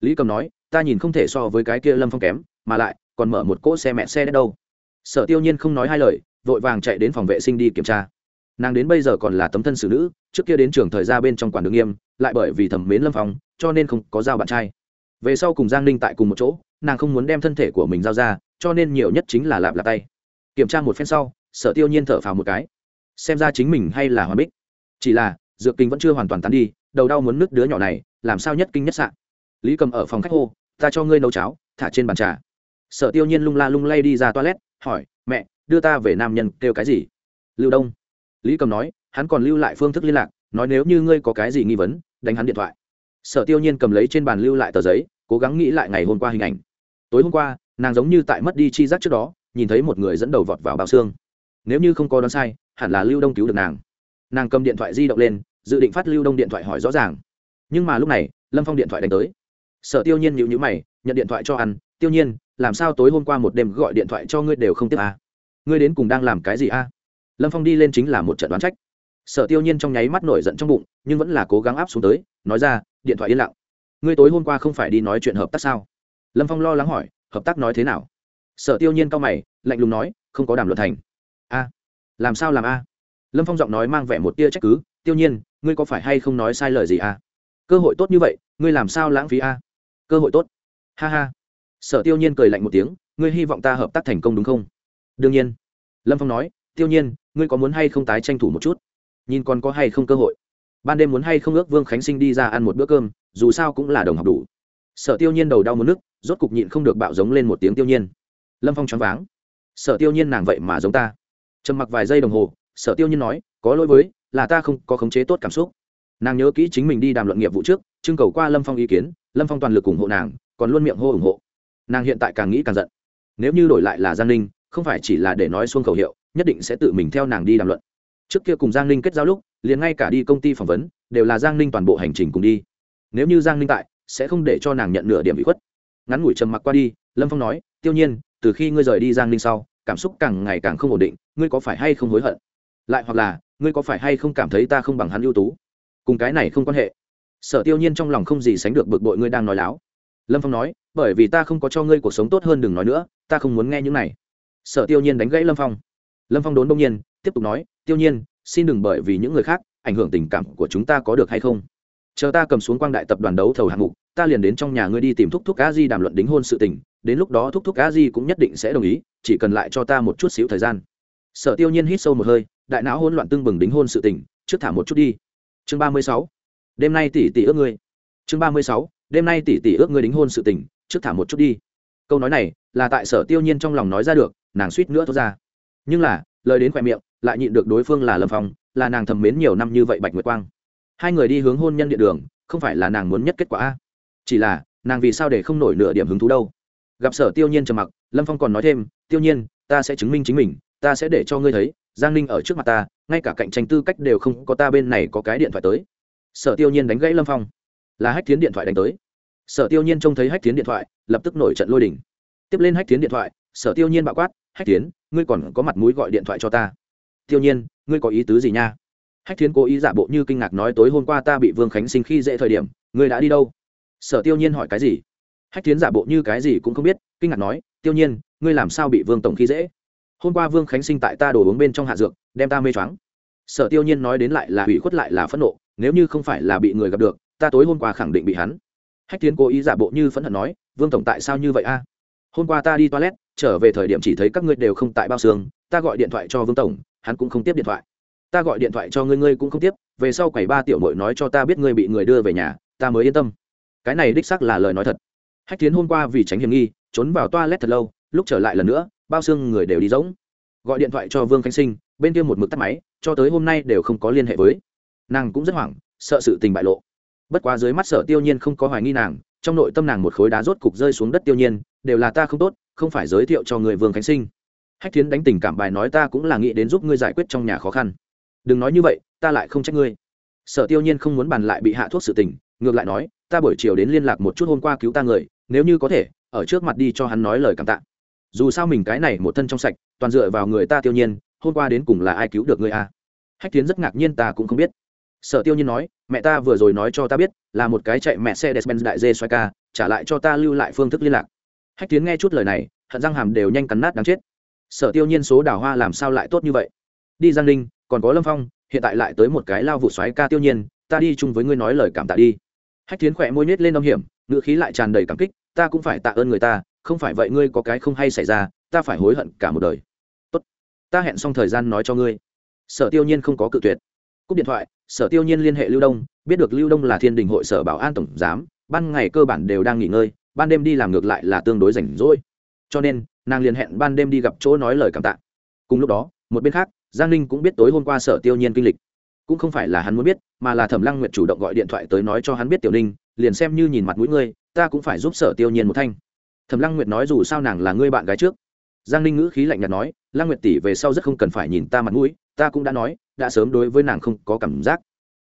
Lý cầm nói ta nhìn không thể so với cái kia lâm phong kém mà lại còn mở một cỗ xe mẹ xe đến đâu. Sở tiêu nhiên không nói hai lời vội vàng chạy đến phòng vệ sinh đi kiểm tra. Nàng đến bây giờ còn là tấm thân xử nữ, trước kia đến trường thời gian bên trong quản đường nghiêm, lại bởi vì thẩm mến lâm phong, cho nên không có giao bạn trai. Về sau cùng giang ninh tại cùng một chỗ, nàng không muốn đem thân thể của mình giao ra, cho nên nhiều nhất chính là lạp lạp tay. Kiểm tra một phen sau, sở tiêu nhiên thở phào một cái. Xem ra chính mình hay là hòa bích. Chỉ là, dược kinh vẫn chưa hoàn toàn tán đi, đầu đau muốn nứt đứa nhỏ này, làm sao nhất kinh nhất sạn lý cầm ở phòng khách hô, ta cho ngươi nấu cháo, thả trên bàn trà. Sở tiêu nhiên lung la lung lay đi ra toilet, hỏi, mẹ đưa ta về nam nhân kêu cái gì? Lưu đông. Lý cầm nói, hắn còn lưu lại phương thức liên lạc, nói nếu như ngươi có cái gì nghi vấn, đánh hắn điện thoại. Sở tiêu nhiên cầm lấy trên bàn lưu lại tờ giấy, cố gắng nghĩ lại ngày hôm qua hình ảnh. Tối hôm qua, nàng giống như tại mất đi chi giác trước đó, nhìn thấy một người dẫn đầu vọt vào bao xương. Nếu như không có đoán sai, hẳn là lưu đông cứu được nàng. Nàng cầm điện thoại di động lên, dự định phát lưu đông điện thoại hỏi rõ ràng. Nhưng mà lúc này, lâm phong điện thoại đánh tới. Sở tiêu nhiên nhịu nhữ mày, nhận điện thoại cho ăn, tiêu nhiên, làm sao tối hôm qua một đêm gọi điện thoại cho ngươi đều không tiếp à? Ngươi đến cùng đang làm cái gì a? À? lâm phong đi lên chính là một trận đoán trách. Sở tiêu nhiên trong nháy mắt nổi giận trong bụng, nhưng vẫn là cố gắng áp xuống tới, nói ra, điện thoại yên lặng. Ngươi tối hôm qua không phải đi nói chuyện hợp tác sao? Lâm phong lo lắng hỏi, hợp tác nói thế nào? Sở tiêu nhiên cao mày, lạnh lùng nói, không có đàm luận thành. A, làm sao làm a? Lâm phong giọng nói mang vẻ một tia trách cứ, tiêu nhiên, ngươi có phải hay không nói sai lời gì a? Cơ hội tốt như vậy, ngươi làm sao lãng phí a? Cơ hội tốt. Ha ha. Sở tiêu nhiên cười lạnh một tiếng, ngươi hy vọng ta hợp tác thành công đúng không? Đương nhiên. Lâm phong nói, tiêu nhiên, ngươi có muốn hay không tái tranh thủ một chút? Nhìn còn có hay không cơ hội. Ban đêm muốn hay không ước vương khánh sinh đi ra ăn một bữa cơm, dù sao cũng là đồng học đủ. Sở tiêu nhiên đầu đau mất nước, rốt cục nhịn không được bạo giống lên một tiếng tiêu nhiên. Lâm phong choáng váng. Sở tiêu nhiên nàng vậy mà giống ta. Trầm mặc vài giây đồng hồ, sở tiêu nhiên nói, có lỗi với, là ta không có khống chế tốt cảm xúc. Nàng nhớ kỹ chính mình đi đàm luận nghiệp vụ trước, trưng cầu qua lâm phong ý kiến, lâm phong toàn lực ủng hộ nàng, còn luôn miệng hô ủng hộ. Nàng hiện tại càng nghĩ càng giận. Nếu như đổi lại là giang ninh không phải chỉ là để nói xuông khẩu hiệu, nhất định sẽ tự mình theo nàng đi đàm luận. Trước kia cùng giang ninh kết giao lúc, liền ngay cả đi công ty phỏng vấn, đều là giang ninh toàn bộ hành trình cùng đi. Nếu như giang ninh tại, sẽ không để cho nàng nhận nửa điểm bị khuất. Ngắn ngủi trầm mặc qua đi, lâm phong nói, tiêu nhiên, từ khi ngươi rời đi giang ninh sau, cảm xúc càng ngày càng không ổn định, ngươi có phải hay không hối hận? Lại hoặc là, ngươi có phải hay không cảm thấy ta không bằng hắn ưu tú? Cùng cái này không quan hệ. Sở tiêu nhiên trong lòng không gì sánh được bực bội ngươi đang nói láo. Lâm phong nói, bởi vì ta không có cho ngươi cuộc sống tốt hơn đừng nói nữa, ta không muốn nghe những này sở tiêu nhiên đánh gãy lâm phong. Lâm phong đốn đông nhiên, tiếp tục nói, tiêu nhiên, xin đừng bởi vì những người khác, ảnh hưởng tình cảm của chúng ta có được hay không? Chờ ta cầm xuống quang đại tập đoàn đấu thầu hạng mục, ta liền đến trong nhà ngươi đi tìm thúc thúc a di đàm luận đính hôn sự tình, đến lúc đó thúc thúc a di cũng nhất định sẽ đồng ý, chỉ cần lại cho ta một chút xíu thời gian. Sở tiêu nhiên hít sâu một hơi, đại não hỗn loạn tưng bừng đính hôn sự tình, trước thả một chút đi. Chương ba mươi sáu, đêm nay tỷ tỷ ước ngươi. Chương ba mươi sáu, đêm nay tỷ tỷ ước ngươi đính hôn sự tình, trước thả một chút đi. Câu nói này là tại sở tiêu nhiên trong lòng nói ra được nàng suýt nữa thốt ra. Nhưng là, lời đến khoe miệng, lại nhịn được đối phương là lâm phong, là nàng thầm mến nhiều năm như vậy bạch nguyệt quang. Hai người đi hướng hôn nhân địa đường, không phải là nàng muốn nhất kết quả chỉ là, nàng vì sao để không nổi nửa điểm hứng thú đâu? Gặp sở tiêu nhiên trầm mặc, lâm phong còn nói thêm, tiêu nhiên, ta sẽ chứng minh chính mình, ta sẽ để cho ngươi thấy, giang ninh ở trước mặt ta, ngay cả cạnh tranh tư cách đều không có ta bên này có cái điện thoại tới. Sở tiêu nhiên đánh gãy lâm phong. Là hách tiến điện thoại đánh tới. Sở tiêu nhiên trông thấy hách tiến điện thoại, lập tức nổi trận lôi đình. Tiếp lên hách tiến điện thoại, sở tiêu nhiên bạo quát hách tiến ngươi còn có mặt mũi gọi điện thoại cho ta. Tiêu nhiên, ngươi có ý tứ gì nha? Hách tiến cố ý giả bộ như kinh ngạc nói, tối hôm qua ta bị vương khánh sinh khi dễ thời điểm, ngươi đã đi đâu? Sở tiêu nhiên hỏi, cái gì? Hách tiến giả bộ như cái gì cũng không biết, kinh ngạc nói, tiêu nhiên, ngươi làm sao bị vương tổng khi dễ? Hôm qua vương khánh sinh tại ta đổ uống bên trong hạ dược, đem ta mê choáng. Sở tiêu nhiên nói đến lại là hủy khuất lại là phẫn nộ, nếu như không phải là bị người gặp được, ta tối hôm qua khẳng định bị hắn. Hách tiến cố ý giả bộ như phẫn hận nói, vương tổng tại sao như vậy a? Hôm qua ta đi toilet trở về thời điểm chỉ thấy các ngươi đều không tại bao xương, ta gọi điện thoại cho vương tổng, hắn cũng không tiếp điện thoại. Ta gọi điện thoại cho ngươi ngươi cũng không tiếp, về sau quầy ba tiểu mội nói cho ta biết ngươi bị người đưa về nhà, ta mới yên tâm. Cái này đích xác là lời nói thật. Hách tiến hôm qua vì tránh hiểm nghi, trốn vào toilet thật lâu, lúc trở lại lần nữa, bao xương người đều đi rỗng. Gọi điện thoại cho vương khánh sinh, bên kia một mực tắt máy, cho tới hôm nay đều không có liên hệ với. Nàng cũng rất hoảng, sợ sự tình bại lộ. Bất quá dưới mắt sở tiêu nhiên không có hoài nghi nàng, trong nội tâm nàng một khối đá rốt cục rơi xuống đất tiêu nhiên, đều là ta không tốt không phải giới thiệu cho người vương khánh sinh. Hách thiến đánh tình cảm bài nói ta cũng là nghĩ đến giúp ngươi giải quyết trong nhà khó khăn. Đừng nói như vậy, ta lại không trách ngươi. Sở tiêu nhiên không muốn bàn lại bị hạ thuốc sự tình, ngược lại nói, ta buổi chiều đến liên lạc một chút hôm qua cứu ta người, nếu như có thể, ở trước mặt đi cho hắn nói lời cảm tạ. Dù sao mình cái này một thân trong sạch, toàn dựa vào người ta tiêu nhiên, hôm qua đến cùng là ai cứu được ngươi à? hách tiến rất ngạc nhiên ta cũng không biết. Sở tiêu nhiên nói, mẹ ta vừa rồi nói cho ta biết, là một cái chạy mẹ xe despen đại dê xoay ca, trả lại cho ta lưu lại phương thức liên lạc hách tiến nghe chút lời này, hận răng hàm đều nhanh cắn nát đáng chết. Sở tiêu nhiên số đào hoa làm sao lại tốt như vậy? Đi giang ninh, còn có lâm phong, hiện tại lại tới một cái lao vụ xoáy ca tiêu nhiên, ta đi chung với ngươi nói lời cảm tạ đi. Hách tiến khỏe môi nhét lên âm hiểm ngựa khí lại tràn đầy cảm kích, ta cũng phải tạ ơn người ta, không phải vậy ngươi có cái không hay xảy ra, ta phải hối hận cả một đời. Tốt, ta hẹn xong thời gian nói cho ngươi. Sở tiêu nhiên không có cự tuyệt. Cúp điện thoại, sở tiêu nhiên liên hệ lưu đông, biết được lưu đông là thiên đình hội sở bảo an tổng giám, ban ngày cơ bản đều đang nghỉ ngơi ban đêm đi làm ngược lại là tương đối rảnh rỗi. Cho nên, nàng liền hẹn ban đêm đi gặp chỗ nói lời cảm tạ. Cùng lúc đó, một bên khác, giang ninh cũng biết tối hôm qua sở tiêu nhiên kinh lịch. Cũng không phải là hắn muốn biết, mà là thẩm lăng nguyệt chủ động gọi điện thoại tới nói cho hắn biết tiểu ninh, liền xem như nhìn mặt mũi ngươi, ta cũng phải giúp sở tiêu nhiên một thanh. Thẩm lăng nguyệt nói dù sao nàng là ngươi bạn gái trước. Giang ninh ngữ khí lạnh nhạt nói, lăng nguyệt tỷ về sau rất không cần phải nhìn ta mặt mũi, ta cũng đã nói, đã sớm đối với nàng không có cảm giác.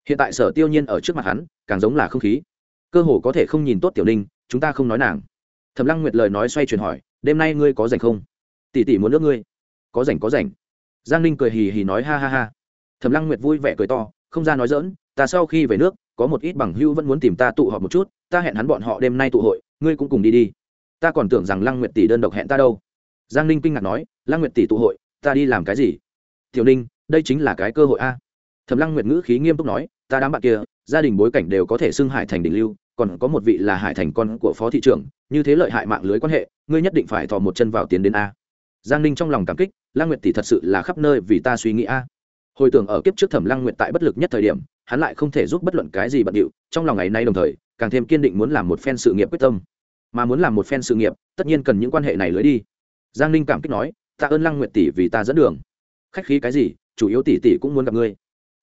Hiện tại sở tiêu nhiên ở trước mặt hắn, càng giống là không khí. Cơ hồ có thể không nhìn tốt tiểu ninh chúng ta không nói nàng. Thẩm lăng nguyệt lời nói xoay chuyển hỏi, đêm nay ngươi có rảnh không? Tỷ tỷ muốn nước ngươi. Có rảnh có rảnh. Giang ninh cười hì hì nói, ha ha ha. Thẩm lăng nguyệt vui vẻ cười to, không ra nói dỡn ta sau khi về nước, có một ít bằng hưu vẫn muốn tìm ta tụ họp một chút, ta hẹn hắn bọn họ đêm nay tụ hội, ngươi cũng cùng đi đi. Ta còn tưởng rằng lăng nguyệt tỷ đơn độc hẹn ta đâu. Giang ninh kinh ngạc nói, lăng nguyệt tỷ tụ hội, ta đi làm cái gì? Tiểu ninh, đây chính là cái cơ hội a. Thẩm lăng nguyệt ngữ khí nghiêm túc nói, ta đám bạn kia, gia đình bối cảnh đều có thể xưng hải thành đỉnh lưu còn có một vị là hải thành con của phó thị trưởng, như thế lợi hại mạng lưới quan hệ, ngươi nhất định phải thò một chân vào tiến đến a. Giang ninh trong lòng cảm kích Lang nguyệt tỷ thật sự là khắp nơi vì ta suy nghĩ a. Hồi tưởng ở kiếp trước thẩm Lang nguyệt tại bất lực nhất thời điểm, hắn lại không thể giúp bất luận cái gì bận điệu, trong lòng ngày nay đồng thời, càng thêm kiên định muốn làm một phen sự nghiệp quyết tâm. Mà muốn làm một phen sự nghiệp, tất nhiên cần những quan hệ này lưới đi. Giang ninh cảm kích nói tạ ơn lăng nguyệt tỷ vì ta dẫn đường. Khách khí cái gì, chủ yếu tỷ tỷ cũng muốn gặp ngươi.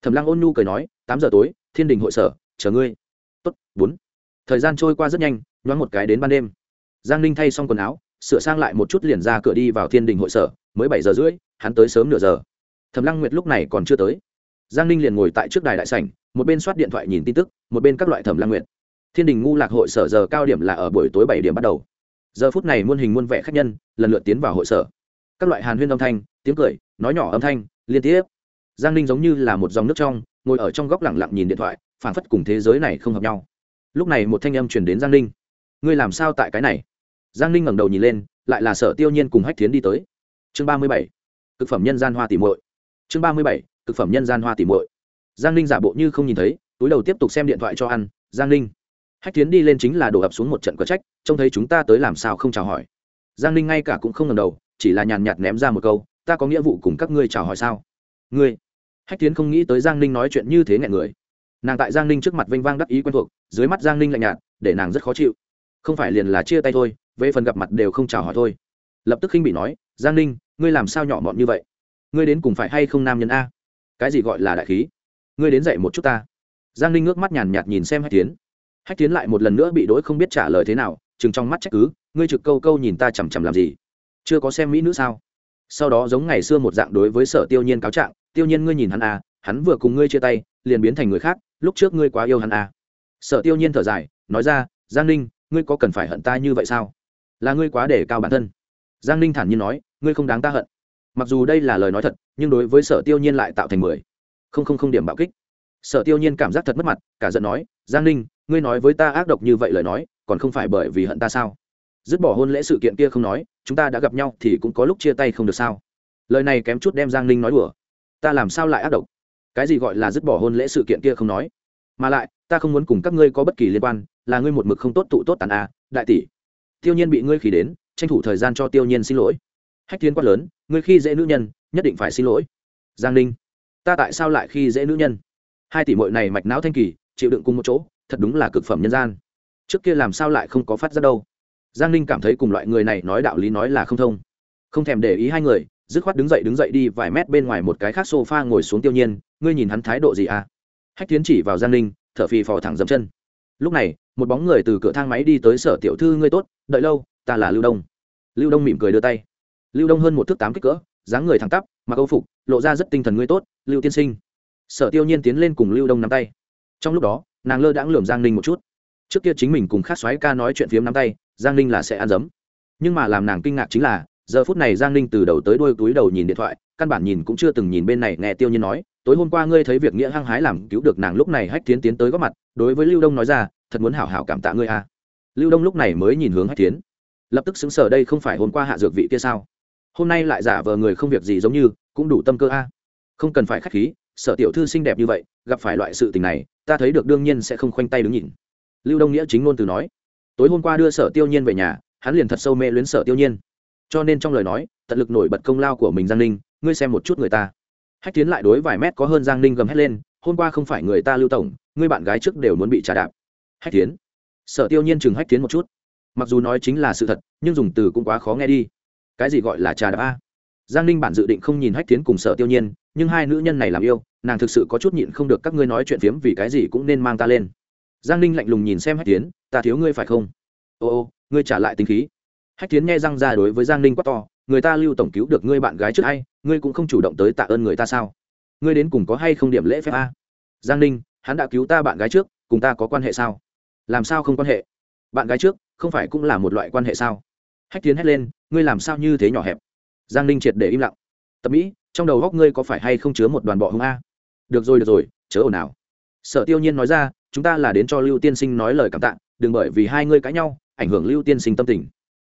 Thẩm lăng ôn nhu cười nói, tám giờ tối, thiên đình hội sở, chờ ngươi. Tốt, bốn thời gian trôi qua rất nhanh, nhoáng một cái đến ban đêm. Giang ninh thay xong quần áo, sửa sang lại một chút liền ra cửa đi vào thiên đình hội sở, mới bảy giờ rưỡi, hắn tới sớm nửa giờ. Thẩm lăng nguyệt lúc này còn chưa tới. Giang ninh liền ngồi tại trước đài đại sảnh, một bên soát điện thoại nhìn tin tức, một bên các loại thẩm lăng nguyệt. Thiên đình ngu lạc hội sở giờ cao điểm là ở buổi tối bảy điểm bắt đầu. Giờ phút này muôn hình muôn vẻ khách nhân, lần lượt tiến vào hội sở. Các loại hàn huyên âm thanh, tiếng cười, nói nhỏ âm thanh, liên tiếp. Giang ninh giống như là một dòng nước trong, ngồi ở trong góc lẳng lặng nhìn điện thoại phản phất cùng thế giới này không hợp nhau lúc này một thanh âm chuyển đến giang ninh. Ngươi làm sao tại cái này? Giang ninh ngẩng đầu nhìn lên, lại là sở tiêu nhiên cùng hách thiến đi tới. Chương ba mươi bảy thực phẩm nhân gian hoa tỉ muội. Chương ba mươi bảy thực phẩm nhân gian hoa tỉ muội. Giang ninh giả bộ như không nhìn thấy, túi đầu tiếp tục xem điện thoại cho ăn. Giang ninh. Hách tiến đi lên chính là đổ ập xuống một trận có trách, trông thấy chúng ta tới làm sao không chào hỏi. Giang ninh ngay cả cũng không ngần đầu, chỉ là nhàn nhạt ném ra một câu, ta có nghĩa vụ cùng các ngươi chào hỏi sao? Ngươi? Hách tiến không nghĩ tới giang ninh nói chuyện như thế ngại người nàng tại giang ninh trước mặt vinh vang đắc ý quen thuộc dưới mắt giang ninh lạnh nhạt để nàng rất khó chịu không phải liền là chia tay thôi về phần gặp mặt đều không chào hỏi thôi lập tức khinh bị nói giang ninh ngươi làm sao nhỏ mọn như vậy ngươi đến cùng phải hay không nam nhân a cái gì gọi là đại khí ngươi đến dạy một chút ta giang ninh ngước mắt nhàn nhạt nhìn xem hách tiến hách tiến lại một lần nữa bị đỗi không biết trả lời thế nào chừng trong mắt trách cứ ngươi trực câu câu nhìn ta chằm chằm làm gì chưa có xem mỹ nữ sao sau đó giống ngày xưa một dạng đối với sở tiêu nhiên cáo trạng tiêu nhiên ngươi nhìn hắn à hắn vừa cùng ngươi chia tay liền biến thành người khác lúc trước ngươi quá yêu hắn à? Sở tiêu nhiên thở dài, nói ra, giang ninh, ngươi có cần phải hận ta như vậy sao? Là ngươi quá để cao bản thân. Giang ninh thản nhiên nói, ngươi không đáng ta hận. Mặc dù đây là lời nói thật, nhưng đối với sở tiêu nhiên lại tạo thành mười. Không không không điểm bạo kích. Sở tiêu nhiên cảm giác thật mất mặt, cả giận nói, giang ninh, ngươi nói với ta ác độc như vậy lời nói, còn không phải bởi vì hận ta sao? Dứt bỏ hôn lễ sự kiện kia không nói, chúng ta đã gặp nhau thì cũng có lúc chia tay không được sao? Lời này kém chút đem giang ninh nói đùa. Ta làm sao lại ác độc? Cái gì gọi là dứt bỏ hôn lễ sự kiện kia không nói. Mà lại, ta không muốn cùng các ngươi có bất kỳ liên quan, là ngươi một mực không tốt tụ tốt tàn a, đại tỷ. Tiêu nhiên bị ngươi khí đến, tranh thủ thời gian cho tiêu nhiên xin lỗi. Hách thiên quát lớn, ngươi khi dễ nữ nhân, nhất định phải xin lỗi. Giang ninh, ta tại sao lại khi dễ nữ nhân? Hai tỷ mội này mạch não thanh kỳ, chịu đựng cùng một chỗ, thật đúng là cực phẩm nhân gian. Trước kia làm sao lại không có phát ra đâu? Giang ninh cảm thấy cùng loại người này nói đạo lý nói là không thông. Không thèm để ý hai người dứt khoát đứng dậy đứng dậy đi vài mét bên ngoài một cái khác sofa ngồi xuống tiêu nhiên, ngươi nhìn hắn thái độ gì à? Hách tiến chỉ vào giang ninh, thở phì phò thẳng dậm chân. Lúc này, một bóng người từ cửa thang máy đi tới sở tiểu thư ngươi tốt, đợi lâu, ta là lưu đông. Lưu đông mỉm cười đưa tay. Lưu đông hơn một thước tám kích cỡ, dáng người thẳng tắp, mặc âu phục, lộ ra rất tinh thần ngươi tốt, lưu tiên sinh. Sở tiêu nhiên tiến lên cùng lưu đông nắm tay. Trong lúc đó, nàng lơ đãng lườm giang ninh một chút. Trước kia chính mình cùng khát xoáy ca nói chuyện phiếm nắm tay, giang ninh là sẽ ăn dấm. Nhưng mà làm nàng kinh ngạc chính là giờ phút này giang ninh từ đầu tới đôi túi đầu nhìn điện thoại, căn bản nhìn cũng chưa từng nhìn bên này, nghe tiêu nhiên nói, tối hôm qua ngươi thấy việc nghĩa hăng hái làm cứu được nàng lúc này hách tiến tiến tới góp mặt, đối với lưu đông nói ra, thật muốn hảo hảo cảm tạ ngươi à. lưu đông lúc này mới nhìn hướng hách tiến lập tức xứng sở đây không phải hôm qua hạ dược vị kia sao? Hôm nay lại giả vờ người không việc gì giống như, cũng đủ tâm cơ a. Không cần phải k h á c h khí sở tiểu thư xinh đẹp như vậy, gặp phải loại sự tình này, ta thấy được đương nhiên sẽ không khoanh tay đứng nhìn. Lưu đông nghĩa chính ngôn từ nói. Tối hôm qua đưa sở tiêu nhiên về nhà, hắn liền thật sâu mê luyến sở tiêu nhiên cho nên trong lời nói, tận lực nổi bật công lao của mình giang ninh, ngươi xem một chút người ta. Hách tiến lại đối vài mét có hơn giang ninh gầm hét lên, hôm qua không phải người ta lưu tổng, ngươi bạn gái trước đều muốn bị trả đạp. Hách tiến sở tiêu nhiên chừng hách tiến một chút. Mặc dù nói chính là sự thật, nhưng dùng từ cũng quá khó nghe đi. Cái gì gọi là trà đạp a? Giang ninh bản dự định không nhìn hách tiến cùng sở tiêu nhiên, nhưng hai nữ nhân này làm yêu, nàng thực sự có chút nhịn không được các ngươi nói chuyện phiếm vì cái gì cũng nên mang ta lên. Giang ninh lạnh lùng nhìn xem hách tiến ta thiếu ngươi phải không? Ô ô, ngươi trả lại tính khí hách tiến nghe răng ra đối với giang ninh quát to, người ta lưu tổng cứu được ngươi bạn gái trước hay, ngươi cũng không chủ động tới tạ ơn người ta sao? Ngươi đến cùng có hay không điểm lễ phép a? Giang ninh, hắn đã cứu ta bạn gái trước, cùng ta có quan hệ sao? Làm sao không quan hệ? Bạn gái trước, không phải cũng là một loại quan hệ sao? Hách tiến hét lên, ngươi làm sao như thế nhỏ hẹp? Giang ninh triệt để im lặng. Tập mỹ, trong đầu góc ngươi có phải hay không chứa một đoàn bọ hung a? Được rồi được rồi, chớ ồn ào. Sở tiêu nhiên nói ra, chúng ta là đến cho lưu tiên sinh nói lời cảm tạ, đừng bởi vì hai ngươi cãi nhau, ảnh hưởng lưu tiên sinh tâm tình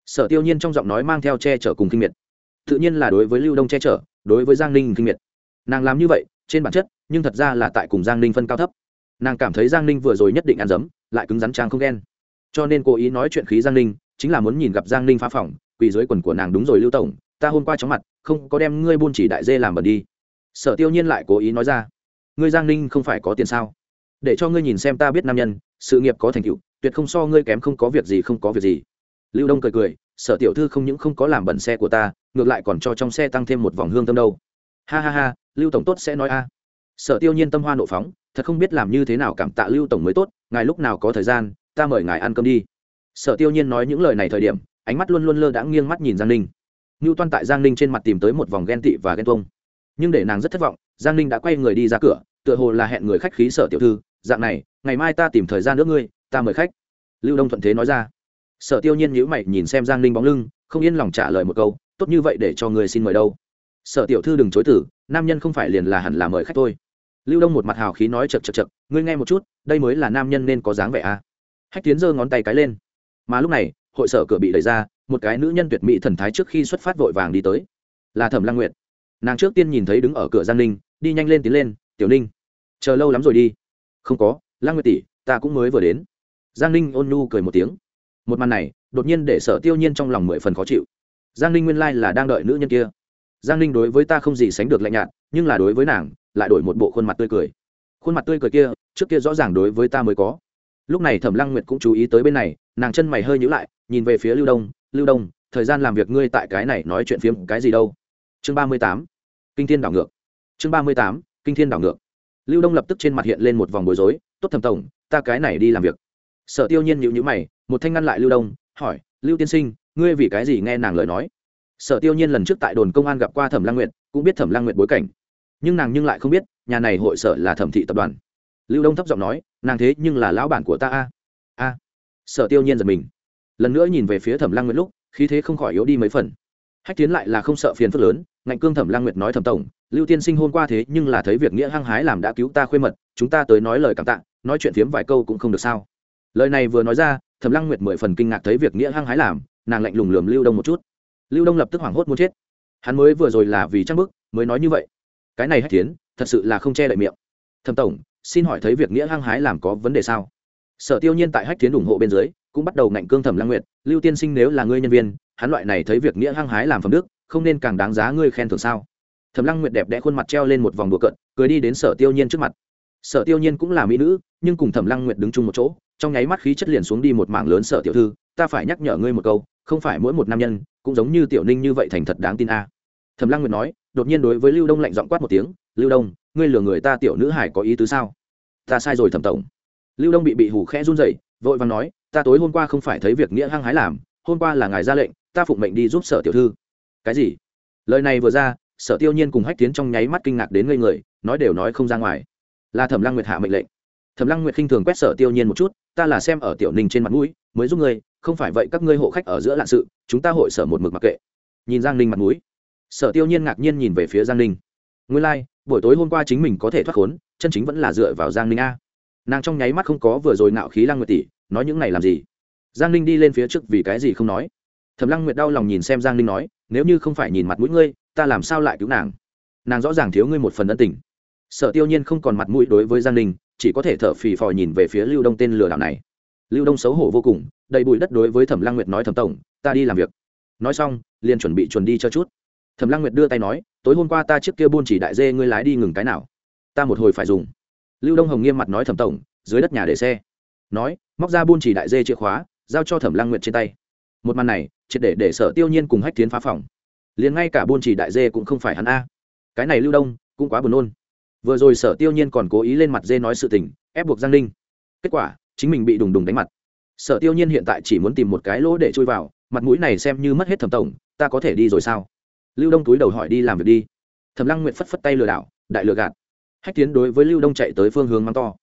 sở tiêu nhiên trong giọng nói mang theo che chở cùng kinh miệt. Tự nhiên là đối với lưu đông che chở, đối với giang ninh kinh miệt. Nàng làm như vậy, trên bản chất, nhưng thật ra là tại cùng giang ninh phân cao thấp. Nàng cảm thấy giang ninh vừa rồi nhất định ăn dấm, lại cứng rắn trang không ghen. Cho nên cố ý nói chuyện khí giang ninh, chính là muốn nhìn gặp giang ninh phá phỏng, quỳ dưới quần của nàng đúng rồi lưu tổng, ta hôm qua chóng mặt, không có đem ngươi buôn chỉ đại dê làm bẩn đi. Sở tiêu nhiên lại cố ý nói ra, ngươi giang ninh không phải có tiền sao? Để cho ngươi nhìn xem ta biết nam nhân, sự nghiệp có thành tựu, tuyệt không so ngươi kém không có việc gì không có việc gì lưu đông cười cười, sở tiểu thư không những không có làm bẩn xe của ta, ngược lại còn cho trong xe tăng thêm một vòng hương tâm đâu. Ha ha ha, lưu tổng tốt sẽ nói a. Sở tiêu nhiên tâm hoa nộ phóng, thật không biết làm như thế nào cảm tạ lưu tổng mới tốt, ngài lúc nào có thời gian, ta mời ngài ăn cơm đi. Sở tiêu nhiên nói những lời này thời điểm, ánh mắt luôn luôn lơ đãng nghiêng mắt nhìn giang ninh. Ngưu toan tại giang ninh trên mặt tìm tới một vòng ghen tị và ghen tuông. Nhưng để nàng rất thất vọng, giang ninh đã quay người đi ra cửa, tựa hồ là hẹn người khách khí sở tiểu thư, dạng này, ngày mai ta tìm thời gian nước ngươi, ta mời khách. Lưu đông thuận thế nói ra sở tiêu nhiên nhữ mày nhìn xem giang ninh bóng lưng, không yên lòng trả lời một câu, tốt như vậy để cho người xin mời đâu. Sở tiểu thư đừng chối tử, nam nhân không phải liền là hẳn là mời khách thôi. Lưu đông một mặt hào khí nói chật chật chật ngươi nghe một chút, đây mới là nam nhân nên có dáng vẻ à. hách tiến giơ ngón tay cái lên. Mà lúc này, hội sở cửa bị đẩy ra, một cái nữ nhân tuyệt mỹ thần thái trước khi xuất phát vội vàng đi tới. Là thẩm lăng nguyệt. Nàng trước tiên nhìn thấy đứng ở cửa giang ninh, đi nhanh lên tiến lên, tiểu ninh, chờ lâu lắm rồi đi. Không có, lăng nguyệt tỷ, ta cũng mới vừa đến. Giang ninh ôn nhu cười một tiếng một màn này, đột nhiên để sở tiêu nhiên trong lòng mười phần khó chịu. Giang ninh nguyên lai là đang đợi nữ nhân kia. Giang ninh đối với ta không gì sánh được lạnh nhạt, nhưng là đối với nàng, lại đổi một bộ khuôn mặt tươi cười. Khuôn mặt tươi cười kia, trước kia rõ ràng đối với ta mới có. Lúc này thẩm lăng nguyệt cũng chú ý tới bên này, nàng chân mày hơi nhữ lại, nhìn về phía lưu đông lưu đông, thời gian làm việc ngươi tại cái này nói chuyện phiếm cái gì đâu? Chương ba mươi tám, kinh thiên đảo ngược. Chương ba mươi tám, kinh thiên đảo ngược. Lưu đông lập tức trên mặt hiện lên một vòng bối rối, tốt thẩm tổng, ta cái này đi làm việc sở tiêu nhiên nhịu nhữ mày, một thanh ngăn lại lưu đông, hỏi, lưu tiên sinh, ngươi vì cái gì nghe nàng lời nói? Sở tiêu nhiên lần trước tại đồn công an gặp qua thẩm lăng nguyệt, cũng biết thẩm lăng nguyệt bối cảnh. Nhưng nàng nhưng lại không biết, nhà này hội sở là thẩm thị tập đoàn. Lưu đông thấp giọng nói, nàng thế nhưng là lão bản của ta a. A? Sở tiêu nhiên giật mình. Lần nữa nhìn về phía thẩm lăng nguyệt lúc, khí thế không khỏi yếu đi mấy phần. Hách tiến lại là không sợ phiền phức lớn, ngạnh cương thẩm lăng nguyệt nói thẩm tổng, lưu tiên sinh hôm qua thế nhưng là thấy việc nghĩa hăng hái làm đã cứu ta khuê mật, chúng ta tới nói lời cảm tạ, nói chuyện phiếm vài câu cũng không được sao lời này vừa nói ra, thẩm lăng nguyệt mười phần kinh ngạc thấy việc nghĩa hăng hái làm, nàng lạnh lùng lườm lưu đông một chút. Lưu đông lập tức hoảng hốt muốn chết. Hắn mới vừa rồi là vì trăng bức, mới nói như vậy. Cái này hách tiến thật sự là không che đậy miệng. Thẩm tổng, xin hỏi thấy việc nghĩa hăng hái làm có vấn đề sao? Sở tiêu nhiên tại hách tiến ủng hộ bên dưới, cũng bắt đầu ngạnh cương thẩm lăng nguyệt, lưu tiên sinh nếu là ngươi nhân viên, hắn loại này thấy việc nghĩa hăng hái làm phẩm đức, không nên càng đáng giá ngươi khen thưởng sao? Thẩm lăng nguyệt đẹp đẽ khuôn mặt treo lên một vòng đùa cận cười đi đến sở tiêu nhiên trước mặt. Sở tiêu nhiên cũng là mỹ nữ, nhưng cùng thẩm lăng nguyệt đứng chung một chỗ trong nháy mắt khí chất liền xuống đi một mảng lớn sở tiểu thư, ta phải nhắc nhở ngươi một câu, không phải mỗi một nam nhân cũng giống như tiểu ninh như vậy thành thật đáng tin a. À. thẩm lăng nguyệt nói, đột nhiên đối với lưu đông lạnh giọng quát một tiếng, lưu đông, ngươi lừa người ta tiểu nữ hải có ý tứ sao? Ta sai rồi thẩm tổng. Lưu đông bị bị hủ khẽ run rẩy, vội vàng nói, ta tối hôm qua không phải thấy việc nghĩa hăng hái làm, hôm qua là ngài ra lệnh, ta phụng mệnh đi giúp sở tiểu thư. Cái gì? Lời này vừa ra sở tiêu nhiên cùng hách tiến trong nháy mắt kinh ngạc đến ngây người, nói đều nói không ra ngoài. Là thẩm lăng nguyệt hạ mệnh lệnh. Thẩm lăng nguyệt khinh thường quét sở tiêu nhiên một chút ta là xem ở tiểu ninh trên mặt mũi mới giúp ngươi không phải vậy các ngươi hộ khách ở giữa lạn sự chúng ta hội sở một mực mặc kệ. Nhìn giang ninh mặt mũi. Sở tiêu nhiên ngạc nhiên nhìn về phía giang ninh. Nguyên lai、like, buổi tối hôm qua chính mình có thể thoát khốn chân chính vẫn là dựa vào giang ninh a. Nàng trong nháy mắt không có vừa rồi nạo khí lăng nguyệt tỷ nói những này làm gì? Giang ninh đi lên phía trước vì cái gì không nói? Thẩm lăng nguyệt đau lòng nhìn xem giang ninh nói nếu như không phải nhìn mặt mũi ngươi ta làm sao lại cứu nàng? Nàng rõ ràng thiếu ngươi một phần ân tình. Sở tiêu nhiên không còn mặt mũi đối với giang ninh chỉ có thể thở phì phò nhìn về phía lưu đông tên lừa đảo này. Lưu đông xấu hổ vô cùng, đầy bụi đất đối với thẩm lăng nguyệt nói, thẩm tổng, ta đi làm việc. Nói xong, liền chuẩn bị chuẩn đi cho chút. Thẩm lăng nguyệt đưa tay nói, tối hôm qua ta trước kia buôn chỉ đại dê, ngươi lái đi ngừng cái nào? Ta một hồi phải dùng. Lưu đông hồng nghiêm mặt nói, thẩm tổng, dưới đất nhà để xe. Nói, móc ra buôn chỉ đại dê chìa khóa, giao cho thẩm lăng nguyệt trên tay. Một màn này, triệt để để sở tiêu nhiên cùng hách tiến phá phòng. Liền ngay cả buôn chỉ đại dê cũng không phải hắn a. Cái này lưu đông, cũng quá buồn nôn vừa rồi sở tiêu nhiên còn cố ý lên mặt dê nói sự tình, ép buộc giang ninh. Kết quả, chính mình bị đùng đùng đánh mặt. Sở tiêu nhiên hiện tại chỉ muốn tìm một cái lỗ để chui vào, mặt mũi này xem như mất hết thẩm tổng, ta có thể đi rồi sao? Lưu đông túi đầu hỏi đi làm việc đi. Thẩm lăng nguyệt phất phất tay lừa đảo, đại lừa gạt. Hách tiến đối với lưu đông chạy tới phương hướng mắng to.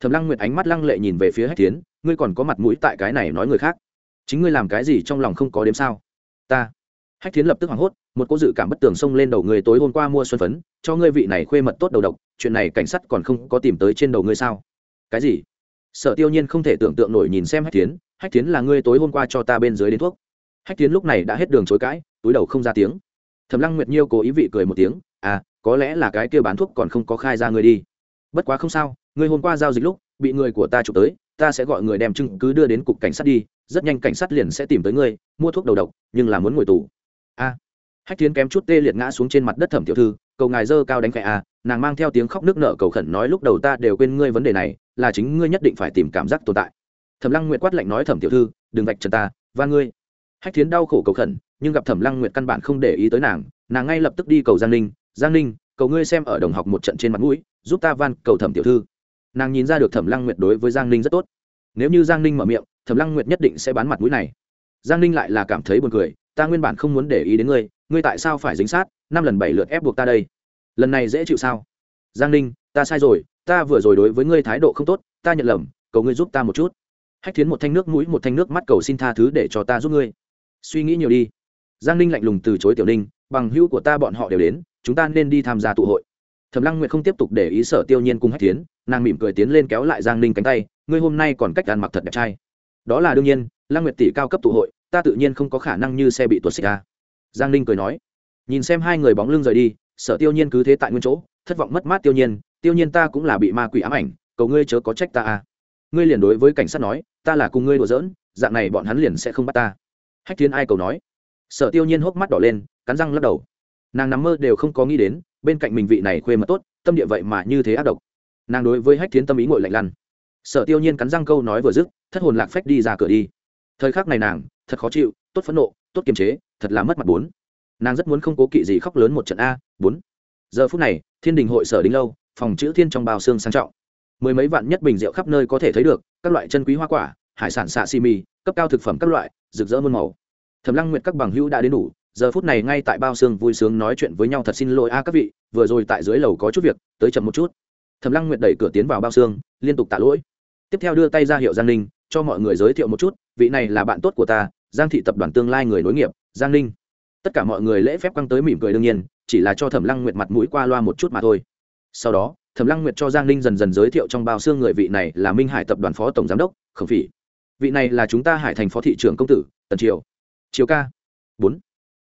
Thẩm lăng nguyệt ánh mắt lăng lệ nhìn về phía hách tiến ngươi còn có mặt mũi tại cái này nói người khác. Chính ngươi làm cái gì trong lòng không có đếm sao? Ta. Hách tiến lập tức hoảng hốt một cô dự cảm bất tường xông lên đầu người tối hôm qua mua xuân phấn cho ngươi vị này khuê mật tốt đầu độc chuyện này cảnh sát còn không có tìm tới trên đầu ngươi sao? Cái gì? Sở tiêu nhiên không thể tưởng tượng nổi nhìn xem hách tiến hách tiến là ngươi tối hôm qua cho ta bên dưới đến thuốc. Hách tiến lúc này đã hết đường chối cãi túi đầu không ra tiếng. Thẩm lăng nguyệt nhiêu cố ý vị cười một tiếng à có lẽ là cái kia bán thuốc còn không có khai ra ngươi đi. Bất quá không sao ngươi hôm qua giao dịch lúc bị người của ta chụp tới ta sẽ gọi người đem chứng cứ đưa đến cục cảnh sát đi rất nhanh cảnh sát liền sẽ tìm tới ngươi mua thuốc đầu độc nhưng là muốn ngồi tù. A à, hách tiến kém chút tê liệt ngã xuống trên mặt đất thẩm tiểu thư cầu ngài dơ cao đánh khẽ a à, nàng mang theo tiếng khóc nước nợ cầu khẩn nói lúc đầu ta đều quên ngươi vấn đề này là chính ngươi nhất định phải tìm cảm giác tồn tại. Thẩm lăng nguyệt quát lạnh nói thẩm tiểu thư đừng vạch trần ta và ngươi. Hách tiến đau khổ cầu khẩn nhưng gặp thẩm lăng nguyệt căn bản không để ý tới nàng nàng ngay lập tức đi cầu giang ninh giang ninh cầu ngươi xem ở đồng học một trận trên mặt mũi giúp ta van cầu thẩm tiểu thư. Nàng nhìn ra được thẩm lăng nguyệt đối với giang ninh rất tốt. Nếu như giang ninh mở miệng thẩm lăng nguyệt nhất định sẽ bán mặt mũi này. Giang ninh lại là cảm thấy buồn cười ta nguyên bản không muốn để ý đến ngươi ngươi tại sao phải dính sát năm lần bảy lượt ép buộc ta đây? Lần này dễ chịu sao? Giang ninh, ta sai rồi, ta vừa rồi đối với ngươi thái độ không tốt, ta nhận lầm, cầu ngươi giúp ta một chút. Hách thiến một thanh nước mũi, một thanh nước mắt cầu xin tha thứ để cho ta giúp ngươi. Suy nghĩ nhiều đi. Giang ninh lạnh lùng từ chối tiểu ninh, bằng hữu của ta bọn họ đều đến, chúng ta nên đi tham gia tụ hội. Thẩm lăng nguyệt không tiếp tục để ý sở tiêu nhiên cùng hách tiến nàng mỉm cười tiến lên kéo lại giang ninh cánh tay, ngươi hôm nay còn cách ăn mặc thật đẹp trai. Đó là đương nhiên, lăng nguyệt tỷ cao cấp tụ hội, ta tự nhiên không có khả năng như xe bị tuột xích ra giang ninh cười nói, nhìn xem hai người bóng lưng rời đi, sở tiêu nhiên cứ thế tại nguyên chỗ, thất vọng mất mát tiêu nhiên tiêu nhiên ta cũng là bị ma quỷ ám ảnh, cầu ngươi chớ có trách ta à ngươi liền đối với cảnh sát nói, ta là cùng ngươi đùa giỡn, dạng này bọn hắn liền sẽ không bắt ta. Hách thiên ai cầu nói. Sở tiêu nhiên hốc mắt đỏ lên, cắn răng lắc đầu. Nàng nằm mơ đều không có nghĩ đến, bên cạnh mình vị này khuê mật tốt, tâm địa vậy mà như thế ác độc. Nàng đối với hách thiến tâm ý ngội lạnh lăn. Sở tiêu nhiên cắn răng câu nói vừa dứt, thất hồn lạc phách đi ra cửa đi. Thời khắc này nàng, thật khó chịu tốt phẫn nộ, tốt kiềm chế, thật là mất mặt bốn. Nàng rất muốn không cố kỵ gì khóc lớn một trận a, bốn. Giờ phút này, thiên đình hội sở đính lâu, phòng chữ thiên trong bao xương sang trọng. Mười mấy vạn nhất bình rượu khắp nơi có thể thấy được, các loại chân quý hoa quả, hải sản xạ xì mì, cấp cao thực phẩm các loại, rực rỡ muôn màu. Thẩm lăng nguyệt các bằng hữu đã đến đủ, giờ phút này ngay tại bao xương vui sướng nói chuyện với nhau thật xin lỗi a các vị, vừa rồi tại dưới lầu có chút việc, tới chậm một chút. Thẩm lăng nguyệt đẩy cửa tiến vào bao xương, liên tục tạ lỗi. Tiếp theo đưa tay ra hiệu giang ninh, cho mọi người giới thiệu một chút, vị này là bạn tốt của ta giang thị tập đoàn tương lai người nối nghiệp, giang ninh. Tất cả mọi người lễ phép căng tới mỉm cười đương nhiên, chỉ là cho thẩm lăng nguyệt mặt mũi qua loa một chút mà thôi. Sau đó, thẩm lăng nguyệt cho giang ninh dần dần giới thiệu trong bao xương người vị này là minh hải tập đoàn phó tổng giám đốc, khổng phỉ. Vị này là chúng ta hải thành phó thị trưởng công tử, tần triều. Triều ca. Bốn.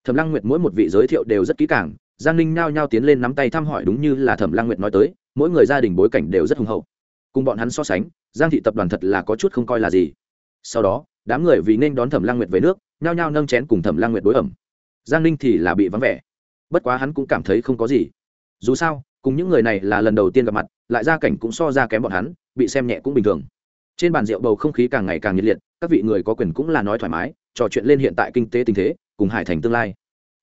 Thẩm lăng nguyệt mỗi một vị giới thiệu đều rất kỹ càng, giang ninh nao nhao tiến lên nắm tay thăm hỏi đúng như là thẩm lang nguyệt nói tới, mỗi người gia đình bối cảnh đều rất hùng hậu. Cùng bọn hắn so sánh, giang thị tập đoàn thật là có chút không coi là gì. Sau đó đám người vì nên đón thẩm lang nguyệt về nước, nhao nhao nâng chén cùng thẩm lang nguyệt đối ẩm. Giang ninh thì là bị vắng vẻ. Bất quá hắn cũng cảm thấy không có gì. Dù sao, cùng những người này là lần đầu tiên gặp mặt, lại gia cảnh cũng so ra kém bọn hắn, bị xem nhẹ cũng bình thường. Trên bàn rượu bầu không khí càng ngày càng nhiệt liệt, các vị người có quyền cũng là nói thoải mái, trò chuyện lên hiện tại kinh tế tình thế, cùng hải thành tương lai.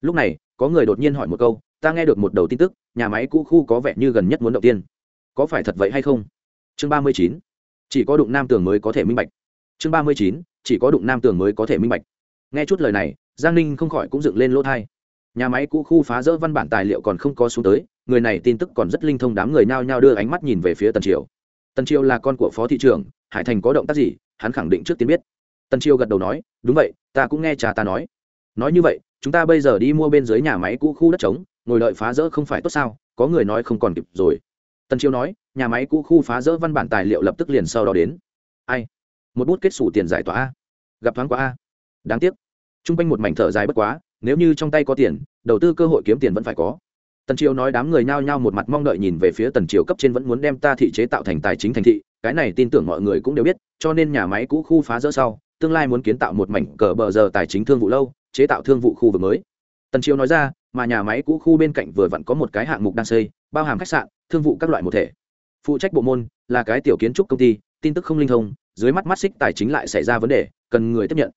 Lúc này, có người đột nhiên hỏi một câu, ta nghe được một đầu tin tức, nhà máy cũ khu có vẻ như gần nhất muốn động tiên. Có phải thật vậy hay không? Chương ba mươi chín. Chỉ có đụng nam tường mới có thể minh bạch. Chương ba mươi chín chỉ có đụng nam tường mới có thể minh bạch. Nghe chút lời này, giang ninh không khỏi cũng dựng lên lỗ thai. Nhà máy cũ khu phá rỡ văn bản tài liệu còn không có xuống tới, người này tin tức còn rất linh thông đám người nao nhao đưa ánh mắt nhìn về phía tần triều. Tần triều là con của phó thị trưởng, hải thành có động tác gì, hắn khẳng định trước tiên biết. Tần triều gật đầu nói, đúng vậy, ta cũng nghe cha ta nói. Nói như vậy, chúng ta bây giờ đi mua bên dưới nhà máy cũ khu đất trống, ngồi đợi phá rỡ không phải tốt sao? Có người nói không còn kịp rồi. Tần triều nói, nhà máy cũ khu phá rỡ văn bản tài liệu lập tức liền sau đó đến. Ai? Một bút kết xù tiền giải tỏa a. Gặp thoáng quá a. Đáng tiếc. T r u n g quanh một mảnh thở dài bất quá, nếu như trong tay có tiền, đầu tư cơ hội kiếm tiền vẫn phải có. Tần triều nói đám người nhao nhao một mặt mong đợi nhìn về phía tần triều cấp trên vẫn muốn đem ta thị chế tạo thành tài chính thành thị, cái này tin tưởng mọi người cũng đều biết, cho nên nhà máy cũ khu phá rỡ sau, tương lai muốn kiến tạo một mảnh cờ bờ giờ tài chính thương vụ lâu, chế tạo thương vụ khu vực mới. Tần triều nói ra, mà nhà máy cũ khu bên cạnh vừa vặn có một cái hạng mục đang xây, bao hàm khách sạn, thương vụ các loại một thể. Phụ trách bộ môn là cái tiểu kiến trúc công ty, tin tức không linh thông dưới mắt mắt xích tài chính lại xảy ra vấn đề, cần người tiếp nhận.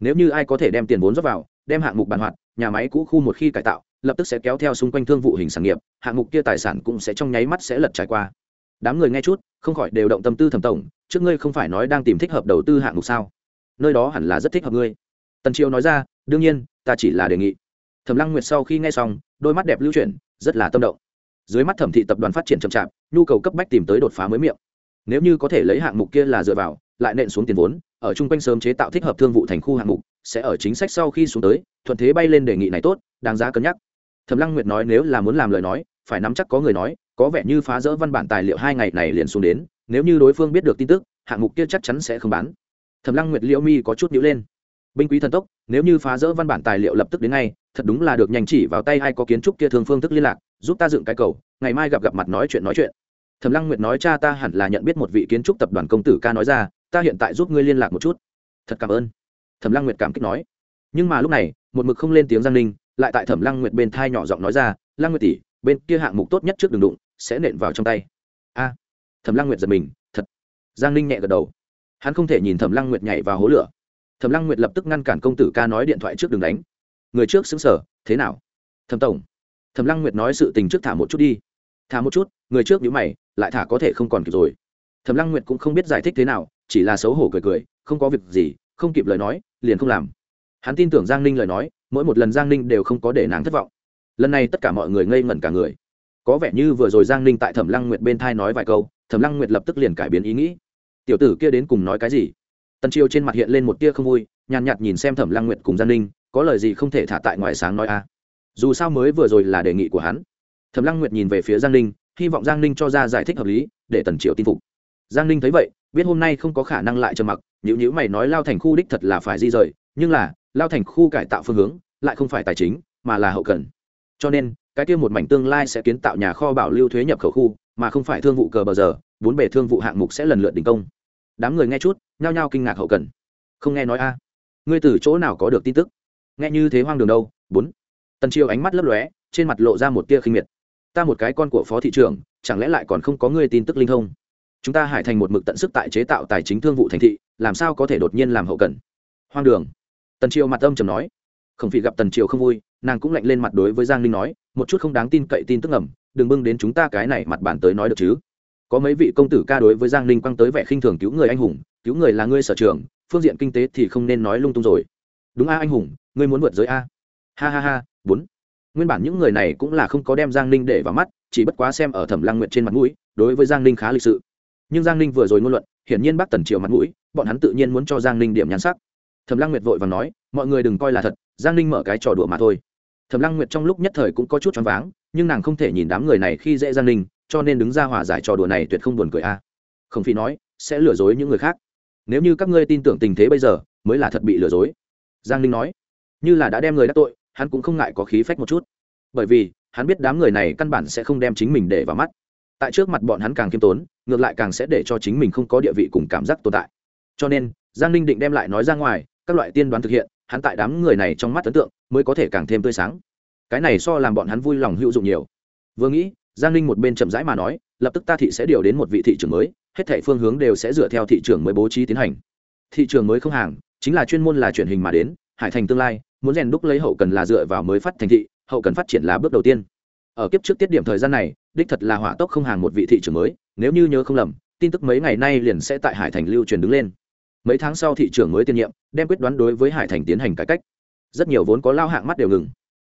Nếu như ai có thể đem tiền vốn rót vào, đem hạng mục bàn hoạt, nhà máy cũ khu một khi cải tạo, lập tức sẽ kéo theo xung quanh thương vụ hình sản nghiệp, hạng mục kia tài sản cũng sẽ trong nháy mắt sẽ lật trải qua. Đám người nghe chút, không khỏi đều động tâm tư thẩm tổng, trước ngươi không phải nói đang tìm thích hợp đầu tư hạng mục sao? Nơi đó hẳn là rất thích hợp ngươi. Tần triều nói ra, đương nhiên, ta chỉ là đề nghị. Thẩm lăng nguyệt sau khi nghe xong, đôi mắt đẹp lưu chuyển, rất là tâm động. Dưới mắt thẩm thị tập đoàn phát triển chậm chạp, nhu cầu cấp bách tìm tới đột phá mới miệng. Nếu như có thể lấy hạng mục kia là dựa vào lại nện xuống tiền vốn, ở chung quanh sớm chế tạo thích hợp thương vụ thành khu hạng mục, sẽ ở chính sách sau khi xuống tới, thuận thế bay lên đề nghị này tốt, đáng giá cân nhắc. Thẩm lăng nguyệt nói nếu là muốn làm lời nói, phải nắm chắc có người nói, có vẻ như phá rỡ văn bản tài liệu hai ngày này liền xuống đến, nếu như đối phương biết được tin tức, hạng mục kia chắc chắn sẽ không bán. Thẩm lăng nguyệt liễu mi có chút nhữ lên. Binh quý thần tốc, nếu như phá rỡ văn bản tài liệu lập tức đến ngay, thật đúng là được nhanh chỉ vào tay ai có kiến trúc kia thường phương thức liên lạc, giúp ta dựng cái cầu, ngày mai gặp gặp mặt nói chuyện nói chuyện. Thẩm lăng nguyệt nói cha ta hẳn là nhận biết một vị kiến trúc tập đoàn công tử ca nói ra ta hiện tại giúp ngươi liên lạc một chút. Thật cảm ơn. Thẩm lăng nguyệt cảm kích nói. Nhưng mà lúc này, một mực không lên tiếng giang ninh, lại tại thẩm lăng nguyệt bên thai nhỏ giọng nói ra, lăng nguyệt tỷ, bên kia hạng mục tốt nhất trước đường đụng, sẽ nện vào trong tay. A. Thẩm lăng nguyệt giật mình, thật. Giang ninh nhẹ gật đầu. Hắn không thể nhìn thẩm lăng nguyệt nhảy vào hố lửa. Thẩm lăng nguyệt lập tức ngăn cản công tử ca nói điện thoại trước đường đánh. Người trước xứng sở, thế nào? Thẩm tổng. Thẩm lăng nguyệt nói sự tình trước thả một chút đi. Thả một chút, người trước nhữ mày, lại thả có thể không còn kịp rồi. Thẩm lăng nguyệt cũng không biết giải thích thế nào chỉ là xấu hổ cười cười, không có việc gì, không kịp lời nói, liền không làm. Hắn tin tưởng giang ninh lời nói, mỗi một lần giang ninh đều không có để nàng thất vọng. Lần này tất cả mọi người ngây ngẩn cả người. Có vẻ như vừa rồi giang ninh tại thẩm lăng nguyệt bên thai nói vài câu, thẩm lăng nguyệt lập tức liền cải biến ý nghĩ. Tiểu tử kia đến cùng nói cái gì? Tần triều trên mặt hiện lên một tia không vui, nhàn nhạt nhìn xem thẩm lăng nguyệt cùng giang ninh, có lời gì không thể thả tại ngoài sáng nói a? Dù sao mới vừa rồi là đề nghị của hắn. Thẩm lăng nguyệt nhìn về phía giang ninh, hy vọng giang ninh cho ra giải thích hợp lý, để tần triệu tin phục. Giang ninh thấy vậy biết hôm nay không có khả năng lại trầm mặc nhữ nhữ mày nói lao thành khu đích thật là phải di rời, nhưng là, lao thành khu cải tạo phương hướng lại không phải tài chính, mà là hậu cần. Cho nên, cái kia một mảnh tương lai sẽ kiến tạo nhà kho bảo lưu thuế nhập khẩu khu, mà không phải thương vụ cờ bờ giờ, bốn bề thương vụ hạng mục sẽ lần lượt đình công. Đám người nghe chút, nhao nhao kinh ngạc hậu cần. Không nghe nói a. Ngươi từ chỗ nào có được tin tức? Nghe như thế hoang đường đâu, bốn. Tần triều ánh mắt lấp lóe, trên mặt lộ ra một tia khinh miệt. Ta một cái con của phó thị trưởng, chẳng lẽ lại còn không có ngươi tin tức linh thông? Chúng ta hải thành một mực tận sức tại chế tạo tài chính thương vụ thành thị, làm sao có thể đột nhiên làm hậu cần? Hoang đường. Tần triều mặt âm trầm nói. Không phải gặp tần triều không vui, nàng cũng lạnh lên mặt đối với giang linh nói, một chút không đáng tin cậy tin tức ẩm đừng bưng đến chúng ta cái này mặt bản tới nói được chứ? Có mấy vị công tử ca đối với giang linh quăng tới vẻ khinh thường cứu người anh hùng, cứu người là ngươi sở trường, phương diện kinh tế thì không nên nói lung tung rồi. Đúng a anh hùng, ngươi muốn vượt giới a? Ha ha ha, bốn. Nguyên bản những người này cũng là không có đem giang ninh để vào mắt, chỉ bất quá xem ở thẩm lăng nguyệt trên mặt mũi, đối với giang ninh khá lịch sự nhưng giang ninh vừa rồi ngôn luận, hiển nhiên bác tần triều mặt mũi, bọn hắn tự nhiên muốn cho giang ninh điểm nhắn sắc. Thẩm lăng nguyệt vội và nói, mọi người đừng coi là thật, giang ninh mở cái trò đùa mà thôi. Thẩm lăng nguyệt trong lúc nhất thời cũng có chút choáng váng, nhưng nàng không thể nhìn đám người này khi dễ giang ninh, cho nên đứng ra hòa giải trò đùa này tuyệt không buồn cười a. Không phi nói, sẽ lừa dối những người khác. Nếu như các ngươi tin tưởng tình thế bây giờ, mới là thật bị lừa dối. Giang ninh nói, như là đã đem người đắc tội, hắn cũng không ngại có khí phách một chút. Bởi vì, hắn biết đám người này căn bản sẽ không đem chính mình để vào mắt tại trước mặt bọn hắn càng kiêm tốn, ngược lại càng sẽ để cho chính mình không có địa vị cùng cảm giác tồn tại. Cho nên, giang ninh định đem lại nói ra ngoài, các loại tiên đoán thực hiện, hắn tại đám người này trong mắt ấn tượng mới có thể càng thêm tươi sáng. Cái này so làm bọn hắn vui lòng hữu dụng nhiều. Vừa nghĩ, giang ninh một bên chậm rãi mà nói, lập tức ta thị sẽ điều đến một vị thị trường mới, hết thảy phương hướng đều sẽ dựa theo thị trường mới bố trí tiến hành. Thị trường mới không hàng, chính là chuyên môn là truyền hình mà đến, hải thành tương lai, muốn rèn đúc lấy hậu cần là dựa vào mới phát thành thị, hậu cần phát triển là bước đầu tiên. Ở kiếp trước tiết điểm thời gian này đích thật là hỏa tốc không hàng một vị thị trường mới, nếu như nhớ không lầm, tin tức mấy ngày nay liền sẽ tại hải thành lưu truyền đứng lên. Mấy tháng sau thị trường mới tiên nhiệm, đem quyết đoán đối với hải thành tiến hành cải cách. Rất nhiều vốn có lao hạng mắt đều ngừng.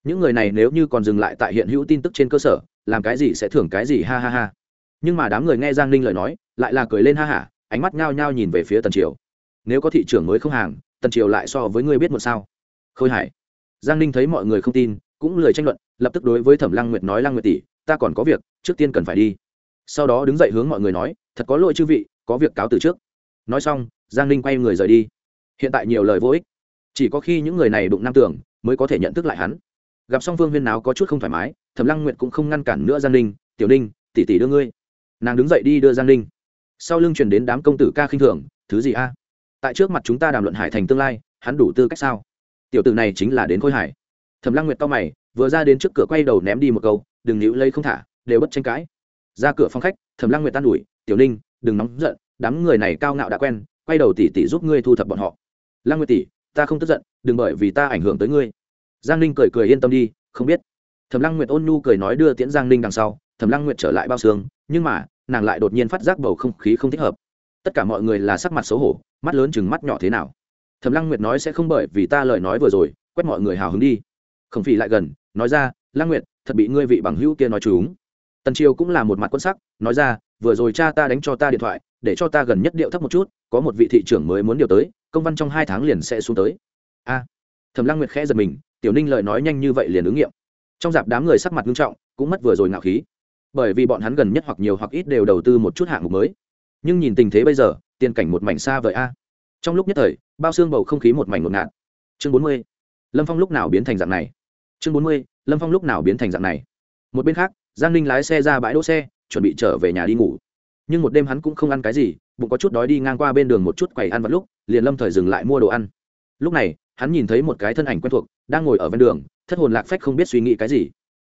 Những người này nếu như còn dừng lại tại hiện hữu tin tức trên cơ sở, làm cái gì sẽ thưởng cái gì, ha ha ha. Nhưng mà đám người nghe giang ninh lời nói, lại là cười lên ha hả, ánh mắt ngao ngao nhìn về phía tần triều. Nếu có thị trường mới không hàng, tần triều lại so với ngươi biết một sao. Khôi hải. Giang ninh thấy mọi người không tin, cũng lười tranh luận, lập tức đối với thẩm lăng nguyệt nói, lăng nguyệt tỷ ta còn có việc, trước tiên cần phải đi. Sau đó đứng dậy hướng mọi người nói, thật có lỗi chư vị, có việc cáo từ trước. Nói xong, giang ninh quay người rời đi. Hiện tại nhiều lời vô ích. Chỉ có khi những người này đụng nam tưởng mới có thể nhận thức lại hắn. Gặp song phương huyên nào có chút không thoải mái, thẩm lăng nguyệt cũng không ngăn cản nữa giang ninh, tiểu ninh, tỷ tỷ đưa ngươi. Nàng đứng dậy đi đưa giang ninh. Sau lưng truyền đến đám công tử ca khinh thường, thứ gì a? Tại trước mặt chúng ta đàm luận hải thành tương lai, hắn đủ tư cách sao? Tiểu tử này chính là đến khôi hải. Thẩm lăng nguyệt to mày, vừa ra đến trước cửa quay đầu ném đi một câu đừng níu lấy không thả, đều bất tranh cãi. Ra cửa phòng khách, thẩm lăng nguyệt tan ủi, tiểu ninh, đừng nóng giận, đám người này cao ngạo đã quen, quay đầu tỷ tỷ giúp ngươi thu thập bọn họ. Lăng nguyệt tỷ ta không tức giận, đừng bởi vì ta ảnh hưởng tới ngươi. Giang ninh cười cười yên tâm đi, không biết. Thẩm lăng nguyệt ôn nhu cười nói đưa tiễn giang ninh đằng sau, thẩm lăng nguyệt trở lại bao xương, nhưng mà, nàng lại đột nhiên phát giác bầu không khí không thích hợp. Tất cả mọi người là sắc mặt xấu hổ, mắt lớn chừng mắt nhỏ thế nào. Thẩm lăng nguyệt nói sẽ không bởi vì ta lời nói vừa rồi, quét mọi người hào hứng đi. Khổng phỉ lại gần, nói ra, lăng nguyệt thật bị ngươi vị bằng hữu kia nói chúng. Tần triều cũng là một mặt quân sắc, nói ra, vừa rồi cha ta đánh cho ta điện thoại, để cho ta gần nhất điệu thấp một chút, có một vị thị trưởng mới muốn điều tới, công văn trong hai tháng liền sẽ xuống tới. A. Thẩm lăng nguyệt khẽ giật mình, tiểu ninh lời nói nhanh như vậy liền ứng nghiệm. Trong dạp đám người sắc mặt nghiêm trọng, cũng mất vừa rồi ngạo khí. Bởi vì bọn hắn gần nhất hoặc nhiều hoặc ít đều đầu tư một chút hạng mục mới. Nhưng nhìn tình thế bây giờ, tiền cảnh một mảnh xa vời a. Trong lúc nhất thời, bao xương bầu không khí một mảnh ngột ngạt. Chương bốn mươi. Lâm phong lúc nào biến thành dạng này? Chương bốn mươi lâm phong lúc nào biến thành dạng này một bên khác giang ninh lái xe ra bãi đỗ xe chuẩn bị trở về nhà đi ngủ nhưng một đêm hắn cũng không ăn cái gì bụng có chút đói đi ngang qua bên đường một chút quầy ăn vặt lúc liền lâm thời dừng lại mua đồ ăn lúc này hắn nhìn thấy một cái thân ảnh quen thuộc đang ngồi ở ven đường thất hồn lạc phách không biết suy nghĩ cái gì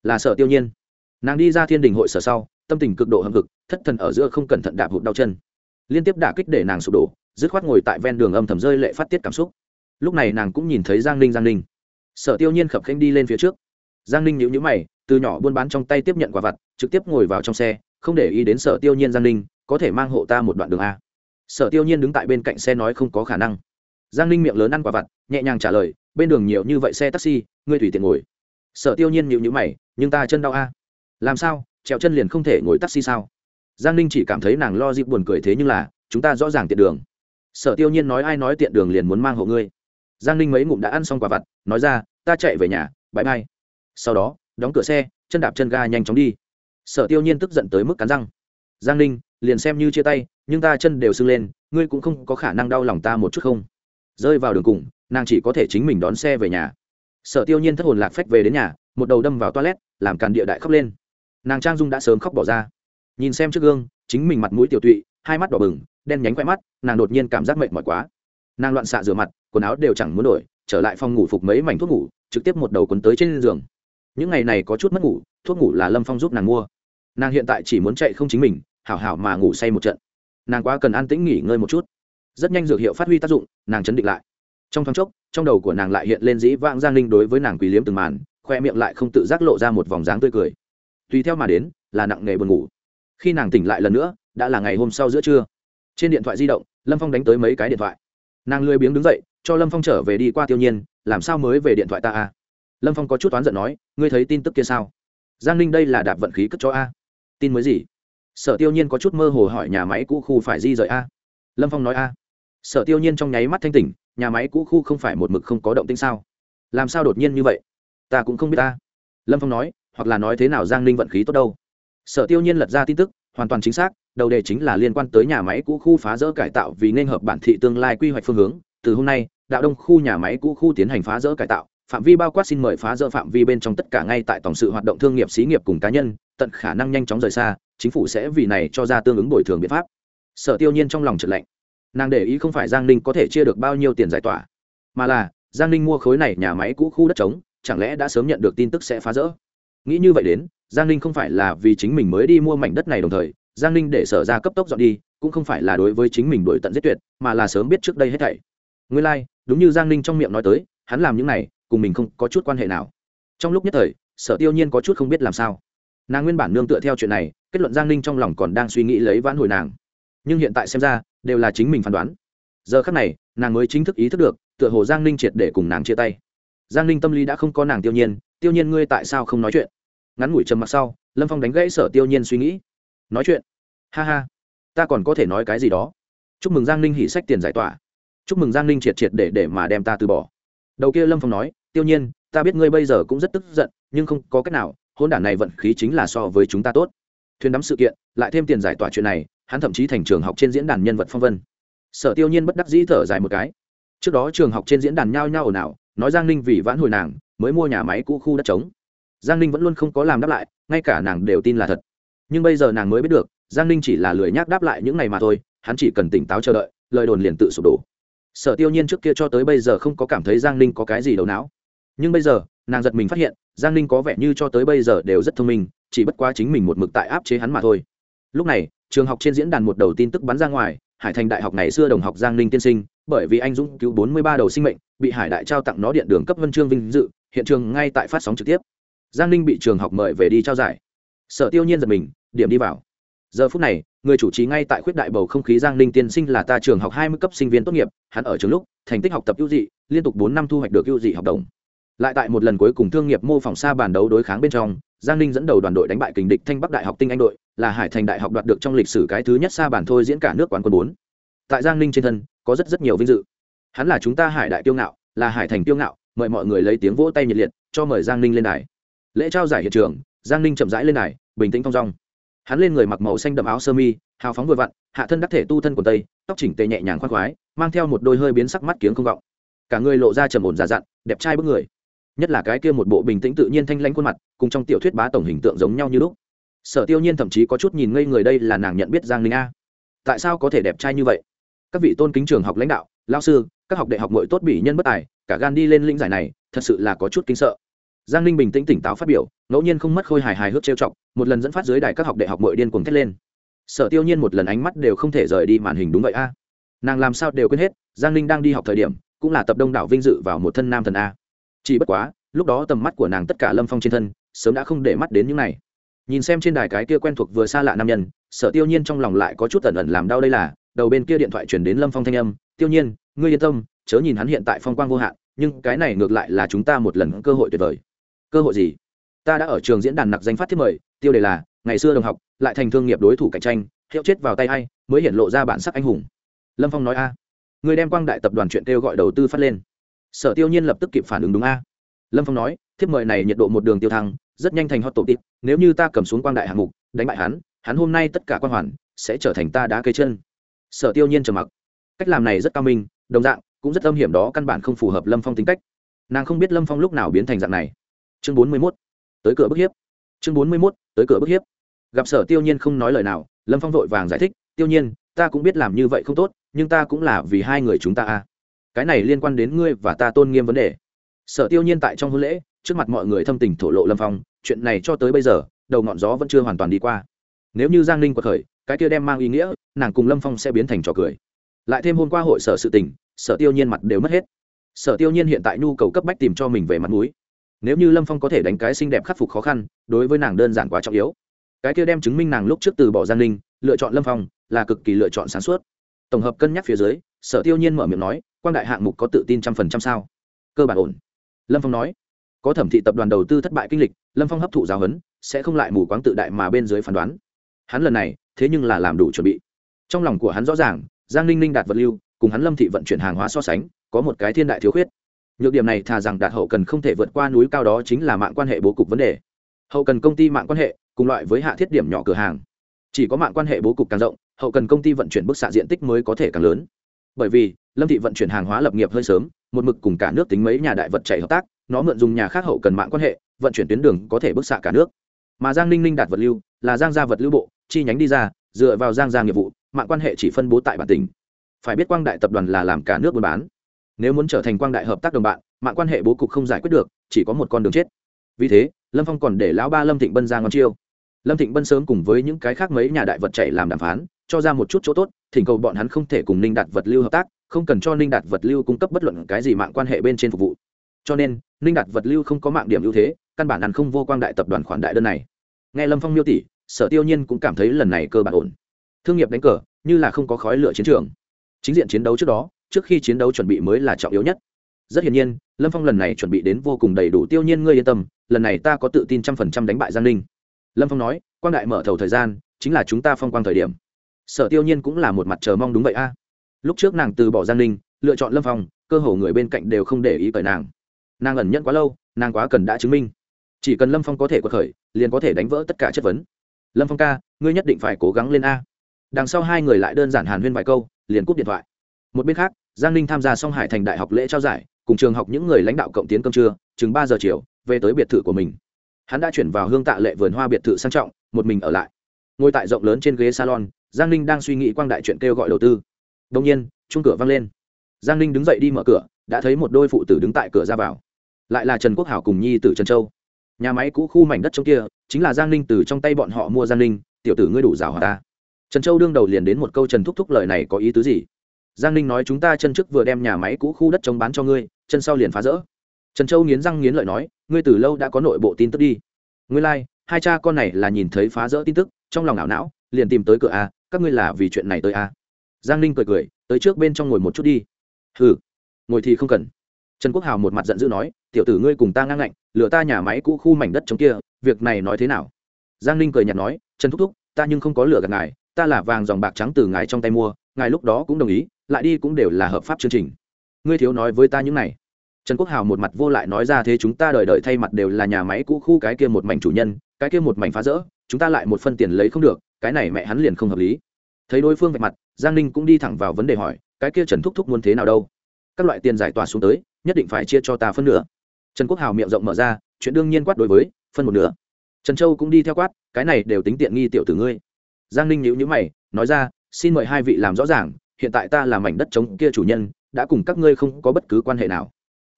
là sở tiêu nhiên nàng đi ra thiên đình hội sở sau tâm tình cực độ hâm hực thất thần ở giữa không cẩn thận đạp hụt đau chân liên tiếp đả kích để nàng sụp đổ dứt khoát ngồi tại ven đường âm thầm rơi lệ phát tiết cảm xúc lúc này nàng cũng nhìn thấy giang ninh giang ninh sở tiêu nhiên khập khanh đi lên phía trước giang ninh nhữ nhữ mày, từ nhỏ buôn bán trong tay tiếp nhận quả vặt, trực tiếp ngồi vào trong xe, không để ý đến sở tiêu nhiên giang ninh, có thể mang hộ ta một đoạn đường a. Sở tiêu nhiên đứng tại bên cạnh xe nói không có khả năng. Giang ninh miệng lớn ăn quả vặt, nhẹ nhàng trả lời, bên đường nhiều như vậy xe taxi, ngươi tùy tiện ngồi. Sở tiêu nhiên nhịu nhữ mày, nhưng ta chân đau a. Làm sao? Trèo chân liền không thể ngồi taxi sao? Giang ninh chỉ cảm thấy nàng lo dịp buồn cười thế nhưng là, chúng ta rõ ràng tiện đường. Sở tiêu nhiên nói, ai nói tiện đường liền muốn mang hộ ngươi? Giang ninh mấy ngụm đã ăn xong quả vặt, nói ra, ta chạy về nhà, bãi bay sau đó, đóng cửa xe, chân đạp chân ga nhanh chóng đi. Sở tiêu nhiên tức giận tới mức cắn răng. Giang ninh, liền xem như chia tay, nhưng ta chân đều sưng lên, ngươi cũng không có khả năng đau lòng ta một chút không? Rơi vào đường cùng, nàng chỉ có thể chính mình đón xe về nhà. Sở tiêu nhiên thất hồn lạc phách về đến nhà, một đầu đâm vào toilet, làm càn địa đại khóc lên. Nàng trang dung đã sớm khóc bỏ ra. Nhìn xem trước gương, chính mình mặt mũi tiểu tụy, hai mắt đỏ bừng, đen nhánh quẹ mắt, nàng đột nhiên cảm giác mệt mỏi quá. Nàng loạn xạ rửa mặt, quần áo đều chẳng muốn đổi, trở lại phòng ngủ phục mấy mảnh thuốc ngủ, trực tiếp một đầu quấn tới trên giường những ngày này có chút mất ngủ, thuốc ngủ là lâm phong giúp nàng mua. Nàng hiện tại chỉ muốn chạy không chính mình, hảo hảo mà ngủ say một trận. Nàng quá cần an tĩnh nghỉ ngơi một chút. Rất nhanh dược hiệu phát huy tác dụng, nàng chấn định lại. Trong thoáng chốc, trong đầu của nàng lại hiện lên dĩ vãng giang linh đối với nàng quỳ liếm từng màn, khoe miệng lại không tự giác lộ ra một vòng dáng tươi cười. Tùy theo mà đến, là nặng nghề buồn ngủ. Khi nàng tỉnh lại lần nữa, đã là ngày hôm sau giữa trưa. Trên điện thoại di động, lâm phong đánh tới mấy cái điện thoại. Nàng lười biếng đứng dậy, cho lâm phong trở về đi qua tiêu nhiên, làm sao mới về điện thoại ta à? Lâm phong có chút oán giận nói, ngươi thấy tin tức kia sao? Giang ninh đây là đạp vận khí cất cho a. Tin mới gì? Sở tiêu nhiên có chút mơ hồ hỏi nhà máy cũ khu phải di rời a? Lâm phong nói a. Sở tiêu nhiên trong nháy mắt thanh tỉnh, nhà máy cũ khu không phải một mực không có động tĩnh sao? Làm sao đột nhiên như vậy? Ta cũng không biết ta. Lâm phong nói, hoặc là nói thế nào giang ninh vận khí tốt đâu? Sở tiêu nhiên lật ra tin tức, hoàn toàn chính xác, đầu đề chính là liên quan tới nhà máy cũ khu phá rỡ cải tạo vì nên hợp bản thị tương lai quy hoạch phương hướng. Từ hôm nay, đạo đông khu nhà máy cũ khu tiến hành phá rỡ cải tạo phạm vi bao quát xin mời phá rỡ phạm vi bên trong tất cả ngay tại tổng sự hoạt động thương nghiệp xí nghiệp cùng cá nhân tận khả năng nhanh chóng rời xa chính phủ sẽ vì này cho ra tương ứng bồi thường biện pháp. Sở tiêu nhiên trong lòng trật lệnh nàng để ý không phải giang ninh có thể chia được bao nhiêu tiền giải tỏa mà là giang ninh mua khối này nhà máy cũ khu đất trống chẳng lẽ đã sớm nhận được tin tức sẽ phá rỡ? Nghĩ như vậy đến giang ninh không phải là vì chính mình mới đi mua mảnh đất này đồng thời giang ninh để sở ra cấp tốc dọn đi cũng không phải là đối với chính mình đổi tận giết tuyệt mà là sớm biết trước đây hết thảy. Nguyên lai、like, đúng như giang ninh trong miệng nói tới hắn làm những này cùng mình không có chút quan hệ nào. Trong lúc nhất thời, sở tiêu nhiên có chút không biết làm sao. Nàng nguyên bản nương tựa theo chuyện này, kết luận giang ninh trong lòng còn đang suy nghĩ lấy vãn hồi nàng. Nhưng hiện tại xem ra, đều là chính mình phán đoán. Giờ khắc này, nàng mới chính thức ý thức được, tựa hồ giang ninh triệt để cùng nàng chia tay. Giang ninh tâm lý đã không có nàng tiêu nhiên tiêu nhiên ngươi tại sao không nói chuyện? Ngắn ngủi trầm mặc sau, lâm phong đánh gãy sở tiêu nhiên suy nghĩ. Nói chuyện. Ha ha. Ta còn có thể nói cái gì đó. Chúc mừng giang ninh hỉ sách tiền giải tỏa. Chúc mừng giang ninh triệt triệt để để mà đem ta từ bỏ đầu kia lâm phong nói, tiêu nhiên, ta biết ngươi bây giờ cũng rất tức giận, nhưng không có cách nào hôn đản này vận khí chính là so với chúng ta tốt. Thuyền đắm sự kiện, lại thêm tiền giải tỏa chuyện này, hắn thậm chí thành trường học trên diễn đàn nhân vật phong vân. Sở tiêu nhiên bất đắc dĩ thở dài một cái. Trước đó trường học trên diễn đàn nhao nhao ồn ào, nói giang ninh vì vãn hồi nàng, mới mua nhà máy cũ khu đất trống. Giang ninh vẫn luôn không có làm đáp lại, ngay cả nàng đều tin là thật. Nhưng bây giờ nàng mới biết được, giang ninh chỉ là lười nhác đáp lại những ngày mà thôi, hắn chỉ cần tỉnh táo chờ đợi, lời đồn liền tự sụp đổ sở tiêu nhiên trước kia cho tới bây giờ không có cảm thấy giang ninh có cái gì đầu não. Nhưng bây giờ, nàng giật mình phát hiện, giang ninh có vẻ như cho tới bây giờ đều rất thông minh, chỉ bất quá chính mình một mực tại áp chế hắn mà thôi. Lúc này, trường học trên diễn đàn một đầu tin tức bắn ra ngoài, hải thành đại học ngày xưa đồng học giang ninh tiên sinh, bởi vì anh dũng cứu bốn mươi ba đầu sinh mệnh, bị hải đại trao tặng nó điện đường cấp vân chương vinh dự, hiện trường ngay tại phát sóng trực tiếp. Giang ninh bị trường học mời về đi trao giải. Sở tiêu nhiên giật mình, điểm đi vào giờ phút này, người chủ trì ngay tại khuyết đại bầu không khí giang ninh tiên sinh là ta trường học hai mươi cấp sinh viên tốt nghiệp, hắn ở trường lúc, thành tích học tập ưu dị, liên tục bốn năm thu hoạch được ưu dị học đồng. Lại tại một lần cuối cùng thương nghiệp mô phỏng xa bàn đấu đối kháng bên trong, giang ninh dẫn đầu đoàn đội đánh bại kình địch thanh bắc đại học tinh anh đội, là hải thành đại học đoạt được trong lịch sử cái thứ nhất xa bàn thôi diễn cả nước quán quân bốn. Tại giang ninh trên thân, có rất rất nhiều vinh dự. Hắn là chúng ta hải đại tiêu ngạo, là hải thành tiêu ngạo, mời mọi người lấy tiếng vỗ tay nhiệt liệt, cho mời giang ninh lên đài. Lễ trao giải hiện trường, giang ninh chậm rãi lên đài, bình tĩnh thong dong hắn lên người mặc màu xanh đậm áo sơ mi, hào phóng vừa vặn, hạ thân đắc thể tu thân quần tây, tóc chỉnh tề nhẹ nhàng khoác khoái, mang theo một đôi hơi biến sắc mắt kiếng không vọng. Cả người lộ ra trầm ổn già dặn, đẹp trai bức người. Nhất là cái kia một bộ bình tĩnh tự nhiên thanh lãnh khuôn mặt, cùng trong tiểu thuyết bá tổng hình tượng giống nhau như lúc. Sở tiêu nhiên thậm chí có chút nhìn ngây người đây là nàng nhận biết giang Linh a. Tại sao có thể đẹp trai như vậy? Các vị tôn kính trường học lãnh đạo lao sư, các học đại học mội tốt bị nhân bất tài, cả gan đi lên lĩnh giải này, thật sự là có chút kinh sợ giang ninh bình tĩnh tỉnh táo phát biểu, ngẫu nhiên không mất khôi hài hài hước trêu chọc, một lần dẫn phát dưới đài các học đại học mội điên cuồng thét lên. Sở tiêu nhiên một lần ánh mắt đều không thể rời đi màn hình đúng vậy a. Nàng làm sao đều quên hết, giang ninh đang đi học thời điểm, cũng là tập đông đảo vinh dự vào một thân nam thần a. Chỉ bất quá, lúc đó tầm mắt của nàng tất cả lâm phong trên thân, sớm đã không để mắt đến những này. Nhìn xem trên đài cái kia quen thuộc vừa xa lạ nam nhân, sở tiêu nhiên trong lòng lại có chút ẩn ẩn làm đau đây là, đầu bên kia điện thoại chuyển đến lâm phong thanh âm, tiêu nhiên, ngươi yên tâm, chớ nhìn hắn hiện tại phong quang vô hạn, nhưng cái này ngược lại là chúng ta một lần cơ hội tuyệt vời cơ hội gì? Ta đã ở trường diễn đàn nặc danh phát thiết mời, tiêu đề là, ngày xưa đồng học, lại thành thương nghiệp đối thủ cạnh tranh, hiệu chết vào tay a i mới hiện lộ ra bản sắc anh hùng. Lâm phong nói a. Người đem quang đại tập đoàn chuyện kêu gọi đầu tư phát lên. Sở tiêu nhiên lập tức kịp phản ứng đúng a. Lâm phong nói thiếp mời này nhiệt độ một đường tiêu thăng, rất nhanh thành hot tổ tịp nếu như ta cầm xuống quang đại hạng mục, đánh bại hắn hắn hôm nay tất cả quan hoàn sẽ trở thành ta đá cây chân. Sở tiêu nhiên trầm mặc. Cách làm này rất cao minh, đồng dạng, cũng rất âm hiểm đó căn bản không phù hợp lâm phong tính cách. Nàng không biết lâm phong lúc nào biến thành dạng này chương bốn mươi mốt, tới cửa bức hiếp. Chương bốn mươi mốt, tới cửa bức hiếp. Gặp sở tiêu nhiên không nói lời nào, lâm phong vội vàng giải thích, tiêu nhiên, ta cũng biết làm như vậy không tốt, nhưng ta cũng là vì hai người chúng ta a cái này liên quan đến ngươi và ta tôn nghiêm vấn đề. Sở tiêu nhiên tại trong hôn lễ, trước mặt mọi người thâm tình thổ lộ lâm phong, chuyện này cho tới bây giờ, đầu ngọn gió vẫn chưa hoàn toàn đi qua. Nếu như giang ninh quật khởi, cái kia đem mang ý nghĩa, nàng cùng lâm phong sẽ biến thành trò cười. Lại thêm hôm qua hội sở sự tình, sở tiêu nhiên mặt đều mất hết. Sở tiêu nhiên hiện tại nhu cầu cấp bách tìm cho mình về mặt mũi nếu như lâm phong có thể đánh cái xinh đẹp khắc phục khó khăn, đối với nàng đơn giản quá trọng yếu. Cái kia đem chứng minh nàng lúc trước từ bỏ giang ninh, lựa chọn lâm phong, là cực kỳ lựa chọn sáng suốt. Tổng hợp cân nhắc phía dưới, sở tiêu nhiên mở miệng nói quan đại hạng mục có tự tin trăm phần trăm sao? Cơ bản ổn. Lâm phong nói, có thẩm thị tập đoàn đầu tư thất bại kinh lịch, lâm phong hấp thụ giáo huấn, sẽ không lại mù quáng tự đại mà bên dưới phán đoán. Hắn lần này, thế nhưng là làm đủ chuẩn bị. Trong lòng của hắn rõ ràng, giang ninh ninh đạt vật lưu, cùng hắn lâm thị vận chuyển hàng hóa so sánh, có một cái thiên đại thiếu khuyết nhược điểm này thà rằng đạt hậu cần không thể vượt qua núi cao đó chính là mạng quan hệ bố cục vấn đề. Hậu cần công ty mạng quan hệ, cùng loại với hạ thiết điểm nhỏ cửa hàng. Chỉ có mạng quan hệ bố cục càng rộng, hậu cần công ty vận chuyển bức xạ diện tích mới có thể càng lớn. Bởi vì, lâm thị vận chuyển hàng hóa lập nghiệp hơi sớm, một mực cùng cả nước tính mấy nhà đại vật chạy hợp tác, nó mượn dùng nhà khác hậu cần mạng quan hệ, vận chuyển tuyến đường có thể bức xạ cả nước. Mà giang ninh ninh đạt vật lưu, là giang gia vật lưu bộ, chi nhánh đi ra, dựa vào giang gia nghiệp vụ, mạng quan hệ chỉ phân bố tại bản tỉnh. Phải biết quang đại tập đoàn là làm cả nước buôn bán nếu muốn trở thành quang đại hợp tác đồng bạn, mạng quan hệ bố cục không giải quyết được, chỉ có một con đường chết. Vì thế, lâm phong còn để lão ba lâm thịnh bân ra ngon chiêu. Lâm thịnh bân sớm cùng với những cái khác mấy nhà đại vật chạy làm đàm phán, cho ra một chút chỗ tốt, thỉnh cầu bọn hắn không thể cùng ninh đạt vật lưu hợp tác, không cần cho ninh đạt vật lưu cung cấp bất luận cái gì mạng quan hệ bên trên phục vụ. Cho nên, ninh đạt vật lưu không có mạng điểm ưu thế, căn bản ăn không vô quang đại tập đoàn khoản đại đơn này. Nghe lâm phong miêu tỉ, sở tiêu nhiên cũng cảm thấy lần này cơ bản ổn. Thương nghiệp đánh cờ, như là không có khói lửa chiến trường. Chính diện chiến đấu trước đó trước khi chiến đấu chuẩn bị mới là trọng yếu nhất. Rất hiển nhiên, lâm phong lần này chuẩn bị đến vô cùng đầy đủ, tiêu nhiên ngươi yên tâm, lần này ta có tự tin trăm phần trăm đánh bại giang ninh. Lâm phong nói, quang đại mở thầu thời gian, chính là chúng ta phong quang thời điểm. Sở tiêu nhiên cũng là một mặt chờ mong đúng vậy a. Lúc trước nàng từ bỏ giang ninh, lựa chọn lâm phong, cơ hồ người bên cạnh đều không để ý cởi nàng. Nàng ẩn nhận quá lâu, nàng quá cần đã chứng minh. Chỉ cần lâm phong có thể quật khởi, liền có thể đánh vỡ tất cả chất vấn. Lâm phong ca, ngươi nhất định phải cố gắng lên a. Đằng sau hai người lại đơn giản hàn huyên vài câu, liền cúp điện thoại. Một bên khác giang ninh tham gia song hải thành đại học lễ trao giải, cùng trường học những người lãnh đạo cộng tiến công trưa, chừng ba giờ chiều, về tới biệt thự của mình. Hắn đã chuyển vào hương tạ lệ vườn hoa biệt thự sang trọng, một mình ở lại. Ngồi tại rộng lớn trên ghế salon, giang ninh đang suy nghĩ quang đại chuyện kêu gọi đầu tư. Đông nhiên chung cửa văng lên. Giang ninh đứng dậy đi mở cửa, đã thấy một đôi phụ tử đứng tại cửa ra vào. Lại là trần quốc hảo cùng nhi tử trần châu. Nhà máy cũ khu mảnh đất trong kia, chính là giang ninh từ trong tay bọn họ mua giang ninh, tiểu tử ngươi đủ rào hòa ta? Trần châu đương đầu liền đến một câu trần thúc thúc lời này có ý tứ gì? Giang ninh nói chúng ta chân trước vừa đem nhà máy cũ khu đất chống bán cho ngươi chân sau liền phá rỡ. Trần châu nghiến răng nghiến lợi nói ngươi từ lâu đã có nội bộ tin tức đi. Ngươi lai、like, hai cha con này là nhìn thấy phá rỡ tin tức trong lòng ảo não liền tìm tới cửa a các ngươi là vì chuyện này tới a. Giang ninh cười cười tới trước bên trong ngồi một chút đi. Hừ ngồi thì không cần. Trần quốc hào một mặt giận dữ nói tiểu tử ngươi cùng ta ngang ngạnh lựa ta nhà máy cũ khu mảnh đất chống kia việc này nói thế nào? Giang ninh cười nhạt nói trần thúc thúc ta nhưng không có lựa gạt ngài ta là vàng dòng bạc trắng từ ngài trong tay mua ngài lúc đó cũng đồng ý lại đi cũng đều là hợp pháp chương trình. Ngươi thiếu nói với ta những này. Trần quốc hào một mặt vô lại nói ra thế chúng ta đợi đợi thay mặt đều là nhà máy cũ khu cái kia một mảnh chủ nhân, cái kia một mảnh phá rỡ, chúng ta lại một phân tiền lấy không được, cái này mẹ hắn liền không hợp lý. Thấy đối phương vạch mặt, giang ninh cũng đi thẳng vào vấn đề hỏi, cái kia trần thúc thúc muốn thế nào đâu? Các loại tiền giải tỏa xuống tới, nhất định phải chia cho ta phân nửa. Trần quốc hào miệng rộng mở ra, chuyện đương nhiên quát đối với, phân một nửa. Trần châu cũng đi theo quát, cái này đều tính tiện nghi tiểu tử ngươi. Giang ninh nhữ nhữ mày, nói ra, xin mời hai vị làm rõ ràng hiện tại ta là mảnh đất trống kia chủ nhân, đã cùng các ngươi không có bất cứ quan hệ nào.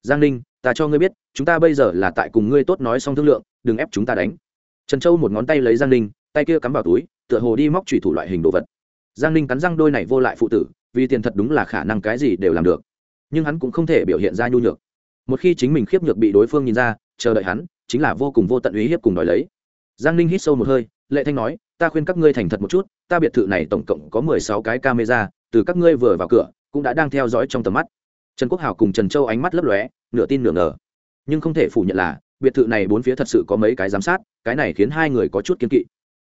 Giang ninh, ta cho ngươi biết, chúng ta bây giờ là tại cùng ngươi tốt nói xong thương lượng, đừng ép chúng ta đánh. Trần châu một ngón tay lấy giang ninh, tay kia cắm vào túi, tựa hồ đi móc trùy thủ loại hình đồ vật. Giang ninh cắn răng đôi này vô lại phụ tử, vì tiền thật đúng là khả năng cái gì đều làm được. Nhưng hắn cũng không thể biểu hiện ra nhu nhược. Một khi chính mình khiếp nhược bị đối phương nhìn ra, chờ đợi hắn, chính là vô cùng vô tận ý hiếp cùng đòi lấy. Giang ninh hít sâu một hơi, lệ thanh nói, ta khuyên các ngươi thành thật một chút, ta biệt thự này tổng cộng có mười sáu cái camera từ các ngươi vừa vào cửa, cũng đã đang theo dõi trong tầm mắt. Trần quốc hào cùng trần châu ánh mắt lấp lóe, nửa tin nửa ngờ. Nhưng không thể phủ nhận là, biệt thự này bốn phía thật sự có mấy cái giám sát, cái này khiến hai người có chút kiên kỵ.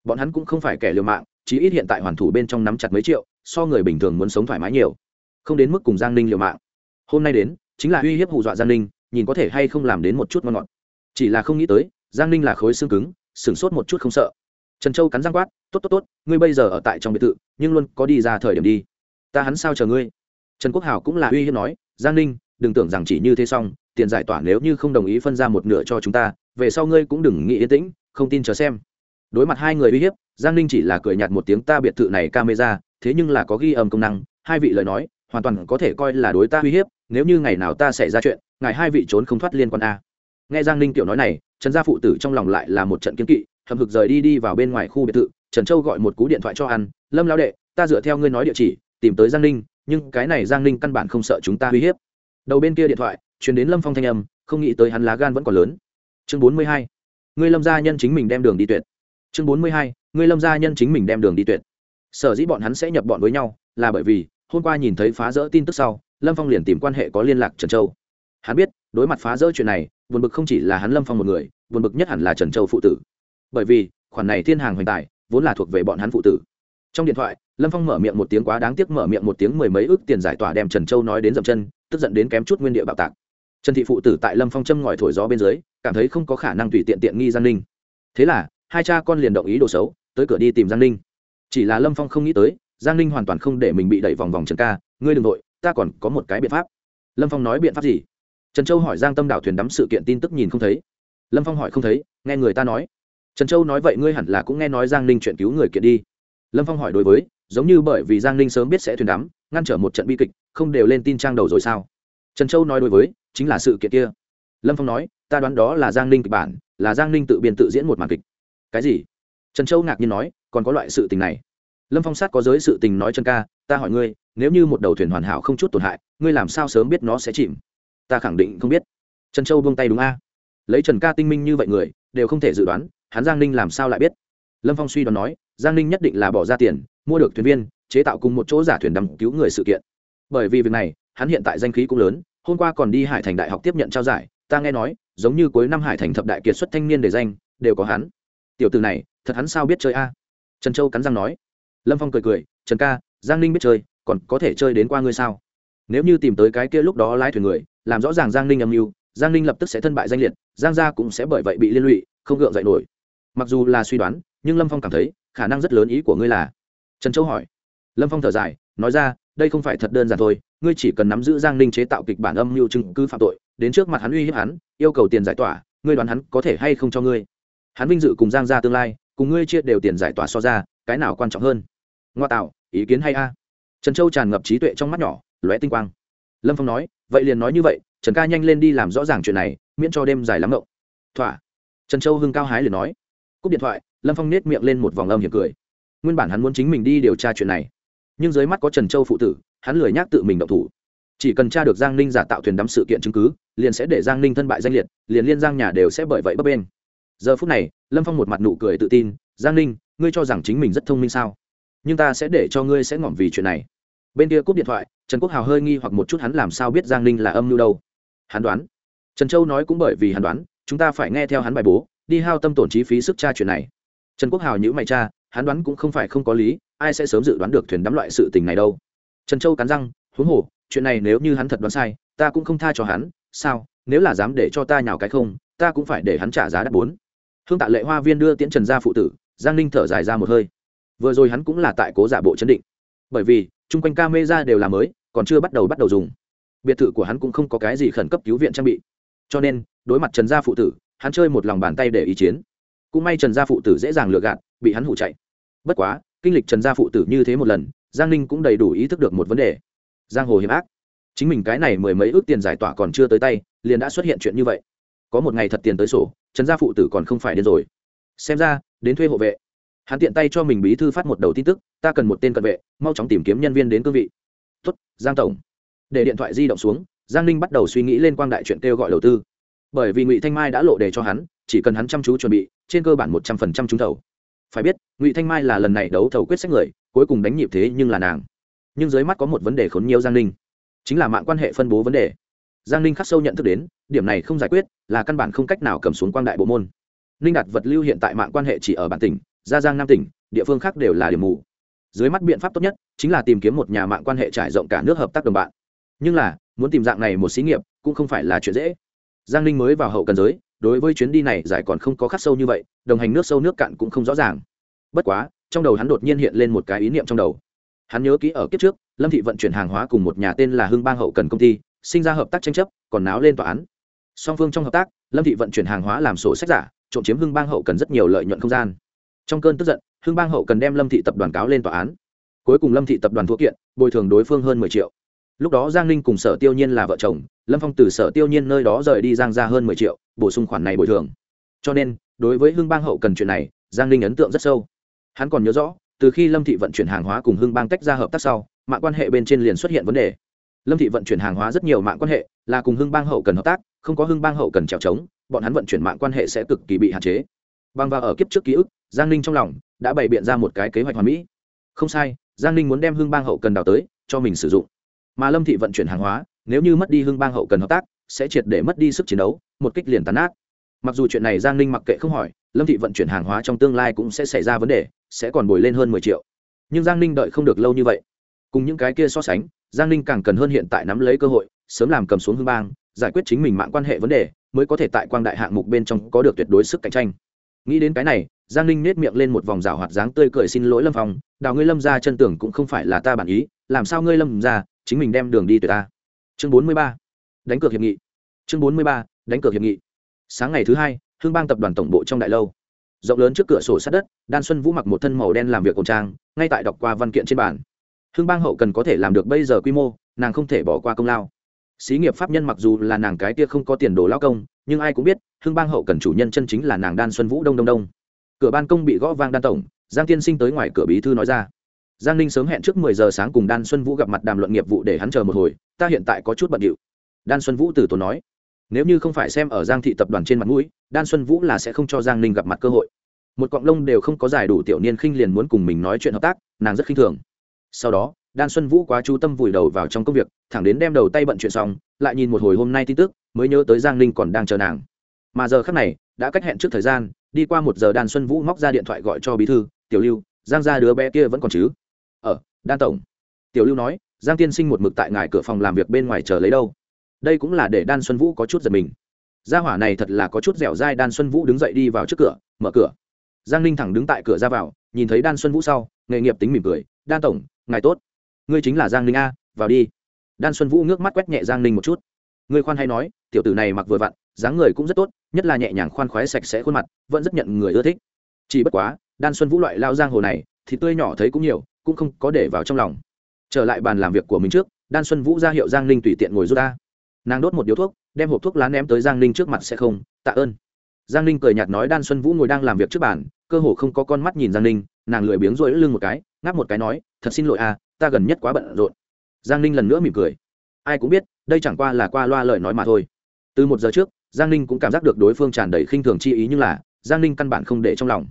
Bọn hắn cũng không phải kẻ liều mạng, chí ít hiện tại hoàn thủ bên trong nắm chặt mấy triệu, so người bình thường muốn sống thoải mái nhiều. Không đến mức cùng giang ninh liều mạng. Hôm nay đến, chính là uy hiếp hù dọa giang ninh, nhìn có thể hay không làm đến một chút ngon ngọt. Chỉ là không nghĩ tới, giang ninh là khối xương cứng, sửng sốt một chút không sợ. Trần châu cắn răng quát, tốt tốt tốt, ngươi bây giờ ở tại trong biệt thự, nhưng luôn có đi ra thời điểm đi ta hắn sao chờ ngươi? Trần quốc hảo cũng là uy hiếp nói, giang ninh, đừng tưởng rằng chỉ như thế xong, tiền giải tỏa nếu như không đồng ý phân ra một nửa cho chúng ta, về sau ngươi cũng đừng nghĩ yên tĩnh, không tin chờ xem. Đối mặt hai người uy hiếp, giang ninh chỉ là cười nhạt một tiếng ta biệt thự này camera, thế nhưng là có ghi âm công năng, hai vị lời nói, hoàn toàn có thể coi là đối ta uy hiếp, nếu như ngày nào ta xảy ra chuyện, ngài hai vị trốn không thoát liên quan a. Nghe giang ninh tiểu nói này, trần gia phụ tử trong lòng lại là một trận kiếm kỵ hầm hực rời đi đi vào bên ngoài khu biệt thự, trần châu gọi một cú điện thoại cho ăn, lâm lao đệ, ta dựa theo ngươi nói địa chỉ tìm tới giang ninh, nhưng cái này giang ninh căn bản không sợ chúng ta uy hiếp. Đầu bên kia điện thoại chuyển đến lâm phong thanh âm, không nghĩ tới hắn lá gan vẫn còn lớn. Chương bốn mươi hai, ngươi lâm gia nhân chính mình đem đường đi tuyệt. Chương bốn mươi hai, ngươi lâm gia nhân chính mình đem đường đi tuyệt. Sở dĩ bọn hắn sẽ nhập bọn với nhau, là bởi vì, hôm qua nhìn thấy phá rỡ tin tức sau, lâm phong liền tìm quan hệ có liên lạc trần châu. Hắn biết, đối mặt phá rỡ chuyện này, buồn bực không chỉ là hắn lâm phong một người, buồn bực nhất hẳn là trần châu phụ tử. Bởi vì, khoản này thiên hàng hoành tài, vốn là thuộc về bọn hắn phụ tử trong điện thoại, lâm phong mở miệng một tiếng quá đáng tiếc, mở miệng một tiếng mười mấy ước tiền giải tỏa đem trần châu nói đến dậm chân, tức giận đến kém chút nguyên địa bạo tạc. Trần thị phụ tử tại lâm phong châm ngòi thổi gió bên dưới, cảm thấy không có khả năng tùy tiện tiện nghi giang ninh. Thế là, hai cha con liền động ý đồ xấu, tới cửa đi tìm giang ninh. Chỉ là lâm phong không nghĩ tới, giang ninh hoàn toàn không để mình bị đẩy vòng vòng trần ca, ngươi đ ừ n g nội ta còn có một cái biện pháp. Lâm phong nói biện pháp gì? Trần châu hỏi giang tâm đảo thuyền đắm sự kiện tin tức nhìn không thấy. Lâm phong hỏi không thấy, nghe người ta nói. Trần châu nói, vậy ngươi hẳn là cũng nghe nói giang ninh chuyện cứu người kiện đi lâm phong hỏi đối với, giống như bởi vì giang ninh sớm biết sẽ thuyền đắm, ngăn trở một trận bi kịch, không đều lên tin trang đầu rồi sao? Trần châu nói đối với, chính là sự kiện kia. Lâm phong nói, ta đoán đó là giang ninh kịch bản, là giang ninh tự biên tự diễn một màn kịch. Cái gì? Trần châu ngạc nhiên nói, còn có loại sự tình này. Lâm phong sát có giới sự tình nói chân ca, ta hỏi ngươi, nếu như một đầu thuyền hoàn hảo không chút tổn hại, ngươi làm sao sớm biết nó sẽ chìm? Ta khẳng định không biết. Trần châu buông tay đúng a. Lấy trần ca tinh minh như vậy người, đều không thể dự đoán, hắn giang ninh làm sao lại biết? Lâm phong suy đoán nói giang ninh nhất định là bỏ ra tiền, mua được thuyền viên, chế tạo cùng một chỗ giả thuyền đắm cứu người sự kiện. Bởi vì việc này, hắn hiện tại danh khí cũng lớn, hôm qua còn đi hải thành đại học tiếp nhận trao giải, ta nghe nói, giống như cuối năm hải thành thập đại kiệt xuất thanh niên để danh, đều có hắn. Tiểu từ này, thật hắn sao biết chơi a? Trần châu cắn răng nói. Lâm phong cười cười, trần ca, giang ninh biết chơi, còn có thể chơi đến qua ngươi sao? Nếu như tìm tới cái kia lúc đó lái thuyền người, làm rõ ràng giang ninh âm mưu, giang ninh lập tức sẽ thân bại danh liệt, giang gia cũng sẽ bởi vậy bị liên lụy, không gượng dậy nổi. Mặc dù là suy đoán, nhưng lâm phong cảm thấy khả năng rất lớn ý của ngươi là? Trần châu hỏi. Lâm phong thở dài, nói ra, đây không phải thật đơn giản thôi, ngươi chỉ cần nắm giữ giang ninh chế tạo kịch bản âm mưu chứng cứ phạm tội, đến trước mặt hắn uy hiếp hắn, yêu cầu tiền giải tỏa, ngươi đoán hắn có thể hay không cho ngươi? Hắn vinh dự cùng giang gia tương lai, cùng ngươi chia đều tiền giải tỏa so ra, cái nào quan trọng hơn? Ngoa tạo, ý kiến hay a? Trần châu tràn ngập trí tuệ trong mắt nhỏ, lóe tinh quang. Lâm phong nói, vậy liền nói như vậy, trần ca nhanh lên đi làm rõ ràng chuyện này, miễn cho đêm dài lắm mộng. Thỏa. Trần châu hưng cao hái liền nói. Cúp điện thoại lâm phong nết miệng lên một vòng âm hiểm cười. Nguyên bản hắn muốn chính mình đi điều tra chuyện này, nhưng dưới mắt có trần châu phụ tử, hắn lười nhác tự mình động thủ. Chỉ cần tra được giang ninh giả tạo thuyền đắm sự kiện chứng cứ, liền sẽ để giang ninh thân bại danh liệt, liền liên giang nhà đều sẽ bởi vậy bấp bên giờ phút này, lâm phong một mặt nụ cười tự tin, giang ninh, ngươi cho rằng chính mình rất thông minh sao? Nhưng ta sẽ để cho ngươi sẽ ngỏm vì chuyện này. Bên kia cúp điện thoại, trần quốc hào hơi nghi hoặc một chút hắn làm sao biết giang ninh là âm mưu đâu. Hắn đoán. Trần châu nói cũng bởi vì hắn đoán, chúng ta phải nghe theo hắn bài bố, đi hao tâm tổn chi phí sức tra chuyện này trần quốc hào nhữ mày cha, hắn đoán cũng không phải không có lý, ai sẽ sớm dự đoán được thuyền đắm loại sự tình này đâu. Trần châu cắn răng, huống hồ, chuyện này nếu như hắn thật đoán sai, ta cũng không tha cho hắn, sao, nếu là dám để cho ta nhào cái không, ta cũng phải để hắn trả giá đắt bốn. Hương tạ lệ hoa viên đưa tiễn trần gia phụ tử, giang ninh thở dài ra một hơi. Vừa rồi hắn cũng là tại cố giả bộ chấn định. Bởi vì, chung quanh ca mê ra đều là mới, còn chưa bắt đầu bắt đầu dùng. Biệt thự của hắn cũng không có cái gì khẩn cấp cứu viện trang bị. Cho nên, đối mặt trần gia phụ tử, hắn chơi một lòng bàn tay để ý chiến cũng may trần gia phụ tử dễ dàng lừa gạt, bị hắn hụ chạy. Bất quá, kinh lịch trần gia phụ tử như thế một lần, giang ninh cũng đầy đủ ý thức được một vấn đề. Giang hồ hiểm ác. Chính mình cái này mười mấy ước tiền giải tỏa còn chưa tới tay, liền đã xuất hiện chuyện như vậy. Có một ngày thật tiền tới sổ, trần gia phụ tử còn không phải đến rồi. Xem ra, đến thuê hộ vệ. Hắn tiện tay cho mình bí thư phát một đầu tin tức, ta cần một tên cận vệ, mau chóng tìm kiếm nhân viên đến cương vị. Tuất giang tổng. Để điện thoại di động xuống, giang ninh bắt đầu suy nghĩ lên quang đại chuyện kêu gọi đầu tư bởi vì ngụy thanh mai đã lộ đề cho hắn chỉ cần hắn chăm chú chuẩn bị trên cơ bản một trăm phần trăm trúng thầu phải biết ngụy thanh mai là lần này đấu thầu quyết sách người cuối cùng đánh nhịp thế nhưng là nàng nhưng dưới mắt có một vấn đề khốn nhiều giang ninh chính là mạng quan hệ phân bố vấn đề giang ninh khắc sâu nhận thức đến điểm này không giải quyết là căn bản không cách nào cầm xuống quang đại bộ môn ninh đạt vật lưu hiện tại mạng quan hệ chỉ ở bản tỉnh gia giang nam tỉnh địa phương khác đều là điểm mù dưới mắt biện pháp tốt nhất chính là tìm kiếm một nhà mạng quan hệ trải rộng cả nước hợp tác đồng bạn nhưng là muốn tìm dạng này một xí nghiệp cũng không phải là chuyện dễ giang ninh mới vào hậu cần giới, đối với chuyến đi này giải còn không có khắc sâu như vậy, đồng hành nước sâu nước cạn cũng không rõ ràng. Bất quá, trong đầu hắn đột nhiên hiện lên một cái ý niệm trong đầu. Hắn nhớ kỹ ở kiếp trước, lâm thị vận chuyển hàng hóa cùng một nhà tên là hưng bang hậu cần công ty, sinh ra hợp tác tranh chấp, còn náo lên tòa án. Song phương trong hợp tác, lâm thị vận chuyển hàng hóa làm sổ sách giả, trộm chiếm hưng bang hậu cần rất nhiều lợi nhuận không gian. Trong cơn tức giận, hưng bang hậu cần đem lâm thị tập đoàn cáo lên tòa án. Cuối cùng lâm thị tập đoàn thua kiện, bồi thường đối phương hơn mười triệu lúc đó giang ninh cùng sở tiêu nhiên là vợ chồng, lâm phong từ sở tiêu nhiên nơi đó rời đi giang ra hơn mười triệu, bổ sung khoản này bồi thường. Cho nên, đối với hưng bang hậu cần chuyện này, giang ninh ấn tượng rất sâu. Hắn còn nhớ rõ, từ khi lâm thị vận chuyển hàng hóa cùng hưng bang tách ra hợp tác sau, mạng quan hệ bên trên liền xuất hiện vấn đề. Lâm thị vận chuyển hàng hóa rất nhiều mạng quan hệ, là cùng hưng bang hậu cần hợp tác, không có hưng bang hậu cần trèo trống, bọn hắn vận chuyển mạng quan hệ sẽ cực kỳ bị hạn chế. Bằng và ở kiếp trước ký ức, giang ninh trong lòng đã bày biện ra một cái kế hoạch hoàn mỹ. Không sai, giang ninh muốn đem hưng bang hậu cần đào tới, cho mình sử dụng mà lâm thị vận chuyển hàng hóa, nếu như mất đi hưng bang hậu cần hợp tác, sẽ triệt để mất đi sức chiến đấu, một kích liền tàn ác mặc dù chuyện này giang ninh mặc kệ không hỏi, lâm thị vận chuyển hàng hóa trong tương lai cũng sẽ xảy ra vấn đề, sẽ còn bồi lên hơn mười triệu. Nhưng giang ninh đợi không được lâu như vậy. Cùng những cái kia so sánh, giang ninh càng cần hơn hiện tại nắm lấy cơ hội, sớm làm cầm xuống hưng bang, giải quyết chính mình mạng quan hệ vấn đề, mới có thể tại quang đại hạng mục bên trong có được tuyệt đối sức cạnh tranh. Nghĩ đến cái này, giang ninh nết miệng lên một vòng rào hoạt dáng tươi cười xin lỗi lâm phong, đào ngươi lâm ra chân tưởng cũng không phải là ta bản ý, làm sao ngươi lâm ra chính mình đem đường đi tuyệt ta. Chương bốn mươi ba, đánh cược hiệp nghị. Chương bốn mươi ba, đánh cược hiệp nghị. Sáng ngày thứ hai hương bang tập đoàn tổng bộ trong đại lâu. Rộng lớn trước cửa sổ sát đất, đan xuân vũ mặc một thân màu đen làm việc cổng trang, ngay tại đọc qua văn kiện trên bàn. Hương bang hậu cần có thể làm được bây giờ quy mô, nàng không thể bỏ qua công lao. Xí nghiệp pháp nhân mặc dù là nàng cái kia không có tiền đồ lao công, nhưng ai cũng biết hương bang hậu cần chủ nhân chân chính là nàng đan xuân vũ đông đông đông. Cửa ban công bị gõ vang đan tổng, giang tiên sinh tới ngoài cửa bí thư nói ra giang ninh sớm hẹn trước mười giờ sáng cùng đan xuân vũ gặp mặt đàm luận nghiệp vụ để hắn chờ một hồi, ta hiện tại có chút bận điệu. Đan xuân vũ từ tốn nói, nếu như không phải xem ở giang thị tập đoàn trên mặt mũi, đan xuân vũ là sẽ không cho giang ninh gặp mặt cơ hội. Một cọng lông đều không có giải đủ tiểu niên khinh liền muốn cùng mình nói chuyện hợp tác, nàng rất khinh thường. Sau đó, đan xuân vũ quá chú tâm vùi đầu vào trong công việc, thẳng đến đem đầu tay bận chuyện xong, lại nhìn một hồi hôm nay tin tức, mới nhớ tới giang ninh còn đang chờ nàng. Mà giờ khác này, đã cách hẹn trước thời gian, đi qua một giờ đan xuân vũ móc ra điện thoại gọi cho bí thư, tiểu lưu, giang ra đứa bé kia vẫn còn chứ? Ở đan tổng. Tiểu lưu nói, giang tiên sinh một mực tại ngài cửa phòng làm việc bên ngoài chờ lấy đâu? Đây cũng là để đan xuân vũ có chút giật mình. Gia hỏa này thật là có chút dẻo dai, đan xuân vũ đứng dậy đi vào trước cửa, mở cửa. Giang ninh thẳng đứng tại cửa ra vào, nhìn thấy đan xuân vũ sau, nghề nghiệp tính mỉm cười, đan tổng, ngài tốt. Ngươi chính là giang ninh a, vào đi. Đan xuân vũ ngước mắt quét nhẹ giang ninh một chút. Ngươi khoan hay nói, tiểu tử này mặc vừa vặn, dáng người cũng rất tốt, nhất là nhẹ nhàng khoan khoái sạch sẽ khuôn mặt, vẫn rất nhận người ưa thích. Chỉ bất quá, đan xuân vũ loại lao giang hồ này, thì tươi nhỏ thấy cũng nhiều cũng không có để vào trong lòng. Trở lại bàn làm việc của mình trước, đan xuân vũ ra hiệu giang ninh tùy tiện ngồi rút ra nàng đốt một điếu thuốc, đem hộp thuốc lá ném tới giang ninh trước mặt sẽ không, tạ ơn. Giang ninh cười nhạt nói đan xuân vũ ngồi đang làm việc trước bàn, cơ hồ không có con mắt nhìn giang ninh, nàng lười biếng rỗi lưng một cái, ngáp một cái nói, thật xin lỗi à ta gần nhất quá bận rộn. Giang ninh lần nữa mỉm cười. Ai cũng biết, đây chẳng qua là qua loa lời nói mà thôi. Từ một giờ trước, giang ninh cũng cảm giác được đối phương tràn đầy khinh thường chi ý nhưng là, giang ninh căn bản không để trong lòng.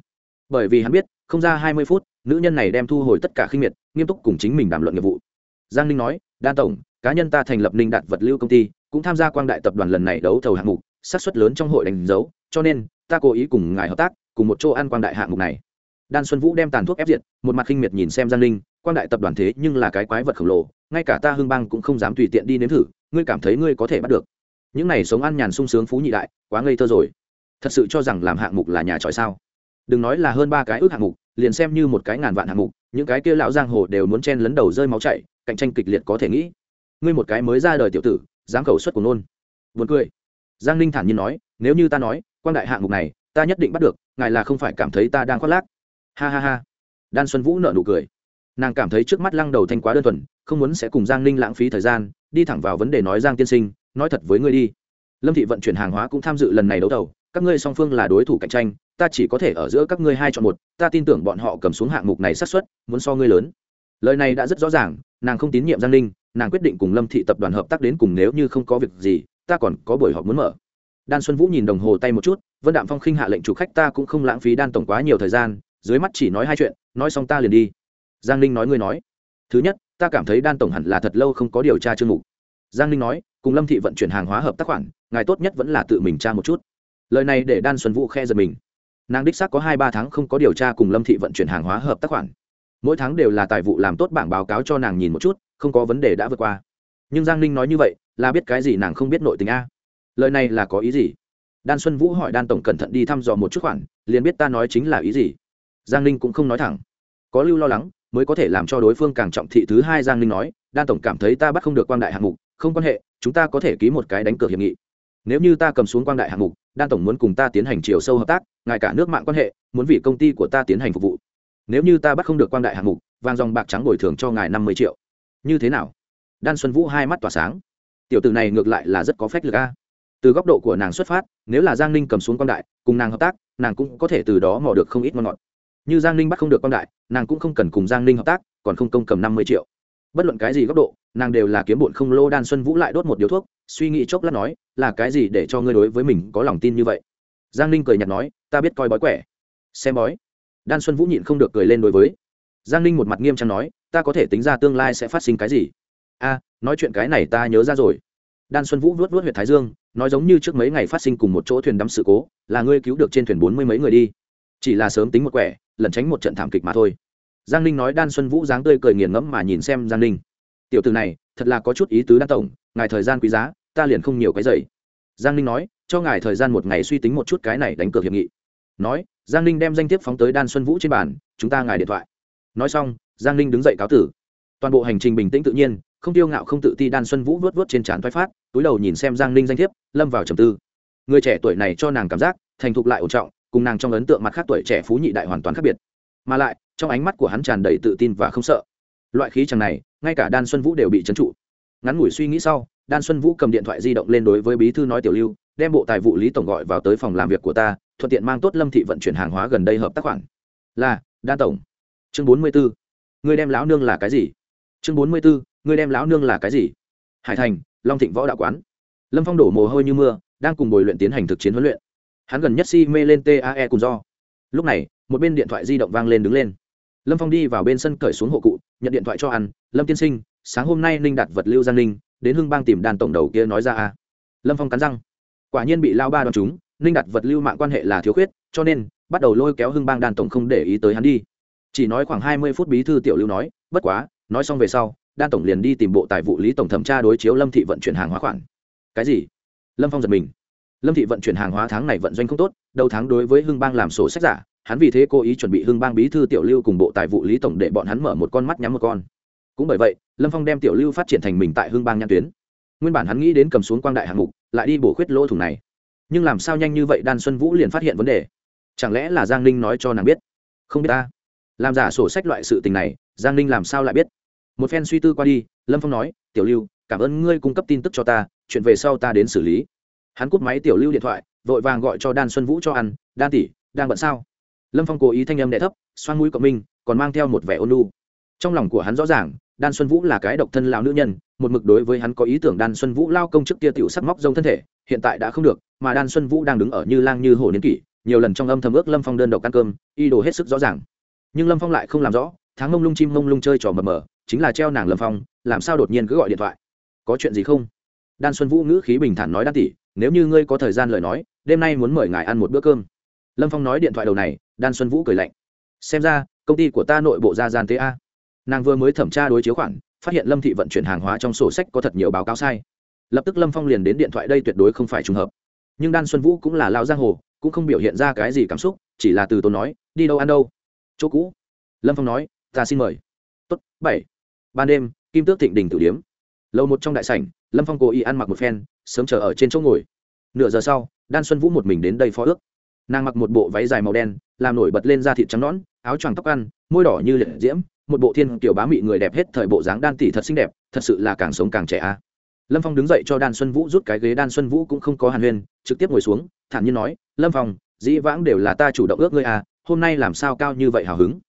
Bởi vì hắn biết, không ra hai mươi phút nữ nhân này đem thu hồi tất cả khinh miệt nghiêm túc cùng chính mình đàm luận nghiệp vụ. Giang ninh nói đan tổng cá nhân ta thành lập ninh đạt vật lưu công ty cũng tham gia quang đại tập đoàn lần này đấu thầu hạng mục xác suất lớn trong hội đánh dấu cho nên ta cố ý cùng ngài hợp tác cùng một chỗ ăn quang đại hạng mục này. Đan xuân vũ đem tàn thuốc ép diện, một mặt khinh miệt nhìn xem giang ninh quang đại tập đoàn thế nhưng là cái quái vật khổng lồ ngay cả ta hương bang cũng không dám tùy tiện đi nếm thử ngươi cảm thấy ngươi có thể bắt được. Những này sống ăn nhàn sung sướng phú nhị đại quá ngây thơ rồi. Thật sự cho rằng làm hạng mục là nhà tròi sao? Đừng nói là hơn ba cái ước hạng mục liền xem như một cái ngàn vạn hạng mục, những cái kia lão giang hồ đều muốn chen lấn đầu rơi máu chảy, cạnh tranh kịch liệt có thể nghĩ. Ngươi một cái mới ra đời tiểu tử, dám khẩu suất của nôn. Vượt cười. Giang ninh thản nhiên nói, nếu như ta nói quan đại hạng mục này, ta nhất định bắt được, ngài là không phải cảm thấy ta đang khoác lác. Ha ha ha. Đan xuân vũ nợ nụ cười. Nàng cảm thấy trước mắt lăng đầu thanh quá đơn thuần, không muốn sẽ cùng giang ninh lãng phí thời gian, đi thẳng vào vấn đề nói giang tiên sinh, nói thật với ngươi đi. Lâm thị vận chuyển hàng hóa cũng tham dự lần này đấu thầu, các ngươi song phương là đối thủ cạnh tranh ta chỉ có thể ở giữa các ngươi hai chọn một, ta tin tưởng bọn họ cầm xuống hạng mục này sát xuất muốn so ngươi lớn. Lời này đã rất rõ ràng, nàng không tín nhiệm giang ninh, nàng quyết định cùng lâm thị tập đoàn hợp tác đến cùng nếu như không có việc gì, ta còn có buổi họp muốn mở. Đan xuân vũ nhìn đồng hồ tay một chút, vân đạm phong khinh hạ lệnh chủ khách, ta cũng không lãng phí đan tổng quá nhiều thời gian, dưới mắt chỉ nói hai chuyện, nói xong ta liền đi. Giang ninh nói ngươi nói. Thứ nhất, ta cảm thấy đan tổng hẳn là thật lâu không có điều tra chương mục. Giang ninh nói, cùng lâm thị vận chuyển hàng hóa hợp tác khoản, ngài tốt nhất vẫn là tự mình tra một chút. Lời này để đan xuân vũ khe giật mình nàng đích xác có hai ba tháng không có điều tra cùng lâm thị vận chuyển hàng hóa hợp tác khoản mỗi tháng đều là tài vụ làm tốt bảng báo cáo cho nàng nhìn một chút không có vấn đề đã vượt qua nhưng giang ninh nói như vậy là biết cái gì nàng không biết nội tình a lời này là có ý gì đan xuân vũ hỏi đan tổng cẩn thận đi thăm dò một chút khoản liền biết ta nói chính là ý gì giang ninh cũng không nói thẳng có lưu lo lắng mới có thể làm cho đối phương càng trọng thị thứ hai giang ninh nói đan tổng cảm thấy ta bắt không được quan đại hạng mục không quan hệ chúng ta có thể ký một cái đánh cược hiệp nghị nếu như ta cầm xuống quan đại hạng mục, đan tổng muốn cùng ta tiến hành chiều sâu hợp tác, ngài cả nước mạng quan hệ, muốn vì công ty của ta tiến hành phục vụ. Nếu như ta bắt không được quan đại hạng mục, vàng dòng bạc trắng bồi thường cho ngài năm mươi triệu. Như thế nào? Đan xuân vũ hai mắt tỏa sáng. Tiểu tử này ngược lại là rất có phách lực a. Từ góc độ của nàng xuất phát, nếu là giang ninh cầm xuống quan đại, cùng nàng hợp tác, nàng cũng có thể từ đó mò được không ít ngon ngọt. Như giang ninh bắt không được quan đại, nàng cũng không cần cùng giang ninh hợp tác, còn không công cầm năm mươi triệu bất luận cái gì góc độ, nàng đều là kiếm bụn không lô đan xuân vũ lại đốt một điếu thuốc, suy nghĩ chốc lát nói, là cái gì để cho ngươi đối với mình có lòng tin như vậy? Giang ninh cười nhạt nói, ta biết coi bói quẻ. Xem bói. Đan xuân vũ nhịn không được cười lên đối với. Giang ninh một mặt nghiêm trang nói, ta có thể tính ra tương lai sẽ phát sinh cái gì? A, nói chuyện cái này ta nhớ ra rồi. Đan xuân vũ vuốt vuốt huyện thái dương, nói giống như trước mấy ngày phát sinh cùng một chỗ thuyền đắm sự cố, là ngươi cứu được trên thuyền bốn mươi mấy người đi. Chỉ là sớm tính một quẻ, lẩn tránh một trận thảm kịch mà thôi giang ninh nói đan xuân vũ dáng tươi cười nghiền ngẫm mà nhìn xem giang ninh. Tiểu từ này, thật là có chút ý tứ đan tổng, ngài thời gian quý giá, ta liền không nhiều cái dày giang ninh nói, cho ngài thời gian một ngày suy tính một chút cái này đánh cược hiệp nghị. Nói, giang ninh đem danh thiếp phóng tới đan xuân vũ trên bàn, chúng ta ngài điện thoại. Nói xong, giang ninh đứng dậy cáo tử. Toàn bộ hành trình bình tĩnh tự nhiên, không tiêu ngạo không tự ti đan xuân vũ vớt vớt trên trán thoái phát, túi đầu nhìn xem giang ninh danh thiếp, lâm vào trầm tư. Người trẻ tuổi này cho nàng cảm giác, thành thục lại ổn trọng, cùng nàng trong ấn tượng mặt khác tuổi trẻ phú nhị đại hoàn toàn khác biệt. Mà lại trong ánh mắt của hắn tràn đầy tự tin và không sợ. Loại khí chẳng này, ngay cả đan xuân vũ đều bị trấn trụ. Ngắn ngủi suy nghĩ sau, đan xuân vũ cầm điện thoại di động lên đối với bí thư nói tiểu lưu, đem bộ tài vụ lý tổng gọi vào tới phòng làm việc của ta, thuận tiện mang tốt lâm thị vận chuyển hàng hóa gần đây hợp tác khoản. Là, đan tổng. Chương bốn mươi b ố người đem lão nương là cái gì? Chương bốn mươi b ố người đem lão nương là cái gì? Hải thành, long thịnh võ đạo quán. Lâm phong đổ mồ hôi như mưa, đang cùng bồi luyện tiến hành thực chiến huấn luyện. Hắn gần nhất si mê lên tae cùng do. Lúc này, một bên điện thoại di động vang lên đứng lên lâm phong đi vào bên sân cởi xuống hộ cụ, nhận điện thoại cho ăn. Lâm tiên sinh, sáng hôm nay ninh đặt vật lưu giang ninh, đến hưng bang tìm đàn tổng đầu kia nói ra a lâm phong cắn răng. Quả nhiên bị lao ba đòn chúng, ninh đặt vật lưu mạng quan hệ là thiếu khuyết, cho nên bắt đầu lôi kéo hưng bang đàn tổng không để ý tới hắn đi. Chỉ nói khoảng hai mươi phút bí thư tiểu lưu nói, bất quá, nói xong về sau đan tổng liền đi tìm bộ tài vụ lý tổng thẩm tra đối chiếu lâm thị vận chuyển hàng hóa khoản. Cái gì? Lâm phong giật mình. Lâm thị vận chuyển hàng hóa tháng này vận doanh không tốt, đầu tháng đối với hưng bang làm sổ sách giả hắn vì thế cố ý chuẩn bị hưng bang bí thư tiểu lưu cùng bộ tài vụ lý tổng để bọn hắn mở một con mắt nhắm một con. Cũng bởi vậy, lâm phong đem tiểu lưu phát triển thành mình tại hưng bang nhãn tuyến. Nguyên bản hắn nghĩ đến cầm xuống quang đại hạng mục, lại đi bổ khuyết lỗ thủng này. Nhưng làm sao nhanh như vậy đan xuân vũ liền phát hiện vấn đề? Chẳng lẽ là giang ninh nói cho nàng biết? Không biết ta. Làm giả sổ sách loại sự tình này, giang ninh làm sao lại biết? Một phen suy tư qua đi, lâm phong nói, tiểu lưu, cảm ơn ngươi cung cấp tin tức cho ta, chuyện về sau ta đến xử lý. Hắn cúp máy tiểu lưu điện thoại, vội vàng gọi cho đan xuân vũ cho ăn, đan tỷ, đang bận sao? Lâm phong cố ý thanh âm đẻ thấp xoan mũi cộng minh còn mang theo một vẻ ôn lu trong lòng của hắn rõ ràng, đan xuân vũ là cái độc thân lao nữ nhân, một mực đối với hắn có ý tưởng đan xuân vũ lao công chức kia t i ể u sắc móc rông thân thể, hiện tại đã không được, mà đan xuân vũ đang đứng ở như lang như hồ niên kỷ, nhiều lần trong âm thầm ước lâm phong đơn độc ăn cơm y đồ hết sức rõ ràng. Nhưng lâm phong lại không làm rõ tháng mông lung chim mông lung chơi trò mờ mờ, chính là treo nàng lâm phong, làm sao đột nhiên cứ gọi điện thoại? Có chuyện gì không? Đan xuân vũ ngữ khí bình thản nói, đan tỷ, nếu như ngươi có thời gian lời nói, đêm nay muốn mời ngài ăn một bữa cơm lâm phong nói điện thoại đầu này, đan xuân vũ cười lạnh. Xem ra, công ty của ta nội bộ ra gian tế a. Nàng vừa mới thẩm tra đối chiếu khoản, phát hiện lâm thị vận chuyển hàng hóa trong sổ sách có thật nhiều báo cáo sai. Lập tức lâm phong liền đến điện thoại đây tuyệt đối không phải trùng hợp. Nhưng đan xuân vũ cũng là lao giang hồ, cũng không biểu hiện ra cái gì cảm xúc, chỉ là từ tốn nói, đi đâu ăn đâu? Chỗ cũ. Lâm phong nói, ta xin mời. Tốt, bảy. Ban đêm, kim tước thịnh đình tử điếm. Lâu một trong đại sảnh, lâm phong cố ý ăn mặc một phen, sớm chờ ở trên chỗ ngồi. Nửa giờ sau, đan xuân vũ một mình đến đây phó ước nàng mặc một bộ váy dài màu đen, làm nổi bật lên da thịt trắng nõn, áo choàng tóc ăn, môi đỏ như liệt diễm, một bộ thiên kiểu bá mị người đẹp hết thời bộ dáng đan tỷ thật xinh đẹp, thật sự là càng sống càng trẻ a. Lâm phong đứng dậy cho đan xuân vũ rút cái ghế, đan xuân vũ cũng không có hàn huyên, trực tiếp ngồi xuống, thản nhiên nói, lâm phong, dĩ vãng đều là ta chủ động ước ngươi à hôm nay làm sao cao như vậy hào hứng?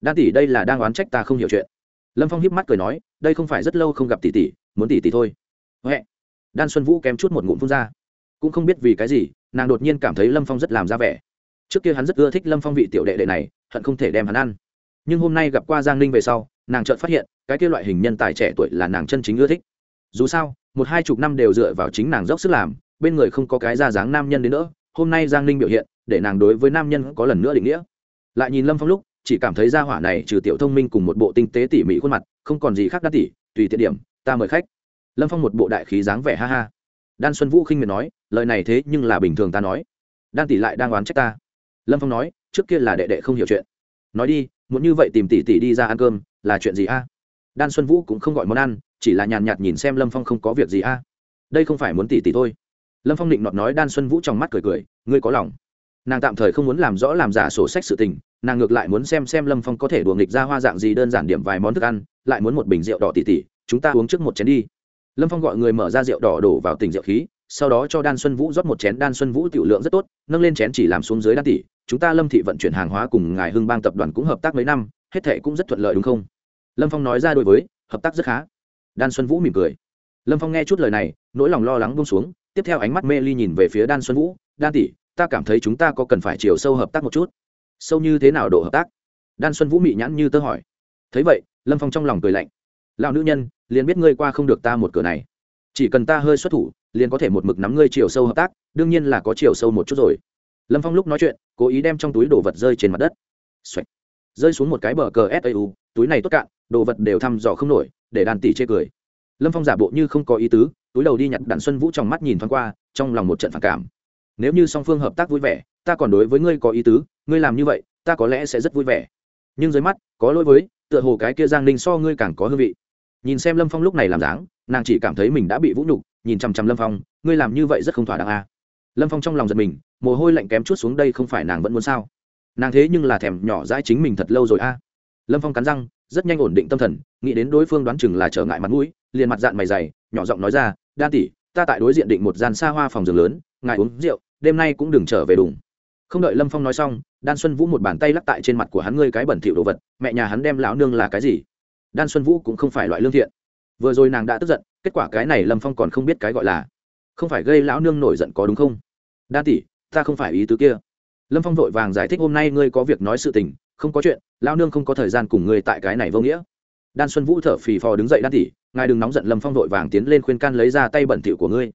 Đan tỷ đây là đang oán trách ta không hiểu chuyện. Lâm phong hiếp mắt cười nói, đây không phải rất lâu không gặp tỷ tỷ, muốn tỷ tỷ thôi. Huệ. Đan xuân vũ kém chút một ngụm phun ra cũng không biết vì cái gì, nàng đột nhiên cảm thấy lâm phong rất làm ra vẻ. Trước kia hắn rất ưa thích lâm phong vị tiểu đệ đệ này, hận không thể đem hắn ăn. Nhưng hôm nay gặp qua giang ninh về sau, nàng chợt phát hiện, cái kia loại hình nhân tài trẻ tuổi là nàng chân chính ưa thích. Dù sao, một hai chục năm đều dựa vào chính nàng dốc sức làm, bên người không có cái ra dáng nam nhân đến nữa, hôm nay giang ninh biểu hiện, để nàng đối với nam nhân có lần nữa định nghĩa. Lại nhìn lâm phong lúc, chỉ cảm thấy ra hỏa này trừ tiểu thông minh cùng một bộ tinh tế tỉ mỉ khuôn mặt, không còn gì khác đắt tỉ, tùy tiện điểm, ta mời khách. Lâm phong một bộ đại khí dáng vẻ ha ha đan xuân vũ khinh miệt nói, lời này thế nhưng là bình thường ta nói. Đan tỷ lại đang oán trách ta. Lâm phong nói, trước kia là đệ đệ không hiểu chuyện. Nói đi, muốn như vậy tìm tỷ tỷ đi ra ăn cơm, là chuyện gì a? Đan xuân vũ cũng không gọi món ăn, chỉ là nhàn nhạt nhìn xem lâm phong không có việc gì a. Đây không phải muốn tỷ tỷ thôi. Lâm phong định nọt nói, đan xuân vũ trong mắt cười cười, ngươi có lòng. Nàng tạm thời không muốn làm rõ làm giả sổ sách sự tình, nàng ngược lại muốn xem xem lâm phong có thể đùa nghịch ra hoa dạng gì đơn giản điểm vài món thức ăn, lại muốn một bình rượu đỏ tỷ tỷ, chúng ta uống trước một chén đi lâm phong gọi người mở ra rượu đỏ đổ vào tỉnh rượu khí, sau đó cho đan xuân vũ rót một chén. Đan xuân vũ tiểu lượng rất tốt, nâng lên chén chỉ làm xuống dưới đan tỷ. Chúng ta lâm thị vận chuyển hàng hóa cùng ngài hưng bang tập đoàn cũng hợp tác mấy năm, hết thệ cũng rất thuận lợi đúng không? Lâm phong nói ra đối với, hợp tác rất khá. Đan xuân vũ mỉm cười. Lâm phong nghe chút lời này, nỗi lòng lo lắng bông xuống. Tiếp theo ánh mắt mê ly nhìn về phía đan xuân vũ. Đan tỷ, ta cảm thấy chúng ta có cần phải chiều sâu hợp tác một chút. Sâu như thế nào độ hợp tác? Đan xuân vũ mị nhãn như tớ hỏi. Thấy vậy, lâm phong trong lòng cười lạnh. Lão nữ nhân liền biết ngươi qua không được ta một cửa này. Chỉ cần ta hơi xuất thủ, liền có thể một mực nắm ngươi chiều sâu hợp tác, đương nhiên là có chiều sâu một chút rồi. Lâm phong lúc nói chuyện, cố ý đem trong túi đồ vật rơi trên mặt đất、Xoạch. rơi xuống một cái bờ cờ sau túi này tốt cạn, đồ vật đều thăm dò không nổi, để đàn tỷ chê cười. Lâm phong giả bộ như không có ý tứ, túi đầu đi nhặt đàn xuân vũ trong mắt nhìn thoáng qua, trong lòng một trận phản cảm. Nếu như song phương hợp tác vui vẻ, ta còn đối với ngươi có ý tứ, ngươi làm như vậy, ta có lẽ sẽ rất vui vẻ. Nhưng dưới mắt, có lỗi với, tựa hồ cái kia giang ninh so ngươi càng có hương vị nhìn xem lâm phong lúc này làm dáng, nàng chỉ cảm thấy mình đã bị vũ nhục, nhìn chằm chằm lâm phong, ngươi làm như vậy rất không thỏa đáng a à. lâm phong trong lòng giật mình, mồ hôi lạnh kém chút xuống đây không phải nàng vẫn muốn sao nàng thế nhưng là thèm nhỏ dãi chính mình thật lâu rồi a à. lâm phong cắn răng, rất nhanh ổn định tâm thần, nghĩ đến đối phương đoán chừng là trở ngại mặt mũi, liền mặt dạng mày dày, nhỏ giọng nói ra đa tỷ, ta tại đối diện định một gian xa hoa phòng giường lớn, ngài uống rượu, đêm nay cũng đừng trở về đùng không đợi lâm phong nói xong, đan xuân vũ một bàn tay lắc tại trên mặt của hắn, ngươi cái bẩn thỉu đồ vật, mẹ nhà hắn đem lão nương là cái gì đan xuân vũ cũng không phải loại lương thiện. Vừa rồi nàng đã tức giận, kết quả cái này lâm phong còn không biết cái gọi là. Không phải gây lão nương nổi giận có đúng không? Đan tỷ, ta không phải ý tứ kia. Lâm phong vội vàng giải thích hôm nay ngươi có việc nói sự tình, không có chuyện, lão nương không có thời gian cùng ngươi tại cái này vô nghĩa. Đan xuân vũ thở phì phò đứng dậy, đan tỷ, ngài đừng nóng giận. Lâm phong vội vàng tiến lên khuyên can lấy ra tay bẩn thỉu của ngươi.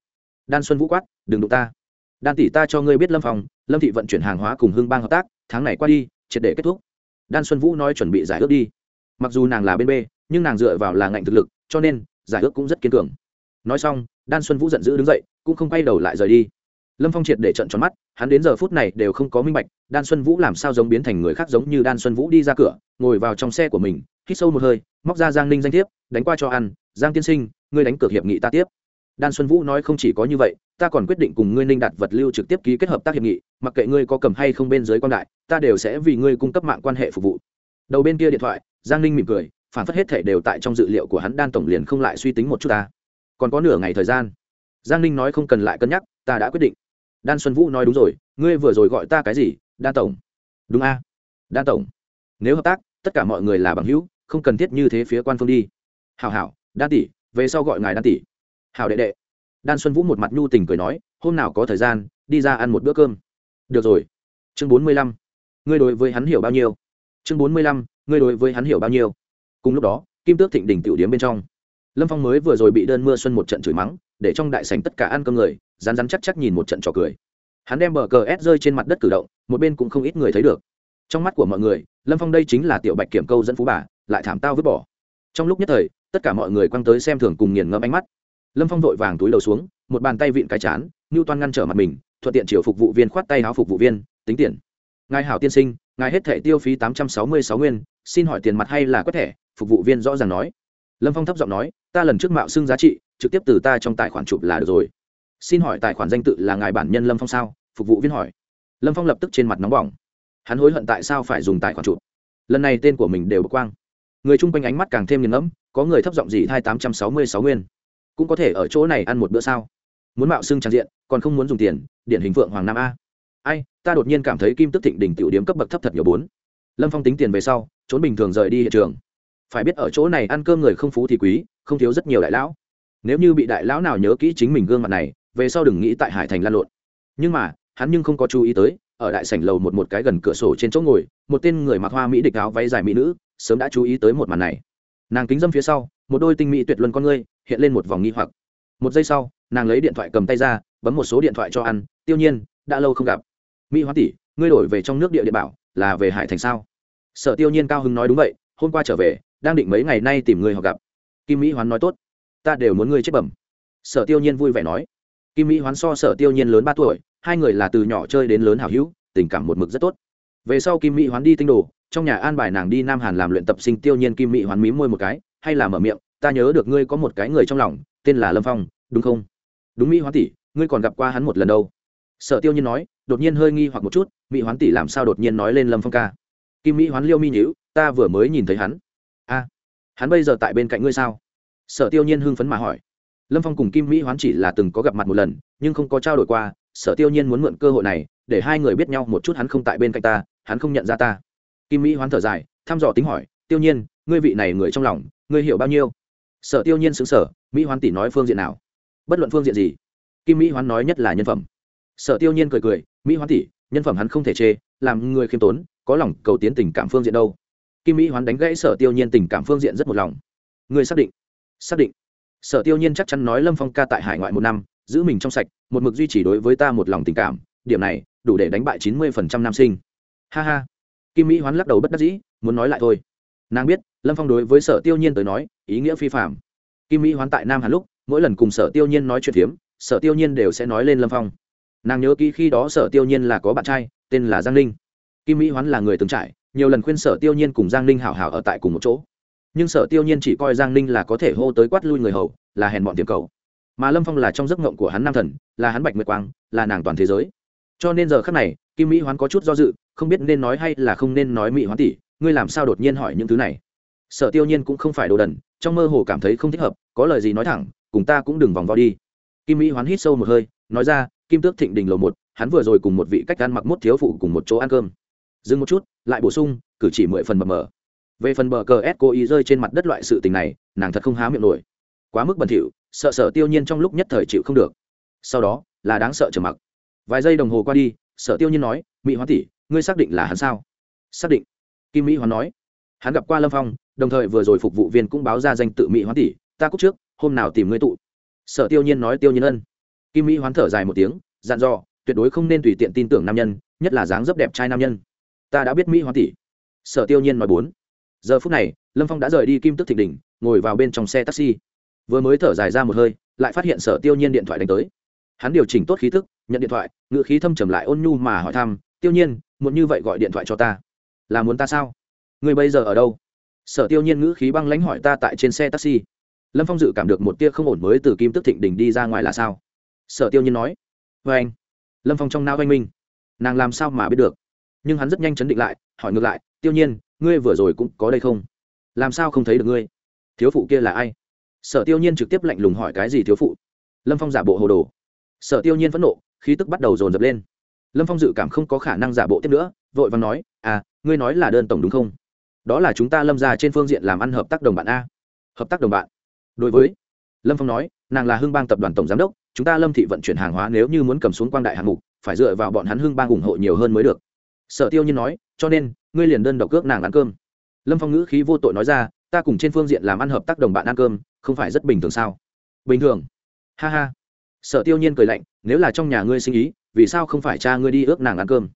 Đan xuân vũ quát, đừng đụng ta. Đan tỷ ta cho ngươi biết lâm phong, lâm thị vận chuyển hàng hóa cùng hương bang hợp tác, tháng này qua đi, triệt để kết thúc. Đan xuân vũ nói chuẩn bị giải ước đi mặc dù nàng là bên b, nhưng nàng dựa vào là ngạnh thực lực, cho nên, giải ước cũng rất kiên cường. Nói xong, đan xuân vũ giận dữ đứng dậy, cũng không quay đầu lại rời đi. Lâm phong triệt để trận tròn mắt, hắn đến giờ phút này đều không có minh bạch, đan xuân vũ làm sao giống biến thành người khác giống như đan xuân vũ đi ra cửa, ngồi vào trong xe của mình, hít sâu một hơi, móc ra giang ninh danh thiếp, đánh qua cho ăn, giang tiên sinh, ngươi đánh cược hiệp nghị ta tiếp. Đan xuân vũ nói không chỉ có như vậy, ta còn quyết định cùng ngươi ninh đạt vật lưu trực tiếp ký kết hợp tác hiệp nghị, mặc kệ ngươi có cầm hay không bên dưới quan đại, ta đều sẽ vì ngươi cung cấp mạng quan hệ phục vụ đầu bên kia điện thoại, giang ninh mỉm cười, phản phất hết thể đều tại trong dự liệu của hắn, đan tổng liền không lại suy tính một chút ta. Còn có nửa ngày thời gian. Giang ninh nói không cần lại cân nhắc, ta đã quyết định. Đan xuân vũ nói đúng rồi, ngươi vừa rồi gọi ta cái gì, đan tổng? Đúng a. Đan tổng. Nếu hợp tác, tất cả mọi người là bằng hữu, không cần thiết như thế phía quan phương đi. Hảo hảo, đan tỷ, về sau gọi ngài đan tỷ. Hảo đệ đệ. Đan xuân vũ một mặt nhu tình cười nói, hôm nào có thời gian, đi ra ăn một bữa cơm. Được rồi. Chương bốn mươi lăm. Ngươi đối với hắn hiểu bao nhiêu? Chương bốn mươi lăm, ngươi đối với hắn hiểu bao nhiêu? Cùng lúc đó, kim tước thịnh đỉnh tiểu điếm bên trong. Lâm phong mới vừa rồi bị đơn mưa xuân một trận chửi mắng, để trong đại sảnh tất cả ăn cơm người rán rán chắc chắc nhìn một trận trò cười. Hắn đem bờ cờ s rơi trên mặt đất cử động, một bên cũng không ít người thấy được. Trong mắt của mọi người, lâm phong đây chính là tiểu bạch kiểm câu dẫn phú bà, lại thảm tao vứt bỏ. Trong lúc nhất thời, tất cả mọi người quăng tới xem thường cùng nghiền ngẫm ánh mắt. Lâm phong vội vàng túi đầu xuống, một bàn tay vịn cái chán ngưu toan ngăn trở mặt mình, thuận tiện chiều phục vụ viên khoát tay áo phục vụ viên, tính tiền. Ngài hảo tiên sinh ngài hết thẻ tiêu phí tám trăm sáu mươi sáu nguyên, xin hỏi tiền mặt hay là quét thẻ? Phục vụ viên rõ ràng nói. Lâm phong thấp giọng nói, ta lần trước mạo xưng giá trị, trực tiếp từ ta trong tài khoản chụp là được rồi. Xin hỏi tài khoản danh tự là ngài bản nhân lâm phong sao? Phục vụ viên hỏi. Lâm phong lập tức trên mặt nóng bỏng. Hắn hối hận tại sao phải dùng tài khoản chụp. Lần này tên của mình đều bực quang. Người chung quanh ánh mắt càng thêm nghiền ngẫm, có người thấp giọng gì thay tám trăm sáu mươi sáu nguyên. Cũng có thể ở chỗ này ăn một bữa sao? Muốn mạo xưng trang diện, còn không muốn dùng tiền, điển hình phượng hoàng nam a ai, ta đột nhiên cảm thấy kim tức thịnh đỉnh tiểu điểm cấp bậc thấp thật nhiều bốn. Lâm phong tính tiền về sau, trốn bình thường rời đi hiện trường. Phải biết ở chỗ này ăn cơm người không phú thì quý, không thiếu rất nhiều đại lão. Nếu như bị đại lão nào nhớ kỹ chính mình gương mặt này, về sau đừng nghĩ tại hải thành lan lộn. Nhưng mà, hắn nhưng không có chú ý tới, ở đại sảnh lầu một một cái gần cửa sổ trên chỗ ngồi, một tên người mặc hoa mỹ địch áo váy dài mỹ nữ, sớm đã chú ý tới một màn này. Nàng kính dâm phía sau, một đôi tinh mỹ tuyệt luân con ngươi, hiện lên một vòng nghi hoặc. Một giây sau, nàng lấy điện thoại cầm tay ra, bấm một số điện thoại cho ăn, tiêu nhiên, đã lâu không gặp mỹ hoa tỷ, ngươi đổi về trong nước địa địa bảo là về hải thành sao? Sở tiêu nhiên cao hưng nói, đúng vậy, hôm qua trở về, đang định mấy ngày nay tìm người họ gặp. Kim mỹ hoán nói, tốt, ta đều muốn ngươi chết bẩm. Sở tiêu nhiên vui vẻ nói, kim mỹ hoán so sở tiêu nhiên lớn ba tuổi, hai người là từ nhỏ chơi đến lớn hảo hữu, tình cảm một mực rất tốt. Về sau kim mỹ hoán đi tinh đồ, trong nhà an bài nàng đi nam hàn làm luyện tập sinh tiêu nhiên kim mỹ hoán mí môi một cái, hay là mở miệng, ta nhớ được ngươi có một cái người trong lòng, tên là lâm phong, đúng không? Đúng mỹ hoán tỷ, ngươi còn gặp qua hắn một lần đâu. Sở tiêu nhiên nói đột nhiên hơi nghi hoặc một chút, mỹ hoán tỷ làm sao đột nhiên nói lên lâm phong ca? Kim mỹ hoán liêu mi nhữ, ta vừa mới nhìn thấy hắn. A, hắn bây giờ tại bên cạnh ngươi sao? Sở tiêu nhiên hưng phấn mà hỏi. Lâm phong cùng kim mỹ hoán chỉ là từng có gặp mặt một lần, nhưng không có trao đổi qua, sở tiêu nhiên muốn mượn cơ hội này, để hai người biết nhau một chút hắn không tại bên cạnh ta, hắn không nhận ra ta. Kim mỹ hoán thở dài, thăm dò tính hỏi, tiêu nhiên, ngươi vị này người trong lòng, ngươi hiểu bao nhiêu? Sở tiêu nhiên xứng sở mỹ hoán tỷ nói phương diện nào? Bất luận phương diện gì, kim mỹ hoán nói nhất là nhân phẩm sở tiêu nhiên cười cười, mỹ hoán tỷ, nhân phẩm hắn không thể chê, làm người khiêm tốn, có lòng cầu tiến tình cảm phương diện đâu. Kim mỹ hoán đánh gãy sở tiêu nhiên tình cảm phương diện rất một lòng. Người xác định xác định. Sở tiêu nhiên chắc chắn nói lâm phong ca tại hải ngoại một năm, giữ mình trong sạch, một mực duy trì đối với ta một lòng tình cảm, điểm này, đủ để đánh bại chín mươi phần trăm nam sinh. Ha ha. Kim mỹ hoán lắc đầu bất đắc dĩ, muốn nói lại thôi. Nàng biết, lâm phong đối với sở tiêu nhiên tới nói, ý nghĩa phi phạm kim mỹ hoán tại nam hàn lúc, mỗi lần cùng sở tiêu nhiên nói chuyện phiếm, sở tiêu nhiên đều sẽ nói lên lâm phong nàng nhớ kỹ khi đó sở tiêu nhiên là có bạn trai, tên là giang ninh. Kim mỹ hoán là người từng trải, nhiều lần khuyên sở tiêu nhiên cùng giang ninh hảo hảo ở tại cùng một chỗ. Nhưng sở tiêu nhiên chỉ coi giang ninh là có thể hô tới quát lui người hầu, là hèn bọn tiềm cầu. Mà lâm phong là trong giấc ngộng của hắn nam thần, là hắn bạch nguyệt quang, là nàng toàn thế giới. Cho nên giờ khắc này, kim mỹ hoán có chút do dự, không biết nên nói hay là không nên nói mỹ hoán tỷ, ngươi làm sao đột nhiên hỏi những thứ này. Sở tiêu nhiên cũng không phải đồ đần, trong mơ hồ cảm thấy không thích hợp, có lời gì nói thẳng, cùng ta cũng đừng vòng vo đi. Kim mỹ hoán hít sâu một hơi, nói ra kim tước thịnh đình lầu một, hắn vừa rồi cùng một vị cách ăn mặc mốt thiếu phụ cùng một chỗ ăn cơm. Dừng một chút, lại bổ sung, cử chỉ mười phần mờ mờ. Về phần bờ cờ s cố ý rơi trên mặt đất loại sự tình này, nàng thật không há miệng nổi. Quá mức bẩn thỉu, sợ sợ tiêu nhiên trong lúc nhất thời chịu không được. Sau đó, là đáng sợ trở mặc. Vài giây đồng hồ qua đi, sợ tiêu nhiên nói, mỹ hoa tỷ, ngươi xác định là hắn sao? Xác định. Kim mỹ hoa nói. Hắn gặp qua lâm phong, đồng thời vừa rồi phục vụ viên cũng báo ra danh tự mỹ hoa tỷ, ta cúc trước, hôm nào tìm ngươi tụ. Sợ tiêu nhiên nói, tiêu nhiên ân kim mỹ hoán thở dài một tiếng, dặn dò, tuyệt đối không nên tùy tiện tin tưởng nam nhân, nhất là dáng dấp đẹp trai nam nhân. Ta đã biết mỹ hoán tỷ. Sở tiêu nhiên nói bốn. Giờ phút này, lâm phong đã rời đi kim tức thịnh đỉnh ngồi vào bên trong xe taxi. Vừa mới thở dài ra một hơi, lại phát hiện sở tiêu nhiên điện thoại đánh tới. Hắn điều chỉnh tốt khí thức, nhận điện thoại ngự khí thâm trầm lại ôn nhu mà hỏi thăm, tiêu nhiên, muốn như vậy gọi điện thoại cho ta? Là muốn ta sao? Người bây giờ ở đâu? Sở tiêu nhiên ngữ khí băng lãnh hỏi ta tại trên xe taxi. Lâm phong dự cảm được một tia không ổn mới từ kim tức thịnh đỉnh đi ra ngoài là sao? Sở tiêu nhiên nói vê anh. Lâm phong trong nao oanh minh. Nàng làm sao mà biết được? Nhưng hắn rất nhanh chấn định lại, hỏi ngược lại, tiêu nhiên, ngươi vừa rồi cũng có đây không? Làm sao không thấy được ngươi? Thiếu phụ kia là ai? Sở tiêu nhiên trực tiếp lạnh lùng hỏi, cái gì thiếu phụ? Lâm phong giả bộ hồ đồ. Sở tiêu nhiên phẫn nộ, khí tức bắt đầu dồn dập lên. Lâm phong dự cảm không có khả năng giả bộ tiếp nữa, vội và nói à ngươi nói là đơn tổng đúng không? Đó là chúng ta lâm ra trên phương diện làm ăn hợp tác đồng bạn a. Hợp tác đồng bạn? Đối với lâm phong nói, nàng là hưng bang tập đoàn tổng giám đốc chúng ta lâm thị vận chuyển hàng hóa nếu như muốn cầm xuống quang đại hạng mục phải dựa vào bọn hắn hưng bang ủng hộ nhiều hơn mới được. Sở tiêu nhiên nói cho nên ngươi liền đơn độc cước nàng ăn cơm. Lâm phong ngữ khí vô tội nói ra ta cùng trên phương diện làm ăn hợp tác đồng bạn ăn cơm không phải rất bình thường sao? Bình thường. Ha ha. Sở tiêu nhiên cười lạnh nếu là trong nhà ngươi sinh ý vì sao không phải cha ngươi đi ước nàng ăn cơm?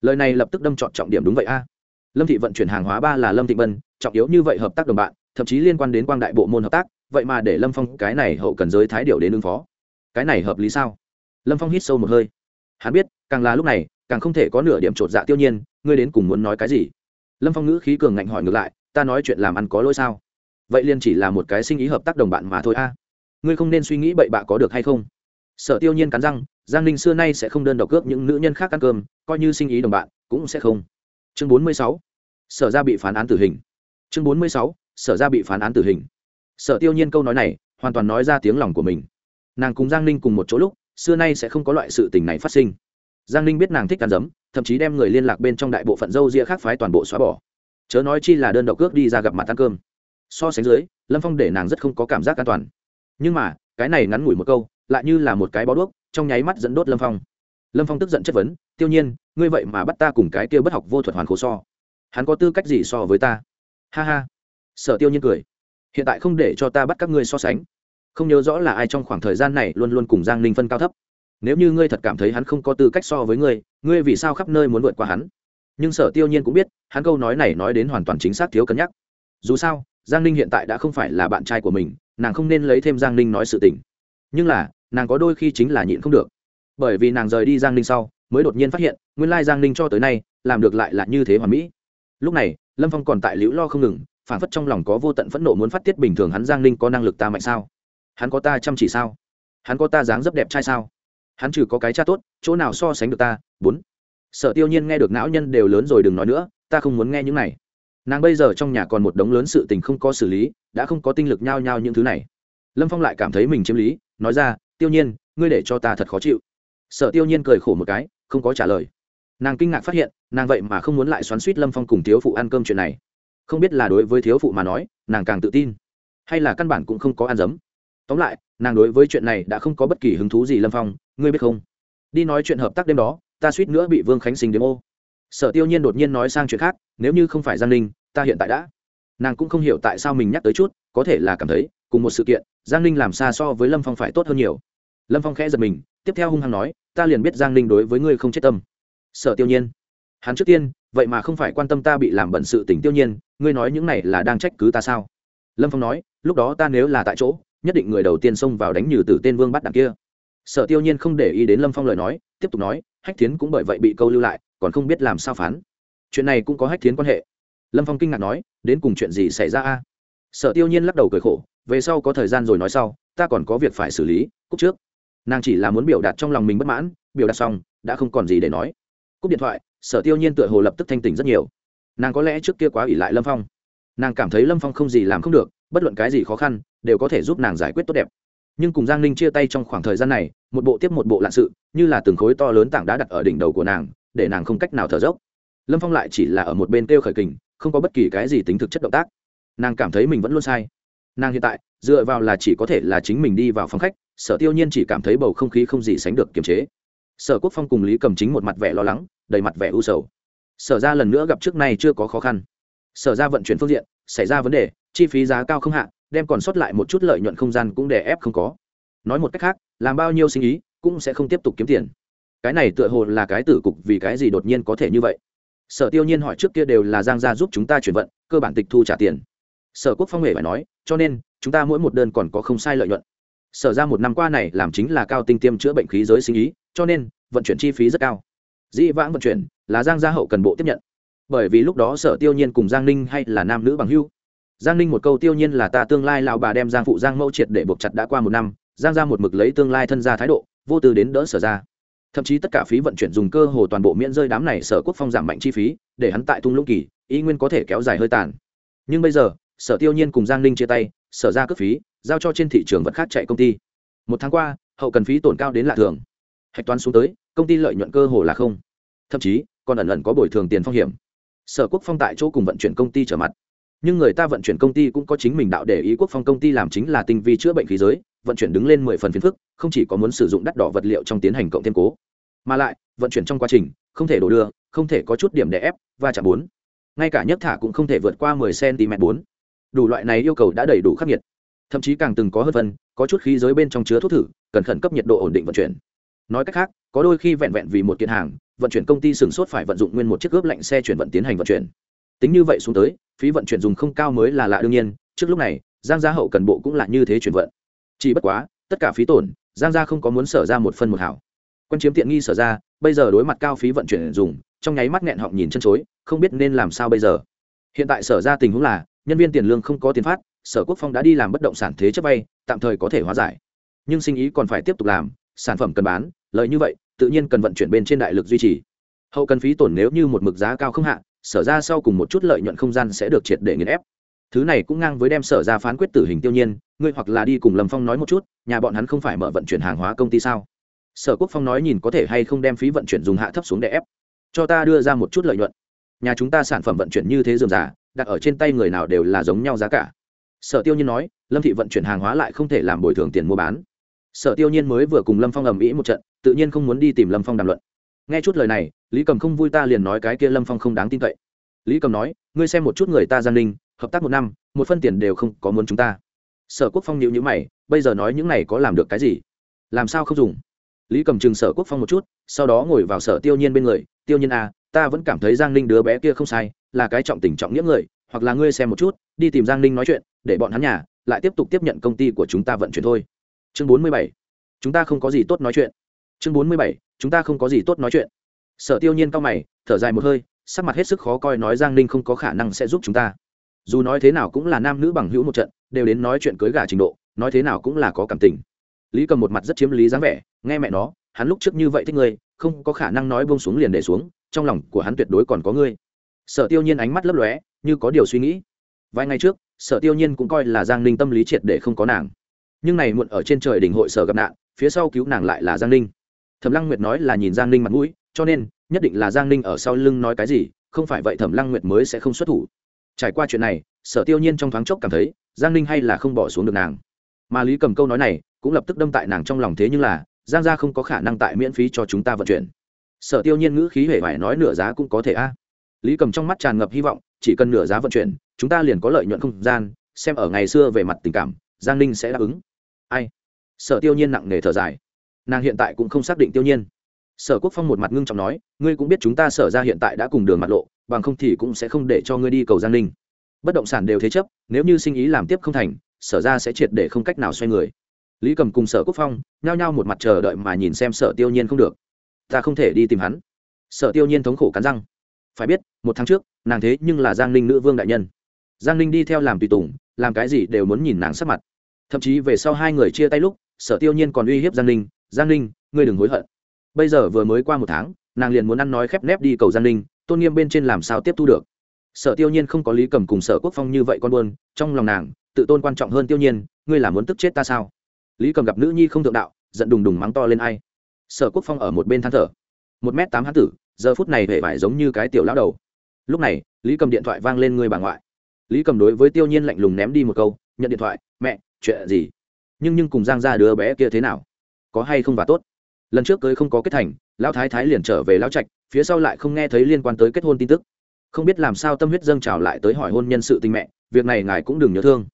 Lời này lập tức đâm chọn trọng điểm đúng vậy a. Lâm thị vận chuyển hàng hóa ba là lâm thị Vân, trọng yếu như vậy hợp tác đồng bạn thậm chí liên quan đến quang đại bộ môn hợp tác vậy mà để lâm phong cái này hậu cần giới thái điều đến ứng phó cái này hợp lý sao? Lâm phong hít sâu một hơi. Hắn biết, càng là lúc này, càng không thể có nửa điểm chột dạ tiêu nhiên, ngươi đến cùng muốn nói cái gì? Lâm phong ngữ khí cường ngạnh hỏi ngược lại, ta nói chuyện làm ăn có lỗi sao? Vậy liền chỉ là một cái sinh ý hợp tác đồng bạn mà thôi a. Ngươi không nên suy nghĩ bậy bạ có được hay không? Sở tiêu nhiên cắn răng, giang ninh xưa nay sẽ không đơn độc cướp những nữ nhân khác ăn cơm, coi như sinh ý đồng bạn, cũng sẽ không. Chương bốn mươi sáu, sở ra bị phán án tử hình. Chương bốn mươi sáu, sở ra bị phán án tử hình. Sở tiêu nhiên câu nói này, hoàn toàn nói ra tiếng lòng của mình nàng cùng giang ninh cùng một chỗ lúc, xưa nay sẽ không có loại sự tình này phát sinh. Giang ninh biết nàng thích ăn dấm, thậm chí đem người liên lạc bên trong đại bộ phận dâu ria khác phái toàn bộ xóa bỏ. Chớ nói chi là đơn độc cước đi ra gặp mặt ăn cơm. So sánh dưới, lâm phong để nàng rất không có cảm giác an toàn. Nhưng mà, cái này ngắn ngủi một câu, lại như là một cái bó đuốc, trong nháy mắt dẫn đốt lâm phong. Lâm phong tức giận chất vấn, tiêu nhiên, ngươi vậy mà bắt ta cùng cái kia bất học vô thuật hoàn khổ so. Hắn có tư cách gì so với ta? Ha ha. Sở tiêu nhiên cười. Hiện tại không để cho ta bắt các ngươi so sánh không nhớ rõ là ai trong khoảng thời gian này luôn luôn cùng giang ninh phân cao thấp. Nếu như ngươi thật cảm thấy hắn không có tư cách so với ngươi ngươi vì sao khắp nơi muốn vượt qua hắn? Nhưng sở tiêu nhiên cũng biết, hắn câu nói này nói đến hoàn toàn chính xác thiếu cân nhắc. Dù sao, giang ninh hiện tại đã không phải là bạn trai của mình, nàng không nên lấy thêm giang ninh nói sự tình. Nhưng là, nàng có đôi khi chính là nhịn không được. Bởi vì nàng rời đi giang ninh sau, mới đột nhiên phát hiện, nguyên lai giang ninh cho tới nay, làm được lại là như thế hoàn mỹ. Lúc này, lâm phong còn tại liễu lo không ngừng phản phất trong lòng có vô tận phẫn nộ muốn phát tiết bình thường hắn giang ninh có năng lực ta mạnh sao? Hắn có ta chăm chỉ sao? Hắn có ta dáng dấp đẹp trai sao? Hắn trừ có cái cha tốt, chỗ nào so sánh được ta? Bốn. Sợ tiêu nhiên nghe được não nhân đều lớn rồi đừng nói nữa, ta không muốn nghe những này. Nàng bây giờ trong nhà còn một đống lớn sự tình không có xử lý, đã không có tinh lực nhao nhao những thứ này. Lâm phong lại cảm thấy mình chiếm lý, nói ra, tiêu nhiên, ngươi để cho ta thật khó chịu. Sợ tiêu nhiên cười khổ một cái, không có trả lời. Nàng kinh ngạc phát hiện, nàng vậy mà không muốn lại xoắn suýt lâm phong cùng thiếu phụ ăn cơm chuyện này. Không biết là đối với thiếu phụ mà nói, nàng càng tự tin, hay là căn bản cũng không có ăn dấm tóm lại, nàng đối với chuyện này đã không có bất kỳ hứng thú gì lâm phong, ngươi biết không? Đi nói chuyện hợp tác đêm đó, ta suýt nữa bị vương khánh sinh đếm ô. Sở tiêu nhiên đột nhiên nói sang chuyện khác, nếu như không phải giang ninh, ta hiện tại đã. Nàng cũng không hiểu tại sao mình nhắc tới chút, có thể là cảm thấy, cùng một sự kiện, giang ninh làm xa so với lâm phong phải tốt hơn nhiều. Lâm phong khẽ giật mình, tiếp theo hung hăng nói, ta liền biết giang ninh đối với ngươi không chết tâm. Sở tiêu nhiên, hắn trước tiên, vậy mà không phải quan tâm ta bị làm bận sự tình tiêu nhiên, ngươi nói những này là đang trách cứ ta sao? Lâm phong nói, lúc đó ta nếu là tại chỗ nhất định người đầu tiên xông vào đánh nhừ từ tên vương bắt đằng kia. Sở tiêu nhiên không để ý đến lâm phong lời nói, tiếp tục nói, hách Thiến cũng bởi vậy bị câu lưu lại, còn không biết làm sao phán. Chuyện này cũng có hách Thiến quan hệ. Lâm phong kinh ngạc nói, đến cùng chuyện gì xảy ra a? Sở tiêu nhiên lắc đầu cười khổ, về sau có thời gian rồi nói sau, ta còn có việc phải xử lý cúc trước. Nàng chỉ là muốn biểu đạt trong lòng mình bất mãn, biểu đạt xong, đã không còn gì để nói. Cúp điện thoại, sở tiêu nhiên tựa hồ lập tức thanh tỉnh rất nhiều. Nàng có lẽ trước kia quá ỷ lại lâm phong. Nàng cảm thấy lâm phong không gì làm không được, bất luận cái gì khó khăn đều có thể giúp nàng giải quyết tốt đẹp. Nhưng cùng giang ninh chia tay trong khoảng thời gian này, một bộ tiếp một bộ lạ sự, như là từng khối to lớn tảng đá đặt ở đỉnh đầu của nàng, để nàng không cách nào thở dốc. Lâm phong lại chỉ là ở một bên kêu khởi kình, không có bất kỳ cái gì tính thực chất động tác. Nàng cảm thấy mình vẫn luôn sai. Nàng hiện tại, dựa vào là chỉ có thể là chính mình đi vào phòng khách, sở tiêu nhiên chỉ cảm thấy bầu không khí không gì sánh được kiềm chế. Sở quốc phong cùng lý cầm chính một mặt vẻ lo lắng, đầy mặt vẻ u sầu. Sở ra lần nữa gặp trước nay chưa có khó khăn. Sở ra vận chuyển phương diện, xảy ra vấn đề, chi phí giá cao không hạ đem còn sót lại một chút lợi nhuận không gian cũng để ép không có. Nói một cách khác, làm bao nhiêu sinh ý cũng sẽ không tiếp tục kiếm tiền. Cái này tựa hồ là cái tử cục vì cái gì đột nhiên có thể như vậy? Sở tiêu nhiên hỏi trước kia đều là giang gia giúp chúng ta chuyển vận, cơ bản tịch thu trả tiền. Sở quốc phong hề phải nói, cho nên, chúng ta mỗi một đơn còn có không sai lợi nhuận. Sở ra một năm qua này làm chính là cao tinh tiêm chữa bệnh khí giới sinh ý, cho nên, vận chuyển chi phí rất cao. Dĩ vãng vận chuyển là giang gia hậu cần bộ tiếp nhận. Bởi vì lúc đó sở tiêu nhiên cùng giang ninh hay là nam nữ bằng hưu giang ninh một câu tiêu nhiên là ta tương lai lão bà đem giang phụ giang mẫu triệt để buộc chặt đã qua một năm, giang ra một mực lấy tương lai thân gia thái độ, vô tư đến đỡ sở ra thậm chí tất cả phí vận chuyển dùng cơ hồ toàn bộ miễn rơi đám này sở quốc phong giảm mạnh chi phí, để hắn tại thung lũng kỳ, ý nguyên có thể kéo dài hơi tàn. Nhưng bây giờ, sở tiêu nhiên cùng giang ninh chia tay, sở ra cướp phí, giao cho trên thị trường vật khác chạy công ty. Một tháng qua, hậu cần phí tổn cao đến lạ thường. Hạch toán xuống tới, công ty lợi nhuận cơ hồ là không. Thậm chí, còn ẩn ẩn có bồi thường tiền phong hiểm. Sở quốc phong tại chỗ cùng vận chuyển công ty trở mặt nhưng người ta vận chuyển công ty cũng có chính mình đạo để ý quốc phong công ty làm chính là tinh vi chữa bệnh khí giới, vận chuyển đứng lên mười phần phiền phức, không chỉ có muốn sử dụng đắt đỏ vật liệu trong tiến hành cộng thêm cố. Mà lại, vận chuyển trong quá trình, không thể đổ đưa, không thể có chút điểm để ép và chạm bốn. Ngay cả nhấc thả cũng không thể vượt qua mười cm bốn. Đủ loại này yêu cầu đã đầy đủ khắc nghiệt. Thậm chí càng từng có hơn vân có chút khí giới bên trong chứa thuốc thử cần khẩn cấp nhiệt độ ổn định vận chuyển. Nói cách khác, có đôi khi vẹn vẹn vì một kiện hàng, vận chuyển công ty sửng sốt phải vận dụng nguyên một chiếc ướp lạnh xe chuyển vận tiến hành vận chuyển tính như vậy xuống tới, phí vận chuyển dùng không cao mới là lạ đương nhiên, trước lúc này, giang gia hậu cần bộ cũng là như thế chuyển vận. Chỉ bất quá, tất cả phí tổn, giang gia không có muốn sở ra một phân một hảo. Quân chiếm tiện nghi sở ra, bây giờ đối mặt cao phí vận chuyển dùng, trong nháy mắt nghẹn họng nhìn chân chối, không biết nên làm sao bây giờ. Hiện tại sở ra tình huống là, nhân viên tiền lương không có tiền phát, sở quốc phong đã đi làm bất động sản thế chấp vay, tạm thời có thể hóa giải. Nhưng sinh ý còn phải tiếp tục làm, sản phẩm cần bán, lợi như vậy, tự nhiên cần vận chuyển bên trên đại lực duy trì. Hậu cần phí tổn nếu như một mực giá cao không hạ sở ra sau cùng một chút lợi nhuận không gian sẽ được triệt để nghiền ép. Thứ này cũng ngang với đem sở ra phán quyết tử hình tiêu nhiên, ngươi hoặc là đi cùng lâm phong nói một chút, nhà bọn hắn không phải mở vận chuyển hàng hóa công ty sao? Sở quốc phong nói nhìn có thể hay không đem phí vận chuyển dùng hạ thấp xuống để ép. Cho ta đưa ra một chút lợi nhuận. Nhà chúng ta sản phẩm vận chuyển như thế dườm giả đặt ở trên tay người nào đều là giống nhau giá cả. Sở tiêu nhiên nói, lâm thị vận chuyển hàng hóa lại không thể làm bồi thường tiền mua bán. Sở tiêu nhiên mới vừa cùng lâm phong ầm ĩ một trận, tự nhiên không muốn đi tìm lâm phong đàm luận nghe chút lời này, lý cầm không vui ta liền nói cái kia lâm phong không đáng tin cậy. Lý cầm nói, ngươi xem một chút người ta giang ninh hợp tác một năm, một phân tiền đều không có muốn chúng ta. Sở quốc phong nhịu nhữ mày, bây giờ nói những này có làm được cái gì? Làm sao không dùng? Lý cầm chừng sở quốc phong một chút, sau đó ngồi vào sở tiêu nhiên bên người, tiêu nhiên à ta vẫn cảm thấy giang ninh đứa bé kia không sai, là cái trọng tình trọng nghĩa người, hoặc là ngươi xem một chút, đi tìm giang ninh nói chuyện, để bọn hắn nhà lại tiếp tục tiếp nhận công ty của chúng ta vận chuyển thôi. Chương bốn mươi bảy, chúng ta không có gì tốt nói chuyện. Chương bốn mươi bảy chúng ta không có gì tốt nói chuyện. Sở tiêu nhiên cao mày, thở dài một hơi, sắc mặt hết sức khó coi nói giang ninh không có khả năng sẽ giúp chúng ta. Dù nói thế nào cũng là nam nữ bằng hữu một trận, đều đến nói chuyện cưới gà trình độ, nói thế nào cũng là có cảm tình. Lý cầm một mặt rất chiếm lý dáng vẻ, nghe mẹ nó, hắn lúc trước như vậy thích ngươi, không có khả năng nói bông xuống liền để xuống, trong lòng của hắn tuyệt đối còn có ngươi. Sở tiêu nhiên ánh mắt lấp lóe, như có điều suy nghĩ. Vài ngày trước, sở tiêu nhiên cũng coi là giang ninh tâm lý triệt để không có nàng. Nhưng này muộn ở trên trời đỉnh hội sở gặp nạn, phía sau cứu nàng lại là giang ninh thẩm lăng nguyệt nói là nhìn giang ninh mặt mũi, cho nên, nhất định là giang ninh ở sau lưng nói cái gì, không phải vậy thẩm lăng nguyệt mới sẽ không xuất thủ. Trải qua chuyện này, sở tiêu nhiên trong thoáng chốc cảm thấy, giang ninh hay là không bỏ xuống được nàng. Mà lý cầm câu nói này, cũng lập tức đâm tại nàng trong lòng thế nhưng là, giang gia không có khả năng tại miễn phí cho chúng ta vận chuyển. Sở tiêu nhiên ngữ khí hề phải nói nửa giá cũng có thể a. Lý cầm trong mắt tràn ngập hy vọng, chỉ cần nửa giá vận chuyển, chúng ta liền có lợi nhuận không gian, xem ở ngày xưa về mặt tình cảm, giang ninh sẽ đáp ứng. Ai? Sở tiêu nhiên nặng nề thở dài nàng hiện tại cũng không xác định tiêu nhiên. Sở quốc phong một mặt ngưng trọng nói, ngươi cũng biết chúng ta sở ra hiện tại đã cùng đường mặt lộ, bằng không thì cũng sẽ không để cho ngươi đi cầu giang ninh. Bất động sản đều thế chấp, nếu như sinh ý làm tiếp không thành, sở ra sẽ triệt để không cách nào xoay người. Lý cầm cùng sở quốc phong nhao nhao một mặt chờ đợi mà nhìn xem sở tiêu nhiên không được. Ta không thể đi tìm hắn. Sở tiêu nhiên thống khổ cắn răng. Phải biết, một tháng trước, nàng thế nhưng là giang ninh nữ vương đại nhân. Giang ninh đi theo làm tùy tùng, làm cái gì đều muốn nhìn nàng sắc mặt. Thậm chí về sau hai người chia tay lúc, sở tiêu nhiên còn uy hiếp giang ninh giang ninh, ngươi đừng hối hận. Bây giờ vừa mới qua một tháng, nàng liền muốn ăn nói khép nép đi cầu giang ninh, tôn nghiêm bên trên làm sao tiếp thu được. Sở tiêu nhiên không có lý cầm cùng sở quốc phong như vậy con buôn, trong lòng nàng, tự tôn quan trọng hơn tiêu nhiên, ngươi là muốn tức chết ta sao? Lý cầm gặp nữ nhi không thượng đạo, giận đùng đùng mắng to lên ai? Sở quốc phong ở một bên than thở. Một m tám hán tử, giờ phút này hề vải giống như cái tiểu lão đầu. Lúc này, lý cầm điện thoại vang lên người bà ngoại. Lý cầm đối với tiêu nhiên lạnh lùng ném đi một câu, nhận điện thoại, mẹ, chuyện gì? Nhưng nhưng cùng giang ra đứa bé kia thế nào? Có hay không và tốt. Lần trước cưới không có kết thành, lão thái thái liền trở về lão trạch, phía sau lại không nghe thấy liên quan tới kết hôn tin tức. Không biết làm sao tâm huyết dâng trào lại tới hỏi hôn nhân sự tình mẹ, việc này ngài cũng đừng nhớ thương.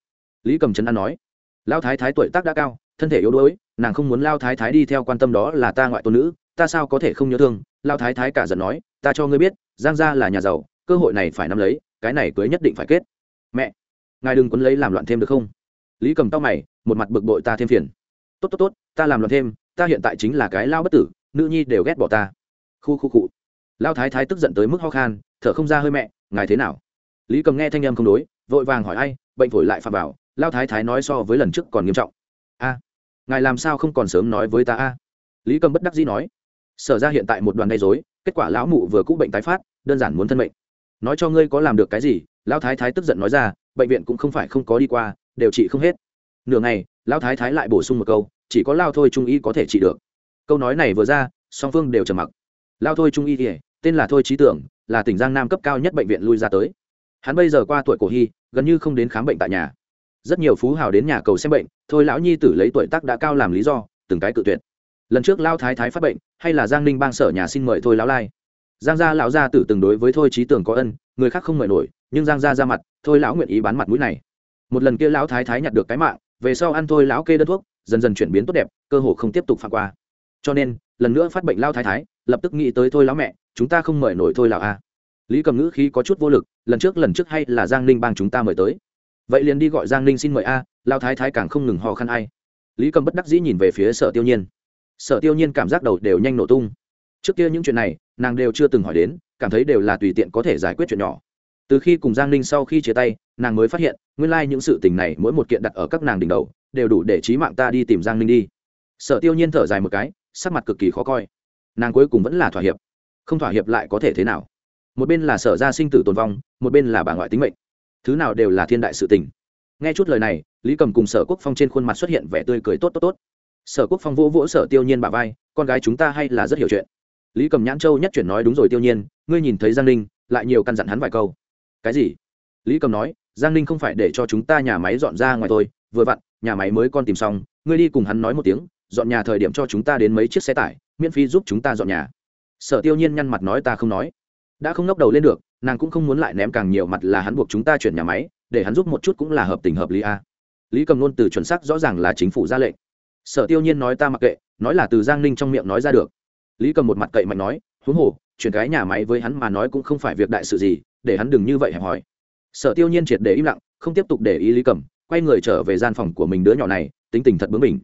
Lý cầm trấn an nói, lão thái thái tuổi tác đã cao, thân thể yếu đuối, nàng không muốn lao thái thái đi theo quan tâm đó là ta ngoại tôn nữ, ta sao có thể không nhớ thương? Lao thái thái cả giận nói, ta cho ngươi biết, giang gia là nhà giàu, cơ hội này phải nắm lấy, cái này cưới nhất định phải kết. Mẹ, ngài đừng quấn lấy làm loạn thêm được không? Lý cầm tao mày, một mặt bực bội ta thêm phiền tốt tốt tốt, ta làm loạn thêm, ta hiện tại chính là cái lao bất tử, nữ nhi đều ghét bỏ ta. Khu khu cụ lao thái thái tức giận tới mức ho khan, thở không ra hơi mẹ, ngài thế nào? Lý cầm nghe thanh âm không đối, vội vàng hỏi ai, bệnh phổi lại phạm vào, lao thái thái nói so với lần trước còn nghiêm trọng. A, ngài làm sao không còn sớm nói với ta a? Lý cầm bất đắc dĩ nói. Sở ra hiện tại một đoàn gây dối kết quả lão mụ vừa cũ bệnh tái phát, đơn giản muốn thân mệnh. Nói cho ngươi có làm được cái gì, lão thái thái tức giận nói ra, bệnh viện cũng không phải không có đi qua đều trị không hết nửa ngày, lão thái thái lại bổ sung một câu, chỉ có lao thôi trung y có thể trị được. Câu nói này vừa ra, song phương đều trầm mặc. Lao thôi trung y kể tên là thôi trí tưởng, là tỉnh giang nam cấp cao nhất bệnh viện lui ra tới. Hắn bây giờ qua tuổi cổ hy, gần như không đến khám bệnh tại nhà. Rất nhiều phú hào đến nhà cầu xem bệnh, thôi lão nhi tử lấy tuổi tác đã cao làm lý do, từng cái cự tuyệt. Lần trước lao thái thái phát bệnh, hay là giang ninh bang sở nhà xin mời thôi lão lai. Giang gia lão gia tử từng đối với thôi trí tưởng có ân, người khác không mời nổi, nhưng giang gia ra mặt, thôi lão nguyện ý bán mặt mũi này. Một lần kia lão thái thái nhặt được cái mạng về sau ăn thôi lão kê đơn thuốc, dần dần chuyển biến tốt đẹp, cơ hồ không tiếp tục phạt qua. Cho nên, lần nữa phát bệnh lao thái thái, lập tức nghĩ tới thôi lão mẹ, chúng ta không mời nổi thôi lão a. Lý cầm ngữ khí có chút vô lực, lần trước lần trước hay là giang ninh bang chúng ta mời tới. Vậy liền đi gọi giang ninh xin mời a lao thái thái càng không ngừng ho khăn ai. Lý cầm bất đắc dĩ nhìn về phía sở tiêu nhiên. Sở tiêu nhiên cảm giác đầu đều nhanh nổ tung. Trước kia những chuyện này, nàng đều chưa từng hỏi đến, cảm thấy đều là tùy tiện có thể giải quyết chuyện nhỏ từ khi cùng giang ninh sau khi chia tay, nàng mới phát hiện, nguyên lai、like、những sự tình này mỗi một kiện đặt ở các nàng đỉnh đầu, đều đủ để trí mạng ta đi tìm giang ninh đi. Sở tiêu nhiên thở dài một cái, sắc mặt cực kỳ khó coi. Nàng cuối cùng vẫn là thỏa hiệp. Không thỏa hiệp lại có thể thế nào? Một bên là sở gia sinh tử tồn vong, một bên là bà ngoại tính mệnh. Thứ nào đều là thiên đại sự tình. Nghe chút lời này, lý cầm cùng sở quốc phong trên khuôn mặt xuất hiện vẻ tươi cười tốt tốt tốt. Sở quốc phong vỗ vỗ sở tiêu nhiên bà vai, con gái chúng ta hay là rất hiểu chuyện. Lý cầm nhãn châu nhất chuyển nói, đúng rồi tiêu nhiên, ngươi nhìn thấy giang ninh, lại nhiều căn dặn hắn vài câu cái gì? Lý cầm nói, giang ninh không phải để cho chúng ta nhà máy dọn ra ngoài thôi. Vừa vặn, nhà máy mới con tìm xong. Ngươi đi cùng hắn nói một tiếng, dọn nhà thời điểm cho chúng ta đến mấy chiếc xe tải, miễn phí giúp chúng ta dọn nhà. Sở tiêu nhiên nhăn mặt nói ta không nói. Đã không ngóc đầu lên được, nàng cũng không muốn lại ném càng nhiều mặt là hắn buộc chúng ta chuyển nhà máy, để hắn giúp một chút cũng là hợp tình hợp lý a. Lý cầm nôn từ chuẩn xác rõ ràng là chính phủ ra lệnh. Sở tiêu nhiên nói ta mặc kệ, nói là từ giang ninh trong miệng nói ra được. Lý cầm một mặt cậy mạnh nói, huống hồ, chuyển cái nhà máy với hắn mà nói cũng không phải việc đại sự gì để hắn đừng như vậy hẹp hòi. Sở tiêu nhiên triệt để im lặng, không tiếp tục để ý lý cầm quay người trở về gian phòng của mình đứa nhỏ này, tính tình thật bướng mình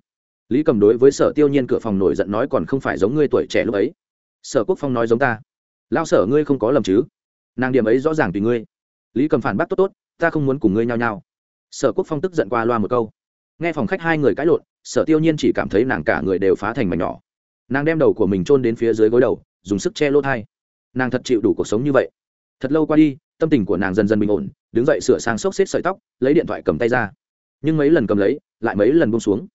lý cầm đối với sở tiêu nhiên cửa phòng nổi giận nói còn không phải giống ngươi tuổi trẻ lúc ấy. Sở quốc phong nói giống ta. Lao sở ngươi không có lầm chứ? Nàng điểm ấy rõ ràng tùy ngươi. Lý cầm phản bác tốt tốt, ta không muốn cùng ngươi nhau nhau sở quốc phong tức giận qua loa một câu. Nghe phòng khách hai người cãi lộn, sở tiêu nhiên chỉ cảm thấy nàng cả người đều phá thành mảnh nhỏ. Nàng đem đầu của mình chôn đến phía dưới gối đầu, dùng sức che lỗ thai. Nàng thật chịu đủ cuộc sống như vậy thật lâu qua đi, tâm tình của nàng dần dần bình ổn, đứng dậy sửa sang xốc xếp sợi tóc, lấy điện thoại cầm tay ra. Nhưng mấy lần cầm lấy, lại mấy lần bông xuống.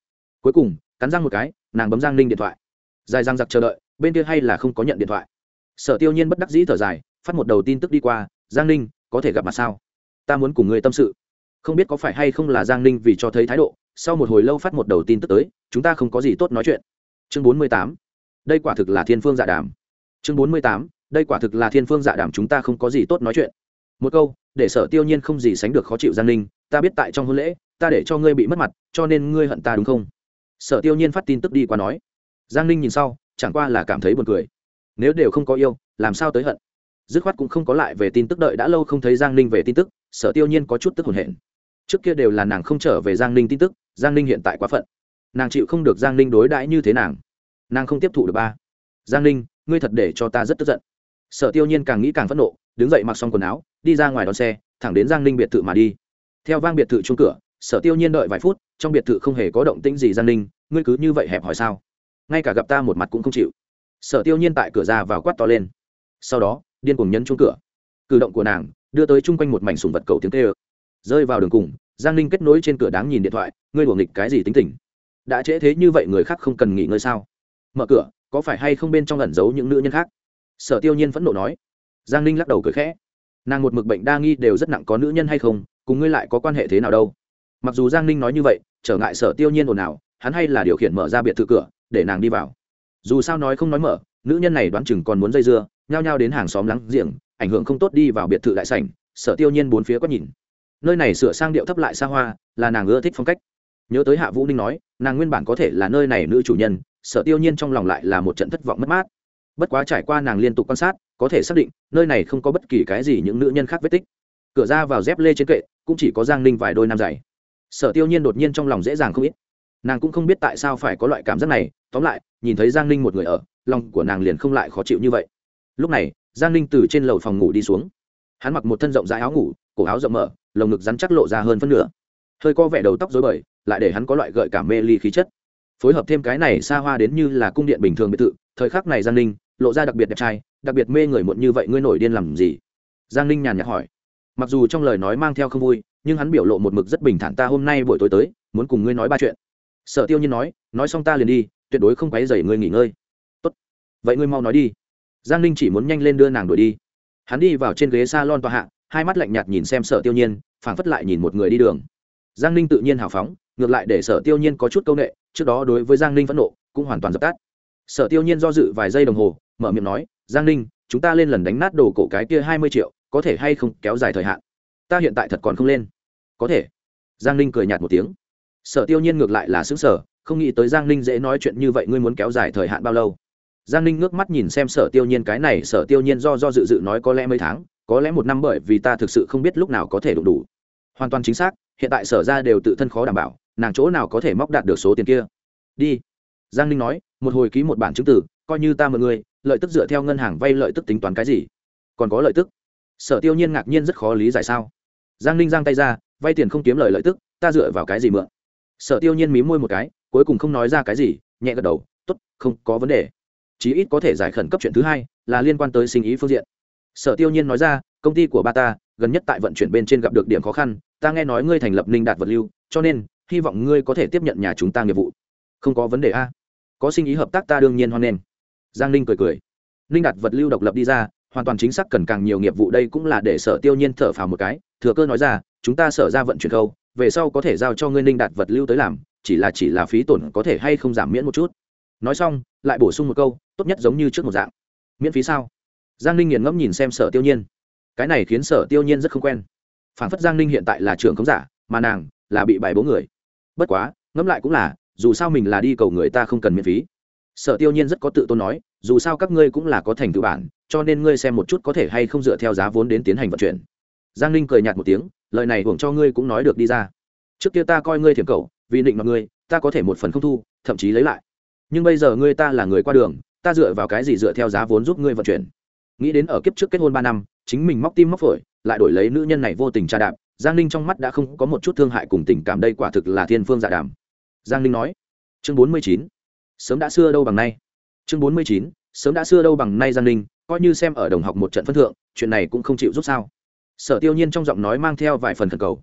Cuối cùng, cắn răng một cái, nàng bấm giang ninh điện thoại. Dài răng giặc chờ đợi, bên kia hay là không có nhận điện thoại. Sở tiêu nhiên bất đắc dĩ thở dài, phát một đầu tin tức đi qua, giang ninh, có thể gặp mặt sao? Ta muốn cùng người tâm sự. Không biết có phải hay không là giang ninh vì cho thấy thái độ, sau một hồi lâu phát một đầu tin tức tới, chúng ta không có gì tốt nói chuyện. Chương bốn mươi tám. Đây quả thực là thiên phương dạ đàm. Chương bốn mươi tám đây quả thực là thiên phương dạ đàm chúng ta không có gì tốt nói chuyện. Một câu, để sở tiêu nhiên không gì sánh được khó chịu giang ninh, ta biết tại trong hôn lễ, ta để cho ngươi bị mất mặt, cho nên ngươi hận ta đúng không? Sở tiêu nhiên phát tin tức đi qua nói. Giang ninh nhìn sau, chẳng qua là cảm thấy buồn cười. Nếu đều không có yêu, làm sao tới hận? Dứt khoát cũng không có lại về tin tức đợi đã lâu không thấy giang ninh về tin tức, sở tiêu nhiên có chút tức hồn hển. Trước kia đều là nàng không trở về giang ninh tin tức, giang ninh hiện tại quá phận. Nàng chịu không được giang ninh đối đãi như thế nàng. Nàng không tiếp thụ được ba. Giang ninh, ngươi thật để cho ta rất tức giận sở tiêu nhiên càng nghĩ càng phẫn nộ, đứng dậy mặc xong quần áo, đi ra ngoài đón xe, thẳng đến giang ninh biệt thự mà đi. Theo vang biệt thự chung cửa, sở tiêu nhiên đợi vài phút, trong biệt thự không hề có động tĩnh gì giang ninh, ngươi cứ như vậy hẹp hỏi sao? Ngay cả gặp ta một mặt cũng không chịu. Sở tiêu nhiên tại cửa ra vào quát to lên. Sau đó, điên cuồng nhấn chung cửa. Cử động của nàng đưa tới chung quanh một mảnh sùng vật cầu tiếng tê ơ rơi vào đường cùng, giang ninh kết nối trên cửa đáng nhìn điện thoại, ngươi đùa nghịch cái gì tính tình? Đã trễ thế như vậy người khác không cần nghỉ ngơi sao? Mở cửa, có phải hay không bên trong ẩn giấu những nữ nhân khác? Sở tiêu nhiên phẫn nộ nói. Giang ninh lắc đầu cười khẽ. Nàng một mực bệnh đa nghi đều rất nặng có nữ nhân hay không, cùng ngươi lại có quan hệ thế nào đâu. Mặc dù giang ninh nói như vậy, trở ngại sở tiêu nhiên ồn ào, hắn hay là điều khiển mở ra biệt thự cửa, để nàng đi vào. Dù sao nói không nói mở, nữ nhân này đoán chừng còn muốn dây dưa, nhao nhao đến hàng xóm lắng giềng, ảnh hưởng không tốt đi vào biệt thự đại sảnh, sở tiêu nhiên bốn phía quét nhìn. Nơi này sửa sang điệu thấp lại xa hoa, là nàng ưa thích phong cách. Nhớ tới hạ vũ ninh nói, nàng nguyên bản có thể là nơi này nữ chủ nhân, sở tiêu nhiên trong lòng lại là một trận thất vọng mất mát bất quá trải qua nàng liên tục quan sát, có thể xác định, nơi này không có bất kỳ cái gì những nữ nhân khác vết tích. Cửa ra vào dép lê trên kệ, cũng chỉ có giang ninh vài đôi nam giày. Sở tiêu nhiên đột nhiên trong lòng dễ dàng không ít. Nàng cũng không biết tại sao phải có loại cảm giác này, tóm lại, nhìn thấy giang ninh một người ở, lòng của nàng liền không lại khó chịu như vậy. Lúc này, giang ninh từ trên lầu phòng ngủ đi xuống. Hắn mặc một thân rộng rãi áo ngủ, cổ áo rộng mở, lồng ngực rắn chắc lộ ra hơn phân nửa. Hơi co vẻ đầu tóc dối bời, lại để hắn có loại gợi cảm mê ly khí chất. Phối hợp thêm cái này xa hoa đến như là cung điện bình thường biệt thự, thời khắc này giang ninh lộ ra đặc biệt đẹp trai, đặc biệt mê người muộn như vậy ngươi nổi điên làm gì? Giang ninh nhàn nhạt hỏi. Mặc dù trong lời nói mang theo không vui, nhưng hắn biểu lộ một mực rất bình thản ta hôm nay buổi tối tới, muốn cùng ngươi nói ba chuyện. Sở tiêu nhiên nói nói xong ta liền đi, tuyệt đối không quấy dày ngươi nghỉ ngơi. Tốt. Vậy ngươi mau nói đi. Giang ninh chỉ muốn nhanh lên đưa nàng đuổi đi. Hắn đi vào trên ghế s a lon tòa hạ, hai mắt lạnh nhạt nhìn xem sở tiêu nhiên, phảng phất lại nhìn một người đi đường. Giang ninh tự nhiên hào phóng, ngược lại để sở tiêu nhiên có chút c â u n ệ trước đó đối với giang ninh phẫn nộ, cũng hoàn toàn dập tắt. Sở tiêu nhiên do dự vài giây đồng hồ mở miệng nói giang ninh chúng ta lên lần đánh nát đồ cổ cái kia hai mươi triệu có thể hay không kéo dài thời hạn? Ta hiện tại thật còn không lên. Có thể. Giang ninh cười nhạt một tiếng. Sở tiêu nhiên ngược lại là xứng sở không nghĩ tới giang ninh dễ nói chuyện như vậy ngươi muốn kéo dài thời hạn bao lâu. Giang ninh ngước mắt nhìn xem sở tiêu nhiên cái này sở tiêu nhiên do do dự dự nói có lẽ mấy tháng có lẽ một năm bởi vì ta thực sự không biết lúc nào có thể đủ đủ. Hoàn toàn chính xác hiện tại sở ra đều tự thân khó đảm bảo nàng chỗ nào có thể móc đạt được số tiền kia. Đi. Giang ninh nói một hồi ký một bản chứng tử, coi như ta mượn người lợi tức dựa theo ngân hàng vay lợi tức tính toán cái gì? Còn có lợi tức? Sở tiêu nhiên ngạc nhiên rất khó lý giải sao? Giang ninh giang tay ra, vay tiền không kiếm lời lợi tức, ta dựa vào cái gì mượn? Sở tiêu nhiên mí môi một cái, cuối cùng không nói ra cái gì, nhẹ gật đầu t ố t không có vấn đề. Chí ít có thể giải khẩn cấp chuyện thứ hai, là liên quan tới sinh ý phương diện. Sở tiêu nhiên nói ra, công ty của ba ta, gần nhất tại vận chuyển bên trên gặp được điểm khó khăn, ta nghe nói ngươi thành lập ninh đạt vật lưu, cho nên, hy vọng ngươi có thể tiếp nhận nhà chúng ta nghiệp vụ. Không có vấn đề a. Có sinh ý hợp tác ta đương nhiên hoan nghênh giang ninh cười cười. Ninh đạt vật lưu độc lập đi ra, hoàn toàn chính xác cần càng nhiều nghiệp vụ đây cũng là để sở tiêu nhiên thở phào một cái, thừa cơ nói ra, chúng ta sở ra vận chuyển khâu, về sau có thể giao cho ngươi ninh đạt vật lưu tới làm, chỉ là chỉ là phí tổn có thể hay không giảm miễn một chút. Nói xong, lại bổ sung một câu, tốt nhất giống như trước một dạng. Miễn phí sao? Giang ninh nghiền ngẫm nhìn xem sở tiêu nhiên. Cái này khiến sở tiêu nhiên rất không quen. Phản phất giang ninh hiện tại là trưởng khống giả, mà nàng là bị bài bố người. Bất quá, ngẫm lại cũng là, dù sao mình là đi cầu người ta không cần miễn phí sở tiêu nhiên rất có tự tôn nói, dù sao các ngươi cũng là có thành tựu bản, cho nên ngươi xem một chút có thể hay không dựa theo giá vốn đến tiến hành vận chuyển. Giang ninh cười nhạt một tiếng, lời này hưởng cho ngươi cũng nói được đi ra. Trước kia ta coi ngươi thiểm cầu, vì định mọi ngươi, ta có thể một phần không thu, thậm chí lấy lại. Nhưng bây giờ ngươi ta là người qua đường, ta dựa vào cái gì dựa theo giá vốn giúp ngươi vận chuyển? Nghĩ đến ở kiếp trước kết hôn ba năm, chính mình móc tim móc phổi, lại đổi lấy nữ nhân này vô tình tra đạp, giang ninh trong mắt đã không có một chút thương hại cùng tình cảm, đây quả thực là thiên phương dạ đàm. Giang ninh nói. Chương bốn mươi chín sớm đã xưa đâu bằng nay. Chương bốn mươi chín, sớm đã xưa đâu bằng nay giang ninh, coi như xem ở đồng học một trận phân thượng, chuyện này cũng không chịu giúp sao. Sở tiêu nhiên trong giọng nói mang theo vài phần thần cầu.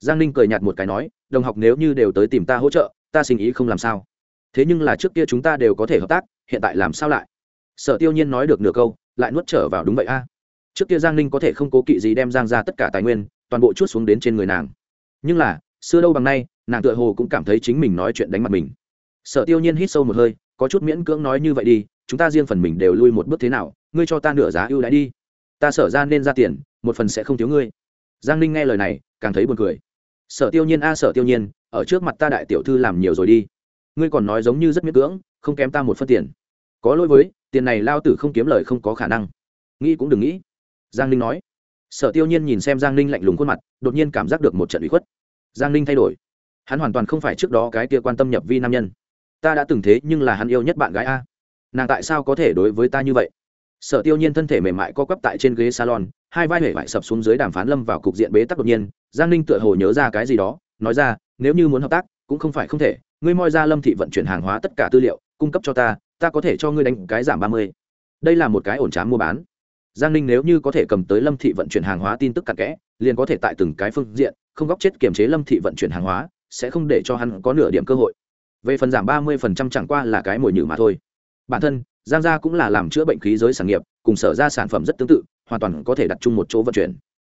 Giang ninh cười nhạt một cái nói, đồng học nếu như đều tới tìm ta hỗ trợ, ta sinh ý không làm sao. Thế nhưng là trước kia chúng ta đều có thể hợp tác, hiện tại làm sao lại? Sở tiêu nhiên nói được nửa câu, lại nuốt trở vào đúng vậy a. Trước kia giang ninh có thể không cố kỵ gì đem giang ra tất cả tài nguyên, toàn bộ chút xuống đến trên người nàng. Nhưng là, xưa đâu bằng nay, nàng tựa hồ cũng cảm thấy chính mình nói chuyện đánh mặt mình sở tiêu nhiên hít sâu một hơi, có chút miễn cưỡng nói như vậy đi, chúng ta riêng phần mình đều lui một bước thế nào, ngươi cho ta nửa giá ưu đãi đi. Ta sở ra nên ra tiền, một phần sẽ không thiếu ngươi. Giang ninh nghe lời này, càng thấy buồn cười. Sở tiêu nhiên a, sở tiêu nhiên, ở trước mặt ta đại tiểu thư làm nhiều rồi đi. Ngươi còn nói giống như rất miễn cưỡng, không kém ta một phân tiền. Có lỗi với, tiền này lao tử không kiếm lời không có khả năng. Nghĩ cũng đừng nghĩ. Giang ninh nói. Sở tiêu nhiên nhìn xem giang ninh lạnh lùng khuôn mặt, đột nhiên cảm giác được một trận bị khuất. Giang ninh thay đổi. Hắn hoàn toàn không phải trước đó cái kia quan tâm nhập vi nam nhân ta đã từng thế nhưng là hắn yêu nhất bạn gái a. Nàng tại sao có thể đối với ta như vậy? Sở tiêu nhiên thân thể mềm mại co quắp tại trên ghế salon, hai vai hể vải sập xuống dưới đàm phán lâm vào cục diện bế tắc đột nhiên, giang ninh tựa hồ nhớ ra cái gì đó, nói ra, nếu như muốn hợp tác, cũng không phải không thể, ngươi moi ra lâm thị vận chuyển hàng hóa tất cả tư liệu, cung cấp cho ta ta có thể cho ngươi đánh cái giảm ba mươi. Đây là một cái ổn trám mua bán. Giang ninh nếu như có thể cầm tới lâm thị vận chuyển hàng hóa tin tức cặn kẽ, liền có thể tại từng cái phương diện, không góc chết kiềm chế lâm thị vận chuyển hàng hóa, sẽ không để cho hắn có nửa điểm cơ hội về phần giảm ba mươi phần trăm chẳng qua là cái mồi nhử mà thôi. Bản thân, giang gia cũng là làm chữa bệnh khí giới sản nghiệp, cùng sở ra sản phẩm rất tương tự, hoàn toàn có thể đặt chung một chỗ vận chuyển.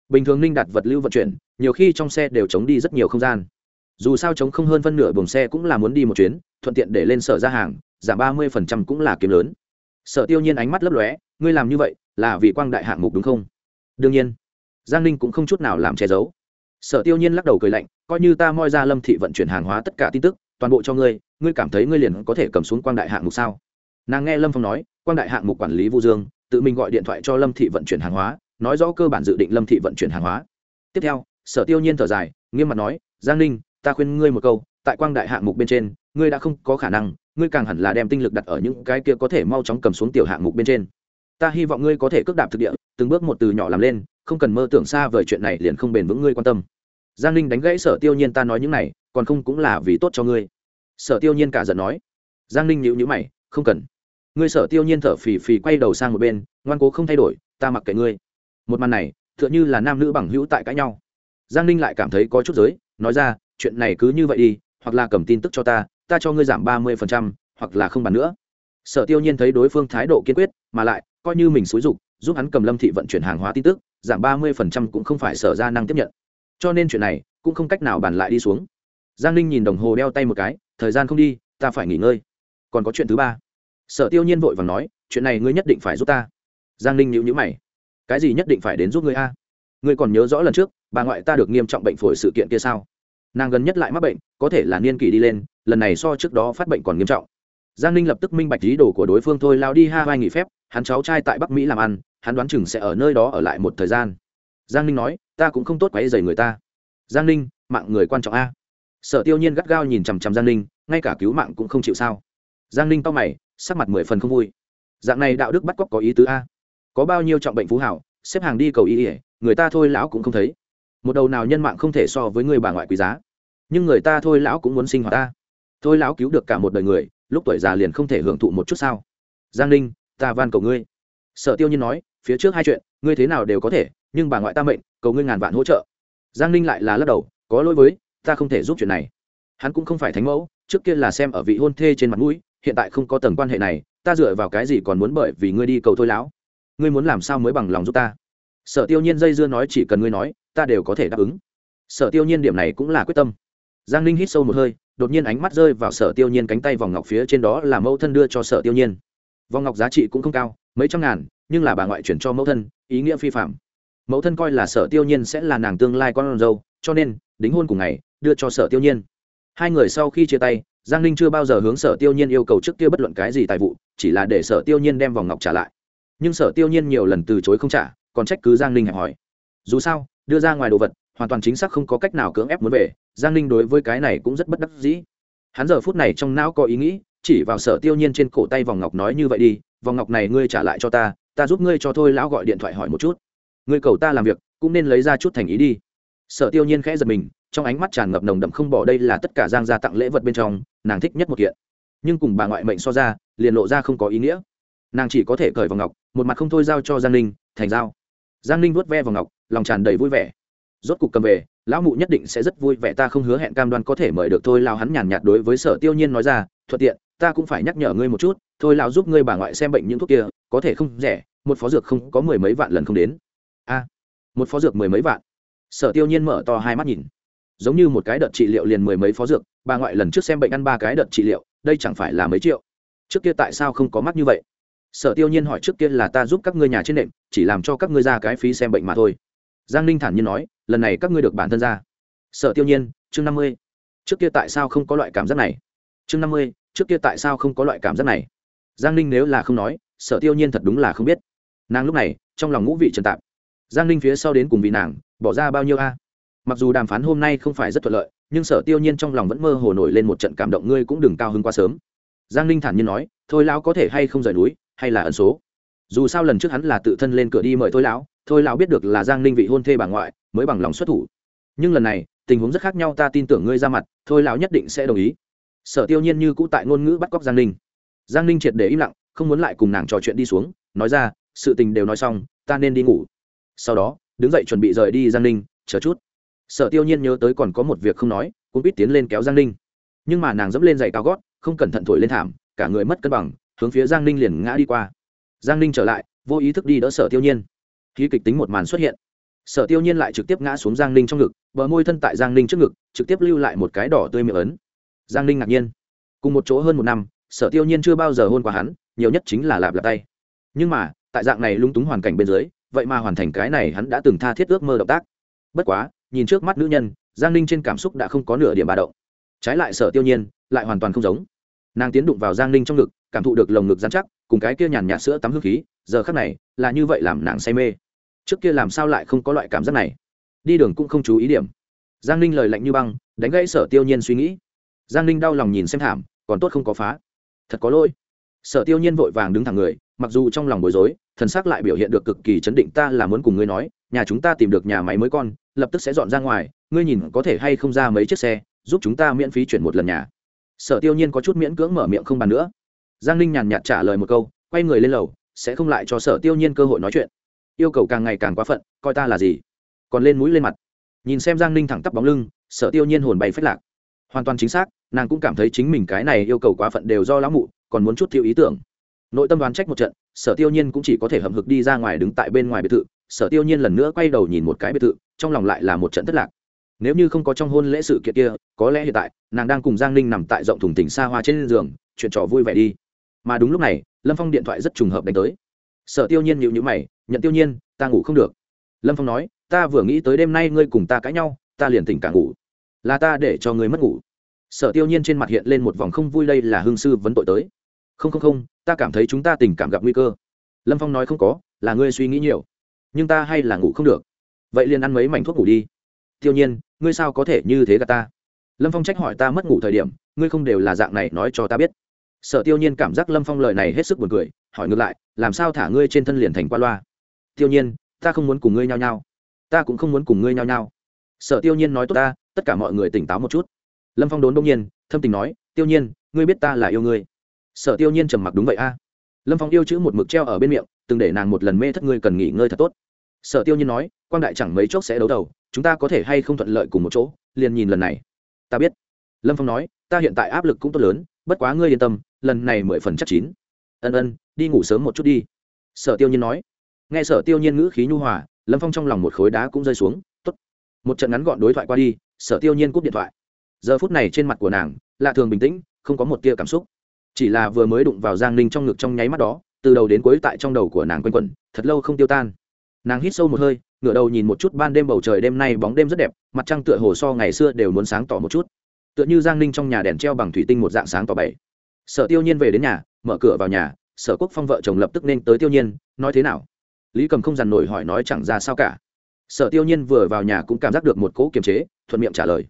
Bình thường ninh đặt vật lưu vận chuyển, nhiều khi trong xe đều chống đi rất nhiều không gian. Dù sao chống không hơn phân nửa buồng xe cũng là muốn đi một chuyến, thuận tiện để lên sở ra hàng, giảm ba mươi phần trăm cũng là kiếm lớn. Sở tiêu nhiên ánh mắt lấp lóe, ngươi làm như vậy là vì quang đại hạng mục đúng không? Đương nhiên. Giang ninh cũng không chút nào làm che giấu. Sở tiêu nhiên lắc đầu cười lạnh, coi như ta moi ra lâm thị vận chuyển hàng hóa tất cả tin tức toàn bộ cho ngươi ngươi cảm thấy ngươi liền có thể cầm xuống quang đại hạng mục sao? Nàng nghe lâm phong nói, quang đại hạng mục quản lý vu dương, tự mình gọi điện thoại cho lâm thị vận chuyển hàng hóa, nói rõ cơ bản dự định lâm thị vận chuyển hàng hóa. Tiếp theo, sở tiêu nhiên thở dài, nghiêm mặt nói, giang ninh, ta khuyên ngươi một câu, tại quang đại hạng mục bên trên, ngươi đã không có khả năng, ngươi càng hẳn là đem tinh lực đặt ở những cái kia có thể mau chóng cầm xuống tiểu hạng mục bên trên. Ta hy vọng ngươi có thể cước đạp thực địa, từng bước một từ nhỏ làm lên, không cần mơ tưởng xa vời chuyện này liền không bền vững, ngươi quan tâm giang ninh đánh gãy sở tiêu nhiên ta nói những này, còn không cũng là vì tốt cho ngươi. Sở tiêu nhiên cả giận nói. Giang ninh nhịu nhữ mày, không cần. Ngươi sở tiêu nhiên thở phì phì quay đầu sang một bên, ngoan cố không thay đổi, ta mặc kệ ngươi. Một màn này t h ư ợ n h ư là nam nữ bằng hữu tại cãi nhau. Giang ninh lại cảm thấy có chút giới nói ra, chuyện này cứ như vậy đi, hoặc là cầm tin tức cho ta ta cho ngươi giảm ba mươi phần trăm, hoặc là không bàn nữa. Sở tiêu nhiên thấy đối phương thái độ kiên quyết, mà lại, coi như mình xúi dục, giúp hắn cầm lâm thị vận chuyển hàng hóa tin tức, giảm ba mươi phần trăm cũng không phải sở ra năng tiếp nhận cho nên chuyện này cũng không cách nào bàn lại đi xuống. Giang ninh nhìn đồng hồ đeo tay một cái, thời gian không đi, ta phải nghỉ ngơi. Còn có chuyện thứ ba. Sở tiêu nhiên vội và nói, chuyện này ngươi nhất định phải giúp ta. Giang ninh nhịu nhữ mày, cái gì nhất định phải đến giúp ngươi a? Ngươi còn nhớ rõ lần trước, bà ngoại ta được nghiêm trọng bệnh phổi sự kiện kia sao? Nàng gần nhất lại mắc bệnh, có thể là niên kỷ đi lên, lần này so trước đó phát bệnh còn nghiêm trọng. Giang ninh lập tức minh bạch ý đồ của đối phương thôi, lao đi ha vai nghỉ phép, hắn cháu trai tại bắc mỹ làm ăn, hắn đoán chừng sẽ ở nơi đó ở lại một thời gian. Giang ninh nói ta cũng không tốt quấy dày người ta. Giang ninh, mạng người quan trọng a. Sở tiêu nhiên gắt gao nhìn chằm chằm giang ninh, ngay cả cứu mạng cũng không chịu sao. Giang ninh to mày, sắc mặt mười phần không vui. Dạng này đạo đức bắt cóc có ý tứ a. Có bao nhiêu trọng bệnh phú hảo, xếp hàng đi cầu y ỉa người ta thôi lão cũng không thấy. Một đầu nào nhân mạng không thể so với người bà ngoại quý giá. Nhưng người ta thôi lão cũng muốn sinh hoạt ta thôi lão cứu được cả một đời người, lúc tuổi già liền không thể hưởng thụ một chút sao. Giang ninh, ta van cầu ngươi. Sở tiêu nhiên nói, phía trước hai chuyện, ngươi thế nào đều có thể nhưng bà ngoại ta mệnh, cầu ngươi ngàn vạn hỗ trợ. Giang ninh lại là lắc đầu, có lỗi với, ta không thể giúp chuyện này. Hắn cũng không phải thánh mẫu, trước kia là xem ở vị hôn thê trên mặt mũi, hiện tại không có tầng quan hệ này, ta dựa vào cái gì còn muốn bởi vì ngươi đi cầu thôi lão? Ngươi muốn làm sao mới bằng lòng giúp ta? Sở tiêu nhiên dây dưa nói chỉ cần ngươi nói, ta đều có thể đáp ứng. Sở tiêu nhiên điểm này cũng là quyết tâm. Giang ninh hít sâu một hơi, đột nhiên ánh mắt rơi vào sở tiêu nhiên cánh tay vòng ngọc phía trên đó là mẫu thân đưa cho sở tiêu nhiên. Vòng ngọc giá trị cũng không cao, mấy trăm ngàn, nhưng là bà ngoại chuyển cho mẫu thân, ý nghĩa phi phạm mẫu thân coi là sở tiêu nhiên sẽ là nàng tương lai con dâu, cho nên, đính hôn cùng ngày, đưa cho sở tiêu nhiên. Hai người sau khi chia tay, giang ninh chưa bao giờ hướng sở tiêu nhiên yêu cầu trước kia bất luận cái gì tài vụ, chỉ là để sở tiêu nhiên đem vòng ngọc trả lại. Nhưng sở tiêu nhiên nhiều lần từ chối không trả, còn trách cứ giang ninh hẹp hỏi dù sao, đưa ra ngoài đồ vật, hoàn toàn chính xác không có cách nào cưỡng ép muốn về, giang ninh đối với cái này cũng rất bất đắc dĩ. Hắn giờ phút này trong não có ý nghĩ, chỉ vào sở tiêu nhiên trên cổ tay vòng ngọc nói như vậy đi, vòng ngọc này ngươi trả lại cho ta ta giúp ngươi cho thôi, lão gọi điện thoại hỏi một chút ngươi cầu ta làm việc, cũng nên lấy ra chút thành ý đi. Sở tiêu nhiên khẽ giật mình, trong ánh mắt tràn ngập nồng đậm không bỏ đây là tất cả giang gia tặng lễ vật bên trong, nàng thích nhất một kiện. Nhưng cùng bà ngoại mệnh so ra, liền lộ ra không có ý nghĩa. Nàng chỉ có thể cởi vào ngọc, một mặt không thôi giao cho giang ninh, thành giao. Giang ninh vuốt ve vào ngọc, lòng tràn đầy vui vẻ. Rốt cục cầm về, lão mụ nhất định sẽ rất vui vẻ, ta không hứa hẹn cam đoan có thể mời được thôi lao hắn nhàn nhạt đối với sở tiêu nhiên nói ra, thuận tiện, ta cũng phải nhắc nhở ngươi một chút, thôi lao giúp ngươi bà ngoại xem bệnh những thuốc kia, có thể không rẻ, một phó dược không có mười mấy vạn lần không đến một phó dược mười mấy vạn. Sở tiêu nhiên mở to hai mắt nhìn. Giống như một cái đợt trị liệu liền mười mấy phó dược, bà ngoại lần trước xem bệnh ăn ba cái đợt trị liệu, đây chẳng phải là mấy triệu? Trước kia tại sao không có mắt như vậy? Sở tiêu nhiên hỏi trước kia là ta giúp các ngươi nhà trên nệm, chỉ làm cho các ngươi ra cái phí xem bệnh mà thôi. Giang ninh thản nhiên nói, lần này các ngươi được bản thân ra. Sở tiêu nhiên, chương năm mươi. Trước kia tại sao không có loại cảm giác này? Chương năm mươi, trước kia tại sao không có loại cảm giác này? Giang ninh nếu là không nói, sở tiêu nhiên thật đúng là không biết. Nàng lúc này, trong lòng ngũ vị trần tạp giang ninh phía sau đến cùng vì nàng, bỏ ra bao nhiêu a? Mặc dù đàm phán hôm nay không phải rất thuận lợi, nhưng sở tiêu nhiên trong lòng vẫn mơ hồ nổi lên một trận cảm động, ngươi cũng đừng cao hơn quá sớm. Giang ninh thản nhiên nói, thôi lão có thể hay không rời núi, hay là ẩn số? Dù sao lần trước hắn là tự thân lên cửa đi mời thôi lão thôi lão biết được là giang ninh vị hôn thê bà ngoại, mới bằng lòng xuất thủ. Nhưng lần này, tình huống rất khác nhau, ta tin tưởng ngươi ra mặt, thôi lão nhất định sẽ đồng ý. Sở tiêu nhiên như cũ tại ngôn ngữ bắt cóc giang ninh. Giang ninh triệt để im lặng, không muốn lại cùng nàng trò chuyện đi xuống, nói ra, sự tình đều nói xong, ta nên đi ngủ sau đó, đứng dậy chuẩn bị rời đi giang ninh, chờ chút. Sở tiêu nhiên nhớ tới còn có một việc không nói cũng biết tiến lên kéo giang ninh. Nhưng mà nàng dẫm lên giày cao gót, không cẩn thận thổi lên thảm, cả người mất cân bằng, hướng phía giang ninh liền ngã đi qua. Giang ninh trở lại, vô ý thức đi đỡ sở tiêu nhiên. Khí kịch tính một màn xuất hiện. Sở tiêu nhiên lại trực tiếp ngã xuống giang ninh trong ngực, bờ môi thân tại giang ninh trước ngực, trực tiếp lưu lại một cái đỏ tươi miệng ấn. Giang ninh ngạc nhiên. Cùng một chỗ hơn một năm, sở tiêu nhiên chưa bao giờ hôn qua hắn, nhiều nhất chính là lạp lạp tay. Nhưng mà, tại dạng này lung túng hoàn cảnh bên dưới vậy mà hoàn thành cái này hắn đã từng tha thiết ước mơ động tác. Bất quá, nhìn trước mắt nữ nhân, giang ninh trên cảm xúc đã không có nửa điểm bà động. Trái lại sở tiêu nhiên lại hoàn toàn không giống. Nàng tiến đụng vào giang ninh trong ngực, cảm thụ được lồng ngực dán chắc, cùng cái kia nhàn nhạt sữa tắm hương khí, giờ khắc này là như vậy làm nàng say mê. Trước kia làm sao lại không có loại cảm giác này? Đi đường cũng không chú ý điểm. Giang ninh lời lạnh như băng, đánh gãy sở tiêu nhiên suy nghĩ. Giang ninh đau lòng nhìn xem thảm, còn tốt không có phá. Thật có lỗi sở tiêu nhiên vội vàng đứng thẳng người, mặc dù trong lòng bối rối, thần sắc lại biểu hiện được cực kỳ chấn định, ta là muốn cùng ngươi nói, nhà chúng ta tìm được nhà máy mới con, lập tức sẽ dọn ra ngoài, ngươi nhìn có thể hay không ra mấy chiếc xe, giúp chúng ta miễn phí chuyển một lần nhà. Sở tiêu nhiên có chút miễn cưỡng mở miệng không bàn nữa. Giang ninh nhàn nhạt trả lời một câu, quay người lên lầu, sẽ không lại cho sở tiêu nhiên cơ hội nói chuyện. Yêu cầu càng ngày càng quá phận, coi ta là gì? Còn lên mũi lên mặt. Nhìn xem giang ninh thẳng tắp bóng lưng, sở tiêu nhiên hồn bay phách lạc. Hoàn toàn chính xác, nàng cũng cảm thấy chính mình cái này yêu cầu quá phận đều do lão mụ còn muốn chút thiếu ý tưởng. Nội tâm đoán trách một trận, sở tiêu nhiên cũng chỉ có thể hậm hực đi ra ngoài đứng tại bên ngoài biệt thự. Sở tiêu nhiên lần nữa quay đầu nhìn một cái biệt thự, trong lòng lại là một trận thất lạc. Nếu như không có trong hôn lễ sự kiện kia, có lẽ hiện tại, nàng đang cùng giang ninh nằm tại rộng thùng tỉnh xa hoa trên giường, chuyện trò vui vẻ đi. Mà đúng lúc này, lâm phong điện thoại rất trùng hợp đánh tới. Sở tiêu nhiên nhịu nhữ mày, nhận tiêu nhiên, ta ngủ không được. Lâm phong nói, ta vừa nghĩ tới đêm nay ngươi cùng ta cãi nhau, ta liền tỉnh cả ngủ. Là ta để cho ngươi mất ngủ sở tiêu nhiên trên mặt hiện lên một vòng không vui, đây là hương sư vấn tội tới. Không không không, ta cảm thấy chúng ta tình cảm gặp nguy cơ. Lâm phong nói không có, là ngươi suy nghĩ nhiều. Nhưng ta hay là ngủ không được. Vậy liền ăn mấy mảnh thuốc ngủ đi. Tiêu nhiên, ngươi sao có thể như thế gà ta? Lâm phong trách hỏi ta mất ngủ thời điểm, ngươi không đều là dạng này nói cho ta biết. Sở tiêu nhiên cảm giác lâm phong lời này hết sức buồn cười, hỏi ngược lại, làm sao thả ngươi trên thân liền thành qua loa? Tiêu nhiên, ta không muốn cùng ngươi nhao nhao. Ta cũng không muốn cùng ngươi nhao nhao. Sở tiêu nhiên nói tốt ta, tất cả mọi người tỉnh táo một chút lâm phong đốn đông nhiên, thâm tình nói, tiêu nhiên, ngươi biết ta là yêu ngươi. Sở tiêu nhiên trầm mặc đúng vậy a. Lâm phong yêu chữ một mực treo ở bên miệng, từng để nàng một lần mê thất ngươi cần nghỉ ngơi thật tốt. Sở tiêu nhiên nói, quang đại chẳng mấy chốc sẽ đấu đầu, chúng ta có thể hay không thuận lợi cùng một chỗ, liền nhìn lần này. Ta biết. Lâm phong nói, ta hiện tại áp lực cũng tốt lớn, bất quá ngươi yên tâm, lần này mười phần chắc chín. Ân ân, đi ngủ sớm một chút đi. Sở tiêu nhiên nói. Nghe sở tiêu nhiên ngữ khí nhu hòa, lâm phong trong lòng một khối đá cũng rơi xuống. T ố t một trận ngắn gọn đối thoại qua đi, sở tiêu nhiên cúp điện thoại giờ phút này trên mặt của nàng, lạ thường bình tĩnh, không có một tia cảm xúc. Chỉ là vừa mới đụng vào giang ninh trong ngực trong nháy mắt đó, từ đầu đến cuối tại trong đầu của nàng quanh quẩn, thật lâu không tiêu tan. Nàng hít sâu một hơi, ngửa đầu nhìn một chút ban đêm bầu trời đêm nay bóng đêm rất đẹp, mặt trăng tựa hồ so ngày xưa đều muốn sáng tỏ một chút. Tựa như giang ninh trong nhà đèn treo bằng thủy tinh một dạng sáng tỏ bảy. Sở tiêu nhiên về đến nhà, mở cửa vào nhà, sở quốc phong vợ chồng lập tức nên tới tiêu nhiên, nói thế nào? Lý cầm không dằn nổi hỏi nói chẳng ra sao cả. Sở tiêu nhiên vừa vào nhà cũng cảm giác được một cỗ kiềm chế, thuận miệng trả lời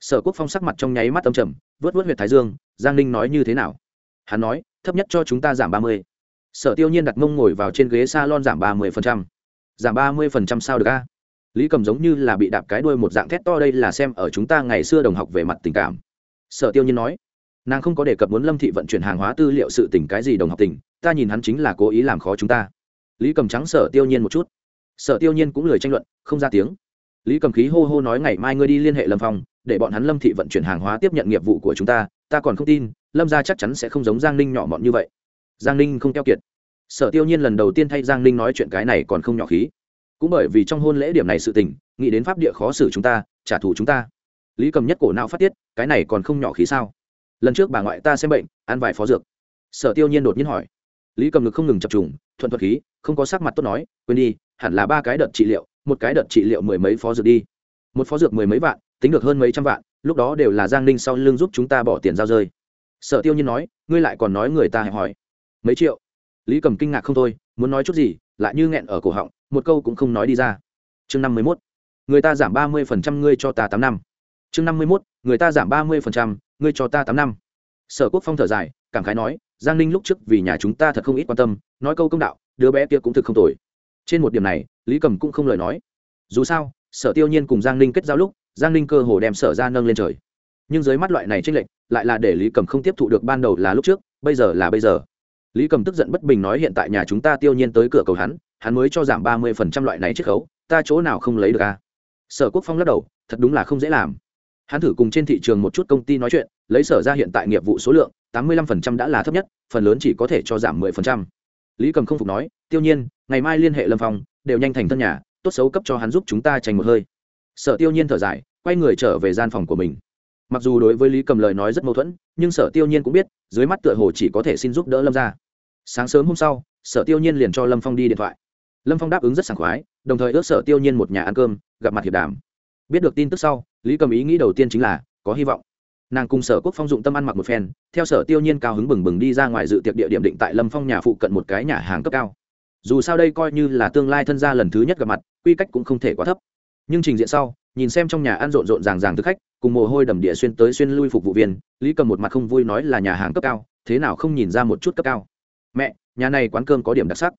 sở quốc phong sắc mặt trong nháy mắt âm trầm, vớt vớt huyệt thái dương, giang ninh nói như thế nào? Hắn nói, thấp nhất cho chúng ta giảm ba mươi. Sở tiêu nhiên đặt mông ngồi vào trên ghế s a lon giảm ba mươi giảm ba mươi sao được a? Lý cầm giống như là bị đạp cái đuôi một dạng thét to đây là xem ở chúng ta ngày xưa đồng học về mặt tình cảm. Sở tiêu nhiên nói, nàng không có đề cập muốn lâm thị vận chuyển hàng hóa tư liệu sự tình cái gì đồng học tình, ta nhìn hắn chính là cố ý làm khó chúng ta. Lý cầm trắng sở tiêu nhiên một chút. Sở tiêu nhiên cũng lười tranh luận, không ra tiếng. Lý cầm khí hô hô nói ngày mai ngươi đi liên hệ lâm phong để bọn hắn lâm thị vận chuyển hàng hóa tiếp nhận nghiệp vụ của chúng ta ta còn không tin, lâm gia chắc chắn sẽ không giống giang ninh nhỏ mọn như vậy. Giang ninh không keo kiệt. Sở tiêu nhiên lần đầu tiên thay giang ninh nói chuyện cái này còn không nhỏ khí. Cũng bởi vì trong hôn lễ điểm này sự tình, nghĩ đến pháp địa khó xử chúng ta, trả thù chúng ta. Lý cầm nhất cổ não phát tiết, cái này còn không nhỏ khí sao? Lần trước bà ngoại ta xem bệnh, ăn vài phó dược. Sở tiêu nhiên đột nhiên hỏi. Lý cầm ngực không ngừng chập trùng, thuận thuật khí, không có sắc mặt tốt nói, quên đi, hẳn là ba cái đợt trị liệu, một cái đợt trị liệu mười mấy phó dược đi. Một phó dược mười mấy vạn tính được hơn mấy trăm vạn, lúc đó đều là giang ninh sau lưng giúp chúng ta bỏ tiền giao rơi. Sở tiêu nhiên nói, ngươi lại còn nói người ta hẹp hỏi mấy triệu? Lý cầm kinh ngạc không thôi, muốn nói chút gì, lại như nghẹn ở cổ họng, một câu cũng không nói đi ra. Chương năm mươi mốt. Người ta giảm ba mươi phần trăm, ngươi cho ta tám năm. Chương năm mươi mốt. Người ta giảm ba mươi phần trăm, ngươi cho ta tám năm. Sở quốc phong thở dài, cảm khái nói, giang ninh lúc trước vì nhà chúng ta thật không ít quan tâm, nói câu công đạo, đứa bé kia cũng thực không tồi. Trên một điểm này, lý cầm cũng không lời nói. Dù sao, sở tiêu nhiên cùng giang ninh kết giao lúc giang ninh cơ hồ đem sở ra nâng lên trời. Nhưng dưới mắt loại này tranh lệch, lại là để lý cầm không tiếp thụ được ban đầu là lúc trước, bây giờ là bây giờ. Lý cầm tức giận bất bình nói hiện tại nhà chúng ta tiêu nhiên tới cửa cầu hắn hắn mới cho giảm ba mươi phần trăm loại này chiết khấu, ta chỗ nào không lấy được à? Sở quốc phong lắc đầu, thật đúng là không dễ làm. Hắn thử cùng trên thị trường một chút công ty nói chuyện, lấy sở ra hiện tại nghiệp vụ số lượng, tám mươi lăm phần trăm đã là thấp nhất, phần lớn chỉ có thể cho giảm mười phần trăm. Lý cầm không phục nói, tiêu nhiên, ngày mai liên hệ lâm phong, đều nhanh thành thân nhà, tốt xấu cấp cho hắn giúp chúng ta tranh một hơi sở tiêu nhiên thở dài, quay người trở về gian phòng của mình. Mặc dù đối với lý cầm lời nói rất mâu thuẫn, nhưng sở tiêu nhiên cũng biết, dưới mắt tựa hồ chỉ có thể xin giúp đỡ lâm ra sáng sớm hôm sau, sở tiêu nhiên liền cho lâm phong đi điện thoại. Lâm phong đáp ứng rất sảng khoái, đồng thời ước sở tiêu nhiên một nhà ăn cơm, gặp mặt hiệp đàm. Biết được tin tức sau, lý cầm ý nghĩ đầu tiên chính là, có hy vọng. Nàng cùng sở quốc phong dụng tâm ăn mặc một phen, theo sở tiêu nhiên cao hứng bừng bừng đi ra ngoài dự tiệc địa điểm định tại lâm phong nhà phụ cận một cái nhà hàng cấp cao. Dù sao đây coi như là tương lai thân gia lần thứ nhất gặp mặt, quy cách cũng không thể quá thấp nhưng trình diện sau, nhìn xem trong nhà ăn rộn rộn ràng ràng thực khách, cùng mồ hôi đầm địa xuyên tới xuyên lui phục vụ viên, lý cầm một mặt không vui nói là nhà hàng cấp cao, thế nào không nhìn ra một chút cấp cao. Mẹ, nhà này quán cơm có điểm đặc sắc.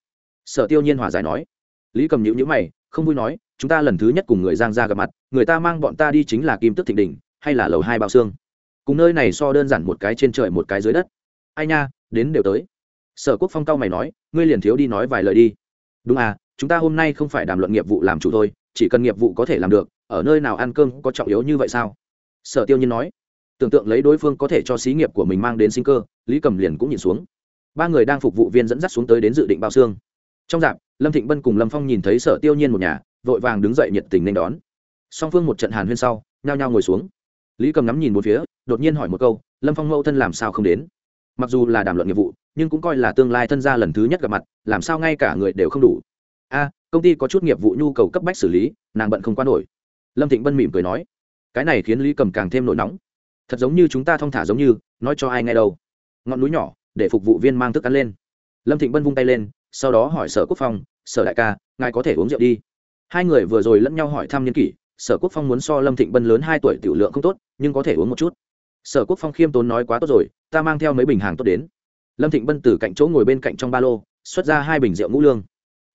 Sở tiêu nhiên hòa giải nói. Lý cầm nhữ nhữ mày, không vui nói, chúng ta lần thứ nhất cùng người giang ra gặp mặt, người ta mang bọn ta đi chính là kim tức thịnh đỉnh hay là lầu hai bao xương cùng nơi này so đơn giản một cái trên trời một cái dưới đất. Ai nha, đến đều tới. Sở quốc phong cao mày nói, ngươi liền thiếu đi nói vài lời đi. Đúng à chúng ta hôm nay không phải đàm luận nghiệp vụ làm chủ thôi, chỉ cần nghiệp vụ có thể làm được, ở nơi nào ăn cơm có trọng yếu như vậy sao? Sở tiêu nhiên nói. Tưởng tượng lấy đối phương có thể cho xí nghiệp của mình mang đến sinh cơ, lý cầm liền cũng nhìn xuống. Ba người đang phục vụ viên dẫn dắt xuống tới đến dự định bao xương. Trong dạp, lâm thịnh bân cùng lâm phong nhìn thấy sở tiêu nhiên một nhà, vội vàng đứng dậy nhiệt tình nên đón. Song phương một trận hàn huyên sau, nhao nhao ngồi xuống. Lý cầm ngắm nhìn một phía, đột nhiên hỏi một câu, lâm phong mẫu thân làm sao không đến? Mặc dù là đàm luận nghiệp vụ, nhưng cũng coi là tương lai thân gia lần thứ nhất gặp mặt, làm sao ngay cả người đều không đủ a, công ty có chút nghiệp vụ nhu cầu cấp bách xử lý, nàng bận không qua nổi. Lâm thịnh bân mỉm cười nói, cái này khiến lý cầm càng thêm nổi nóng. Thật giống như chúng ta thong thả giống như, nói cho ai nghe đâu. Ngọn núi nhỏ, để phục vụ viên mang thức ăn lên. Lâm thịnh bân vung tay lên, sau đó hỏi sở quốc phong, sở đại ca, ngài có thể uống rượu đi. Hai người vừa rồi lẫn nhau hỏi thăm nhân kỷ, sở quốc phong muốn so lâm thịnh bân lớn hai tuổi tiểu lượng không tốt, nhưng có thể uống một chút. Sở quốc phong khiêm tốn nói, quá tốt rồi, ta mang theo mấy bình hàng tốt đến. Lâm thịnh bân từ cạnh chỗ ngồi bên cạnh trong ba lô, xuất ra hai bình rượu ngũ lương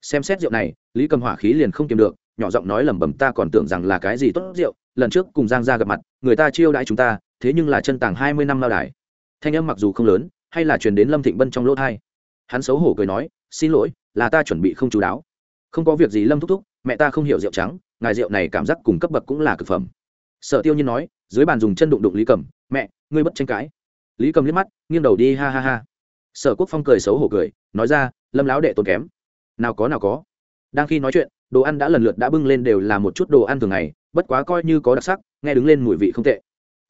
xem xét rượu này, lý cầm hỏa khí liền không kiềm được, nhỏ giọng nói lẩm bẩm, ta còn tưởng rằng là cái gì tốt rượu, lần trước cùng giang ra gặp mặt, người ta chiêu đãi chúng ta, thế nhưng là chân tàng hai mươi năm lao đài. Thanh âm mặc dù không lớn, hay là truyền đến lâm thịnh bân trong lỗ thai. Hắn xấu hổ cười nói, xin lỗi, là ta chuẩn bị không chú đáo. Không có việc gì lâm thúc thúc, mẹ ta không hiểu rượu trắng, ngài rượu này cảm giác cùng cấp bậc cũng là cực phẩm. Sở tiêu nhiên nói, dưới bàn dùng chân đụng đụng lý cầm, mẹ, ngươi bất tranh cãi. Lý cầm liếc mắt, nghiêng đầu đi, ha ha ha. Sở quốc phong cười xấu hổ cười, nói ra, lâm láo đệ tốn kém nào có nào có. Đang khi nói chuyện, đồ ăn đã lần lượt đã bưng lên đều là một chút đồ ăn thường ngày, bất quá coi như có đặc sắc, nghe đứng lên mùi vị không tệ.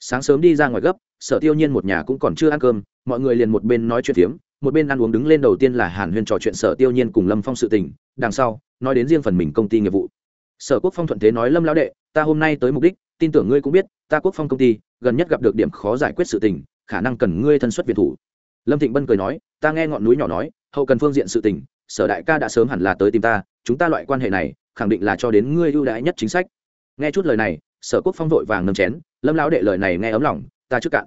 Sáng sớm đi ra ngoài gấp, sở tiêu nhiên một nhà cũng còn chưa ăn cơm, mọi người liền một bên nói chuyện phiếm, một bên ăn uống đứng lên đầu tiên là hàn huyên trò chuyện sở tiêu nhiên cùng lâm phong sự tình, đằng sau, nói đến riêng phần mình công ty nghiệp vụ. Sở quốc phong thuận thế nói, lâm lão đệ, ta hôm nay tới mục đích, tin tưởng ngươi cũng biết, ta quốc phong công ty, gần nhất gặp được điểm khó giải quyết sự tình, khả năng cần ngươi thân xuất việt thủ. Lâm thịnh bân cười nói, ta nghe ngọn núi nhỏ nói, hậu cần phương diện sự tình sở đại ca đã sớm hẳn là tới tìm ta, chúng ta loại quan hệ này, khẳng định là cho đến ngươi ưu đãi nhất chính sách. Nghe chút lời này, sở quốc phong vội vàng nâng chén, lâm lão đệ lời này nghe ấm lòng, ta trước cạn.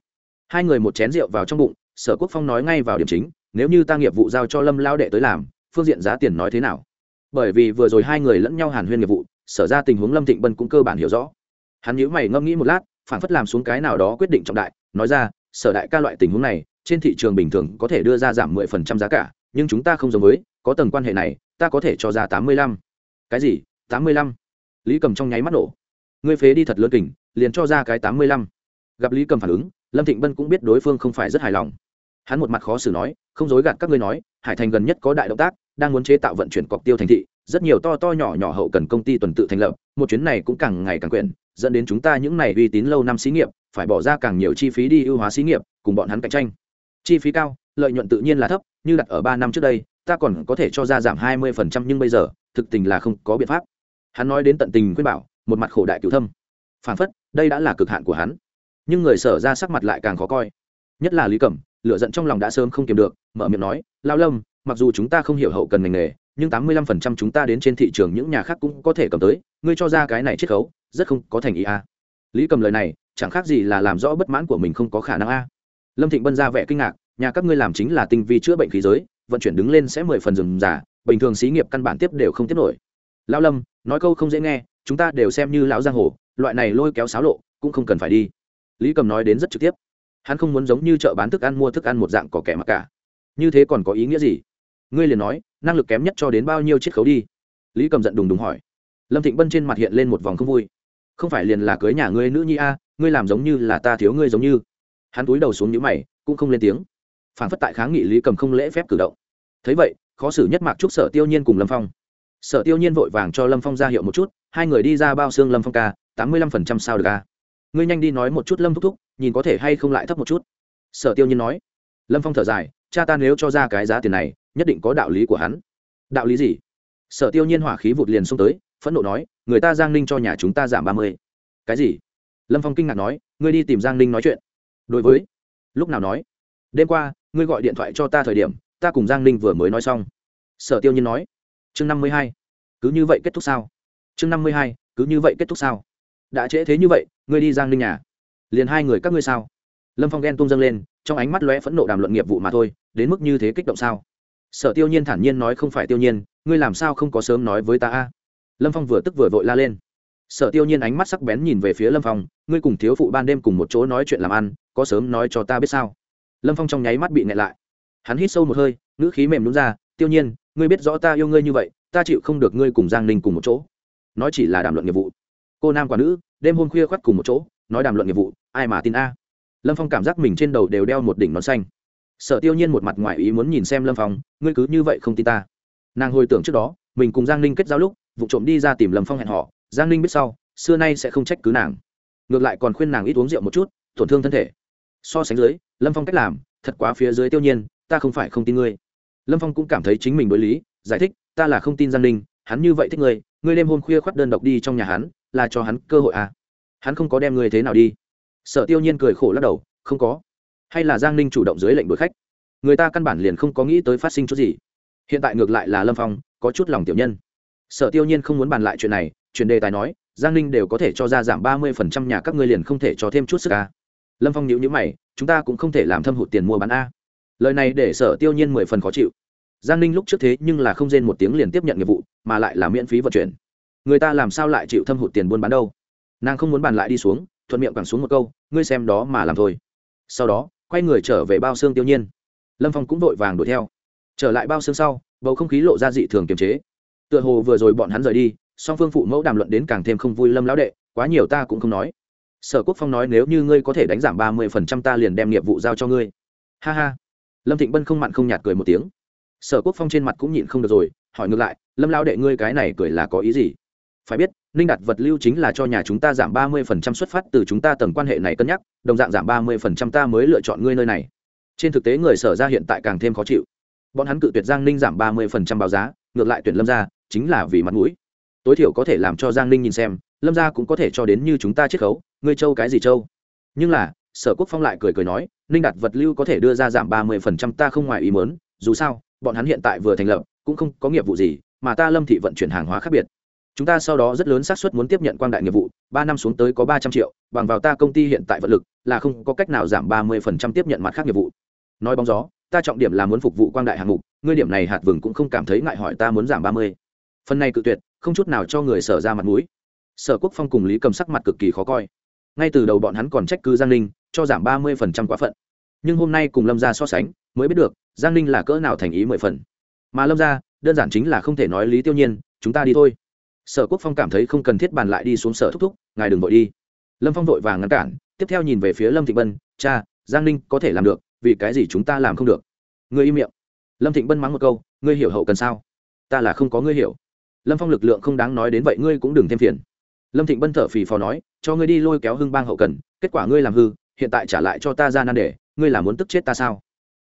Hai người một chén rượu vào trong bụng, sở quốc phong nói ngay vào điểm chính, nếu như ta nghiệp vụ giao cho lâm lão đệ tới làm, phương diện giá tiền nói thế nào? Bởi vì vừa rồi hai người lẫn nhau hàn huyên nghiệp vụ, sở ra tình huống lâm thịnh bân cũng cơ bản hiểu rõ. Hắn nhíu mày ngâm nghĩ một lát, phản phất làm xuống cái nào đó quyết định trọng đại, nói ra, sở đại ca loại tình huống này, trên thị trường bình thường có thể đưa ra giảm mười phần trăm giá cả, nhưng chúng ta không giống với có tầng quan hệ này, ta có thể cho ra tám mươi lăm. Cái gì? tám mươi lăm? Lý cầm trong nháy mắt nổ. Ngươi phế đi thật lớn kỉnh liền cho ra cái tám mươi lăm. Gặp lý cầm phản ứng, lâm thịnh bân cũng biết đối phương không phải rất hài lòng. Hắn một mặt khó xử nói, không dối gạt các ngươi nói, hải thành gần nhất có đại động tác, đang muốn chế tạo vận chuyển cọc tiêu thành thị, rất nhiều to to nhỏ nhỏ hậu cần công ty tuần tự thành lập, một chuyến này cũng càng ngày càng quyển dẫn đến chúng ta những này uy tín lâu năm xí nghiệp, phải bỏ ra càng nhiều chi phí đi ưu hóa xí nghiệp, cùng bọn hắn cạnh tranh. Chi phí cao, lợi nhuận tự nhiên là thấp, như đặt ở ba năm trước đây ta còn có thể cho ra giảm hai mươi phần trăm nhưng bây giờ, thực tình là không có biện pháp. Hắn nói đến tận tình khuyên bảo, một mặt khổ đại cựu thâm. Phản phất, đây đã là cực hạn của hắn. Nhưng người sở ra sắc mặt lại càng khó coi. Nhất là lý cẩm lựa giận trong lòng đã sớm không kiềm được, mở miệng nói, lao lâm, mặc dù chúng ta không hiểu hậu cần ngành nghề, nhưng tám mươi lăm phần trăm chúng ta đến trên thị trường những nhà khác cũng có thể cầm tới, ngươi cho ra cái này chiết khấu, rất không có thành ý a. À. lý cầm lời này, chẳng khác gì là làm rõ bất mãn của mình không có khả năng a. Lâm thịnh bân ra vẻ kinh ngạc, nhà các ngươi làm chính là tinh vi chữa bệnh khí giới vận chuyển đứng lên sẽ mười phần rừng giả bình thường xí nghiệp căn bản tiếp đều không tiếp nổi. Lão lâm, nói câu không dễ nghe, chúng ta đều xem như lão giang hồ, loại này lôi kéo xáo lộ, cũng không cần phải đi. Lý cầm nói đến rất trực tiếp. Hắn không muốn giống như chợ bán thức ăn mua thức ăn một dạng có kẻ mặc cả. Như thế còn có ý nghĩa gì? Ngươi liền nói, năng lực kém nhất cho đến bao nhiêu chiết khấu đi? Lý cầm giận đùng đùng hỏi. Lâm thịnh bân trên mặt hiện lên một vòng không vui. Không phải liền là cưới nhà ngươi nữ nhi a, ngươi làm giống như là ta thiếu ngươi giống như. Hắn túi đầu xuống nhíu mày, cũng không lên tiếng phản phất tại kháng nghị lý cầm không lễ phép cử động. Thấy vậy, khó xử nhất mạc trúc sở tiêu nhiên cùng lâm phong. Sở tiêu nhiên vội vàng cho lâm phong ra hiệu một chút, hai người đi ra bao xương lâm phong ca, tám mươi lăm phần trăm sao được ca. Ngươi nhanh đi nói một chút lâm thúc thúc, nhìn có thể hay không lại thấp một chút. Sở tiêu nhiên nói. Lâm phong thở dài, cha ta nếu cho ra cái giá tiền này, nhất định có đạo lý của hắn. Đạo lý gì? Sở tiêu nhiên hỏa khí vụt liền xông tới, phẫn nộ nói, người ta giang ninh cho nhà chúng ta giảm ba mươi. Cái gì? Lâm phong kinh ngạc nói, ngươi đi tìm giang ninh nói chuyện. Đối với, lúc nào nói? Đêm qua ngươi gọi điện thoại cho ta thời điểm, ta cùng giang ninh vừa mới nói xong. Sở tiêu nhiên nói, chương năm mươi hai, cứ như vậy kết thúc sao? Chương năm mươi hai, cứ như vậy kết thúc sao? Đã trễ thế như vậy, ngươi đi giang ninh nhà. Liền hai người các ngươi sao? Lâm phong ghen tung dâng lên, trong ánh mắt lóe phẫn nộ đàm luận nghiệp vụ mà thôi, đến mức như thế kích động sao? Sở tiêu nhiên thản nhiên nói, không phải tiêu nhiên, ngươi làm sao không có sớm nói với ta a? Lâm phong vừa tức vừa vội la lên. Sở tiêu nhiên ánh mắt sắc bén nhìn về phía lâm phong, ngươi cùng thiếu phụ ban đêm cùng một chỗ nói chuyện làm ăn, có sớm nói cho ta biết sao? Lâm phong trong nháy mắt bị nghẹn lại. Hắn hít sâu một hơi, ngữ khí mềm đúng ra, tiêu nhiên, ngươi biết rõ ta yêu ngươi như vậy, ta chịu không được ngươi cùng giang ninh cùng một chỗ. Nói chỉ là đàm luận nghiệp vụ. Cô nam quả nữ, đêm hôm khuya khoắt cùng một chỗ, nói đàm luận nghiệp vụ, ai mà tin a. Lâm phong cảm giác mình trên đầu đều đeo một đỉnh nón xanh. Sở tiêu nhiên một mặt ngoài ý muốn nhìn xem lâm phong, ngươi cứ như vậy không tin ta. Nàng hồi tưởng trước đó, mình cùng giang ninh kết giao lúc, vụ trộm đi ra tìm lâm phong hẹn họ giang ninh biết sau, xưa nay sẽ không trách cứ nàng. Ngược lại còn khuyên nàng ít uống rượu một chút, tổn thương thân thể. So sánh dưới lâm phong cách làm, thật quá phía dưới tiêu nhiên, ta không phải không tin ngươi. Lâm phong cũng cảm thấy chính mình đối lý, giải thích, ta là không tin giang ninh, hắn như vậy thích ngươi ngươi đêm hôm khuya khoắt đơn độc đi trong nhà hắn, là cho hắn cơ hội à. Hắn không có đem ngươi thế nào đi. Sở tiêu nhiên cười khổ lắc đầu, không có. Hay là giang ninh chủ động dưới lệnh đuổi khách? Người ta căn bản liền không có nghĩ tới phát sinh chút gì. Hiện tại ngược lại là lâm phong, có chút lòng tiểu nhân. Sở tiêu nhiên không muốn bàn lại chuyện này chuyện đề tài nói, giang ninh đều có thể cho ra giảm ba mươi phần trăm nhà các ngươi liền không thể cho thêm chút sức à lâm phong nhíu nhíu mày, chúng ta cũng không thể làm thâm hụt tiền mua bán a. Lời này để sở tiêu nhiên mười phần khó chịu. Giang ninh lúc trước thế nhưng là không rên một tiếng liền tiếp nhận nghiệp vụ, mà lại là miễn phí vận chuyển. Người ta làm sao lại chịu thâm hụt tiền buôn bán đâu? Nàng không muốn bàn lại đi xuống, thuận miệng quẳng xuống một câu, ngươi xem đó mà làm thôi. Sau đó, quay người trở về bao xương tiêu nhiên. Lâm phong cũng vội vàng đuổi theo. Trở lại bao xương sau, bầu không khí lộ ra dị thường kiềm chế. Tựa hồ vừa rồi bọn hắn rời đi, song phương phụ mẫu đàm luận đến càng thêm không vui lâm lão đệ, quá nhiều ta cũng không nói sở quốc phong nói nếu như ngươi có thể đánh giảm ba mươi phần trăm ta liền đem nghiệp vụ giao cho ngươi. Ha ha. Lâm thịnh bân không mặn không nhạt cười một tiếng. Sở quốc phong trên mặt cũng nhịn không được rồi, hỏi ngược lại, lâm lão đệ ngươi cái này cười là có ý gì? Phải biết, ninh đặt vật lưu chính là cho nhà chúng ta giảm ba mươi phần trăm xuất phát từ chúng ta tầng quan hệ này cân nhắc, đồng dạng giảm ba mươi phần trăm ta mới lựa chọn ngươi nơi này. Trên thực tế người sở ra hiện tại càng thêm khó chịu. Bọn hắn cự tuyệt giang ninh giảm ba mươi phần trăm báo giá, ngược lại tuyển lâm ra, chính là vì mặt mũi. Tối thiểu có thể làm cho giang ninh nhìn xem lâm gia cũng có thể cho đến như chúng ta chiết khấu, ngươi châu cái gì châu? Nhưng là, sở quốc phong lại cười cười nói, ninh Đạt vật lưu có thể đưa ra giảm ba mươi phần trăm, ta không ngoài ý mớn dù sao, bọn hắn hiện tại vừa thành lập, cũng không có nghiệp vụ gì, mà ta lâm thị vận chuyển hàng hóa khác biệt. Chúng ta sau đó rất lớn xác suất muốn tiếp nhận quang đại nghiệp vụ, ba năm xuống tới có ba trăm triệu, bằng vào ta công ty hiện tại vận lực, là không có cách nào giảm ba mươi phần trăm tiếp nhận mặt khác nghiệp vụ. Nói bóng gió, ta trọng điểm là muốn phục vụ quang đại hạng mục, ngươi điểm này hạt vừng cũng không cảm thấy ngại hỏi ta muốn giảm ba mươi. Phần này cự tuyệt, không chút nào cho người sở ra mặt mũi sở quốc phong cùng lý cầm sắc mặt cực kỳ khó coi. Ngay từ đầu bọn hắn còn trách cứ giang ninh, cho giảm ba mươi phần trăm quá phận. Nhưng hôm nay cùng lâm gia so sánh, mới biết được, giang ninh là cỡ nào thành ý mười phần. Mà lâm gia, đơn giản chính là không thể nói lý tiêu nhiên, chúng ta đi thôi. Sở quốc phong cảm thấy không cần thiết bàn lại đi xuống sở thúc thúc, ngài đừng vội đi. Lâm phong vội vàng ngăn cản, tiếp theo nhìn về phía lâm thịnh bân, cha, giang ninh có thể làm được, vì cái gì chúng ta làm không được? Ngươi im miệng. Lâm thịnh bân mắng một câu, ngươi hiểu hậu cần sao? Ta là không có ngươi hiểu. Lâm phong lực lượng không đáng nói đến vậy, ngươi cũng đừng thêm phiền lâm thịnh bân thở phì phò nói, cho ngươi đi lôi kéo hưng bang hậu cần, kết quả ngươi làm hư, hiện tại trả lại cho ta ra nan đề ngươi là muốn tức chết ta sao?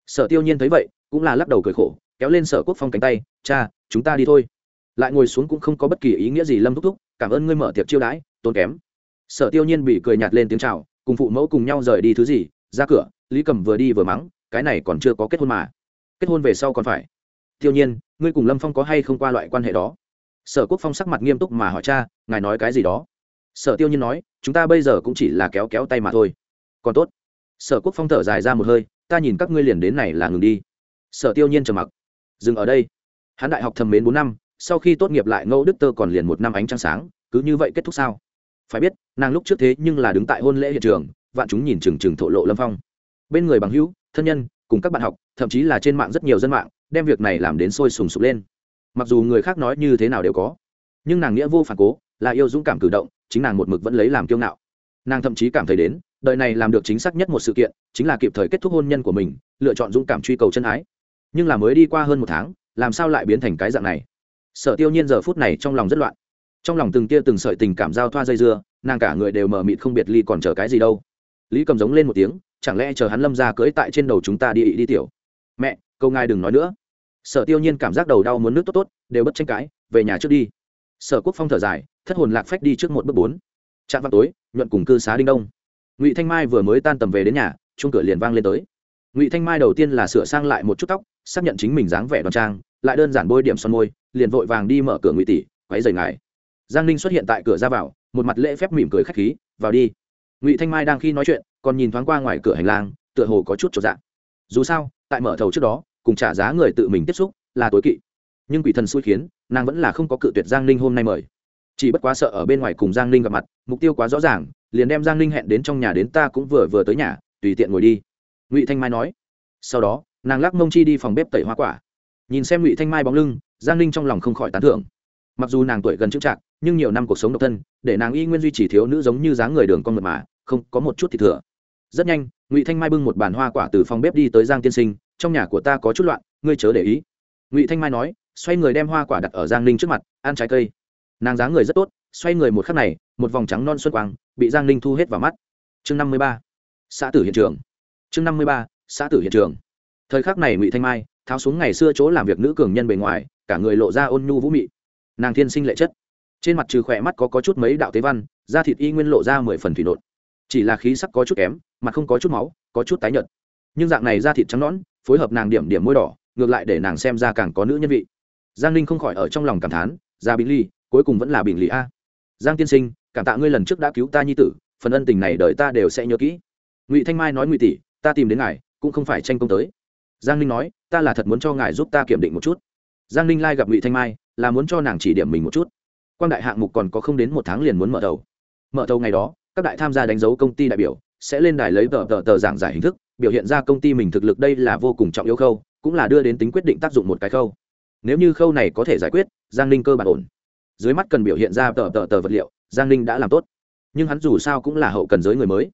Sở tiêu nhiên thấy vậy, cũng là lắc đầu cười khổ, kéo lên sở quốc phong cánh tay, cha, chúng ta đi thôi. Lại ngồi xuống cũng không có bất kỳ ý nghĩa gì lâm thúc thúc, cảm ơn ngươi mở tiệc chiêu đãi, tốn kém. Sở tiêu nhiên bị cười nhạt lên tiếng chào, cùng phụ mẫu cùng nhau rời đi thứ gì, ra cửa, lý cầm vừa đi vừa mắng, cái này còn chưa có kết hôn mà, kết hôn về sau còn phải. Tiêu nhiên, ngươi cùng lâm phong có hay không qua loại quan hệ đó? Sở quốc phong sắc mặt nghiêm túc mà hỏi cha, ngài nói cái gì đó? Sở tiêu nhiên nói, chúng ta bây giờ cũng chỉ là kéo kéo tay mà thôi. Còn tốt. Sở quốc phong thở dài ra một hơi, ta nhìn các ngươi liền đến này là ngừng đi. Sở tiêu nhiên trầm mặc. Dừng ở đây. Hắn đại học thầm mến bốn năm, sau khi tốt nghiệp lại ngẫu đức tơ còn liền một năm ánh trăng sáng, cứ như vậy kết thúc sao? Phải biết, nàng lúc trước thế nhưng là đứng tại hôn lễ hiện trường, vạn chúng nhìn trừng trừng thổ lộ lâm phong. Bên người bằng hữu, thân nhân, cùng các bạn học, thậm chí là trên mạng rất nhiều dân mạng, đem việc này làm đến sôi sùng sục lên mặc dù người khác nói như thế nào đều có, nhưng nàng nghĩa vô phản cố, là yêu dũng cảm cử động, chính nàng một mực vẫn lấy làm kiêu ngạo. Nàng thậm chí cảm thấy đến, đời này làm được chính xác nhất một sự kiện, chính là kịp thời kết thúc hôn nhân của mình, lựa chọn dũng cảm truy cầu chân ái. Nhưng là mới đi qua hơn một tháng, làm sao lại biến thành cái dạng này? Sở tiêu nhiên giờ phút này trong lòng rất loạn. Trong lòng từng tia từng sợi tình cảm giao thoa dây dưa, nàng cả người đều mờ mịt không biệt ly còn chờ cái gì đâu. Lý cầm giống lên một tiếng, chẳng lẽ chờ hắn lâm ra cưỡi tại trên đầu chúng ta đi đi tiểu. Mẹ, câu ngài đừng nói nữa sở tiêu nhiên cảm giác đầu đau muốn nước tốt tốt, đều bất tranh cãi, về nhà trước đi. Sở quốc phong thở dài, thất hồn lạc phách đi trước một bước bốn. Trạm vào tối, nhuận cùng cư xá đinh đông. Ngụy thanh mai vừa mới tan tầm về đến nhà chung cửa liền vang lên tới. Ngụy thanh mai đầu tiên là sửa sang lại một chút tóc, xác nhận chính mình dáng vẻ đoan trang, lại đơn giản bôi điểm son môi, liền vội vàng đi mở cửa ngụy tỷ quáy rời ngài. Giang ninh xuất hiện tại cửa ra vào, một mặt lễ phép mỉm cười khách khí, vào đi. Ngụy thanh mai đang khi nói chuyện, còn nhìn thoáng qua ngoài cửa hành lang, tựa hồ có chút cho dạng dù sao, tại mở thầu trước đó cùng trả giá người tự mình tiếp xúc là tối kỵ. Nhưng quỷ thần xui khiến nàng vẫn là không có cự tuyệt giang ninh hôm nay mời. Chỉ bất quá sợ ở bên ngoài cùng giang ninh gặp mặt mục tiêu quá rõ ràng liền đem giang ninh hẹn đến trong nhà đến ta cũng vừa vừa tới nhà tùy tiện ngồi đi. Ngụy thanh mai nói. Sau đó nàng lắc mông chi đi phòng bếp tẩy hoa quả. Nhìn xem ngụy thanh mai bóng lưng giang ninh trong lòng không khỏi tán thưởng. Mặc dù nàng tuổi gần chững trạc, nhưng nhiều năm cuộc sống độc thân để nàng y nguyên duy trì thiếu nữ giống như dáng người đường con mật mà không có một chút thì thừa. Rất nhanh ngụy thanh mai bưng một bàn hoa quả từ phòng bếp đi tới giang tiên sinh trong nhà của ta có chút loạn ngươi chớ để ý. Ngụy thanh mai nói xoay người đem hoa quả đặt ở giang ninh trước mặt ăn trái cây. Nàng dáng người rất tốt xoay người một khắc này một vòng trắng non xuân quang bị giang ninh thu hết vào mắt. Chương năm mươi ba xã tử hiện trường. Chương năm mươi ba xã tử hiện trường. Thời khắc này ngụy thanh mai tháo xuống ngày xưa chỗ làm việc nữ cường nhân bề ngoài cả người lộ ra ôn nhu vũ mị. Nàng thiên sinh lệ chất. Trên mặt trừ khỏe mắt có, có chút mấy đạo tế văn da thịt y nguyên lộ ra mười phần thủy nộn. Chỉ là khí sắc có chút kém mặt không có chút máu có chút tái nhợt. Nhưng dạng này da thịt trắng nõn phối hợp nàng điểm điểm môi đỏ, ngược lại để nàng xem ra càng có nữ nhân vị. Giang ninh không khỏi ở trong lòng cảm thán ra bình ly, cuối cùng vẫn là bình lý a. Giang tiên sinh, cảm tạ ngươi lần trước đã cứu ta nhi tử, phần ân tình này đời ta đều sẽ nhớ kỹ. Ngụy thanh mai nói, ngụy tỷ, ta tìm đến ngài, cũng không phải tranh công tới. Giang ninh nói, ta là thật muốn cho ngài giúp ta kiểm định một chút. Giang ninh lai gặp ngụy thanh mai, là muốn cho nàng chỉ điểm mình một chút. Quan đại hạng mục còn có không đến một tháng liền muốn mở đầu. Mở đầu ngày đó, các đại tham gia đánh dấu công ty đại biểu sẽ lên đài lấy tờ tờ tờ giảng giải hình thức biểu hiện ra công ty mình thực lực đây là vô cùng trọng yếu khâu, cũng là đưa đến tính quyết định tác dụng một cái khâu. Nếu như khâu này có thể giải quyết, giang ninh cơ bản ổn. Dưới mắt cần biểu hiện ra tờ tờ tờ vật liệu, giang ninh đã làm tốt. Nhưng hắn dù sao cũng là hậu cần giới người mới.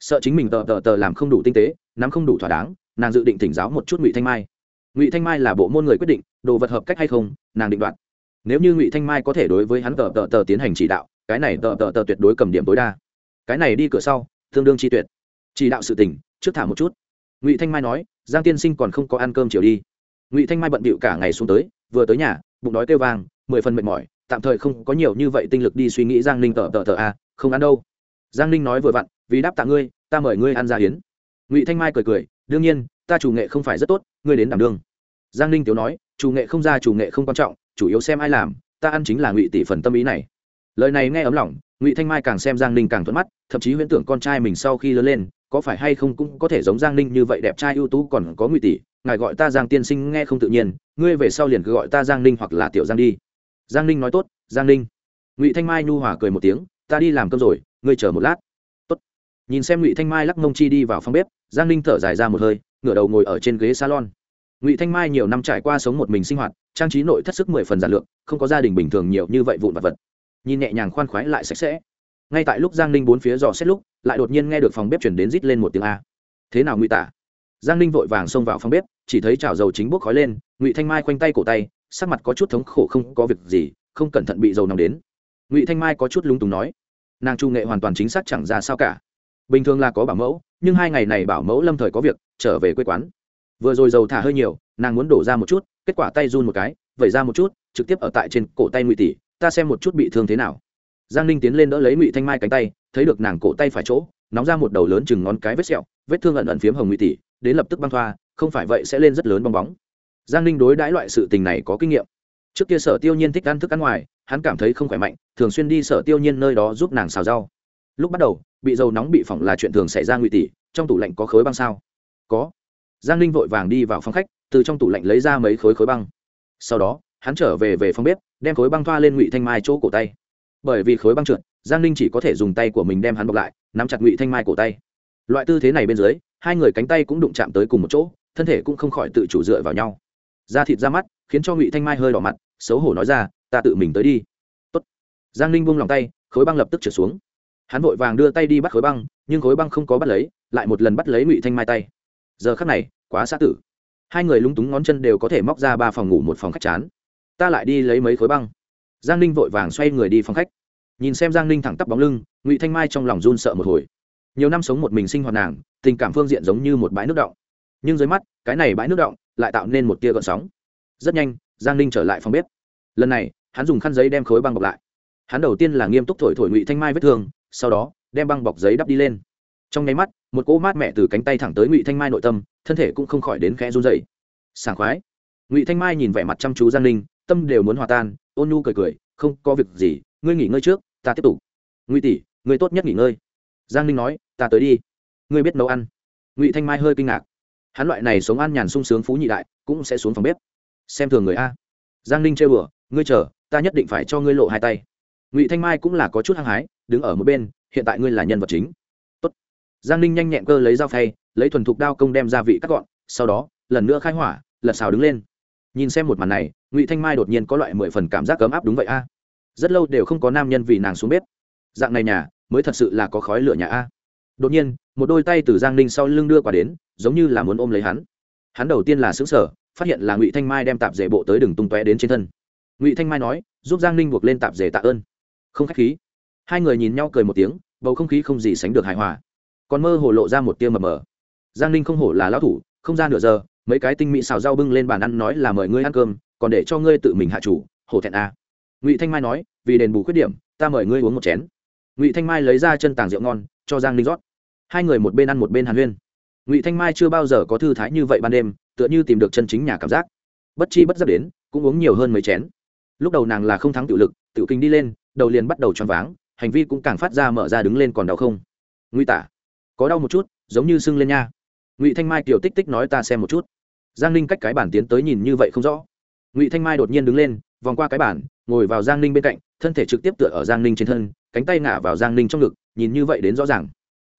Sợ chính mình tờ tờ tờ làm không đủ tinh tế, nắm không đủ thỏa đáng, nàng dự định thỉnh giáo một chút ngụy thanh mai. Ngụy thanh mai là bộ môn người quyết định, đồ vật hợp cách hay không, nàng định đoạt. Nếu như ngụy thanh mai có thể đối với hắn tờ tờ tờ tiến hành chỉ đạo, cái này tờ tờ tờ tuyệt đối cầm điểm tối đa. Cái này đi cửa sau, tương đương chi tuyệt. Chỉ đạo sự tình trước thả một chút. Ngụy thanh mai nói giang tiên sinh còn không có ăn cơm chiều đi. Ngụy thanh mai bận bịu cả ngày xuống tới vừa tới nhà bụng đói kêu vang mười phần mệt mỏi tạm thời không có nhiều như vậy tinh lực đi suy nghĩ giang ninh tờ tờ tờ a à, không ăn đâu. Giang ninh nói vừa vặn vì đáp tạ ngươi ta mời ngươi ăn ra hiến ngụy thanh mai cười cười đương nhiên ta chủ nghệ không phải rất tốt ngươi đến đảm đương. Giang ninh tiếu nói chủ nghệ không ra chủ nghệ không quan trọng chủ yếu xem ai làm ta ăn chính là ngụy tỷ phần tâm ý này lời này nghe ấm lòng, ngụy thanh mai càng xem giang ninh càng thuận mắt, thậm chí huyễn tưởng con trai mình sau khi lớn lên, có phải hay không cũng có thể giống giang ninh như vậy đẹp trai ưu tú còn có ngụy tỷ, ngài gọi ta giang tiên sinh nghe không tự nhiên, ngươi về sau liền cứ gọi ta giang ninh hoặc là tiểu giang đi. Giang ninh nói tốt, giang ninh. Ngụy thanh mai nhu hòa cười một tiếng, ta đi làm cơm rồi, ngươi chờ một lát. Tốt. Nhìn xem ngụy thanh mai lắc mông chi đi vào phòng bếp, giang ninh thở dài ra một hơi, ngửa đầu ngồi ở trên ghế salon. Ngụy thanh mai nhiều năm trải qua sống một mình sinh hoạt, trang trí nội thất sức mười phần giản lược, không có gia đình bình thường nhiều như vậy vụn vật vật nhìn nhẹ nhàng khoan khoái lại sạch sẽ. Ngay tại lúc giang ninh bốn phía dò xét lúc, lại đột nhiên nghe được phòng bếp chuyển đến rít lên một tiếng a. Thế nào ngụy tả? Giang ninh vội vàng xông vào phòng bếp, chỉ thấy chảo dầu chính bốc khói lên, ngụy thanh mai khoanh tay cổ tay, sắc mặt có chút thống khổ không có việc gì, không cẩn thận bị dầu nóng đến. Ngụy thanh mai có chút lúng túng nói, nàng trung nghệ hoàn toàn chính xác chẳng ra sao cả. Bình thường là có bảo mẫu, nhưng hai ngày này bảo mẫu lâm thời có việc, trở về quê quán. Vừa rồi dầu thả hơi nhiều, nàng muốn đổ ra một chút, kết quả tay run một cái, vẩy ra một chút, trực tiếp ở tại trên cổ tay ngụy tỷ ta xem một chút bị thương thế nào. Giang ninh tiến lên đỡ lấy ngụy thanh mai cánh tay, thấy được nàng cổ tay phải chỗ, nóng ra một đầu lớn chừng ngón cái vết sẹo, vết thương ẩn ẩn phiếm hồng ngụy tỷ, đến lập tức băng thoa, không phải vậy sẽ lên rất lớn bong bóng. Giang ninh đối đãi loại sự tình này có kinh nghiệm. Trước kia sở tiêu nhiên thích ăn thức ăn ngoài, hắn cảm thấy không khỏe mạnh, thường xuyên đi sở tiêu nhiên nơi đó giúp nàng xào rau. Lúc bắt đầu, bị dầu nóng bị phỏng là chuyện thường xảy ra ngụy tỷ, trong tủ lạnh có khối băng sao? Có. Giang ninh vội vàng đi vào phòng khách, từ trong tủ lạnh lấy ra mấy khối khối băng. Sau đó, hắn trở về về phòng bếp đem khối băng thoa lên ngụy thanh mai chỗ cổ tay bởi vì khối băng trượt giang ninh chỉ có thể dùng tay của mình đem hắn bọc lại nắm chặt ngụy thanh mai cổ tay loại tư thế này bên dưới hai người cánh tay cũng đụng chạm tới cùng một chỗ thân thể cũng không khỏi tự chủ dựa vào nhau da thịt ra mắt khiến cho ngụy thanh mai hơi đỏ mặt xấu hổ nói ra ta tự mình tới đi Tốt. giang ninh buông lòng tay khối băng lập tức trượt xuống hắn vội vàng đưa tay đi bắt khối băng nhưng khối băng không có bắt lấy lại một lần bắt lấy ngụy thanh mai tay giờ khắc này quá xa tử hai người lúng túng ngón chân đều có thể móc ra ba phòng ngủ một phòng khách chán ta lại đi lấy mấy khối băng. Giang ninh vội vàng xoay người đi phòng khách. Nhìn xem giang ninh thẳng tắp bóng lưng, ngụy thanh mai trong lòng run sợ một hồi. Nhiều năm sống một mình sinh hoạt nàng, tình cảm phương diện giống như một bãi nước động. Nhưng dưới mắt, cái này bãi nước động lại tạo nên một tia gợn sóng. Rất nhanh, giang ninh trở lại phòng bếp. Lần này, hắn dùng khăn giấy đem khối băng bọc lại. Hắn đầu tiên là nghiêm túc thổi thổi ngụy thanh mai vết thương, sau đó, đem băng bọc giấy đắp đi lên. Trong nháy mắt, một cỗ mát mẹ từ cánh tay thẳng tới ngụy thanh mai nội tâm, thân thể cũng không khỏi đến khẽ run dày sảng khoái. Ngụy thanh mai nhìn vẻ mặt chăm chú giang ninh tâm đều muốn hòa tan, ôn nhu cười cười, không có việc gì, ngươi nghỉ ngơi trước, ta tiếp tục. Ngụy tỷ, ngươi tốt nhất nghỉ ngơi. Giang ninh nói, ta tới đi. Ngươi biết nấu ăn. Ngụy thanh mai hơi kinh ngạc. Hắn loại này sống ăn nhàn sung sướng phú nhị đại, cũng sẽ xuống phòng bếp. Xem thường người a. Giang ninh chơi bừa, ngươi chờ, ta nhất định phải cho ngươi lộ hai tay. Ngụy thanh mai cũng là có chút hăng hái, đứng ở một bên, hiện tại ngươi là nhân vật chính. Tốt. giang ninh nhanh nhẹn cơ lấy dao phay, lấy thuần thục đao công đem gia vị cắt gọn, sau đó, lần nữa khai hỏa lật xào đứng lên. Nhìn xem một màn này ngụy thanh mai đột nhiên có loại mười phần cảm giác cấm áp đúng vậy a. Rất lâu đều không có nam nhân vì nàng xuống bếp. Dạng này nhà, mới thật sự là có khói lửa nhà a. Đột nhiên, một đôi tay từ giang ninh sau lưng đưa qua đến, giống như là muốn ôm lấy hắn. Hắn đầu tiên là xứng sở phát hiện là ngụy thanh mai đem tạp dề bộ tới đường tung tóe đến trên thân. Ngụy thanh mai nói, giúp giang ninh buộc lên tạp dề tạ ơn. Không k h á c h khí. Hai người nhìn nhau cười một tiếng, bầu không khí không gì sánh được hài hòa. Còn mơ hồ lộ ra một tia mờ mờ. Giang ninh không hổ là lão thủ, không ra nửa giờ, mấy cái tinh mỹ xào rau bưng lên bàn ăn nói là mời ngươi ăn cơm còn để cho ngươi tự mình hạ chủ, hổ thẹn a ngụy thanh mai nói, vì đền bù khuyết điểm, ta mời ngươi uống một chén. Ngụy thanh mai lấy ra chân tàng rượu ngon, cho giang ninh rót. Hai người một bên ăn một bên hàn huyên. Ngụy thanh mai chưa bao giờ có thư thái như vậy ban đêm, tựa như tìm được chân chính nhà cảm giác. Bất chi bất giác đến, cũng uống nhiều hơn mấy chén. Lúc đầu nàng là không thắng tự lực tự kinh đi lên, đầu liền bắt đầu choáng váng, hành vi cũng càng phát ra mở ra đứng lên còn đau không. Ngụy tả, có đau một chút, giống như sưng lên nha. Ngụy thanh mai kiểu tích tích nói ta xem một chút. Giang ninh cách cái bản tiến tới nhìn như vậy không rõ ngụy thanh mai đột nhiên đứng lên vòng qua cái bản ngồi vào giang ninh bên cạnh thân thể trực tiếp tựa ở giang ninh trên thân cánh tay ngả vào giang ninh trong ngực nhìn như vậy đến rõ ràng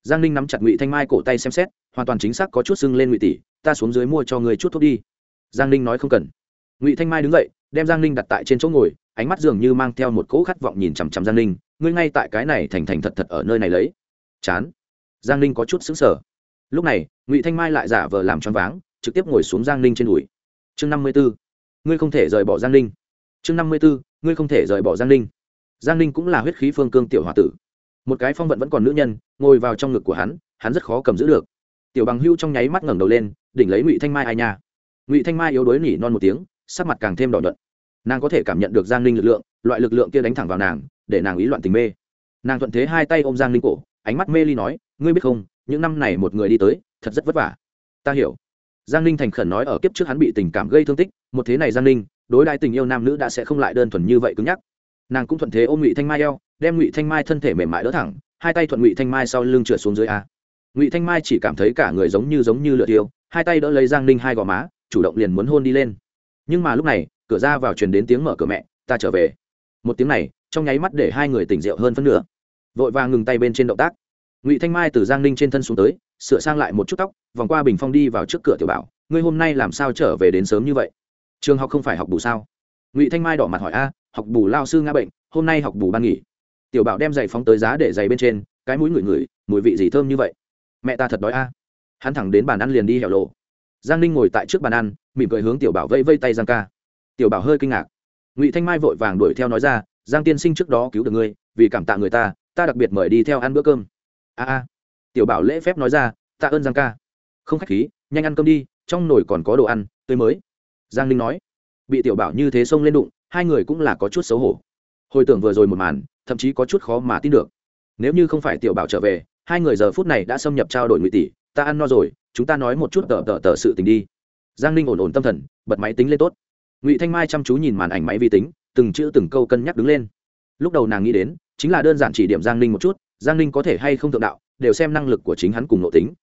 giang ninh nắm chặt ngụy thanh mai cổ tay xem xét hoàn toàn chính xác có chút sưng lên ngụy tỷ ta xuống dưới mua cho người chút thuốc đi giang ninh nói không cần ngụy thanh mai đứng dậy đem giang ninh đặt tại trên chỗ ngồi ánh mắt dường như mang theo một cỗ khát vọng nhìn chằm chằm giang ninh ngươi ngay tại cái này thành thành thật thật ở nơi này lấy chán giang ninh có chút xứng sở lúc này ngụy thanh mai lại giả vờ làm choáng váng trực tiếp ngồi xuống giang ninh trên đùi chương năm mươi b ố ngươi không thể rời bỏ giang ninh. Chương năm mươi b ố ngươi không thể rời bỏ giang ninh. Giang ninh cũng là huyết khí phương cương tiểu h o a tử. Một cái phong vận vẫn còn nữ nhân, ngồi vào trong ngực của hắn hắn rất khó cầm giữ được. Tiểu bằng hưu trong nháy mắt ngẩng đầu lên, đỉnh lấy ngụy thanh mai ai nha. Ngụy thanh mai yếu đuối nỉ non một tiếng, sắc mặt càng thêm đỏ nhuận. Nàng có thể cảm nhận được giang ninh lực lượng, loại lực lượng kia đánh thẳng vào nàng, để nàng ý loạn tình mê. Nàng thuận thế hai tay ôm giang ninh cổ, ánh mắt mê ly nói, ngươi biết không, những năm này một người đi tới, thật rất vất vả. Ta hiểu giang ninh thành khẩn nói ở kiếp trước hắn bị tình cảm gây thương tích, một thế này giang ninh, đối đại tình yêu nam nữ đã sẽ không lại đơn thuần như vậy cứng nhắc. Nàng cũng thuận thế ôm ngụy thanh mai eo, đem ngụy thanh mai thân thể mềm mại đỡ thẳng, hai tay thuận ngụy thanh mai sau lưng trượt xuống dưới a. Ngụy thanh mai chỉ cảm thấy cả người giống như giống như lửa tiêu hai tay đỡ lấy giang ninh hai gò má, chủ động liền muốn hôn đi lên. Nhưng mà lúc này, cửa ra vào truyền đến tiếng mở cửa mẹ, ta trở về. Một tiếng này, trong nháy mắt để hai người tỉnh rượu hơn phân nửa. Vội vàng ngừng tay bên trên động tác. Ngụy thanh mai từ giang ninh trên thân xuống tới sửa sang lại một chút tóc, vòng qua bình phong đi vào trước cửa tiểu bảo, ngươi hôm nay làm sao trở về đến sớm như vậy? Trường học không phải học bù sao? Ngụy thanh mai đỏ mặt hỏi, a, học bù lao sư ngã bệnh, hôm nay học bù ban nghỉ. Tiểu bảo đem giày phóng tới giá để giày bên trên, cái mũi ngửi ngửi, mùi vị gì thơm như vậy? Mẹ ta thật đói a. Hắn thẳng đến bàn ăn liền đi hẻo lộ giang ninh ngồi tại trước bàn ăn, mỉm cười hướng tiểu bảo vây vây tay giang ca. Tiểu bảo hơi kinh ngạc. Ngụy thanh mai vội vàng đuổi theo nói ra, giang tiên sinh trước đó cứu được ngươi, vì cảm tạ người ta ta đặc biệt mời đi theo ăn bữa cơm. A a tiểu bảo lễ phép nói ra, tạ ơn giang ca. Không khách khí, nhanh ăn cơm đi, trong nồi còn có đồ ăn, tươi mới. Giang linh nói. Bị tiểu bảo như thế xông lên đụng, hai người cũng là có chút xấu hổ. Hồi tưởng vừa rồi một màn, thậm chí có chút khó mà tin được. Nếu như không phải tiểu bảo trở về, hai người giờ phút này đã xâm nhập trao đổi ngụy tỷ, ta ăn no rồi, chúng ta nói một chút tờ tờ tờ sự tình đi. Giang ninh ổn ổn tâm thần, bật máy tính lên tốt. Ngụy thanh mai chăm chú nhìn màn ảnh máy vi tính, từng chữ từng câu cân nhắc đứng lên. Lúc đầu nàng nghĩ đến, chính là đơn giản chỉ điểm giang ninh một chút, giang ninh có thể hay không thượng đạo đều xem năng lực của chính hắn cùng nội tính.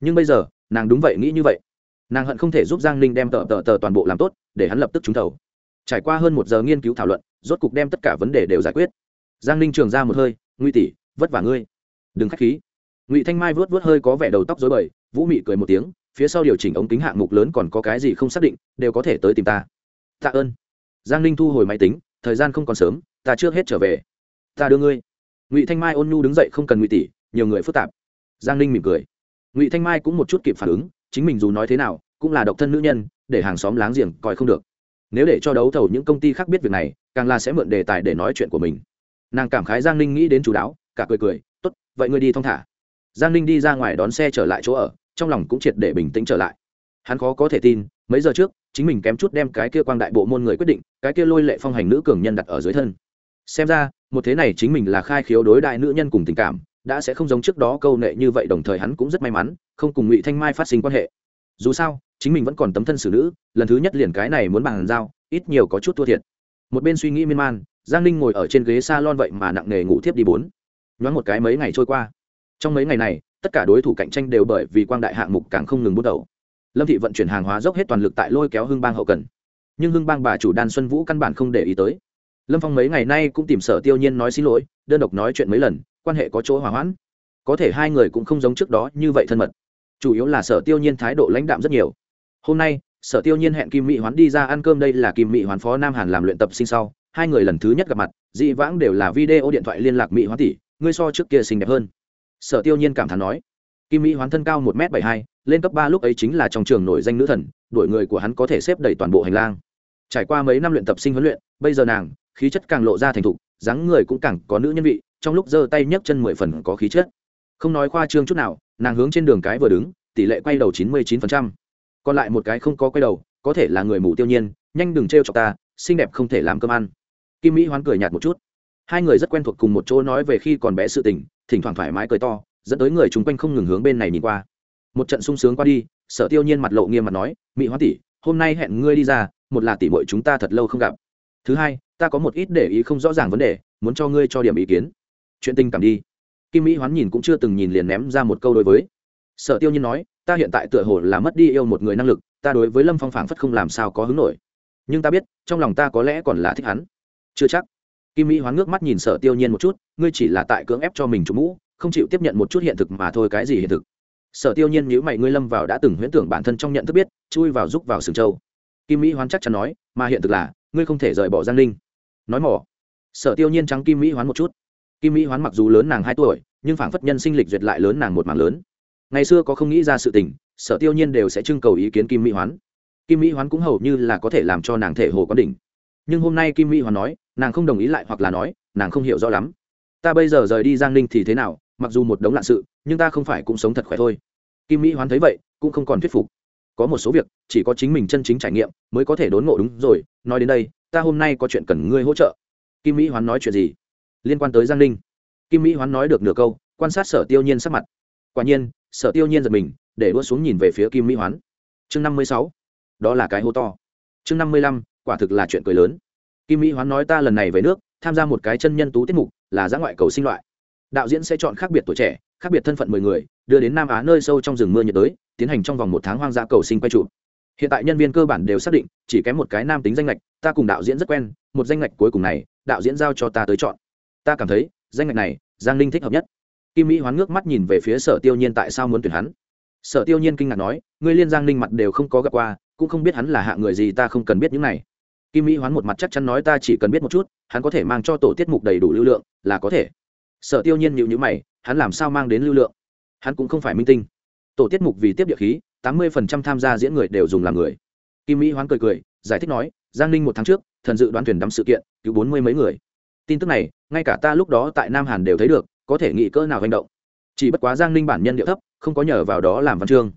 Nhưng bây giờ, nàng đúng vậy nghĩ như vậy. Nàng hận không thể giúp giang ninh đem tờ tờ tờ toàn bộ làm tốt, để hắn lập tức trúng thầu. Trải qua hơn một giờ nghiên cứu thảo luận, rốt cục đem tất cả vấn đề đều giải quyết. Giang ninh trường ra một hơi nguy tỷ, vất vả ngươi. Đừng k h á c h khí. Ngụy thanh mai vớt vớt hơi có vẻ đầu tóc dối bời, vũ mị cười một tiếng, phía sau điều chỉnh ống kính hạng mục lớn còn có cái gì không xác định, đều có thể tới tìm ta. Tạ ơn. Giang ninh thu hồi máy tính, thời gian không còn sớm, ta trước hết trở về. Ta đưa ngươi. Ngụy thanh mai ôn nhu đứng dậy không cần ngụy tỷ nhiều người phức tạp. Giang ninh mỉm cười. Ngụy thanh mai cũng một chút kịp phản ứng, chính mình dù nói thế nào, cũng là độc thân nữ nhân, để hàng xóm láng giềng coi không được. Nếu để cho đấu thầu những công ty khác biết việc này, càng là sẽ mượn đề tài để nói chuyện của mình. Nàng cảm khái giang ninh nghĩ đến chú đáo, cả cười cười t ố t vậy ngươi đi thong thả. Giang ninh đi ra ngoài đón xe trở lại chỗ ở, trong lòng cũng triệt để bình tĩnh trở lại. Hắn khó có thể tin, mấy giờ trước, chính mình kém chút đem cái kia quang đại bộ môn người quyết định, cái kia lôi lệ phong hành nữ cường nhân đặt ở dưới thân. Xem ra, một thế này chính mình là khai khiếu đối đại nữ nhân cùng tình cảm đã sẽ không giống trước đó câu nệ như vậy, đồng thời hắn cũng rất may mắn, không cùng ngụy thanh mai phát sinh quan hệ. Dù sao, chính mình vẫn còn tấm thân xử nữ, lần thứ nhất liền cái này muốn bàn giao, ít nhiều có chút thua thiệt. Một bên suy nghĩ miên man, giang ninh ngồi ở trên ghế s a lon vậy mà nặng nề ngủ thiếp đi bốn. Nhoáng một cái mấy ngày trôi qua. Trong mấy ngày này, tất cả đối thủ cạnh tranh đều bởi vì quang đại hạng mục càng không ngừng bút đầu lâm thị vận chuyển hàng hóa dốc hết toàn lực tại lôi kéo hưng bang hậu cần. Nhưng hưng bang bà chủ đan xuân vũ căn bản không để ý tới lâm phong mấy ngày nay cũng tìm sở tiêu nhiên nói xin lỗi, đơn độc nói chuyện mấy lần, quan hệ có chỗ hòa hoãn. Có thể hai người cũng không giống trước đó như vậy thân mật. Chủ yếu là sở tiêu nhiên thái độ lãnh đạm rất nhiều. Hôm nay, sở tiêu nhiên hẹn kim mỹ hoán đi ra ăn cơm đây là kim mỹ hoán phó nam hàn làm luyện tập sinh sau. Hai người lần thứ nhất gặp mặt, dị vãng đều là video điện thoại liên lạc mỹ hoán tỷ, ngươi so trước kia xinh đẹp hơn. Sở tiêu nhiên cảm thán nói. Kim mỹ hoán thân cao một m bảy hai, lên cấp ba lúc ấy chính là trong trường nổi danh nữ thần đổi người của hắn có thể xếp đầy toàn bộ hành lang. Trải qua mấy năm luyện tập sinh huấn luyện, bây giờ nàng khí chất càng lộ ra thành thục, dáng người cũng càng có nữ nhân vị, trong lúc giơ tay nhấc chân mười phần có khí chất. Không nói khoa trương chút nào, nàng hướng trên đường cái vừa đứng, tỷ lệ quay đầu chín mươi chín phần trăm. Còn lại một cái không có quay đầu, có thể là người mù tiêu nhiên, nhanh đừng t r chọc ta, xinh đẹp không thể làm cơm ăn. Kim mỹ hoán cười nhạt một chút. Hai người rất quen thuộc cùng một chỗ nói về khi còn bé sự tình, thỉnh thoảng thoải mái cười to, dẫn tới người chung quanh không ngừng hướng bên này nhìn qua. Một trận sung sướng qua đi, sở tiêu nhiên mặt lộ nghiêm mặt nói, mỹ hoán tỷ, hôm nay hẹn ngươi đi ra, một là tỷ muội chúng ta thật lâu không gặp. Thứ hai ta có một ít để ý không rõ ràng vấn đề, muốn cho ngươi cho điểm ý kiến. Chuyện tình cảm đi. Kim mỹ hoán nhìn cũng chưa từng nhìn liền ném ra một câu đối với. Sở tiêu nhiên nói, ta hiện tại tựa hồ là mất đi yêu một người năng lực, ta đối với lâm phong phảng phất không làm sao có hứng nổi. Nhưng ta biết, trong lòng ta có lẽ còn là thích hắn. Chưa chắc. Kim mỹ hoán ngước mắt nhìn sở tiêu nhiên một chút, ngươi chỉ là tại cưỡng ép cho mình chủ mũ, không chịu tiếp nhận một chút hiện thực mà thôi, cái gì hiện thực? Sở tiêu nhiên nhữ mày, ngươi lâm vào đã từng huyễn tưởng bản thân trong nhận thức biết, chui vào giúp vào sừng châu. Kim mỹ hoán chắc chắn nói, mà hiện thực là, ngươi không thể rời bỏ giang ninh nói mỏ. Sở tiêu nhiên trắng kim mỹ hoán một chút. Kim mỹ hoán mặc dù lớn nàng hai tuổi, nhưng phảng phất nhân sinh lịch duyệt lại lớn nàng một mảng lớn. Ngày xưa có không nghĩ ra sự tình, sở tiêu nhiên đều sẽ trưng cầu ý kiến kim mỹ hoán. Kim mỹ hoán cũng hầu như là có thể làm cho nàng thể hồ có đỉnh. Nhưng hôm nay kim mỹ hoán nói, nàng không đồng ý lại hoặc là nói, nàng không hiểu rõ lắm. Ta bây giờ rời đi giang ninh thì thế nào, mặc dù một đống lạ sự, nhưng ta không phải cũng sống thật khỏe thôi. Kim mỹ hoán thấy vậy, cũng không còn thuyết phục. Có một số việc, chỉ có chính mình chân chính trải nghiệm, mới có thể đốn ngộ đúng rồi, nói đến đây ta hôm nay có chuyện cần ngươi hỗ trợ. Kim mỹ hoán nói chuyện gì? Liên quan tới giang ninh. Kim mỹ hoán nói được nửa câu, quan sát sở tiêu nhiên sắc mặt. Quả nhiên, sở tiêu nhiên giật mình, để đua xuống nhìn về phía kim mỹ hoán. Chương năm mươi sáu. Đó là cái hô to. Chương năm mươi lăm, quả thực là chuyện cười lớn. Kim mỹ hoán nói ta lần này về nước, tham gia một cái chân nhân tú tiết mục, là giã ngoại cầu sinh loại. Đạo diễn sẽ chọn khác biệt tuổi trẻ, khác biệt thân phận mười người, đưa đến nam á nơi sâu trong rừng mưa nhiệt đới, tiến hành trong vòng một tháng hoang dã cầu sinh quay trụ hiện tại nhân viên cơ bản đều xác định, chỉ kém một cái nam tính danh lệch ta cùng đạo diễn rất quen, một danh lệch cuối cùng này, đạo diễn giao cho ta tới chọn. Ta cảm thấy, danh lệch này, giang linh thích hợp nhất. Kim mỹ hoán ngước mắt nhìn về phía sở tiêu nhiên tại sao muốn tuyển hắn. Sở tiêu nhiên kinh ngạc nói, ngươi liên giang linh mặt đều không có gặp qua, cũng không biết hắn là hạ người gì ta không cần biết những này. Kim mỹ hoán một mặt chắc chắn nói ta chỉ cần biết một chút, hắn có thể mang cho tổ tiết mục đầy đủ lưu lượng, là có thể. Sở tiêu nhiên nhịu nhữ mày, hắn làm sao mang đến lưu lượng? Hắn cũng không phải minh tinh. Tổ tiết mục vì tiếp địa khí tám mươi phần trăm tham gia diễn người đều dùng làm người. Kim mỹ hoán cười cười, giải thích nói, giang ninh một tháng trước, thần dự đoán thuyền đắm sự kiện, cứu bốn mươi mấy người. Tin tức này, ngay cả ta lúc đó tại nam hàn đều thấy được, có thể nghĩ cỡ nào hành động. Chỉ bất quá giang ninh bản nhân điệu thấp, không có nhờ vào đó làm văn chương.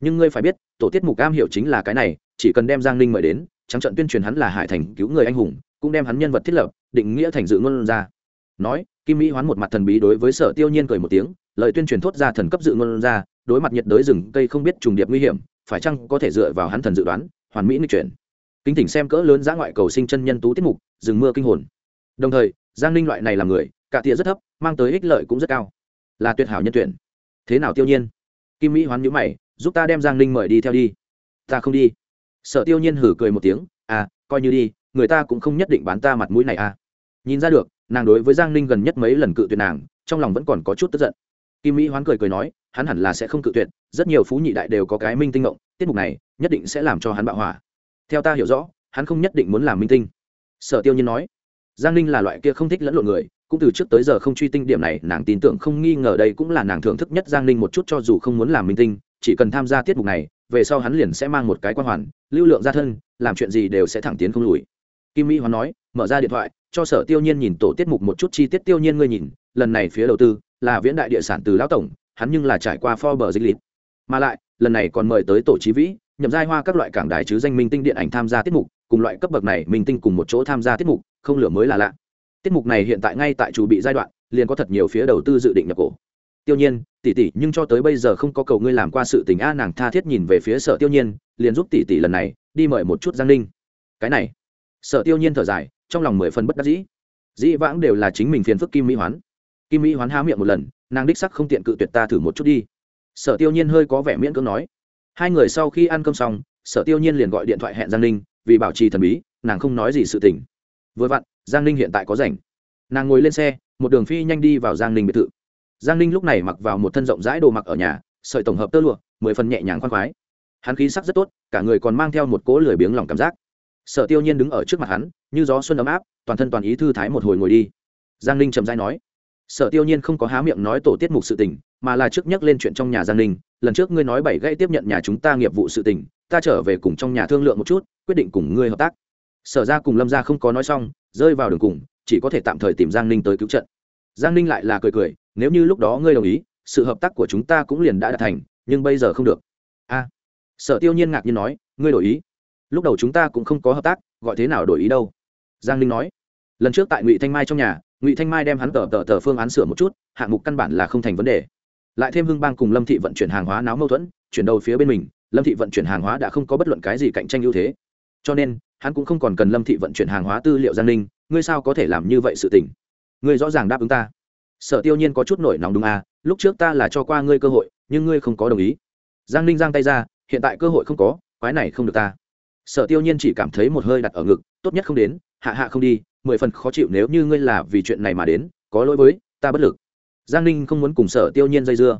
Nhưng ngươi phải biết, tổ tiết mục cam hiểu chính là cái này, chỉ cần đem giang ninh mời đến, trắng trận tuyên truyền hắn là hải thành cứu người anh hùng, cũng đem hắn nhân vật thiết lập, định nghĩa thành dự ngôn ra. Nói, kim mỹ hoán một mặt thần bí đối với sở tiêu nhiên cười một tiếng, lời tuyên truyền thốt ra thần cấp dự ngôn ra đối mặt nhiệt đới rừng cây không biết trùng điệp nguy hiểm, phải chăng có thể dựa vào hắn thần dự đoán, hoàn mỹ nghịch chuyển. Kính thỉnh xem cỡ lớn giã ngoại cầu sinh chân nhân tú tiết mục, rừng mưa kinh hồn. Đồng thời, giang ninh loại này là người, cả tia rất thấp, mang tới ích lợi cũng rất cao. Là tuyệt hảo nhân tuyển. Thế nào tiêu nhiên? Kim mỹ hoán nhữ mày, giúp ta đem giang ninh mời đi theo đi. Ta không đi. Sợ tiêu nhiên hử cười một tiếng à coi như đi, người ta cũng không nhất định bán ta mặt mũi này à. Nhìn ra được, nàng đối với giang ninh gần nhất mấy lần cự tuyệt nàng, trong lòng vẫn còn có chút tức giận kim mỹ hoán cười cười nói, hắn hẳn là sẽ không cự tuyệt, rất nhiều phú nhị đại đều có cái minh tinh ngộng, tiết mục này nhất định sẽ làm cho hắn bạo hỏa. Theo ta hiểu rõ, hắn không nhất định muốn làm minh tinh. Sở tiêu nhiên nói, giang ninh là loại kia không thích lẫn lộn người, cũng từ trước tới giờ không truy tinh điểm này, nàng tin tưởng không nghi ngờ đây cũng là nàng thưởng thức nhất giang ninh một chút cho dù không muốn làm minh tinh, chỉ cần tham gia tiết mục này, về sau hắn liền sẽ mang một cái quan hoàn, lưu lượng ra thân, làm chuyện gì đều sẽ thẳng tiến không lùi. Kim mỹ hoán nói, mở ra điện thoại cho sở tiêu nhiên nhìn tổ tiết mục một chút chi tiết tiêu nhiên ngươi nhìn, lần này phía đầu tư là viễn đại địa sản từ lão tổng, hắn nhưng là trải qua Forbes dịch lịt mà lại, lần này còn mời tới tổ chí vĩ, nhậm giai hoa các loại cảng đài chứ danh minh tinh điện ảnh tham gia tiết mục, cùng loại cấp bậc này minh tinh cùng một chỗ tham gia tiết mục, không lửa mới là lạ. Tiết mục này hiện tại ngay tại chủ bị giai đoạn, liền có thật nhiều phía đầu tư dự định nhập cổ. Tiêu nhiên, tỷ tỷ, nhưng cho tới bây giờ không có cầu ngươi làm qua sự tình a nàng tha thiết nhìn về phía sở tiêu nhiên, liền giúp tỷ tỷ lần này, đi mời một chút giang ninh. Cái này. Sở tiêu nhiên thở dài trong lòng mười phần bất đắc dĩ. Dĩ vãng đều là chính mình phiền phức kim mỹ hoán. Kim mỹ hoán há miệng một lần, nàng đích sắc không tiện cự tuyệt ta thử một chút đi. Sở tiêu nhiên hơi có vẻ miễn cưỡng nói. Hai người sau khi ăn cơm xong, sở tiêu nhiên liền gọi điện thoại hẹn giang ninh, vì bảo trì thần bí, nàng không nói gì sự tình. Vừa vặn, giang ninh hiện tại có rảnh. Nàng ngồi lên xe, một đường phi nhanh đi vào giang ninh biệt thự. Giang ninh lúc này mặc vào một thân rộng rãi đồ mặc ở nhà, sợi tổng hợp tơ lụa, mười phần nhẹ nhàng khoan khoái. Hắn khí sắc rất tốt, cả người còn mang theo một cỗ lười biếng lòng cảm giác sở tiêu nhiên đứng ở trước mặt hắn, như gió xuân ấm áp, toàn thân toàn ý thư thái một hồi ngồi đi. Giang ninh trầm dai nói, sở tiêu nhiên không có há miệng nói tổ tiết mục sự tình, mà là trước nhắc lên chuyện trong nhà giang ninh. Lần trước ngươi nói bảy gây tiếp nhận nhà chúng ta nghiệp vụ sự tình, ta trở về cùng trong nhà thương lượng một chút, quyết định cùng ngươi hợp tác. Sở ra cùng lâm ra không có nói xong, rơi vào đường cùng, chỉ có thể tạm thời tìm giang ninh tới cứu trận. Giang ninh lại là cười cười, nếu như lúc đó ngươi đồng ý, sự hợp tác của chúng ta cũng liền đã đạt thành, nhưng bây giờ không được. A. Sở tiêu nhiên ngạc nhiên nói, ngươi đổi ý lúc đầu chúng ta cũng không có hợp tác, gọi thế nào đổi ý đâu. Giang Linh nói. Lần trước tại ngụy thanh mai trong nhà, ngụy thanh mai đem hắn tờ tờ tờ phương án sửa một chút, hạng mục căn bản là không thành vấn đề. Lại thêm hưng bang cùng lâm thị vận chuyển hàng hóa náo mâu thuẫn, chuyển đầu phía bên mình, lâm thị vận chuyển hàng hóa đã không có bất luận cái gì cạnh tranh ưu thế. Cho nên, hắn cũng không còn cần lâm thị vận chuyển hàng hóa tư liệu giang ninh, ngươi sao có thể làm như vậy sự tình? Ngươi rõ ràng đáp ứng ta. Sở tiêu nhiên có chút nổi nóng đúng à lúc trước ta là cho qua ngươi cơ hội, nhưng ngươi không có đồng ý. Giang ninh giang tay ra, hiện tại cơ hội không có, quái này không được ta sở tiêu nhiên chỉ cảm thấy một hơi đặt ở ngực, tốt nhất không đến, hạ hạ không đi, mười phần khó chịu nếu như ngươi là vì chuyện này mà đến, có lỗi với, ta bất lực. Giang ninh không muốn cùng sở tiêu nhiên dây dưa.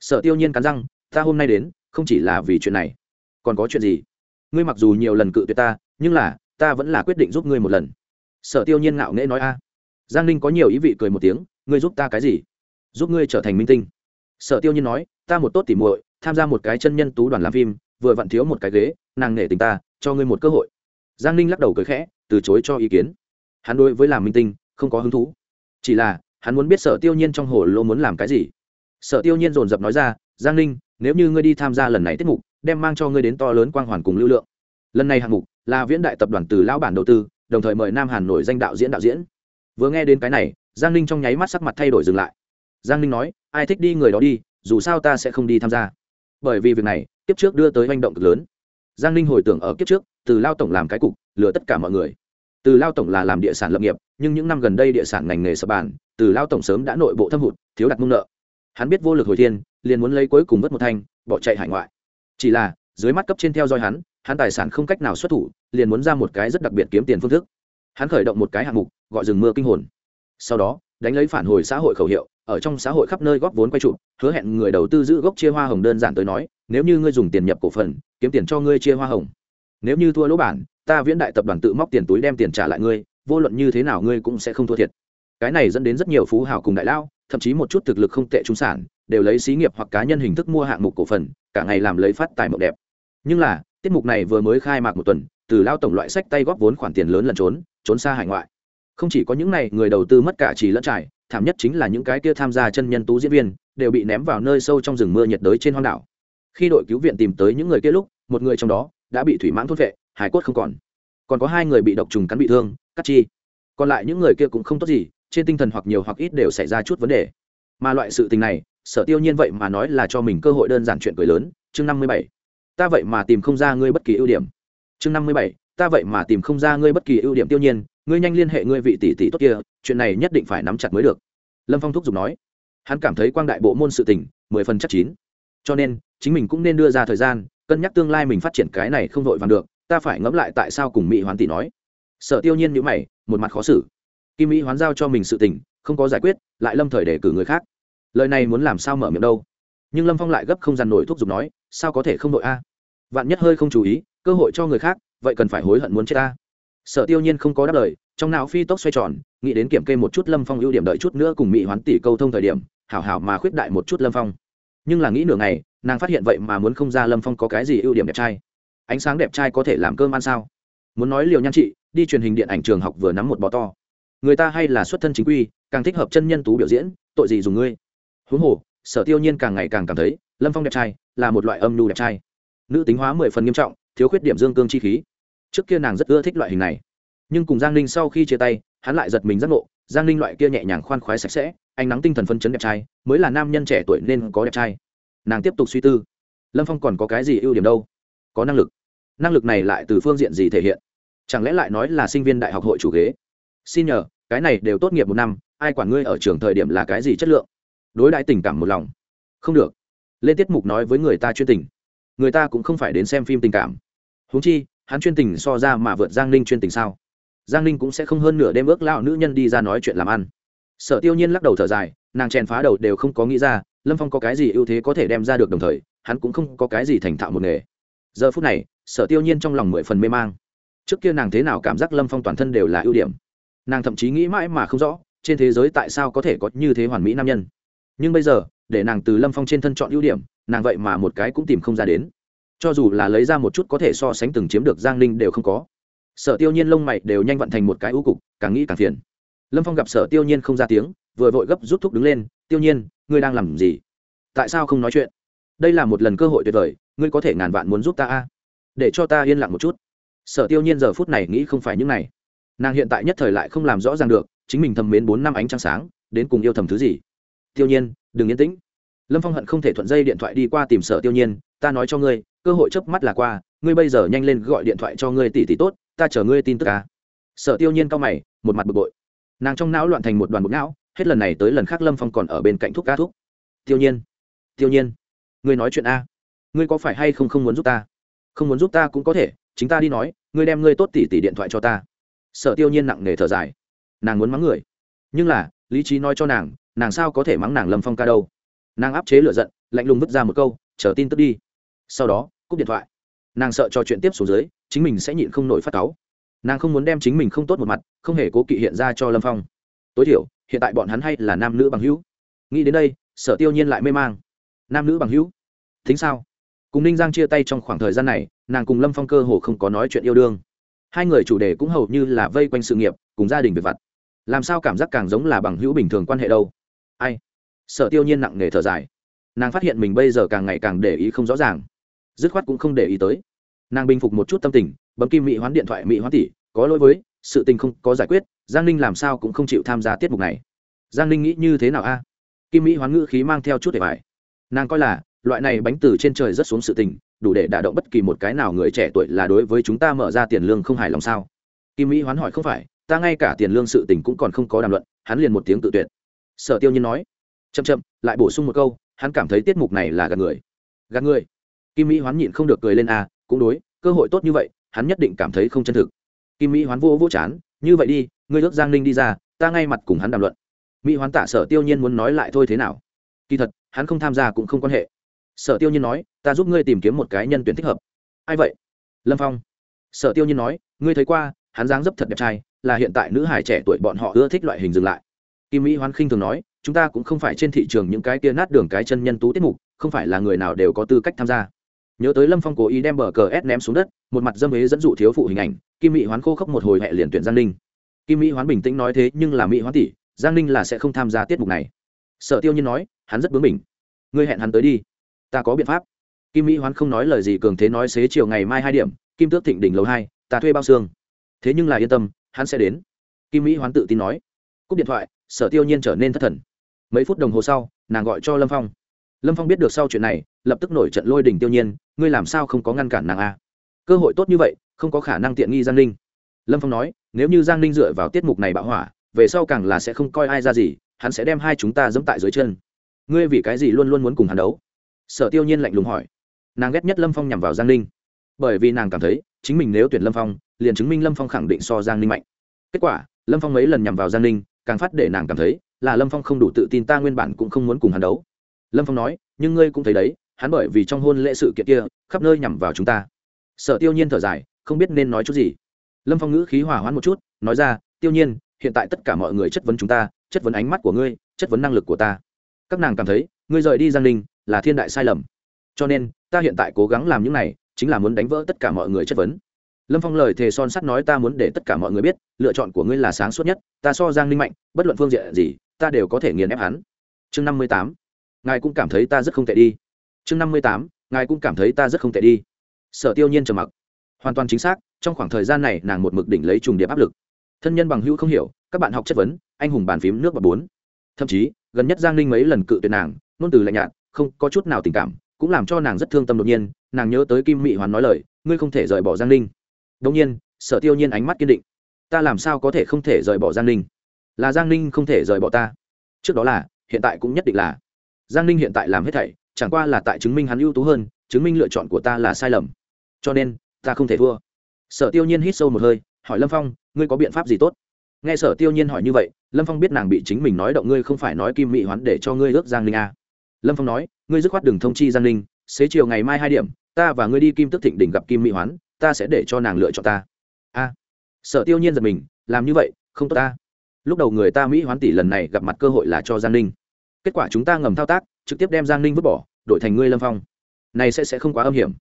Sở tiêu nhiên cắn răng, ta hôm nay đến, không chỉ là vì chuyện này. Còn có chuyện gì? Ngươi mặc dù nhiều lần cự tuyệt ta, nhưng là, ta vẫn là quyết định giúp ngươi một lần. Sở tiêu nhiên ngạo nghễ nói a. Giang ninh có nhiều ý vị cười một tiếng, ngươi giúp ta cái gì? Giúp ngươi trở thành minh tinh. Sở tiêu nhiên nói, ta một tốt tỉ muội, tham gia một cái chân nhân tú đoàn làm phim, vừa vặn thiếu một cái ghế, nàng nể tình ta cho ngươi một cơ hội. Giang ninh lắc đầu cười khẽ, từ chối cho ý kiến. Hắn đối với làm minh tinh không có hứng thú. Chỉ là, hắn muốn biết sở tiêu nhiên trong hồ lô muốn làm cái gì. Sở tiêu nhiên dồn dập nói ra, giang ninh, nếu như ngươi đi tham gia lần này tiết mục, đem mang cho ngươi đến to lớn quang hoàn cùng lưu lượng. Lần này hạng mục là viễn đại tập đoàn từ lão bản đầu tư, đồng thời mời nam hàn nổi danh đạo diễn đạo diễn. Vừa nghe đến cái này, giang ninh trong nháy mắt sắc mặt thay đổi dừng lại. Giang ninh nói, ai thích đi người đó đi, dù sao ta sẽ không đi tham gia. Bởi vì việc này tiếp trước đưa tới manh động cực lớn giang ninh hồi tưởng ở kiếp trước, từ lao tổng làm cái cục, lừa tất cả mọi người. Từ lao tổng là làm địa sản lập nghiệp, nhưng những năm gần đây địa sản ngành nghề sập bàn, từ lao tổng sớm đã nội bộ thâm hụt, thiếu đặt mông nợ. Hắn biết vô lực hồi thiên, liền muốn lấy cuối cùng vớt một thanh, bỏ chạy hải ngoại. Chỉ là, dưới mắt cấp trên theo dõi hắn hắn tài sản không cách nào xuất thủ, liền muốn ra một cái rất đặc biệt kiếm tiền phương thức. Hắn khởi động một cái hạng mục, gọi rừng mưa kinh hồn. Sau đó, đánh lấy phản hồi xã hội khẩu hiệu, ở trong xã hội khắp nơi góp vốn quay trụ, hứa hẹn người đầu tư giữ gốc chia hoa hồng đơn giản tới nói nếu như ngươi dùng tiền nhập cổ phần, kiếm tiền cho ngươi chia hoa hồng. Nếu như thua lỗ bản, ta viễn đại tập đoàn tự móc tiền túi đem tiền trả lại ngươi, vô luận như thế nào ngươi cũng sẽ không thua thiệt. Cái này dẫn đến rất nhiều phú hào cùng đại lao, thậm chí một chút thực lực không tệ trung sản, đều lấy xí nghiệp hoặc cá nhân hình thức mua hạng mục cổ phần, cả ngày làm lấy phát tài mộng đẹp. Nhưng là, tiết mục này vừa mới khai mạc một tuần, từ lao tổng loại sách tay góp vốn khoản tiền lớn lần trốn trốn xa hải ngoại. Không chỉ có những này, người đầu tư mất cả chỉ lẫn trải, thảm nhất chính là những cái kia tham gia chân nhân tú diễn viên, đều bị ném vào nơi sâu trong rừng mưa nhiệt đới trên hoang đảo khi đội cứu viện tìm tới những người kia lúc, một người trong đó đã bị thủy mãn thốt vệ, hải cốt không còn. Còn có hai người bị độc trùng cắn bị thương, cắt chi. Còn lại những người kia cũng không tốt gì, trên tinh thần hoặc nhiều hoặc ít đều xảy ra chút vấn đề. Mà loại sự tình này, sở tiêu nhiên vậy mà nói là cho mình cơ hội đơn giản chuyện cười lớn, chương năm mươi bảy. Ta vậy mà tìm không ra ngươi bất kỳ ưu điểm. Chương năm mươi bảy, ta vậy mà tìm không ra ngươi bất kỳ ưu điểm tiêu nhiên, ngươi nhanh liên hệ ngươi vị tỷ tỷ tốt kia, chuyện này nhất định phải nắm chặt mới được. Lâm phong thúc giục nói. Hắn cảm thấy quang đại bộ môn sự tình, mười phần chắc chín. Cho nên chính mình cũng nên đưa ra thời gian, cân nhắc tương lai mình phát triển cái này không vội vàng được, ta phải ngẫm lại tại sao cùng mỹ hoán tỷ nói. Sở tiêu nhiên nhữ mày, một mặt khó xử. Kim mỹ hoán giao cho mình sự tình, không có giải quyết, lại lâm thời để cử người khác. Lời này muốn làm sao mở miệng đâu? Nhưng lâm phong lại gấp không dằn nổi thuốc giục nói, sao có thể không đội a? Vạn nhất hơi không chú ý, cơ hội cho người khác, vậy cần phải hối hận muốn chết ta. Sở tiêu nhiên không có đáp lời, trong não phi tốc xoay tròn, nghĩ đến kiểm kê một chút lâm phong ưu điểm đợi chút nữa cùng mỹ hoán tỷ câu thông thời điểm, hảo hảo mà khuyết đại một chút lâm phong. Nhưng là nghĩ nửa ngày nàng phát hiện vậy mà muốn không ra lâm phong có cái gì ưu điểm đẹp trai. Ánh sáng đẹp trai có thể làm cơm ăn sao? Muốn nói liều nhan chị, đi truyền hình điện ảnh trường học vừa nắm một bò to. Người ta hay là xuất thân chính quy càng thích hợp chân nhân tú biểu diễn tội gì dùng ngươi? Huống hồ sở tiêu nhiên càng ngày càng cảm thấy lâm phong đẹp trai là một loại âm nhu đẹp trai. Nữ tính hóa mười phần nghiêm trọng thiếu khuyết điểm dương cương chi khí. Trước kia nàng rất ưa thích loại hình này. Nhưng cùng giang ninh sau khi chia tay hắn lại giật mình rất ngộ giang ninh loại kia nhẹ nhàng khoan khoái sạch sẽ ánh nắng tinh thần phân chấn đẹp trai mới là nam nhân trẻ tuổi nên có đẹp trai nàng tiếp tục suy tư. Lâm phong còn có cái gì ưu điểm đâu? Có năng lực. Năng lực này lại từ phương diện gì thể hiện? Chẳng lẽ lại nói là sinh viên đại học hội chủ ghế? Xin nhờ, cái này đều tốt nghiệp một năm, ai quản ngươi ở trường thời điểm là cái gì chất lượng? Đối đãi tình cảm một lòng. Không được. Lên tiết mục nói với người ta chuyên tình. Người ta cũng không phải đến xem phim tình cảm. Huống chi, hắn chuyên tình so ra mà vượt giang ninh chuyên tình sao? Giang ninh cũng sẽ không hơn nửa đêm ước lão nữ nhân đi ra nói chuyện làm ăn. Sở tiêu nhiên lắc đầu thở dài, nàng chèn phá đầu đều không có nghĩ ra lâm phong có cái gì ưu thế có thể đem ra được đồng thời, hắn cũng không có cái gì thành thạo một nghề. Giờ phút này, sở tiêu nhiên trong lòng mười phần mê mang. Trước kia nàng thế nào cảm giác lâm phong toàn thân đều là ưu điểm. Nàng thậm chí nghĩ mãi mà không rõ, trên thế giới tại sao có thể có như thế hoàn mỹ nam nhân. Nhưng bây giờ, để nàng từ lâm phong trên thân chọn ưu điểm, nàng vậy mà một cái cũng tìm không ra đến. Cho dù là lấy ra một chút có thể so sánh từng chiếm được giang ninh đều không có. Sở tiêu nhiên lông mày đều nhanh vận thành một cái ưu cục, càng nghĩ càng phiền. Lâm phong gặp sở tiêu nhiên không ra tiếng, vừa vội gấp rút thúc đứng lên tiêu nhiên, ngươi đang làm gì? Tại sao không nói chuyện? Đây là một lần cơ hội tuyệt vời, ngươi có thể ngàn vạn muốn giúp ta a. Để cho ta yên lặng một chút. Sở tiêu nhiên giờ phút này nghĩ không phải những này. Nàng hiện tại nhất thời lại không làm rõ ràng được, chính mình thầm mến bốn năm ánh trăng sáng, đến cùng yêu thầm thứ gì. Tiêu nhiên, đừng yên tĩnh. Lâm phong hận không thể thuận dây điện thoại đi qua tìm sở tiêu nhiên, ta nói cho ngươi, cơ hội chớp mắt là qua, ngươi bây giờ nhanh lên gọi điện thoại cho ngươi tỷ tỷ tốt, ta chờ ngươi tin tức ca sở tiêu nhiên cao mày, một mặt bực bội. Nàng trong não loạn thành một đoàn bực não hết lần này tới lần khác lâm phong còn ở bên cạnh thuốc ca thuốc tiêu nhiên tiêu nhiên, ngươi nói chuyện a. Ngươi có phải hay không không muốn giúp ta? Không muốn giúp ta cũng có thể, chính ta đi nói, ngươi đem ngươi tốt tỷ tỷ điện thoại cho ta. Sợ tiêu nhiên nặng nề thở dài. Nàng muốn mắng người. Nhưng là, lý trí nói cho nàng nàng sao có thể mắng nàng lâm phong ca đâu? Nàng áp chế l ử a giận, lạnh lùng vứt ra một câu, chờ tin tức đi. Sau đó, cúp điện thoại. Nàng sợ trò chuyện tiếp xuống dưới, chính mình sẽ nhịn không nổi phát cáu. Nàng không muốn đem chính mình không tốt một mặt, không hề cố kỵ hiện ra cho lâm phong tối thiểu, hiện tại bọn hắn hay là nam nữ bằng hữu. Nghĩ đến đây, sở tiêu nhiên lại mê mang. Nam nữ bằng hữu? Thính sao? Cùng ninh giang chia tay trong khoảng thời gian này, nàng cùng lâm phong cơ hồ không có nói chuyện yêu đương. Hai người chủ đề cũng hầu như là vây quanh sự nghiệp, cùng gia đình về vặt. Làm sao cảm giác càng giống là bằng hữu bình thường quan hệ đâu? Ai? Sở tiêu nhiên nặng nề thở dài. Nàng phát hiện mình bây giờ càng ngày càng để ý không rõ ràng. Dứt khoát cũng không để ý tới. Nàng bình phục một chút tâm tình, bấm kim mỹ hoán điện thoại mỹ hoán tỷ, có lỗi với, sự tình không có giải quyết giang ninh làm sao cũng không chịu tham gia tiết mục này. Giang ninh nghĩ như thế nào a? Kim mỹ hoán ngữ khí mang theo chút để bài. Nàng coi là, loại này bánh từ trên trời rất xuống sự tình, đủ để đả động bất kỳ một cái nào người trẻ tuổi là đối với chúng ta mở ra tiền lương không hài lòng sao? Kim mỹ hoán hỏi không phải, ta ngay cả tiền lương sự tình cũng còn không có đàm luận, hắn liền một tiếng tự tuyệt. Sở tiêu nhiên nói, chậm chậm, lại bổ sung một câu, hắn cảm thấy tiết mục này là gạt người. Gạt người? Kim mỹ hoán nhịn không được cười lên a, cũng đối, cơ hội tốt như vậy, hắn nhất định cảm thấy không chân thực. Kim mỹ hoán vô vô chán, như vậy đi ngươi ước giang ninh đi ra, ta ngay mặt cùng hắn đàm luận. Mỹ hoán tạ sở tiêu nhiên muốn nói lại thôi thế nào? Kỳ thật, hắn không tham gia cũng không quan hệ. Sở tiêu nhiên nói, ta giúp ngươi tìm kiếm một cái nhân tuyển thích hợp. Ai vậy? Lâm phong. Sở tiêu nhiên nói, ngươi thấy qua, hắn dáng dấp thật đẹp trai, là hiện tại nữ hải trẻ tuổi bọn họ ưa thích loại hình dừng lại. Kim mỹ hoán khinh thường nói, chúng ta cũng không phải trên thị trường những cái kia nát đường cái chân nhân tú tiết mục, không phải là người nào đều có tư cách tham gia. Nhớ tới lâm phong cố ý đem bờ cờ ép ném xuống đất, một mặt dâm ế dẫn dụ thiếu phụ hình ảnh, kim mỹ hoán khô khốc một hồi hẹ liền tuyển giang ninh kim mỹ hoán bình tĩnh nói thế nhưng là mỹ hoán tỷ, giang ninh là sẽ không tham gia tiết mục này. Sở tiêu nhiên nói, hắn rất bướng mình ngươi hẹn hắn tới đi. Ta có biện pháp. Kim mỹ hoán không nói lời gì, cường thế nói xế chiều ngày mai hai điểm, kim tước thịnh đỉnh lầu hai, ta thuê bao xương. Thế nhưng là yên tâm, hắn sẽ đến. Kim mỹ hoán tự tin nói. Cúp điện thoại, sở tiêu nhiên trở nên thất thần. Mấy phút đồng hồ sau, nàng gọi cho lâm phong. Lâm phong biết được sau chuyện này, lập tức nổi trận lôi đình tiêu nhiên, ngươi làm sao không có ngăn cản nàng a cơ hội tốt như vậy, không có khả năng tiện nghi giang ninh lâm phong nói, nếu như giang ninh dựa vào tiết mục này bạo hỏa, về sau càng là sẽ không coi ai ra gì, hắn sẽ đem hai chúng ta dẫm tại dưới chân. Ngươi vì cái gì luôn luôn muốn cùng hắn đấu? Sở tiêu nhiên lạnh lùng hỏi. Nàng ghét nhất lâm phong nhằm vào giang ninh. Bởi vì nàng cảm thấy, chính mình nếu tuyển lâm phong, liền chứng minh lâm phong khẳng định so giang ninh mạnh. Kết quả, lâm phong mấy lần nhằm vào giang ninh, càng phát để nàng cảm thấy là lâm phong không đủ tự tin ta nguyên bản cũng không muốn cùng hắn đấu. Lâm phong nói, nhưng ngươi cũng thấy đấy, hắn bởi vì trong hôn lễ sự kiện kia, khắp nơi nhằm vào chúng ta. Sở tiêu nhiên thở dài, không biết nên nói chút gì lâm phong ngữ khí hỏa hoãn một chút, nói ra, tiêu nhiên, hiện tại tất cả mọi người chất vấn chúng ta, chất vấn ánh mắt của ngươi, chất vấn năng lực của ta. Các nàng cảm thấy, ngươi rời đi giang ninh là thiên đại sai lầm. Cho nên, ta hiện tại cố gắng làm những này, chính là muốn đánh vỡ tất cả mọi người chất vấn. Lâm phong lời thề son sắt nói, ta muốn để tất cả mọi người biết, lựa chọn của ngươi là sáng suốt nhất, ta so giang ninh mạnh, bất luận phương diện gì, ta đều có thể nghiền ép hắn. Chương năm mươi tám. Ngài cũng cảm thấy ta rất không tệ đi. Chương năm mươi tám. Ngài cũng cảm thấy ta rất không tệ đi. Sở tiêu nhiên trầm mặc. Hoàn toàn chính xác trong khoảng thời gian này nàng một mực đỉnh lấy trùng điệp áp lực. Thân nhân bằng hữu không hiểu, các bạn học chất vấn, anh hùng bàn phím nước và bốn. Thậm chí, gần nhất giang ninh mấy lần cự tuyệt nàng nôn từ lạnh nhạt, không có chút nào tình cảm, cũng làm cho nàng rất thương tâm đột nhiên, nàng nhớ tới kim mị hoàn nói lời, ngươi không thể rời bỏ giang ninh. Đông nhiên, sở tiêu nhiên ánh mắt kiên định. Ta làm sao có thể không thể rời bỏ giang ninh? Là giang ninh không thể rời bỏ ta. Trước đó là, hiện tại cũng nhất định là. Giang ninh hiện tại làm hết thảy, chẳng qua là tại chứng minh hắn ưu tú hơn, chứng minh lựa chọn của ta là sai lầm. Cho nên, ta không thể thua sở tiêu nhiên hít sâu một hơi, hỏi lâm phong, ngươi có biện pháp gì tốt? Nghe sở tiêu nhiên hỏi như vậy, lâm phong biết nàng bị chính mình nói động ngươi không phải nói kim mỹ hoán để cho ngươi ước giang ninh a à. lâm phong nói, ngươi dứt khoát đừng thông chi giang ninh, xế chiều ngày mai hai điểm, ta và ngươi đi kim tức thịnh đỉnh gặp kim mỹ hoán, ta sẽ để cho nàng lựa chọn ta. A sở tiêu nhiên giật mình, làm như vậy, không tốt ta. Lúc đầu người ta mỹ hoán tỷ lần này gặp mặt cơ hội là cho giang ninh. Kết quả chúng ta ngầm thao tác, trực tiếp đem giang ninh vứt bỏ, đổi thành ngươi lâm phong. Này sẽ sẽ không quá âm hiểm.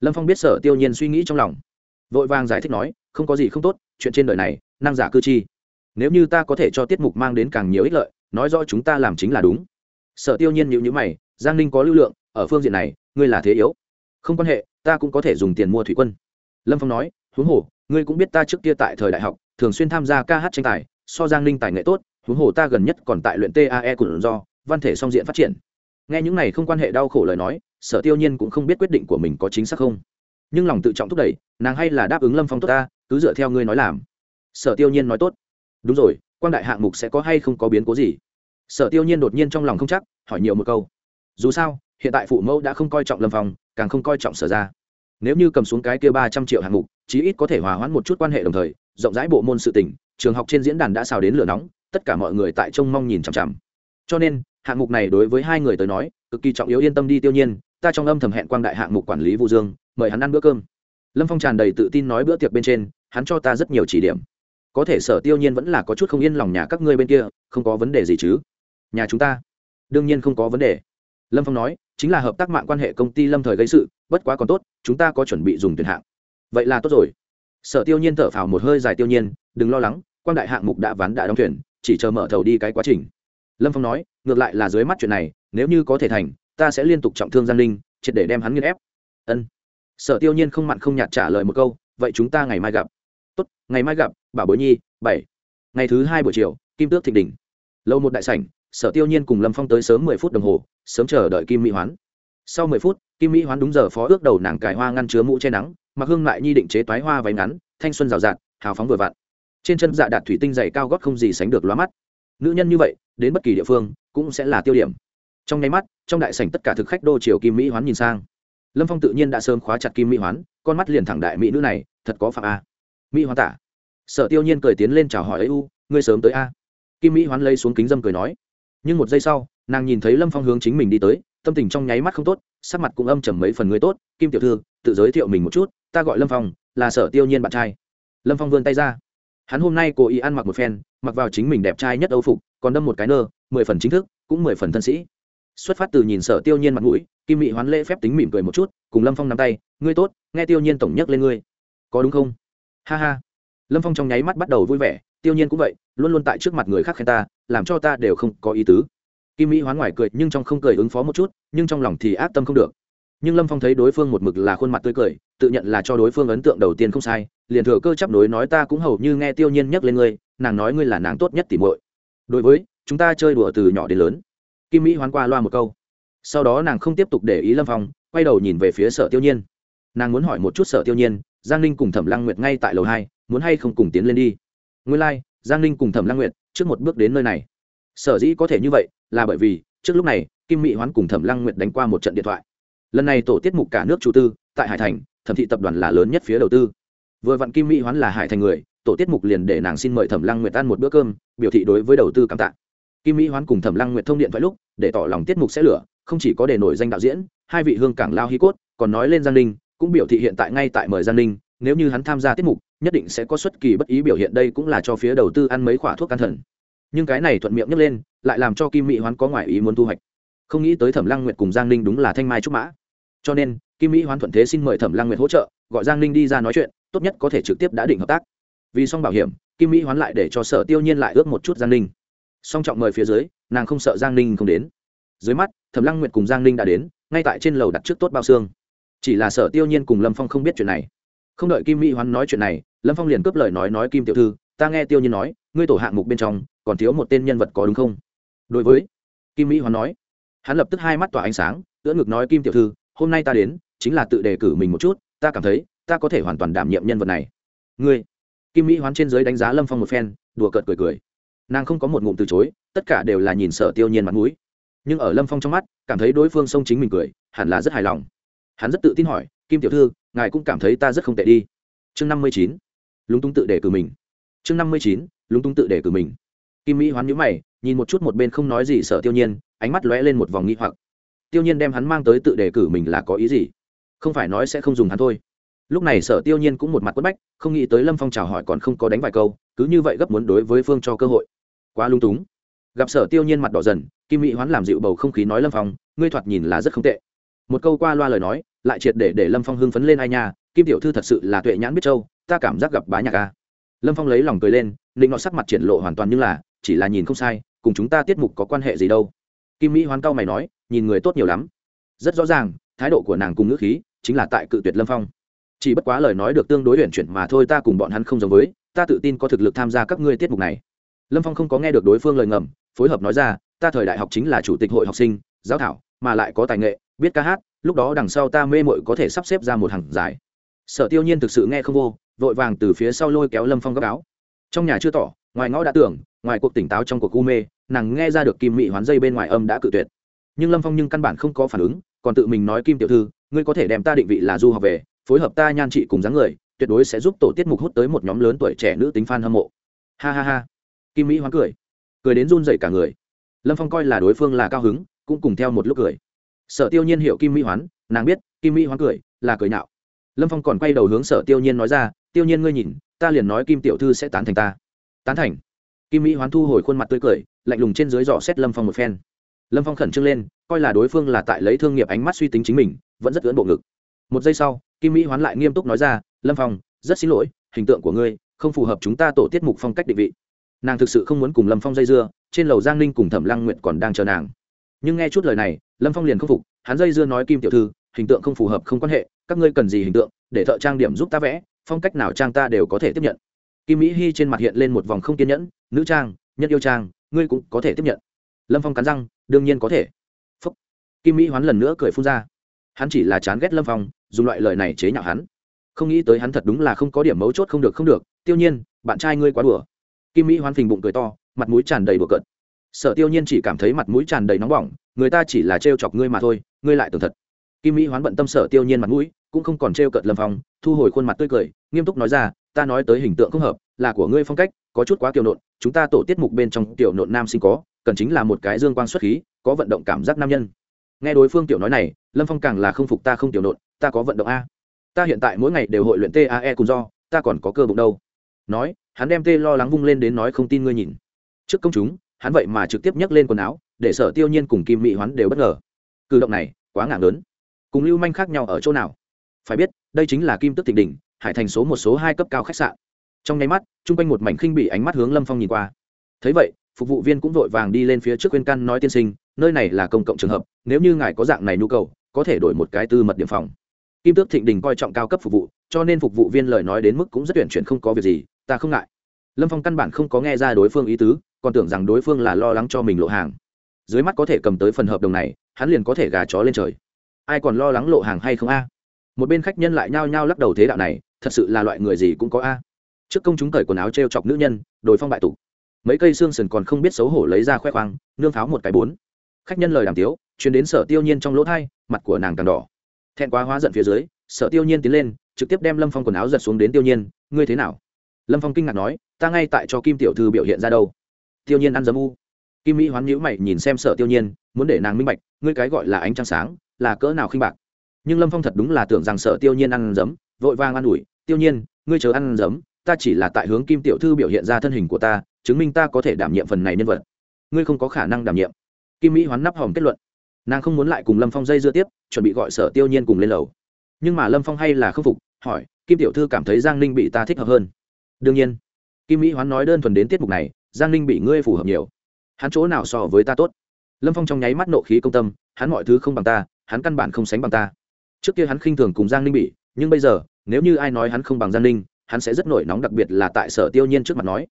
Lâm phong biết sở tiêu nhiên suy nghĩ trong lòng vội vàng giải thích nói, không có gì không tốt, chuyện trên đời này, năng giả cư chi. Nếu như ta có thể cho tiết mục mang đến càng nhiều ích lợi, nói rõ chúng ta làm chính là đúng. Sở tiêu nhiên nhịu nhữ mày, giang ninh có lưu lượng, ở phương diện này, ngươi là thế yếu. Không quan hệ, ta cũng có thể dùng tiền mua thủy quân. Lâm phong nói, huống hồ, ngươi cũng biết ta trước kia tại thời đại học, thường xuyên tham gia ca hát tranh tài, so giang ninh tài nghệ tốt, huống hồ ta gần nhất còn tại luyện tae của do, văn thể song diện phát triển. Nghe những này không quan hệ đau khổ lời nói, sở tiêu nhiên cũng không biết quyết định của mình có chính xác không nhưng lòng tự trọng thúc đẩy, nàng hay là đáp ứng lâm phong tốt ta, cứ dựa theo ngươi nói làm. Sở tiêu nhiên nói tốt. Đúng rồi quan đại hạng mục sẽ có hay không có biến cố gì? Sở tiêu nhiên đột nhiên trong lòng không chắc, hỏi nhiều một câu. Dù sao, hiện tại phụ mẫu đã không coi trọng lâm phong, càng không coi trọng sở ra nếu như cầm xuống cái kia ba trăm triệu hạng mục, chí ít có thể hòa hoãn một chút quan hệ đồng thời, rộng rãi bộ môn sự tỉnh trường học trên diễn đàn đã xào đến lửa nóng, tất cả mọi người tại trông mong nhìn chằm chằm. Cho nên, hạng mục này đối với hai người tới nói, cực kỳ trọng yếu yên tâm đi tiêu nhiên ta trong âm thầm hẹn quang đại hạng mục quản lý vũ dương, mời hắn ăn bữa cơm. Lâm phong tràn đầy tự tin nói bữa tiệc bên trên, hắn cho ta rất nhiều chỉ điểm. Có thể sở tiêu nhiên vẫn là có chút không yên lòng nhà các ngươi bên kia, không có vấn đề gì chứ? Nhà chúng ta? Đương nhiên không có vấn đề. Lâm phong nói, chính là hợp tác mạng quan hệ công ty lâm thời gây sự, bất quá còn tốt, chúng ta có chuẩn bị dùng tuyển hạng. Vậy là tốt rồi. Sở tiêu nhiên thở phào một hơi dài tiêu nhiên, đừng lo lắng quan đại hạng mục đã ván đã đóng thuyền chỉ chờ mở thầu đi cái quá trình. Lâm phong nói, ngược lại là dưới mắt chuyện này, nếu như có thể thành ta sẽ liên tục trọng thương giang linh, triệt để đem hắn nghiên ép. Ân. Sở tiêu nhiên không mặn không nhạt trả lời một câu, vậy chúng ta ngày mai gặp. Tốt, ngày mai gặp, bảo bối nhi, bảy. Ngày thứ hai buổi chiều, kim tước thịnh đỉnh lâu một đại sảnh, sở tiêu nhiên cùng lâm phong tới sớm mười phút đồng hồ, sớm chờ đợi kim mỹ hoán. Sau mười phút, kim mỹ hoán đúng giờ phó ước đầu nàng cài hoa ngăn chứa mũ che nắng, mặc hương lại nhi định chế toái hoa váy ngắn, thanh xuân rào rạt, hào phóng vừa vặn. Trên chân dạ đạt thủy tinh dày cao gót không gì sánh được lóa mắt. Nữ nhân như vậy, đến bất kỳ địa phương, cũng sẽ là tiêu điểm. Trong nháy mắt trong đại sảnh tất cả thực khách đô triều kim mỹ hoán nhìn sang. Lâm phong tự nhiên đã sớm khóa chặt kim mỹ hoán, con mắt liền thẳng đại mỹ nữ này, thật có phạm a. Mỹ hoán tả. Sở tiêu nhiên cười tiến lên chào hỏi ấy u, ngươi sớm tới a. Kim mỹ hoán lấy xuống kính dâm cười nói. Nhưng một giây sau, nàng nhìn thấy lâm phong hướng chính mình đi tới, tâm tình trong nháy mắt không tốt, sắc mặt cũng âm trầm mấy phần người tốt. Kim tiểu thư, tự giới thiệu mình một chút, ta gọi lâm phong, là sở tiêu nhiên bạn trai. Lâm phong vươn tay ra. Hắn hôm nay cố ý ăn mặc một phen, mặc vào chính mình đẹp trai nhất âu phục, còn đâm một cái nơ, mười phần chính thức, cũng mười phần thân sĩ xuất phát từ nhìn sở tiêu nhiên mặt mũi, kim mị hoán lễ phép tính mỉm cười một chút, cùng lâm phong nắm tay, ngươi tốt, nghe tiêu nhiên tổng nhắc lên ngươi. Có đúng không? Ha ha. Lâm phong trong nháy mắt bắt đầu vui vẻ, tiêu nhiên cũng vậy, luôn luôn tại trước mặt người khác khen ta, làm cho ta đều không có ý tứ. Kim mỹ hoán ngoài cười, nhưng trong không cười ứng phó một chút, nhưng trong lòng thì ác tâm không được. Nhưng lâm phong thấy đối phương một mực là khuôn mặt tươi cười, tự nhận là cho đối phương ấn tượng đầu tiên không sai, liền thừa cơ chấp đối nói ta cũng hầu như nghe tiêu nhiên nhắc lên ngươi, nàng nói ngươi là nàng tốt nhất tỉ muội. Đối với, chúng ta chơi đùa từ nhỏ đến lớn kim mỹ hoán qua loa một câu. Sau đó nàng không tiếp tục để ý lâm phong quay đầu nhìn về phía sở tiêu nhiên. Nàng muốn hỏi một chút sở tiêu nhiên giang ninh cùng thẩm lăng nguyệt ngay tại lầu hai muốn hay không cùng tiến lên đi? Nguyên lai、like, giang ninh cùng thẩm lăng nguyệt trước một bước đến nơi này. Sở dĩ có thể như vậy là bởi vì trước lúc này kim mỹ hoán cùng thẩm lăng nguyệt đánh qua một trận điện thoại. Lần này tổ tiết mục cả nước chủ tư tại hải thành thẩm thị tập đoàn là lớn nhất phía đầu tư. Vừa vặn kim mỹ hoán là hải thành người tổ tiết mục liền để nàng xin mời thẩm lăng nguyệt ăn một bữa cơm biểu thị đối với đầu tư cảm tạ kim mỹ hoán cùng thẩm lăng nguyệt thông điện thoại lúc, để tỏ lòng tiết mục sẽ lửa, không chỉ có để nổi danh đạo diễn, hai vị hương cảng lao hi cốt, còn nói lên giang ninh, cũng biểu thị hiện tại ngay tại mời giang ninh, nếu như hắn tham gia tiết mục, nhất định sẽ có xuất kỳ bất ý biểu hiện đây cũng là cho phía đầu tư ăn mấy khoả thuốc can thần. Nhưng cái này thuận miệng nhấc lên, lại làm cho kim mỹ hoán có ngoại ý muốn thu hoạch. Không nghĩ tới thẩm lăng nguyệt cùng giang ninh đúng là thanh mai trúc mã. Cho nên, kim mỹ hoán thuận thế xin mời thẩm lăng nguyệt hỗ trợ, gọi giang ninh đi ra nói chuyện, tốt nhất có thể trực tiếp đã định hợp tác. Vì xong bảo hiểm, kim mỹ hoán lại để cho sở tiêu nhiên lại ước một chút giang ninh song trọng mời phía dưới, nàng không sợ giang ninh không đến. Dưới mắt, thẩm lăng nguyệt cùng giang ninh đã đến, ngay tại trên lầu đặt trước tốt bao xương. Chỉ là sở tiêu nhiên cùng lâm phong không biết chuyện này. Không đợi kim mỹ hoán nói chuyện này, lâm phong liền cướp lời nói nói kim tiểu thư, ta nghe tiêu nhiên nói, ngươi tổ hạng mục bên trong, còn thiếu một tên nhân vật có đúng không? Đối với kim mỹ hoán nói, hắn lập tức hai mắt tỏa ánh sáng tưỡng ngực nói, kim tiểu thư, hôm nay ta đến, chính là tự đề cử mình một chút, ta cảm thấy, ta có thể hoàn toàn đảm nhiệm nhân vật này. Ngươi? Kim mỹ hoán trên giới đánh giá lâm phong một phen, đùa cợt cười cười nàng không có một ngụm từ chối, tất cả đều là nhìn sợ tiêu nhiên mặt mũi. Nhưng ở lâm phong trong mắt, cảm thấy đối phương xông chính mình cười, hẳn là rất hài lòng. Hắn rất tự tin hỏi, kim tiểu thư, ngài cũng cảm thấy ta rất không tệ đi. Chương năm mươi chín, lúng túng tự đề cử mình. Chương năm mươi chín, lúng túng tự đề cử mình. Kim mỹ hoán nhíu mày, nhìn một chút một bên không nói gì sợ tiêu nhiên, ánh mắt lóe lên một vòng nghi hoặc. Tiêu nhiên đem hắn mang tới tự đề cử mình là có ý gì? Không phải nói sẽ không dùng hắn thôi. Lúc này sở tiêu nhiên cũng một mặt quất bách, không nghĩ tới lâm phong chào hỏi còn không có đánh vài câu, cứ như vậy gấp muốn đối với phương cho cơ hội quá lung túng. Gặp sở tiêu nhiên mặt đỏ dần, kim mỹ hoán làm dịu bầu không khí nói lâm phong, ngươi thoạt nhìn là rất không tệ. Một câu qua loa lời nói, lại triệt để để lâm phong hưng phấn lên ai nha, kim tiểu thư thật sự là tuệ nhãn biết châu, ta cảm giác gặp bá nhạc a. Lâm phong lấy lòng cười lên định nọ sắc mặt triển lộ hoàn toàn như là, chỉ là nhìn không sai, cùng chúng ta tiết mục có quan hệ gì đâu. Kim mỹ hoán cao mày nói, nhìn người tốt nhiều lắm. Rất rõ ràng, thái độ của nàng cùng ngữ khí, chính là tại cự tuyệt lâm phong. Chỉ bất quá lời nói được tương đối uyển chuyển mà thôi, ta cùng bọn hắn không giống với, ta tự tin có thực lực tham gia các ngươi tiết mục này lâm phong không có nghe được đối phương lời ngầm, phối hợp nói ra, ta thời đại học chính là chủ tịch hội học sinh, giáo thảo, mà lại có tài nghệ, biết ca hát, lúc đó đằng sau ta mê mội có thể sắp xếp ra một hàng dài sở tiêu nhiên thực sự nghe không vô, vội vàng từ phía sau lôi kéo lâm phong gấp áo. Trong nhà chưa tỏ, ngoài ngõ đã tưởng, ngoài cuộc tỉnh táo trong cuộc u mê, nàng nghe ra được kim mị hoán dây bên ngoài âm đã cự tuyệt. Nhưng lâm phong nhưng căn bản không có phản ứng, còn tự mình nói, kim tiểu thư, ngươi có thể đem ta định vị là du học về, phối hợp ta nhan trị cùng dáng người, tuyệt đối sẽ giúp tổ tiết mục hút tới một nhóm lớn tuổi trẻ nữ tính f a n hâm mộ. Ha ha ha kim mỹ hoán cười. Cười đến run dậy cả người. Lâm phong coi là đối phương là cao hứng, cũng cùng theo một lúc cười. Sở tiêu nhiên hiểu kim mỹ hoán, nàng biết, kim mỹ hoán cười, là cười nạo lâm phong còn quay đầu hướng sở tiêu nhiên nói ra, tiêu nhiên ngươi nhìn, ta liền nói kim tiểu thư sẽ tán thành ta. Tán thành? Kim mỹ hoán thu hồi khuôn mặt tươi cười, lạnh lùng trên dưới dò xét lâm phong một phen. Lâm phong khẩn trương lên, coi là đối phương là tại lấy thương nghiệp ánh mắt suy tính chính mình, vẫn rất ưỡn bộ ngực. Một giây sau, kim mỹ hoán lại nghiêm túc nói ra, lâm phong, rất xin lỗi, hình tượng của ngươi không phù hợp chúng ta tổ tiết mục phong cách định vị nàng thực sự không muốn cùng lâm phong dây dưa, trên lầu giang ninh cùng thẩm lăng nguyện còn đang chờ nàng. Nhưng nghe chút lời này, lâm phong liền không phục, hắn dây dưa nói kim tiểu thư, hình tượng không phù hợp, không quan hệ, các ngươi cần gì hình tượng, để thợ trang điểm giúp ta vẽ, phong cách nào trang ta đều có thể tiếp nhận. Kim mỹ hy trên mặt hiện lên một vòng không kiên nhẫn, nữ trang, nhân yêu trang, ngươi cũng có thể tiếp nhận. Lâm phong cắn răng, đương nhiên có thể. Phúc. kim mỹ hoán lần nữa cười phun ra. Hắn chỉ là chán ghét lâm phong, dùng loại lời này chế nhạo hắn. Không nghĩ tới hắn thật đúng là không có điểm mấu chốt không được không được, tiêu nhiên, bạn trai ngươi quá đùa kim mỹ hoán phình bụng cười to, mặt mũi tràn đầy bừa cợt. Sở tiêu nhiên chỉ cảm thấy mặt mũi tràn đầy nóng bỏng, người ta chỉ là trêu chọc ngươi mà thôi, ngươi lại tưởng thật. Kim mỹ hoán bận tâm sở tiêu nhiên mặt mũi, cũng không còn trêu cợt lâm phong, thu hồi khuôn mặt tươi cười, nghiêm túc nói ra, ta nói tới hình tượng không hợp, là của ngươi phong cách, có chút quá kiểu nộn, chúng ta tổ tiết mục bên trong tiểu nộn nam sinh có, cần chính là một cái dương quang xuất khí, có vận động cảm giác nam nhân. Nghe đối phương tiểu nói này, lâm phong càng là không phục ta không tiểu nộn, ta có vận động a. Ta hiện tại mỗi ngày đều hội luyện tae cùng do, ta còn có cơ bụng đâu. Nói hắn đem tê lo lắng vung lên đến nói không tin ngươi nhìn. Trước công chúng, hắn vậy mà trực tiếp nhấc lên quần áo, để sở tiêu nhiên cùng kim mỹ hoán đều bất ngờ. Cử động này quá ngạc lớn. Cùng lưu manh khác nhau ở chỗ nào? Phải biết, đây chính là kim tức thịnh đỉnh, hải thành số một số hai cấp cao khách sạn. Trong nháy mắt, chung quanh một mảnh khinh bị ánh mắt hướng lâm phong nhìn qua. Thấy vậy, phục vụ viên cũng vội vàng đi lên phía trước khuyên căn nói tiên sinh, nơi này là công cộng trường hợp, nếu như ngài có dạng này nhu cầu, có thể đổi một cái tư mật điểm phòng. Kim tước thịnh đình coi trọng cao cấp phục vụ, cho nên phục vụ viên lời nói đến mức cũng rất tuyển chuyển không có việc gì ta không ngại. Lâm phong căn bản không có nghe ra đối phương ý tứ, còn tưởng rằng đối phương là lo lắng cho mình lộ hàng. Dưới mắt có thể cầm tới phần hợp đồng này, hắn liền có thể gà chó lên trời. Ai còn lo lắng lộ hàng hay không a? Một bên khách nhân lại nhao nhao lắc đầu thế đạo này, thật sự là loại người gì cũng có a. Trước công chúng cởi quần áo t r e o chọc nữ nhân đồi phong bại tục mấy cây xương sườn còn không biết xấu hổ lấy ra khoe khoang, nương pháo một cái bốn. Khách nhân lời đàm tiếu chuyển đến sở tiêu nhiên trong lỗ thai, mặt của nàng càng đỏ. Thẹn quá hóa giận phía dưới, sở tiêu nhiên tiến lên, trực tiếp đem lâm phong quần áo giật xuống đến tiêu nhiên, ngươi thế nào? Lâm phong kinh ngạc nói, ta ngay tại cho kim tiểu thư biểu hiện ra đâu? Tiêu nhiên ăn dấm u. Kim mỹ hoán nhữ mày, nhìn xem sợ tiêu nhiên, muốn để nàng minh bạch, ngươi cái gọi là ánh trăng sáng, là cỡ nào khinh bạc? Nhưng lâm phong thật đúng là tưởng rằng sợ tiêu nhiên ăn dấm vội vàng ăn ủi, tiêu nhiên, ngươi chờ ăn dấm ta chỉ là tại hướng kim tiểu thư biểu hiện ra thân hình của ta, chứng minh ta có thể đảm nhiệm phần này nhân vật. Ngươi không có khả năng đảm nhiệm. Kim mỹ hoán nắp hòm kết luận. Nàng không muốn lại cùng lâm phong dây dưa tiếp, chuẩn bị gọi sở tiêu nhiên cùng lên lầu. Nhưng mà lâm phong hay là khâm phục, hỏi, kim tiểu thư cảm thấy giang ninh bị ta thích hợp hơn? Đương nhiên, kim mỹ hoán nói đơn thuần đến tiết mục này, giang ninh bị ngươi phù hợp nhiều. Hắn chỗ nào so với ta tốt? Lâm phong trong nháy mắt nộ khí công tâm, hắn mọi thứ không bằng ta, hắn căn bản không sánh bằng ta. Trước kia hắn khinh thường cùng giang ninh bị, nhưng bây giờ, nếu như ai nói hắn không bằng giang ninh, hắn sẽ rất nổi nóng đặc biệt là tại sở tiêu nhiên trước mặt nói.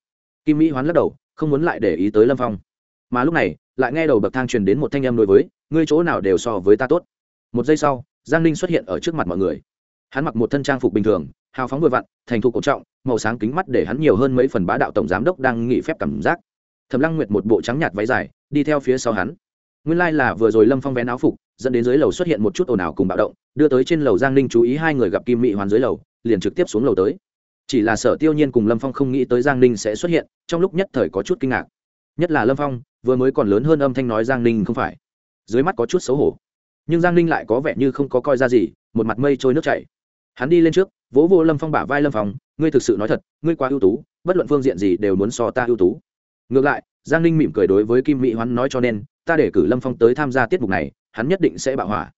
Kim mỹ hoán lắc đầu, không muốn lại để ý tới lâm phong. Mà lúc này, lại nghe đầu bậc thang truyền đến một thanh âm đối với, ngươi chỗ nào đều so với ta tốt? Một giây sau, giang ninh xuất hiện ở trước mặt mọi người hắn mặc một thân trang phục bình thường, hào phóng vừa vặn, thành thục cổ trọng, màu sáng kính mắt để hắn nhiều hơn mấy phần bá đạo tổng giám đốc đang nghỉ phép cảm giác. Thầm lăng nguyệt một bộ trắng nhạt váy dài, đi theo phía sau hắn. Nguyên lai、like、là vừa rồi lâm phong vén áo phục, dẫn đến dưới lầu xuất hiện một chút ồn ào cùng bạo động, đưa tới trên lầu giang ninh chú ý hai người gặp kim mỹ hoàn dưới lầu, liền trực tiếp xuống lầu tới. Chỉ là sở tiêu nhiên cùng lâm phong không nghĩ tới giang ninh sẽ xuất hiện, trong lúc nhất thời có chút kinh ngạc. Nhất là lâm phong, vừa mới còn lớn hơn âm thanh nói giang ninh không phải. Dưới mắt có chút xấu hổ. Nhưng giang ninh lại có vẻ như không có coi ra gì, một mặt mây trôi nước chảy hắn đi lên trước, vỗ vô lâm phong bả vai lâm phong, ngươi thực sự nói thật, ngươi quá ưu tú, bất luận phương diện gì đều muốn so ta ưu tú. Ngược lại, giang ninh mỉm cười đối với kim mỹ hoán nói cho nên, ta để cử lâm phong tới tham gia tiết mục này, hắn nhất định sẽ bạo hỏa.